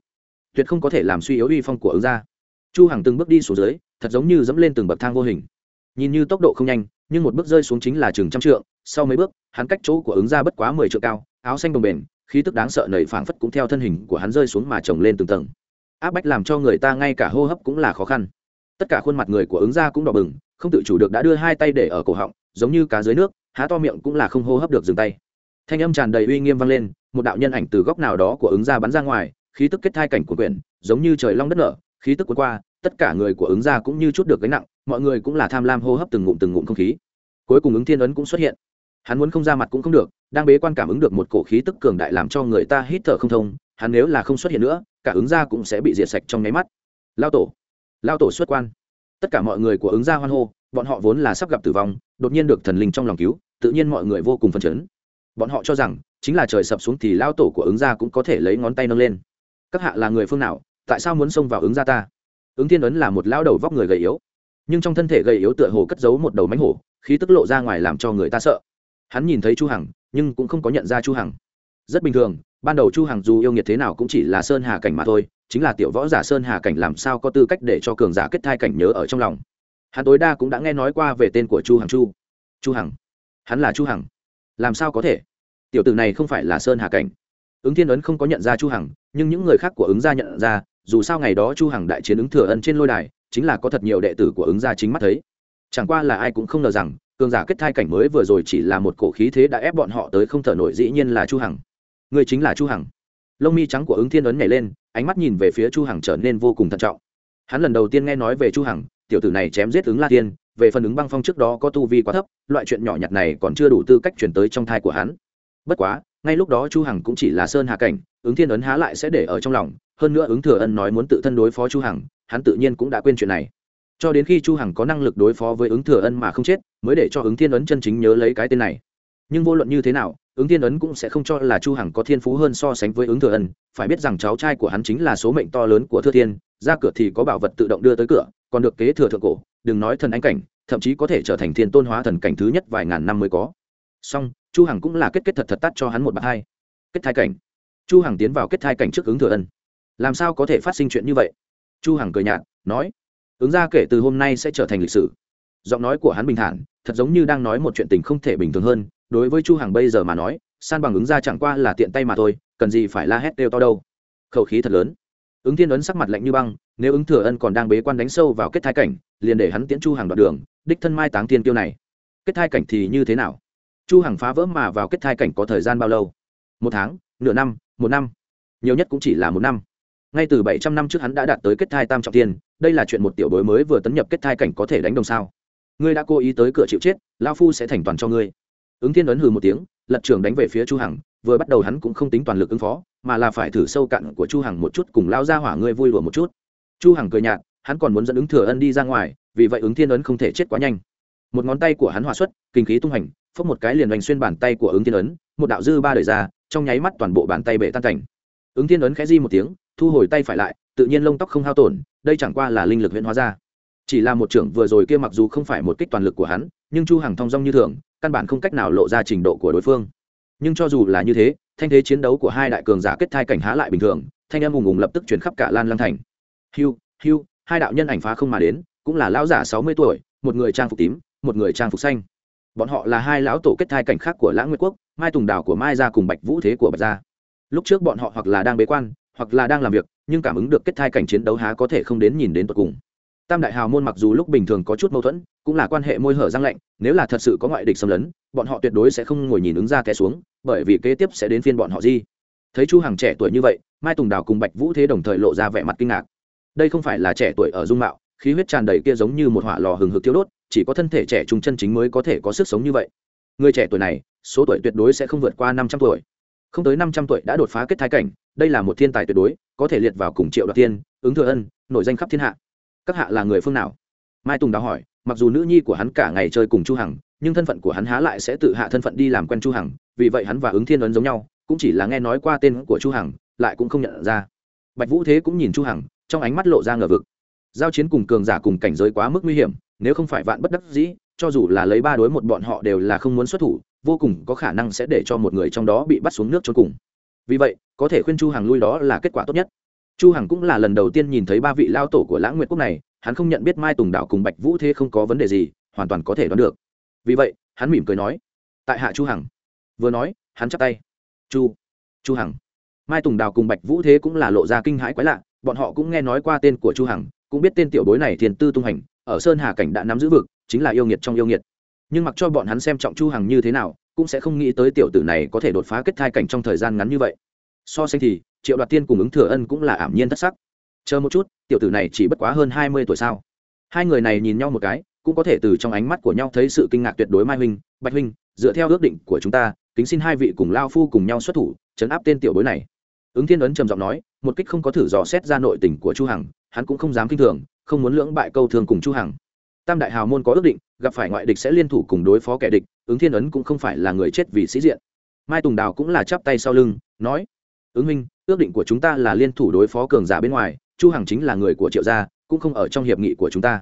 Tuyệt không có thể làm suy yếu uy phong của ứng gia. Chu hằng từng bước đi xuống dưới, thật giống như dẫm lên từng bậc thang vô hình. Nhìn như tốc độ không nhanh, nhưng một bước rơi xuống chính là chừng trăm trượng, sau mấy bước, hắn cách chỗ của ứng gia bất quá mười trượng cao, áo xanh đồng bền khí tức đáng sợ nảy phảng phất cũng theo thân hình của hắn rơi xuống mà chồng lên từng tầng. Áp bách làm cho người ta ngay cả hô hấp cũng là khó khăn. Tất cả khuôn mặt người của ứng gia cũng đỏ bừng, không tự chủ được đã đưa hai tay để ở cổ họng, giống như cá dưới nước há to miệng cũng là không hô hấp được dừng tay. Thanh âm tràn đầy uy nghiêm vang lên, một đạo nhân ảnh từ góc nào đó của ứng gia bắn ra ngoài, khí tức kết thai cảnh của quyển, giống như trời long đất nở, khí tức cuốn qua, tất cả người của ứng gia cũng như chút được gánh nặng, mọi người cũng là tham lam hô hấp từng ngụm từng ngụm không khí. Cuối cùng ứng thiên ấn cũng xuất hiện. Hắn muốn không ra mặt cũng không được, đang bế quan cảm ứng được một cổ khí tức cường đại làm cho người ta hít thở không thông, hắn nếu là không xuất hiện nữa, cả ứng gia cũng sẽ bị diệt sạch trong nháy mắt. Lao tổ lao tổ xuất quan. Tất cả mọi người của ứng gia hoan hô, bọn họ vốn là sắp gặp tử vong, đột nhiên được thần linh trong lòng cứu tự nhiên mọi người vô cùng phấn chấn. Bọn họ cho rằng, chính là trời sập xuống thì lao tổ của ứng gia cũng có thể lấy ngón tay nâng lên. Các hạ là người phương nào, tại sao muốn xông vào ứng gia ta? Ứng thiên ấn là một lao đầu vóc người gầy yếu, nhưng trong thân thể gầy yếu tựa hồ cất giấu một đầu mánh hổ, khí tức lộ ra ngoài làm cho người ta sợ. Hắn nhìn thấy chu hằng, nhưng cũng không có nhận ra chu hằng. Rất bình thường, ban đầu chu hằng dù yêu nghiệt thế nào cũng chỉ là sơn hà cảnh mà thôi, chính là tiểu võ giả sơn hà cảnh làm sao có tư cách để cho cường giả kết thai cảnh nhớ ở trong lòng. Hắn tối đa cũng đã nghe nói qua về tên của chu hằng chu. Chu hằng hắn là chu hằng làm sao có thể tiểu tử này không phải là sơn hà cảnh ứng thiên ấn không có nhận ra chu hằng nhưng những người khác của ứng gia nhận ra dù sao ngày đó chu hằng đại chiến ứng thừa ân trên lôi đài chính là có thật nhiều đệ tử của ứng gia chính mắt thấy chẳng qua là ai cũng không ngờ rằng cường giả kết thai cảnh mới vừa rồi chỉ là một cổ khí thế đã ép bọn họ tới không thở nổi dĩ nhiên là chu hằng người chính là chu hằng lông mi trắng của ứng thiên ấn nhảy lên ánh mắt nhìn về phía chu hằng trở nên vô cùng thận trọng hắn lần đầu tiên nghe nói về chu hằng tiểu tử này chém giết ứng la tiên về phần ứng băng phong trước đó có tu vi quá thấp, loại chuyện nhỏ nhặt này còn chưa đủ tư cách chuyển tới trong thai của hắn. Bất quá, ngay lúc đó chu hằng cũng chỉ là sơn hà cảnh, ứng thiên ấn há lại sẽ để ở trong lòng, hơn nữa ứng thừa ân nói muốn tự thân đối phó chu hằng, hắn tự nhiên cũng đã quên chuyện này. Cho đến khi chu hằng có năng lực đối phó với ứng thừa ân mà không chết, mới để cho ứng thiên ấn chân chính nhớ lấy cái tên này. Nhưng vô luận như thế nào, ứng thiên ấn cũng sẽ không cho là chu hằng có thiên phú hơn so sánh với ứng thừa ân. Phải biết rằng cháu trai của hắn chính là số mệnh to lớn của thừa thiên, ra cửa thì có bảo vật tự động đưa tới cửa còn được kế thừa thượng cổ, đừng nói thần anh cảnh, thậm chí có thể trở thành thiên tôn hóa thần cảnh thứ nhất vài ngàn năm mới có. Song, chu hằng cũng là kết kết thật thật tắt cho hắn một bậc hai. Kết thai cảnh. Chu hằng tiến vào kết thai cảnh trước ứng thừa ân. Làm sao có thể phát sinh chuyện như vậy? Chu hằng cười nhạt, nói, ứng ra kể từ hôm nay sẽ trở thành lịch sử. Giọng nói của hắn bình thản, thật giống như đang nói một chuyện tình không thể bình thường hơn. Đối với chu hằng bây giờ mà nói, san bằng ứng ra chẳng qua là tiện tay mà thôi, cần gì phải la hét đều to đâu. Khẩu khí thật lớn. Ứng thiên ấn sắc mặt lạnh như băng nếu ứng thừa ân còn đang bế quan đánh sâu vào kết thai cảnh, liền để hắn tiễn chu hàng đoạn đường, đích thân mai táng tiên tiêu này. Kết thai cảnh thì như thế nào? Chu hàng phá vỡ mà vào kết thai cảnh có thời gian bao lâu? Một tháng, nửa năm, một năm. Nhiều nhất cũng chỉ là một năm. Ngay từ bảy trăm năm trước hắn đã đạt tới kết thai tam trọng tiên đây là chuyện một tiểu bối mới vừa tấn nhập kết thai cảnh có thể đánh đồng sao? Ngươi đã cố ý tới cửa chịu chết lao phu sẽ thành toàn cho ngươi. Ứng thiên ấn hừ một tiếng, lật trường đánh về phía chu hằng, vừa bắt đầu hắn cũng không tính toàn lực ứng phó, mà là phải thử sâu cạn của chu hằng một chút cùng lao ra hỏa ngươi vui đùa một chút chu hằng cười nhạt, hắn còn muốn dẫn ứng thừa ân đi ra ngoài, vì vậy ứng thiên ấn không thể chết quá nhanh. Một ngón tay của hắn hòa xuất, kinh khí tung hành phất một cái liền đánh xuyên bàn tay của ứng thiên ấn, một đạo dư ba đời ra, trong nháy mắt toàn bộ bàn tay bể tan cảnh. Ứng thiên ấn khẽ di một tiếng, thu hồi tay phải lại, tự nhiên lông tóc không hao tổn, đây chẳng qua là linh lực huyễn hóa ra. Chỉ là một trưởng vừa rồi kia mặc dù không phải một kích toàn lực của hắn, nhưng chu hằng thong dong như thường, căn bản không cách nào lộ ra trình độ của đối phương. Nhưng cho dù là như thế, thanh thế chiến đấu của hai đại cường giả kết thai cảnh há lại bình thường, thanh em ùng ùng lập tức chuyển khắp cả lan lăng thành hiu hiu hai đạo nhân ảnh phá không mà đến, cũng là lão giả sáu mươi tuổi, một người trang phục tím, một người trang phục xanh. Bọn họ là hai lão tổ kết thai cảnh khác của lãng nguyệt quốc, mai tùng đào của mai gia cùng bạch vũ thế của bạch gia. Lúc trước bọn họ hoặc là đang bế quan, hoặc là đang làm việc, nhưng cảm ứng được kết thai cảnh chiến đấu há có thể không đến nhìn đến tận cùng. Tam đại hào môn mặc dù lúc bình thường có chút mâu thuẫn, cũng là quan hệ môi hở răng lạnh, nếu là thật sự có ngoại địch xâm lấn, bọn họ tuyệt đối sẽ không ngồi nhìn ứng ra té xuống, bởi vì kế tiếp sẽ đến phiên bọn họ di. Thấy chu hằng trẻ tuổi như vậy, mai tùng đào cùng bạch vũ thế đồng thời lộ ra vẻ mặt kinh ngạc đây không phải là trẻ tuổi ở dung mạo, khí huyết tràn đầy kia giống như một hỏa lò hừng hực thiếu đốt, chỉ có thân thể trẻ trung chân chính mới có thể có sức sống như vậy. Người trẻ tuổi này, số tuổi tuyệt đối sẽ không vượt qua năm trăm tuổi. Không tới năm trăm tuổi đã đột phá kết thái cảnh, đây là một thiên tài tuyệt đối, có thể liệt vào cùng triệu đoạt tiên, ứng thừa ân, nổi danh khắp thiên hạ. Các hạ là người phương nào? Mai tùng đã hỏi, mặc dù nữ nhi của hắn cả ngày chơi cùng chu hằng, nhưng thân phận của hắn há lại sẽ tự hạ thân phận đi làm quen chu hằng, vì vậy hắn và ứng thiên ấn giống nhau, cũng chỉ là nghe nói qua tên của chu hằng, lại cũng không nhận ra. Bạch vũ thế cũng nhìn chu hằng trong ánh mắt lộ ra ngờ vực. Giao chiến cùng cường giả cùng cảnh giới quá mức nguy hiểm, nếu không phải vạn bất đắc dĩ, cho dù là lấy ba đối một bọn họ đều là không muốn xuất thủ, vô cùng có khả năng sẽ để cho một người trong đó bị bắt xuống nước cho cùng. Vì vậy, có thể khuyên chu hằng lui đó là kết quả tốt nhất. Chu hằng cũng là lần đầu tiên nhìn thấy ba vị lao tổ của lãng nguyệt quốc này, hắn không nhận biết mai tùng đạo cùng bạch vũ thế không có vấn đề gì, hoàn toàn có thể đoán được. Vì vậy, hắn mỉm cười nói, tại hạ chu hằng. Vừa nói, hắn chắp tay. Chu chu hằng. Mai tùng đào cùng bạch vũ thế cũng là lộ ra kinh hãi quái lạ bọn họ cũng nghe nói qua tên của chu hằng, cũng biết tên tiểu bối này thiền tư tung hành, ở sơn hà cảnh đã nắm giữ vực, chính là yêu nghiệt trong yêu nghiệt. Nhưng mặc cho bọn hắn xem trọng chu hằng như thế nào, cũng sẽ không nghĩ tới tiểu tử này có thể đột phá kết thai cảnh trong thời gian ngắn như vậy. So sánh thì, triệu đoạt tiên cùng ứng thừa ân cũng là ảm nhiên thất sắc. Chờ một chút, tiểu tử này chỉ bất quá hơn hai mươi tuổi sao? Hai người này nhìn nhau một cái, cũng có thể từ trong ánh mắt của nhau thấy sự kinh ngạc tuyệt đối mai huynh, bạch huynh, dựa theo ước định của chúng ta, kính xin hai vị cùng lao phu cùng nhau xuất thủ, chấn áp tên tiểu bối này. Ứng thiên ấn trầm giọng nói một kích không có thử dò xét ra nội tình của chu hằng, hắn cũng không dám kinh thường, không muốn lưỡng bại câu thường cùng chu hằng. Tam đại hào môn có ước định, gặp phải ngoại địch sẽ liên thủ cùng đối phó kẻ địch, ứng thiên ấn cũng không phải là người chết vì sĩ diện. Mai tùng đào cũng là chắp tay sau lưng, nói, ứng minh ước định của chúng ta là liên thủ đối phó cường giả bên ngoài, chu hằng chính là người của triệu gia, cũng không ở trong hiệp nghị của chúng ta.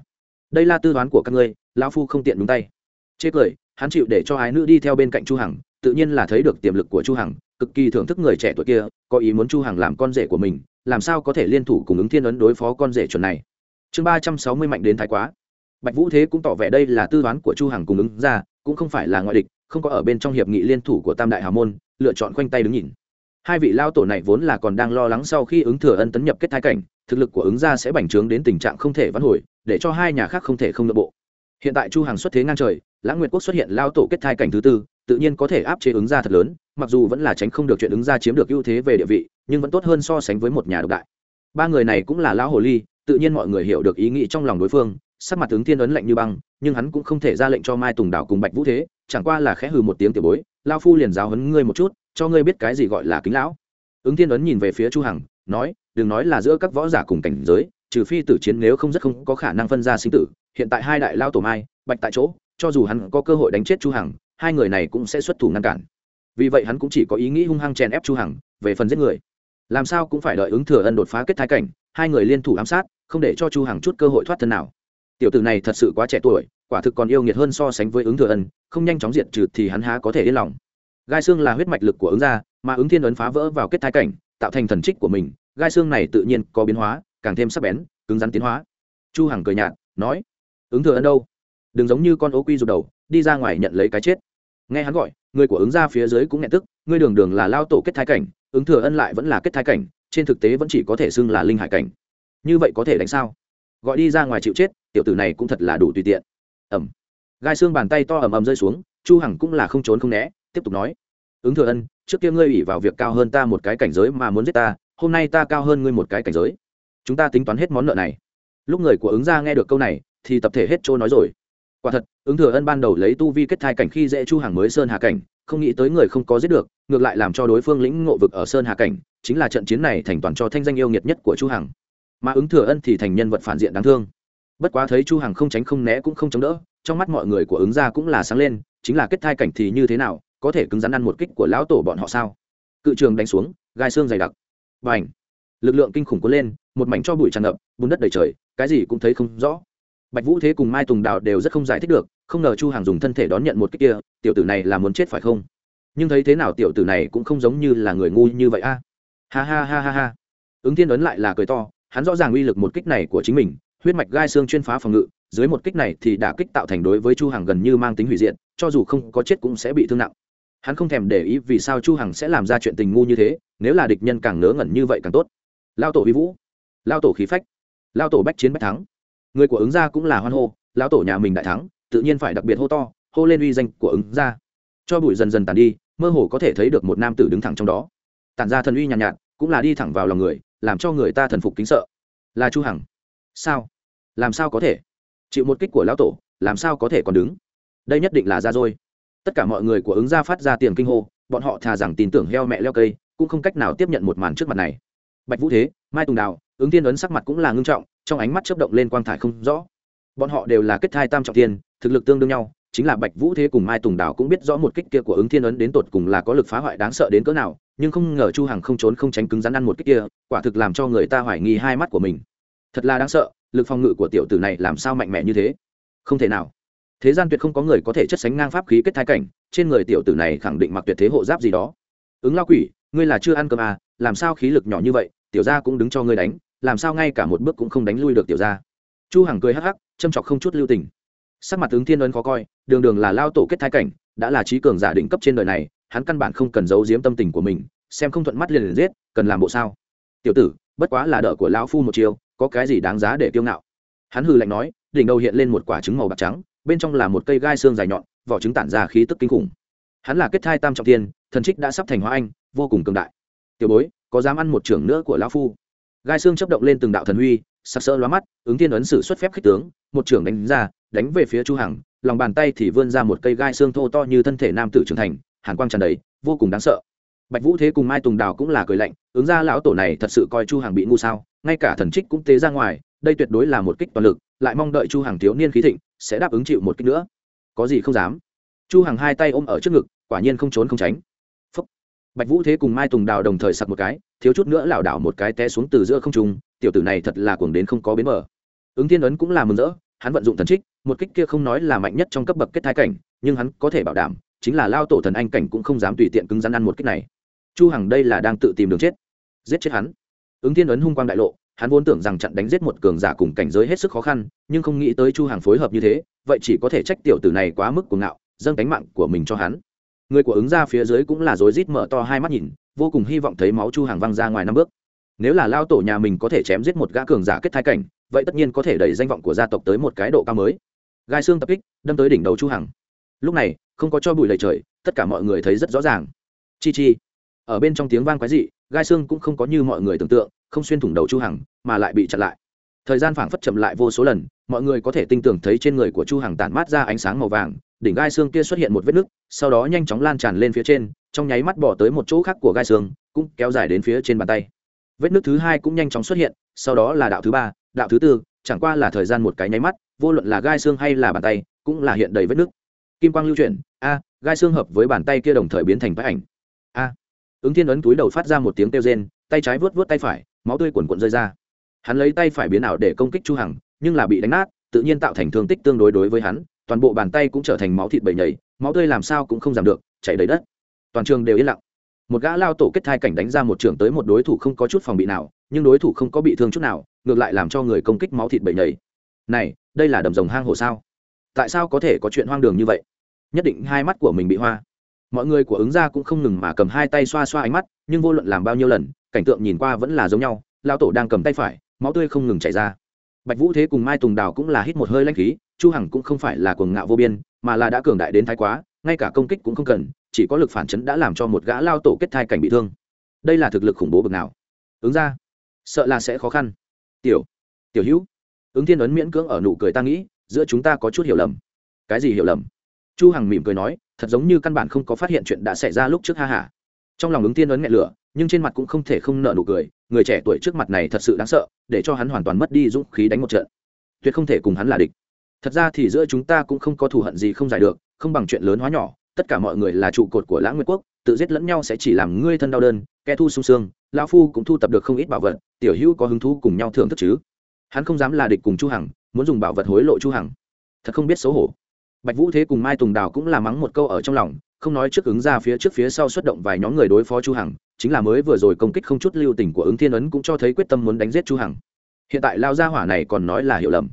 Đây là tư đoán của các ngươi, lão phu không tiện đúng tay. Chê cười, hắn chịu để cho ái nữ đi theo bên cạnh chu hằng tự nhiên là thấy được tiềm lực của chu hằng, cực kỳ thưởng thức người trẻ tuổi kia, có ý muốn chu hằng làm con rể của mình, làm sao có thể liên thủ cùng ứng thiên ấn đối phó con rể chuẩn này. Chương ba trăm sáu mươi mạnh đến thái quá. Bạch vũ thế cũng tỏ vẻ đây là tư đoán của chu hằng cùng ứng ra, cũng không phải là ngoại địch, không có ở bên trong hiệp nghị liên thủ của tam đại hào môn, lựa chọn khoanh tay đứng nhìn. Hai vị lao tổ này vốn là còn đang lo lắng sau khi ứng thừa ân tấn nhập kết thái cảnh, thực lực của ứng gia sẽ bành trướng đến tình trạng không thể vãn hồi, để cho hai nhà khác không thể không nội bộ. Hiện tại chu hằng xuất thế ngang trời, lãng nguyệt quốc xuất hiện lao tổ kết thai cảnh thứ tư tự nhiên có thể áp chế ứng gia thật lớn, mặc dù vẫn là tránh không được chuyện ứng gia chiếm được ưu thế về địa vị, nhưng vẫn tốt hơn so sánh với một nhà độc đại. Ba người này cũng là lão hồ ly, tự nhiên mọi người hiểu được ý nghĩ trong lòng đối phương, sắc mặt tướng thiên ấn lạnh như băng, nhưng hắn cũng không thể ra lệnh cho mai tùng đảo cùng bạch vũ thế, chẳng qua là khẽ hừ một tiếng tiểu bối lao phu liền giáo hấn ngươi một chút, cho ngươi biết cái gì gọi là kính lão. Ứng thiên ấn nhìn về phía chu hằng, nói, đừng nói là giữa các võ giả cùng cảnh giới, trừ phi tử chiến nếu không rất không có khả năng phân ra sinh tử, hiện tại hai đại lao tổ mai, bạch tại chỗ, cho dù hắn có cơ hội đánh chết chu hằng hai người này cũng sẽ xuất thủ ngăn cản. Vì vậy hắn cũng chỉ có ý nghĩ hung hăng chèn ép chu hằng về phần giết người. Làm sao cũng phải đợi ứng thừa ân đột phá kết thái cảnh, hai người liên thủ ám sát, không để cho chu hằng chút cơ hội thoát thân nào. Tiểu tử này thật sự quá trẻ tuổi, quả thực còn yêu nghiệt hơn so sánh với ứng thừa ân, không nhanh chóng diệt trừ thì hắn há có thể yên lòng. Gai xương là huyết mạch lực của ứng gia, mà ứng thiên ấn phá vỡ vào kết thái cảnh, tạo thành thần trích của mình, gai xương này tự nhiên có biến hóa, càng thêm sắc bén, cứng rắn tiến hóa. Chu hằng cười nhạt, nói, ứng thừa ân đâu? Đừng giống như con ố quy rụt đầu đi ra ngoài nhận lấy cái chết. Nghe hắn gọi, người của ứng gia phía dưới cũng nhận tức, ngươi đường đường là lao tổ kết thái cảnh, ứng thừa ân lại vẫn là kết thái cảnh, trên thực tế vẫn chỉ có thể xưng là linh hải cảnh. Như vậy có thể đánh sao? Gọi đi ra ngoài chịu chết, tiểu tử này cũng thật là đủ tùy tiện. Ẩm gai xương bàn tay to ầm ầm rơi xuống, chu hằng cũng là không trốn không né, tiếp tục nói. Ứng thừa ân, trước kia ngươi ủy vào việc cao hơn ta một cái cảnh giới mà muốn giết ta, hôm nay ta cao hơn ngươi một cái cảnh giới. Chúng ta tính toán hết món nợ này. Lúc người của ứng gia nghe được câu này, thì tập thể hết trôi nói rồi quả thật, ứng thừa ân ban đầu lấy tu vi kết thai cảnh khi dễ chu hàng mới sơn hà cảnh, không nghĩ tới người không có giết được, ngược lại làm cho đối phương lĩnh ngộ vực ở sơn hà cảnh, chính là trận chiến này thành toàn cho thanh danh yêu nghiệt nhất của chu hằng. Mà ứng thừa ân thì thành nhân vật phản diện đáng thương. Bất quá thấy chu hằng không tránh không né cũng không chống đỡ, trong mắt mọi người của ứng gia cũng là sáng lên, chính là kết thai cảnh thì như thế nào, có thể cứng rắn ăn một kích của lão tổ bọn họ sao? Cự trường đánh xuống, gai xương dày đặc. Bành! Lực lượng kinh khủng cuốn lên, một mảnh cho bụi tràn ngập, bùn đất đầy trời, cái gì cũng thấy không rõ bạch vũ thế cùng mai tùng đào đều rất không giải thích được, không ngờ chu hàng dùng thân thể đón nhận một kích kia, tiểu tử này là muốn chết phải không? Nhưng thấy thế nào tiểu tử này cũng không giống như là người ngu như vậy a. Ha ha ha ha ha. Ứng thiên ấn lại là cười to, hắn rõ ràng uy lực một kích này của chính mình, huyết mạch gai xương chuyên phá phòng ngự, dưới một kích này thì đả kích tạo thành đối với chu hằng gần như mang tính hủy diệt, cho dù không có chết cũng sẽ bị thương nặng. Hắn không thèm để ý vì sao chu hằng sẽ làm ra chuyện tình ngu như thế, nếu là địch nhân càng ngớ ngẩn như vậy càng tốt. Lao tổ vi vũ, lao tổ khí phách, lao tổ bách chiến bách thắng người của ứng gia cũng là hoan hô lão tổ nhà mình đại thắng tự nhiên phải đặc biệt hô to hô lên uy danh của ứng gia. Cho bụi dần dần tàn đi mơ hồ có thể thấy được một nam tử đứng thẳng trong đó. Tản ra thần uy nhàn nhạt, nhạt cũng là đi thẳng vào lòng người làm cho người ta thần phục kính sợ. Là chu hằng. Sao? Làm sao có thể? Chịu một kích của lão tổ làm sao có thể còn đứng? Đây nhất định là ra rồi tất cả mọi người của ứng gia phát ra tiền kinh hô bọn họ thà rằng tin tưởng heo mẹ leo cây cũng không cách nào tiếp nhận một màn trước mặt này. Bạch vũ thế mai tùng đào ứng tiên ấn sắc mặt cũng là ngưng trọng trong ánh mắt chớp động lên quang thải không rõ. Bọn họ đều là kết thai tam trọng tiên thực lực tương đương nhau, chính là bạch vũ thế cùng mai tùng đào cũng biết rõ một kích kia của ứng thiên ấn đến tột cùng là có lực phá hoại đáng sợ đến cỡ nào, nhưng không ngờ chu hằng không trốn không tránh cứng rắn ăn một kích kia, quả thực làm cho người ta hoài nghi hai mắt của mình. Thật là đáng sợ, lực phòng ngự của tiểu tử này làm sao mạnh mẽ như thế? Không thể nào. Thế gian tuyệt không có người có thể chất sánh ngang pháp khí kết thai cảnh, trên người tiểu tử này khẳng định mặc tuyệt thế hộ giáp gì đó. Ứng lao quỷ, ngươi là chưa ăn cơm à làm sao khí lực nhỏ như vậy, tiểu gia cũng đứng cho ngươi đánh làm sao ngay cả một bước cũng không đánh lui được tiểu gia. Chu hằng cười hắc hắc, châm chọc không chút lưu tình. Sắc mặt tướng thiên ấn khó coi, đường đường là lao tổ kết thai cảnh, đã là trí cường giả định cấp trên đời này, hắn căn bản không cần giấu giếm tâm tình của mình, xem không thuận mắt liền liền giết, cần làm bộ sao? Tiểu tử, bất quá là đỡ của lão phu một chiều có cái gì đáng giá để tiêu ngạo? Hắn hừ lạnh nói, đỉnh đầu hiện lên một quả trứng màu bạc trắng, bên trong là một cây gai xương dài nhọn, vỏ trứng tản ra khí tức kinh khủng. Hắn là kết thai tam trọng tiên thần trích đã sắp thành hóa anh, vô cùng cường đại. Tiểu bối, có dám ăn một trưởng nữa của lão phu? Gai xương chấp động lên từng đạo thần huy, sặc sỡ lóa mắt, ứng tiên ấn sử xuất phép khích tướng, một trưởng đánh ra, đánh về phía chu hằng, lòng bàn tay thì vươn ra một cây gai xương thô to như thân thể nam tử trưởng thành, hàn quang tràn đầy, vô cùng đáng sợ. Bạch vũ thế cùng mai tùng đào cũng là cười lạnh, ứng ra lão tổ này thật sự coi chu hằng bị ngu sao, ngay cả thần trích cũng tế ra ngoài, đây tuyệt đối là một kích toàn lực, lại mong đợi chu hằng thiếu niên khí thịnh, sẽ đáp ứng chịu một kích nữa. Có gì không dám. Chu hằng hai tay ôm ở trước ngực, quả nhiên không trốn không tránh. Phúc. bạch vũ thế cùng mai tùng đào đồng thời sặc một cái thiếu chút nữa lảo đảo một cái té xuống từ giữa không trung, tiểu tử này thật là cuồng đến không có bến mở ứng thiên ấn cũng là mừng rỡ, hắn vận dụng thần trích, một kích kia không nói là mạnh nhất trong cấp bậc kết thái cảnh, nhưng hắn có thể bảo đảm, chính là lao tổ thần anh cảnh cũng không dám tùy tiện cứng rắn ăn một kích này. Chu hằng đây là đang tự tìm đường chết. Giết chết hắn. Ứng thiên ấn hung quang đại lộ, hắn vốn tưởng rằng chặn đánh giết một cường giả cùng cảnh giới hết sức khó khăn, nhưng không nghĩ tới chu hằng phối hợp như thế, vậy chỉ có thể trách tiểu tử này quá mức cuồng ngạo, dâng cánh mạng của mình cho hắn. Người của ứng ra phía dưới cũng là rối rít mở to hai mắt nhìn vô cùng hy vọng thấy máu chu hàng văng ra ngoài năm bước. Nếu là lao tổ nhà mình có thể chém giết một gã cường giả kết thai cảnh, vậy tất nhiên có thể đẩy danh vọng của gia tộc tới một cái độ cao mới. Gai xương tập kích, đâm tới đỉnh đầu chu hằng lúc này, không có cho bụi lầy trời, tất cả mọi người thấy rất rõ ràng. Chi chi. Ở bên trong tiếng vang quái dị, gai xương cũng không có như mọi người tưởng tượng, không xuyên thủng đầu chu hằng mà lại bị chặn lại. Thời gian phảng phất chậm lại vô số lần, mọi người có thể tin tưởng thấy trên người của chu hằng tản mát ra ánh sáng màu vàng, đỉnh gai xương kia xuất hiện một vết nứt, sau đó nhanh chóng lan tràn lên phía trên trong nháy mắt bỏ tới một chỗ khác của gai xương, cũng kéo dài đến phía trên bàn tay. Vết nước thứ hai cũng nhanh chóng xuất hiện, sau đó là đạo thứ ba, đạo thứ tư, chẳng qua là thời gian một cái nháy mắt, vô luận là gai xương hay là bàn tay, cũng là hiện đầy vết nước kim quang lưu chuyển, a, gai xương hợp với bàn tay kia đồng thời biến thành vách ảnh. A. Ứng thiên ấn túi đầu phát ra một tiếng kêu rên, tay trái vớt vớt tay phải, máu tươi quần quận rơi ra. Hắn lấy tay phải biến ảo để công kích chu hằng, nhưng là bị đánh nát, tự nhiên tạo thành thương tích tương đối đối với hắn, toàn bộ bàn tay cũng trở thành máu thịt bầy nhầy, máu tươi làm sao cũng không giảm được, chảy đầy đất toàn trường đều yên lặng. Một gã lao tổ kết thai cảnh đánh ra một trường tới một đối thủ không có chút phòng bị nào, nhưng đối thủ không có bị thương chút nào, ngược lại làm cho người công kích máu thịt bầy nhảy này, đây là đầm rồng hang hồ sao? Tại sao có thể có chuyện hoang đường như vậy? Nhất định hai mắt của mình bị hoa. Mọi người của ứng gia cũng không ngừng mà cầm hai tay xoa xoa ánh mắt, nhưng vô luận làm bao nhiêu lần, cảnh tượng nhìn qua vẫn là giống nhau, lao tổ đang cầm tay phải, máu tươi không ngừng chảy ra. Bạch vũ thế cùng mai tùng đào cũng là hít một hơi lanh khí, chu hằng cũng không phải là cuồng ngạo vô biên, mà là đã cường đại đến thái quá, ngay cả công kích cũng không cần chỉ có lực phản chấn đã làm cho một gã lao tổ kết thai cảnh bị thương. Đây là thực lực khủng bố bực nào? Ứng ra. Sợ là sẽ khó khăn. Tiểu. Tiểu hữu. Ứng thiên ấn miễn cưỡng ở nụ cười ta nghĩ, giữa chúng ta có chút hiểu lầm. Cái gì hiểu lầm? Chu hằng mỉm cười nói, thật giống như căn bản không có phát hiện chuyện đã xảy ra lúc trước ha hả trong lòng ứng thiên ấn nghẹn lửa, nhưng trên mặt cũng không thể không nợ nụ cười, người trẻ tuổi trước mặt này thật sự đáng sợ, để cho hắn hoàn toàn mất đi dũng khí đánh một trận. Tuyệt không thể cùng hắn là địch. Thật ra thì giữa chúng ta cũng không có thù hận gì không giải được, không bằng chuyện lớn hóa nhỏ tất cả mọi người là trụ cột của lãng nguyệt quốc, tự giết lẫn nhau sẽ chỉ làm ngươi thân đau đơn, kẻ thu sung sương, lão phu cũng thu tập được không ít bảo vật, tiểu hữu có hứng thú cùng nhau thưởng thức chứ? Hắn không dám là địch cùng chu hằng, muốn dùng bảo vật hối lộ chu hằng. Thật không biết xấu hổ. Bạch vũ thế cùng mai tùng đào cũng là mắng một câu ở trong lòng, không nói trước ứng ra phía trước phía sau xuất động vài nhóm người đối phó chu hằng, chính là mới vừa rồi công kích không chút lưu tình của ứng thiên ấn cũng cho thấy quyết tâm muốn đánh giết chu hằng. Hiện tại lao gia hỏa này còn nói là hiểu lầm.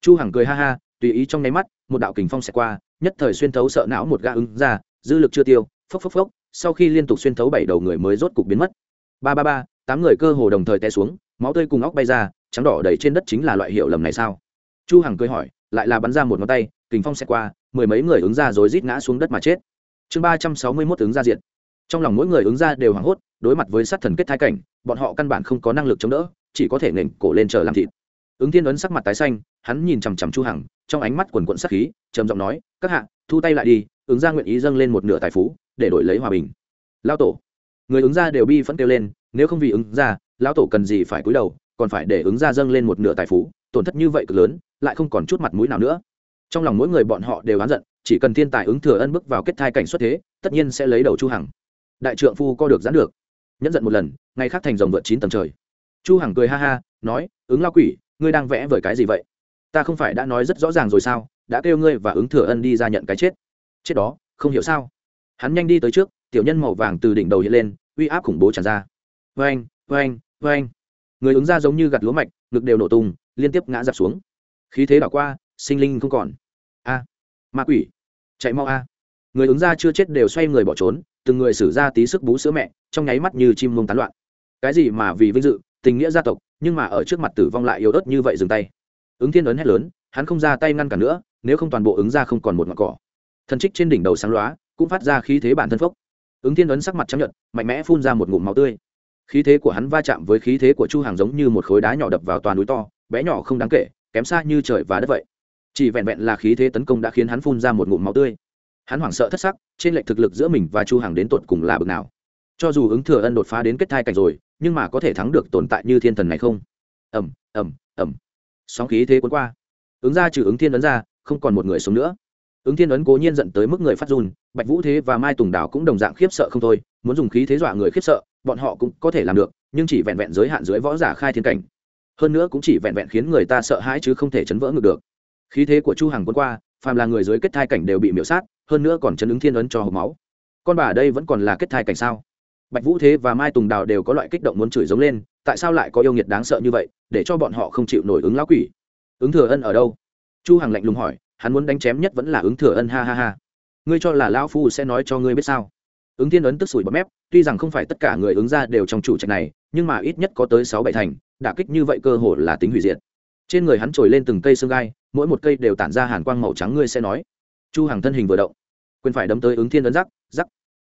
Chu hằng cười ha ha, tùy ý trong nháy mắt, một đạo kình phong sẽ qua nhất thời xuyên thấu sợ não một gã ứng ra, dư lực chưa tiêu, phốc phốc phốc, sau khi liên tục xuyên thấu bảy đầu người mới rốt cục biến mất. Ba ba ba, tám người cơ hồ đồng thời té xuống, máu tươi cùng óc bay ra, trắng đỏ đầy trên đất chính là loại hiệu lầm này sao? Chu hằng cười hỏi, lại là bắn ra một ngón tay, kình phong sẽ qua, mười mấy người ứng ra rồi rít ngã xuống đất mà chết. Chương ba trăm sáu mươi 361 ứng ra diện trong lòng mỗi người ứng ra đều hoảng hốt, đối mặt với sát thần kết thai cảnh, bọn họ căn bản không có năng lực chống đỡ, chỉ có thể nền cổ lên chờ làm thịt. Ứng thiên ấn sắc mặt tái xanh, hắn nhìn chằm chằm chu hằng trong ánh mắt quần quận sắc khí, trầm giọng nói, các hạ, thu tay lại đi, ứng ra nguyện ý dâng lên một nửa tài phú, để đổi lấy hòa bình. Lao tổ. Người ứng ra đều bi phẫn kêu lên, nếu không vì ứng ra, lão tổ cần gì phải cúi đầu, còn phải để ứng ra dâng lên một nửa tài phú, tổn thất như vậy cực lớn, lại không còn chút mặt mũi nào nữa. Trong lòng mỗi người bọn họ đều oán giận, chỉ cần thiên tài ứng thừa ân bước vào kết thai cảnh xuất thế, tất nhiên sẽ lấy đầu chu hằng. Đại trượng phu co được giãn được. Nhẫn giận một lần, ngày khác thành rồng vượt chín tầng trời. Chu hằng cười ha ha, nói, ứng lao quỷ, ngươi đang vẽ vời cái gì vậy? Ta không phải đã nói rất rõ ràng rồi sao? Đã kêu ngươi và ứng thừa ân đi ra nhận cái chết. Chết đó, không hiểu sao? Hắn nhanh đi tới trước, tiểu nhân màu vàng từ đỉnh đầu hiện lên, uy áp khủng bố tràn ra. Vang vang vang người ứng ra giống như gặt lúa mạch, ngực đều nổ tung, liên tiếp ngã dạp xuống. Khí thế đảo qua, sinh linh không còn. A. Ma quỷ. Chạy mau a. Người ứng ra chưa chết đều xoay người bỏ trốn, từng người xử ra tí sức bú sữa mẹ, trong nháy mắt như chim mông tán loạn. Cái gì mà vì vinh dự, tình nghĩa gia tộc, nhưng mà ở trước mặt tử vong lại yếu ớt như vậy dừng tay ứng thiên ấn hét lớn, hắn không ra tay ngăn cản nữa, nếu không toàn bộ ứng ra không còn một ngọn cỏ. Thần trích trên đỉnh đầu sáng loá cũng phát ra khí thế bản thân phốc. Ứng thiên ấn sắc mặt chấp nhận mạnh mẽ phun ra một ngụm máu tươi. Khí thế của hắn va chạm với khí thế của chu hàng giống như một khối đá nhỏ đập vào toàn núi to, bé nhỏ không đáng kể, kém xa như trời và đất vậy. Chỉ vẹn vẹn là khí thế tấn công đã khiến hắn phun ra một ngụm máu tươi. Hắn hoảng sợ thất sắc, trên lệch thực lực giữa mình và chu hàng đến tột cùng là bực nào. Cho dù ứng thừa ân đột phá đến kết thai cảnh rồi, nhưng mà có thể thắng được tồn tại như thiên thần này không? Ẩm ẩm ẩm sóng khí thế cuốn qua. Ứng ra trừ ứng thiên ấn ra, không còn một người sống nữa. Ứng thiên ấn cố nhiên dẫn tới mức người phát run, bạch vũ thế và mai tùng đào cũng đồng dạng khiếp sợ không thôi, muốn dùng khí thế dọa người khiếp sợ, bọn họ cũng có thể làm được, nhưng chỉ vẹn vẹn giới hạn dưới võ giả khai thiên cảnh. Hơn nữa cũng chỉ vẹn vẹn khiến người ta sợ hãi chứ không thể chấn vỡ ngược được. Khí thế của chu hằng quân qua, phàm là người dưới kết thai cảnh đều bị miễu sát, hơn nữa còn chấn ứng thiên ấn cho hộp máu. Con bà đây vẫn còn là kết thai cảnh sao? Bạch vũ thế và mai tùng đào đều có loại kích động muốn chửi giống lên tại sao lại có yêu nghiệt đáng sợ như vậy, để cho bọn họ không chịu nổi ứng lão quỷ? Ứng thừa ân ở đâu? Chu hằng lạnh lùng hỏi, hắn muốn đánh chém nhất vẫn là ứng thừa ân, ha ha ha. Ngươi cho là lão phu sẽ nói cho ngươi biết sao? Ứng thiên ấn tức sủi bọt mép, tuy rằng không phải tất cả người ứng ra đều trong chủ trạch này, nhưng mà ít nhất có tới sáu bảy thành, đả kích như vậy cơ hồ là tính hủy diệt. Trên người hắn trồi lên từng cây xương gai, mỗi một cây đều tản ra hàn quang màu trắng ngươi sẽ nói. Chu hằng thân hình vừa động, quyền phải đấm tới ứng thiên ấn rắc rắc.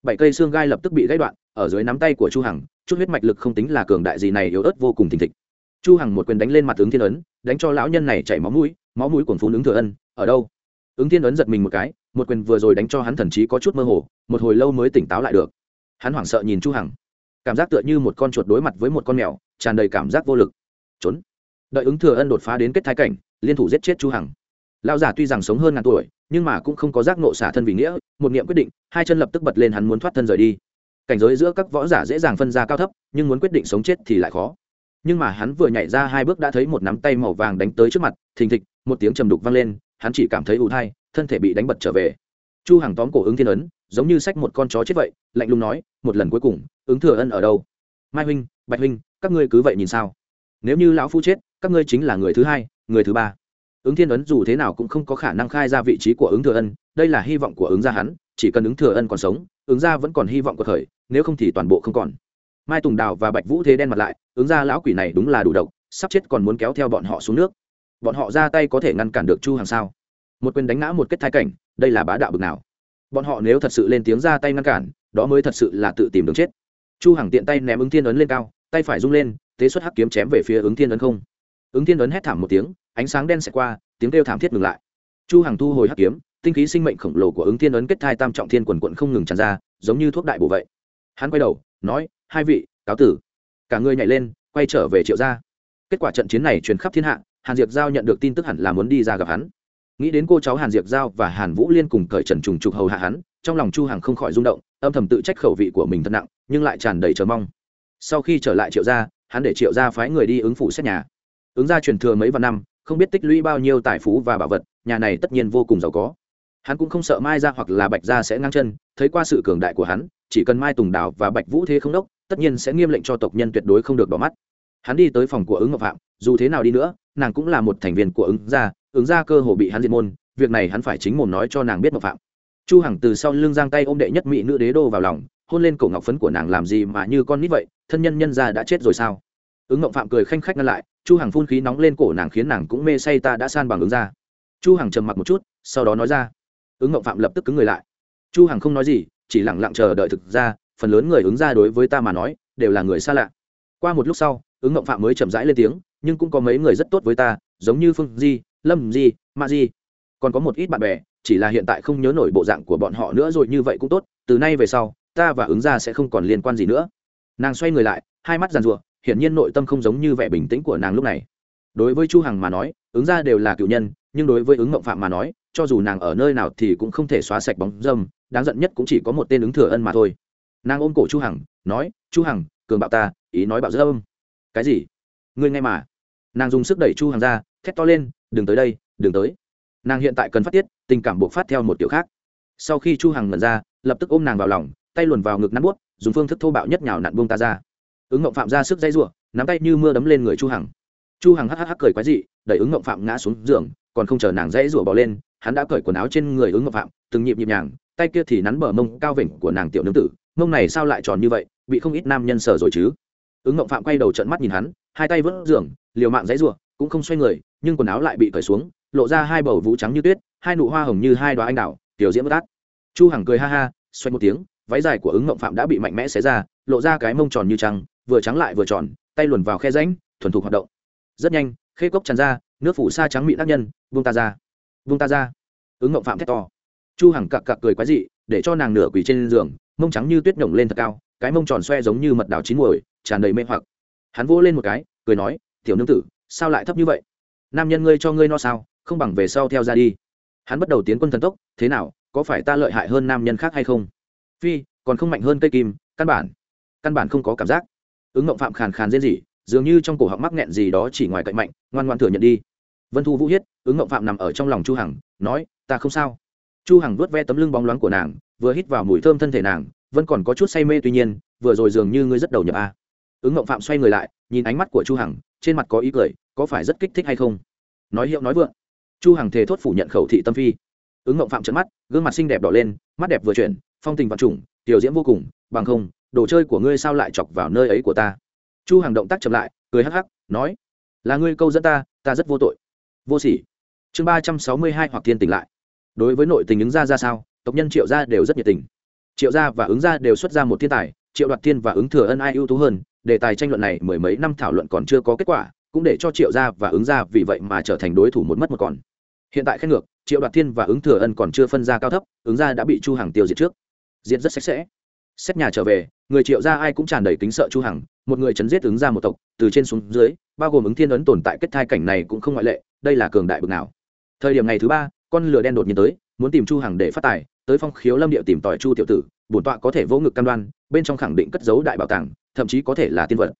Bảy cây xương gai lập tức bị gãy đoạn ở dưới nắm tay của chu hằng, chút huyết mạch lực không tính là cường đại gì này yếu ớt vô cùng thình thịch. Chu hằng một quyền đánh lên mặt ứng thiên ấn, đánh cho lão nhân này chảy máu mũi máu mũi cuồn phun ứng thừa ân, ở đâu? Ứng thiên ấn giật mình một cái, một quyền vừa rồi đánh cho hắn thần trí có chút mơ hồ, một hồi lâu mới tỉnh táo lại được. Hắn hoảng sợ nhìn chu hằng, cảm giác tựa như một con chuột đối mặt với một con mèo, tràn đầy cảm giác vô lực. Trốn. Đợi ứng thừa ân đột phá đến kết thái cảnh, liên thủ giết chết chu hằng. Lão giả tuy rằng sống hơn ngàn tuổi, nhưng mà cũng không có giác nộ xả thân vì nghĩa, một niệm quyết định, hai chân lập tức bật lên hắn muốn thoát thân rời đi cảnh giới giữa các võ giả dễ dàng phân ra cao thấp, nhưng muốn quyết định sống chết thì lại khó. Nhưng mà hắn vừa nhảy ra hai bước đã thấy một nắm tay màu vàng đánh tới trước mặt, thình thịch, một tiếng trầm đục vang lên, hắn chỉ cảm thấy ù thai, thân thể bị đánh bật trở về. Chu hàng tóm cổ ứng thiên ấn, giống như sách một con chó chết vậy, lạnh lùng nói, một lần cuối cùng, ứng thừa ân ở đâu? Mai huynh, bạch huynh, các ngươi cứ vậy nhìn sao. Nếu như lão phu chết, các ngươi chính là người thứ hai, người thứ ba. Ứng thiên ấn dù thế nào cũng không có khả năng khai ra vị trí của ứng thừa ân, đây là hy vọng của ứng gia hắn, chỉ cần ứng thừa ân còn sống, ứng gia vẫn còn hy vọng của khởi nếu không thì toàn bộ không còn. Mai tùng đào và bạch vũ thế đen mặt lại, ứng gia lão quỷ này đúng là đủ độc, sắp chết còn muốn kéo theo bọn họ xuống nước. Bọn họ ra tay có thể ngăn cản được chu hàng sao? Một quyền đánh ngã một kết thai cảnh, đây là bá đạo bực nào? Bọn họ nếu thật sự lên tiếng ra tay ngăn cản, đó mới thật sự là tự tìm đường chết. Chu hằng tiện tay ném ứng thiên ấn lên cao, tay phải rung lên, tế xuất hắc kiếm chém về phía ứng thiên ấn không. Ứng thiên ấn hét thảm một tiếng, ánh sáng đen xẹt qua, tiếng kêu thảm thiết ngừng lại. Chu hằng thu hồi hắc kiếm, tinh khí sinh mệnh khổng lồ của ứng thiên ấn kết thai tam trọng thiên quần quận không ngừng tràn ra, giống như thuốc đại bổ vậy hắn quay đầu, nói, hai vị, cáo tử. Cả người nhảy lên, quay trở về triệu gia. Kết quả trận chiến này truyền khắp thiên hạ, hàn diệp giao nhận được tin tức hẳn là muốn đi ra gặp hắn. Nghĩ đến cô cháu hàn diệp giao và hàn vũ liên cùng cởi trần trùng trục hầu hạ hắn, trong lòng chu hằng không khỏi rung động, âm thầm tự trách khẩu vị của mình thật nặng, nhưng lại tràn đầy chờ mong. Sau khi trở lại triệu gia, hắn để triệu gia phái người đi ứng phủ xét nhà. Ứng gia truyền thừa mấy vạn năm, không biết tích lũy bao nhiêu tài phú và bảo vật, nhà này tất nhiên vô cùng giàu có. Hắn cũng không sợ mai ra hoặc là bạch gia sẽ ngang chân, thấy qua sự cường đại của hắn chỉ cần mai tùng đào và bạch vũ thế không đốc, tất nhiên sẽ nghiêm lệnh cho tộc nhân tuyệt đối không được bỏ mắt. Hắn đi tới phòng của ứng ngọc phạm dù thế nào đi nữa, nàng cũng là một thành viên của ứng gia ứng gia cơ hồ bị hắn diệt môn, việc này hắn phải chính mồm nói cho nàng biết ngọc phạm chu hằng từ sau lưng giang tay ôm đệ nhất mỹ nữ đế đô vào lòng, hôn lên cổ ngọc phấn của nàng làm gì mà như con nít vậy, thân nhân nhân gia đã chết rồi sao? Ứng ngọc phạm cười khanh khách ngăn lại, chu hằng phun khí nóng lên cổ nàng khiến nàng cũng mê say ta đã san bằng ứng gia. chu hằng trầm mặc một chút, sau đó nói ra. Ứng ngọc phạm lập tức cứng người lại. Chu hằng không nói gì chỉ lặng lặng chờ đợi thực ra, phần lớn người ứng ra đối với ta mà nói, đều là người xa lạ. Qua một lúc sau, ứng ngộng phạm mới chậm rãi lên tiếng, nhưng cũng có mấy người rất tốt với ta, giống như phương di, lâm di, ma di. Còn có một ít bạn bè, chỉ là hiện tại không nhớ nổi bộ dạng của bọn họ nữa rồi như vậy cũng tốt, từ nay về sau, ta và ứng ra sẽ không còn liên quan gì nữa. Nàng xoay người lại, hai mắt giàn rụa hiển nhiên nội tâm không giống như vẻ bình tĩnh của nàng lúc này. Đối với chu hằng mà nói, ứng ra đều là cựu nhân, nhưng đối với ứng mộng phạm mà nói, cho dù nàng ở nơi nào thì cũng không thể xóa sạch bóng dâm đáng giận nhất cũng chỉ có một tên ứng thừa ân mà thôi. Nàng ôm cổ chu hằng, nói, chu hằng, cường bạo ta, ý nói bạo dâm cái gì? Ngươi nghe mà. Nàng dùng sức đẩy chu hằng ra, thét to lên, đừng tới đây, đừng tới. Nàng hiện tại cần phát tiết, tình cảm buộc phát theo một kiểu khác. Sau khi chu hằng ngẩn ra, lập tức ôm nàng vào lòng, tay luồn vào ngực nắn buốt dùng phương thức thô bạo nhất nhào nặn buông ta ra. Ứng ngộng phạm ra sức dây rủa nắm tay như mưa đấm lên người chu hằng. Chu hằng hắc hắc cười quái dị, đẩy ứng ngộng phạm ngã xuống giường, còn không chờ nàng dãy rủa bỏ lên, hắn đã cởi quần áo trên người ứng ngộng phạm, từng nhịp nhịp nhàng tay kia thì nắn bờ mông cao vểnh của nàng tiểu nương tử, mông này sao lại tròn như vậy, bị không ít nam nhân sờ rồi chứ? Ứng ngộng phạm quay đầu trợn mắt nhìn hắn, hai tay vớt giường, liều mạng dãy rủa cũng không xoay người, nhưng quần áo lại bị cởi xuống, lộ ra hai bầu vũ trắng như tuyết, hai nụ hoa hồng như hai đoá anh đào, tiểu diễn bất át. Chu hằng cười ha ha, xoay một tiếng, váy dài của ứng ngộng phạm đã bị mạnh mẽ xé ra, lộ ra cái mông tròn như trăng, vừa trắng lại vừa tròn, tay luồn vào khe rãnh, thuần thục hoạt động. Rất nhanh, khê cốc tràn ra, nước phủ sa trắng mịn tác nhân vung ta ra. Vung ta ra. Ứng ngộng phạm thét to chu hằng cặc cặc cười quái dị, để cho nàng nửa quỳ trên giường, mông trắng như tuyết nhổng lên thật cao, cái mông tròn xoe giống như mật đào chín muồi, tràn đầy mê hoặc. Hắn vỗ lên một cái, cười nói, tiểu nương tử, sao lại thấp như vậy? Nam nhân ngươi cho ngươi no sao, không bằng về sau theo ra đi. Hắn bắt đầu tiến quân thần tốc, thế nào, có phải ta lợi hại hơn nam nhân khác hay không? Phi, còn không mạnh hơn cây kim, căn bản căn bản không có cảm giác. Ứng ngộng phạm khàn khàn rên rỉ, dường như trong cổ họng mắc nghẹn gì đó chỉ ngoài cạnh mạnh, ngoan ngoan thừa nhận đi. Vân thu vũ hiết, ứng ngộng phạm nằm ở trong lòng chu hằng, nói, ta không sao chu hằng vuốt ve tấm lưng bóng loáng của nàng, vừa hít vào mùi thơm thân thể nàng, vẫn còn có chút say mê tuy nhiên, vừa rồi dường như ngươi rất đầu nhập a ứng ngộng phạm xoay người lại, nhìn ánh mắt của chu hằng, trên mặt có ý cười, có phải rất kích thích hay không? Nói hiệu nói vượng. Chu hằng thề thốt phủ nhận khẩu thị tâm phi. Ứng ngộng phạm trợn mắt, gương mặt xinh đẹp đỏ lên, mắt đẹp vừa chuyển, phong tình vạn trùng, tiểu diễm vô cùng, bằng không, đồ chơi của ngươi sao lại chọc vào nơi ấy của ta? Chu Hằng động tác chậm lại, cười hắc hắc, nói, là ngươi câu dẫn ta ta rất vô tội. Vô sỉ. Chương ba trăm sáu mươi hai hoặc thiên tỉnh lại đối với nội tình ứng gia ra sao, tộc nhân triệu gia đều rất nhiệt tình. Triệu gia và ứng gia đều xuất ra một thiên tài, triệu đoạt thiên và ứng thừa ân ai ưu tú hơn, đề tài tranh luận này mười mấy năm thảo luận còn chưa có kết quả, cũng để cho triệu gia và ứng gia vì vậy mà trở thành đối thủ một mất một còn. Hiện tại khen ngược, triệu đoạt thiên và ứng thừa ân còn chưa phân ra cao thấp, ứng gia đã bị chu hàng tiêu diệt trước. Diệt rất sạch sẽ. Xét nhà trở về, người triệu gia ai cũng tràn đầy kính sợ chu hằng, một người chấn giết ứng gia một tộc, từ trên xuống dưới, bao gồm ứng thiên ấn tồn tại kết thai cảnh này cũng không ngoại lệ, đây là cường đại bực nào. Thời điểm ngày thứ ba con lửa đen đột nhiên tới, muốn tìm chu hằng để phát tài, tới phong khiếu lâm địa tìm tỏi chu tiểu tử, bổn tọa có thể vỗ ngực cam đoan, bên trong khẳng định cất giấu đại bảo tàng, thậm chí có thể là tiên vật.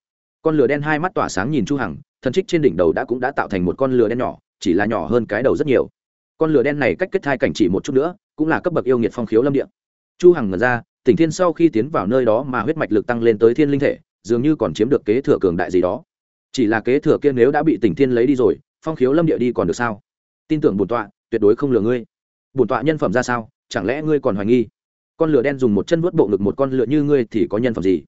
Con lửa đen hai mắt tỏa sáng nhìn chu hằng, thần trích trên đỉnh đầu đã cũng đã tạo thành một con lửa đen nhỏ, chỉ là nhỏ hơn cái đầu rất nhiều. Con lửa đen này cách kết thai cảnh chỉ một chút nữa, cũng là cấp bậc yêu nghiệt phong khiếu lâm địa. Chu hằng ngẩn ra, tỉnh thiên sau khi tiến vào nơi đó mà huyết mạch lực tăng lên tới thiên linh thể, dường như còn chiếm được kế thừa cường đại gì đó. Chỉ là kế thừa kia nếu đã bị tỉnh thiên lấy đi rồi, phong khiếu lâm địa đi còn được sao? Tin tưởng bổn tọa tuyệt đối không lừa ngươi. Bổn tọa nhân phẩm ra sao? Chẳng lẽ ngươi còn hoài nghi? Con lừa đen dùng một chân vuốt bộ ngực một con lừa như ngươi thì có nhân phẩm gì?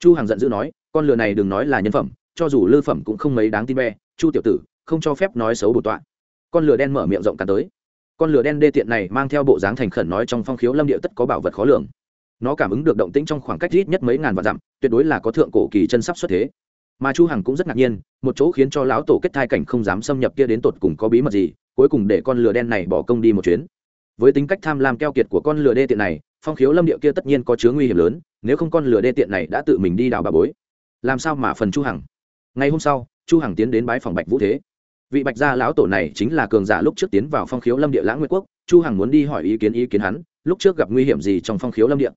Chu hằng giận dữ nói, con lừa này đừng nói là nhân phẩm, cho dù lư phẩm cũng không mấy đáng tin be, chu tiểu tử, không cho phép nói xấu bổn tọa. Con lừa đen mở miệng rộng cả tới. Con lừa đen đê tiện này mang theo bộ dáng thành khẩn nói trong phong khiếu lâm địa tất có bảo vật khó lường. Nó cảm ứng được động tĩnh trong khoảng cách ít nhất mấy ngàn vạn dặm, tuyệt đối là có thượng cổ kỳ chân sắp xuất thế. Mà chu hằng cũng rất ngạc nhiên, một chỗ khiến cho lão tổ kết thai cảnh không dám xâm nhập kia đến tột cùng có bí mật gì cuối cùng để con lừa đen này bỏ công đi một chuyến. Với tính cách tham lam keo kiệt của con lừa đê tiện này, phong khiếu lâm địa kia tất nhiên có chứa nguy hiểm lớn, nếu không con lửa đê tiện này đã tự mình đi đào bà bối. Làm sao mà phần chu hằng? Ngày hôm sau, chu hằng tiến đến bái phòng bạch vũ thế. Vị bạch gia lão tổ này chính là cường giả lúc trước tiến vào phong khiếu lâm địa lãng nguyệt quốc, chu hằng muốn đi hỏi ý kiến ý kiến hắn, lúc trước gặp nguy hiểm gì trong phong khiếu lâm địa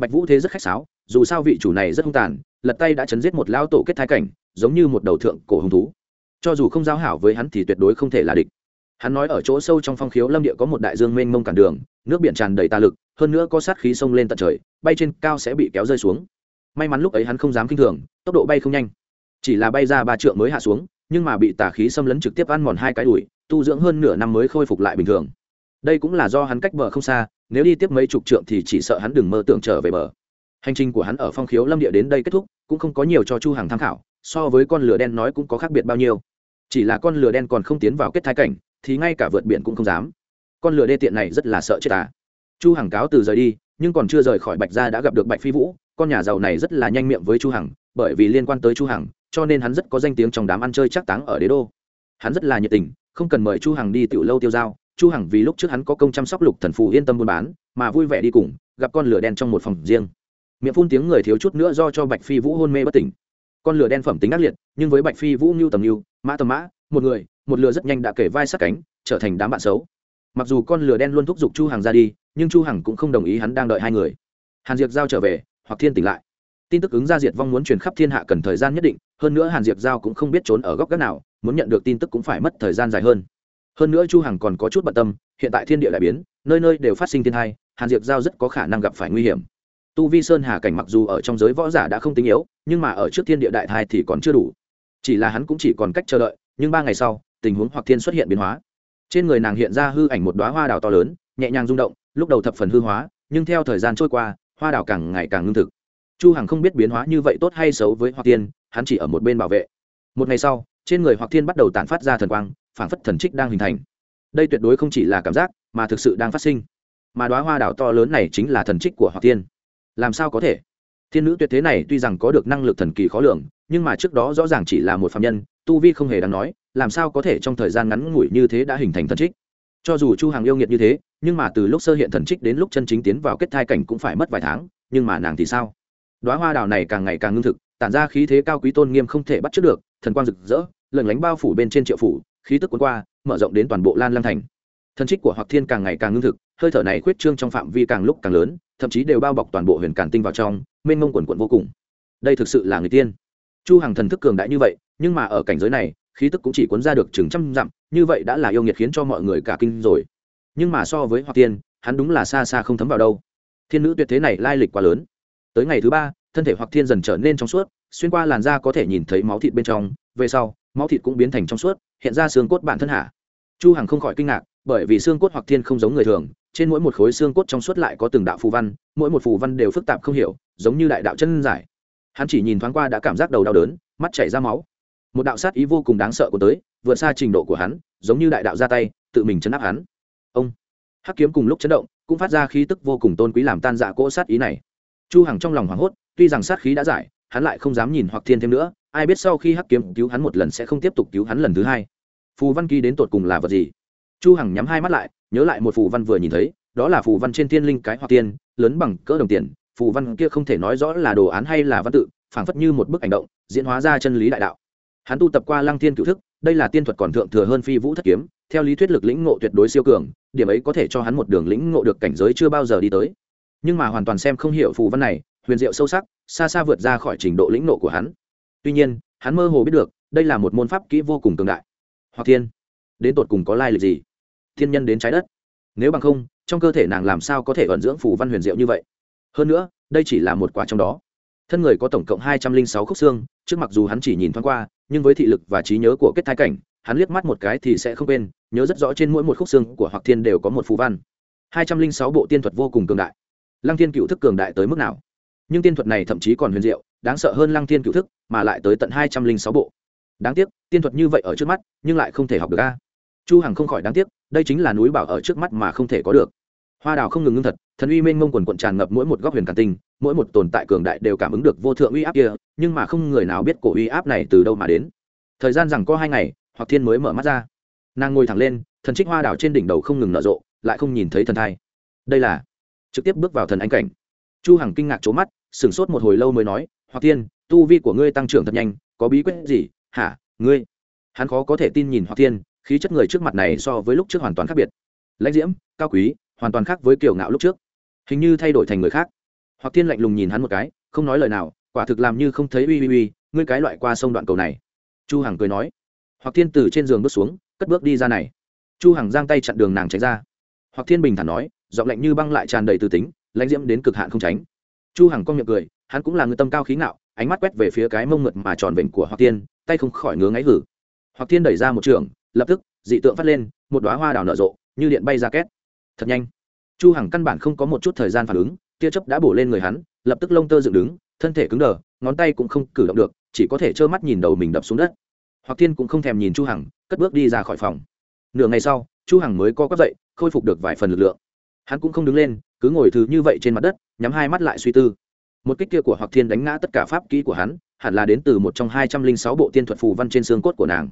bạch vũ thế rất khách sáo, dù sao vị chủ này rất hung tàn, lật tay đã chấn giết một lão tổ kết thái cảnh, giống như một đầu thượng cổ hung thú. Cho dù không giao hảo với hắn thì tuyệt đối không thể là địch hắn nói ở chỗ sâu trong phong khiếu lâm địa có một đại dương mênh mông cản đường, nước biển tràn đầy tà lực, hơn nữa có sát khí sông lên tận trời, bay trên cao sẽ bị kéo rơi xuống. May mắn lúc ấy hắn không dám kinh thường, tốc độ bay không nhanh. Chỉ là bay ra ba trượng mới hạ xuống, nhưng mà bị tà khí xâm lấn trực tiếp ăn mòn hai cái đùi, tu dưỡng hơn nửa năm mới khôi phục lại bình thường. Đây cũng là do hắn cách bờ không xa, nếu đi tiếp mấy chục trượng thì chỉ sợ hắn đừng mơ tưởng trở về bờ. Hành trình của hắn ở phong khiếu lâm địa đến đây kết thúc, cũng không có nhiều cho chu hàng tham khảo, so với con lửa đen nói cũng có khác biệt bao nhiêu. Chỉ là con lửa đen còn không tiến vào kết thái cảnh thì ngay cả vượt biển cũng không dám. Con lửa đê tiện này rất là sợ chết à. Chu hằng cáo từ rời đi, nhưng còn chưa rời khỏi bạch gia đã gặp được bạch phi vũ, con nhà giàu này rất là nhanh miệng với chu hằng, bởi vì liên quan tới chu hằng, cho nên hắn rất có danh tiếng trong đám ăn chơi chắc táng ở đế đô. Hắn rất là nhiệt tình, không cần mời chu hằng đi tiểu lâu tiêu giao, chu hằng vì lúc trước hắn có công chăm sóc lục thần phù yên tâm buôn bán, mà vui vẻ đi cùng, gặp con lửa đen trong một phòng riêng. Miệng phun tiếng người thiếu chút nữa do cho bạch phi vũ hôn mê bất tỉnh. Con lửa đen phẩm tính ác liệt, nhưng với bạch phi vũ như tầm như, mã tầm mã, một người một lừa rất nhanh đã kể vai sát cánh, trở thành đám bạn xấu. Mặc dù con lừa đen luôn thúc giục chu hằng ra đi, nhưng chu hằng cũng không đồng ý hắn đang đợi hai người. Hàn diệp giao trở về, hoặc thiên tỉnh lại. Tin tức ứng ra diệt vong muốn truyền khắp thiên hạ cần thời gian nhất định, hơn nữa hàn diệp giao cũng không biết trốn ở góc gác nào, muốn nhận được tin tức cũng phải mất thời gian dài hơn. Hơn nữa chu hằng còn có chút bận tâm, hiện tại thiên địa đại biến, nơi nơi đều phát sinh thiên hai hàn diệp giao rất có khả năng gặp phải nguy hiểm. Tu vi sơn hà cảnh mặc dù ở trong giới võ giả đã không tính yếu, nhưng mà ở trước thiên địa đại thai thì còn chưa đủ. Chỉ là hắn cũng chỉ còn cách chờ đợi, nhưng ba ngày sau tình huống hoặc thiên xuất hiện biến hóa. Trên người nàng hiện ra hư ảnh một đóa hoa đào to lớn, nhẹ nhàng rung động, lúc đầu thập phần hư hóa, nhưng theo thời gian trôi qua, hoa đào càng ngày càng ngưng thực. Chu hằng không biết biến hóa như vậy tốt hay xấu với hoặc thiên hắn chỉ ở một bên bảo vệ. Một ngày sau, trên người hoặc thiên bắt đầu tản phát ra thần quang, phảng phất thần trích đang hình thành. Đây tuyệt đối không chỉ là cảm giác, mà thực sự đang phát sinh. Mà đóa hoa đào to lớn này chính là thần trích của hoặc thiên làm sao có thể? Thiên nữ tuyệt thế này tuy rằng có được năng lực thần kỳ khó lường, nhưng mà trước đó rõ ràng chỉ là một phạm nhân, tu vi không hề đáng nói làm sao có thể trong thời gian ngắn ngủi như thế đã hình thành thần trích? Cho dù chu hàng yêu nghiệt như thế, nhưng mà từ lúc sơ hiện thần trích đến lúc chân chính tiến vào kết thai cảnh cũng phải mất vài tháng, nhưng mà nàng thì sao? Đóa hoa đào này càng ngày càng ngưng thực, tản ra khí thế cao quý tôn nghiêm không thể bắt chước được, thần quang rực rỡ lần lánh bao phủ bên trên triệu phủ, khí tức cuốn qua, mở rộng đến toàn bộ lan lăng thành. Thần trích của hoặc thiên càng ngày càng ngưng thực, hơi thở này khuyết trương trong phạm vi càng lúc càng lớn, thậm chí đều bao bọc toàn bộ huyền càn tinh vào trong, mênh mông quần quận vô cùng. Đây thực sự là người tiên. Chu hàng thần thức cường đại như vậy, nhưng mà ở cảnh giới này khí tức cũng chỉ cuốn ra được chừng trăm dặm, như vậy đã là yêu nghiệt khiến cho mọi người cả kinh rồi. Nhưng mà so với hoa tiên hắn đúng là xa xa không thấm vào đâu. Thiên nữ tuyệt thế này lai lịch quá lớn. Tới ngày thứ ba, thân thể hoặc thiên dần trở nên trong suốt, xuyên qua làn da có thể nhìn thấy máu thịt bên trong, về sau, máu thịt cũng biến thành trong suốt, hiện ra xương cốt bản thân hạ. Chu hằng không khỏi kinh ngạc, bởi vì xương cốt hoặc thiên không giống người thường, trên mỗi một khối xương cốt trong suốt lại có từng đạo phù văn, mỗi một phù văn đều phức tạp không hiểu, giống như đại đạo chân giải. Hắn chỉ nhìn thoáng qua đã cảm giác đầu đau đớn, mắt chảy ra máu một đạo sát ý vô cùng đáng sợ của tới, vượt xa trình độ của hắn, giống như đại đạo ra tay, tự mình chấn áp hắn. Ông hắc kiếm cùng lúc chấn động, cũng phát ra khí tức vô cùng tôn quý làm tan dạ cỗ sát ý này. Chu hằng trong lòng hoảng hốt, tuy rằng sát khí đã giải, hắn lại không dám nhìn hoặc thiên thêm nữa, ai biết sau khi hắc kiếm cứu hắn một lần sẽ không tiếp tục cứu hắn lần thứ hai. Phù văn ký đến tột cùng là vật gì? Chu hằng nhắm hai mắt lại, nhớ lại một phù văn vừa nhìn thấy, đó là phù văn trên thiên linh cái hoặc tiên lớn bằng cỡ đồng tiền, phù văn kia không thể nói rõ là đồ án hay là văn tự, phảng phất như một bức ảnh động, diễn hóa ra chân lý đại đạo hắn tu tập qua lăng thiên cửu thức, đây là tiên thuật còn thượng thừa hơn phi vũ thất kiếm, theo lý thuyết lực lĩnh ngộ tuyệt đối siêu cường, điểm ấy có thể cho hắn một đường lĩnh ngộ được cảnh giới chưa bao giờ đi tới. Nhưng mà hoàn toàn xem không hiểu phù văn này, huyền diệu sâu sắc, xa xa vượt ra khỏi trình độ lĩnh ngộ của hắn. Tuy nhiên, hắn mơ hồ biết được, đây là một môn pháp kỹ vô cùng cường đại. Hoặc thiên, đến tột cùng có lai lịch gì? Thiên nhân đến trái đất. Nếu bằng không, trong cơ thể nàng làm sao có thể vận dưỡng phù văn huyền diệu như vậy? Hơn nữa, đây chỉ là một quả trong đó. Thân người có tổng cộng hai trăm linh sáu khúc xương, trước mặc dù hắn chỉ nhìn thoáng qua nhưng với thị lực và trí nhớ của kết thái cảnh, hắn liếc mắt một cái thì sẽ không quên, nhớ rất rõ trên mỗi một khúc xương của hoặc thiên đều có một phù văn. Hai trăm linh sáu bộ tiên thuật vô cùng cường đại. Lăng thiên cựu thức cường đại tới mức nào? Nhưng tiên thuật này thậm chí còn huyền diệu, đáng sợ hơn lăng thiên cựu thức, mà lại tới tận hai trăm linh sáu bộ. Đáng tiếc, tiên thuật như vậy ở trước mắt, nhưng lại không thể học được ca chu hằng không khỏi đáng tiếc, đây chính là núi bảo ở trước mắt mà không thể có được hoa đào không ngừng ngưng thật thần uy mênh mông quần quận tràn ngập mỗi một góc huyền cản tinh mỗi một tồn tại cường đại đều cảm ứng được vô thượng uy áp kia nhưng mà không người nào biết cổ uy áp này từ đâu mà đến. Thời gian rằng có hai ngày hoặc thiên mới mở mắt ra. Nàng ngồi thẳng lên thần trích hoa đào trên đỉnh đầu không ngừng nở rộ lại không nhìn thấy thần thai. Đây là trực tiếp bước vào thần anh cảnh. Chu hằng kinh ngạc trố mắt sửng sốt một hồi lâu mới nói hoặc Thiên, tu vi của ngươi tăng trưởng thật nhanh có bí quyết gì? Hả ngươi? Hắn khó có thể tin nhìn hoặc Thiên, khí chất người trước mặt này so với lúc trước hoàn toàn khác biệt. Lãnh diễm cao quý hoàn toàn khác với kiểu ngạo lúc trước. Hình như thay đổi thành người khác. Hoặc Thiên lạnh lùng nhìn hắn một cái không nói lời nào quả thực làm như không thấy uy uy uy ngươi cái loại qua sông đoạn cầu này. Chu hằng cười nói. Hoặc thiên từ trên giường bước xuống cất bước đi ra này. Chu hằng giang tay chặn đường nàng tránh ra. Hoặc thiên bình thản nói giọng lạnh như băng lại tràn đầy từ tính lãnh diễm đến cực hạn không tránh. Chu hằng cong miệng cười hắn cũng là người tâm cao khí ngạo ánh mắt quét về phía cái mông mượt mà tròn vẹn của hoặc Thiên, tay không khỏi ngứa ngáy hử. Hoặc Thiên đẩy ra một trường lập tức dị tượng phát lên một đóa hoa đào nở rộ như điện bay ra két thật nhanh. Chu hằng căn bản không có một chút thời gian phản ứng, tia chớp đã bổ lên người hắn, lập tức lông tơ dựng đứng, thân thể cứng đờ, ngón tay cũng không cử động được, chỉ có thể trơ mắt nhìn đầu mình đập xuống đất. Hoặc Thiên cũng không thèm nhìn chu hằng, cất bước đi ra khỏi phòng. Nửa ngày sau, chu hằng mới co quắp dậy, khôi phục được vài phần lực lượng. Hắn cũng không đứng lên, cứ ngồi thứ như vậy trên mặt đất, nhắm hai mắt lại suy tư. Một kích kia của hoặc thiên đánh ngã tất cả pháp kỹ của hắn, hẳn là đến từ một trong hai trăm linh sáu bộ tiên thuật phù văn trên xương cốt của nàng.